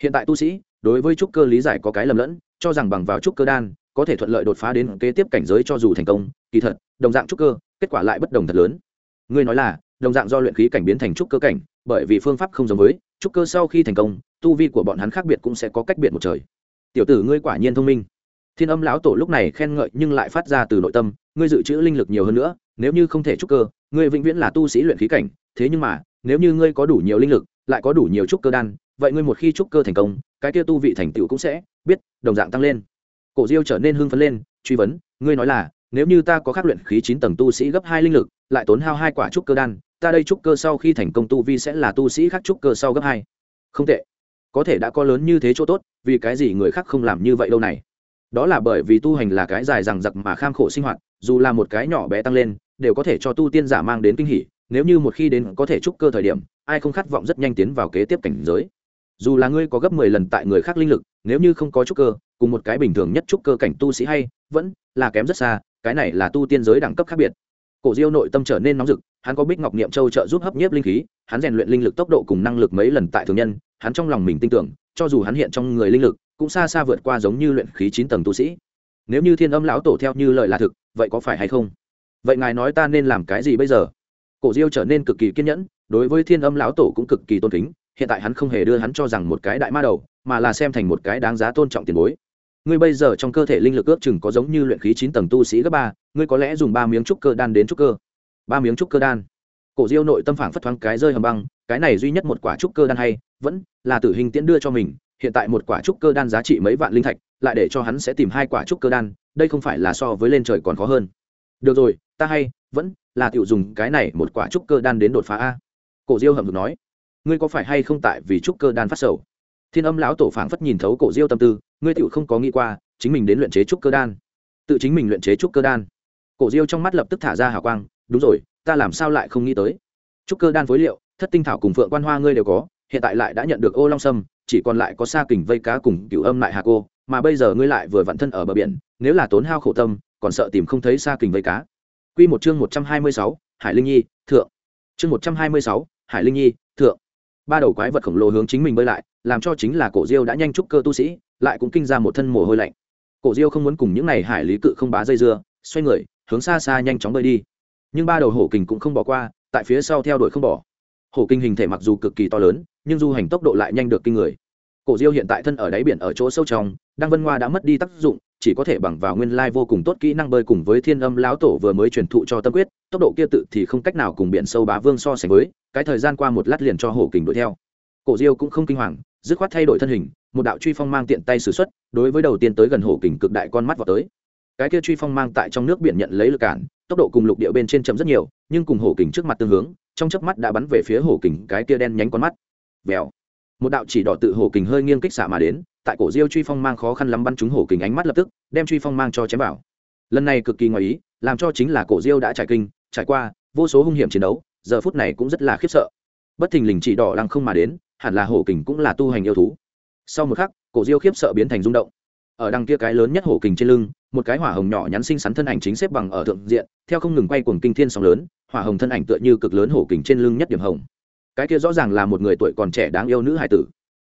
Hiện tại tu sĩ, đối với trúc cơ lý giải có cái lầm lẫn, cho rằng bằng vào trúc cơ đan, có thể thuận lợi đột phá đến kế tiếp cảnh giới cho dù thành công, kỳ thật, đồng dạng trúc cơ, kết quả lại bất đồng thật lớn. Ngươi nói là, đồng dạng do luyện khí cảnh biến thành trúc cơ cảnh, bởi vì phương pháp không giống với, trúc cơ sau khi thành công, tu vi của bọn hắn khác biệt cũng sẽ có cách biệt một trời tiểu tử ngươi quả nhiên thông minh. Thiên âm lão tổ lúc này khen ngợi nhưng lại phát ra từ nội tâm, ngươi dự trữ linh lực nhiều hơn nữa, nếu như không thể trúc cơ, ngươi vĩnh viễn là tu sĩ luyện khí cảnh, thế nhưng mà, nếu như ngươi có đủ nhiều linh lực, lại có đủ nhiều trúc cơ đan, vậy ngươi một khi trúc cơ thành công, cái kia tu vị thành tựu cũng sẽ, biết, đồng dạng tăng lên. Cổ diêu trở nên hưng phấn lên, truy vấn, ngươi nói là, nếu như ta có khắc luyện khí chín tầng tu sĩ gấp hai linh lực, lại tốn hao hai quả trúc cơ đan, ta đây trúc cơ sau khi thành công tu vi sẽ là tu sĩ khác trúc cơ sau gấp hai. Không tệ có thể đã có lớn như thế chỗ tốt, vì cái gì người khác không làm như vậy đâu này? Đó là bởi vì tu hành là cái dài rằng giặc mà kham khổ sinh hoạt, dù là một cái nhỏ bé tăng lên, đều có thể cho tu tiên giả mang đến kinh hỉ, nếu như một khi đến có thể trúc cơ thời điểm, ai không khát vọng rất nhanh tiến vào kế tiếp cảnh giới. Dù là ngươi có gấp mười lần tại người khác linh lực, nếu như không có trúc cơ, cùng một cái bình thường nhất trúc cơ cảnh tu sĩ hay, vẫn là kém rất xa, cái này là tu tiên giới đẳng cấp khác biệt. Cổ diêu nội tâm trở nên nóng rực hắn có bích ngọc niệm châu trợ giúp hấp nhiếp linh khí, hắn rèn luyện linh lực tốc độ cùng năng lực mấy lần tại thường nhân, hắn trong lòng mình tin tưởng, cho dù hắn hiện trong người linh lực, cũng xa xa vượt qua giống như luyện khí chín tầng tu sĩ. Nếu như thiên âm lão tổ theo như lời là thực, vậy có phải hay không? Vậy ngài nói ta nên làm cái gì bây giờ? Cổ diêu trở nên cực kỳ kiên nhẫn, đối với thiên âm lão tổ cũng cực kỳ tôn kính, hiện tại hắn không hề đưa hắn cho rằng một cái đại ma đầu, mà là xem thành một cái đáng giá tôn trọng tiền bối. Ngươi bây giờ trong cơ thể linh lực ước chừng có giống như luyện khí chín tầng tu sĩ gấp ba, ngươi có lẽ dùng ba miếng trúc cơ đan đến trúc cơ ba miếng trúc cơ đan. Cổ diêu nội tâm phản phất thoáng cái rơi hầm băng, cái này duy nhất một quả trúc cơ đan hay, vẫn là tử hình tiễn đưa cho mình, hiện tại một quả trúc cơ đan giá trị mấy vạn linh thạch, lại để cho hắn sẽ tìm hai quả trúc cơ đan, đây không phải là so với lên trời còn khó hơn. Được rồi, ta hay, vẫn là tiểu dùng cái này một quả trúc cơ đan đến đột phá a. Cổ diêu hầm hực nói, ngươi có phải hay không tại vì trúc cơ đan phát sầu? Thiên âm lão tổ phảng phất nhìn thấu cổ diêu tâm tư, ngươi tiểu không có nghĩ qua, chính mình đến luyện chế trúc cơ đan. Tự chính mình luyện chế trúc cơ đan. Cổ diêu trong mắt lập tức thả ra hào quang đúng rồi ta làm sao lại không nghĩ tới trúc cơ đan phối liệu thất tinh thảo cùng phượng quan hoa ngươi đều có hiện tại lại đã nhận được ô long sâm chỉ còn lại có sa kình vây cá cùng cựu âm lại hà cô mà bây giờ ngươi lại vừa vặn thân ở bờ biển nếu là tốn hao khổ tâm còn sợ tìm không thấy sa kình vây cá Quy một chương một trăm hai mươi sáu, Hải Linh Nhi, thượng. Chương một trăm hai mươi sáu, Hải Linh Nhi, thượng. Ba đầu quái vật khổng lồ hướng chính mình bơi lại, làm cho chính là Cổ Diêu đã nhanh trúc cơ tu sĩ, lại cũng kinh ra một thân mồ hôi lạnh. Cổ Diêu không muốn cùng những này hải lý cự không bá dây dưa, xoay người, hướng xa xa nhanh chóng bơi đi. Nhưng ba đầu hổ kình cũng không bỏ qua, tại phía sau theo đuổi không bỏ. Hổ kinh hình thể mặc dù cực kỳ to lớn, nhưng du hành tốc độ lại nhanh được kinh người. Cổ diêu hiện tại thân ở đáy biển ở chỗ sâu trong đăng vân hoa đã mất đi tác dụng chỉ có thể bằng vào nguyên lai vô cùng tốt kỹ năng bơi cùng với thiên âm lão tổ vừa mới truyền thụ cho tâm quyết tốc độ kia tự thì không cách nào cùng biển sâu bá vương so sánh với cái thời gian qua một lát liền cho hổ kình đuổi theo. Cổ diêu cũng không kinh hoàng dứt khoát thay đổi thân hình một đạo truy phong mang tiện tay xử xuất đối với đầu tiên tới gần hổ kình cực đại con mắt vào tới cái kia truy phong mang tại trong nước biển nhận lấy lực cản, tốc độ cùng lục địa bên trên chậm rất nhiều, nhưng cùng hổ kình trước mặt tương hướng, trong chớp mắt đã bắn về phía hổ kình cái kia đen nhánh con mắt. Vèo. Một đạo chỉ đỏ tự hổ kình hơi nghiêng kích xạ mà đến, tại cổ diêu truy phong mang khó khăn lắm bắn trúng hổ kình ánh mắt lập tức, đem truy phong mang cho chém vào. Lần này cực kỳ ngoài ý, làm cho chính là cổ diêu đã trải kinh, trải qua, vô số hung hiểm chiến đấu, giờ phút này cũng rất là khiếp sợ. Bất thình lình chỉ đỏ lăng không mà đến, hẳn là hổ kình cũng là tu hành yêu thú. Sau một khắc, cổ diêu khiếp sợ biến thành rung động ở đằng kia cái lớn nhất hổ kình trên lưng, một cái hỏa hồng nhỏ nhắn xinh xắn thân ảnh chính xếp bằng ở thượng diện, theo không ngừng quay cuồng kinh thiên sóng lớn, hỏa hồng thân ảnh tựa như cực lớn hổ kình trên lưng nhất điểm hồng. Cái kia rõ ràng là một người tuổi còn trẻ đáng yêu nữ hải tử.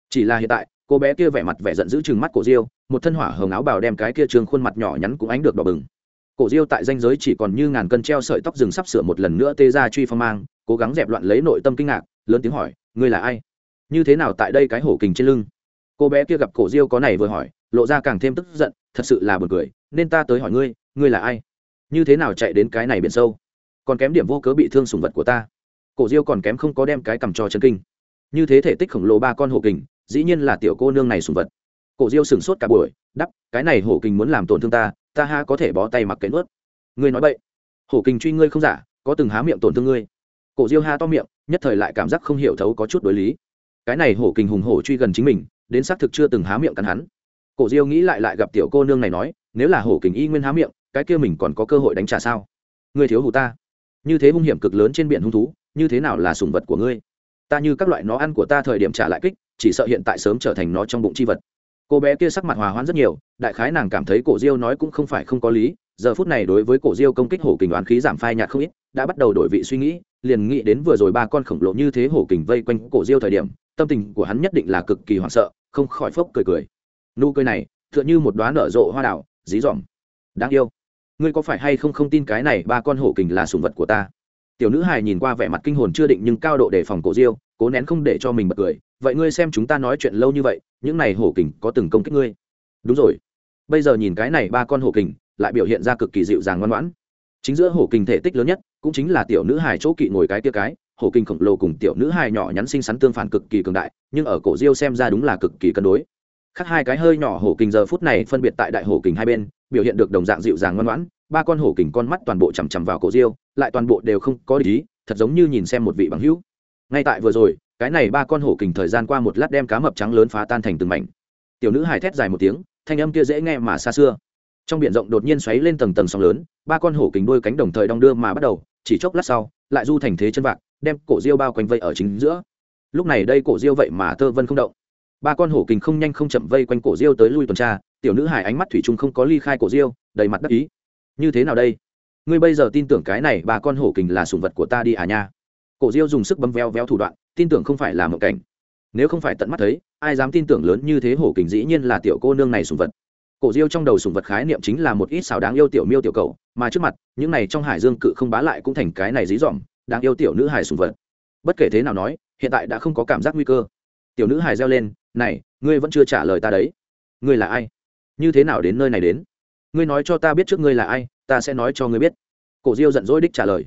Chỉ là hiện tại, cô bé kia vẻ mặt vẻ giận dữ chừng mắt cổ diêu, một thân hỏa hồng áo bào đem cái kia trường khuôn mặt nhỏ nhắn cũng ánh được đỏ bừng. Cổ diêu tại danh giới chỉ còn như ngàn cân treo sợi tóc rừng sắp sửa một lần nữa tê ra truy phong mang, cố gắng dẹp loạn lấy nội tâm kinh ngạc, lớn tiếng hỏi, ngươi là ai? Như thế nào tại đây cái hổ kình trên lưng? Cô bé kia gặp cổ diêu có này vừa hỏi lộ ra càng thêm tức giận, thật sự là buồn cười, nên ta tới hỏi ngươi ngươi là ai? Như thế nào chạy đến cái này biển sâu? Còn kém điểm vô cớ bị thương sùng vật của ta. Cổ diêu còn kém không có đem cái cầm cho chân kinh. Như thế thể tích khổng lồ ba con hổ kình, dĩ nhiên là tiểu cô nương này sùng vật. Cổ diêu sửng sốt cả buổi, đắp, cái này hổ kình muốn làm tổn thương ta ta ha có thể bó tay mặc cái nuốt. Ngươi nói vậy hổ kình truy ngươi không giả, có từng há miệng tổn thương ngươi. Cổ diêu ha to miệng, nhất thời lại cảm giác không hiểu thấu có chút đối lý. Cái này hổ kình hùng hổ truy gần chính mình, đến xác thực chưa từng há miệng cắn hắn cổ diêu nghĩ lại lại gặp tiểu cô nương này nói, nếu là hổ kình y nguyên há miệng, cái kia mình còn có cơ hội đánh trả sao? Ngươi thiếu hủ ta. Như thế hung hiểm cực lớn trên biển hung thú, như thế nào là sùng vật của ngươi? Ta như các loại nó ăn của ta thời điểm trả lại kích, chỉ sợ hiện tại sớm trở thành nó trong bụng chi vật. Cô bé kia sắc mặt hòa hoãn rất nhiều, đại khái nàng cảm thấy cổ diêu nói cũng không phải không có lý, giờ phút này đối với cổ diêu công kích hổ kình đoán khí giảm phai nhạt không ít, đã bắt đầu đổi vị suy nghĩ, liền nghĩ đến vừa rồi ba con khổng lồ như thế hổ kình vây quanh cổ diêu thời điểm, tâm tình của hắn nhất định là cực kỳ hoảng sợ, không khỏi phốc cười cười nụ cười này, tựa như một đoán nở rộ hoa đảo dí dỏm. Đáng yêu. Ngươi có phải hay không không tin cái này ba con hổ kình là sùng vật của ta? Tiểu nữ hài nhìn qua vẻ mặt kinh hồn chưa định nhưng cao độ đề phòng cổ diêu, cố nén không để cho mình bật cười. Vậy ngươi xem chúng ta nói chuyện lâu như vậy, những này hổ kình có từng công kích ngươi? Đúng rồi. Bây giờ nhìn cái này ba con hổ kình, lại biểu hiện ra cực kỳ dịu dàng ngoan ngoãn. Chính giữa hổ kình thể tích lớn nhất, cũng chính là tiểu nữ hài chỗ kỵ ngồi cái tia cái. Hổ kình khổng lồ cùng tiểu nữ hài nhỏ nhắn xinh xắn tương phản cực kỳ cường đại, nhưng ở cổ diêu xem ra đúng là cực kỳ cân đối khác hai cái hơi nhỏ hổ kình giờ phút này phân biệt tại đại hổ kình hai bên, biểu hiện được đồng dạng dịu dàng ngoan ngoãn, ba con hổ kình con mắt toàn bộ chằm chằm vào cổ diêu, lại toàn bộ đều không có lý thật giống như nhìn xem một vị bằng hữu. Ngay tại vừa rồi, cái này ba con hổ kình thời gian qua một lát đem cá mập trắng lớn phá tan thành từng mảnh. Tiểu nữ hài thét dài một tiếng, thanh âm kia dễ nghe mà xa xưa. Trong biển rộng đột nhiên xoáy lên tầng tầng sóng lớn, ba con hổ kình đôi cánh đồng thời đong đưa mà bắt đầu, chỉ chốc lát sau, lại du thành thế chân vạc, đem cổ diêu bao quanh vây ở chính giữa. Lúc này đây cổ diêu vậy mà tơ vân không động ba con hổ kình không nhanh không chậm vây quanh cổ diêu tới lui tuần tra, tiểu nữ hải ánh mắt thủy chung không có ly khai cổ diêu, đầy mặt đắc ý. Như thế nào đây? Ngươi bây giờ tin tưởng cái này ba con hổ kình là sùng vật của ta đi à nha. Cổ diêu dùng sức bấm veo véo thủ đoạn, tin tưởng không phải là một cảnh. Nếu không phải tận mắt thấy, ai dám tin tưởng lớn như thế hổ kình dĩ nhiên là tiểu cô nương này sùng vật. Cổ diêu trong đầu sùng vật khái niệm chính là một ít xào đáng yêu tiểu miêu tiểu cầu mà trước mặt, những này trong hải dương cự không bá lại cũng thành cái này dí dỏm, đáng yêu tiểu nữ hải sùng vật. Bất kể thế nào nói, hiện tại đã không có cảm giác nguy cơ. Tiểu nữ hải reo lên này, ngươi vẫn chưa trả lời ta đấy. Ngươi là ai? Như thế nào đến nơi này đến? Ngươi nói cho ta biết trước ngươi là ai, ta sẽ nói cho ngươi biết. Cổ diêu giận dỗi đích trả lời.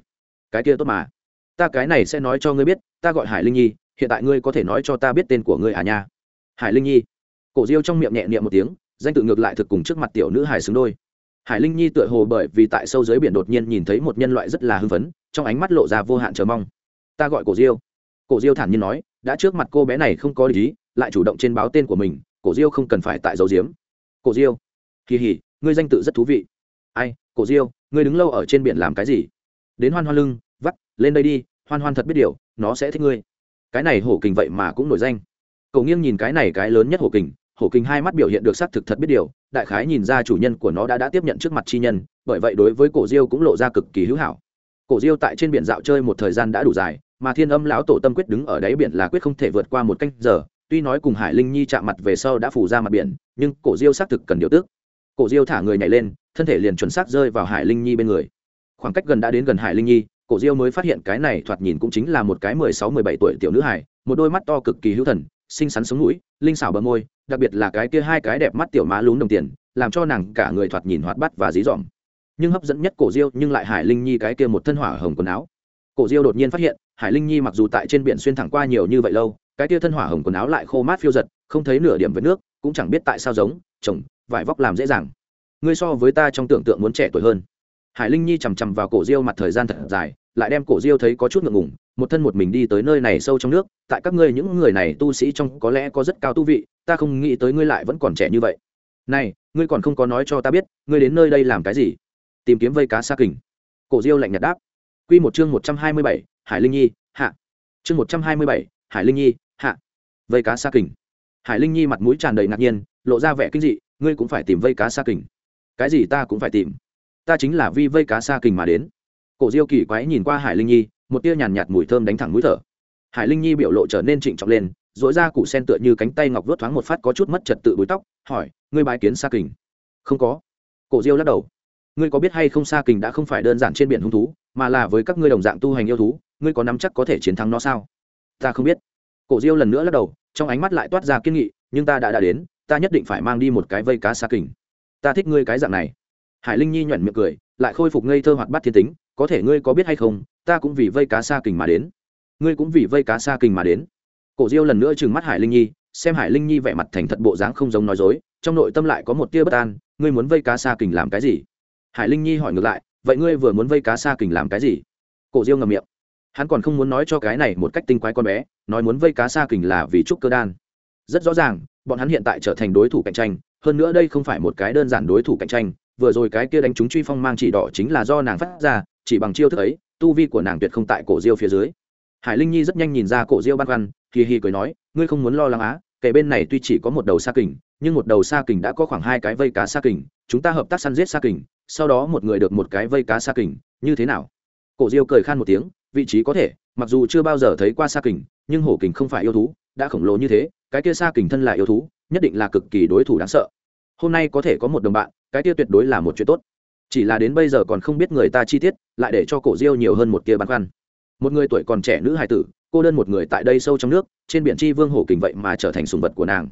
Cái kia tốt mà. Ta cái này sẽ nói cho ngươi biết, ta gọi hải linh nhi, hiện tại ngươi có thể nói cho ta biết tên của ngươi à nha. Hải linh nhi? Cổ diêu trong miệng nhẹ niệm một tiếng, danh tự ngược lại thực cùng trước mặt tiểu nữ hải xứng đôi. Hải linh nhi tựa hồ bởi vì tại sâu dưới biển đột nhiên nhìn thấy một nhân loại rất là hưng phấn, trong ánh mắt lộ ra vô hạn chờ mong. Ta gọi cổ diêu. Cổ diêu thản nhiên nói, đã trước mặt cô bé này không có lý lại chủ động trên báo tên của mình, cổ diêu không cần phải tại dấu diếm cổ diêu, kỳ hỉ, ngươi danh tự rất thú vị. Ai, cổ diêu, ngươi đứng lâu ở trên biển làm cái gì? Đến hoan hoan lưng, vắt, lên đây đi, hoan hoan thật biết điều, nó sẽ thích ngươi. Cái này hổ kình vậy mà cũng nổi danh. Cậu nghiêng nhìn cái này cái lớn nhất hổ kình hổ kình hai mắt biểu hiện được xác thực thật biết điều, đại khái nhìn ra chủ nhân của nó đã đã tiếp nhận trước mặt chi nhân, bởi vậy đối với cổ diêu cũng lộ ra cực kỳ hữu hảo. Cổ diêu tại trên biển dạo chơi một thời gian đã đủ dài, mà thiên âm lão tổ tâm quyết đứng ở đáy biển là quyết không thể vượt qua một canh giờ tuy nói cùng hải linh nhi chạm mặt về sau đã phủ ra mặt biển, nhưng cổ diêu xác thực cần điều tước cổ diêu thả người nhảy lên, thân thể liền chuẩn xác rơi vào hải linh nhi bên người. Khoảng cách gần đã đến gần hải linh nhi, cổ diêu mới phát hiện cái này thoạt nhìn cũng chính là một cái mười sáu mười bảy tuổi tiểu nữ hải một đôi mắt to cực kỳ hữu thần, xinh xắn sống mũi, linh xảo bờ môi, đặc biệt là cái kia hai cái đẹp mắt tiểu má lún đồng tiền, làm cho nàng cả người thoạt nhìn hoạt bắt và dí dỏm. Nhưng hấp dẫn nhất cổ diêu nhưng lại hải linh nhi cái kia một thân hỏa hồng quần áo. Cổ diêu đột nhiên phát hiện, hải linh nhi mặc dù tại trên biển xuyên thẳng qua nhiều như vậy lâu cái tia thân hỏa hồng quần áo lại khô mát phiêu giật, không thấy nửa điểm với nước, cũng chẳng biết tại sao giống, chồng, vải vóc làm dễ dàng. Ngươi so với ta trong tưởng tượng muốn trẻ tuổi hơn. Hải linh nhi chằm chằm vào cổ diêu mặt thời gian thật dài, lại đem cổ diêu thấy có chút ngượng ngùng, một thân một mình đi tới nơi này sâu trong nước, tại các ngươi những người này tu sĩ trong có lẽ có rất cao tu vị, ta không nghĩ tới ngươi lại vẫn còn trẻ như vậy. Này, ngươi còn không có nói cho ta biết, ngươi đến nơi đây làm cái gì? Tìm kiếm vây cá xa kình. Cổ diêu lạnh nhạt đáp. Q một chương một trăm hai mươi bảy, hải linh nhi, hạ. Chương một trăm hai mươi bảy, hải linh nhi hạ. Vây cá xa kình. Hải linh nhi mặt mũi tràn đầy ngạc nhiên, lộ ra vẻ kinh dị, ngươi cũng phải tìm vây cá xa kình. Cái gì ta cũng phải tìm. Ta chính là vi vây cá xa kình mà đến. Cổ diêu kỳ quái nhìn qua hải linh nhi, một tia nhàn nhạt mùi thơm đánh thẳng mũi thở. Hải linh nhi biểu lộ trở nên trịnh trọng lên dỗi ra củ sen tựa như cánh tay ngọc vớt thoáng một phát có chút mất trật tự búi tóc, hỏi, ngươi bái kiến xa kình? Không có. Cổ diêu lắc đầu. Ngươi có biết hay không xa kình đã không phải đơn giản trên biển hung thú, mà là với các ngươi đồng dạng tu hành yêu thú, ngươi có nắm chắc có thể chiến thắng nó sao? Ta không biết cổ diêu lần nữa lắc đầu, trong ánh mắt lại toát ra kiên nghị, nhưng ta đã đã đến, ta nhất định phải mang đi một cái vây cá xa kình. Ta thích ngươi cái dạng này. Hải linh nhi nhuẩn miệng cười, lại khôi phục ngây thơ hoạt bát thiên tính, có thể ngươi có biết hay không, ta cũng vì vây cá xa kình mà đến. Ngươi cũng vì vây cá xa kình mà đến. Cổ diêu lần nữa trừng mắt hải linh nhi, xem hải linh nhi vẻ mặt thành thật bộ dáng không giống nói dối, trong nội tâm lại có một tia bất an, ngươi muốn vây cá xa kình làm cái gì? Hải linh nhi hỏi ngược lại, vậy ngươi vừa muốn vây cá xa kình làm cái gì? Cổ diêu ngầm miệng hắn còn không muốn nói cho cái này một cách tinh quái con bé, nói muốn vây cá xa kình là vì trúc cơ đan. Rất rõ ràng, bọn hắn hiện tại trở thành đối thủ cạnh tranh, hơn nữa đây không phải một cái đơn giản đối thủ cạnh tranh, vừa rồi cái kia đánh trúng truy phong mang chỉ đỏ chính là do nàng phát ra, chỉ bằng chiêu thức ấy, tu vi của nàng tuyệt không tại cổ diêu phía dưới. Hải linh nhi rất nhanh nhìn ra cổ diêu băn khoăn, hì hì cười nói, ngươi không muốn lo lắng á, kể bên này tuy chỉ có một đầu sa kình, nhưng một đầu sa kình đã có khoảng hai cái vây cá sa kình, chúng ta hợp tác săn giết sa kình, sau đó một người được một cái vây cá sa kình, như thế nào? Cổ diêu cười khan một tiếng vị trí có thể, mặc dù chưa bao giờ thấy qua sa kình, nhưng hổ kình không phải yêu thú, đã khổng lồ như thế, cái kia sa kình thân là yêu thú, nhất định là cực kỳ đối thủ đáng sợ. Hôm nay có thể có một đồng bạn, cái kia tuyệt đối là một chuyện tốt. Chỉ là đến bây giờ còn không biết người ta chi tiết, lại để cho cổ diêu nhiều hơn một kia băn khoăn. Một người tuổi còn trẻ nữ hài tử, cô đơn một người tại đây sâu trong nước, trên biển chi vương hổ kình vậy mà trở thành sùng vật của nàng.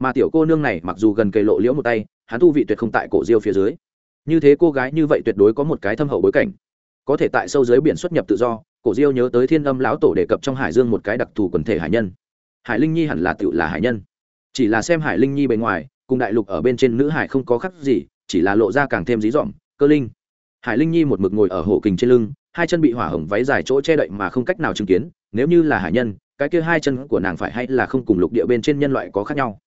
Mà tiểu cô nương này mặc dù gần cây lộ liễu một tay, hắn thu vị tuyệt không tại cổ diêu phía dưới. Như thế cô gái như vậy tuyệt đối có một cái thâm hậu bối cảnh. Có thể tại sâu dưới biển xuất nhập tự do cổ diêu nhớ tới thiên âm lão tổ đề cập trong hải dương một cái đặc thù quần thể hải nhân. Hải linh nhi hẳn là tự là hải nhân. Chỉ là xem hải linh nhi bề ngoài, cùng đại lục ở bên trên nữ hải không có khác gì, chỉ là lộ ra càng thêm dí dỏm, cơ linh. Hải linh nhi một mực ngồi ở hổ kình trên lưng, hai chân bị hỏa hồng váy dài chỗ che đậy mà không cách nào chứng kiến, nếu như là hải nhân, cái kia hai chân của nàng phải hay là không cùng lục địa bên trên nhân loại có khác nhau.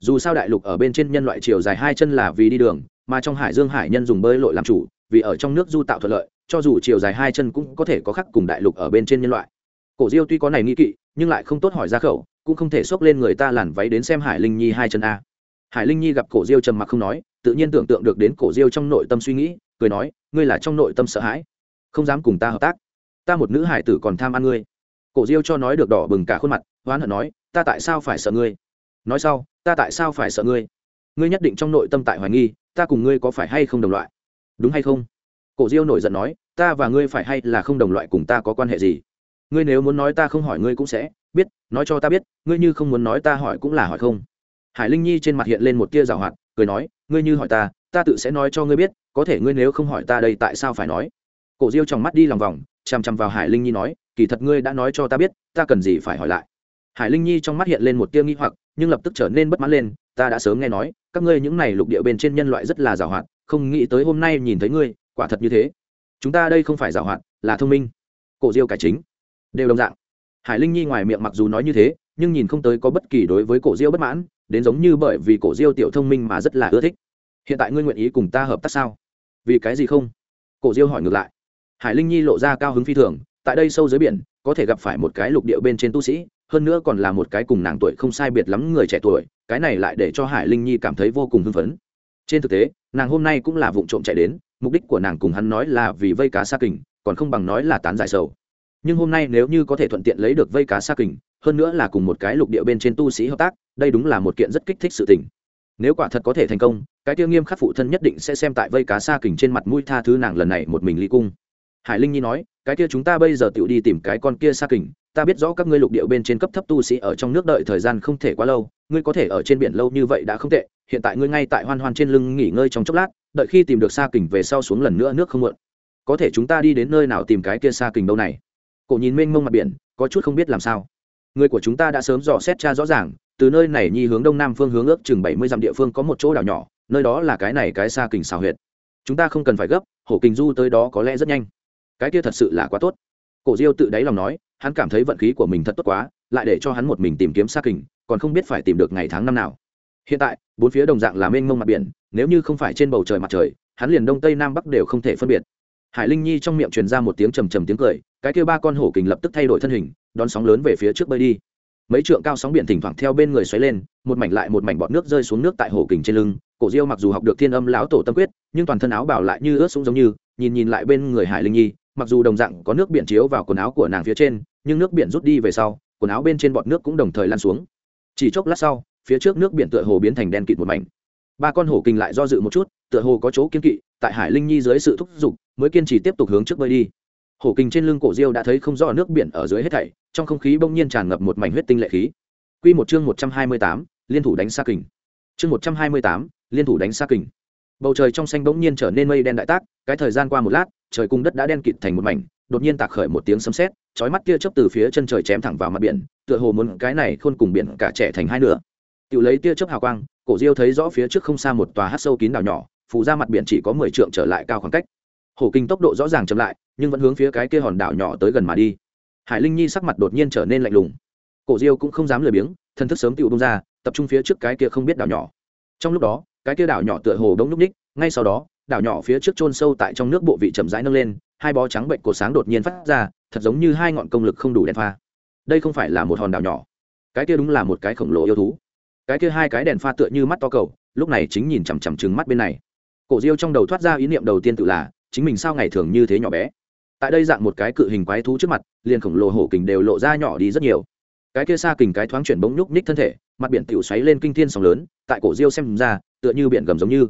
Dù sao đại lục ở bên trên nhân loại chiều dài hai chân là vì đi đường, mà trong hải dương hải nhân dùng bơi lội làm chủ, vì ở trong nước du tạo thuận lợi cho dù chiều dài hai chân cũng có thể có khắc cùng đại lục ở bên trên nhân loại. Cổ diêu tuy có này nghi kỵ, nhưng lại không tốt hỏi ra khẩu, cũng không thể xốc lên người ta làn váy đến xem hải linh nhi hai chân a. Hải linh nhi gặp cổ diêu trầm mặc không nói, tự nhiên tưởng tượng được đến cổ diêu trong nội tâm suy nghĩ, cười nói, ngươi là trong nội tâm sợ hãi, không dám cùng ta hợp tác. Ta một nữ hải tử còn tham ăn ngươi. Cổ diêu cho nói được đỏ bừng cả khuôn mặt hoán hận nói, ta tại sao phải sợ ngươi? Nói sau, ta tại sao phải sợ ngươi? Ngươi nhất định trong nội tâm tại hoài nghi, ta cùng ngươi có phải hay không đồng loại? Đúng hay không? Cổ diêu nổi giận nói, ta và ngươi phải hay là không đồng loại cùng ta có quan hệ gì? Ngươi nếu muốn nói ta không hỏi ngươi cũng sẽ biết, nói cho ta biết, ngươi như không muốn nói ta hỏi cũng là hỏi không. Hải linh nhi trên mặt hiện lên một tia rào hoạt, cười nói, ngươi như hỏi ta ta tự sẽ nói cho ngươi biết, có thể ngươi nếu không hỏi ta đây tại sao phải nói? Cổ diêu tròng mắt đi lòng vòng, chằm chằm vào hải linh nhi nói, kỳ thật ngươi đã nói cho ta biết, ta cần gì phải hỏi lại? Hải linh nhi trong mắt hiện lên một tia nghi hoặc, nhưng lập tức trở nên bất mãn lên, ta đã sớm nghe nói, các ngươi những này lục địa bên trên nhân loại rất là giàu hoạt không nghĩ tới hôm nay nhìn thấy ngươi quả thật như thế. Chúng ta đây không phải giảo hoạt, là thông minh. Cổ diêu cải chính. Đều đồng dạng. Hải linh nhi ngoài miệng mặc dù nói như thế, nhưng nhìn không tới có bất kỳ đối với cổ diêu bất mãn, đến giống như bởi vì cổ diêu tiểu thông minh mà rất là ưa thích. Hiện tại ngươi nguyện ý cùng ta hợp tác sao? Vì cái gì không? Cổ diêu hỏi ngược lại. Hải linh nhi lộ ra cao hứng phi thường, tại đây sâu dưới biển, có thể gặp phải một cái lục địa bên trên tu sĩ, hơn nữa còn là một cái cùng nàng tuổi không sai biệt lắm người trẻ tuổi, cái này lại để cho hải linh nhi cảm thấy vô cùng hưng phấn trên thực tế, nàng hôm nay cũng là vụ trộm chạy đến, mục đích của nàng cùng hắn nói là vì vây cá xa kình, còn không bằng nói là tán giải sầu. Nhưng hôm nay nếu như có thể thuận tiện lấy được vây cá xa kình, hơn nữa là cùng một cái lục địa bên trên tu sĩ hợp tác, đây đúng là một kiện rất kích thích sự tình. Nếu quả thật có thể thành công, cái tiêu nghiêm khắc phụ thân nhất định sẽ xem tại vây cá xa kình trên mặt mũi tha thứ nàng lần này một mình ly cung. Hải linh nhi nói, cái kia chúng ta bây giờ tự đi tìm cái con kia xa kình ta biết rõ các ngươi lục địa bên trên cấp thấp tu sĩ ở trong nước đợi thời gian không thể quá lâu, ngươi có thể ở trên biển lâu như vậy đã không tệ, hiện tại ngươi ngay tại hoan hoan trên lưng nghỉ ngơi trong chốc lát, đợi khi tìm được xa kình về sau xuống lần nữa nước không mượn có thể chúng ta đi đến nơi nào tìm cái kia xa kình đâu này? Cổ nhìn mênh mông mặt biển, có chút không biết làm sao. Người của chúng ta đã sớm dò xét cha rõ ràng, từ nơi này nhi hướng đông nam phương hướng ước chừng bảy mươi dặm địa phương có một chỗ đảo nhỏ, nơi đó là cái này cái xa kình xào huyệt. Chúng ta không cần phải gấp, hổ kình du tới đó có lẽ rất nhanh. Cái kia thật sự là quá tốt. Cổ diêu tự đáy lòng nói hắn cảm thấy vận khí của mình thật tốt quá, lại để cho hắn một mình tìm kiếm xa kình, còn không biết phải tìm được ngày tháng năm nào. Hiện tại, bốn phía đồng dạng là mênh mông mặt biển, nếu như không phải trên bầu trời mặt trời, hắn liền đông tây nam bắc đều không thể phân biệt. Hải linh nhi trong miệng truyền ra một tiếng trầm trầm tiếng cười, cái kia ba con hổ kình lập tức thay đổi thân hình, đón sóng lớn về phía trước bơi đi. Mấy trượng cao sóng biển thỉnh thoảng theo bên người xoáy lên, một mảnh lại một mảnh bọt nước rơi xuống nước tại hổ kình trên lưng. Cổ diêu mặc dù học được thiên âm lão tổ tâm quyết, nhưng toàn thân áo bảo lại như ướt sũng giống như, nhìn nhìn lại bên người hải linh nhi mặc dù đồng dạng có nước biển chiếu vào quần áo của nàng phía trên nhưng nước biển rút đi về sau quần áo bên trên bọt nước cũng đồng thời lan xuống chỉ chốc lát sau phía trước nước biển tựa hồ biến thành đen kịt một mảnh ba con hổ kình lại do dự một chút tựa hồ có chỗ kiên kỵ tại hải linh nhi dưới sự thúc giục mới kiên trì tiếp tục hướng trước bơi đi hổ kình trên lưng cổ diêu đã thấy không rõ nước biển ở dưới hết thảy trong không khí bỗng nhiên tràn ngập một mảnh huyết tinh lệ khí Quy một chương một trăm hai mươi tám, liên thủ đánh xa kình. Chương một trăm hai mươi tám, liên thủ đánh xa kình. Bầu trời trong xanh bỗng nhiên trở nên mây đen đại tác, cái thời gian qua một lát, trời cung đất đã đen kịt thành một mảnh, đột nhiên tạc khởi một tiếng sấm sét, chói mắt kia chớp từ phía chân trời chém thẳng vào mặt biển, tựa hồ muốn cái này khôn cùng biển cả trẻ thành hai nửa. tự lấy tia chớp hào quang, Cổ Diêu thấy rõ phía trước không xa một tòa hát sâu kín đảo nhỏ, phủ ra mặt biển chỉ có mười trượng trở lại cao khoảng cách. Hổ kinh tốc độ rõ ràng chậm lại, nhưng vẫn hướng phía cái kia hòn đảo nhỏ tới gần mà đi hải linh nhi sắc mặt đột nhiên trở nên lạnh lùng cổ diêu cũng không dám lười biếng thân thức sớm tự bung ra tập trung phía trước cái kia không biết đảo nhỏ trong lúc đó cái kia đảo nhỏ tựa hồ đông núp ních, ngay sau đó, đảo nhỏ phía trước chôn sâu tại trong nước bộ vị chậm rãi nâng lên, hai bó trắng bệnh cột sáng đột nhiên phát ra, thật giống như hai ngọn công lực không đủ đèn pha. Đây không phải là một hòn đảo nhỏ. Cái kia đúng là một cái khổng lồ yêu thú. Cái kia hai cái đèn pha tựa như mắt to cầu, lúc này chính nhìn chằm chằm chừng mắt bên này. Cổ diêu trong đầu thoát ra ý niệm đầu tiên tự là, chính mình sao ngày thường như thế nhỏ bé. Tại đây dạng một cái cự hình quái thú trước mặt, liền khổng lồ hổ kình đều lộ ra nhỏ đi rất nhiều. Cái kia xa kình cái thoáng chuyển bỗng nhúc nhích thân thể, mặt biển tiểu xoáy lên kinh thiên sóng lớn, tại cổ diêu xem ra tựa như biển gầm giống như.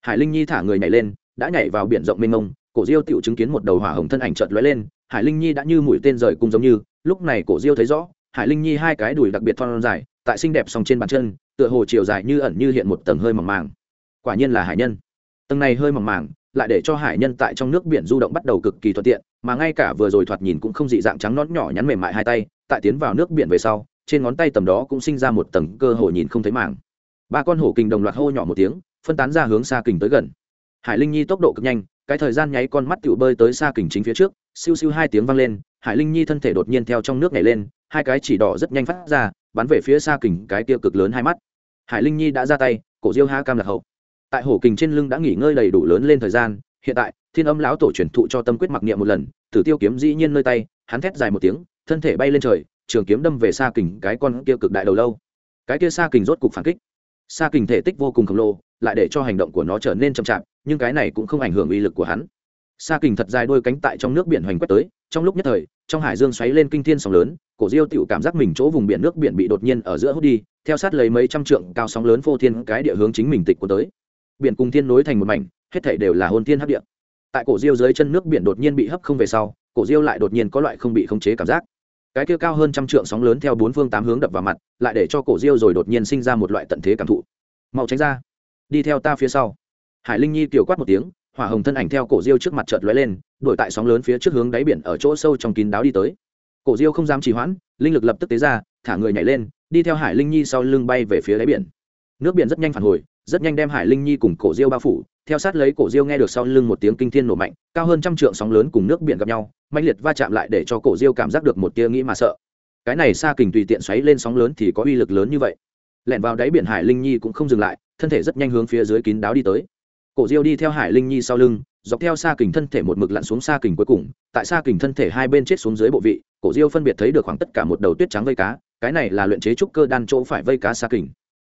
Hải linh nhi thả người nhảy lên, đã nhảy vào biển rộng mênh mông, cổ diêu tiểu chứng kiến một đầu hỏa hồng thân ảnh chợt lóe lên, hải linh nhi đã như mũi tên rời cung giống như, lúc này cổ diêu thấy rõ, hải linh nhi hai cái đùi đặc biệt thon dài, tại xinh đẹp song trên bàn chân, tựa hồ chiều dài như ẩn như hiện một tầng hơi mỏng màng. Quả nhiên là hải nhân. Tầng này hơi mỏng màng, lại để cho hải nhân tại trong nước biển du động bắt đầu cực kỳ thuận tiện, mà ngay cả vừa rồi thoạt nhìn cũng không dị dạng trắng nón nhỏ nhắn mềm mại hai tay, tại tiến vào nước biển về sau, trên ngón tay tầm đó cũng sinh ra một tầng cơ hồ nhìn không thấy màng ba con hổ kình đồng loạt hô nhỏ một tiếng, phân tán ra hướng xa kình tới gần. Hải linh nhi tốc độ cực nhanh, cái thời gian nháy con mắt tựu bơi tới xa kình chính phía trước, siêu siêu hai tiếng vang lên, hải linh nhi thân thể đột nhiên theo trong nước nhảy lên, hai cái chỉ đỏ rất nhanh phát ra, bắn về phía xa kình, cái tiêu cực lớn hai mắt. Hải linh nhi đã ra tay, cổ diêu ha cam lạc hậu. Tại hổ kình trên lưng đã nghỉ ngơi đầy đủ lớn lên thời gian, hiện tại, thiên âm lão tổ truyền thụ cho tâm quyết mặc niệm một lần, tử tiêu kiếm dĩ nhiên nơi tay, hắn thét dài một tiếng, thân thể bay lên trời, trường kiếm đâm về xa kình, cái con kia cực đại đầu lâu. Cái kia xa kình rốt cục phản kích xa kình thể tích vô cùng khổng lồ, lại để cho hành động của nó trở nên chậm chạp, nhưng cái này cũng không ảnh hưởng uy lực của hắn. Xa kình thật dài đôi cánh tại trong nước biển hoành quét tới, trong lúc nhất thời, trong hải dương xoáy lên kinh thiên sóng lớn, cổ diêu tựu cảm giác mình chỗ vùng biển nước biển bị đột nhiên ở giữa hút đi, theo sát lấy mấy trăm trượng cao sóng lớn phô thiên cái địa hướng chính mình tịch của tới. Biển cùng thiên nối thành một mảnh, hết thảy đều là hôn thiên hấp địa. Tại cổ diêu dưới chân nước biển đột nhiên bị hấp không về sau, cổ diêu lại đột nhiên có loại không bị khống chế cảm giác cái kia cao hơn trăm trượng sóng lớn theo bốn phương tám hướng đập vào mặt, lại để cho cổ diêu rồi đột nhiên sinh ra một loại tận thế cảm thụ. Mau tránh ra. Đi theo ta phía sau. Hải linh nhi tiểu quát một tiếng, hỏa hồng thân ảnh theo cổ diêu trước mặt chợt lóe lên, đuổi tại sóng lớn phía trước hướng đáy biển ở chỗ sâu trong kín đáo đi tới. Cổ diêu không dám trì hoãn, linh lực lập tức tế ra, thả người nhảy lên, đi theo hải linh nhi sau lưng bay về phía đáy biển. Nước biển rất nhanh phản hồi, rất nhanh đem hải linh nhi cùng cổ diêu bao phủ theo sát lấy cổ diêu nghe được sau lưng một tiếng kinh thiên nổ mạnh, cao hơn trăm trượng sóng lớn cùng nước biển gặp nhau mạnh liệt va chạm lại để cho cổ diêu cảm giác được một tia nghĩ mà sợ. Cái này xa kình tùy tiện xoáy lên sóng lớn thì có uy lực lớn như vậy. Lẻn vào đáy biển hải linh nhi cũng không dừng lại, thân thể rất nhanh hướng phía dưới kín đáo đi tới. Cổ diêu đi theo hải linh nhi sau lưng, dọc theo xa kình thân thể một mực lặn xuống xa kình cuối cùng, tại xa kình thân thể hai bên chết xuống dưới bộ vị, cổ diêu phân biệt thấy được khoảng tất cả một đầu tuyết trắng vây cá, cái này là luyện chế trúc cơ đan chỗ phải vây cá xa kình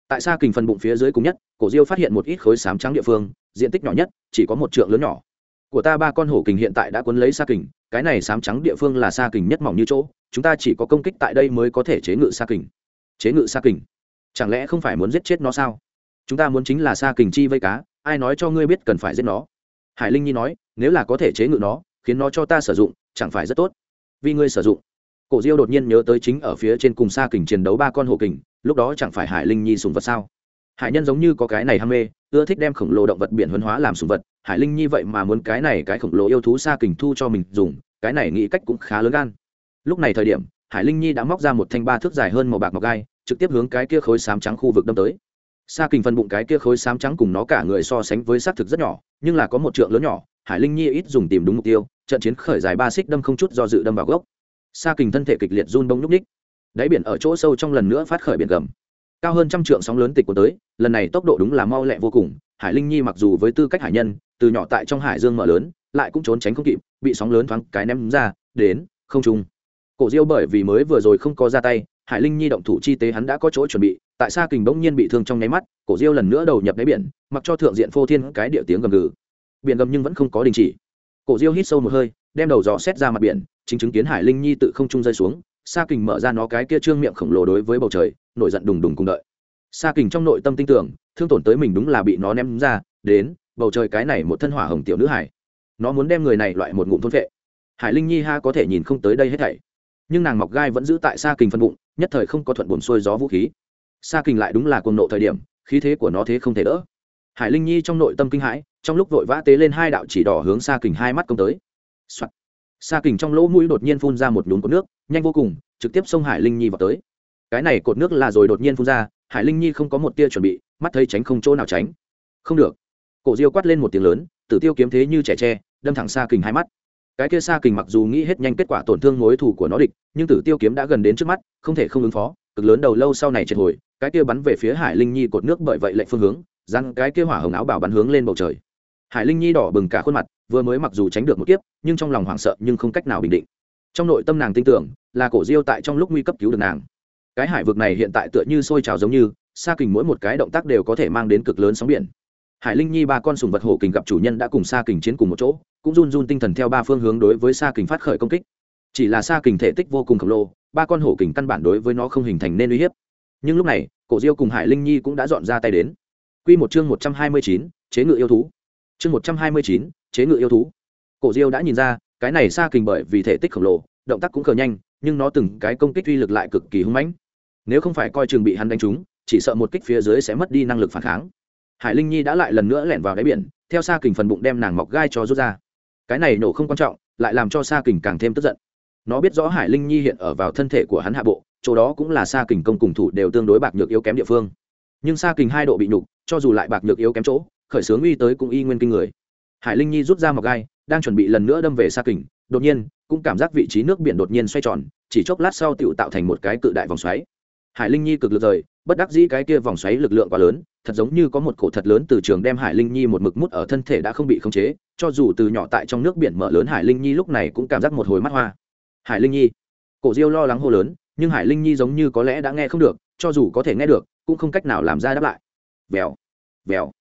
tại xa kình phần bụng phía dưới cùng nhất, cổ diêu phát hiện một ít khối sám trắng địa phương, diện tích nhỏ nhất, chỉ có một trượng lớn nhỏ. Của ta ba con hổ kình hiện tại đã cuốn lấy xa kình, cái này sám trắng địa phương là xa kình nhất mỏng như chỗ, chúng ta chỉ có công kích tại đây mới có thể chế ngự xa kình. Chế ngự xa kình? Chẳng lẽ không phải muốn giết chết nó sao? Chúng ta muốn chính là xa kình chi vây cá, ai nói cho ngươi biết cần phải giết nó? Hải linh nhi nói, nếu là có thể chế ngự nó, khiến nó cho ta sử dụng, chẳng phải rất tốt. Vì ngươi sử dụng cổ diêu đột nhiên nhớ tới chính ở phía trên cùng xa kình chiến đấu ba con hồ kình, lúc đó chẳng phải hải linh nhi sùng vật sao? Hải nhân giống như có cái này ham mê, ưa thích đem khổng lồ động vật biển huân hóa làm sùng vật, hải linh nhi vậy mà muốn cái này cái khổng lồ yêu thú xa kình thu cho mình dùng, cái này nghĩ cách cũng khá lớn gan. Lúc này thời điểm, hải linh nhi đã móc ra một thanh ba thước dài hơn màu bạc ngọc gai, trực tiếp hướng cái kia khối sám trắng khu vực đâm tới. Xa kình phần bụng cái kia khối sám trắng cùng nó cả người so sánh với xác thực rất nhỏ, nhưng là có một trượng lớn nhỏ, hải linh nhi ít dùng tìm đúng mục tiêu, trận chiến khởi dài ba xích đâm không chút do dự đâm vào gốc xa kình thân thể kịch liệt run bông nhúc ních đáy biển ở chỗ sâu trong lần nữa phát khởi biển gầm. Cao hơn trăm trượng sóng lớn tịch của tới, lần này tốc độ đúng là mau lẹ vô cùng. Hải linh nhi mặc dù với tư cách hải nhân, từ nhỏ tại trong hải dương mở lớn, lại cũng trốn tránh không kịp, bị sóng lớn thoáng cái ném ra, đến không trung. Cổ diêu bởi vì mới vừa rồi không có ra tay, hải linh nhi động thủ chi tế hắn đã có chỗ chuẩn bị, tại Sa kình bỗng nhiên bị thương trong nháy mắt, cổ diêu lần nữa đầu nhập đáy biển, mặc cho thượng diện phô thiên cái địa tiếng gầm gừ. Biển gầm nhưng vẫn không có đình chỉ. Cổ diêu hít sâu một hơi đem đầu dò xét ra mặt biển, chính chứng kiến hải linh nhi tự không trung rơi xuống, sa kình mở ra nó cái kia trương miệng khổng lồ đối với bầu trời, nổi giận đùng đùng cùng đợi. Sa kình trong nội tâm tin tưởng, thương tổn tới mình đúng là bị nó ném ra, đến, bầu trời cái này một thân hỏa hồng tiểu nữ hải nó muốn đem người này loại một ngụm thôn vệ hải linh nhi ha có thể nhìn không tới đây hết thảy. Nhưng nàng mọc gai vẫn giữ tại sa kình phân bụng, nhất thời không có thuận buồn xuôi gió vũ khí. Sa kình lại đúng là cuồng nộ thời điểm, khí thế của nó thế không thể đỡ. Hải linh nhi trong nội tâm kinh hãi, trong lúc vội vã tế lên hai đạo chỉ đỏ hướng sa kình hai mắt công tới、Soạt. sa kình trong lỗ mũi đột nhiên phun ra một nhúm cột nước, nhanh vô cùng, trực tiếp xông hải linh nhi vào tới. Cái này cột nước là rồi đột nhiên phun ra, hải linh nhi không có một tia chuẩn bị, mắt thấy tránh không chỗ nào tránh. Không được. Cổ diêu quát lên một tiếng lớn, tử tiêu kiếm thế như trẻ tre, đâm thẳng Sa kình hai mắt. Cái kia Sa kình mặc dù nghĩ hết nhanh kết quả tổn thương mối thù của nó địch, nhưng tử tiêu kiếm đã gần đến trước mắt, không thể không ứng phó, cực lớn đầu lâu sau này triệt hồi, cái kia bắn về phía hải linh nhi cột nước bởi vậy lệnh phương hướng, răng cái kia hỏa hồng áo bảo bắn hướng lên bầu trời. Hải linh nhi đỏ bừng cả khuôn mặt vừa mới mặc dù tránh được một kiếp, nhưng trong lòng hoảng sợ nhưng không cách nào bình định. Trong nội tâm nàng tin tưởng là cổ diêu tại trong lúc nguy cấp cứu được nàng. Cái hải vực này hiện tại tựa như sôi trào giống như, xa kình mỗi một cái động tác đều có thể mang đến cực lớn sóng biển. Hải linh nhi ba con sùng vật hổ kình gặp chủ nhân đã cùng xa kình chiến cùng một chỗ, cũng run run tinh thần theo ba phương hướng đối với xa kình phát khởi công kích. Chỉ là xa kình thể tích vô cùng khổng lồ, ba con hổ kình căn bản đối với nó không hình thành nên uy hiếp. Nhưng lúc này, cổ diêu cùng hải linh nhi cũng đã dọn ra tay đến. Q một chương một trăm hai mươi chín, chế ngự yêu thú. Chương một trăm hai mươi chín chế ngự yêu thú. Cổ diêu đã nhìn ra, cái này xa kình bởi vì thể tích khổng lồ, động tác cũng khờ nhanh, nhưng nó từng cái công kích uy lực lại cực kỳ hung mãnh. Nếu không phải coi chừng bị hắn đánh trúng, chỉ sợ một kích phía dưới sẽ mất đi năng lực phản kháng. Hải linh nhi đã lại lần nữa lẻn vào đáy biển, theo xa kình phần bụng đem nàng mọc gai cho rút ra. Cái này nổ không quan trọng, lại làm cho xa kình càng thêm tức giận. Nó biết rõ hải linh nhi hiện ở vào thân thể của hắn hạ bộ, chỗ đó cũng là xa kình công cùng thủ đều tương đối bạc nhược yếu kém địa phương. Nhưng xa kình hai độ bị nhục, cho dù lại bạc nhược yếu kém chỗ, khởi xướng uy tới cũng y nguyên kinh người hải linh nhi rút ra mọc gai, đang chuẩn bị lần nữa đâm về xa kình, đột nhiên, cũng cảm giác vị trí nước biển đột nhiên xoay tròn, chỉ chốc lát sau tựu tạo thành một cái cự đại vòng xoáy. Hải linh nhi cực lực rời, bất đắc dĩ cái kia vòng xoáy lực lượng quá lớn, thật giống như có một cổ thật lớn từ trường đem hải linh nhi một mực mút ở thân thể đã không bị khống chế, cho dù từ nhỏ tại trong nước biển mở lớn hải linh nhi lúc này cũng cảm giác một hồi mắt hoa. Hải linh nhi, cổ diêu lo lắng hô lớn, nhưng hải linh nhi giống như có lẽ đã nghe không được, cho dù có thể nghe được, cũng không cách nào làm ra đáp lại. Vèo vèo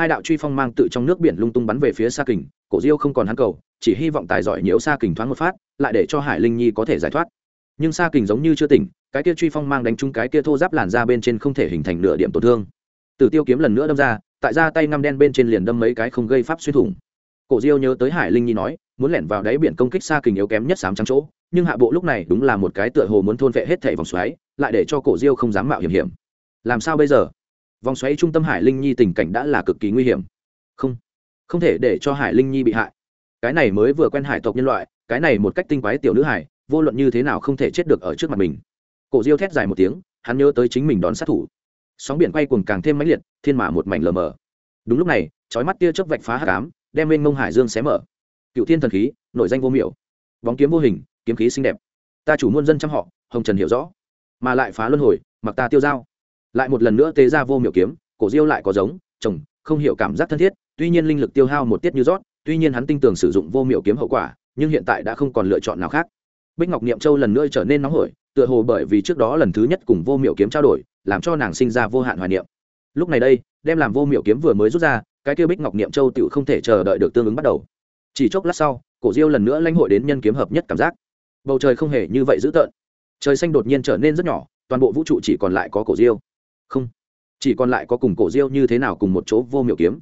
hai đạo truy phong mang tự trong nước biển lung tung bắn về phía xa kình, cổ diêu không còn hắn cầu, chỉ hy vọng tài giỏi nhiễu xa kình thoáng một phát, lại để cho hải linh nhi có thể giải thoát. Nhưng xa kình giống như chưa tỉnh, cái kia truy phong mang đánh trúng cái kia thô giáp làn ra bên trên không thể hình thành nửa điểm tổn thương. Từ tiêu kiếm lần nữa đâm ra, tại ra tay ngăm đen bên trên liền đâm mấy cái không gây pháp xuyên thủng. Cổ diêu nhớ tới hải linh nhi nói, muốn lẻn vào đáy biển công kích xa kình yếu kém nhất sám trắng chỗ, nhưng hạ bộ lúc này đúng là một cái tựa hồ muốn thôn vệ hết thảy vòng xoáy, lại để cho cổ diêu không dám mạo hiểm hiểm. Làm sao bây giờ? Vòng xoáy trung tâm hải linh nhi tình cảnh đã là cực kỳ nguy hiểm. Không không thể để cho hải linh nhi bị hại. Cái này mới vừa quen hải tộc nhân loại, cái này một cách tinh quái tiểu nữ hải, vô luận như thế nào không thể chết được ở trước mặt mình. Cổ diêu thét dài một tiếng, hắn nhớ tới chính mình đón sát thủ. Sóng biển quay cuồng càng thêm mãnh liệt, thiên mã một mảnh lờ mờ. Đúng lúc này trói mắt tia chớp vạch phá hạ cám đem lên mông hải dương xé mở. Cựu thiên thần khí, nội danh vô miểu. Bóng kiếm vô hình, kiếm khí xinh đẹp. Ta chủ muôn dân trăm họ, hồng trần hiểu rõ. Mà lại phá luân hồi, mặc ta tiêu dao lại một lần nữa tế ra vô miểu kiếm, cổ diêu lại có giống, chồng, không hiểu cảm giác thân thiết, tuy nhiên linh lực tiêu hao một tiết như rót, tuy nhiên hắn tin tưởng sử dụng vô miểu kiếm hậu quả, nhưng hiện tại đã không còn lựa chọn nào khác. Bích ngọc niệm châu lần nữa trở nên nóng hổi, tựa hồ bởi vì trước đó lần thứ nhất cùng vô miểu kiếm trao đổi, làm cho nàng sinh ra vô hạn hoài niệm. Lúc này đây, đem làm vô miểu kiếm vừa mới rút ra, cái kia bích ngọc niệm châu tự không thể chờ đợi được tương ứng bắt đầu. Chỉ chốc lát sau, cổ diêu lần nữa lãnh hội đến nhân kiếm hợp nhất cảm giác. Bầu trời không hề như vậy dữ tợn. Trời xanh đột nhiên trở nên rất nhỏ, toàn bộ vũ trụ chỉ còn lại có cổ diêu không. Chỉ còn lại có cùng cổ diêu như thế nào cùng một chỗ vô miểu kiếm.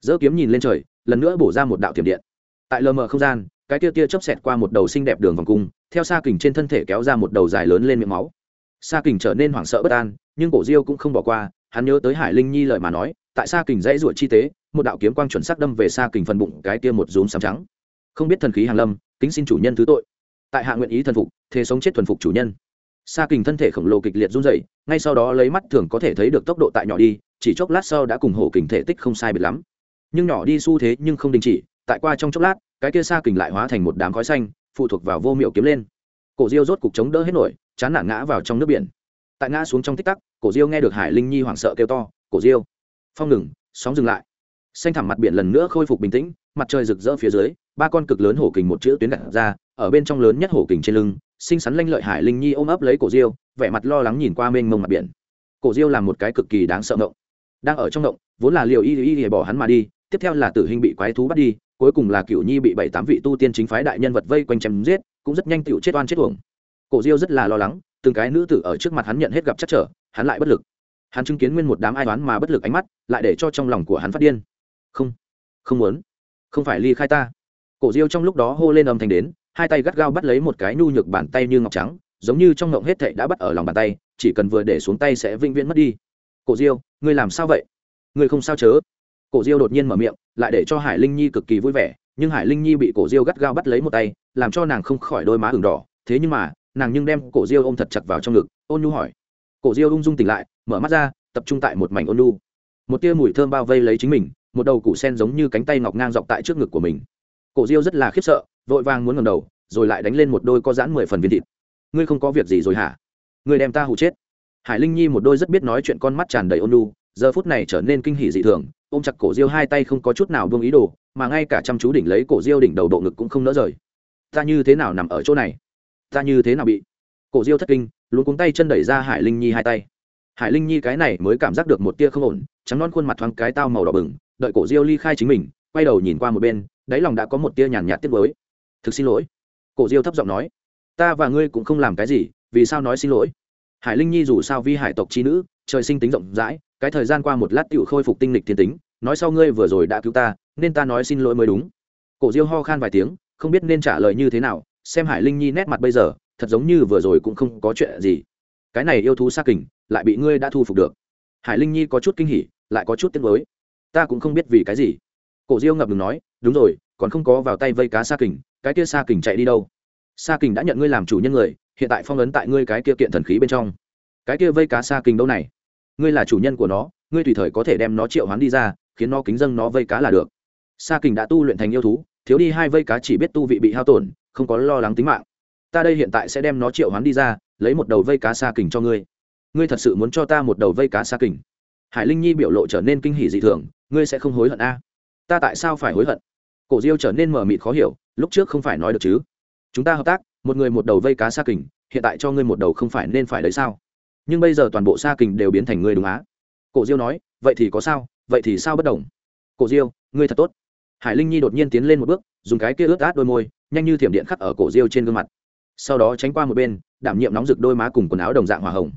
Dỡ kiếm nhìn lên trời, lần nữa bổ ra một đạo thiểm điện. Tại lờ mờ không gian, cái tia tia chớp xẹt qua một đầu xinh đẹp đường vòng cung, theo xa kình trên thân thể kéo ra một đầu dài lớn lên miệng máu. Xa kình trở nên hoảng sợ bất an, nhưng cổ diêu cũng không bỏ qua, hắn nhớ tới hải linh nhi lời mà nói, tại xa kình dãy ruột chi tế, một đạo kiếm quang chuẩn sắc đâm về xa kình phần bụng cái tia một rúm sám trắng. Không biết thần khí hàng lâm, kính xin chủ nhân thứ tội. Tại hạ nguyện ý thần phục thế sống chết thuần phục chủ nhân. Sa kình thân thể khổng lồ kịch liệt run rẩy, ngay sau đó lấy mắt thường có thể thấy được tốc độ tại nhỏ đi chỉ chốc lát sau đã cùng hổ kình thể tích không sai biệt lắm. Nhưng nhỏ đi xu thế nhưng không đình chỉ tại qua trong chốc lát cái kia Sa kình lại hóa thành một đám khói xanh phụ thuộc vào vô miệu kiếm lên. Cổ diêu rốt cục chống đỡ hết nổi chán nản ngã vào trong nước biển. Tại ngã xuống trong tích tắc cổ diêu nghe được hải linh nhi hoảng sợ kêu to cổ diêu! Phong ngừng sóng dừng lại. Xanh thẳm mặt biển lần nữa khôi phục bình tĩnh mặt trời rực rỡ phía dưới ba con cực lớn hổ kình một chữ tuyến đặt ra, ở bên trong lớn nhất hổ kình trên lưng, xinh xắn lanh lợi hải linh nhi ôm ấp lấy cổ diêu, vẻ mặt lo lắng nhìn qua mênh mông mặt biển. Cổ diêu là một cái cực kỳ đáng sợ ngộng. Đang ở trong ngộng, vốn là liều y y y bỏ hắn mà đi, tiếp theo là tử hình bị quái thú bắt đi, cuối cùng là cựu nhi bị bảy tám vị tu tiên chính phái đại nhân vật vây quanh chém giết, cũng rất nhanh tựu chết oan chết uổng. Cổ diêu rất là lo lắng, từng cái nữ tử ở trước mặt hắn nhận hết gặp chắc trở, hắn lại bất lực. Hắn chứng kiến nguyên một đám ai đoán mà bất lực ánh mắt, lại để cho trong lòng của hắn phát điên. Không không muốn. Không phải ly khai ta cổ diêu trong lúc đó hô lên âm thanh đến, hai tay gắt gao bắt lấy một cái nhu nhược bàn tay như ngọc trắng, giống như trong ngộng hết thệ đã bắt ở lòng bàn tay, chỉ cần vừa để xuống tay sẽ vĩnh viễn mất đi. Cổ diêu, ngươi làm sao vậy? Ngươi không sao chớ? Cổ diêu đột nhiên mở miệng, lại để cho hải linh nhi cực kỳ vui vẻ, nhưng hải linh nhi bị cổ diêu gắt gao bắt lấy một tay, làm cho nàng không khỏi đôi má ửng đỏ, thế nhưng mà, nàng nhưng đem cổ diêu ôm thật chặt vào trong ngực, ôn nhu hỏi. Cổ diêu ung dung tỉnh lại, mở mắt ra, tập trung tại một mảnh ôn nhu. Một tia mùi thơm bao vây lấy chính mình, một đầu củ sen giống như cánh tay ngọc ngang dọc tại trước ngực của mình cổ diêu rất là khiếp sợ, vội vàng muốn ngầm đầu, rồi lại đánh lên một đôi có giãn mười phần viên thịt. Ngươi không có việc gì rồi hả? Ngươi đem ta hụ chết. Hải linh nhi một đôi rất biết nói chuyện con mắt tràn đầy ôn lu giờ phút này trở nên kinh hỉ dị thường, ôm chặt cổ diêu hai tay không có chút nào buông ý đồ, mà ngay cả chăm chú đỉnh lấy cổ diêu đỉnh đầu bộ ngực cũng không nỡ rời. Ta như thế nào nằm ở chỗ này? Ta như thế nào bị? Cổ diêu thất kinh luôn cuống tay chân đẩy ra hải linh nhi hai tay. Hải linh nhi cái này mới cảm giác được một tia không ổn, trắng non khuôn mặt thoáng cái tao màu đỏ bừng, đợi cổ diêu ly khai chính mình, quay đầu nhìn qua một bên đáy lòng đã có một tia nhàn nhạt tiếc với thực xin lỗi. Cổ diêu thấp giọng nói. Ta và ngươi cũng không làm cái gì, vì sao nói xin lỗi? Hải linh nhi dù sao vi hải tộc chi nữ, trời sinh tính rộng rãi, cái thời gian qua một lát tựu khôi phục tinh lịch thiên tính, nói sau ngươi vừa rồi đã cứu ta, nên ta nói xin lỗi mới đúng. Cổ diêu ho khan vài tiếng, không biết nên trả lời như thế nào, xem hải linh nhi nét mặt bây giờ, thật giống như vừa rồi cũng không có chuyện gì. Cái này yêu thú xa kình, lại bị ngươi đã thu phục được. Hải linh nhi có chút kinh hỉ, lại có chút tiếc mới ta cũng không biết vì cái gì. Cổ diêu ngập ngừng nói đúng rồi, còn không có vào tay vây cá xa kình, cái kia xa kình chạy đi đâu? Xa kình đã nhận ngươi làm chủ nhân người, hiện tại phong ấn tại ngươi cái kia kiện thần khí bên trong. Cái kia vây cá xa kình đâu này? Ngươi là chủ nhân của nó, ngươi tùy thời có thể đem nó triệu hoán đi ra, khiến nó kính dâng nó vây cá là được. Sa kình đã tu luyện thành yêu thú, thiếu đi hai vây cá chỉ biết tu vị bị hao tổn, không có lo lắng tính mạng. Ta đây hiện tại sẽ đem nó triệu hoán đi ra, lấy một đầu vây cá sa kình cho ngươi. Ngươi thật sự muốn cho ta một đầu vây cá sa kình? Hải linh nhi biểu lộ trở nên kinh hỉ dị thường, ngươi sẽ không hối hận a? Ta tại sao phải hối hận? Cổ diêu trở nên mờ mịt khó hiểu, lúc trước không phải nói được chứ. Chúng ta hợp tác, một người một đầu vây cá sa kình, hiện tại cho ngươi một đầu không phải nên phải đấy sao? Nhưng bây giờ toàn bộ sa kình đều biến thành ngươi đúng á. Cổ diêu nói, vậy thì có sao, vậy thì sao bất đồng? Cổ diêu, ngươi thật tốt. Hải linh nhi đột nhiên tiến lên một bước, dùng cái kia ướt át đôi môi, nhanh như thiểm điện khắc ở cổ diêu trên gương mặt. Sau đó tránh qua một bên, đảm nhiệm nóng rực đôi má cùng quần áo đồng dạng hòa hồng.